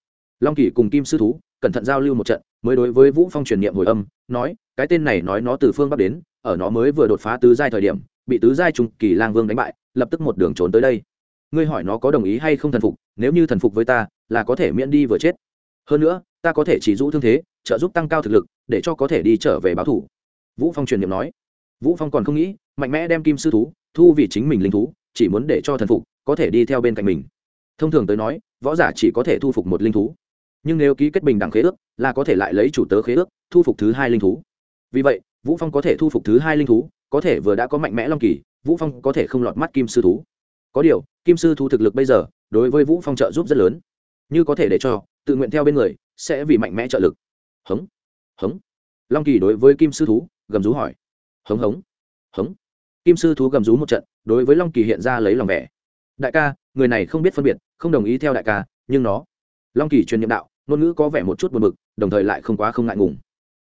Long kỳ cùng kim sư thú cẩn thận giao lưu một trận, mới đối với vũ phong truyền niệm hồi âm, nói, cái tên này nói nó từ phương bắc đến, ở nó mới vừa đột phá tứ giai thời điểm, bị tứ giai trung kỳ lang vương đánh bại, lập tức một đường trốn tới đây. Ngươi hỏi nó có đồng ý hay không thần phục, nếu như thần phục với ta, là có thể miễn đi vừa chết. Hơn nữa, ta có thể chỉ rũ thương thế, trợ giúp tăng cao thực lực, để cho có thể đi trở về báo thủ. Vũ phong truyền niệm nói. Vũ phong còn không nghĩ, mạnh mẽ đem kim sư thú, thu vì chính mình linh thú, chỉ muốn để cho thần phục có thể đi theo bên cạnh mình. Thông thường tới nói, võ giả chỉ có thể thu phục một linh thú. Nhưng nếu ký kết bình đẳng khế ước, là có thể lại lấy chủ tớ khế ước, thu phục thứ hai linh thú. Vì vậy, vũ phong có thể thu phục thứ hai linh thú, có thể vừa đã có mạnh mẽ long kỳ, vũ phong có thể không lọt mắt kim sư thú. Có điều, kim sư thú thực lực bây giờ, đối với vũ phong trợ giúp rất lớn. Như có thể để cho, tự nguyện theo bên người, sẽ vì mạnh mẽ trợ lực. Hống hống. Long kỳ đối với kim sư thú, gầm rú hỏi. Hống hống hống. Kim sư thú gầm rú một trận, đối với long kỳ hiện ra lấy lòng vẻ đại ca, người này không biết phân biệt, không đồng ý theo đại ca, nhưng nó, long kỳ truyền nhiệm đạo, ngôn ngữ có vẻ một chút buồn bực, đồng thời lại không quá không ngại ngùng.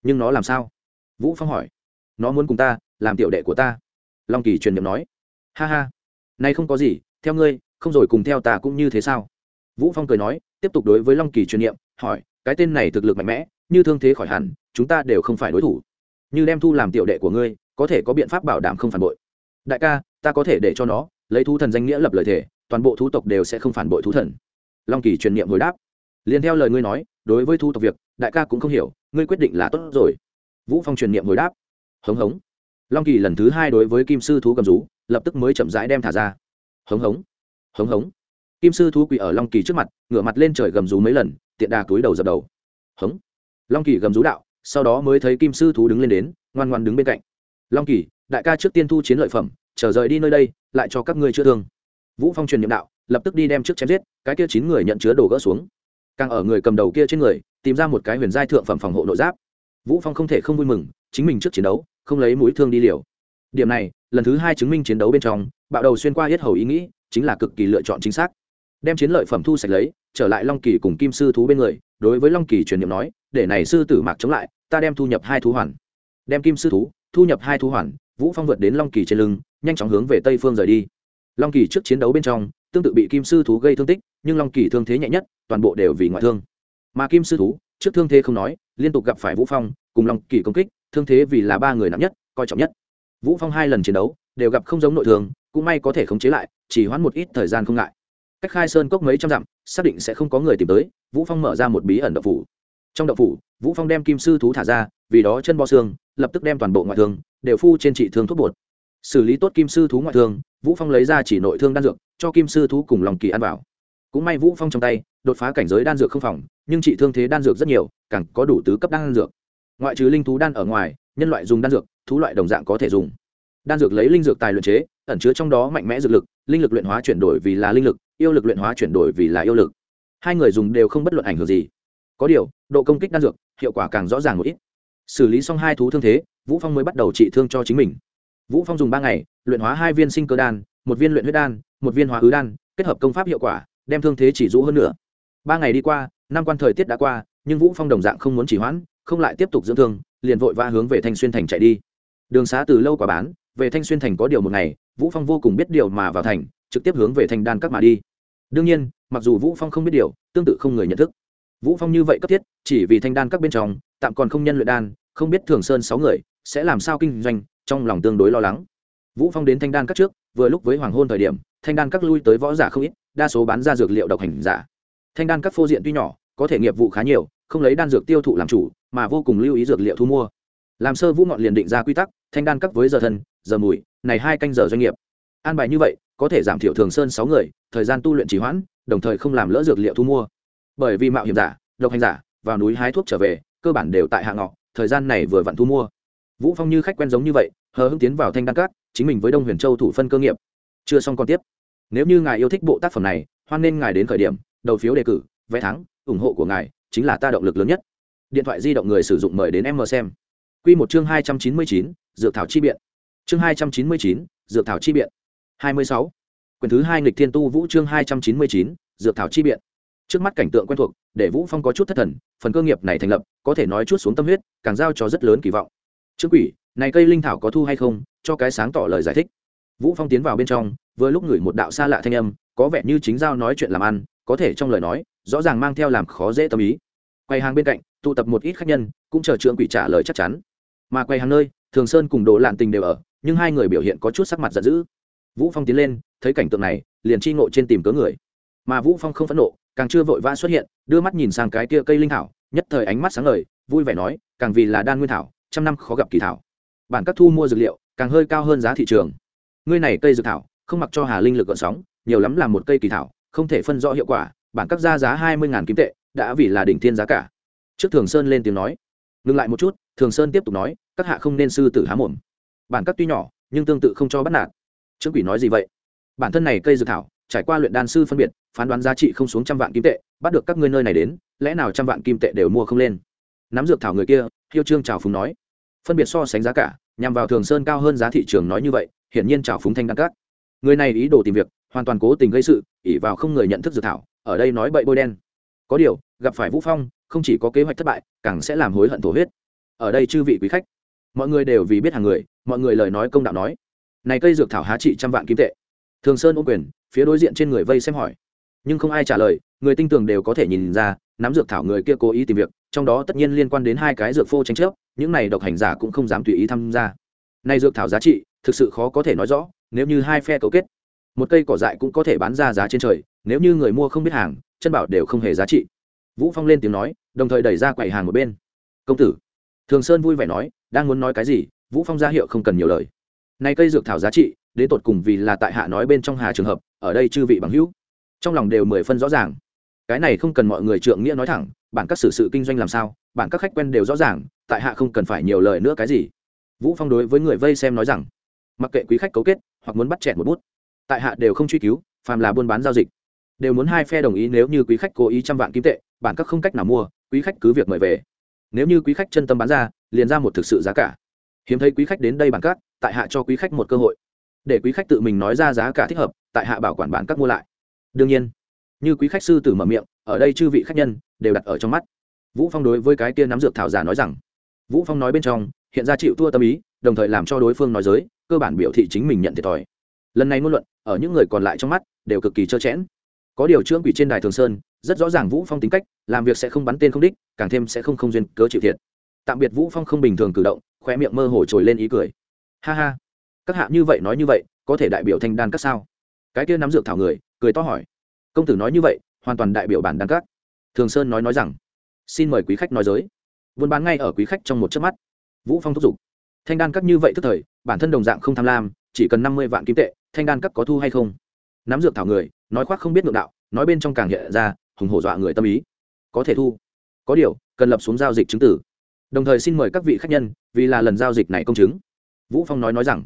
Nhưng nó làm sao? Vũ phong hỏi. Nó muốn cùng ta, làm tiểu đệ của ta. Long kỳ truyền nhiệm nói. Ha ha. Nay không có gì, theo ngươi, không rồi cùng theo ta cũng như thế sao? Vũ phong cười nói, tiếp tục đối với long kỳ truyền nhiệm hỏi, cái tên này thực lực mạnh mẽ, như thương thế khỏi hẳn, chúng ta đều không phải đối thủ. Như đem thu làm tiểu đệ của ngươi, có thể có biện pháp bảo đảm không phản bội. Đại ca, ta có thể để cho nó lấy thú thần danh nghĩa lập lời thể toàn bộ thú tộc đều sẽ không phản bội thú thần. Long kỳ truyền niệm hồi đáp, liền theo lời ngươi nói, đối với thú tộc việc, đại ca cũng không hiểu, ngươi quyết định là tốt rồi. Vũ phong truyền niệm hồi đáp, hống hống. Long kỳ lần thứ hai đối với kim sư thú cầm rú, lập tức mới chậm rãi đem thả ra. Hống hống hống hống. Kim sư thú quỳ ở long kỳ trước mặt, ngửa mặt lên trời gầm rú mấy lần, tiện đà túi đầu dập đầu. Hống. Long kỳ gầm rú đạo, sau đó mới thấy kim sư thú đứng lên đến, ngoan ngoan đứng bên cạnh. Long kỳ, đại ca trước tiên thu chiến lợi phẩm trở rời đi nơi đây, lại cho các ngươi chữa thương. Vũ phong truyền nhiệm đạo, lập tức đi đem trước chém giết, cái kia chín người nhận chứa đồ gỡ xuống. Càng ở người cầm đầu kia trên người, tìm ra một cái huyền giai thượng phẩm phòng hộ nội giáp. Vũ phong không thể không vui mừng, chính mình trước chiến đấu, không lấy mũi thương đi liều. Điểm này, lần thứ hai chứng minh chiến đấu bên trong, bạo đầu xuyên qua hết hầu ý nghĩ, chính là cực kỳ lựa chọn chính xác. Đem chiến lợi phẩm thu sạch lấy, trở lại long kỳ cùng kim sư thú bên người, đối với long kỳ truyền niệm nói, để này sư tử mạc chống lại, ta đem thu nhập hai thú hoàn. Đem kim sư thú, thu nhập hai thú hoàn vũ phong vượt đến long kỳ trên lưng, nhanh chóng hướng về tây phương rời đi. Long kỳ trước chiến đấu bên trong, tương tự bị kim sư thú gây thương tích, nhưng long kỳ thương thế nhẹ nhất, toàn bộ đều vì ngoại thương. Mà kim sư thú, trước thương thế không nói, liên tục gặp phải vũ phong, cùng long kỳ công kích, thương thế vì là ba người nặng nhất, coi trọng nhất. Vũ phong hai lần chiến đấu, đều gặp không giống nội thương, cũng may có thể khống chế lại, chỉ hoãn một ít thời gian không ngại. Cách khai sơn cốc mấy trăm dặm, xác định sẽ không có người tìm tới, vũ phong mở ra một bí ẩn độc phủ trong đậu phủ, vũ phong đem kim sư thú thả ra, vì đó chân bo xương, lập tức đem toàn bộ ngoại thương đều phu trên trị thương thuốc bột. Xử lý tốt kim sư thú ngoại thương, vũ phong lấy ra chỉ nội thương đan dược, cho kim sư thú cùng lòng kỳ ăn vào. Cũng may vũ phong trong tay, đột phá cảnh giới đan dược không phòng, nhưng trị thương thế đan dược rất nhiều, càng có đủ tứ cấp đan dược. Ngoại trừ linh thú đan ở ngoài, nhân loại dùng đan dược, thú loại đồng dạng có thể dùng. Đan dược lấy linh dược tài luyện chế, ẩn chứa trong đó mạnh mẽ dược lực, linh lực luyện hóa chuyển đổi vì là linh lực, yêu lực luyện hóa chuyển đổi vì là yêu lực. Hai người dùng đều không bất luận ảnh hưởng gì. Có điều độ công kích đan dược, hiệu quả càng rõ ràng một ít. Xử lý xong hai thú thương thế, vũ phong mới bắt đầu trị thương cho chính mình. Vũ phong dùng ba ngày, luyện hóa hai viên sinh cơ đan, một viên luyện huyết đan, một viên hóa ứ đan, kết hợp công pháp hiệu quả, đem thương thế chỉ rũ hơn nữa. Ba ngày đi qua, năm quan thời tiết đã qua, nhưng vũ phong đồng dạng không muốn chỉ hoãn, không lại tiếp tục dưỡng thương, liền vội vã hướng về thanh xuyên thành chạy đi. Đường xá từ lâu quả bán, về thanh xuyên thành có điều một ngày, vũ phong vô cùng biết điều mà vào thành, trực tiếp hướng về thanh đan các mà đi. Đương nhiên, mặc dù vũ phong không biết điều, tương tự không người nhận thức vũ phong như vậy cấp thiết, chỉ vì thanh đan các bên trong, tạm còn không nhân luyện đan, không biết thường sơn sáu người sẽ làm sao kinh doanh, trong lòng tương đối lo lắng. Vũ phong đến thanh đan các trước, vừa lúc với hoàng hôn thời điểm, thanh đan các lui tới võ giả không ít, đa số bán ra dược liệu độc hành giả. Thanh đan các phô diện tuy nhỏ, có thể nghiệp vụ khá nhiều, không lấy đan dược tiêu thụ làm chủ, mà vô cùng lưu ý dược liệu thu mua. Làm sơ vũ ngọn liền định ra quy tắc, thanh đan các với giờ thân, giờ mùi, này hai canh giờ doanh nghiệp. An bài như vậy, có thể giảm thiểu thường sơn sáu người, thời gian tu luyện trì hoãn, đồng thời không làm lỡ dược liệu thu mua bởi vì mạo hiểm giả, độc hành giả, vào núi hái thuốc trở về, cơ bản đều tại hạ ngọ, thời gian này vừa vặn thu mua. Vũ phong như khách quen giống như vậy, hờ hững tiến vào thanh đan cát chính mình với đông huyền châu thủ phân cơ nghiệp. Chưa xong còn tiếp. Nếu như ngài yêu thích bộ tác phẩm này, hoan nên ngài đến khởi điểm, đầu phiếu đề cử, vé thắng, ủng hộ của ngài chính là ta động lực lớn nhất. Điện thoại di động người sử dụng mời đến em mờ xem. Quy một chương hai trăm chín mươi chín, dược thảo chi biện. Chương hai trăm chín mươi chín, dược thảo chi biện. hai mươi sáu. Quyển thứ hai nghịch thiên tu vũ chương hai trăm chín mươi chín, dược thảo chi biện trước mắt cảnh tượng quen thuộc, để vũ phong có chút thất thần, phần cơ nghiệp này thành lập, có thể nói chút xuống tâm huyết, càng giao cho rất lớn kỳ vọng. Trước quỷ, này cây linh thảo có thu hay không, cho cái sáng tỏ lời giải thích. Vũ phong tiến vào bên trong, vừa lúc ngửi một đạo xa lạ thanh âm, có vẻ như chính giao nói chuyện làm ăn, có thể trong lời nói, rõ ràng mang theo làm khó dễ tâm ý. Quay hàng bên cạnh, tụ tập một ít khách nhân, cũng chờ trượng quỷ trả lời chắc chắn. Mà quay hàng nơi, thường sơn cùng đồ lạn tình đều ở, nhưng hai người biểu hiện có chút sắc mặt giận dữ. Vũ phong tiến lên, thấy cảnh tượng này, liền chi ngộ trên tìm cớ người. Mà vũ phong không phẫn nộ càng chưa vội vã xuất hiện, đưa mắt nhìn sang cái kia cây linh thảo, nhất thời ánh mắt sáng ngời, vui vẻ nói, càng vì là đan nguyên thảo, trăm năm khó gặp kỳ thảo. Bản các thu mua dược liệu, càng hơi cao hơn giá thị trường. Ngươi này cây dược thảo, không mặc cho hà linh lực gợn sóng, nhiều lắm là một cây kỳ thảo, không thể phân rõ hiệu quả, bản các ra giá hai mươi kim tệ, đã vì là đỉnh thiên giá cả. Trước thường sơn lên tiếng nói, ngừng lại một chút. Thường sơn tiếp tục nói, các hạ không nên sư tử há mồm. Bản các tuy nhỏ, nhưng tương tự không cho bắt nạt. Trương quỷ nói gì vậy? Bản thân này cây dược thảo trải qua luyện đan sư phân biệt, phán đoán giá trị không xuống trăm vạn kim tệ, bắt được các ngươi nơi này đến, lẽ nào trăm vạn kim tệ đều mua không lên? Nắm dược thảo người kia, hiêu trương trào phúng nói. Phân biệt so sánh giá cả, nhằm vào thường sơn cao hơn giá thị trường nói như vậy, hiển nhiên trào phúng thanh đăng các. Người này ý đồ tìm việc, hoàn toàn cố tình gây sự ỉ vào không người nhận thức dược thảo, ở đây nói bậy bôi đen. Có điều, gặp phải vũ phong, không chỉ có kế hoạch thất bại, càng sẽ làm hối hận thổ huyết. Ở đây chư vị quý khách, mọi người đều vì biết hàng người, mọi người lời nói công đạo nói. Này cây dược thảo há trị trăm vạn kim tệ. Thường sơn ô quyền phía đối diện trên người vây xem hỏi. Nhưng không ai trả lời, người tinh tường đều có thể nhìn ra, nắm dược thảo người kia cố ý tìm việc, trong đó tất nhiên liên quan đến hai cái dược phô tranh chấp, những này độc hành giả cũng không dám tùy ý tham gia. Nay dược thảo giá trị, thực sự khó có thể nói rõ, nếu như hai phe cấu kết, một cây cỏ dại cũng có thể bán ra giá trên trời, nếu như người mua không biết hàng, chân bảo đều không hề giá trị. Vũ phong lên tiếng nói, đồng thời đẩy ra quầy hàng một bên. Công tử. Thường sơn vui vẻ nói, đang muốn nói cái gì? Vũ phong ra hiệu không cần nhiều lời. Nay cây dược thảo giá trị đến tột cùng vì là tại hạ nói bên trong hà trường hợp, ở đây chư vị bằng hữu. Trong lòng đều mười phân rõ ràng. Cái này không cần mọi người trượng nghĩa nói thẳng, bản các xử sự kinh doanh làm sao, bản các khách quen đều rõ ràng, tại hạ không cần phải nhiều lời nữa cái gì. Vũ phong đối với người vây xem nói rằng, mặc kệ quý khách cấu kết, hoặc muốn bắt chẹt một bút, tại hạ đều không truy cứu, phàm là buôn bán giao dịch. Đều muốn hai phe đồng ý nếu như quý khách cố ý trăm vạn kim tệ, bản các không cách nào mua, quý khách cứ việc mời về. Nếu như quý khách chân tâm bán ra, liền ra một thực sự giá cả. Hiếm thấy quý khách đến đây bản các, tại hạ cho quý khách một cơ hội để quý khách tự mình nói ra giá cả thích hợp, tại hạ bảo quản bán các mua lại. Đương nhiên, như quý khách sư tử mở miệng, ở đây chư vị khách nhân đều đặt ở trong mắt. Vũ phong đối với cái kia nắm dược thảo giả nói rằng, vũ phong nói bên trong, hiện ra chịu thua tâm ý, đồng thời làm cho đối phương nói giới cơ bản biểu thị chính mình nhận thiệt thòi. Lần này ngôn luận, ở những người còn lại trong mắt, đều cực kỳ trơ chẽn có điều trương quỷ trên đài thường sơn, rất rõ ràng vũ phong tính cách, làm việc sẽ không bắn tên không đích, càng thêm sẽ không không duyên cớ chịu thiệt. Tạm biệt vũ phong không bình thường cử động khoe miệng mơ hồ trồi lên ý cười. Ha ha các hạ như vậy nói như vậy, có thể đại biểu thanh đan các sao? Cái kia nắm dược thảo người, cười to hỏi. Công tử nói như vậy, hoàn toàn đại biểu bản đan các. Thường sơn nói nói rằng, xin mời quý khách nói giới buôn bán ngay ở quý khách trong một chớp mắt. Vũ phong thúc giục. Thanh đan các như vậy tức thời, bản thân đồng dạng không tham lam, chỉ cần năm mươi vạn kim tệ, thanh đan các có thu hay không? Nắm dược thảo người, nói khoác không biết ngược đạo, nói bên trong càng hiện ra, hùng hổ dọa người tâm ý. Có thể thu. Có điều, cần lập xuống giao dịch chứng tử. Đồng thời xin mời các vị khách nhân, vì là lần giao dịch này công chứng. Vũ phong nói nói rằng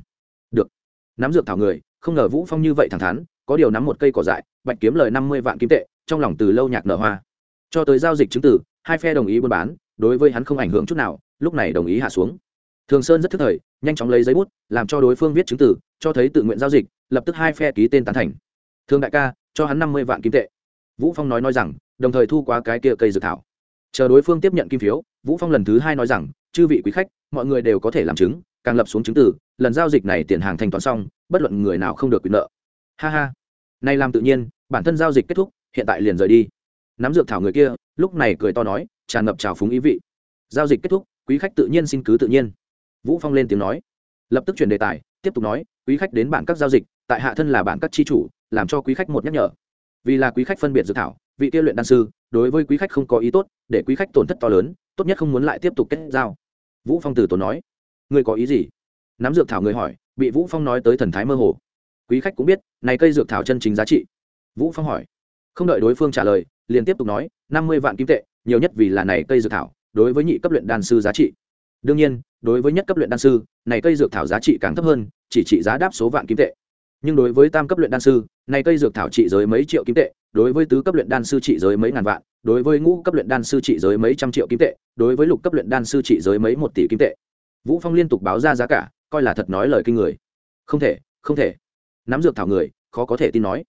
nắm dược thảo người, không ngờ vũ phong như vậy thẳng thắn, có điều nắm một cây cỏ dại, bạch kiếm lời năm mươi vạn kim tệ, trong lòng từ lâu nhạc nở hoa. Cho tới giao dịch chứng tử, hai phe đồng ý buôn bán, đối với hắn không ảnh hưởng chút nào, lúc này đồng ý hạ xuống. Thường sơn rất thức thời, nhanh chóng lấy giấy bút, làm cho đối phương viết chứng tử, cho thấy tự nguyện giao dịch, lập tức hai phe ký tên tán thành. Thương đại ca, cho hắn năm mươi vạn kim tệ. Vũ phong nói nói rằng, đồng thời thu qua cái kia cây dược thảo. Chờ đối phương tiếp nhận kim phiếu, vũ phong lần thứ hai nói rằng, chư vị quý khách, mọi người đều có thể làm chứng, càng lập xuống chứng tử lần giao dịch này tiền hàng thanh toán xong, bất luận người nào không được quyền nợ. Ha ha. Nay làm tự nhiên, bản thân giao dịch kết thúc, hiện tại liền rời đi. Nắm dược thảo người kia, lúc này cười to nói, tràn ngập trào phúng ý vị. Giao dịch kết thúc, quý khách tự nhiên xin cứ tự nhiên. Vũ phong lên tiếng nói. Lập tức chuyển đề tài, tiếp tục nói, quý khách đến bản các giao dịch, tại hạ thân là bản các chi chủ, làm cho quý khách một nhắc nhở. Vì là quý khách phân biệt dược thảo, vị tiêu luyện đan sư, đối với quý khách không có ý tốt, để quý khách tổn thất to lớn, tốt nhất không muốn lại tiếp tục kết giao. Vũ phong từ tốn nói. Người có ý gì? Nắm dược thảo người hỏi, bị vũ phong nói tới thần thái mơ hồ. Quý khách cũng biết, này cây dược thảo chân chính giá trị. Vũ phong hỏi. Không đợi đối phương trả lời, liền tiếp tục nói, năm mươi vạn kim tệ, nhiều nhất vì là này cây dược thảo, đối với nhị cấp luyện đan sư giá trị. Đương nhiên, đối với nhất cấp luyện đan sư, này cây dược thảo giá trị càng thấp hơn, chỉ trị giá đáp số vạn kim tệ. Nhưng đối với tam cấp luyện đan sư, này cây dược thảo trị giới mấy triệu kim tệ, đối với tứ cấp luyện đan sư trị giới mấy ngàn vạn, đối với ngũ cấp luyện đan sư trị giới mấy trăm triệu kim tệ, đối với lục cấp luyện đan sư trị giới mấy một tỷ kim tệ. Vũ phong liên tục báo ra giá cả coi là thật nói lời kinh người. Không thể không thể. Nắm dược thảo người, khó có thể tin nói.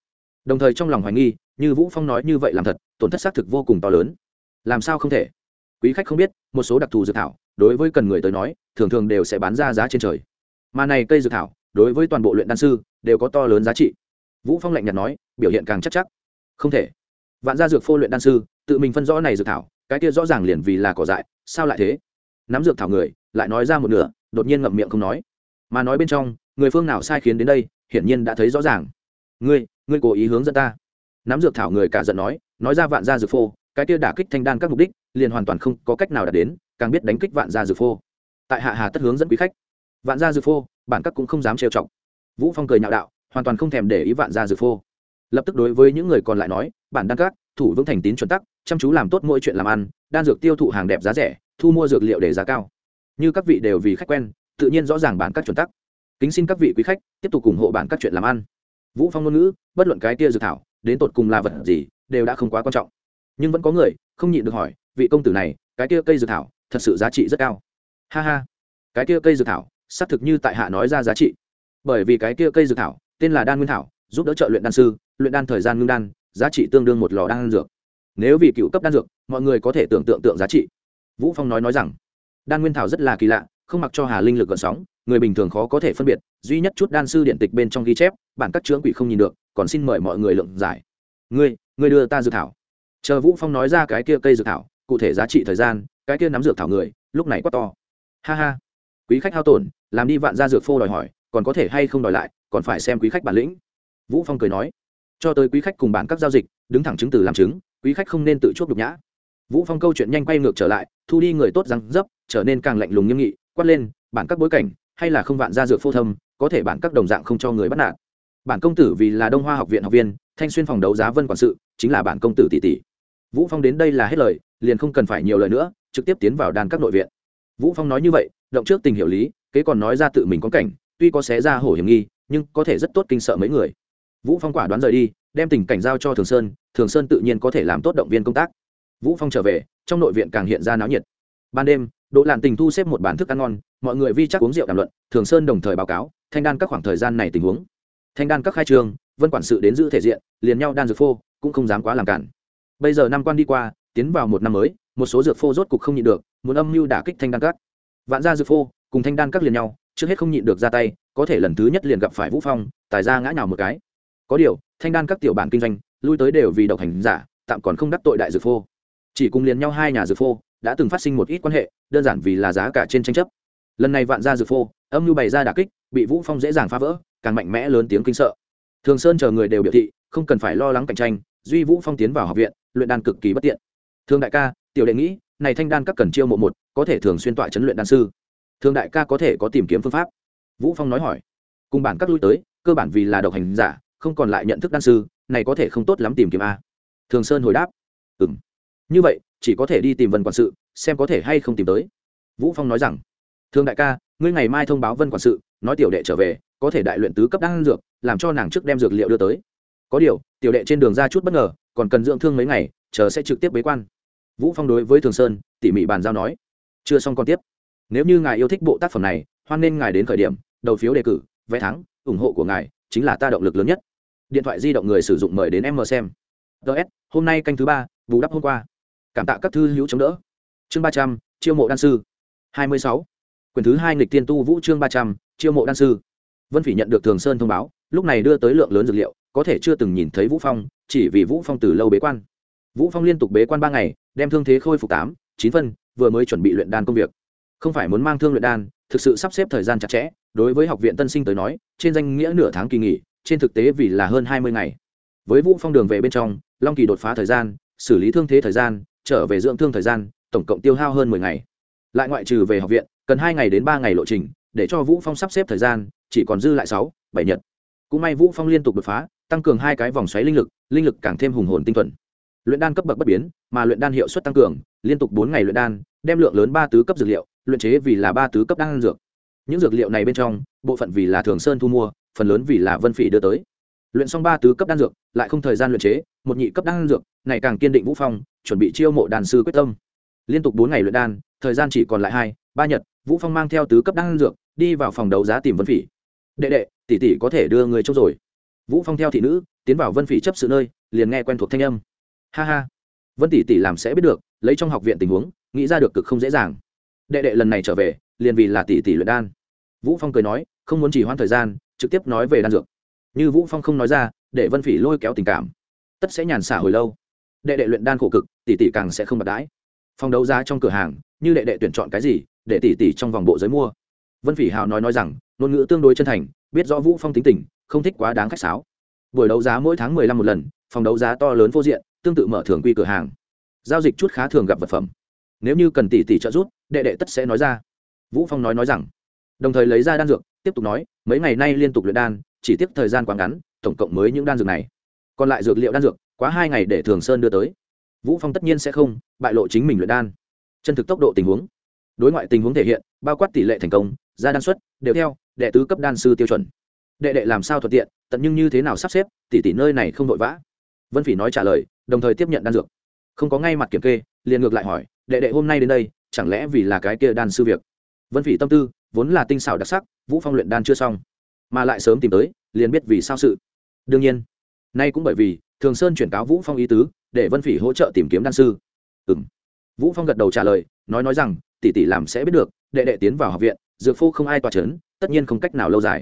Đồng thời trong lòng hoài nghi, như vũ phong nói như vậy làm thật, tổn thất xác thực vô cùng to lớn. Làm sao không thể? Quý khách không biết, một số đặc thù dược thảo, đối với cần người tới nói, thường thường đều sẽ bán ra giá trên trời. Mà này cây dược thảo, đối với toàn bộ luyện đan sư, đều có to lớn giá trị. Vũ phong lạnh nhạt nói, biểu hiện càng chắc chắc. Không thể. Vạn gia dược phô luyện đan sư, tự mình phân rõ này dược thảo, cái kia rõ ràng liền vì là cỏ dại, sao lại thế? Nắm dược thảo người, lại nói ra một nửa, đột nhiên ngậm miệng không nói mà nói bên trong, người phương nào sai khiến đến đây, hiển nhiên đã thấy rõ ràng. Ngươi ngươi cố ý hướng dẫn ta. Nắm dược thảo người cả giận nói nói ra vạn gia dược phô, cái kia đả kích thanh đan các mục đích, liền hoàn toàn không có cách nào đạt đến, càng biết đánh kích vạn gia dược phô. Tại hạ hà tất hướng dẫn quý khách. Vạn gia dược phô, bản các cũng không dám trêu chọc. Vũ phong cười nhạo đạo, hoàn toàn không thèm để ý vạn gia dược phô. Lập tức đối với những người còn lại nói, bản đan các, thủ vững thành tín chuẩn tắc, chăm chú làm tốt mỗi chuyện làm ăn, đan dược tiêu thụ hàng đẹp giá rẻ, thu mua dược liệu để giá cao. Như các vị đều vì khách quen tự nhiên rõ ràng bản các chuẩn tắc. Kính xin các vị quý khách, tiếp tục ủng hộ bản các chuyện làm ăn. Vũ phong ngôn ngữ, bất luận cái kia dược thảo, đến tột cùng là vật gì, đều đã không quá quan trọng. Nhưng vẫn có người không nhịn được hỏi, vị công tử này, cái kia cây dược thảo, thật sự giá trị rất cao. Ha ha. Cái kia cây dược thảo, xác thực như tại hạ nói ra giá trị. Bởi vì cái kia cây dược thảo, tên là đan nguyên thảo, giúp đỡ trợ luyện đan sư, luyện đan thời gian ngưng đan, giá trị tương đương một lò đan dược. Nếu vì cựu cấp đan dược, mọi người có thể tưởng tượng tượng giá trị. Vũ phong nói nói rằng, đan nguyên thảo rất là kỳ lạ không mặc cho hà linh lực gợn sóng, người bình thường khó có thể phân biệt, duy nhất chút đan sư điện tịch bên trong ghi chép, bản các chướng quỷ không nhìn được, còn xin mời mọi người lượng giải. Ngươi ngươi đưa ta dược thảo. Chờ vũ phong nói ra cái kia cây dược thảo, cụ thể giá trị thời gian, cái kia nắm dược thảo người, lúc này quá to. Ha ha. Quý khách hao tổn, làm đi vạn ra dược phô đòi hỏi, còn có thể hay không đòi lại, còn phải xem quý khách bản lĩnh. Vũ phong cười nói. Cho tới quý khách cùng bản các giao dịch, đứng thẳng chứng từ làm chứng, quý khách không nên tự chuốc nhục nhã. Vũ phong câu chuyện nhanh quay ngược trở lại, thu đi người tốt răng dấp, trở nên càng lạnh lùng nghiêm nghị quát lên, bản các bối cảnh, hay là không vạn ra dược phô thâm, có thể bản các đồng dạng không cho người bắt nạt. Bản công tử vì là đông hoa học viện học viên, thanh xuyên phòng đấu giá vân quản sự, chính là bản công tử tỷ tỷ. Vũ phong đến đây là hết lời, liền không cần phải nhiều lời nữa, trực tiếp tiến vào đàn các nội viện. Vũ phong nói như vậy, động trước tình hiểu lý, kế còn nói ra tự mình có cảnh, tuy có xé ra hổ hiểm nghi, nhưng có thể rất tốt kinh sợ mấy người. Vũ phong quả đoán rời đi, đem tình cảnh giao cho thường sơn thường sơn tự nhiên có thể làm tốt động viên công tác. Vũ phong trở về, trong nội viện càng hiện ra náo nhiệt. Ban đêm đỗ lạn tình thu xếp một bản thức ăn ngon, mọi người vi chắc uống rượu đàm luận, thường sơn đồng thời báo cáo, thanh đan các khoảng thời gian này tình huống. Thanh đan các khai trương vân quản sự đến giữ thể diện, liền nhau đan dược phô, cũng không dám quá làm cản. Bây giờ năm quan đi qua, tiến vào một năm mới, một số dược phô rốt cục không nhịn được, muốn âm mưu đả kích thanh đan các. Vạn gia dược phô, cùng thanh đan các liền nhau, trước hết không nhịn được ra tay, có thể lần thứ nhất liền gặp phải vũ phong, tài ra ngã nhào một cái. Có điều, thanh đan các tiểu bản kinh doanh, lui tới đều vì độc hành giả, tạm còn không đắc tội đại dược phô. Chỉ cùng liền nhau hai nhà dược phô đã từng phát sinh một ít quan hệ đơn giản vì là giá cả trên tranh chấp. Lần này vạn gia dược phô âm mưu bày ra đà kích bị vũ phong dễ dàng phá vỡ càng mạnh mẽ lớn tiếng kinh sợ. Thường sơn chờ người đều biểu thị không cần phải lo lắng cạnh tranh duy vũ phong tiến vào học viện luyện đan cực kỳ bất tiện. Thương đại ca tiểu đệ nghĩ này thanh đan các cần chiêu mộ một có thể thường xuyên tọa chấn luyện đan sư. Thương đại ca có thể có tìm kiếm phương pháp. Vũ phong nói hỏi. Cùng bản các lui tới cơ bản vì là độc hành giả không còn lại nhận thức đan sư này có thể không tốt lắm tìm kiếm a. Thường sơn hồi đáp. Ừm, như vậy chỉ có thể đi tìm vân quản sự, xem có thể hay không tìm tới. Vũ phong nói rằng, thương đại ca, ngươi ngày mai thông báo vân quản sự, nói tiểu đệ trở về, có thể đại luyện tứ cấp đang dược, làm cho nàng trước đem dược liệu đưa tới. Có điều, tiểu đệ trên đường ra chút bất ngờ, còn cần dưỡng thương mấy ngày, chờ sẽ trực tiếp bế quan. Vũ phong đối với thường sơn, tỉ mỉ bàn giao nói, chưa xong còn tiếp. Nếu như ngài yêu thích bộ tác phẩm này, hoan nên ngài đến khởi điểm, đầu phiếu đề cử, vé thắng, ủng hộ của ngài chính là ta động lực lớn nhất. Điện thoại di động người sử dụng mời đến em mờ xem. Ts hôm nay canh thứ ba, bù đắp hôm qua cảm tạ các thư hữu chống đỡ. Chương ba trăm, chiêu mộ đan sư. Hai mươi sáu. Quyền thứ hai nghịch tiên tu vũ chương ba trăm, chiêu mộ đan sư. Vân phỉ nhận được thường sơn thông báo, lúc này đưa tới lượng lớn dược liệu, có thể chưa từng nhìn thấy vũ phong, chỉ vì vũ phong từ lâu bế quan. Vũ phong liên tục bế quan ba ngày, đem thương thế khôi phục tám, chín phân, vừa mới chuẩn bị luyện đan công việc. Không phải muốn mang thương luyện đan, thực sự sắp xếp thời gian chặt chẽ, đối với học viện tân sinh tới nói, trên danh nghĩa nửa tháng kỳ nghỉ, trên thực tế vì là hơn hai mươi ngày. Với vũ phong đường về bên trong, long kỳ đột phá thời gian, xử lý thương thế thời gian trở về dưỡng thương thời gian, tổng cộng tiêu hao hơn mười ngày. Lại ngoại trừ về học viện, cần hai ngày đến ba ngày lộ trình, để cho vũ phong sắp xếp thời gian, chỉ còn dư lại sáu, bảy nhật. Cũng may vũ phong liên tục đột phá, tăng cường hai cái vòng xoáy linh lực linh lực càng thêm hùng hồn tinh thuần. Luyện đan cấp bậc bất biến, mà luyện đan hiệu suất tăng cường, liên tục bốn ngày luyện đan, đem lượng lớn ba tứ cấp dược liệu, luyện chế vì là ba tứ cấp đan dược. Những dược liệu này bên trong, bộ phận vì là thường sơn thu mua, phần lớn vì là vân phỉ đưa tới luyện xong ba tứ cấp đan dược, lại không thời gian luyện chế, một nhị cấp đan dược, này càng kiên định vũ phong, chuẩn bị chiêu mộ đàn sư quyết tâm. Liên tục bốn ngày luyện đan, thời gian chỉ còn lại hai, ba nhật, vũ phong mang theo tứ cấp đan dược, đi vào phòng đấu giá tìm vân phỉ. Đệ đệ, tỷ tỷ có thể đưa người trông rồi. Vũ phong theo thị nữ, tiến vào vân phỉ chấp sự nơi, liền nghe quen thuộc thanh âm. Ha ha. Vân tỷ tỷ làm sẽ biết được, lấy trong học viện tình huống, nghĩ ra được cực không dễ dàng. Đệ đệ lần này trở về, liền vì là tỷ tỷ luyện đan. Vũ phong cười nói, không muốn chỉ hoãn thời gian, trực tiếp nói về đan dược như vũ phong không nói ra để vân phỉ lôi kéo tình cảm tất sẽ nhàn xả hồi lâu đệ đệ luyện đan khổ cực tỷ tỷ càng sẽ không bật đãi phòng đấu giá trong cửa hàng như đệ đệ tuyển chọn cái gì để tỷ tỷ trong vòng bộ giới mua vân phỉ hào nói nói rằng ngôn ngữ tương đối chân thành biết rõ vũ phong tính tình không thích quá đáng khách sáo buổi đấu giá mỗi tháng mười lăm một lần phòng đấu giá to lớn vô diện tương tự mở thường quy cửa hàng giao dịch chút khá thường gặp vật phẩm nếu như cần tỷ tỷ trợ giúp đệ đệ tất sẽ nói ra vũ phong nói nói rằng đồng thời lấy ra đan dược tiếp tục nói mấy ngày nay liên tục luyện đan chỉ tiếp thời gian quá ngắn, tổng cộng mới những đan dược này. Còn lại dược liệu đan dược, quá hai ngày để thường sơn đưa tới. Vũ phong tất nhiên sẽ không bại lộ chính mình luyện đan. Chân thực tốc độ tình huống. Đối ngoại tình huống thể hiện, bao quát tỷ lệ thành công, gia đan suất, đều theo đệ tứ cấp đan sư tiêu chuẩn. Đệ đệ làm sao thuận tiện, tận nhưng như thế nào sắp xếp, tỷ tỷ nơi này không vội vã. Vân phỉ nói trả lời, đồng thời tiếp nhận đan dược. Không có ngay mặt kiểm kê, liền ngược lại hỏi, đệ đệ hôm nay đến đây, chẳng lẽ vì là cái kia đan sư việc? Vân phỉ tâm tư, vốn là tinh xảo đặc sắc, vũ phong luyện đan chưa xong mà lại sớm tìm tới, liền biết vì sao sự. Đương nhiên, nay cũng bởi vì thường sơn chuyển cáo vũ phong ý tứ, để vân phỉ hỗ trợ tìm kiếm đan sư. Ừ m vũ phong gật đầu trả lời, nói nói rằng, tỷ tỷ làm sẽ biết được, đệ đệ tiến vào học viện, dược phu không ai tòa c h ấ n tất nhiên không cách nào lâu dài.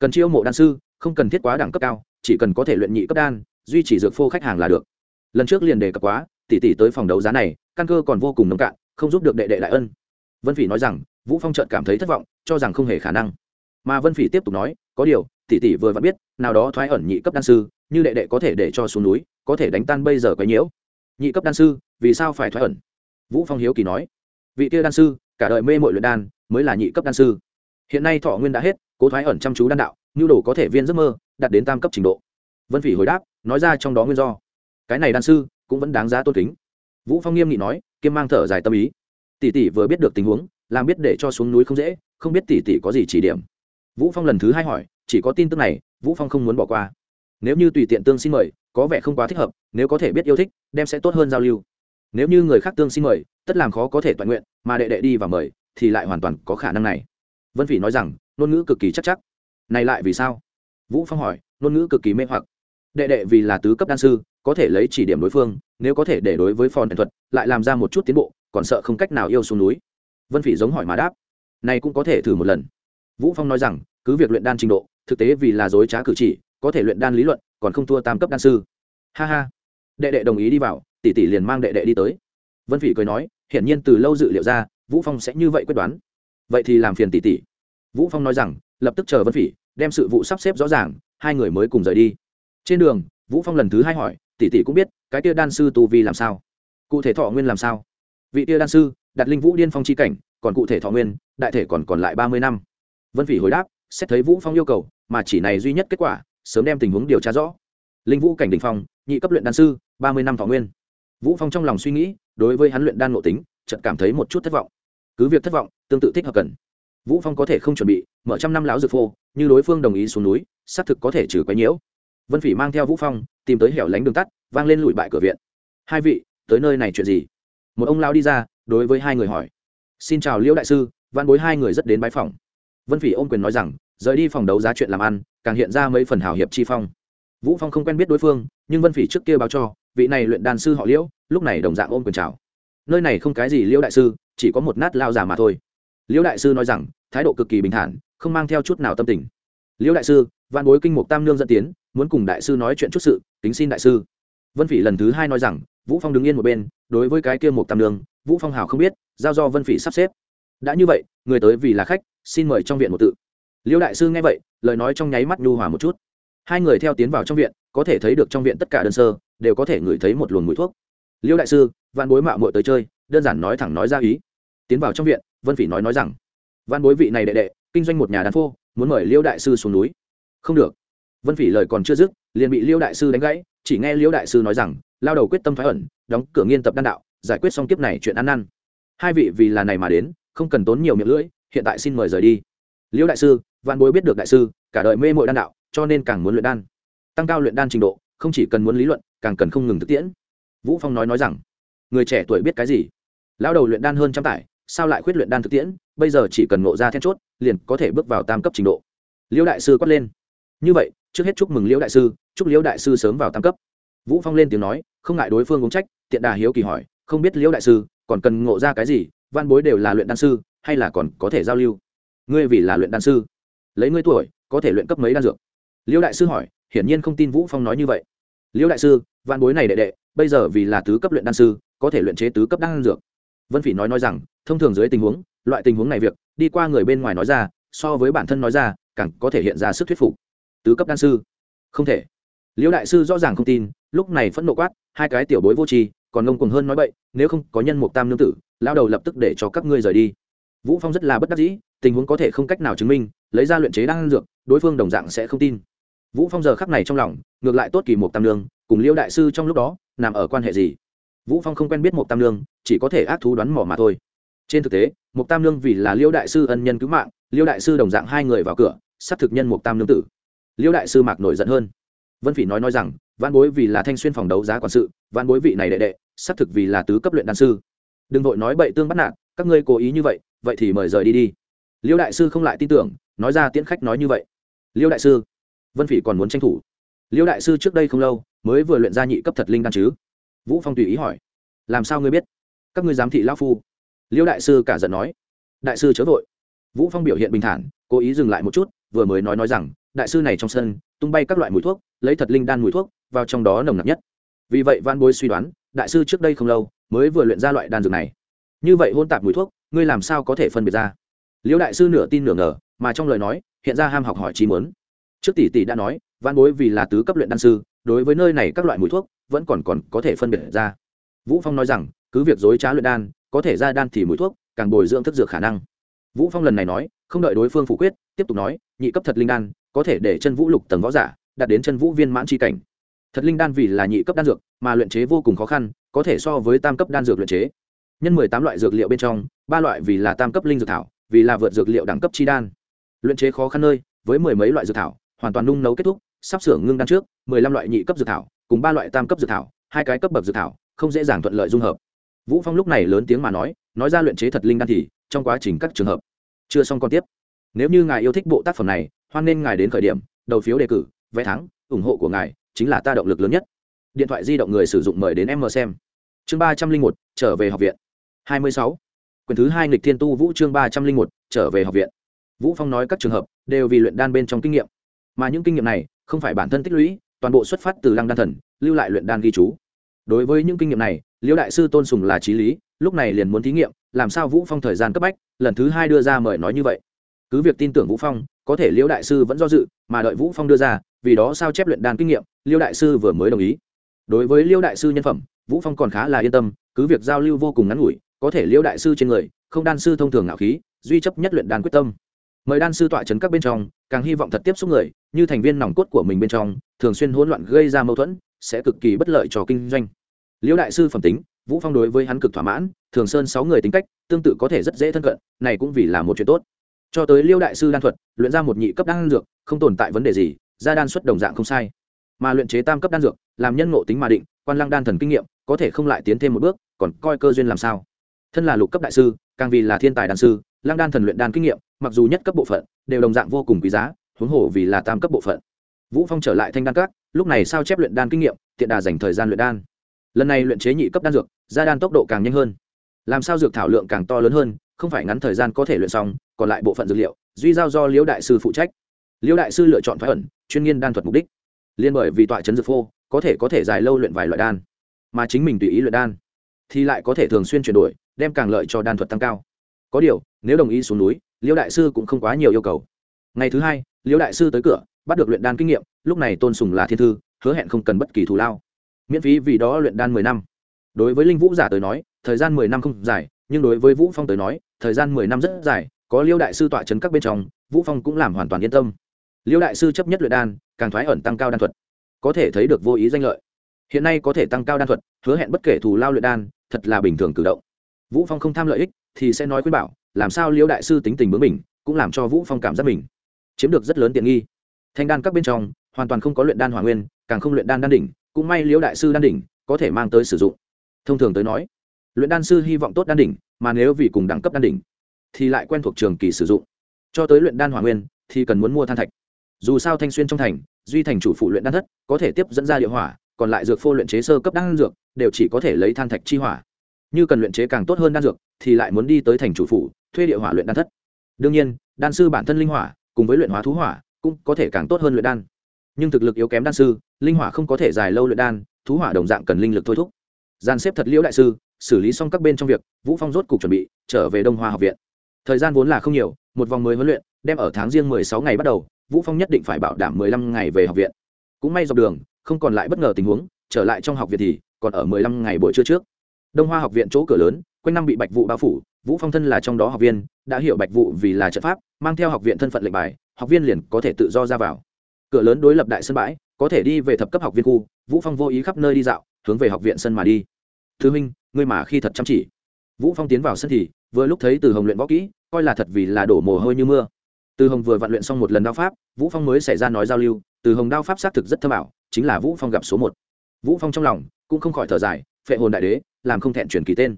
Cần chiêu mộ đan sư, không cần thiết quá đẳng cấp cao, chỉ cần có thể luyện nhị cấp đan, duy trì dược phô khách hàng là được. Lần trước liền đề cập quá, tỷ tỷ tới phòng đấu giá này, căn cơ còn vô cùng nông cạn, không giúp được đệ đệ đại ân. Vân phỉ nói rằng, vũ phong trợn cảm thấy thất vọng, cho rằng không hề khả năng mà vân phỉ tiếp tục nói, có điều, tỷ tỷ vừa vẫn biết, nào đó thoái ẩn nhị cấp đan sư, như đệ đệ có thể để cho xuống núi, có thể đánh tan bây giờ quấy nhiễu. Nhị cấp đan sư, vì sao phải thoái ẩn? Vũ phong hiếu kỳ nói. Vị kia đan sư, cả đời mê mội luyện đan, mới là nhị cấp đan sư. Hiện nay thọ nguyên đã hết, cố thoái ẩn chăm chú đan đạo, nhu đồ có thể viên giấc mơ, đạt đến tam cấp trình độ. Vân phỉ hồi đáp, nói ra trong đó nguyên do. Cái này đan sư, cũng vẫn đáng giá tôn kính. Vũ phong nghiêm nghị nói, kiêm mang thở dài tâm ý. Tỷ tỷ vừa biết được tình huống, làm biết để cho xuống núi không dễ, không biết tỷ tỷ có gì chỉ điểm vũ phong lần thứ hai hỏi, chỉ có tin tức này, vũ phong không muốn bỏ qua. Nếu như tùy tiện tương xin mời, có vẻ không quá thích hợp, nếu có thể biết yêu thích, đem sẽ tốt hơn giao lưu. Nếu như người khác tương xin mời, tất làm khó có thể toàn nguyện, mà đệ đệ đi và mời, thì lại hoàn toàn có khả năng này. Vân phỉ nói rằng, ngôn ngữ cực kỳ chắc chắc. Này lại vì sao? Vũ phong hỏi, ngôn ngữ cực kỳ mê hoặc. Đệ đệ vì là tứ cấp đan sư, có thể lấy chỉ điểm đối phương, nếu có thể để đối với phòn thuật, lại làm ra một chút tiến bộ, còn sợ không cách nào yêu xuống núi. Vân phỉ giống hỏi mà đáp, này cũng có thể thử một lần vũ phong nói rằng, cứ việc luyện đan trình độ, thực tế vì là dối trá cử chỉ, có thể luyện đan lý luận, còn không thua tam cấp đan sư. Ha ha. Đệ đệ đồng ý đi vào, tỷ tỷ liền mang đệ đệ đi tới. Vân phỉ cười nói, hiển nhiên từ lâu dự liệu ra, vũ phong sẽ như vậy quyết đoán. Vậy thì làm phiền tỷ tỷ. Vũ phong nói rằng, lập tức chờ vân phỉ, đem sự vụ sắp xếp rõ ràng, hai người mới cùng rời đi. Trên đường, vũ phong lần thứ hai hỏi, tỷ tỷ cũng biết, cái kia đan sư tu vi làm sao? Cụ thể thọ nguyên làm sao? Vị kia đan sư đặt linh vũ điên phong chi cảnh, còn cụ thể thọ nguyên, đại thể còn còn lại ba mươi năm vân phỉ hồi đáp, xét thấy vũ phong yêu cầu, mà chỉ này duy nhất kết quả, sớm đem tình huống điều tra rõ. Linh vũ cảnh đình phong, nhị cấp luyện đan sư, ba mươi năm thọ nguyên. Vũ phong trong lòng suy nghĩ, đối với hắn luyện đan nội tính, chợt cảm thấy một chút thất vọng. Cứ việc thất vọng, tương tự thích hợp cần. Vũ phong có thể không chuẩn bị, mở trăm năm lão dược phô, như đối phương đồng ý xuống núi, xác thực có thể trừ quấy nhiễu. Vân phỉ mang theo vũ phong, tìm tới hẻo lánh đường tắt, vang lên lùi bại cửa viện. Hai vị, tới nơi này chuyện gì? Một ông lão đi ra, đối với hai người hỏi. Xin chào liễu đại sư văn bối hai người rất đến bái phòng vân phỉ ôm quyền nói rằng, rời đi phòng đấu giá chuyện làm ăn, càng hiện ra mấy phần hào hiệp chi phong. Vũ phong không quen biết đối phương, nhưng vân phỉ trước kia báo cho, vị này luyện đàn sư họ liễu, lúc này đồng dạng ôm quyền chào. Nơi này không cái gì liễu đại sư, chỉ có một nát lao già mà thôi. Liễu đại sư nói rằng, thái độ cực kỳ bình thản, không mang theo chút nào tâm tình. Liễu đại sư văn bối kinh mục tam nương dẫn tiến, muốn cùng đại sư nói chuyện chút sự tính xin đại sư. Vân phỉ lần thứ hai nói rằng, vũ phong đứng yên một bên, đối với cái kia mục tam nương, vũ phong hào không biết, giao do vân phỉ sắp xếp đã như vậy, người tới vì là khách, xin mời trong viện một tự. Liêu đại sư nghe vậy, lời nói trong nháy mắt nhu hòa một chút. Hai người theo tiến vào trong viện, có thể thấy được trong viện tất cả đơn sơ, đều có thể ngửi thấy một luồng mùi thuốc. Liêu đại sư văn bối mạo muội tới chơi, đơn giản nói thẳng nói ra ý. Tiến vào trong viện, vân phỉ nói nói rằng văn bối vị này đệ đệ, kinh doanh một nhà đàn phô, muốn mời liêu đại sư xuống núi. Không được. Vân phỉ lời còn chưa dứt, liền bị liêu đại sư đánh gãy, chỉ nghe liêu đại sư nói rằng, lao đầu quyết tâm thoái ẩn, đóng cửa nghiên tập đan đạo, giải quyết xong kiếp này chuyện ăn năn. Hai vị vì là này mà đến không cần tốn nhiều miệng lưỡi, hiện tại xin mời rời đi. Liễu đại sư văn bối biết được đại sư, cả đời mê mội đan đạo, cho nên càng muốn luyện đan. Tăng cao luyện đan trình độ, không chỉ cần muốn lý luận, càng cần không ngừng thực tiễn. Vũ phong nói nói rằng, người trẻ tuổi biết cái gì? Lão đầu luyện đan hơn trăm tải, sao lại khuyết luyện đan thực tiễn? Bây giờ chỉ cần ngộ ra then chốt, liền có thể bước vào tam cấp trình độ. Liễu đại sư quát lên. Như vậy, trước hết chúc mừng liễu đại sư, chúc liễu đại sư sớm vào tam cấp. Vũ phong lên tiếng nói, không ngại đối phương uống trách, tiện đà hiếu kỳ hỏi, không biết liễu đại sư, còn cần ngộ ra cái gì? Văn bối đều là luyện đan sư, hay là còn có thể giao lưu? Ngươi vì là luyện đan sư, lấy ngươi tuổi, có thể luyện cấp mấy đan dược? Liêu đại sư hỏi, hiển nhiên không tin vũ phong nói như vậy. Liêu đại sư, văn bối này đệ đệ, bây giờ vì là tứ cấp luyện đan sư, có thể luyện chế tứ cấp đan dược. Vân phỉ nói nói rằng, thông thường dưới tình huống, loại tình huống này việc, đi qua người bên ngoài nói ra, so với bản thân nói ra, càng có thể hiện ra sức thuyết phục. Tứ cấp đan sư? Không thể. Liêu đại sư rõ ràng không tin, lúc này phẫn nộ quát, hai cái tiểu bối vô tri còn ngông cuồng hơn nói bậy, nếu không có nhân mục tam nương tử lao đầu lập tức để cho các ngươi rời đi. Vũ phong rất là bất đắc dĩ, tình huống có thể không cách nào chứng minh, lấy ra luyện chế đan dược, đối phương đồng dạng sẽ không tin. Vũ phong giờ khắc này trong lòng, ngược lại tốt kỳ mục tam nương, cùng liễu đại sư trong lúc đó, nằm ở quan hệ gì? Vũ phong không quen biết mục tam nương, chỉ có thể ác thú đoán mò mà thôi. Trên thực tế, mục tam nương vì là liễu đại sư ân nhân cứu mạng liễu đại sư đồng dạng hai người vào cửa sát thực nhân mục tam nương tử. Liễu đại sư mạc nổi giận hơn. Vân phỉ nói nói rằng văn bối vì là thanh xuyên phòng đấu giá quản sự văn bối vị này đệ đệ, xác thực vì là tứ cấp luyện đan sư. Đừng vội nói bậy tương bắt nạt, các ngươi cố ý như vậy vậy thì mời rời đi đi. Liêu đại sư không lại tin tưởng, nói ra tiễn khách nói như vậy. Liêu đại sư, vân phỉ còn muốn tranh thủ. Liêu đại sư trước đây không lâu, mới vừa luyện ra nhị cấp thật linh đan chứ? Vũ phong tùy ý hỏi. Làm sao ngươi biết? Các ngươi giám thị lão phu. Liêu đại sư cả giận nói. Đại sư chớ vội. Vũ phong biểu hiện bình thản, cố ý dừng lại một chút, vừa mới nói nói rằng, đại sư này trong sân, tung bay các loại mùi thuốc, lấy thật linh đan mùi thuốc vào trong đó nồng nặc nhất. Vì vậy van bối suy đoán, đại sư trước đây không lâu mới vừa luyện ra loại đan dược này. Như vậy hôn tạp mùi thuốc, ngươi làm sao có thể phân biệt ra? Liễu đại sư nửa tin nửa ngờ, mà trong lời nói, hiện ra ham học hỏi trí muốn. Trước tỷ tỷ đã nói van bối vì là tứ cấp luyện đan sư, đối với nơi này các loại mùi thuốc, vẫn còn còn có thể phân biệt ra. Vũ phong nói rằng, cứ việc dối trá luyện đan, có thể ra đan thì mùi thuốc, càng bồi dưỡng thức dược khả năng. Vũ phong lần này nói, không đợi đối phương phủ quyết, tiếp tục nói, nhị cấp thật linh đan, có thể để chân vũ lục tầng võ giả, đạt đến chân vũ viên mãn chi cảnh thật linh đan vì là nhị cấp đan dược, mà luyện chế vô cùng khó khăn, có thể so với tam cấp đan dược luyện chế. Nhân mười tám loại dược liệu bên trong, ba loại vì là tam cấp linh dược thảo, vì là vượt dược liệu đẳng cấp chi đan. Luyện chế khó khăn nơi, với mười mấy loại dược thảo, hoàn toàn nung nấu kết thúc, sắp sửa ngưng đan trước, mười lăm loại nhị cấp dược thảo, cùng ba loại tam cấp dược thảo, hai cái cấp bậc dược thảo, không dễ dàng thuận lợi dung hợp. Vũ phong lúc này lớn tiếng mà nói nói ra luyện chế thật linh đan thì, trong quá trình các trường hợp. Chưa xong còn tiếp. Nếu như ngài yêu thích bộ tác phẩm này, hoan nên ngài đến khởi điểm, đầu phiếu đề cử, vé thắng, ủng hộ của ngài chính là ta động lực lớn nhất. Điện thoại di động người sử dụng mời đến em mờ xem. Chương ba trăm linh một, trở về học viện. Hai mươi sáu. Quyển thứ hai nghịch thiên tu vũ chương ba trăm linh một, trở về học viện. Vũ phong nói các trường hợp đều vì luyện đan bên trong kinh nghiệm. Mà những kinh nghiệm này không phải bản thân tích lũy, toàn bộ xuất phát từ lăng đan thần, lưu lại luyện đan ghi chú. Đối với những kinh nghiệm này, liễu đại sư tôn sùng là trí lý, lúc này liền muốn thí nghiệm, làm sao vũ phong thời gian cấp bách, lần thứ hai đưa ra mời nói như vậy. Cứ việc tin tưởng vũ phong, có thể liễu đại sư vẫn do dự, mà đợi vũ phong đưa ra, vì đó sao chép luyện đan kinh nghiệm Liêu đại sư vừa mới đồng ý. Đối với Liêu đại sư nhân phẩm, vũ phong còn khá là yên tâm, cứ việc giao lưu vô cùng ngắn ngủi, có thể Liêu đại sư trên người, không đan sư thông thường ngạo khí, duy chấp nhất luyện đan quyết tâm. Mời đan sư tọa trấn các bên trong, càng hy vọng thật tiếp xúc người, như thành viên nòng cốt của mình bên trong, thường xuyên hỗn loạn gây ra mâu thuẫn, sẽ cực kỳ bất lợi cho kinh doanh. Liêu đại sư phẩm tính, vũ phong đối với hắn cực thỏa mãn, thường sơn sáu người tính cách, tương tự có thể rất dễ thân cận, này cũng vì là một chuyện tốt. Cho tới liêu đại sư đan thuật, luyện ra một nhị cấp đan dược, không tồn tại vấn đề gì ra đan xuất đồng dạng không sai mà luyện chế tam cấp đan dược, làm nhân ngộ tính mà định, quan lăng đan thần kinh nghiệm, có thể không lại tiến thêm một bước, còn coi cơ duyên làm sao. Thân là lục cấp đại sư, càng vì là thiên tài đan sư, lăng đan thần luyện đan kinh nghiệm, mặc dù nhất cấp bộ phận, đều đồng dạng vô cùng quý giá, huống hồ vì là tam cấp bộ phận. Vũ phong trở lại thanh đan các, lúc này sao chép luyện đan kinh nghiệm, tiện đà dành thời gian luyện đan. Lần này luyện chế nhị cấp đan dược ra đan tốc độ càng nhanh hơn. Làm sao dược thảo lượng càng to lớn hơn, không phải ngắn thời gian có thể luyện xong, còn lại bộ phận dược liệu, duy giao do liễu đại sư phụ trách. Liễu đại sư lựa chọn thoái ẩn, chuyên nghiên đan thuật mục đích liên bởi vì tọa chấn dược phô, có thể có thể dài lâu luyện vài loại đan, mà chính mình tùy ý luyện đan, thì lại có thể thường xuyên chuyển đổi, đem càng lợi cho đan thuật tăng cao. Có điều, nếu đồng ý xuống núi liễu đại sư cũng không quá nhiều yêu cầu. Ngày thứ hai liễu đại sư tới cửa, bắt được luyện đan kinh nghiệm, lúc này tôn sùng là thiên thư, hứa hẹn không cần bất kỳ thù lao. Miễn phí vì đó luyện đan mười năm. Đối với linh vũ giả tới nói, thời gian mười năm không dài, nhưng đối với vũ phong tới nói, thời gian mười năm rất dài, có liêu đại sư tọa chấn các bên trong, vũ phong cũng làm hoàn toàn yên tâm liêu đại sư chấp nhất luyện đan, càng thoái ẩn tăng cao đan thuật. Có thể thấy được vô ý danh lợi. Hiện nay có thể tăng cao đan thuật, hứa hẹn bất kể thù lao luyện đan, thật là bình thường cử động. Vũ phong không tham lợi ích, thì sẽ nói khuyên bảo, làm sao liêu đại sư tính tình bướng mình cũng làm cho vũ phong cảm giác mình chiếm được rất lớn tiện nghi. Thanh đan các bên trong, hoàn toàn không có luyện đan hỏa nguyên, càng không luyện đan đan đỉnh, cũng may Liêu đại sư đan đỉnh, có thể mang tới sử dụng. Thông thường tới nói, luyện đan sư hy vọng tốt đan đỉnh, mà nếu vì cùng đẳng cấp đan đỉnh, thì lại quen thuộc trường kỳ sử dụng. Cho tới luyện đan hỏa nguyên, thì cần muốn mua than thạch dù sao thanh xuyên trong thành, duy thành chủ phụ luyện đan thất, có thể tiếp dẫn ra địa hỏa, còn lại dược phô luyện chế sơ cấp đan dược, đều chỉ có thể lấy than thạch chi hỏa. Như cần luyện chế càng tốt hơn đan dược, thì lại muốn đi tới thành chủ phủ thuê địa hỏa luyện đan thất. Đương nhiên, đan sư bản thân linh hỏa, cùng với luyện hóa thú hỏa, cũng có thể càng tốt hơn luyện đan. Nhưng thực lực yếu kém đan sư, linh hỏa không có thể dài lâu luyện đan, thú hỏa đồng dạng cần linh lực thôi thúc. Gian xếp thật liễu đại sư, xử lý xong các bên trong việc, vũ phong rốt cục chuẩn bị trở về đông hoa học viện. Thời gian vốn là không nhiều, một vòng mới huấn luyện, đem ở tháng riêng 16 ngày bắt đầu vũ phong nhất định phải bảo đảm 15 ngày về học viện. Cũng may dọc đường, không còn lại bất ngờ tình huống, trở lại trong học viện thì còn ở 15 ngày buổi trưa trước. Đông hoa học viện chỗ cửa lớn, quanh năm bị bạch vụ bao phủ, vũ phong thân là trong đó học viên, đã hiểu bạch vụ vì là trận pháp, mang theo học viện thân phận lệnh bài, học viên liền có thể tự do ra vào. Cửa lớn đối lập đại sân bãi, có thể đi về thập cấp học viên khu, vũ phong vô ý khắp nơi đi dạo, hướng về học viện sân mà đi. Thứ minh ngươi mà khi thật chăm chỉ. Vũ phong tiến vào sân thì, vừa lúc thấy từ hồng luyện võ kỹ, coi là thật vì là đổ mồ hôi như mưa từ hồng vừa vạn luyện xong một lần đao pháp, vũ phong mới xảy ra nói giao lưu, từ hồng đao pháp xác thực rất thâm ảo, chính là vũ phong gặp số một. Vũ phong trong lòng cũng không khỏi thở dài, phệ hồn đại đế, làm không thẹn truyền kỳ tên.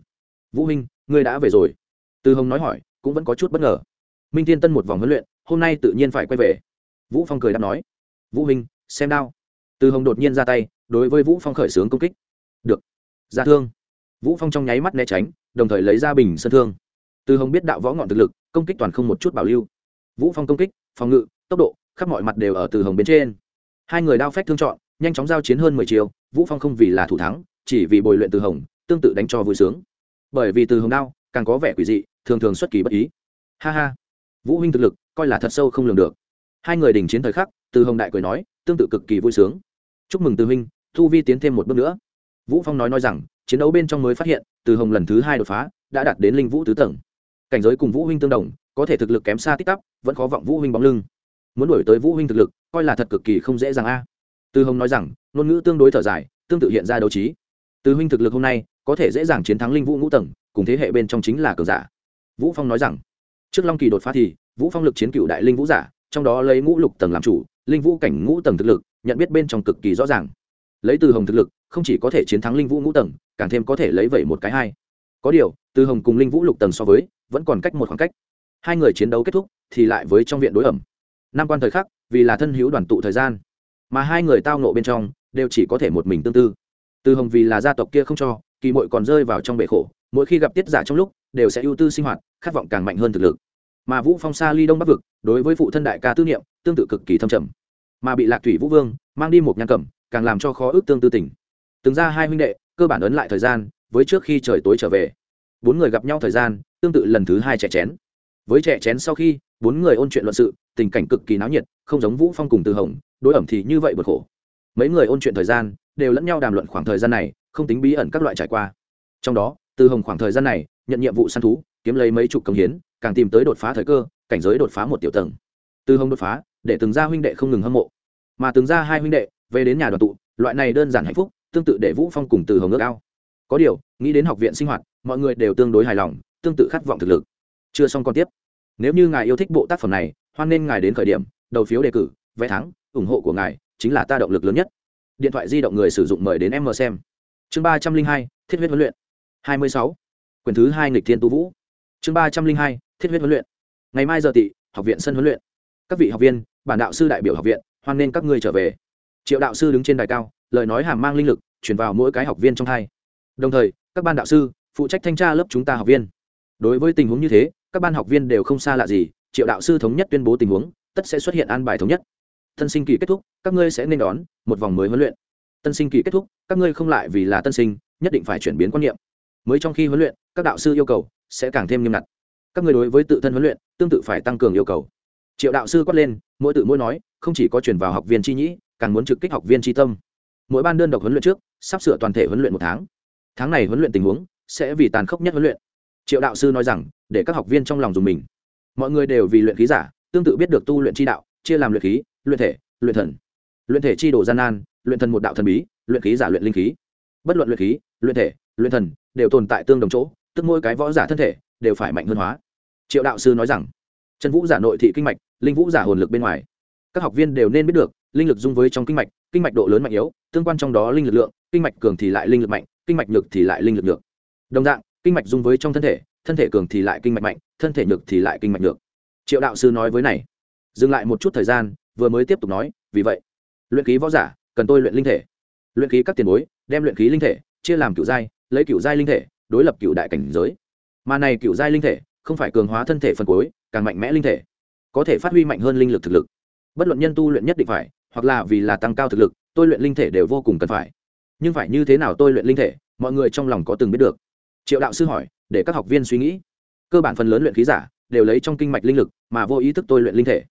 Vũ minh ngươi đã về rồi. Từ hồng nói hỏi, cũng vẫn có chút bất ngờ. Minh thiên tân một vòng huấn luyện, hôm nay tự nhiên phải quay về. Vũ phong cười đáp nói. Vũ minh xem đao. Từ hồng đột nhiên ra tay, đối với vũ phong khởi xướng công kích. Được, ra thương. Vũ phong trong nháy mắt né tránh, đồng thời lấy ra bình sân thương. Từ hồng biết đạo võ ngọn thực lực, công kích toàn không một chút bảo lưu vũ phong công kích, phòng ngự, tốc độ, khắp mọi mặt đều ở từ hồng bên trên. Hai người đao phách thương chọn, nhanh chóng giao chiến hơn mười chiều vũ phong không vì là thủ thắng, chỉ vì bồi luyện từ hồng, tương tự đánh cho vui sướng. Bởi vì từ hồng đao, càng có vẻ quỷ dị, thường thường xuất kỳ bất ý. Ha ha. Vũ huynh thực lực, coi là thật sâu không lường được. Hai người đình chiến thời khắc, từ hồng đại cười nói, tương tự cực kỳ vui sướng. Chúc mừng từ huynh, thu vi tiến thêm một bước nữa. Vũ phong nói nói rằng, chiến đấu bên trong mới phát hiện, từ hồng lần thứ hai đột phá, đã đạt đến linh vũ tứ tầng. Cảnh giới cùng vũ huynh tương đồng có thể thực lực kém xa tích tắp vẫn khó vọng vũ huynh bóng lưng. Muốn đuổi tới vũ huynh thực lực, coi là thật cực kỳ không dễ dàng a. Từ hồng nói rằng, ngôn ngữ tương đối thở dài, tương tự hiện ra đấu trí. Từ huynh thực lực hôm nay, có thể dễ dàng chiến thắng linh vũ ngũ tầng, cùng thế hệ bên trong chính là cờ giả. Vũ phong nói rằng, trước long kỳ đột phá thì, vũ phong lực chiến cựu đại linh vũ giả, trong đó lấy ngũ lục tầng làm chủ, linh vũ cảnh ngũ tầng thực lực, nhận biết bên trong cực kỳ rõ ràng. Lấy từ hồng thực lực, không chỉ có thể chiến thắng linh vũ ngũ tầng, càng thêm có thể lấy vậy một cái hai có điều, từ hồng cùng linh vũ lục tầng so với, vẫn còn cách một khoảng cách hai người chiến đấu kết thúc, thì lại với trong viện đối ẩm. Năm quan thời khắc, vì là thân hữu đoàn tụ thời gian, mà hai người tao nộ bên trong, đều chỉ có thể một mình tương tư. Từ hồng vì là gia tộc kia không cho, kỳ mội còn rơi vào trong bể khổ, mỗi khi gặp tiết giả trong lúc, đều sẽ ưu tư sinh hoạt, khát vọng càng mạnh hơn thực lực. Mà vũ phong xa ly đông bắc vực, đối với phụ thân đại ca tư niệm, tương tự cực kỳ thâm trầm. Mà bị lạc thủy vũ vương, mang đi một nhan cẩm, càng làm cho khó ước tương tư tình. Từng ra hai huynh đệ, cơ bản ấn lại thời gian, với trước khi trời tối trở về. Bốn người gặp nhau thời gian, tương tự lần thứ hai trẻ chén với trẻ chén sau khi, bốn người ôn chuyện luận sự, tình cảnh cực kỳ náo nhiệt, không giống vũ phong cùng từ hồng, đối ẩm thì như vậy bật khổ. Mấy người ôn chuyện thời gian, đều lẫn nhau đàm luận khoảng thời gian này, không tính bí ẩn các loại trải qua. Trong đó, từ hồng khoảng thời gian này, nhận nhiệm vụ săn thú, kiếm lấy mấy chục công hiến, càng tìm tới đột phá thời cơ, cảnh giới đột phá một tiểu tầng. Từ hồng đột phá, để từng gia huynh đệ không ngừng hâm mộ. Mà từng gia hai huynh đệ, về đến nhà đoàn tụ, loại này đơn giản hạnh phúc, tương tự để vũ phong cùng từ hồng ước ao. Có điều, nghĩ đến học viện sinh hoạt, mọi người đều tương đối hài lòng, tương tự khát vọng thực lực chưa xong còn tiếp. Nếu như ngài yêu thích bộ tác phẩm này, hoan nên ngài đến khởi điểm, đầu phiếu đề cử, vé thắng, ủng hộ của ngài chính là ta động lực lớn nhất. Điện thoại di động người sử dụng mời đến em mờ xem. Chương ba trăm linh hai, thiết huyết huấn luyện. Hai mươi sáu. Quyển thứ hai nghịch thiên tu vũ. Chương ba trăm linh hai, thiết huyết huấn luyện. Ngày mai giờ tị, học viện sân huấn luyện. Các vị học viên, bản đạo sư đại biểu học viện, hoan nên các ngươi trở về. Triệu đạo sư đứng trên đài cao, lời nói hàm mang linh lực chuyển vào mỗi cái học viên trong thai đồng thời, các ban đạo sư, phụ trách thanh tra lớp chúng ta học viên. Đối với tình huống như thế các ban học viên đều không xa lạ gì, triệu đạo sư thống nhất tuyên bố tình huống, tất sẽ xuất hiện an bài thống nhất. Tân sinh kỳ kết thúc, các ngươi sẽ nên đón một vòng mới huấn luyện. Tân sinh kỳ kết thúc, các ngươi không lại vì là tân sinh, nhất định phải chuyển biến quan niệm. Mới trong khi huấn luyện, các đạo sư yêu cầu sẽ càng thêm nghiêm ngặt. Các ngươi đối với tự thân huấn luyện, tương tự phải tăng cường yêu cầu. Triệu đạo sư quát lên, mỗi tự mỗi nói, không chỉ có chuyển vào học viên chi nhĩ, càng muốn trực kích học viên chi tâm. Mỗi ban đơn độc huấn luyện trước, sắp sửa toàn thể huấn luyện một tháng. Tháng này huấn luyện tình huống sẽ vì tàn khốc nhất huấn luyện triệu đạo sư nói rằng, để các học viên trong lòng dùng mình. Mọi người đều vì luyện khí giả, tương tự biết được tu luyện chi đạo, chia làm luyện khí, luyện thể, luyện thần. Luyện thể chi đồ gian nan, luyện thần một đạo thần bí, luyện khí giả luyện linh khí. Bất luận luyện khí, luyện thể, luyện thần đều tồn tại tương đồng chỗ, tức mỗi cái võ giả thân thể đều phải mạnh hơn hóa. Triệu đạo sư nói rằng chân vũ giả nội thị kinh mạch, linh vũ giả hồn lực bên ngoài. Các học viên đều nên biết được, linh lực dung với trong kinh mạch kinh mạch độ lớn mạnh yếu, tương quan trong đó linh lực lượng, kinh mạch cường thì lại linh lực mạnh, kinh mạch nhược thì lại linh lực nhược. Đồng dạng kinh mạch dung với trong thân thể thân thể cường thì lại kinh mạch mạnh, thân thể nhược thì lại kinh mạch nhược. Triệu đạo sư nói với này. Dừng lại một chút thời gian, vừa mới tiếp tục nói, vì vậy, luyện khí võ giả, cần tôi luyện linh thể. Luyện khí các tiền bối, đem luyện khí linh thể, chia làm cựu giai, lấy cựu giai linh thể, đối lập cựu đại cảnh giới. Mà này cựu giai linh thể, không phải cường hóa thân thể phần cuối, càng mạnh mẽ linh thể. Có thể phát huy mạnh hơn linh lực thực lực. Bất luận nhân tu luyện nhất định phải, hoặc là vì là tăng cao thực lực, tôi luyện linh thể đều vô cùng cần phải. Nhưng phải như thế nào tôi luyện linh thể, mọi người trong lòng có từng biết được triệu đạo sư hỏi, để các học viên suy nghĩ. Cơ bản phần lớn luyện khí giả đều lấy trong kinh mạch linh lực mà vô ý thức tôi luyện linh thể.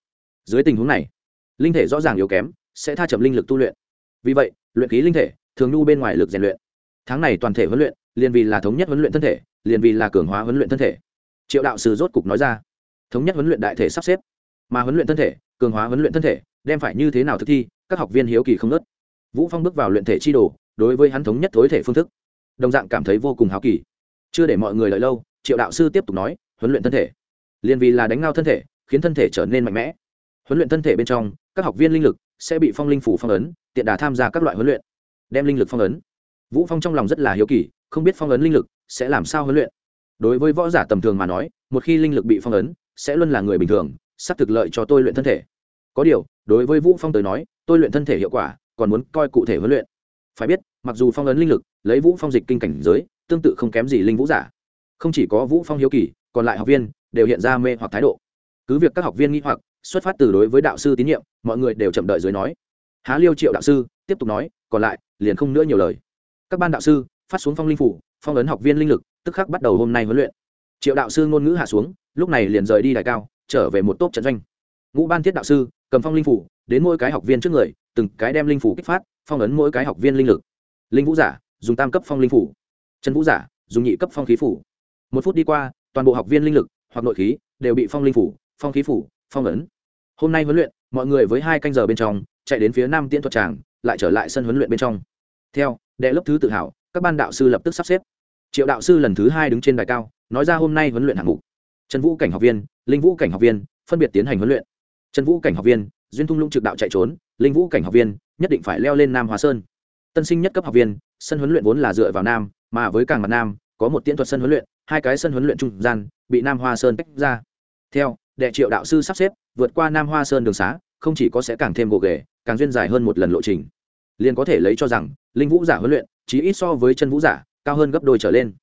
Dưới tình huống này, linh thể rõ ràng yếu kém, sẽ tha chậm linh lực tu luyện. Vì vậy, luyện khí linh thể thường nhu bên ngoài lực rèn luyện. Tháng này toàn thể huấn luyện, liền vì là thống nhất huấn luyện thân thể, liền vì là cường hóa huấn luyện thân thể. Triệu đạo sư rốt cục nói ra, thống nhất huấn luyện đại thể sắp xếp, mà huấn luyện thân thể, cường hóa huấn luyện thân thể, đem phải như thế nào thực thi, các học viên hiếu kỳ không nớt vũ phong bước vào luyện thể chi đồ, đối với hắn thống nhất thối thể phương thức, đồng dạng cảm thấy vô cùng háo kỳ chưa để mọi người lợi lâu, triệu đạo sư tiếp tục nói, huấn luyện thân thể. Liền vì là đánh ngao thân thể, khiến thân thể trở nên mạnh mẽ. Huấn luyện thân thể bên trong, các học viên linh lực sẽ bị phong linh phủ phong ấn, tiện đà tham gia các loại huấn luyện, đem linh lực phong ấn. Vũ phong trong lòng rất là hiếu kỳ, không biết phong ấn linh lực sẽ làm sao huấn luyện. Đối với võ giả tầm thường mà nói, một khi linh lực bị phong ấn, sẽ luôn là người bình thường, sắp thực lợi cho tôi luyện thân thể. Có điều, đối với vũ phong tới nói, tôi luyện thân thể hiệu quả, còn muốn coi cụ thể huấn luyện. Phải biết, mặc dù phong ấn linh lực, lấy vũ phong dịch kinh cảnh giới tương tự không kém gì linh vũ giả. Không chỉ có vũ phong hiếu kỳ, còn lại học viên đều hiện ra mê hoặc thái độ. Cứ việc các học viên nghĩ hoặc, xuất phát từ đối với đạo sư tín nhiệm, mọi người đều chậm đợi dưới nói. Há liêu triệu đạo sư tiếp tục nói, còn lại liền không nữa nhiều lời. Các ban đạo sư phát xuống phong linh phủ, phong ấn học viên linh lực, tức khắc bắt đầu hôm nay huấn luyện. Triệu đạo sư ngôn ngữ hạ xuống, lúc này liền rời đi đại cao, trở về một tốp trận doanh. Ngũ ban thiết đạo sư cầm phong linh phủ, đến mỗi cái học viên trước người, từng cái đem linh phủ kích phát, phong ấn mỗi cái học viên linh lực. Linh vũ giả, dùng tam cấp phong linh phủ trần vũ giả, dùng nhị cấp phong khí phủ. Một phút đi qua, toàn bộ học viên linh lực, hoặc nội khí, đều bị phong linh phủ, phong khí phủ, phong ấn. Hôm nay huấn luyện, mọi người với hai canh giờ bên trong, chạy đến phía nam tiễn thuật tràng, lại trở lại sân huấn luyện bên trong. Theo, đệ lớp thứ tự hào các ban đạo sư lập tức sắp xếp. Triệu đạo sư lần thứ hai đứng trên đài cao, nói ra hôm nay huấn luyện hạng mục. Trần vũ cảnh học viên, linh vũ cảnh học viên, phân biệt tiến hành huấn luyện. Trần vũ cảnh học viên, duyên thung lũng trực đạo chạy trốn, linh vũ cảnh học viên, nhất định phải leo lên nam hóa sơn. Tân sinh nhất cấp học viên, sân huấn luyện vốn là dựa vào nam mà với càng mặt nam, có một tiễn thuật sân huấn luyện, hai cái sân huấn luyện trung gian, bị nam hoa sơn tách ra. Theo, đệ triệu đạo sư sắp xếp, vượt qua nam hoa sơn đường xá, không chỉ có sẽ càng thêm gồ ghề, càng duyên dài hơn một lần lộ trình. Liền có thể lấy cho rằng, linh vũ giả huấn luyện chỉ ít so với chân vũ giả, cao hơn gấp đôi trở lên.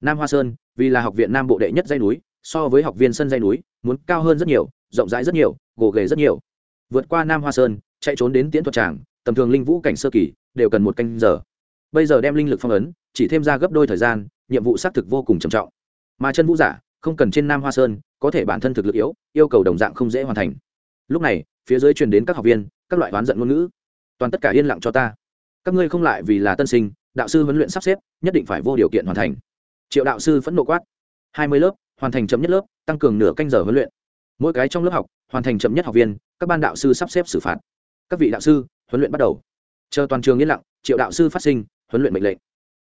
Nam hoa sơn, vì là học viện nam bộ đệ nhất dây núi, so với học viên sân dây núi, muốn cao hơn rất nhiều, rộng rãi rất nhiều, gồ ghề rất nhiều. Vượt qua nam hoa sơn, chạy trốn đến tiễn thuật tràng, tầm thường linh vũ cảnh sơ kỳ, đều cần một canh giờ. Bây giờ đem linh lực phong ấn chỉ thêm ra gấp đôi thời gian, nhiệm vụ xác thực vô cùng trầm trọng. Mà chân vũ giả, không cần trên nam hoa sơn, có thể bản thân thực lực yếu, yêu cầu đồng dạng không dễ hoàn thành. Lúc này, phía dưới truyền đến các học viên, các loại oán giận ngôn ngữ. Toàn tất cả yên lặng cho ta. Các ngươi không lại vì là tân sinh, đạo sư huấn luyện sắp xếp, nhất định phải vô điều kiện hoàn thành. Triệu đạo sư phẫn nộ quát. Hai mươi lớp, hoàn thành chậm nhất lớp, tăng cường nửa canh giờ huấn luyện. Mỗi cái trong lớp học, hoàn thành chậm nhất học viên, các ban đạo sư sắp xếp xử phạt. Các vị đạo sư, huấn luyện bắt đầu. Chờ toàn trường yên lặng, triệu đạo sư phát sinh, huấn luyện mệnh lệnh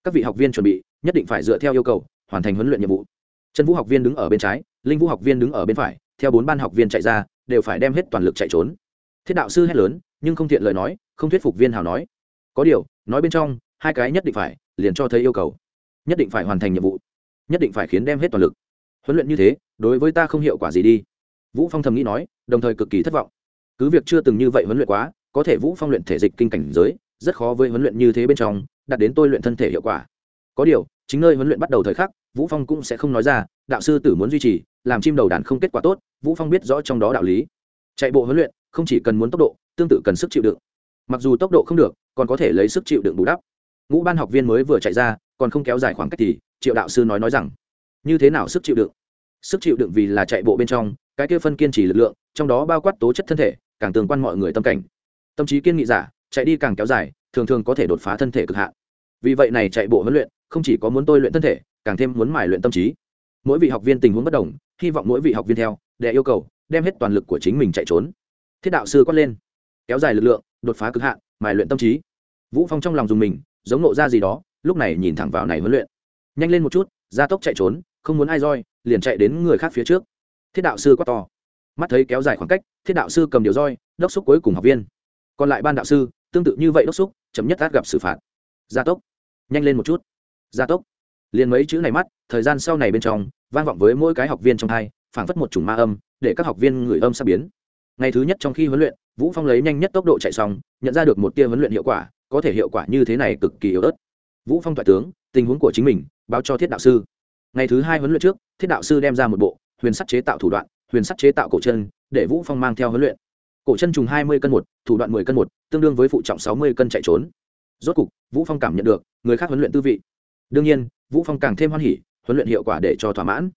các vị học viên chuẩn bị, nhất định phải dựa theo yêu cầu, hoàn thành huấn luyện nhiệm vụ. Trần vũ học viên đứng ở bên trái, linh vũ học viên đứng ở bên phải, theo bốn ban học viên chạy ra, đều phải đem hết toàn lực chạy trốn. Thiết đạo sư hét lớn, nhưng không thiện lời nói, không thuyết phục viên hào nói. Có điều, nói bên trong, hai cái nhất định phải, liền cho thấy yêu cầu. Nhất định phải hoàn thành nhiệm vụ. Nhất định phải khiến đem hết toàn lực. Huấn luyện như thế, đối với ta không hiệu quả gì đi. Vũ phong thầm nghĩ nói, đồng thời cực kỳ thất vọng. Cứ việc chưa từng như vậy huấn luyện quá, có thể vũ phong luyện thể dịch kinh cảnh giới, rất khó với huấn luyện như thế bên trong đạt đến tôi luyện thân thể hiệu quả. Có điều, chính nơi huấn luyện bắt đầu thời khắc, vũ phong cũng sẽ không nói ra, đạo sư tử muốn duy trì, làm chim đầu đàn không kết quả tốt, vũ phong biết rõ trong đó đạo lý. Chạy bộ huấn luyện, không chỉ cần muốn tốc độ, tương tự cần sức chịu đựng. Mặc dù tốc độ không được, còn có thể lấy sức chịu đựng bù đắp. Ngũ ban học viên mới vừa chạy ra, còn không kéo dài khoảng cách thì, triệu đạo sư nói nói rằng, như thế nào sức chịu đựng? Sức chịu đựng vì là chạy bộ bên trong, cái kia phân kiên trì lực lượng, trong đó bao quát tố chất thân thể, càng tương quan mọi người tâm cảnh. Tâm trí kiên nghị giả, chạy đi càng kéo dài, thường thường có thể đột phá thân thể cực hạn vì vậy này chạy bộ huấn luyện, không chỉ có muốn tôi luyện thân thể, càng thêm muốn mài luyện tâm trí. Mỗi vị học viên tình huống bất đồng, hy vọng mỗi vị học viên theo, để yêu cầu, đem hết toàn lực của chính mình chạy trốn. Thiết đạo sư quát lên, kéo dài lực lượng, đột phá cực hạn, mài luyện tâm trí. Vũ phong trong lòng dùng mình, giống nộ ra gì đó, lúc này nhìn thẳng vào này huấn luyện. Nhanh lên một chút, gia tốc chạy trốn, không muốn ai roi, liền chạy đến người khác phía trước. Thiết đạo sư quát to. Mắt thấy kéo dài khoảng cách, thiết đạo sư cầm điều roi, đốc xúc cuối cùng học viên. Còn lại ban đạo sư, tương tự như vậy đốc xúc chấm nhất át gặp xử phạt. Gia tốc nhanh lên một chút. Gia tốc. Liền mấy chữ này mắt, thời gian sau này bên trong, vang vọng với mỗi cái học viên trong hai, phảng phất một chủng ma âm, để các học viên gửi âm sắp biến. Ngày thứ nhất trong khi huấn luyện, vũ phong lấy nhanh nhất tốc độ chạy xong, nhận ra được một tia huấn luyện hiệu quả, có thể hiệu quả như thế này cực kỳ yếu ớt. Vũ phong thoại tướng, tình huống của chính mình, báo cho thiết đạo sư. Ngày thứ hai huấn luyện trước, thiết đạo sư đem ra một bộ, huyền sắt chế tạo thủ đoạn, huyền sắt chế tạo cổ chân, để vũ phong mang theo huấn luyện. Cổ chân trùng hai mươi cân một, thủ đoạn mười cân một, tương đương với phụ trọng sáu mươi cân chạy trốn rốt cục, vũ phong cảm nhận được, người khác huấn luyện tư vị. Đương nhiên, vũ phong càng thêm hoan hỉ, huấn luyện hiệu quả để cho thỏa mãn.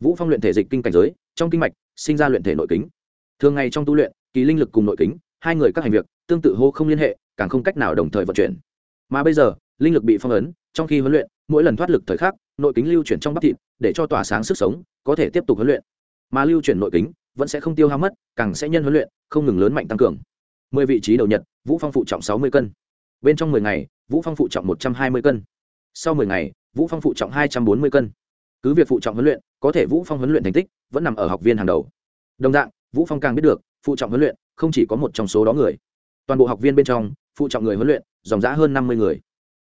Vũ phong luyện thể dịch kinh cảnh giới, trong kinh mạch, sinh ra luyện thể nội kính. Thường ngày trong tu luyện, kỳ linh lực cùng nội kính, hai người các hành việc, tương tự hô không liên hệ, càng không cách nào đồng thời vận chuyển. Mà bây giờ, linh lực bị phong ấn, trong khi huấn luyện, mỗi lần thoát lực thời khắc, nội kính lưu chuyển trong bắp thịt, để cho tỏa sáng sức sống, có thể tiếp tục huấn luyện. Mà lưu chuyển nội kính, vẫn sẽ không tiêu hao mất, càng sẽ nhân huấn luyện, không ngừng lớn mạnh tăng cường. Mười vị trí đầu nhật, vũ phong phụ trọng sáu mươi cân bên trong mười ngày, vũ phong phụ trọng một trăm hai mươi cân. Sau mười ngày, vũ phong phụ trọng hai trăm bốn mươi cân. Cứ việc phụ trọng huấn luyện, có thể vũ phong huấn luyện thành tích vẫn nằm ở học viên hàng đầu. Đồng dạng, vũ phong càng biết được, phụ trọng huấn luyện không chỉ có một trong số đó người. Toàn bộ học viên bên trong, phụ trọng người huấn luyện dòng giã hơn năm mươi người.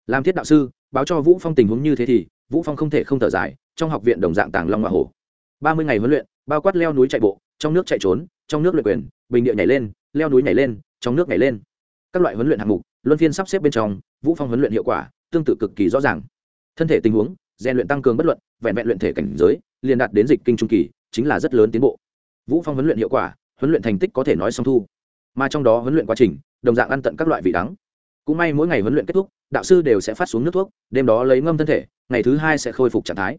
Làm thiết đạo sư, báo cho vũ phong tình huống như thế thì, vũ phong không thể không thở dài, trong học viện đồng dạng tàng long hoa hổ. Ba mươi ngày huấn luyện, bao quát leo núi chạy bộ, trong nước chạy trốn, trong nước luyện quyền, bình địa nhảy lên, leo núi nhảy lên, trong nước nhảy lên. Các loại huấn luyện hạng mục luân phiên sắp xếp bên trong, vũ phong huấn luyện hiệu quả tương tự cực kỳ rõ ràng. Thân thể tình huống, rèn luyện tăng cường bất luận, vẹn vẹn luyện thể cảnh giới, liền đạt đến dịch kinh trung kỳ, chính là rất lớn tiến bộ. Vũ phong huấn luyện hiệu quả, huấn luyện thành tích có thể nói song thu. Mà trong đó huấn luyện quá trình, đồng dạng ăn tận các loại vị đắng. Cũng may mỗi ngày huấn luyện kết thúc, đạo sư đều sẽ phát xuống nước thuốc, đêm đó lấy ngâm thân thể, ngày thứ hai sẽ khôi phục trạng thái.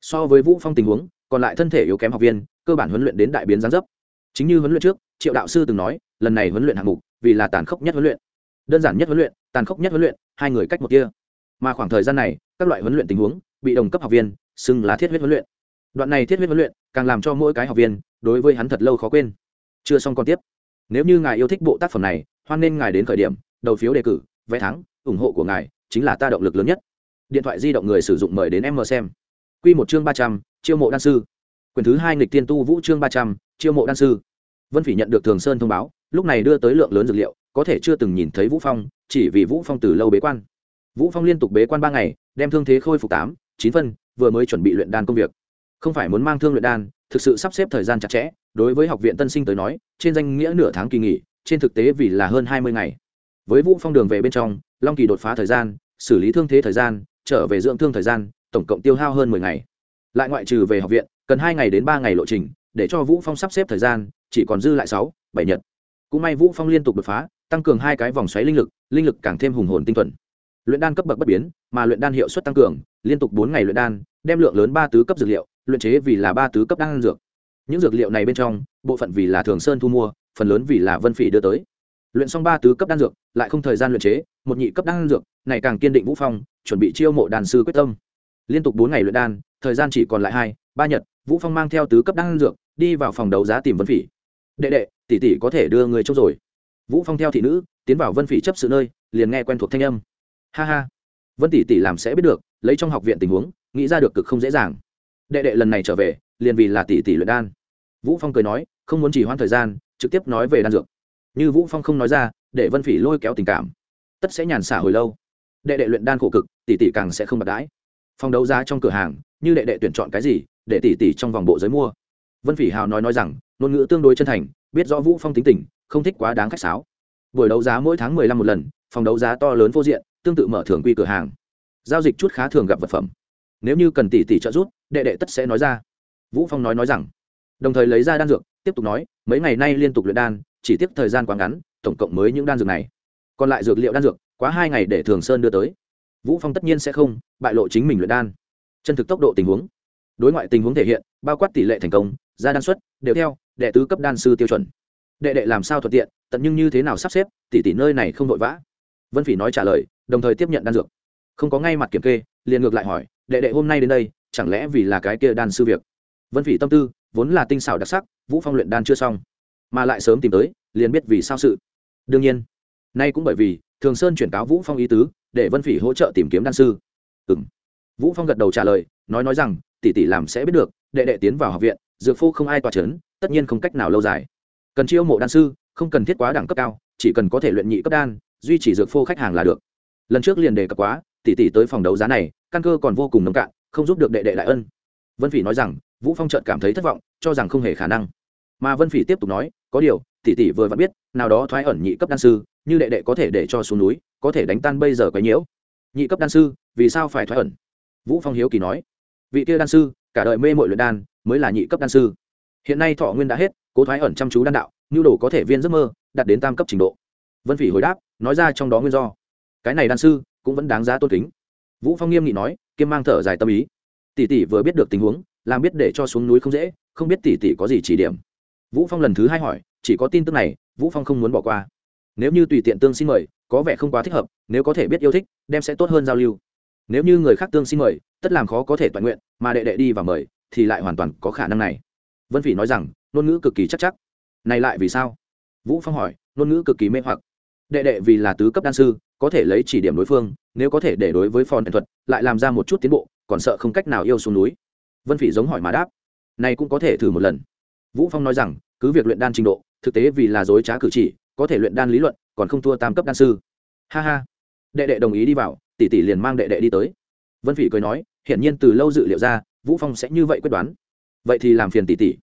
So với vũ phong tình huống, còn lại thân thể yếu kém học viên, cơ bản huấn luyện đến đại biến gián dấp. Chính như huấn luyện trước, triệu đạo sư từng nói, lần này huấn luyện hạng mục, vì là tàn khốc nhất huấn luyện đơn giản nhất huấn luyện, tàn khốc nhất huấn luyện, hai người cách một kia. Mà khoảng thời gian này, các loại huấn luyện tình huống bị đồng cấp học viên xưng là thiết huyết huấn luyện. Đoạn này thiết huyết huấn luyện càng làm cho mỗi cái học viên đối với hắn thật lâu khó quên. Chưa xong còn tiếp. Nếu như ngài yêu thích bộ tác phẩm này, hoan nên ngài đến khởi điểm, đầu phiếu đề cử, vé thắng, ủng hộ của ngài chính là ta động lực lớn nhất. Điện thoại di động người sử dụng mời đến em mờ xem. Q một chương ba trăm, chiêu mộ đan sư. Quyển thứ hai nghịch tiên tu vũ chương ba trăm, chiêu mộ đan sư. Vân phỉ nhận được thường sơn thông báo, lúc này đưa tới lượng lớn dược liệu có thể chưa từng nhìn thấy vũ phong, chỉ vì vũ phong từ lâu bế quan. Vũ phong liên tục bế quan ba ngày, đem thương thế khôi phục tám, chín phân, vừa mới chuẩn bị luyện đan công việc. Không phải muốn mang thương luyện đan, thực sự sắp xếp thời gian chặt chẽ, đối với học viện tân sinh tới nói, trên danh nghĩa nửa tháng kỳ nghỉ, trên thực tế vì là hơn hai mươi ngày. Với vũ phong đường về bên trong, long kỳ đột phá thời gian, xử lý thương thế thời gian, trở về dưỡng thương thời gian, tổng cộng tiêu hao hơn mười ngày. Lại ngoại trừ về học viện, cần hai ngày đến ba ngày lộ trình, để cho vũ phong sắp xếp thời gian, chỉ còn dư lại sáu, bảy nhật. Cũng may vũ phong liên tục đột phá tăng cường hai cái vòng xoáy linh lực linh lực càng thêm hùng hồn tinh thuần. Luyện đan cấp bậc bất biến, mà luyện đan hiệu suất tăng cường, liên tục bốn ngày luyện đan, đem lượng lớn ba tứ cấp dược liệu, luyện chế vì là ba tứ cấp đan dược. Những dược liệu này bên trong, bộ phận vì là thường sơn thu mua, phần lớn vì là vân phỉ đưa tới. Luyện xong ba tứ cấp đan dược, lại không thời gian luyện chế, một nhị cấp đan dược, này càng kiên định vũ phong, chuẩn bị chiêu mộ đàn sư quyết tâm. Liên tục bốn ngày luyện đan, thời gian chỉ còn lại hai, ba nhật, vũ phong mang theo tứ cấp đan dược, đi vào phòng đấu giá tìm vân phỉ. Đệ đệ, tỷ tỷ có thể đưa người trông rồi vũ phong theo thị nữ, tiến vào vân phỉ chấp sự nơi, liền nghe quen thuộc thanh âm. Ha ha. Vân tỷ tỷ làm sẽ biết được, lấy trong học viện tình huống, nghĩ ra được cực không dễ dàng. Đệ đệ lần này trở về, liền vì là tỷ tỷ luyện đan. Vũ phong cười nói, không muốn chỉ hoãn thời gian, trực tiếp nói về đan dược. Như vũ phong không nói ra, để vân phỉ lôi kéo tình cảm. Tất sẽ nhàn xả hồi lâu. Đệ đệ luyện đan khổ cực, tỷ tỷ càng sẽ không bạc đãi. Phong đấu giá trong cửa hàng, như đệ đệ tuyển chọn cái gì, để tỷ tỷ trong vòng bộ giới mua. Vân phỉ hào nói nói rằng, ngôn ngữ tương đối chân thành, biết rõ vũ phong tính tình không thích quá đáng khách sáo. Buổi đấu giá mỗi tháng mười lăm một lần, phòng đấu giá to lớn vô diện, tương tự mở thường quy cửa hàng. Giao dịch chút khá thường gặp vật phẩm. Nếu như cần tỷ tỷ trợ giúp, đệ đệ tất sẽ nói ra. Vũ phong nói nói rằng. Đồng thời lấy ra đan dược, tiếp tục nói, mấy ngày nay liên tục luyện đan, chỉ tiếp thời gian quá ngắn, tổng cộng mới những đan dược này. Còn lại dược liệu đan dược, quá hai ngày để thường sơn đưa tới. Vũ phong tất nhiên sẽ không bại lộ chính mình luyện đan. Chân thực tốc độ tình huống. Đối ngoại tình huống thể hiện, bao quát tỷ lệ thành công, ra đan suất, đều theo đệ tứ cấp đan sư tiêu chuẩn đệ đệ làm sao thuận tiện, tận nhưng như thế nào sắp xếp, tỷ tỷ nơi này không vội vã. Vân phỉ nói trả lời, đồng thời tiếp nhận đan dược. Không có ngay mặt kiểm kê, liền ngược lại hỏi, đệ đệ hôm nay đến đây, chẳng lẽ vì là cái kia đan sư việc? Vân phỉ tâm tư, vốn là tinh xảo đặc sắc, vũ phong luyện đan chưa xong. Mà lại sớm tìm tới, liền biết vì sao sự. Đương nhiên, nay cũng bởi vì, thường sơn chuyển cáo vũ phong ý tứ, để vân phỉ hỗ trợ tìm kiếm đan sư. Ừm. Vũ phong gật đầu trả lời, nói nói rằng, tỷ tỷ làm sẽ biết được, đệ đệ tiến vào học viện, dược phu không ai tỏa chấn, tất nhiên không cách nào lâu dài cần chiêu mộ đan sư, không cần thiết quá đẳng cấp cao, chỉ cần có thể luyện nhị cấp đan, duy trì dược phô khách hàng là được. Lần trước liền đề cập quá, tỷ tỷ tới phòng đấu giá này, căn cơ còn vô cùng nông cạn, không giúp được đệ đệ đại ân. Vân phỉ nói rằng, vũ phong trợt cảm thấy thất vọng, cho rằng không hề khả năng. Mà vân phỉ tiếp tục nói, có điều, tỷ tỷ vừa vẫn biết, nào đó thoái ẩn nhị cấp đan sư, như đệ đệ có thể để cho xuống núi, có thể đánh tan bây giờ quấy nhiễu. Nhị cấp đan sư, vì sao phải thoái ẩn? Vũ phong hiếu kỳ nói. Vị kia đan sư, cả đời mê mội luyện đan, mới là nhị cấp đan sư. Hiện nay thọ nguyên đã hết cố thoái ẩn chăm chú đan đạo, nhu đồ có thể viên giấc mơ, đạt đến tam cấp trình độ. Vân phỉ hồi đáp, nói ra trong đó nguyên do. Cái này đan sư cũng vẫn đáng giá tôn kính. Vũ phong nghiêm nghị nói, kiêm mang thở dài tâm ý. Tỷ tỷ vừa biết được tình huống, làm biết để cho xuống núi không dễ, không biết tỷ tỷ có gì chỉ điểm. Vũ phong lần thứ hai hỏi, chỉ có tin tức này, vũ phong không muốn bỏ qua. Nếu như tùy tiện tương xin mời, có vẻ không quá thích hợp, nếu có thể biết yêu thích, đem sẽ tốt hơn giao lưu. Nếu như người khác tương xin mời, tất làm khó có thể toàn nguyện, mà đệ đệ đi và mời, thì lại hoàn toàn có khả năng này vân phỉ nói rằng, ngôn ngữ cực kỳ chắc chắc. Này lại vì sao? Vũ phong hỏi, ngôn ngữ cực kỳ mê hoặc. Đệ đệ vì là tứ cấp đan sư, có thể lấy chỉ điểm đối phương, nếu có thể để đối với phòn thuật, lại làm ra một chút tiến bộ, còn sợ không cách nào yêu xuống núi. Vân phỉ giống hỏi mà đáp, này cũng có thể thử một lần. Vũ phong nói rằng, cứ việc luyện đan trình độ, thực tế vì là dối trá cử chỉ, có thể luyện đan lý luận, còn không thua tam cấp đan sư. Ha ha. Đệ đệ đồng ý đi vào, tỷ tỷ liền mang đệ đệ đi tới. Vân phỉ cười nói, hiển nhiên từ lâu dự liệu ra, vũ phong sẽ như vậy quyết đoán vậy thì làm phiền tỷ tỷ.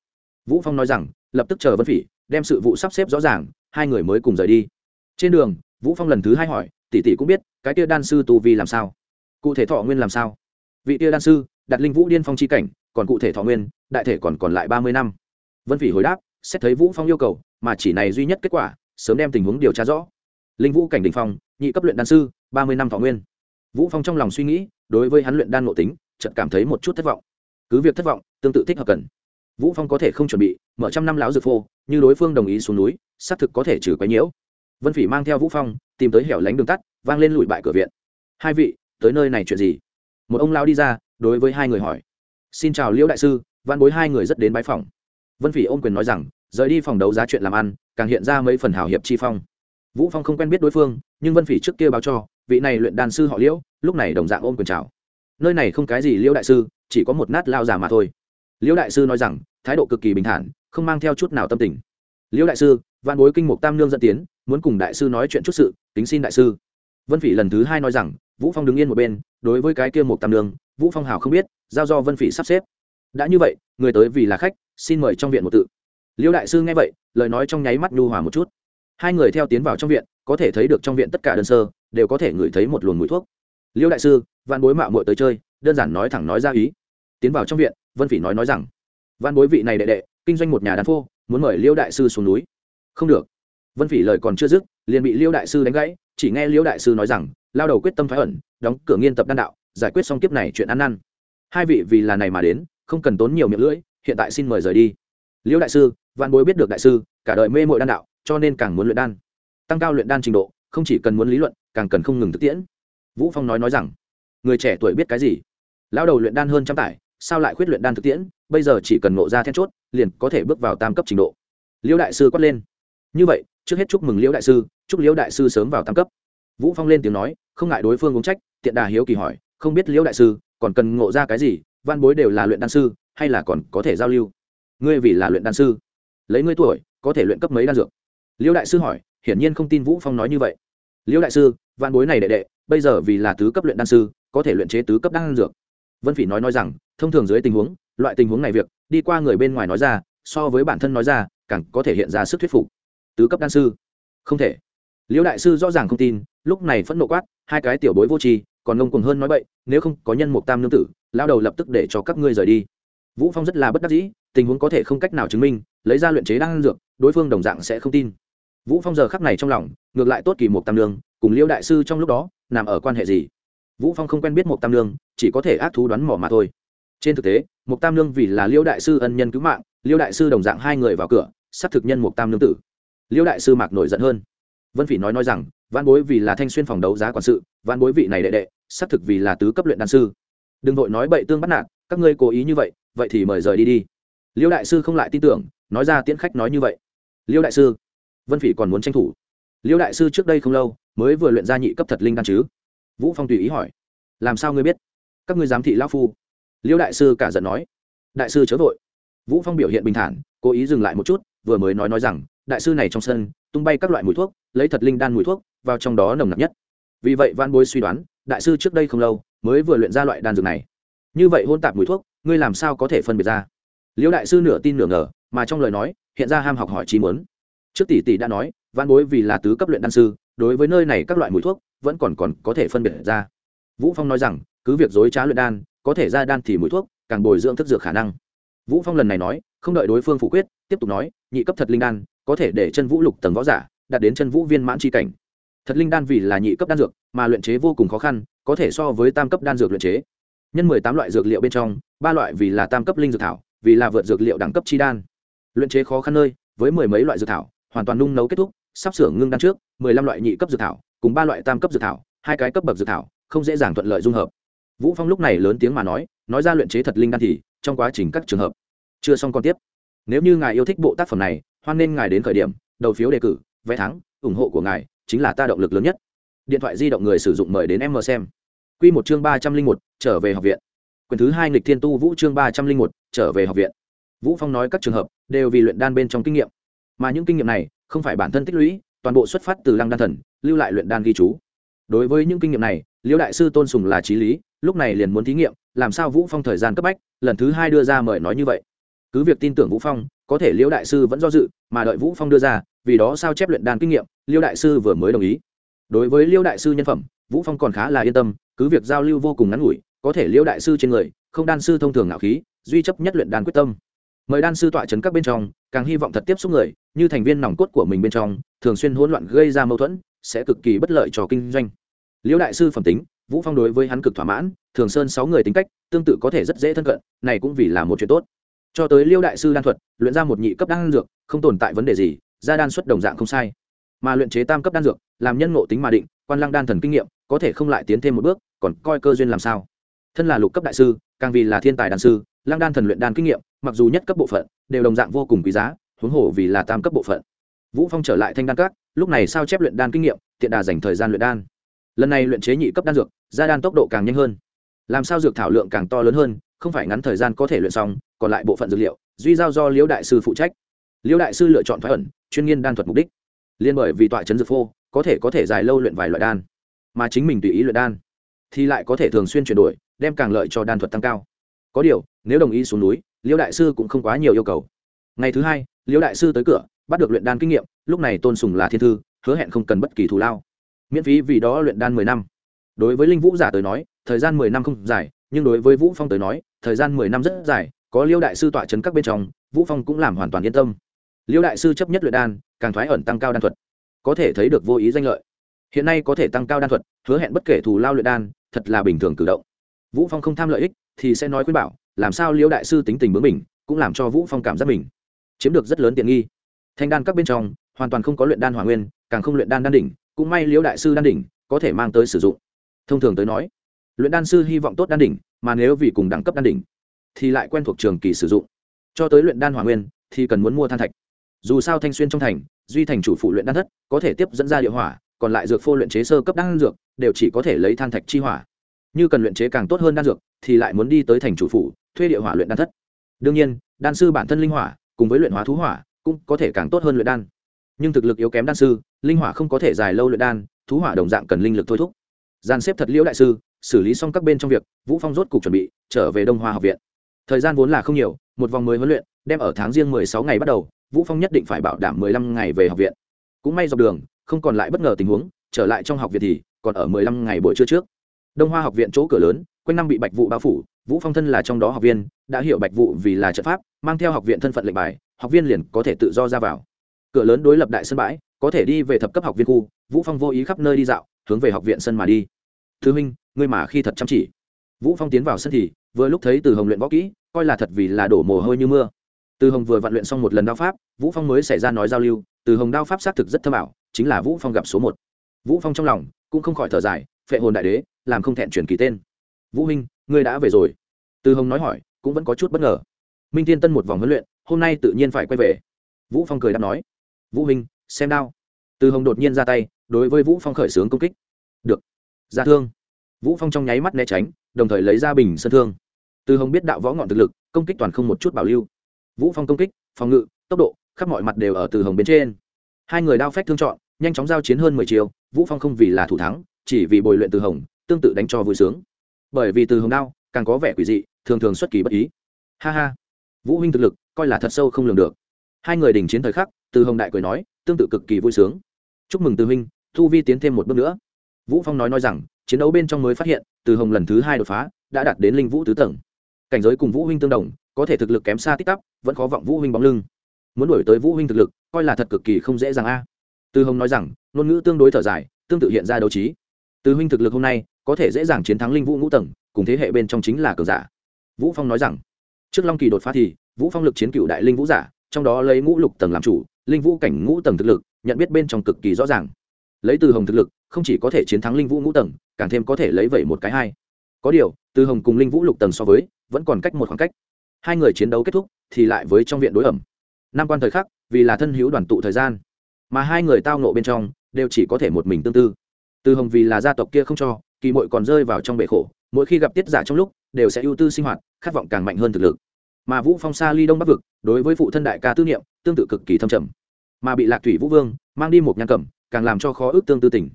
Vũ phong nói rằng, lập tức chờ vân phỉ, đem sự vụ sắp xếp rõ ràng, hai người mới cùng rời đi. Trên đường, vũ phong lần thứ hai hỏi, tỷ tỷ cũng biết, cái kia đan sư tu vi làm sao? Cụ thể thọ nguyên làm sao? Vị kia đan sư đặt linh vũ điên phong chi cảnh, còn cụ thể thọ nguyên, đại thể còn còn lại ba mươi năm. Vân phỉ hồi đáp, xét thấy vũ phong yêu cầu, mà chỉ này duy nhất kết quả, sớm đem tình huống điều tra rõ. Linh vũ cảnh đình phong, nhị cấp luyện đan sư, ba mươi năm thọ nguyên. Vũ phong trong lòng suy nghĩ, đối với hắn luyện đan ngộ tính, chợt cảm thấy một chút thất vọng. Cứ việc thất vọng tương tự thích hợp cần. Vũ phong có thể không chuẩn bị, mở trăm năm láo dược phô, như đối phương đồng ý xuống núi, xác thực có thể trừ quấy nhiễu. Vân phỉ mang theo vũ phong, tìm tới hẻo lánh đường tắt, vang lên lùi bại cửa viện. Hai vị, tới nơi này chuyện gì? Một ông lao đi ra, đối với hai người hỏi. Xin chào liễu đại sư, văn bối hai người rất đến bái phòng. Vân phỉ ôm quyền nói rằng, rời đi phòng đấu giá chuyện làm ăn, càng hiện ra mấy phần hào hiệp chi phong. Vũ phong không quen biết đối phương, nhưng vân phỉ trước kia báo cho, vị này luyện đàn sư họ liễu, lúc này đồng dạng ôm quyền chào. Nơi này không cái gì liễu đại sư, chỉ có một nát lao già mà thôi liễu đại sư nói rằng, thái độ cực kỳ bình thản, không mang theo chút nào tâm tình. Liễu đại sư văn bối kinh mục tam nương dẫn tiến, muốn cùng đại sư nói chuyện chút sự tính xin đại sư. Vân phỉ lần thứ hai nói rằng, vũ phong đứng yên một bên, đối với cái kia mục tam nương, vũ phong hào không biết, giao do vân phỉ sắp xếp. Đã như vậy, người tới vì là khách, xin mời trong viện một tự. Liễu đại sư nghe vậy, lời nói trong nháy mắt nhu hòa một chút. Hai người theo tiến vào trong viện, có thể thấy được trong viện tất cả đơn sơ, đều có thể ngửi thấy một luồng mùi thuốc. Liễu đại sư văn bối mạo muội tới chơi, đơn giản nói thẳng nói ra ý. Tiến vào trong viện vân phỉ nói nói rằng văn bối vị này đệ đệ, kinh doanh một nhà đàn phô, muốn mời liêu đại sư xuống núi. Không được. Vân phỉ lời còn chưa dứt, liền bị liêu đại sư đánh gãy, chỉ nghe liêu đại sư nói rằng, lao đầu quyết tâm phái ẩn, đóng cửa nghiên tập đan đạo, giải quyết xong kiếp này chuyện ăn năn. Hai vị vì là này mà đến, không cần tốn nhiều miệng lưỡi, hiện tại xin mời rời đi. Liêu đại sư văn bối biết được đại sư, cả đời mê mội đan đạo, cho nên càng muốn luyện đan. Tăng cao luyện đan trình độ, không chỉ cần muốn lý luận, càng cần không ngừng thực tiễn. Vũ phong nói nói rằng, người trẻ tuổi biết cái gì? Lao đầu luyện đan hơn trăm tải sao lại khuyết luyện đan thực tiễn, bây giờ chỉ cần ngộ ra then chốt, liền có thể bước vào tam cấp trình độ. Liễu đại sư quát lên. Như vậy, trước hết chúc mừng liễu đại sư, chúc liễu đại sư sớm vào tam cấp. Vũ phong lên tiếng nói, không ngại đối phương uống trách, tiện đà hiếu kỳ hỏi, không biết liễu đại sư, còn cần ngộ ra cái gì, văn bối đều là luyện đan sư, hay là còn có thể giao lưu? Ngươi vì là luyện đan sư, lấy ngươi tuổi, có thể luyện cấp mấy đan dược? Liễu đại sư hỏi, hiển nhiên không tin vũ phong nói như vậy. Liễu đại sư, văn bối này đệ đệ, bây giờ vì là tứ cấp luyện đan sư, có thể luyện chế tứ cấp đan dược. Vân phỉ nói nói rằng thông thường dưới tình huống, loại tình huống này việc, đi qua người bên ngoài nói ra, so với bản thân nói ra, càng có thể hiện ra sức thuyết phục. Tứ cấp đan sư. Không thể. Liễu đại sư rõ ràng không tin, lúc này phẫn nộ quát, hai cái tiểu bối vô tri, còn ngông cuồng hơn nói bậy, nếu không có nhân mục tam nương tử lao đầu lập tức để cho các ngươi rời đi. Vũ phong rất là bất đắc dĩ, tình huống có thể không cách nào chứng minh, lấy ra luyện chế đan dược, đối phương đồng dạng sẽ không tin. Vũ phong giờ khắc này trong lòng, ngược lại tốt kỳ mục tam nương, cùng liễu đại sư trong lúc đó, nằm ở quan hệ gì? Vũ phong không quen biết mục tam nương, chỉ có thể ác thú đoán mỏ mà thôi trên thực tế mục tam nương vì là liêu đại sư ân nhân cứu mạng, liêu đại sư đồng dạng hai người vào cửa sát thực nhân mục tam lương tử. Liêu đại sư mạc nổi giận hơn. Vân phỉ nói nói rằng văn bối vì là thanh xuyên phòng đấu giá quản sự văn bối vị này đệ đệ, xác thực vì là tứ cấp luyện đan sư. Đừng vội nói bậy tương bắt nạt, các ngươi cố ý như vậy vậy thì mời rời đi đi. Liêu đại sư không lại tin tưởng, nói ra tiễn khách nói như vậy. Liêu đại sư, vân phỉ còn muốn tranh thủ. Liêu đại sư trước đây không lâu, mới vừa luyện ra nhị cấp thật linh đan chứ? Vũ phong tùy ý hỏi, làm sao ngươi biết? Các ngươi giám thị lão phu liêu đại sư cả giận nói, đại sư chớ vội. Vũ phong biểu hiện bình thản, cố ý dừng lại một chút, vừa mới nói nói rằng, đại sư này trong sân, tung bay các loại mùi thuốc, lấy thật linh đan mùi thuốc, vào trong đó nồng nặc nhất. Vì vậy văn bối suy đoán, đại sư trước đây không lâu, mới vừa luyện ra loại đan dược này. Như vậy hôn tạp mùi thuốc, ngươi làm sao có thể phân biệt ra? Liễu đại sư nửa tin nửa ngờ, mà trong lời nói, hiện ra ham học hỏi trí muốn. Trước tỷ tỷ đã nói văn bối vì là tứ cấp luyện đan sư, đối với nơi này các loại mùi thuốc, vẫn còn còn có thể phân biệt ra. Vũ phong nói rằng, cứ việc dối trá luyện đan có thể ra đan thì mùi thuốc, càng bồi dưỡng thức dược khả năng. Vũ phong lần này nói, không đợi đối phương phủ quyết, tiếp tục nói, nhị cấp thật linh đan, có thể để chân vũ lục tầng võ giả, đạt đến chân vũ viên mãn chi cảnh. Thật linh đan vì là nhị cấp đan dược, mà luyện chế vô cùng khó khăn, có thể so với tam cấp đan dược luyện chế. Nhân mười tám loại dược liệu bên trong, ba loại vì là tam cấp linh dược thảo, vì là vượt dược liệu đẳng cấp chi đan. Luyện chế khó khăn nơi, với mười mấy loại dược thảo, hoàn toàn nung nấu kết thúc, sắp sửa ngưng đan trước, mười lăm loại nhị cấp dược thảo, cùng ba loại tam cấp dược thảo, hai cái cấp bậc dược thảo, không dễ dàng thuận lợi dung hợp vũ phong lúc này lớn tiếng mà nói nói ra luyện chế thật linh đan thì, trong quá trình các trường hợp chưa xong còn tiếp. Nếu như ngài yêu thích bộ tác phẩm này, hoan nên ngài đến khởi điểm, đầu phiếu đề cử, vé thắng, ủng hộ của ngài chính là ta động lực lớn nhất. Điện thoại di động người sử dụng mời đến em mờ xem. Quy một chương ba trăm linh một, trở về học viện. Quyển thứ hai nghịch thiên tu vũ chương ba trăm linh một, trở về học viện. Vũ phong nói các trường hợp đều vì luyện đan bên trong kinh nghiệm. Mà những kinh nghiệm này không phải bản thân tích lũy, toàn bộ xuất phát từ lăng đan thần, lưu lại luyện đan ghi chú. Đối với những kinh nghiệm này liễu đại sư tôn sùng là trí lý, lúc này liền muốn thí nghiệm, làm sao vũ phong thời gian cấp bách, lần thứ hai đưa ra mời nói như vậy. Cứ việc tin tưởng vũ phong, có thể liễu đại sư vẫn do dự, mà đợi vũ phong đưa ra, vì đó sao chép luyện đan kinh nghiệm liễu đại sư vừa mới đồng ý. Đối với liễu đại sư nhân phẩm, vũ phong còn khá là yên tâm, cứ việc giao lưu vô cùng ngắn ngủi, có thể liễu đại sư trên người, không đan sư thông thường ngạo khí, duy chấp nhất luyện đan quyết tâm. Mời đan sư tọa chấn các bên trong, càng hy vọng thật tiếp xúc người, như thành viên nòng cốt của mình bên trong, thường xuyên hỗn loạn gây ra mâu thuẫn, sẽ cực kỳ bất lợi cho kinh doanh liễu đại sư phẩm tính, vũ phong đối với hắn cực thỏa mãn, thường sơn sáu người tính cách, tương tự có thể rất dễ thân cận, này cũng vì là một chuyện tốt. Cho tới liêu đại sư đan thuật, luyện ra một nhị cấp đan dược, không tồn tại vấn đề gì, ra đan xuất đồng dạng không sai. Mà luyện chế tam cấp đan dược, làm nhân ngộ tính mà định, quan lăng đan thần kinh nghiệm, có thể không lại tiến thêm một bước, còn coi cơ duyên làm sao. Thân là lục cấp đại sư, càng vì là thiên tài đan sư, lăng đan thần luyện đan kinh nghiệm, mặc dù nhất cấp bộ phận, đều đồng dạng vô cùng quý giá, huống hồ vì là tam cấp bộ phận. Vũ phong trở lại thanh đan các, lúc này sao chép luyện đan kinh nghiệm, tiện đà dành thời gian luyện đan lần này luyện chế nhị cấp đan dược ra đan tốc độ càng nhanh hơn. Làm sao dược thảo lượng càng to lớn hơn, không phải ngắn thời gian có thể luyện xong, còn lại bộ phận dược liệu, duy giao do liễu đại sư phụ trách. Liễu đại sư lựa chọn thoái ẩn, chuyên nghiên đan thuật mục đích. Liên bởi vì tọa chấn dược phô, có thể có thể dài lâu luyện vài loại đan, mà chính mình tùy ý luyện đan, thì lại có thể thường xuyên chuyển đổi, đem càng lợi cho đan thuật tăng cao. Có điều, nếu đồng ý xuống núi, liễu đại sư cũng không quá nhiều yêu cầu. Ngày thứ hai, liễu đại sư tới cửa, bắt được luyện đan kinh nghiệm, lúc này tôn sùng là thiên thư, hứa hẹn không cần bất kỳ thù lao miễn phí vì đó luyện đan mười năm. Đối với linh vũ giả tới nói, thời gian mười năm không dài, nhưng đối với vũ phong tới nói, thời gian mười năm rất dài, có liêu đại sư tọa trấn các bên trong, vũ phong cũng làm hoàn toàn yên tâm. Liêu đại sư chấp nhất luyện đan, càng thoái ẩn tăng cao đan thuật, có thể thấy được vô ý danh lợi. Hiện nay có thể tăng cao đan thuật, hứa hẹn bất kể thù lao luyện đan, thật là bình thường cử động. Vũ phong không tham lợi ích, thì sẽ nói khuyên bảo, làm sao liêu đại sư tính tình bướng mình cũng làm cho vũ phong cảm giác mình chiếm được rất lớn tiện nghi. Thanh đan các bên trong, hoàn toàn không có luyện đan hỏa nguyên, càng không luyện đan đan đỉnh cũng may liễu đại sư đan đỉnh có thể mang tới sử dụng. Thông thường tới nói, luyện đan sư hy vọng tốt đan đỉnh, mà nếu vì cùng đẳng cấp đan đỉnh, thì lại quen thuộc trường kỳ sử dụng. Cho tới luyện đan hỏa nguyên, thì cần muốn mua than thạch. Dù sao thanh xuyên trong thành, duy thành chủ phụ luyện đan thất, có thể tiếp dẫn ra địa hỏa, còn lại dược phô luyện chế sơ cấp đan dược, đều chỉ có thể lấy than thạch chi hỏa. Như cần luyện chế càng tốt hơn đan dược, thì lại muốn đi tới thành chủ phụ, thuê địa hỏa luyện đan thất. Đương nhiên, đan sư bản thân linh hỏa, cùng với luyện hóa thú hỏa, cũng có thể càng tốt hơn luyện đan nhưng thực lực yếu kém đan sư, linh hỏa không có thể dài lâu luyện đan, thú hỏa đồng dạng cần linh lực thôi thúc. Gian xếp thật liễu đại sư, xử lý xong các bên trong việc, vũ phong rốt cục chuẩn bị trở về đông hoa học viện. Thời gian vốn là không nhiều, một vòng mới huấn luyện, đem ở tháng riêng 16 ngày bắt đầu, vũ phong nhất định phải bảo đảm 15 ngày về học viện. Cũng may dọc đường, không còn lại bất ngờ tình huống, trở lại trong học viện thì còn ở 15 ngày buổi trưa trước. Đông hoa học viện chỗ cửa lớn, quanh năm bị bạch vụ bao phủ, vũ phong thân là trong đó học viên, đã hiểu bạch vụ vì là trận pháp, mang theo học viện thân phận lệnh bài, học viên liền có thể tự do ra vào cửa lớn đối lập đại sân bãi, có thể đi về thập cấp học viên khu, vũ phong vô ý khắp nơi đi dạo, hướng về học viện sân mà đi. Thứ minh ngươi mà khi thật chăm chỉ. Vũ phong tiến vào sân thì, vừa lúc thấy từ hồng luyện võ kỹ, coi là thật vì là đổ mồ hôi như mưa. Từ hồng vừa vặn luyện xong một lần đao pháp, vũ phong mới xảy ra nói giao lưu, từ hồng đao pháp xác thực rất thâm ảo, chính là vũ phong gặp số một. Vũ phong trong lòng cũng không khỏi thở dài, phệ hồn đại đế, làm không thẹn chuyển kỳ tên. Vũ minh ngươi đã về rồi. Từ hồng nói hỏi, cũng vẫn có chút bất ngờ. Minh thiên tân một vòng huấn luyện, hôm nay tự nhiên phải quay về. Vũ phong cười đáp nói vũ Minh, xem đao. Từ hồng đột nhiên ra tay đối với vũ phong khởi xướng công kích. Được. Ra thương. Vũ phong trong nháy mắt né tránh đồng thời lấy ra bình sân thương. Từ hồng biết đạo võ ngọn thực lực công kích toàn không một chút bảo lưu. Vũ phong công kích phòng ngự tốc độ khắp mọi mặt đều ở từ hồng bên trên. Hai người đao phách thương chọn nhanh chóng giao chiến hơn mười chiều vũ phong không vì là thủ thắng chỉ vì bồi luyện từ hồng tương tự đánh cho vui sướng. Bởi vì từ hồng đao càng có vẻ quỷ dị thường thường xuất kỳ bất ý. Ha ha. Vũ huynh thực lực coi là thật sâu không lường được. Hai người đình chiến thời khắc từ hồng đại cười nói, tương tự cực kỳ vui sướng. Chúc mừng từ huynh, thu vi tiến thêm một bước nữa. Vũ phong nói nói rằng, chiến đấu bên trong mới phát hiện, từ hồng lần thứ hai đột phá, đã đạt đến linh vũ tứ tầng. Cảnh giới cùng vũ huynh tương đồng, có thể thực lực kém xa tích tắp vẫn khó vọng vũ huynh bóng lưng. Muốn đổi tới vũ huynh thực lực, coi là thật cực kỳ không dễ dàng a. Từ hồng nói rằng, ngôn ngữ tương đối thở dài, tương tự hiện ra đấu trí. Từ huynh thực lực hôm nay, có thể dễ dàng chiến thắng linh vũ ngũ tầng, cùng thế hệ bên trong chính là cường giả. Vũ phong nói rằng, trước long kỳ đột phá thì, vũ phong lực chiến cựu đại linh vũ giả, trong đó lấy ngũ lục tầng làm chủ linh vũ cảnh ngũ tầng thực lực, nhận biết bên trong cực kỳ rõ ràng. Lấy từ hồng thực lực, không chỉ có thể chiến thắng linh vũ ngũ tầng, càng thêm có thể lấy vậy một cái hai. Có điều, từ hồng cùng linh vũ lục tầng so với, vẫn còn cách một khoảng cách. Hai người chiến đấu kết thúc, thì lại với trong viện đối ẩm. Năm quan thời khắc, vì là thân hữu đoàn tụ thời gian, mà hai người tao nộ bên trong, đều chỉ có thể một mình tương tư. Từ hồng vì là gia tộc kia không cho, kỳ mội còn rơi vào trong bể khổ, mỗi khi gặp tiết giả trong lúc, đều sẽ ưu tư sinh hoạt, khát vọng càng mạnh hơn thực lực mà vũ phong xa ly đông bắc vực, đối với phụ thân đại ca tư niệm, tương tự cực kỳ thâm trầm. Mà bị lạc thủy vũ vương mang đi một nhan cẩm, càng làm cho khó ước tương tư tình.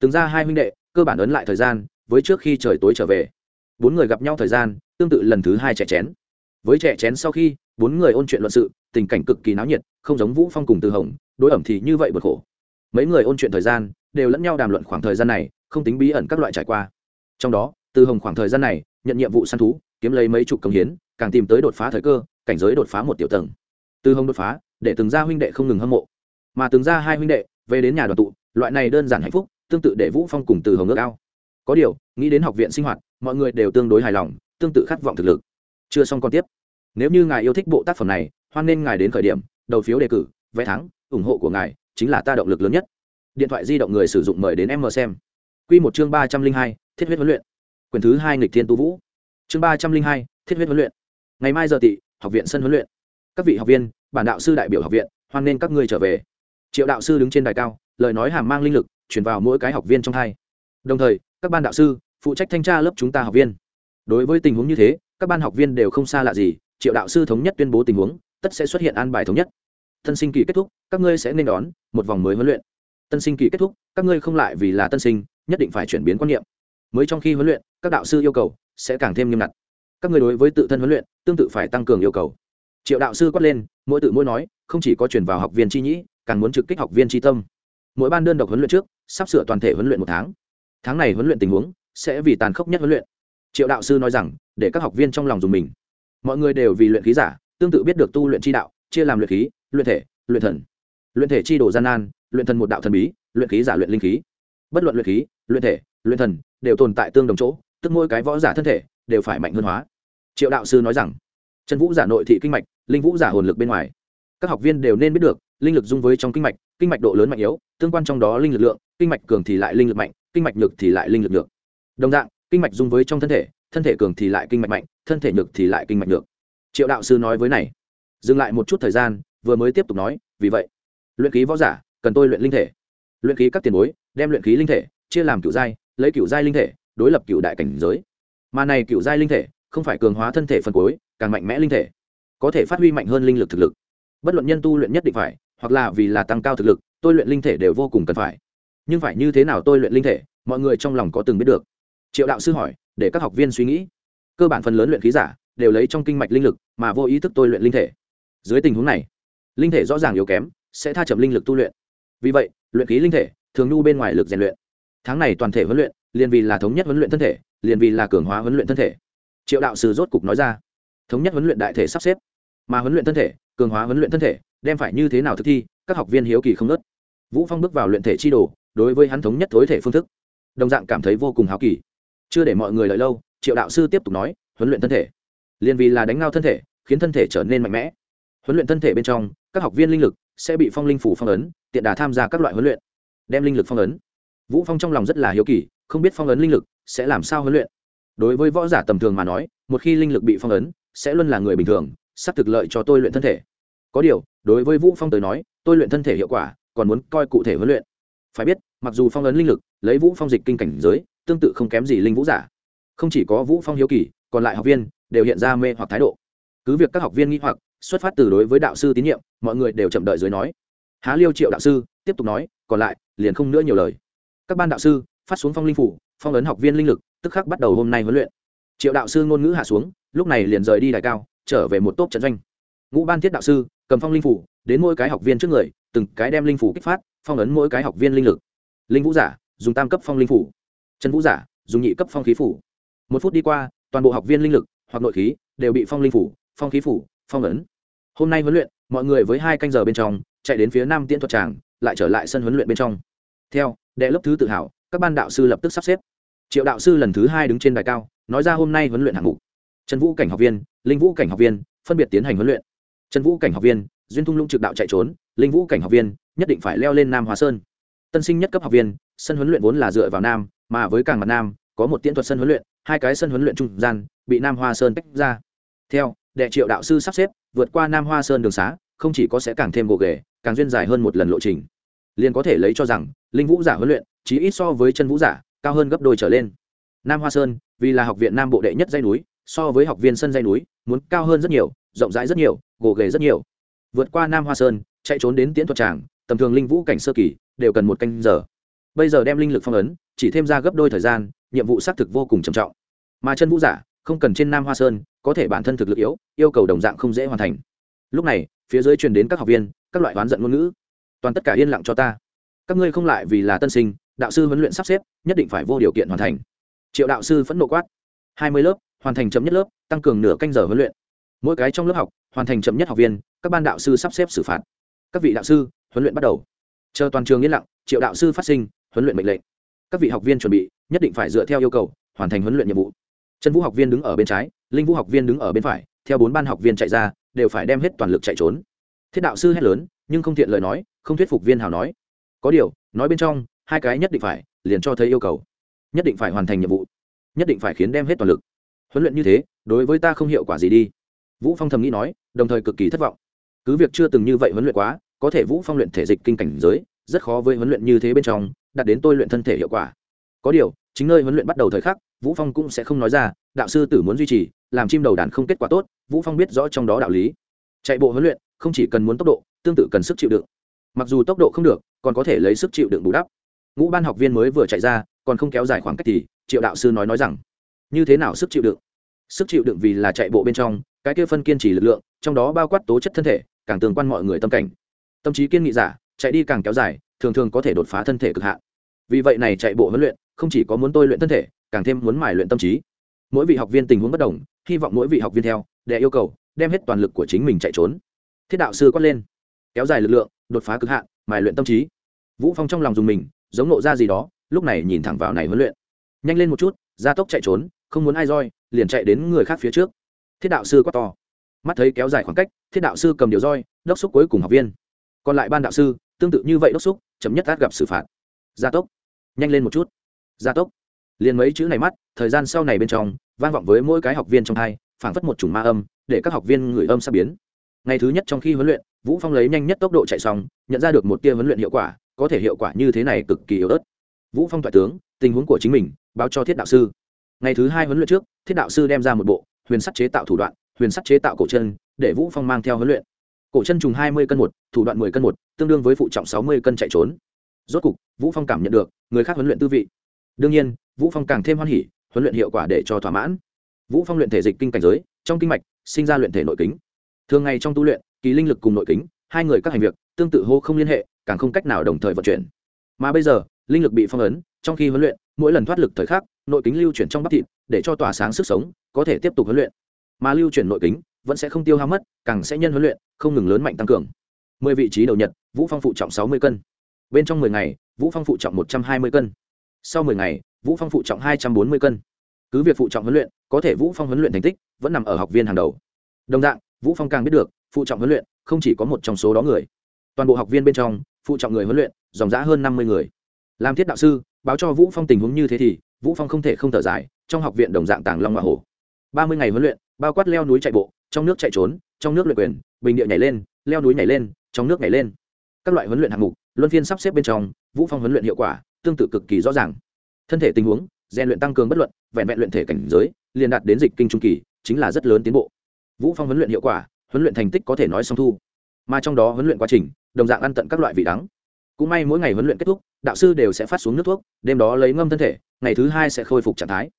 Từng ra hai huynh đệ, cơ bản ấn lại thời gian, với trước khi trời tối trở về. Bốn người gặp nhau thời gian, tương tự lần thứ hai trẻ chén. Với trẻ chén sau khi, bốn người ôn chuyện luận sự, tình cảnh cực kỳ náo nhiệt, không giống vũ phong cùng từ hồng, đối ẩm thì như vậy bực khổ. Mấy người ôn chuyện thời gian, đều lẫn nhau đàm luận khoảng thời gian này, không tính bí ẩn các loại trải qua. Trong đó, từ hồng khoảng thời gian này, nhận nhiệm vụ săn thú, kiếm lấy mấy chục công hiến càng tìm tới đột phá thời cơ, cảnh giới đột phá một tiểu tầng. Từ hồng đột phá, để từng gia huynh đệ không ngừng hâm mộ. Mà từng gia hai huynh đệ, về đến nhà đoàn tụ, loại này đơn giản hạnh phúc, tương tự để vũ phong cùng từ hồng ước ao. Có điều, nghĩ đến học viện sinh hoạt, mọi người đều tương đối hài lòng, tương tự khát vọng thực lực. Chưa xong còn tiếp. Nếu như ngài yêu thích bộ tác phẩm này, hoan nên ngài đến khởi điểm, đầu phiếu đề cử, vé thắng, ủng hộ của ngài chính là ta động lực lớn nhất. Điện thoại di động người sử dụng mời đến em mờ xem. Quy một chương ba trăm linh hai, thiết huyết huấn luyện. Quyền thứ hai nghịch thiên tu vũ. Chương ba trăm linh hai, thiết huyết huấn luyện ngày mai giờ tị, học viện sân huấn luyện. Các vị học viên, bản đạo sư đại biểu học viện, hoan nên các ngươi trở về. Triệu đạo sư đứng trên đài cao, lời nói hàm mang linh lực chuyển vào mỗi cái học viên trong hai. Đồng thời, các ban đạo sư, phụ trách thanh tra lớp chúng ta học viên. Đối với tình huống như thế, các ban học viên đều không xa lạ gì, triệu đạo sư thống nhất tuyên bố tình huống, tất sẽ xuất hiện an bài thống nhất. Tân sinh kỳ kết thúc, các ngươi sẽ nên đón một vòng mới huấn luyện. Tân sinh kỳ kết thúc, các ngươi không lại vì là tân sinh, nhất định phải chuyển biến quan niệm. Mới trong khi huấn luyện, các đạo sư yêu cầu sẽ càng thêm nghiêm ngặt các ngươi đối với tự thân huấn luyện tương tự phải tăng cường yêu cầu. Triệu đạo sư quát lên, mỗi tự mỗi nói, không chỉ có chuyển vào học viên chi nhĩ, càng muốn trực kích học viên chi tâm. Mỗi ban đơn độc huấn luyện trước, sắp sửa toàn thể huấn luyện một tháng. Tháng này huấn luyện tình huống sẽ vì tàn khốc nhất huấn luyện. Triệu đạo sư nói rằng, để các học viên trong lòng dùng mình. Mọi người đều vì luyện khí giả, tương tự biết được tu luyện chi đạo, chia làm luyện khí, luyện thể, luyện thần. Luyện thể chi đồ gian nan, luyện thần một đạo thần bí, luyện khí giả luyện linh khí. Bất luận luyện khí, luyện thể, luyện thần đều tồn tại tương đồng chỗ, tức mỗi cái võ giả thân thể đều phải mạnh hơn hóa triệu đạo sư nói rằng chân vũ giả nội thị kinh mạch, linh vũ giả hồn lực bên ngoài. Các học viên đều nên biết được, linh lực dung với trong kinh mạch kinh mạch độ lớn mạnh yếu, tương quan trong đó linh lực lượng, kinh mạch cường thì lại linh lực mạnh, kinh mạch nhược thì lại linh lực nhược. Đồng dạng, kinh mạch dung với trong thân thể thân thể cường thì lại kinh mạch mạnh, thân thể nhược thì lại kinh mạch nhược. Triệu đạo sư nói với này. Dừng lại một chút thời gian, vừa mới tiếp tục nói, vì vậy, luyện khí võ giả, cần tôi luyện linh thể. Luyện khí các tiền bối, đem luyện khí linh thể, chia làm cựu giai, lấy cựu giai linh thể, đối lập cựu đại cảnh giới. Mà này cựu giai linh thể không phải cường hóa thân thể phần cuối, càng mạnh mẽ linh thể. Có thể phát huy mạnh hơn linh lực thực lực. Bất luận nhân tu luyện nhất định phải, hoặc là vì là tăng cao thực lực, tôi luyện linh thể đều vô cùng cần phải. Nhưng phải như thế nào tôi luyện linh thể, mọi người trong lòng có từng biết được. Triệu đạo sư hỏi, để các học viên suy nghĩ. Cơ bản phần lớn luyện khí giả, đều lấy trong kinh mạch linh lực, mà vô ý thức tôi luyện linh thể. Dưới tình huống này, linh thể rõ ràng yếu kém, sẽ tha chậm linh lực tu luyện. Vì vậy, luyện khí linh thể, thường nhu bên ngoài lực rèn luyện. Tháng này toàn thể huấn luyện, liền vì là thống nhất huấn luyện thân thể, liền vì là cường hóa huấn luyện thân thể triệu đạo sư rốt cục nói ra, thống nhất huấn luyện đại thể sắp xếp, mà huấn luyện thân thể, cường hóa huấn luyện thân thể, đem phải như thế nào thực thi, các học viên hiếu kỳ không nớt vũ phong bước vào luyện thể chi đồ, đối với hắn thống nhất thối thể phương thức, đồng dạng cảm thấy vô cùng hào kỳ. Chưa để mọi người lợi lâu, triệu đạo sư tiếp tục nói, huấn luyện thân thể. Liền vì là đánh ngao thân thể, khiến thân thể trở nên mạnh mẽ. Huấn luyện thân thể bên trong, các học viên linh lực sẽ bị phong linh phủ phong ấn, tiện đà tham gia các loại huấn luyện, đem linh lực phong ấn. Vũ phong trong lòng rất là hiếu kỳ, không biết phong ấn linh lực sẽ làm sao huấn luyện đối với võ giả tầm thường mà nói, một khi linh lực bị phong ấn, sẽ luôn là người bình thường, sắp thực lợi cho tôi luyện thân thể. Có điều, đối với vũ phong tới nói, tôi luyện thân thể hiệu quả, còn muốn coi cụ thể huấn luyện. Phải biết, mặc dù phong ấn linh lực, lấy vũ phong dịch kinh cảnh giới, tương tự không kém gì linh vũ giả. Không chỉ có vũ phong hiếu kỳ, còn lại học viên đều hiện ra mê hoặc thái độ. Cứ việc các học viên nghĩ hoặc, xuất phát từ đối với đạo sư tín nhiệm, mọi người đều chậm đợi dưới nói. Há liêu triệu đạo sư, tiếp tục nói, còn lại, liền không nữa nhiều lời. Các ban đạo sư, phát xuống phong linh phủ, phong ấn học viên linh lực tức khắc bắt đầu hôm nay huấn luyện. Triệu đạo sư ngôn ngữ hạ xuống, lúc này liền rời đi đại cao, trở về một tốp trận doanh. Ngũ ban thiết đạo sư, cầm phong linh phủ, đến mỗi cái học viên trước người, từng cái đem linh phủ kích phát, phong ấn mỗi cái học viên linh lực. Linh vũ giả, dùng tam cấp phong linh phủ. Trần vũ giả, dùng nhị cấp phong khí phủ. Một phút đi qua, toàn bộ học viên linh lực, hoặc nội khí, đều bị phong linh phủ, phong khí phủ, phong ấn. Hôm nay huấn luyện, mọi người với hai canh giờ bên trong, chạy đến phía nam tiễn thuật tràng, lại trở lại sân huấn luyện bên trong. Theo, đệ lớp thứ tự hào các ban đạo sư lập tức sắp xếp triệu đạo sư lần thứ hai đứng trên đài cao, nói ra hôm nay huấn luyện hạng mục. Trần vũ cảnh học viên, linh vũ cảnh học viên, phân biệt tiến hành huấn luyện. Trần vũ cảnh học viên, duyên thung lũng trực đạo chạy trốn, linh vũ cảnh học viên, nhất định phải leo lên nam hóa sơn. Tân sinh nhất cấp học viên, sân huấn luyện vốn là dựa vào nam, mà với càng mặt nam, có một tiễn thuật sân huấn luyện, hai cái sân huấn luyện trung gian, bị nam hoa sơn tách ra. Theo, đệ triệu đạo sư sắp xếp, vượt qua nam hoa sơn đường xá, không chỉ có sẽ càng thêm gồ ghề, càng duyên dài hơn một lần lộ trình. Liền có thể lấy cho rằng, linh vũ giả huấn luyện chỉ ít so với chân vũ giả cao hơn gấp đôi trở lên. Nam hoa sơn, vì là học viện nam bộ đệ nhất dây núi, so với học viên sân dây núi, muốn cao hơn rất nhiều, rộng rãi rất nhiều, gồ ghề rất nhiều. Vượt qua nam hoa sơn, chạy trốn đến tiễn thuật tràng, tầm thường linh vũ cảnh sơ kỳ, đều cần một canh giờ. Bây giờ đem linh lực phong ấn, chỉ thêm ra gấp đôi thời gian, nhiệm vụ xác thực vô cùng trầm trọng. Mà chân vũ giả, không cần trên nam hoa sơn, có thể bản thân thực lực yếu, yêu cầu đồng dạng không dễ hoàn thành. Lúc này, phía dưới truyền đến các học viên, các loại oán giận ngôn ngữ. Toàn tất cả yên lặng cho ta. Các ngươi không lại vì là tân sinh đạo sư huấn luyện sắp xếp, nhất định phải vô điều kiện hoàn thành. Triệu đạo sư phẫn nộ quát. Hai mươi lớp, hoàn thành chậm nhất lớp, tăng cường nửa canh giờ huấn luyện. Mỗi cái trong lớp học, hoàn thành chậm nhất học viên, các ban đạo sư sắp xếp xử phạt. Các vị đạo sư, huấn luyện bắt đầu. Chờ toàn trường yên lặng, triệu đạo sư phát sinh, huấn luyện mệnh lệnh. Các vị học viên chuẩn bị, nhất định phải dựa theo yêu cầu, hoàn thành huấn luyện nhiệm vụ. Trần vũ học viên đứng ở bên trái, linh vũ học viên đứng ở bên phải, theo bốn ban học viên chạy ra, đều phải đem hết toàn lực chạy trốn. Thiết đạo sư hét lớn, nhưng không thiện lời nói, không thuyết phục viên hào nói. Có điều, nói bên trong hai cái nhất định phải, liền cho thấy yêu cầu. Nhất định phải hoàn thành nhiệm vụ. Nhất định phải khiến đem hết toàn lực. Huấn luyện như thế, đối với ta không hiệu quả gì đi. Vũ phong thầm nghĩ nói, đồng thời cực kỳ thất vọng. Cứ việc chưa từng như vậy huấn luyện quá, có thể vũ phong luyện thể dịch kinh cảnh giới, rất khó với huấn luyện như thế bên trong, đạt đến tôi luyện thân thể hiệu quả. Có điều, chính nơi huấn luyện bắt đầu thời khắc, vũ phong cũng sẽ không nói ra, đạo sư tử muốn duy trì, làm chim đầu đàn không kết quả tốt, vũ phong biết rõ trong đó đạo lý. Chạy bộ huấn luyện không chỉ cần muốn tốc độ, tương tự cần sức chịu đựng. Mặc dù tốc độ không được, còn có thể lấy sức chịu đựng bù đắp ngũ ban học viên mới vừa chạy ra, còn không kéo dài khoảng cách thì triệu đạo sư nói nói rằng, như thế nào sức chịu đựng? Sức chịu đựng vì là chạy bộ bên trong, cái kia phân kiên trì lực lượng, trong đó bao quát tố chất thân thể, càng tương quan mọi người tâm cảnh. Tâm trí kiên nghị giả, chạy đi càng kéo dài, thường thường có thể đột phá thân thể cực hạn. Vì vậy này chạy bộ huấn luyện, không chỉ có muốn tôi luyện thân thể, càng thêm muốn mài luyện tâm trí. Mỗi vị học viên tình huống bất đồng, hy vọng mỗi vị học viên theo, để yêu cầu, đem hết toàn lực của chính mình chạy trốn. Thiết đạo sư quát lên, kéo dài lực lượng, đột phá cực hạn, mài luyện tâm trí. Vũ phong trong lòng dùng mình giống nộ ra gì đó, lúc này nhìn thẳng vào này huấn luyện. Nhanh lên một chút, gia tốc chạy trốn, không muốn ai roi, liền chạy đến người khác phía trước. Thiết đạo sư quát to. Mắt thấy kéo dài khoảng cách, thiết đạo sư cầm điều roi, đốc xúc cuối cùng học viên. Còn lại ban đạo sư, tương tự như vậy đốc xúc chấm nhất át gặp xử phạt. Gia tốc. Nhanh lên một chút. Gia tốc. Liền mấy chữ này mắt, thời gian sau này bên trong, vang vọng với mỗi cái học viên trong hai, phảng phất một chủng ma âm, để các học viên người âm sắp biến. Ngày thứ nhất trong khi huấn luyện, vũ phong lấy nhanh nhất tốc độ chạy xong, nhận ra được một tia huấn luyện hiệu quả có thể hiệu quả như thế này cực kỳ yếu ớt. Vũ phong thoại tướng, tình huống của chính mình, báo cho thiết đạo sư. Ngày thứ hai huấn luyện trước, thiết đạo sư đem ra một bộ, huyền sắt chế tạo thủ đoạn, huyền sắt chế tạo cổ chân, để vũ phong mang theo huấn luyện. Cổ chân trùng hai mươi cân một, thủ đoạn mười cân một, tương đương với phụ trọng sáu mươi cân chạy trốn. Rốt cục, vũ phong cảm nhận được, người khác huấn luyện tư vị. Đương nhiên, vũ phong càng thêm hoan hỉ, huấn luyện hiệu quả để cho thỏa mãn. Vũ phong luyện thể dịch kinh cảnh giới, trong kinh mạch, sinh ra luyện thể nội kính. Thường ngày trong tu luyện, kỳ linh lực cùng nội kính, hai người các hành việc, tương tự hô không liên hệ càng không cách nào đồng thời vận chuyển. Mà bây giờ, linh lực bị phong ấn, trong khi huấn luyện, mỗi lần thoát lực thời khắc, nội kính lưu chuyển trong bắp thịt, để cho tỏa sáng sức sống, có thể tiếp tục huấn luyện. Mà lưu chuyển nội kính, vẫn sẽ không tiêu hao mất, càng sẽ nhân huấn luyện, không ngừng lớn mạnh tăng cường. Mười vị trí đầu nhật, vũ phong phụ trọng sáu mươi cân. Bên trong mười ngày, vũ phong phụ trọng một trăm hai mươi cân. Sau mười ngày, vũ phong phụ trọng hai trăm bốn mươi cân. Cứ việc phụ trọng huấn luyện, có thể vũ phong huấn luyện thành tích, vẫn nằm ở học viên hàng đầu. Đồng dạng, vũ phong càng biết được, phụ trọng huấn luyện không chỉ có một trong số đó người. Toàn bộ học viên bên trong phụ trọng người huấn luyện, dòng giã hơn năm mươi người. Làm thiết đạo sư, báo cho vũ phong tình huống như thế thì, vũ phong không thể không thở dài, trong học viện đồng dạng tàng long và hổ. Ba mươi ngày huấn luyện, bao quát leo núi chạy bộ, trong nước chạy trốn, trong nước luyện quyền, bình địa nhảy lên, leo núi nhảy lên, trong nước nhảy lên. Các loại huấn luyện hạng mục, luân phiên sắp xếp bên trong, vũ phong huấn luyện hiệu quả, tương tự cực kỳ rõ ràng. Thân thể tình huống, rèn luyện tăng cường bất luận, vẹn vẹn luyện thể cảnh giới, liền đạt đến dịch kinh trung kỳ, chính là rất lớn tiến bộ. Vũ phong huấn luyện hiệu quả, huấn luyện thành tích có thể nói song thu. Mà trong đó huấn luyện quá trình đồng dạng ăn tận các loại vị đắng. Cũng may mỗi ngày huấn luyện kết thúc, đạo sư đều sẽ phát xuống nước thuốc, đêm đó lấy ngâm thân thể, ngày thứ hai sẽ khôi phục trạng thái.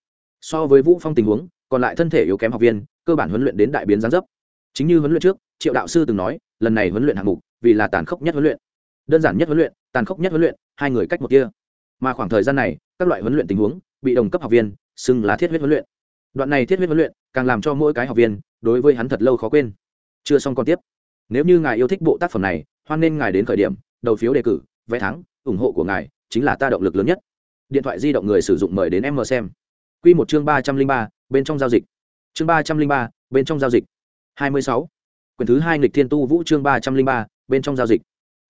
So với vũ phong tình huống, còn lại thân thể yếu kém học viên, cơ bản huấn luyện đến đại biến gián dấp. Chính như huấn luyện trước, triệu đạo sư từng nói, lần này huấn luyện hạng mục, vì là tàn khốc nhất huấn luyện. Đơn giản nhất huấn luyện, tàn khốc nhất huấn luyện, hai người cách một kia. Mà khoảng thời gian này, các loại huấn luyện tình huống, bị đồng cấp học viên xưng là thiết huyết huấn luyện. Đoạn này thiết huyết huấn luyện, càng làm cho mỗi cái học viên đối với hắn thật lâu khó quên. Chưa xong còn tiếp. Nếu như ngài yêu thích bộ tác phẩm này hoan nên ngài đến khởi điểm, đầu phiếu đề cử, vé thắng, ủng hộ của ngài chính là ta động lực lớn nhất. Điện thoại di động người sử dụng mời đến em mờ xem. Q một chương ba trăm linh ba, bên trong giao dịch. Chương ba trăm linh ba, bên trong giao dịch. Hai mươi sáu. Quyển thứ hai nghịch thiên tu vũ chương ba trăm linh ba, bên trong giao dịch.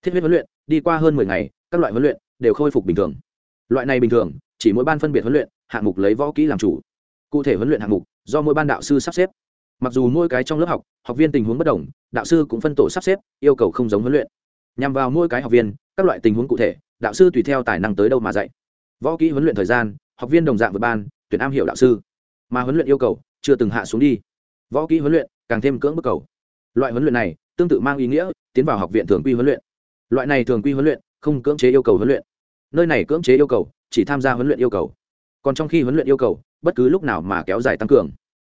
Thiết huyết huấn luyện, đi qua hơn mười ngày, các loại huấn luyện đều khôi phục bình thường. Loại này bình thường, chỉ mỗi ban phân biệt huấn luyện, hạng mục lấy võ kỹ làm chủ. Cụ thể huấn luyện hạng mục do mỗi ban đạo sư sắp xếp mặc dù mỗi cái trong lớp học học viên tình huống bất đồng, đạo sư cũng phân tổ sắp xếp, yêu cầu không giống huấn luyện. Nhằm vào mỗi cái học viên, các loại tình huống cụ thể, đạo sư tùy theo tài năng tới đâu mà dạy. Võ kỹ huấn luyện thời gian, học viên đồng dạng vượt ban, tuyển am hiểu đạo sư. Mà huấn luyện yêu cầu, chưa từng hạ xuống đi. Võ kỹ huấn luyện, càng thêm cưỡng bức cầu. Loại huấn luyện này, tương tự mang ý nghĩa, tiến vào học viện thường quy huấn luyện. Loại này thường quy huấn luyện, không cưỡng chế yêu cầu huấn luyện. Nơi này cưỡng chế yêu cầu, chỉ tham gia huấn luyện yêu cầu. Còn trong khi huấn luyện yêu cầu, bất cứ lúc nào mà kéo dài tăng cường.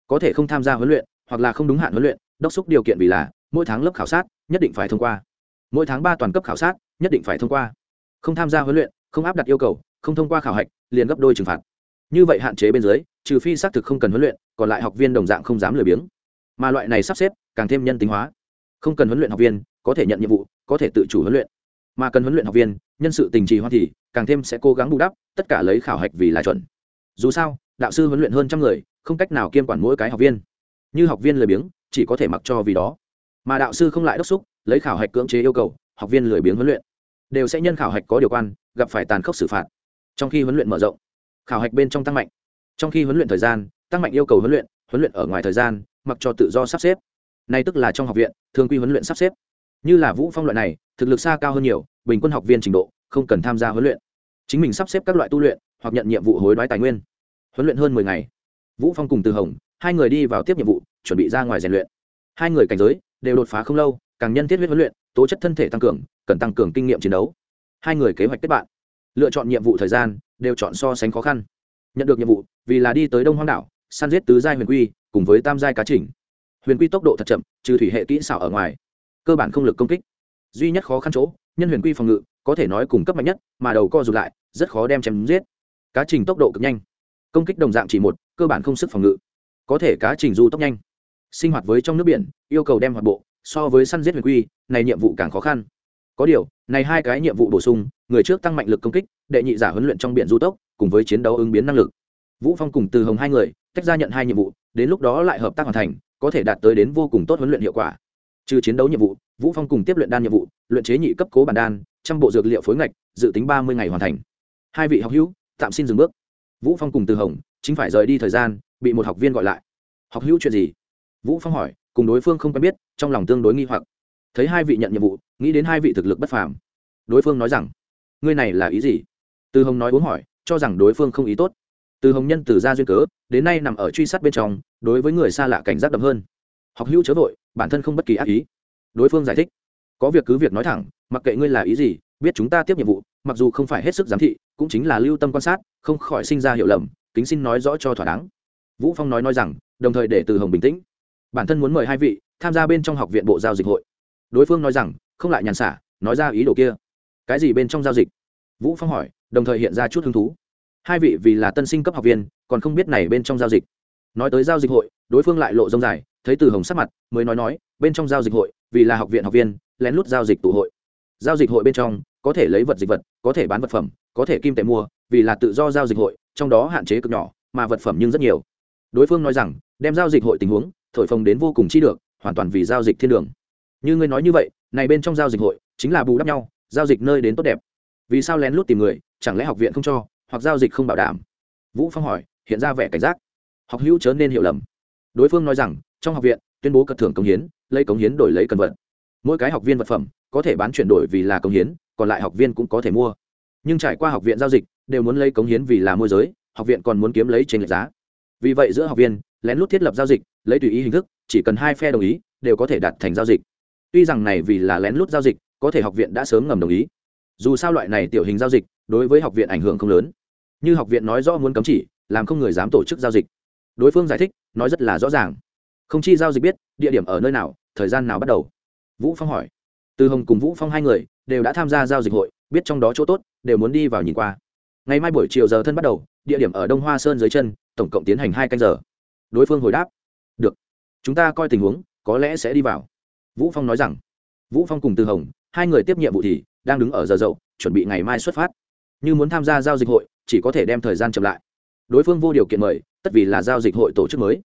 Có thể không tham gia huấn luyện hoặc là không đúng hạn huấn luyện, đốc xúc điều kiện vì là, mỗi tháng lớp khảo sát, nhất định phải thông qua. Mỗi tháng ba toàn cấp khảo sát, nhất định phải thông qua. Không tham gia huấn luyện, không áp đặt yêu cầu, không thông qua khảo hạch, liền gấp đôi trừng phạt. Như vậy hạn chế bên dưới, trừ phi xác thực không cần huấn luyện, còn lại học viên đồng dạng không dám lười biếng. Mà loại này sắp xếp, càng thêm nhân tính hóa. Không cần huấn luyện học viên, có thể nhận nhiệm vụ, có thể tự chủ huấn luyện. Mà cần huấn luyện học viên, nhân sự tình trì hoa thì, càng thêm sẽ cố gắng bù đắp, tất cả lấy khảo hạch vì là chuẩn. Dù sao, đạo sư huấn luyện hơn trăm người, không cách nào kiêm quản mỗi cái học viên như học viên lười biếng, chỉ có thể mặc cho vì đó. Mà đạo sư không lại đốc xúc, lấy khảo hạch cưỡng chế yêu cầu, học viên lười biếng huấn luyện. Đều sẽ nhân khảo hạch có điều quan, gặp phải tàn khốc xử phạt. Trong khi huấn luyện mở rộng, khảo hạch bên trong tăng mạnh. Trong khi huấn luyện thời gian, tăng mạnh yêu cầu huấn luyện huấn luyện ở ngoài thời gian, mặc cho tự do sắp xếp. Nay tức là trong học viện, thường quy huấn luyện sắp xếp. Như là vũ phong loại này, thực lực xa cao hơn nhiều, bình quân học viên trình độ, không cần tham gia huấn luyện. Chính mình sắp xếp các loại tu luyện, hoặc nhận nhiệm vụ hối đoái tài nguyên. Huấn luyện hơn mười ngày. Vũ phong cùng từ hồng hai người đi vào tiếp nhiệm vụ, chuẩn bị ra ngoài rèn luyện. Hai người cảnh giới đều đột phá không lâu, càng nhân thiết huyết huấn luyện, tố chất thân thể tăng cường, cần tăng cường kinh nghiệm chiến đấu. Hai người kế hoạch kết bạn. Lựa chọn nhiệm vụ thời gian đều chọn so sánh khó khăn. Nhận được nhiệm vụ, vì là đi tới đông hoang đảo, săn giết tứ giai huyền quy, cùng với tam giai cá trình huyền quy tốc độ thật chậm, trừ thủy hệ kỹ xảo ở ngoài, cơ bản không lực công kích. Duy nhất khó khăn chỗ, nhân huyền quy phòng ngự, có thể nói cùng cấp mạnh nhất, mà đầu co rụt lại, rất khó đem chém giết. Cá trình tốc độ cực nhanh. Công kích đồng dạng chỉ một, cơ bản không sức phòng ngự có thể cá trình du tốc nhanh. Sinh hoạt với trong nước biển, yêu cầu đem hoạt bộ, so với săn giết huyền quy, này nhiệm vụ càng khó khăn. Có điều, này hai cái nhiệm vụ bổ sung, người trước tăng mạnh lực công kích, đệ nhị giả huấn luyện trong biển du tốc, cùng với chiến đấu ứng biến năng lực. Vũ phong cùng từ hồng hai người, tách ra nhận hai nhiệm vụ, đến lúc đó lại hợp tác hoàn thành, có thể đạt tới đến vô cùng tốt huấn luyện hiệu quả. Trừ chiến đấu nhiệm vụ, vũ phong cùng tiếp luyện đan nhiệm vụ, luyện chế nhị cấp cố bản đan, trăm bộ dược liệu phối ngạch, dự tính ba mươi ngày hoàn thành. Hai vị học hữu, tạm xin dừng bước. Vũ phong cùng từ hồng, chính phải rời đi thời gian bị một học viên gọi lại. Học hữu chuyện gì? Vũ phong hỏi, cùng đối phương không quen biết, trong lòng tương đối nghi hoặc. Thấy hai vị nhận nhiệm vụ, nghĩ đến hai vị thực lực bất phàm. Đối phương nói rằng, ngươi này là ý gì? Từ hồng nói uống hỏi, cho rằng đối phương không ý tốt. Từ hồng nhân từ ra duyên cớ, đến nay nằm ở truy sát bên trong, đối với người xa lạ cảnh giác đậm hơn. Học hữu chớ vội, bản thân không bất kỳ ác ý. Đối phương giải thích, có việc cứ việc nói thẳng, mặc kệ ngươi là ý gì, biết chúng ta tiếp nhiệm vụ, mặc dù không phải hết sức giám thị, cũng chính là lưu tâm quan sát, không khỏi sinh ra hiểu lầm, kính xin nói rõ cho thỏa đáng vũ phong nói nói rằng, đồng thời để từ hồng bình tĩnh. Bản thân muốn mời hai vị tham gia bên trong học viện bộ giao dịch hội. Đối phương nói rằng, không lại nhàn xả, nói ra ý đồ kia. Cái gì bên trong giao dịch? Vũ phong hỏi, đồng thời hiện ra chút hứng thú. Hai vị vì là tân sinh cấp học viên, còn không biết này bên trong giao dịch. Nói tới giao dịch hội, đối phương lại lộ rông dài, thấy từ hồng sắc mặt, mới nói nói, bên trong giao dịch hội, vì là học viện học viên, lén lút giao dịch tụ hội. Giao dịch hội bên trong, có thể lấy vật dịch vật, có thể bán vật phẩm, có thể kim tệ mua, vì là tự do giao dịch hội, trong đó hạn chế cực nhỏ, mà vật phẩm nhưng rất nhiều đối phương nói rằng, đem giao dịch hội tình huống, thổi phồng đến vô cùng chi được, hoàn toàn vì giao dịch thiên đường. Như ngươi nói như vậy, này bên trong giao dịch hội, chính là bù đắp nhau, giao dịch nơi đến tốt đẹp. Vì sao lén lút tìm người, chẳng lẽ học viện không cho, hoặc giao dịch không bảo đảm? Vũ phong hỏi, hiện ra vẻ cảnh giác. Học hữu chớ nên hiểu lầm. Đối phương nói rằng, trong học viện, tuyên bố cất thưởng công hiến, lấy công hiến đổi lấy cần vật. Mỗi cái học viên vật phẩm, có thể bán chuyển đổi vì là công hiến, còn lại học viên cũng có thể mua. Nhưng trải qua học viện giao dịch, đều muốn lấy công hiến vì là môi giới, học viện còn muốn kiếm lấy trên lệch giá vì vậy giữa học viên, lén lút thiết lập giao dịch, lấy tùy ý hình thức, chỉ cần hai phe đồng ý, đều có thể đạt thành giao dịch. Tuy rằng này vì là lén lút giao dịch, có thể học viện đã sớm ngầm đồng ý. Dù sao loại này tiểu hình giao dịch, đối với học viện ảnh hưởng không lớn. Như học viện nói rõ muốn cấm chỉ, làm không người dám tổ chức giao dịch. Đối phương giải thích, nói rất là rõ ràng. Không chi giao dịch biết, địa điểm ở nơi nào, thời gian nào bắt đầu. Vũ phong hỏi. Từ hồng cùng vũ phong hai người, đều đã tham gia giao dịch hội, biết trong đó chỗ tốt, đều muốn đi vào nhìn qua. Ngày mai buổi chiều giờ thân bắt đầu, địa điểm ở đông hoa sơn dưới chân tổng cộng tiến hành hai canh giờ. Đối phương hồi đáp, được, chúng ta coi tình huống, có lẽ sẽ đi vào. Vũ phong nói rằng, vũ phong cùng từ hồng, hai người tiếp nhiệm vụ thì đang đứng ở giờ dậu, chuẩn bị ngày mai xuất phát. Như muốn tham gia giao dịch hội, chỉ có thể đem thời gian chậm lại. Đối phương vô điều kiện mời, tất vì là giao dịch hội tổ chức mới.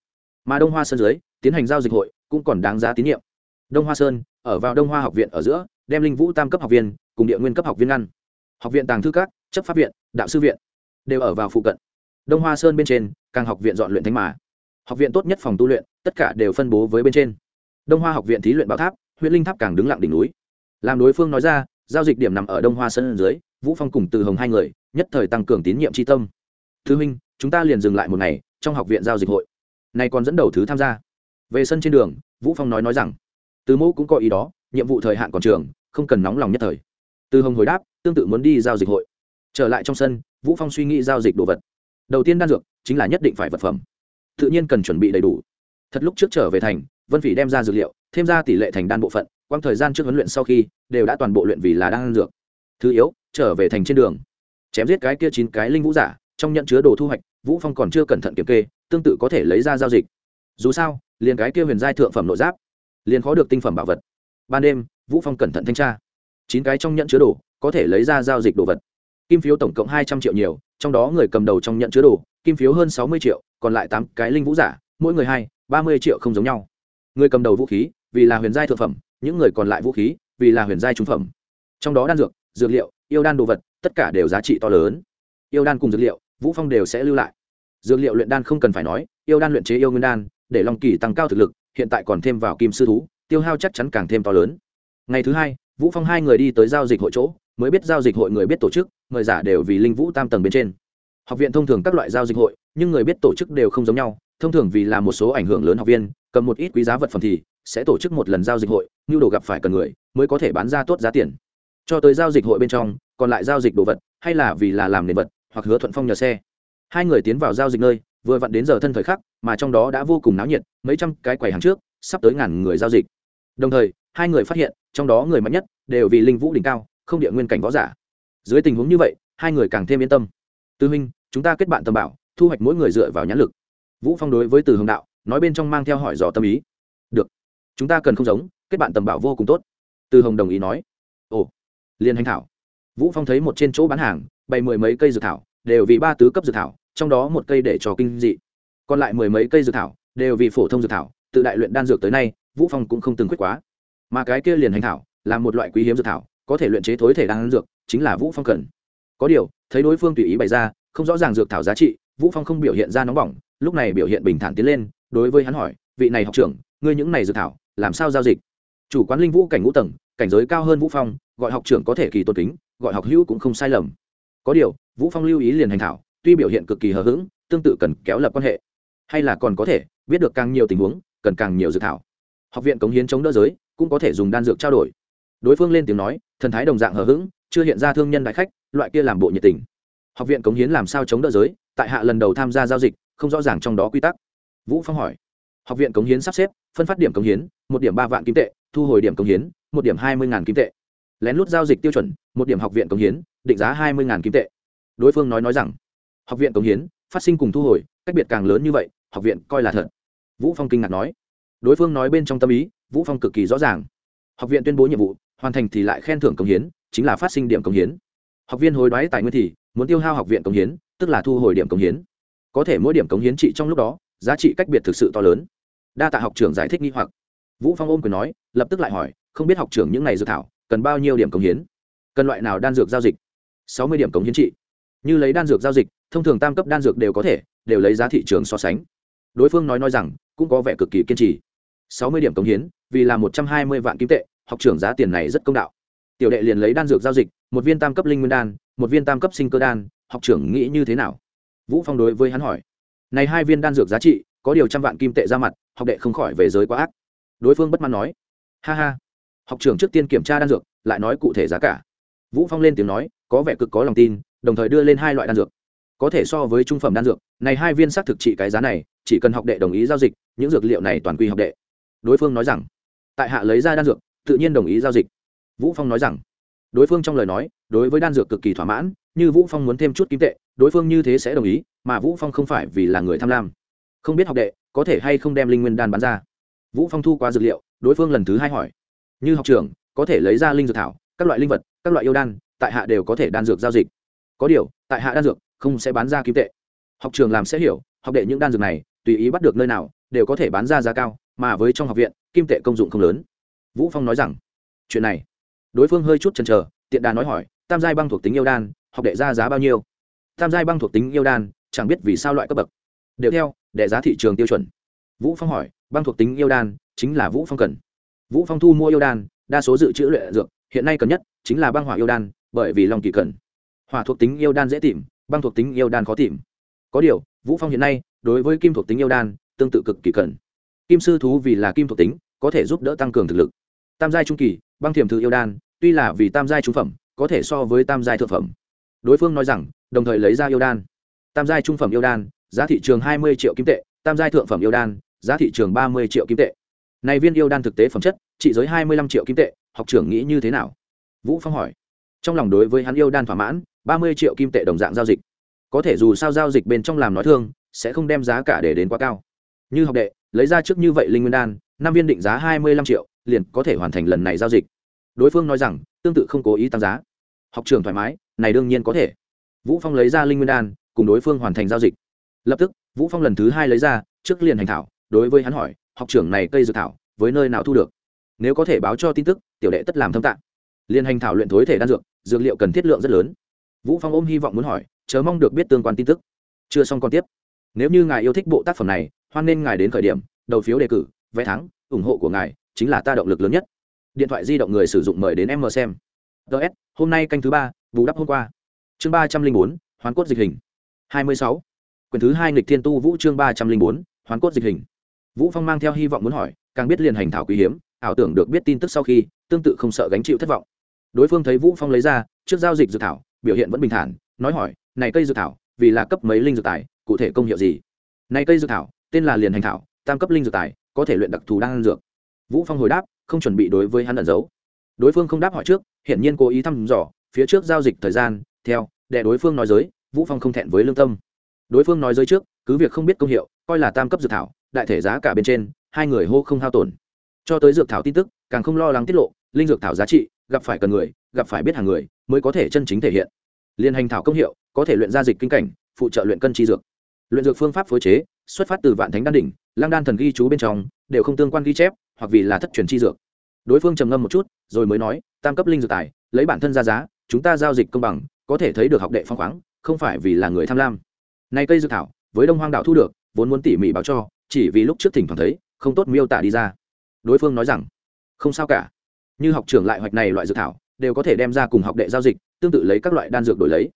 Mà đông hoa sơn dưới, tiến hành giao dịch hội cũng còn đáng giá tín nhiệm. Đông hoa sơn, ở vào đông hoa học viện ở giữa, đem linh vũ tam cấp học viên cùng địa nguyên cấp học viên ngăn. Học viện tàng thư các, chấp pháp viện, đạo sư viện đều ở vào phụ cận đông hoa sơn bên trên, càng học viện dọn luyện thánh mà. Học viện tốt nhất phòng tu luyện, tất cả đều phân bố với bên trên. Đông hoa học viện thí luyện bảo tháp, huyện linh tháp càng đứng lặng đỉnh núi. Làm đối phương nói ra, giao dịch điểm nằm ở đông hoa sơn dưới, vũ phong cùng từ hồng hai người, nhất thời tăng cường tín nhiệm tri tâm. Thứ minh chúng ta liền dừng lại một ngày, trong học viện giao dịch hội. Này còn dẫn đầu thứ tham gia. Về sân trên đường, vũ phong nói nói rằng, từ mẫu cũng có ý đó, nhiệm vụ thời hạn còn trường, không cần nóng lòng nhất thời. Từ hồng hồi đáp, tương tự muốn đi giao dịch hội. Trở lại trong sân, vũ phong suy nghĩ giao dịch đồ vật đầu tiên đan dược chính là nhất định phải vật phẩm. Tự nhiên cần chuẩn bị đầy đủ. Thật lúc trước trở về thành, vân phỉ đem ra dược liệu, thêm ra tỷ lệ thành đan bộ phận quang thời gian trước huấn luyện sau khi, đều đã toàn bộ luyện vì là đan dược. Thứ yếu, trở về thành trên đường. Chém giết cái kia chín cái linh vũ giả, trong nhận chứa đồ thu hoạch, vũ phong còn chưa cẩn thận kiểm kê, tương tự có thể lấy ra giao dịch. Dù sao, liền cái kia huyền giai thượng phẩm nội giáp, liền khó được tinh phẩm bảo vật. Ban đêm, vũ phong cẩn thận thanh tra. Chín cái trong nhận chứa đồ, có thể lấy ra giao dịch đồ vật. Kim phiếu tổng cộng hai trăm triệu nhiều trong đó người cầm đầu trong nhận chứa đồ, kim phiếu hơn sáu mươi triệu, còn lại tám cái linh vũ giả, mỗi người hai, ba mươi triệu không giống nhau. Người cầm đầu vũ khí, vì là huyền giai thượng phẩm, những người còn lại vũ khí, vì là huyền giai trung phẩm. Trong đó đan dược dược liệu, yêu đan đồ vật, tất cả đều giá trị to lớn. Yêu đan cùng dược liệu, vũ phong đều sẽ lưu lại. Dược liệu luyện đan không cần phải nói, yêu đan luyện chế yêu nguyên đan, để long kỳ tăng cao thực lực, hiện tại còn thêm vào kim sư thú, tiêu hao chắc chắn càng thêm to lớn. Ngày thứ hai, vũ phong hai người đi tới giao dịch hội chỗ mới biết giao dịch hội người biết tổ chức, người giả đều vì linh vũ tam tầng bên trên. Học viện thông thường các loại giao dịch hội, nhưng người biết tổ chức đều không giống nhau, thông thường vì là một số ảnh hưởng lớn học viên, cầm một ít quý giá vật phẩm thì sẽ tổ chức một lần giao dịch hội như đồ gặp phải cần người, mới có thể bán ra tốt giá tiền. Cho tới giao dịch hội bên trong, còn lại giao dịch đồ vật, hay là vì là làm nền vật, hoặc hứa thuận phong nhờ xe. Hai người tiến vào giao dịch nơi, vừa vặn đến giờ thân thời khắc, mà trong đó đã vô cùng náo nhiệt, mấy trăm cái quầy hàng trước, sắp tới ngàn người giao dịch. Đồng thời, hai người phát hiện, trong đó người mạnh nhất, đều vì linh vũ đỉnh cao không địa nguyên cảnh võ giả. Dưới tình huống như vậy, hai người càng thêm yên tâm. Tư huynh, chúng ta kết bạn tầm bảo, thu hoạch mỗi người dựa vào nhãn lực. Vũ phong đối với từ hồng đạo, nói bên trong mang theo hỏi dò tâm ý. Được, chúng ta cần không giống, kết bạn tầm bảo vô cùng tốt. Từ hồng đồng ý nói. Ồ liên hành thảo. Vũ phong thấy một trên chỗ bán hàng, bày mười mấy cây dược thảo, đều vì ba tứ cấp dược thảo, trong đó một cây để cho kinh dị. Còn lại mười mấy cây dược thảo, đều vì phổ thông dược thảo, tự đại luyện đan dược tới nay, vũ phong cũng không từng quyết quá. Mà cái kia liền hành thảo, là một loại quý hiếm dược thảo có thể luyện chế thối thể đan dược, chính là vũ phong cần. Có điều, thấy đối phương tùy ý bày ra, không rõ ràng dược thảo giá trị, vũ phong không biểu hiện ra nóng bỏng, lúc này biểu hiện bình thản tiến lên, đối với hắn hỏi, vị này học trưởng, ngươi những này dược thảo, làm sao giao dịch? Chủ quán linh vũ cảnh ngũ tầng, cảnh giới cao hơn vũ phong, gọi học trưởng có thể kỳ tôn kính, gọi học hữu cũng không sai lầm. Có điều, vũ phong lưu ý liền hành thảo, tuy biểu hiện cực kỳ hờ hững, tương tự cần kéo lập quan hệ. Hay là còn có thể, biết được càng nhiều tình huống, cần càng nhiều dược thảo. Học viện cống hiến chống đỡ giới, cũng có thể dùng đan dược trao đổi đối phương lên tiếng nói, thần thái đồng dạng hờ hững, chưa hiện ra thương nhân đại khách, loại kia làm bộ nhiệt tình. Học viện cống hiến làm sao chống đỡ giới, tại hạ lần đầu tham gia giao dịch, không rõ ràng trong đó quy tắc. Vũ phong hỏi, học viện cống hiến sắp xếp, phân phát điểm cống hiến, một điểm ba vạn kim tệ, thu hồi điểm cống hiến, một điểm hai mươi ngàn kim tệ. Lén lút giao dịch tiêu chuẩn, một điểm học viện cống hiến, định giá hai mươi ngàn kim tệ. Đối phương nói nói rằng, học viện cống hiến, phát sinh cùng thu hồi, cách biệt càng lớn như vậy, học viện coi là thật. Vũ phong kinh ngạc nói. Đối phương nói bên trong tâm ý, vũ phong cực kỳ rõ ràng. Học viện tuyên bố nhiệm vụ hoàn thành thì lại khen thưởng công hiến, chính là phát sinh điểm công hiến. Học viên hối đoái tài nguyên thì muốn tiêu hao học viện công hiến, tức là thu hồi điểm công hiến. Có thể mỗi điểm công hiến trị trong lúc đó, giá trị cách biệt thực sự to lớn. Đa tạ học trưởng giải thích nghi hoặc. Vũ phong ôm quyền nói, lập tức lại hỏi, không biết học trưởng những này dự thảo, cần bao nhiêu điểm công hiến? Cần loại nào đan dược giao dịch? Sáu mươi điểm cống hiến trị. Như lấy đan dược giao dịch, thông thường tam cấp đan dược đều có thể, đều lấy giá thị trường so sánh. Đối phương nói nói rằng, cũng có vẻ cực kỳ kiên trì. Sáu mươi điểm cống hiến, vì là một trăm hai mươi vạn kim tệ học trưởng giá tiền này rất công đạo. Tiểu đệ liền lấy đan dược giao dịch, một viên tam cấp linh nguyên đan, một viên tam cấp sinh cơ đan, học trưởng nghĩ như thế nào? Vũ phong đối với hắn hỏi. Này hai viên đan dược giá trị, có điều trăm vạn kim tệ ra mặt, học đệ không khỏi về giới quá ác. Đối phương bất mãn nói. Ha ha. Học trưởng trước tiên kiểm tra đan dược, lại nói cụ thể giá cả. Vũ phong lên tiếng nói, có vẻ cực có lòng tin, đồng thời đưa lên hai loại đan dược. Có thể so với trung phẩm đan dược, này hai viên xác thực trị cái giá này, chỉ cần học đệ đồng ý giao dịch, những dược liệu này toàn quy học đệ. Đối phương nói rằng, tại hạ lấy ra đan dược tự nhiên đồng ý giao dịch. Vũ phong nói rằng, đối phương trong lời nói, đối với đan dược cực kỳ thỏa mãn, như vũ phong muốn thêm chút kim tệ, đối phương như thế sẽ đồng ý, mà vũ phong không phải vì là người tham lam. Không biết học đệ có thể hay không đem linh nguyên đan bán ra. Vũ phong thu qua dược liệu, đối phương lần thứ hai hỏi, như học trưởng, có thể lấy ra linh dược thảo, các loại linh vật, các loại yêu đan, tại hạ đều có thể đan dược giao dịch. Có điều, tại hạ đan dược không sẽ bán ra kim tệ. Học trường làm sẽ hiểu, học đệ những đan dược này, tùy ý bắt được nơi nào, đều có thể bán ra giá cao, mà với trong học viện, kim tệ công dụng không lớn vũ phong nói rằng, chuyện này. Đối phương hơi chút chần chờ, tiện đà nói hỏi, tam giai băng thuộc tính yêu đan, học đệ ra giá bao nhiêu? Tam giai băng thuộc tính yêu đan, chẳng biết vì sao loại cấp bậc. Đều theo, đệ giá thị trường tiêu chuẩn. Vũ phong hỏi, băng thuộc tính yêu đan, chính là vũ phong cần. Vũ phong thu mua yêu đan, đa số dự trữ luyện dược, hiện nay cần nhất chính là băng hỏa yêu đan, bởi vì long kỳ cần. Hỏa thuộc tính yêu đan dễ tìm, băng thuộc tính yêu đan khó tìm. Có điều, vũ phong hiện nay, đối với kim thuộc tính yêu đan, tương tự cực kỳ cần. Kim sư thú vì là kim thuộc tính, có thể giúp đỡ tăng cường thực lực tam giai trung kỳ, băng thiểm thư yêu đan, tuy là vì tam giai trung phẩm, có thể so với tam giai thượng phẩm. Đối phương nói rằng, đồng thời lấy ra yêu đan. Tam giai trung phẩm yêu đan, giá thị trường hai mươi triệu kim tệ, tam giai thượng phẩm yêu đan, giá thị trường ba mươi triệu kim tệ. Này viên yêu đan thực tế phẩm chất, trị giới hai mươi lăm triệu kim tệ, học trưởng nghĩ như thế nào? Vũ phong hỏi. Trong lòng đối với hắn yêu đan thỏa mãn, ba mươi triệu kim tệ đồng dạng giao dịch. Có thể dù sao giao dịch bên trong làm nói thương, sẽ không đem giá cả để đến quá cao. Như học đệ, lấy ra trước như vậy linh nguyên đan năm viên định giá hai mươi lăm triệu, liền có thể hoàn thành lần này giao dịch. Đối phương nói rằng, tương tự không cố ý tăng giá. Học trường thoải mái, này đương nhiên có thể. Vũ phong lấy ra linh nguyên đan, cùng đối phương hoàn thành giao dịch. Lập tức, vũ phong lần thứ hai lấy ra, trước liền hành thảo, đối với hắn hỏi, học trưởng này cây dược thảo, với nơi nào thu được? Nếu có thể báo cho tin tức, tiểu đệ tất làm thâm tạng liên hành thảo luyện thối thể đan dược dược liệu cần thiết lượng rất lớn. Vũ phong ôm hy vọng muốn hỏi, chờ mong được biết tương quan tin tức. Chưa xong còn tiếp. Nếu như ngài yêu thích bộ tác phẩm này, hoan nên ngài đến khởi điểm, đầu phiếu đề cử vé thắng ủng hộ của ngài chính là ta động lực lớn nhất. Điện thoại di động người sử dụng mời đến em mờ xem. Ts hôm nay canh thứ ba, bù đắp hôm qua. Chương ba trăm linh bốn hoàn cốt dịch hình. Hai mươi sáu. Quyển thứ hai nghịch thiên tu vũ chương ba trăm linh bốn hoàn cốt dịch hình. Vũ phong mang theo hy vọng muốn hỏi, càng biết liền hành thảo quý hiếm, ảo tưởng được biết tin tức sau khi, tương tự không sợ gánh chịu thất vọng. Đối phương thấy vũ phong lấy ra, trước giao dịch dược thảo, biểu hiện vẫn bình thản, nói hỏi, này cây dược thảo, vì là cấp mấy linh dược tài, cụ thể công hiệu gì? Này cây dược thảo, tên là liền hành thảo, tam cấp linh dược tài có thể luyện đặc thù đan dược. Vũ phong hồi đáp, không chuẩn bị đối với hắn ẩn giấu. Đối phương không đáp hỏi trước, hiển nhiên cố ý thăm dò, phía trước giao dịch thời gian, theo, để đối phương nói giới vũ phong không thẹn với lương tâm. Đối phương nói giới trước, cứ việc không biết công hiệu, coi là tam cấp dược thảo, đại thể giá cả bên trên, hai người hô không hao tổn. Cho tới dược thảo tin tức, càng không lo lắng tiết lộ, linh dược thảo giá trị, gặp phải cần người, gặp phải biết hàng người, mới có thể chân chính thể hiện. Liên hành thảo công hiệu, có thể luyện ra dịch kinh cảnh, phụ trợ luyện cân chi dược. Luyện dược phương pháp phối chế xuất phát từ vạn thánh đan đỉnh lang đan thần ghi chú bên trong, đều không tương quan ghi chép, hoặc vì là thất truyền chi dược. Đối phương trầm ngâm một chút, rồi mới nói, tam cấp linh dược tài, lấy bản thân ra giá, chúng ta giao dịch công bằng, có thể thấy được học đệ phong khoáng, không phải vì là người tham lam. Nay cây dược thảo, với đông hoang đạo thu được, vốn muốn tỉ mỉ báo cho, chỉ vì lúc trước thỉnh thoảng thấy, không tốt miêu tả đi ra. Đối phương nói rằng, không sao cả. Như học trưởng lại hoạch này loại dược thảo, đều có thể đem ra cùng học đệ giao dịch, tương tự lấy các loại đan dược đổi lấy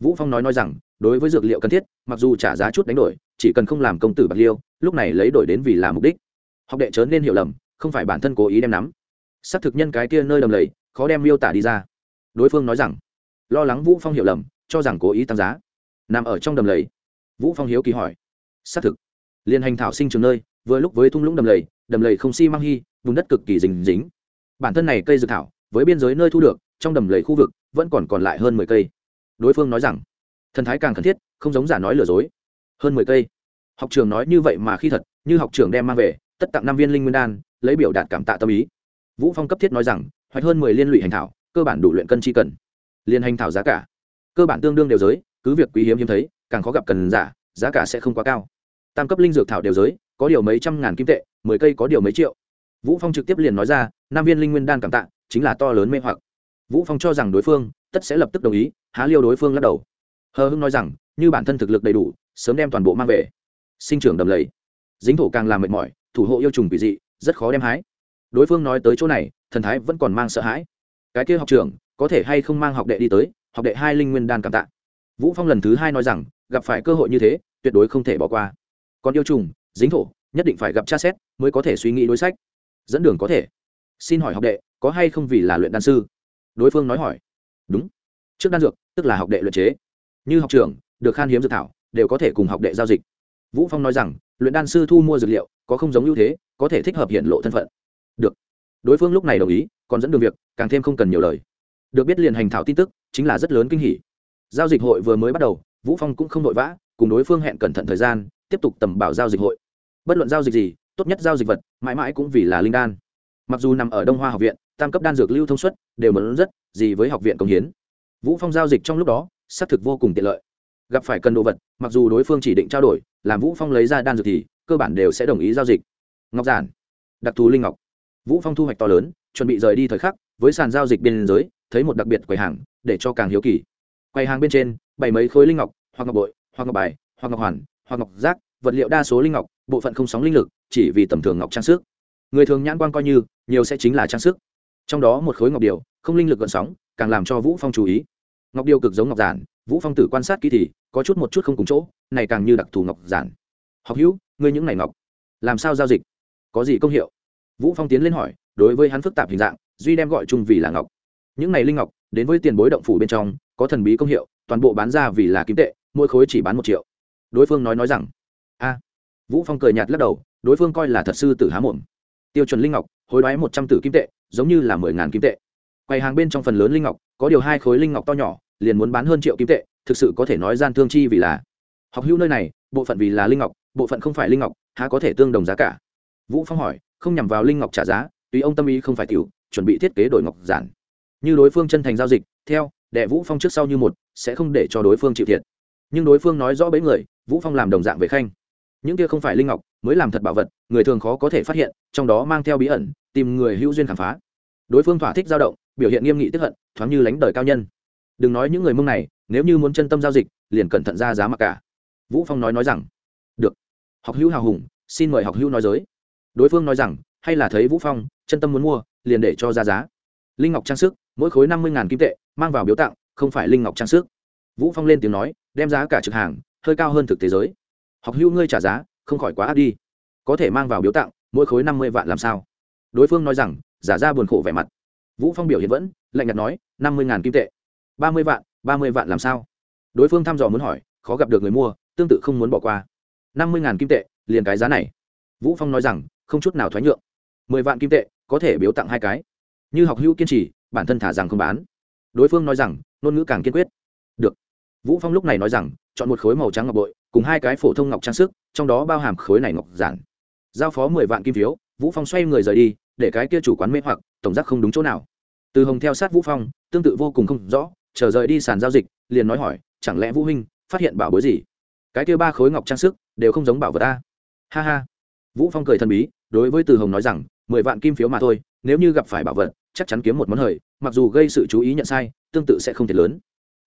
vũ phong nói nói rằng, đối với dược liệu cần thiết, mặc dù trả giá chút đánh đổi, chỉ cần không làm công tử bạc liêu, lúc này lấy đổi đến vì là mục đích. Học đệ chớ nên hiểu lầm, không phải bản thân cố ý đem nắm. Xác thực nhân cái kia nơi đầm lầy, khó đem miêu tả đi ra. Đối phương nói rằng, lo lắng vũ phong hiểu lầm, cho rằng cố ý tăng giá. Nằm ở trong đầm lầy. Vũ phong hiếu kỳ hỏi xác thực. Liên hành thảo sinh trường nơi, vừa lúc với thung lũng đầm lầy đầm lầy không xi si mang hy vùng đất cực kỳ dính dính bản thân này cây dược thảo, với biên giới nơi thu được, trong đầm lầy khu vực, vẫn còn còn lại hơn mười cây đối phương nói rằng, thần thái càng cần thiết, không giống giả nói lừa dối. Hơn mười cây, học trường nói như vậy mà khi thật, như học trường đem mang về, tất tặng năm viên linh nguyên đan, lấy biểu đạt cảm tạ tâm ý. Vũ phong cấp thiết nói rằng, hoạch hơn mười liên lụy hành thảo, cơ bản đủ luyện cân chi cần. Liên hành thảo giá cả, cơ bản tương đương đều giới, cứ việc quý hiếm hiếm thấy, càng khó gặp cần giả, giá cả sẽ không quá cao. Tam cấp linh dược thảo đều giới, có điều mấy trăm ngàn kim tệ, mười cây có điều mấy triệu. Vũ phong trực tiếp liền nói ra, năm viên linh nguyên đan cảm tạ, chính là to lớn mê hoặc. Vũ phong cho rằng đối phương, tất sẽ lập tức đồng ý há liêu đối phương lắc đầu. Hờ hưng nói rằng, như bản thân thực lực đầy đủ, sớm đem toàn bộ mang về. Sinh trưởng đầm lầy. Dính thổ càng làm mệt mỏi, thủ hộ yêu trùng quỷ dị, rất khó đem hái. Đối phương nói tới chỗ này, thần thái vẫn còn mang sợ hãi. Cái kia học trưởng, có thể hay không mang học đệ đi tới, học đệ hai linh nguyên đan cảm tạ. Vũ phong lần thứ hai nói rằng, gặp phải cơ hội như thế, tuyệt đối không thể bỏ qua. Còn yêu trùng, dính thổ, nhất định phải gặp cha xét, mới có thể suy nghĩ đối sách. Dẫn đường có thể. Xin hỏi học đệ, có hay không vì là luyện đan sư? Đối phương nói hỏi. Đúng trước đan dược, tức là học đệ luyện chế. Như học trưởng, được khan hiếm dược thảo, đều có thể cùng học đệ giao dịch. Vũ phong nói rằng, luyện đan sư thu mua dược liệu, có không giống ưu thế, có thể thích hợp hiện lộ thân phận. Được. Đối phương lúc này đồng ý, còn dẫn đường việc, càng thêm không cần nhiều lời. Được biết liền hành thảo tin tức, chính là rất lớn kinh hỉ. Giao dịch hội vừa mới bắt đầu, vũ phong cũng không vội vã, cùng đối phương hẹn cẩn thận thời gian, tiếp tục tầm bảo giao dịch hội. Bất luận giao dịch gì, tốt nhất giao dịch vật, mãi mãi cũng vì là linh đan. Mặc dù nằm ở đông hoa học viện, tam cấp đan dược lưu thông suất, đều mẫn rất, gì với học viện công hiến vũ phong giao dịch trong lúc đó, xác thực vô cùng tiện lợi. Gặp phải cần đồ vật, mặc dù đối phương chỉ định trao đổi, làm vũ phong lấy ra đan dược thì cơ bản đều sẽ đồng ý giao dịch. Ngọc giản, đặc thù linh ngọc. Vũ phong thu hoạch to lớn, chuẩn bị rời đi thời khắc, với sàn giao dịch biên giới thấy một đặc biệt quầy hàng, để cho càng hiếu kỳ. Quầy hàng bên trên, bày mấy khối linh ngọc, hoặc ngọc bội, hoặc ngọc bài, hoặc ngọc hoàn, hoặc ngọc giác vật liệu đa số linh ngọc, bộ phận không sóng linh lực, chỉ vì tầm thường ngọc trang sức. Người thường nhãn quan coi như, nhiều sẽ chính là trang sức. Trong đó một khối ngọc điều, không linh lực gợn sóng càng làm cho vũ phong chú ý. Ngọc điều cực giống ngọc giản, vũ phong tử quan sát kỹ thì có chút một chút không cùng chỗ, này càng như đặc thù ngọc giản. Học hữu, ngươi những này ngọc, làm sao giao dịch? Có gì công hiệu? Vũ phong tiến lên hỏi, đối với hắn phức tạp hình dạng, duy đem gọi chung vì là ngọc. Những này linh ngọc, đến với tiền bối động phủ bên trong, có thần bí công hiệu, toàn bộ bán ra vì là kim tệ, mỗi khối chỉ bán một triệu. Đối phương nói nói rằng, a. Vũ phong cười nhạt lắc đầu, đối phương coi là thật sư tử há mồm. Tiêu chuẩn linh ngọc, hối đoái một trăm tử kim tệ, giống như là mười ngàn kim tệ quầy hàng bên trong phần lớn linh ngọc, có điều hai khối linh ngọc to nhỏ, liền muốn bán hơn triệu kim tệ, thực sự có thể nói gian thương chi vì là học hữu nơi này, bộ phận vì là linh ngọc, bộ phận không phải linh ngọc, há có thể tương đồng giá cả? Vũ phong hỏi, không nhằm vào linh ngọc trả giá tùy ông tâm ý không phải tiểu, chuẩn bị thiết kế đổi ngọc giản. Như đối phương chân thành giao dịch, theo, đệ vũ phong trước sau như một, sẽ không để cho đối phương chịu thiệt. Nhưng đối phương nói rõ bấy người, vũ phong làm đồng dạng về khanh. Những kia không phải linh ngọc, mới làm thật bảo vật, người thường khó có thể phát hiện, trong đó mang theo bí ẩn, tìm người hữu duyên khám phá. Đối phương thỏa thích dao động biểu hiện nghiêm nghị tức hận, thoáng như lánh đời cao nhân. Đừng nói những người mông này, nếu như muốn chân tâm giao dịch, liền cẩn thận ra giá mặc cả. Vũ phong nói nói rằng, được. Học hữu hào hùng, xin mời học hữu nói giới đối phương nói rằng, hay là thấy vũ phong, chân tâm muốn mua, liền để cho ra giá. Linh ngọc trang sức, mỗi khối năm mươi kim tệ, mang vào biếu tặng, không phải linh ngọc trang sức. Vũ phong lên tiếng nói, đem giá cả trực hàng, hơi cao hơn thực tế giới. Học hữu ngươi trả giá, không khỏi quá áp đi. Có thể mang vào biếu tặng, mỗi khối năm mươi vạn làm sao? Đối phương nói rằng, giả ra buồn khổ vẻ mặt vũ phong biểu hiện vẫn lạnh nhạt nói, năm mươi kim tệ. Ba mươi vạn, ba mươi vạn làm sao? Đối phương thăm dò muốn hỏi, khó gặp được người mua, tương tự không muốn bỏ qua. Năm mươi kim tệ, liền cái giá này. Vũ phong nói rằng, không chút nào thoái nhượng. Mười vạn kim tệ, có thể biếu tặng hai cái. Như học hữu kiên trì, bản thân thả rằng không bán. Đối phương nói rằng, ngôn ngữ càng kiên quyết. Được. Vũ phong lúc này nói rằng, chọn một khối màu trắng ngọc bội, cùng hai cái phổ thông ngọc trang sức, trong đó bao hàm khối này ngọc giản. Giao phó mười vạn kim phiếu, vũ phong xoay người rời đi, để cái kia chủ quán mê hoặc, tổng giác không đúng chỗ nào từ hồng theo sát vũ phong, tương tự vô cùng không rõ, chờ rời đi sàn giao dịch, liền nói hỏi, chẳng lẽ vũ huynh phát hiện bảo bối gì? Cái kia ba khối ngọc trang sức đều không giống bảo vật ta ha ha. Vũ phong cười thần bí, đối với từ hồng nói rằng, mười vạn kim phiếu mà thôi, nếu như gặp phải bảo vật, chắc chắn kiếm một món hời, mặc dù gây sự chú ý nhận sai, tương tự sẽ không thể lớn.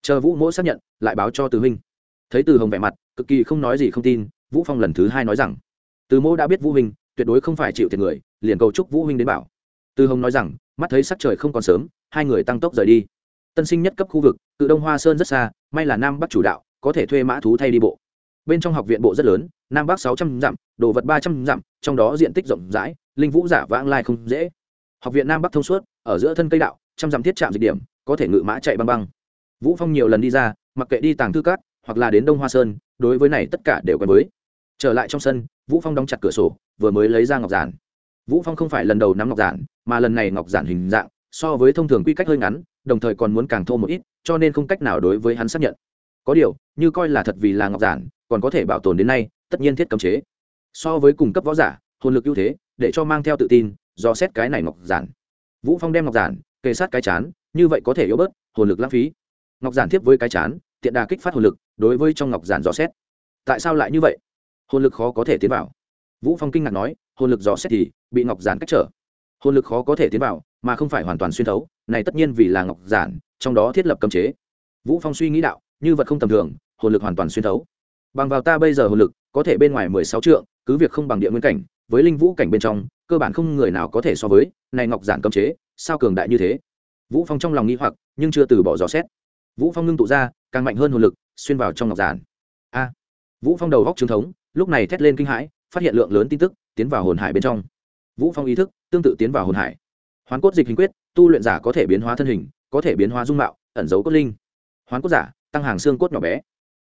Chờ vũ mỗ xác nhận, lại báo cho từ huynh. Thấy từ hồng vẻ mặt, cực kỳ không nói gì không tin, vũ phong lần thứ hai nói rằng, từ mỗ đã biết vũ huynh, tuyệt đối không phải chịu thiệt người, liền cầu chúc vũ huynh đến bảo từ hồng nói rằng, mắt thấy sắc trời không còn sớm, hai người tăng tốc rời đi. Tân sinh nhất cấp khu vực từ đông hoa sơn rất xa, may là nam bắc chủ đạo, có thể thuê mã thú thay đi bộ. Bên trong học viện bộ rất lớn, nam bắc sáu trăm dặm, đồ vật ba trăm dặm, trong đó diện tích rộng rãi, linh vũ giả vãng lai không dễ. Học viện nam bắc thông suốt, ở giữa thân cây đạo, trăm dặm thiết trạm dịch điểm, có thể ngự mã chạy băng băng. Vũ phong nhiều lần đi ra, mặc kệ đi tàng thư cát hoặc là đến đông hoa sơn, đối với này tất cả đều quen với. Trở lại trong sân, vũ phong đóng chặt cửa sổ, vừa mới lấy ra ngọc giản vũ phong không phải lần đầu nắm ngọc giản, mà lần này ngọc giản hình dạng, so với thông thường quy cách hơi ngắn, đồng thời còn muốn càng thô một ít, cho nên không cách nào đối với hắn xác nhận. Có điều, như coi là thật vì là ngọc giản, còn có thể bảo tồn đến nay, tất nhiên thiết cấm chế. So với cung cấp võ giả, hồn lực ưu thế, để cho mang theo tự tin, do xét cái này ngọc giản. Vũ phong đem ngọc giản, kề sát cái chán, như vậy có thể yếu bớt, hồn lực lãng phí. Ngọc giản tiếp với cái chán, tiện đà kích phát hồn lực, đối với trong ngọc giản dò xét. Tại sao lại như vậy? Hồn lực khó có thể tiến vào. Vũ phong kinh ngạc nói hồn lực dò xét thì bị ngọc giản cách trở. Hồn lực khó có thể tiến vào, mà không phải hoàn toàn xuyên thấu, này tất nhiên vì là ngọc giản, trong đó thiết lập cấm chế. Vũ phong suy nghĩ đạo, như vật không tầm thường, hồn lực hoàn toàn xuyên thấu. Bằng vào ta bây giờ hồn lực, có thể bên ngoài mười sáu trượng, cứ việc không bằng địa nguyên cảnh, với linh vũ cảnh bên trong, cơ bản không người nào có thể so với, này ngọc giản cấm chế, sao cường đại như thế? Vũ phong trong lòng nghi hoặc, nhưng chưa từ bỏ dò xét. Vũ phong ngưng tụ ra, càng mạnh hơn hồn lực, xuyên vào trong ngọc giản. A. Vũ phong đầu góc trương thống, lúc này thét lên kinh hãi, phát hiện lượng lớn tin tức tiến vào hồn hải bên trong. Vũ phong ý thức, tương tự tiến vào hồn hải. Hoán cốt dịch hình quyết, tu luyện giả có thể biến hóa thân hình, có thể biến hóa dung mạo, ẩn dấu cốt linh. Hoán cốt giả, tăng hàng xương cốt nhỏ bé.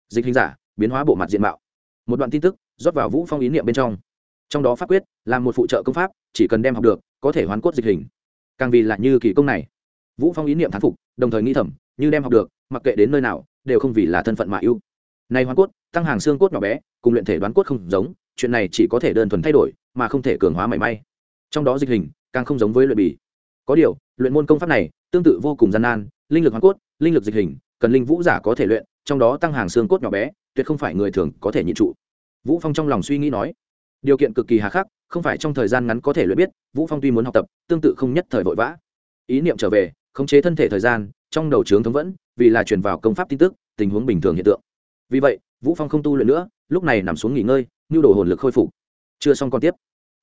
Dịch hình giả, biến hóa bộ mặt diện mạo. Một đoạn tin tức, rót vào vũ phong ý niệm bên trong. Trong đó pháp quyết, là một phụ trợ công pháp, chỉ cần đem học được, có thể hoán cốt dịch hình. Càng vì là như kỳ công này. Vũ phong ý niệm thán phục, đồng thời nghĩ thầm, như đem học được, mặc kệ đến nơi nào, đều không vì là thân phận mà ưu. Này hoán cốt, tăng hàng xương cốt nhỏ bé, cùng luyện thể đoán cốt không giống chuyện này chỉ có thể đơn thuần thay đổi, mà không thể cường hóa mảy may. Trong đó dịch hình càng không giống với luyện bì. Có điều, luyện môn công pháp này tương tự vô cùng gian nan, linh lực hoàn cốt, linh lực dịch hình, cần linh vũ giả có thể luyện, trong đó tăng hàng xương cốt nhỏ bé, tuyệt không phải người thường có thể nhịn trụ. Vũ phong trong lòng suy nghĩ nói, điều kiện cực kỳ hà khắc, không phải trong thời gian ngắn có thể luyện biết, vũ phong tuy muốn học tập, tương tự không nhất thời vội vã. Ý niệm trở về, khống chế thân thể thời gian, trong đầu trướng thống vẫn, vì là truyền vào công pháp tin tức, tình huống bình thường hiện tượng. Vì vậy, vũ phong không tu luyện nữa, lúc này nằm xuống nghỉ ngơi nhu đồ hồn lực khôi phục. Chưa xong còn tiếp.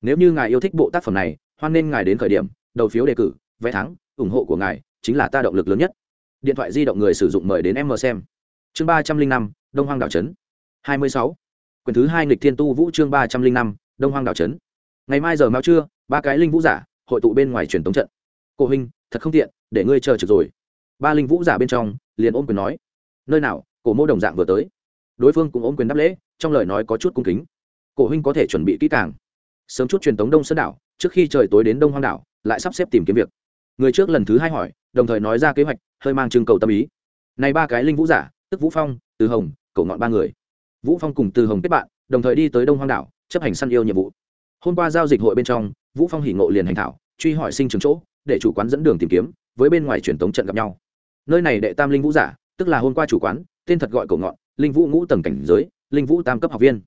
Nếu như ngài yêu thích bộ tác phẩm này, hoan nên ngài đến khởi điểm, đầu phiếu đề cử, vé thắng, ủng hộ của ngài chính là ta động lực lớn nhất. Điện thoại di động người sử dụng mời đến em mờ xem. Chương ba trăm linh năm, đông hoang đảo trấn. hai mươi sáu. Quyển thứ hai nghịch thiên tu vũ chương ba trăm linh năm, đông hoang đảo trấn. Ngày mai giờ mao trưa, ba cái linh vũ giả, hội tụ bên ngoài truyền tống trận. Cổ huynh thật không tiện, để ngươi chờ trực rồi. Ba linh vũ giả bên trong, liền ôm quyền nói. Nơi nào, cổ mô đồng dạng vừa tới. Đối phương cũng ôm quyền đáp lễ, trong lời nói có chút cung kính cổ huynh có thể chuẩn bị kỹ càng. Sớm chút truyền tống đông sơn đảo, trước khi trời tối đến đông hoang đảo, lại sắp xếp tìm kiếm việc. Người trước lần thứ hai hỏi, đồng thời nói ra kế hoạch, hơi mang trưng cầu tâm ý. Này ba cái linh vũ giả, tức vũ phong, từ hồng cầu ngọn ba người. Vũ phong cùng từ hồng kết bạn, đồng thời đi tới đông hoang đảo, chấp hành săn yêu nhiệm vụ. Hôm qua giao dịch hội bên trong, vũ phong hỉ ngộ liền hành thảo, truy hỏi sinh trường chỗ, để chủ quán dẫn đường tìm kiếm, với bên ngoài truyền tống trận gặp nhau. Nơi này đệ tam linh vũ giả, tức là hôm qua chủ quán, tên thật gọi Cổ ngọn, linh vũ ngũ tầng cảnh giới, linh vũ tam cấp học viên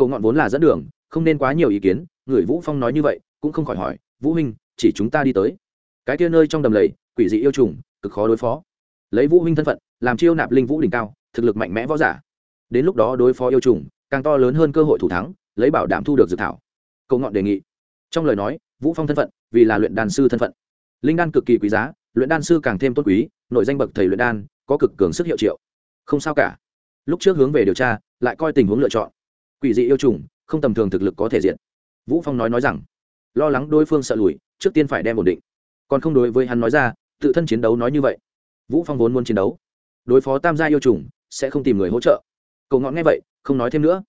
cầu ngọn vốn là dẫn đường, không nên quá nhiều ý kiến, người vũ phong nói như vậy, cũng không khỏi hỏi, vũ huynh, chỉ chúng ta đi tới. Cái kia nơi trong đầm lầy, quỷ dị yêu trùng, cực khó đối phó. Lấy vũ huynh thân phận, làm chiêu nạp linh vũ đỉnh cao, thực lực mạnh mẽ võ giả. Đến lúc đó đối phó yêu trùng, càng to lớn hơn cơ hội thủ thắng, lấy bảo đảm thu được dự thảo. Cầu ngọn đề nghị. Trong lời nói, vũ phong thân phận, vì là luyện đan sư thân phận. Linh đan cực kỳ quý giá, luyện đan sư càng thêm tôn quý, nội danh bậc thầy luyện đan, có cực cường sức hiệu triệu. Không sao cả. Lúc trước hướng về điều tra, lại coi tình huống lựa chọn quỷ dị yêu trùng, không tầm thường thực lực có thể diện vũ phong nói nói rằng, lo lắng đối phương sợ lùi, trước tiên phải đem ổn định. Còn không đối với hắn nói ra, tự thân chiến đấu nói như vậy. Vũ phong vốn muốn chiến đấu, đối phó tam gia yêu trùng, sẽ không tìm người hỗ trợ. Cầu ngọn nghe vậy, không nói thêm nữa.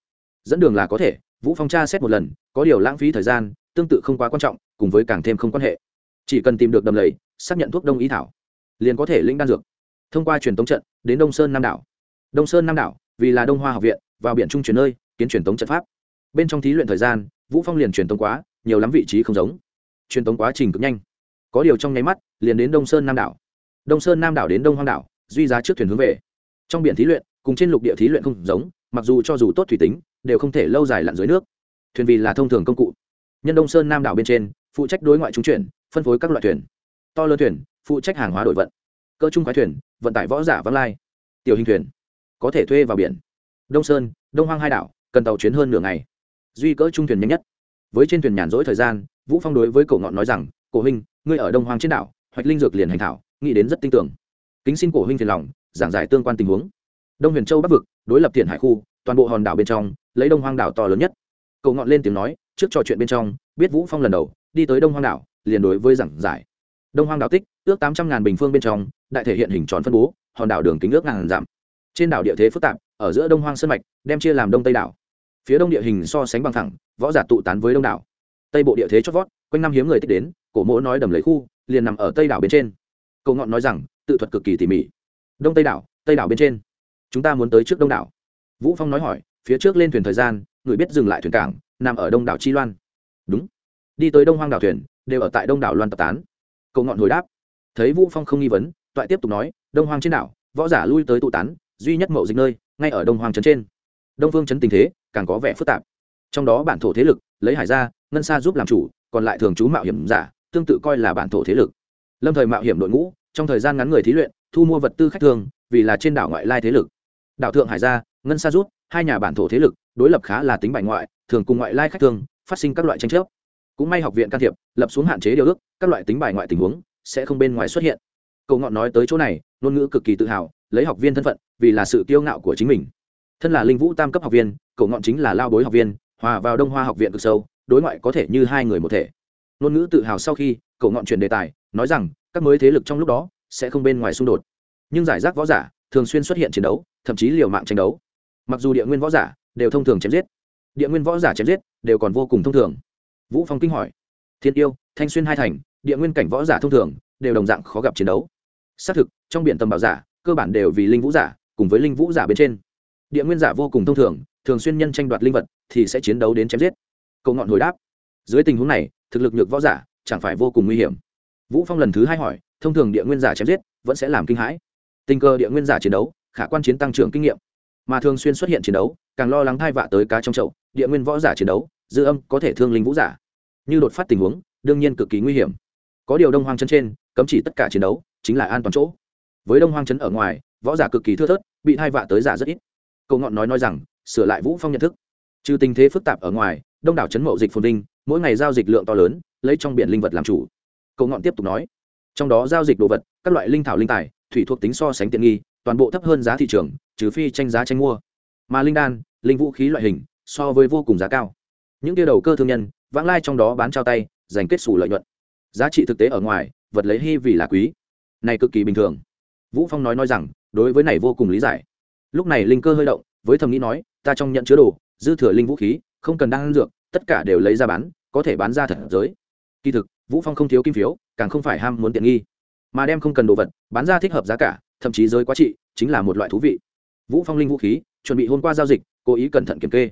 Dẫn đường là có thể, vũ phong tra xét một lần, có điều lãng phí thời gian, tương tự không quá quan trọng, cùng với càng thêm không quan hệ. Chỉ cần tìm được đầm lầy, xác nhận thuốc đông y thảo, liền có thể lĩnh đan dược. Thông qua truyền tống trận, đến đông sơn nam đảo. Đông sơn nam đảo, vì là đông hoa học viện, vào biển trung chuyển nơi kiến truyền tống trận pháp. Bên trong thí luyện thời gian, vũ phong liền truyền tống quá, nhiều lắm vị trí không giống. Truyền tống quá trình cực nhanh. Có điều trong nháy mắt, liền đến đông sơn nam đảo. Đông sơn nam đảo đến đông hoang đảo, duy giá trước thuyền hướng về. Trong biển thí luyện, cùng trên lục địa thí luyện không giống, mặc dù cho dù tốt thủy tính, đều không thể lâu dài lặn dưới nước. Thuyền vì là thông thường công cụ. Nhân đông sơn nam đảo bên trên, phụ trách đối ngoại trung chuyển, phân phối các loại thuyền. To lớn thuyền, phụ trách hàng hóa đổi vận. Cơ trung khoái thuyền, vận tải võ giả văng lai. Tiểu hình thuyền, có thể thuê vào biển. Đông sơn, đông hoang hai đảo cần tàu chuyến hơn nửa ngày. Duy cỡ trung thuyền nhanh nhất. Với trên thuyền nhàn rỗi thời gian, vũ phong đối với cổ ngọn nói rằng, cổ huynh, ngươi ở đông hoang trên đảo, hoạch linh dược liền hành thảo, nghĩ đến rất tin tưởng. Kính xin cổ huynh phiền lòng, giảng giải tương quan tình huống. Đông huyền châu bắc vực, đối lập thiện hải khu, toàn bộ hòn đảo bên trong, lấy đông hoang đảo to lớn nhất. Cậu ngọn lên tiếng nói, trước trò chuyện bên trong, biết vũ phong lần đầu, đi tới đông hoang đảo, liền đối với giảng giải. Đông hoang đảo tích, ước tám trăm ngàn bình phương bên trong, đại thể hiện hình tròn phân bố, hòn đảo đường kính ước ngàn giảm trên đảo địa thế phức tạp, ở giữa đông hoang sơn mạch, đem chia làm đông tây đảo phía đông địa hình so sánh bằng thẳng, võ giả tụ tán với đông đảo. Tây bộ địa thế chót vót, quanh năm hiếm người tích đến, cổ mỗ nói đầm lấy khu, liền nằm ở tây đảo bên trên. Cầu ngọn nói rằng, tự thuật cực kỳ tỉ mỉ. Đông tây đảo tây đảo bên trên. Chúng ta muốn tới trước đông đảo. Vũ phong nói hỏi, phía trước lên thuyền thời gian, người biết dừng lại thuyền cảng, nằm ở đông đảo chi loan. Đúng. Đi tới đông hoang đảo thuyền, đều ở tại đông đảo loan tập tán. Cầu ngọn hồi đáp. Thấy vũ phong không nghi vấn, toại tiếp tục nói, đông hoang trên đảo, võ giả lui tới tụ tán, duy nhất mậu dịch nơi, ngay ở đông hoang trấn trên. Đông phương trấn tình thế càng có vẻ phức tạp. Trong đó bản thổ thế lực lấy hải ra ngân xa giúp làm chủ còn lại thường trú mạo hiểm giả tương tự coi là bản thổ thế lực. Lâm thời mạo hiểm đội ngũ trong thời gian ngắn người thí luyện thu mua vật tư khách thường vì là trên đảo ngoại lai thế lực. Đảo thượng hải gia ngân sa rút hai nhà bản thổ thế lực đối lập khá là tính bại ngoại thường cùng ngoại lai khách thường, phát sinh các loại tranh chấp. Cũng may học viện can thiệp lập xuống hạn chế điều ước các loại tính bài ngoại tình huống sẽ không bên ngoài xuất hiện. Cầu ngọn nói tới chỗ này ngôn ngữ cực kỳ tự hào lấy học viên thân phận vì là sự kiêu ngạo của chính mình thân là linh vũ tam cấp học viên, cậu ngọn chính là lao bối học viên, hòa vào đông hoa học viện cực sâu, đối ngoại có thể như hai người một thể. Ngôn ngữ tự hào sau khi, cậu ngọn chuyển đề tài, nói rằng, các mới thế lực trong lúc đó, sẽ không bên ngoài xung đột. Nhưng giải rác võ giả, thường xuyên xuất hiện chiến đấu, thậm chí liều mạng tranh đấu. Mặc dù địa nguyên võ giả, đều thông thường chém giết. Địa nguyên võ giả chém giết, đều còn vô cùng thông thường. Vũ phong kinh hỏi, thiên yêu, thanh xuyên hai thành, địa nguyên cảnh võ giả thông thường, đều đồng dạng khó gặp chiến đấu. Xác thực, trong biển tầm bảo giả, cơ bản đều vì linh vũ giả, cùng với linh vũ giả bên trên địa nguyên giả vô cùng thông thường thường xuyên nhân tranh đoạt linh vật thì sẽ chiến đấu đến chém giết. Cậu ngọn hồi đáp. Dưới tình huống này, thực lực nhược võ giả chẳng phải vô cùng nguy hiểm. Vũ phong lần thứ hai hỏi, thông thường địa nguyên giả chém giết vẫn sẽ làm kinh hãi. Tình cơ địa nguyên giả chiến đấu, khả quan chiến tăng trưởng kinh nghiệm. Mà thường xuyên xuất hiện chiến đấu, càng lo lắng thai vạ tới cá trong chậu, địa nguyên võ giả chiến đấu, dư âm có thể thương linh vũ giả. Như đột phát tình huống, đương nhiên cực kỳ nguy hiểm. Có điều đông hoang chân trên, cấm chỉ tất cả chiến đấu, chính là an toàn chỗ. Với đông hoang chân ở ngoài, võ giả cực kỳ thưa thớt, bị thai vạ tới giả rất ít cầu ngọn nói nói rằng, sửa lại vũ phong nhận thức. Trừ tình thế phức tạp ở ngoài, đông đảo chấn mậu dịch phồn vinh, mỗi ngày giao dịch lượng to lớn, lấy trong biển linh vật làm chủ. Cầu ngọn tiếp tục nói, trong đó giao dịch đồ vật, các loại linh thảo linh tài, thủy thuộc tính so sánh tiện nghi, toàn bộ thấp hơn giá thị trường, trừ phi tranh giá tranh mua. Mà linh đan, linh vũ khí loại hình, so với vô cùng giá cao. Những tiêu đầu cơ thương nhân, vãng lai trong đó bán trao tay, giành kết xù lợi nhuận. Giá trị thực tế ở ngoài, vật lấy hy vì là quý. Này cực kỳ bình thường. Vũ phong nói nói rằng, đối với này vô cùng lý giải lúc này linh cơ hơi động, với thầm nghĩ nói, ta trong nhận chứa đồ, dư thừa linh vũ khí, không cần đang dược, tất cả đều lấy ra bán, có thể bán ra thật giới. Kỳ thực, vũ phong không thiếu kim phiếu, càng không phải ham muốn tiện nghi. Mà đem không cần đồ vật, bán ra thích hợp giá cả, thậm chí giới quá trị, chính là một loại thú vị. Vũ phong linh vũ khí, chuẩn bị hôm qua giao dịch, cố ý cẩn thận kiểm kê.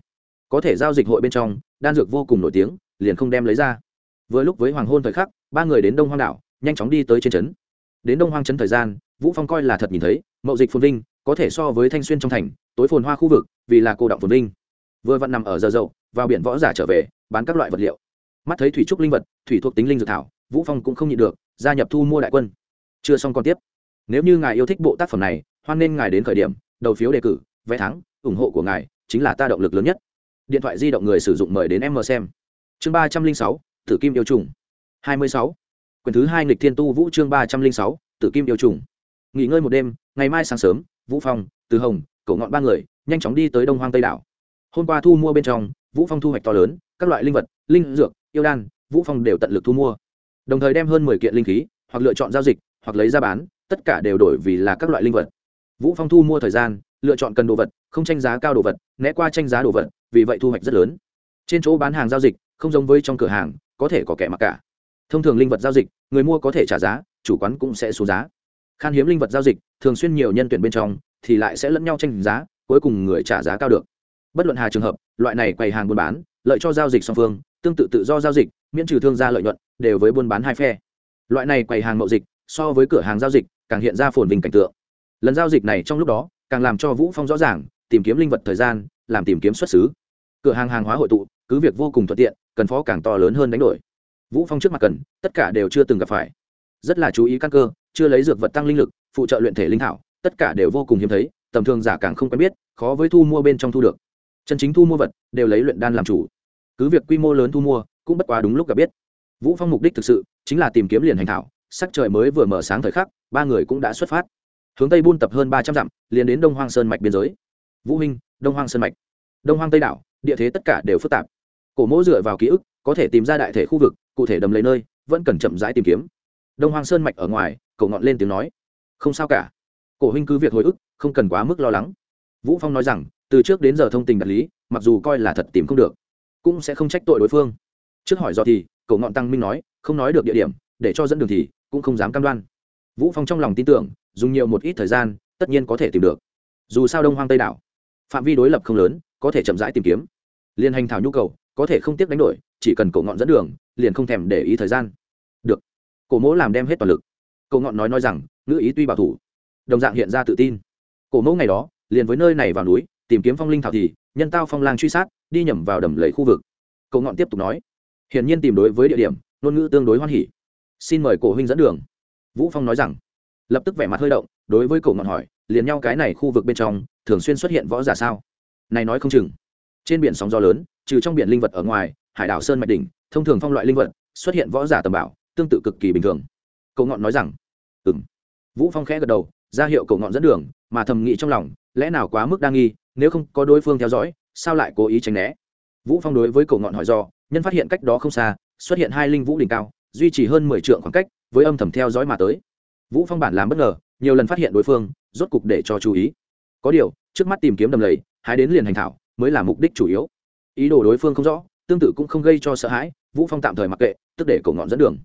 Có thể giao dịch hội bên trong, đan dược vô cùng nổi tiếng, liền không đem lấy ra. Vừa lúc với hoàng hôn thời khắc, ba người đến đông hoang đảo, nhanh chóng đi tới trên trấn. Đến đông hoang trấn thời gian, vũ phong coi là thật nhìn thấy, mậu dịch phồn vinh có thể so với thanh xuyên trong thành, tối phồn hoa khu vực, vì là cô động phồn vinh. Vừa vặn nằm ở giờ dậu, vào biển võ giả trở về, bán các loại vật liệu. Mắt thấy thủy trúc linh vật, thủy thuộc tính linh dược thảo, vũ phong cũng không nhịn được, gia nhập thu mua đại quân. Chưa xong còn tiếp. Nếu như ngài yêu thích bộ tác phẩm này, hoan nên ngài đến khởi điểm, đầu phiếu đề cử, vé thắng, ủng hộ của ngài chính là ta động lực lớn nhất. Điện thoại di động người sử dụng mời đến em mờ xem. Chương ba trăm linh sáu, tử kim yêu trùng. Hai mươi sáu. Quyển thứ hai nghịch thiên tu vũ chương ba trăm linh sáu, tử kim yêu trùng. Nghỉ ngơi một đêm, ngày mai sáng sớm vũ phong, từ hồng cậu ngọn ba người, nhanh chóng đi tới đông hoang tây đảo. Hôm qua thu mua bên trong, vũ phong thu hoạch to lớn, các loại linh vật, linh dược, yêu đan, vũ phong đều tận lực thu mua. Đồng thời đem hơn mười kiện linh khí, hoặc lựa chọn giao dịch, hoặc lấy ra bán, tất cả đều đổi vì là các loại linh vật. Vũ phong thu mua thời gian, lựa chọn cần đồ vật, không tranh giá cao đồ vật, né qua tranh giá đồ vật, vì vậy thu hoạch rất lớn. Trên chỗ bán hàng giao dịch, không giống với trong cửa hàng, có thể có kẻ mặc cả. Thông thường linh vật giao dịch, người mua có thể trả giá, chủ quán cũng sẽ xuống giá khan hiếm linh vật giao dịch, thường xuyên nhiều nhân tuyển bên trong, thì lại sẽ lẫn nhau tranh giá, cuối cùng người trả giá cao được. Bất luận hà trường hợp, loại này quầy hàng buôn bán, lợi cho giao dịch song phương, tương tự tự do giao dịch, miễn trừ thương gia lợi nhuận, đều với buôn bán hai phe. Loại này quầy hàng mậu dịch, so với cửa hàng giao dịch, càng hiện ra phồn vinh cảnh tượng. Lần giao dịch này trong lúc đó, càng làm cho vũ phong rõ ràng, tìm kiếm linh vật thời gian, làm tìm kiếm xuất xứ. Cửa hàng hàng hóa hội tụ, cứ việc vô cùng thuận tiện, cần phó càng to lớn hơn đánh đổi. Vũ phong trước mặt cần, tất cả đều chưa từng gặp phải. Rất là chú ý căn cơ chưa lấy dược vật tăng linh lực, phụ trợ luyện thể linh thảo, tất cả đều vô cùng hiếm thấy, tầm thường giả càng không quen biết, khó với thu mua bên trong thu được. Chân chính thu mua vật, đều lấy luyện đan làm chủ. Cứ việc quy mô lớn thu mua, cũng bất quá đúng lúc gặp biết. Vũ phong mục đích thực sự, chính là tìm kiếm liền hành thảo, sắc trời mới vừa mở sáng thời khắc, ba người cũng đã xuất phát. Hướng tây buôn tập hơn ba trăm dặm, liền đến đông hoang sơn mạch biên giới. Vũ minh đông hoang sơn mạch. Đông hoang tây đảo, địa thế tất cả đều phức tạp. Cổ mỗ dựa vào ký ức, có thể tìm ra đại thể khu vực, cụ thể đầm lấy nơi, vẫn cần chậm rãi tìm kiếm. Đông hoang sơn mạch ở ngoài cậu ngọn lên tiếng nói. Không sao cả. Cổ huynh cứ việc hồi ức, không cần quá mức lo lắng. Vũ phong nói rằng, từ trước đến giờ thông tình đạt lý, mặc dù coi là thật tìm không được, cũng sẽ không trách tội đối phương. Trước hỏi do thì cậu ngọn tăng minh nói, không nói được địa điểm, để cho dẫn đường thì, cũng không dám cam đoan. Vũ phong trong lòng tin tưởng, dùng nhiều một ít thời gian, tất nhiên có thể tìm được. Dù sao đông hoang tây đảo, phạm vi đối lập không lớn, có thể chậm rãi tìm kiếm. Liên hành thảo nhu cầu, có thể không tiếc đánh đổi, chỉ cần cổ ngọn dẫn đường, liền không thèm để ý thời gian. Được. Cổ mỗ làm đem hết toàn lực cổ ngọn nói nói rằng, ngữ ý tuy bảo thủ, đồng dạng hiện ra tự tin. Cổ mẫu ngày đó, liền với nơi này vào núi, tìm kiếm phong linh thảo thì, nhân tao phong lang truy sát, đi nhầm vào đầm lầy khu vực. Cổ ngọn tiếp tục nói, hiển nhiên tìm đối với địa điểm, ngôn ngữ tương đối hoan hỉ. Xin mời cổ huynh dẫn đường. Vũ phong nói rằng, lập tức vẻ mặt hơi động, đối với cổ ngọn hỏi, liền nhau cái này khu vực bên trong, thường xuyên xuất hiện võ giả sao? Này nói không chừng. Trên biển sóng gió lớn, trừ trong biển linh vật ở ngoài, hải đảo sơn mạch đỉnh, thông thường phong loại linh vật, xuất hiện võ giả tầm bảo, tương tự cực kỳ bình thường cậu ngọn nói rằng ừ m vũ phong khẽ gật đầu, ra hiệu cậu ngọn dẫn đường, mà thầm nghĩ trong lòng, lẽ nào quá mức đa nghi, nếu không có đối phương theo dõi, sao lại cố ý tránh né? Vũ phong đối với cậu ngọn hỏi do, nhân phát hiện cách đó không xa, xuất hiện hai linh vũ đỉnh cao, duy trì hơn mười trượng khoảng cách, với âm thầm theo dõi mà tới. Vũ phong bản làm bất ngờ, nhiều lần phát hiện đối phương, rốt cục để cho chú ý. Có điều, trước mắt tìm kiếm đầm lầy, hái đến liền hành thảo, mới là mục đích chủ yếu. Ý đồ đối phương không rõ, tương tự cũng không gây cho sợ hãi, vũ phong tạm thời mặc kệ, tức để cổ ngọn dẫn đường.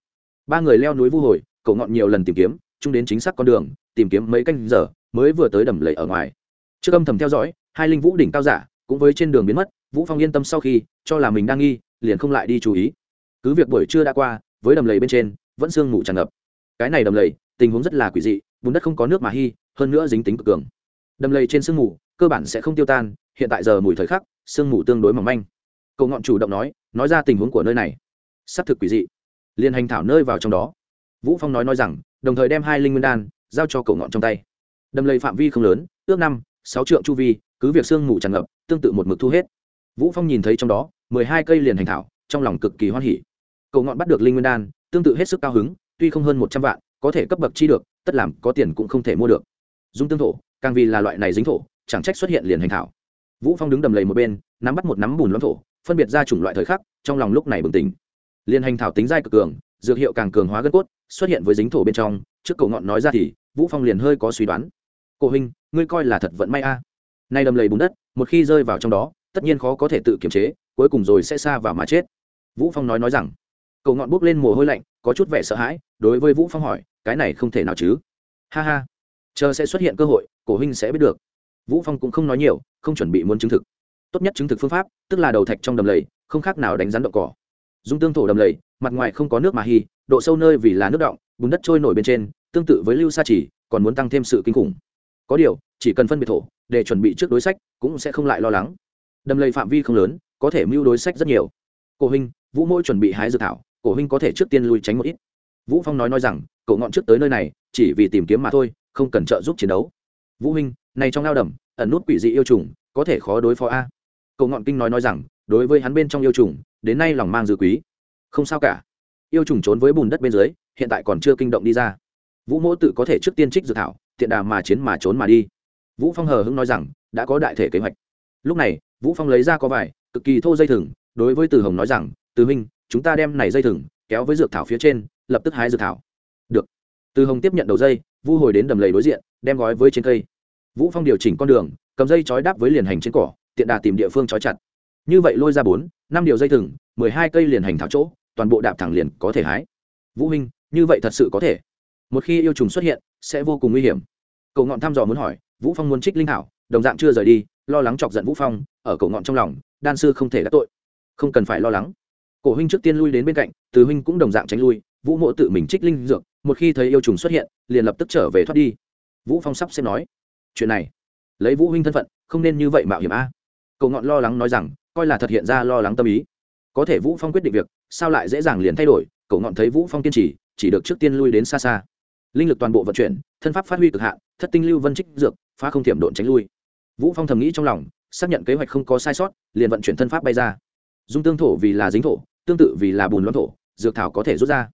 Ba người leo núi vu hồi cậu ngọn nhiều lần tìm kiếm, chung đến chính xác con đường, tìm kiếm mấy canh giờ, mới vừa tới đầm lầy ở ngoài. Trước âm thầm theo dõi, hai linh vũ đỉnh cao giả, cũng với trên đường biến mất, vũ phong yên tâm sau khi, cho là mình đang nghi, liền không lại đi chú ý. Cứ việc buổi trưa đã qua, với đầm lầy bên trên, vẫn sương mù tràn ngập. Cái này đầm lầy, tình huống rất là quỷ dị, bùn đất không có nước mà hy hơn nữa dính tính cực cường. Đầm lầy trên sương mù, cơ bản sẽ không tiêu tan, hiện tại giờ mùi thời khắc, sương mù tương đối mỏng manh. Cậu ngọn chủ động nói nói ra tình huống của nơi này. Xác thực quỷ dị. Liền hành thảo nơi vào trong đó vũ phong nói nói rằng, đồng thời đem hai linh nguyên đan giao cho cậu ngọn trong tay. Đầm lầy phạm vi không lớn, ước năm, sáu trượng chu vi, cứ việc sương mù tràn ngập, tương tự một mực thu hết. Vũ phong nhìn thấy trong đó, mười hai cây liền hành thảo, trong lòng cực kỳ hoan hỉ. Cậu ngọn bắt được linh nguyên đan, tương tự hết sức cao hứng, tuy không hơn một trăm vạn, có thể cấp bậc chi được, tất làm có tiền cũng không thể mua được. Dung tương thổ, càng vì là loại này dính thổ, chẳng trách xuất hiện liền hành thảo. Vũ phong đứng đầm lầy một bên, nắm bắt một nắm bùn loãng thổ, phân biệt ra chủng loại thời khắc, trong lòng lúc này bừng tỉnh. Liền hành thảo tính dai cực cường dược hiệu càng cường hóa gân cốt, xuất hiện với dính thổ bên trong, trước cầu ngọn nói ra thì, vũ phong liền hơi có suy đoán. Cổ huynh, ngươi coi là thật vận may a. Nay đầm lầy bùn đất, một khi rơi vào trong đó, tất nhiên khó có thể tự kiềm chế, cuối cùng rồi sẽ xa vào mà chết. Vũ phong nói nói rằng. Cầu ngọn bốc lên mồ hôi lạnh, có chút vẻ sợ hãi, đối với vũ phong hỏi, cái này không thể nào chứ? Ha ha, chờ sẽ xuất hiện cơ hội, cổ huynh sẽ biết được. Vũ phong cũng không nói nhiều, không chuẩn bị muốn chứng thực. Tốt nhất chứng thực phương pháp, tức là đầu thạch trong đầm lầy, không khác nào đánh rắn đậu cỏ dung tương thổ đầm lầy, mặt ngoài không có nước mà hy độ sâu nơi vì là nước động bùn đất trôi nổi bên trên, tương tự với lưu sa chỉ, còn muốn tăng thêm sự kinh khủng. Có điều, chỉ cần phân biệt thổ, để chuẩn bị trước đối sách, cũng sẽ không lại lo lắng. Đầm lầy phạm vi không lớn, có thể mưu đối sách rất nhiều. Cổ huynh vũ mỗi chuẩn bị hái dự thảo, cổ huynh có thể trước tiên lui tránh một ít. Vũ phong nói nói rằng, cậu ngọn trước tới nơi này, chỉ vì tìm kiếm mà thôi, không cần trợ giúp chiến đấu. Vũ huynh, này trong lao đầm, ẩn nút quỷ dị yêu trùng, có thể khó đối phó a. Cậu ngọn kinh nói nói rằng, đối với hắn bên trong yêu trùng đến nay lòng mang dư quý. Không sao cả. Yêu trùng trốn với bùn đất bên dưới, hiện tại còn chưa kinh động đi ra. Vũ mỗ tự có thể trước tiên trích dược thảo, tiện đà mà chiến mà trốn mà đi. Vũ phong hờ hững nói rằng, đã có đại thể kế hoạch. Lúc này, vũ phong lấy ra có vải cực kỳ thô dây thừng, đối với từ hồng nói rằng, từ minh chúng ta đem này dây thừng kéo với dược thảo phía trên, lập tức hái dược thảo. Được. Từ hồng tiếp nhận đầu dây, vu hồi đến đầm lầy đối diện, đem gói với trên cây. Vũ phong điều chỉnh con đường, cầm dây chói đáp với liền hành trên cỏ, tiện đà tìm địa phương chói chặt. Như vậy lôi ra bốn năm điều dây thừng, mười hai cây liền hành thảo chỗ, toàn bộ đạp thẳng liền có thể hái. Vũ huynh như vậy thật sự có thể. Một khi yêu trùng xuất hiện, sẽ vô cùng nguy hiểm. Cậu ngọn thăm dò muốn hỏi, vũ phong muốn trích linh thảo, đồng dạng chưa rời đi, lo lắng chọc giận vũ phong, ở cậu ngọn trong lòng, đan sư không thể đắc tội. Không cần phải lo lắng. Cổ huynh trước tiên lui đến bên cạnh, từ huynh cũng đồng dạng tránh lui, vũ mộ tự mình trích linh dược, một khi thấy yêu trùng xuất hiện, liền lập tức trở về thoát đi. Vũ phong sắp xếp nói, chuyện này, lấy vũ huynh thân phận, không nên như vậy mạo hiểm a cậu ngọn lo lắng nói rằng, coi là thật hiện ra lo lắng tâm ý. Có thể vũ phong quyết định việc, sao lại dễ dàng liền thay đổi cậu ngọn thấy vũ phong kiên trì, chỉ được trước tiên lui đến xa xa. Linh lực toàn bộ vận chuyển, thân pháp phát huy cực hạn, thất tinh lưu vân trích dược, phá không thiểm độn tránh lui. Vũ phong thầm nghĩ trong lòng, xác nhận kế hoạch không có sai sót, liền vận chuyển thân pháp bay ra. Dung tương thổ vì là dính thổ, tương tự vì là bùn loãng thổ, dược thảo có thể rút ra.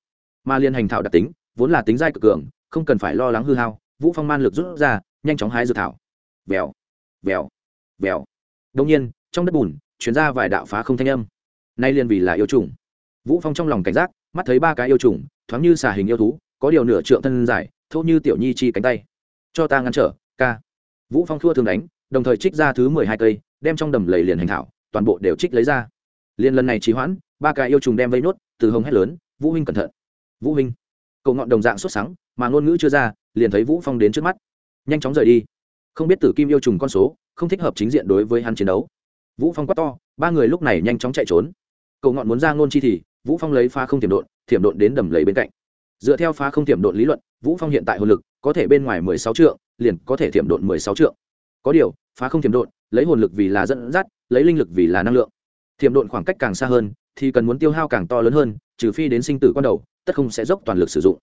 Mà liên hành thảo đặc tính, vốn là tính dai cực cường, không cần phải lo lắng hư hao, vũ phong man lực rút ra, nhanh chóng hái dược thảo. Vèo vèo vèo đông nhiên, trong đất bùn chuyển ra vài đạo phá không thanh âm. Nay liên vì là yêu trùng. Vũ phong trong lòng cảnh giác, mắt thấy ba cái yêu trùng, thoáng như xà hình yêu thú, có điều nửa trượng thân dài, thô như tiểu nhi chi cánh tay. Cho ta ngăn trở, ca. Vũ phong thua thường đánh, đồng thời trích ra thứ mười hai cây, đem trong đầm lầy liền hành thảo, toàn bộ đều trích lấy ra. Liên lần này trì hoãn, ba cái yêu trùng đem vây nốt, từ hồng hét lớn, vũ huynh cẩn thận. Vũ huynh. Cậu ngọn đồng dạng xuất sáng, mà ngôn ngữ chưa ra, liền thấy vũ phong đến trước mắt. Nhanh chóng rời đi không biết tử kim yêu trùng con số, không thích hợp chính diện đối với hắn chiến đấu. Vũ phong quát to, ba người lúc này nhanh chóng chạy trốn. Cầu ngọn muốn ra ngôn chi thì, vũ phong lấy pha không tiềm độn thiểm độn đến đầm lầy bên cạnh. Dựa theo pha không tiềm độn lý luận, vũ phong hiện tại hồn lực có thể bên ngoài 16 trượng, liền có thể thiểm độn 16 trượng. Có điều, phá không thiểm độn, lấy hồn lực vì là dẫn dắt, lấy linh lực vì là năng lượng. Thiểm độn khoảng cách càng xa hơn, thì cần muốn tiêu hao càng to lớn hơn, trừ phi đến sinh tử con đầu, tất không sẽ dốc toàn lực sử dụng.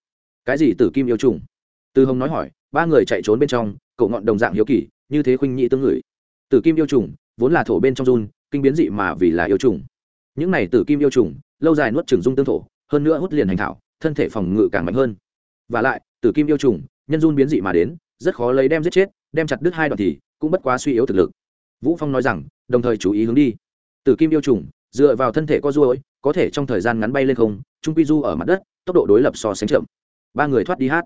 Cái gì tử kim yêu trùng? Từ hồng nói hỏi, ba người chạy trốn bên trong cậu ngọn đồng dạng hiếu kỳ, như thế khuynh nhị tương ngửi. Tử kim yêu trùng, vốn là thổ bên trong run, kinh biến dị mà vì là yêu trùng. Những này tử kim yêu trùng, lâu dài nuốt trừng dung tương thổ, hơn nữa hút liền hành thảo, thân thể phòng ngự càng mạnh hơn. Và lại, tử kim yêu trùng, nhân run biến dị mà đến, rất khó lấy đem giết chết, đem chặt đứt hai đoạn thì, cũng bất quá suy yếu thực lực. Vũ phong nói rằng, đồng thời chú ý hướng đi. Tử kim yêu trùng, dựa vào thân thể có ruồi, có thể trong thời gian ngắn bay lên không, trung quy du ở mặt đất, tốc độ đối lập so sánh chậm. Ba người thoát đi hát.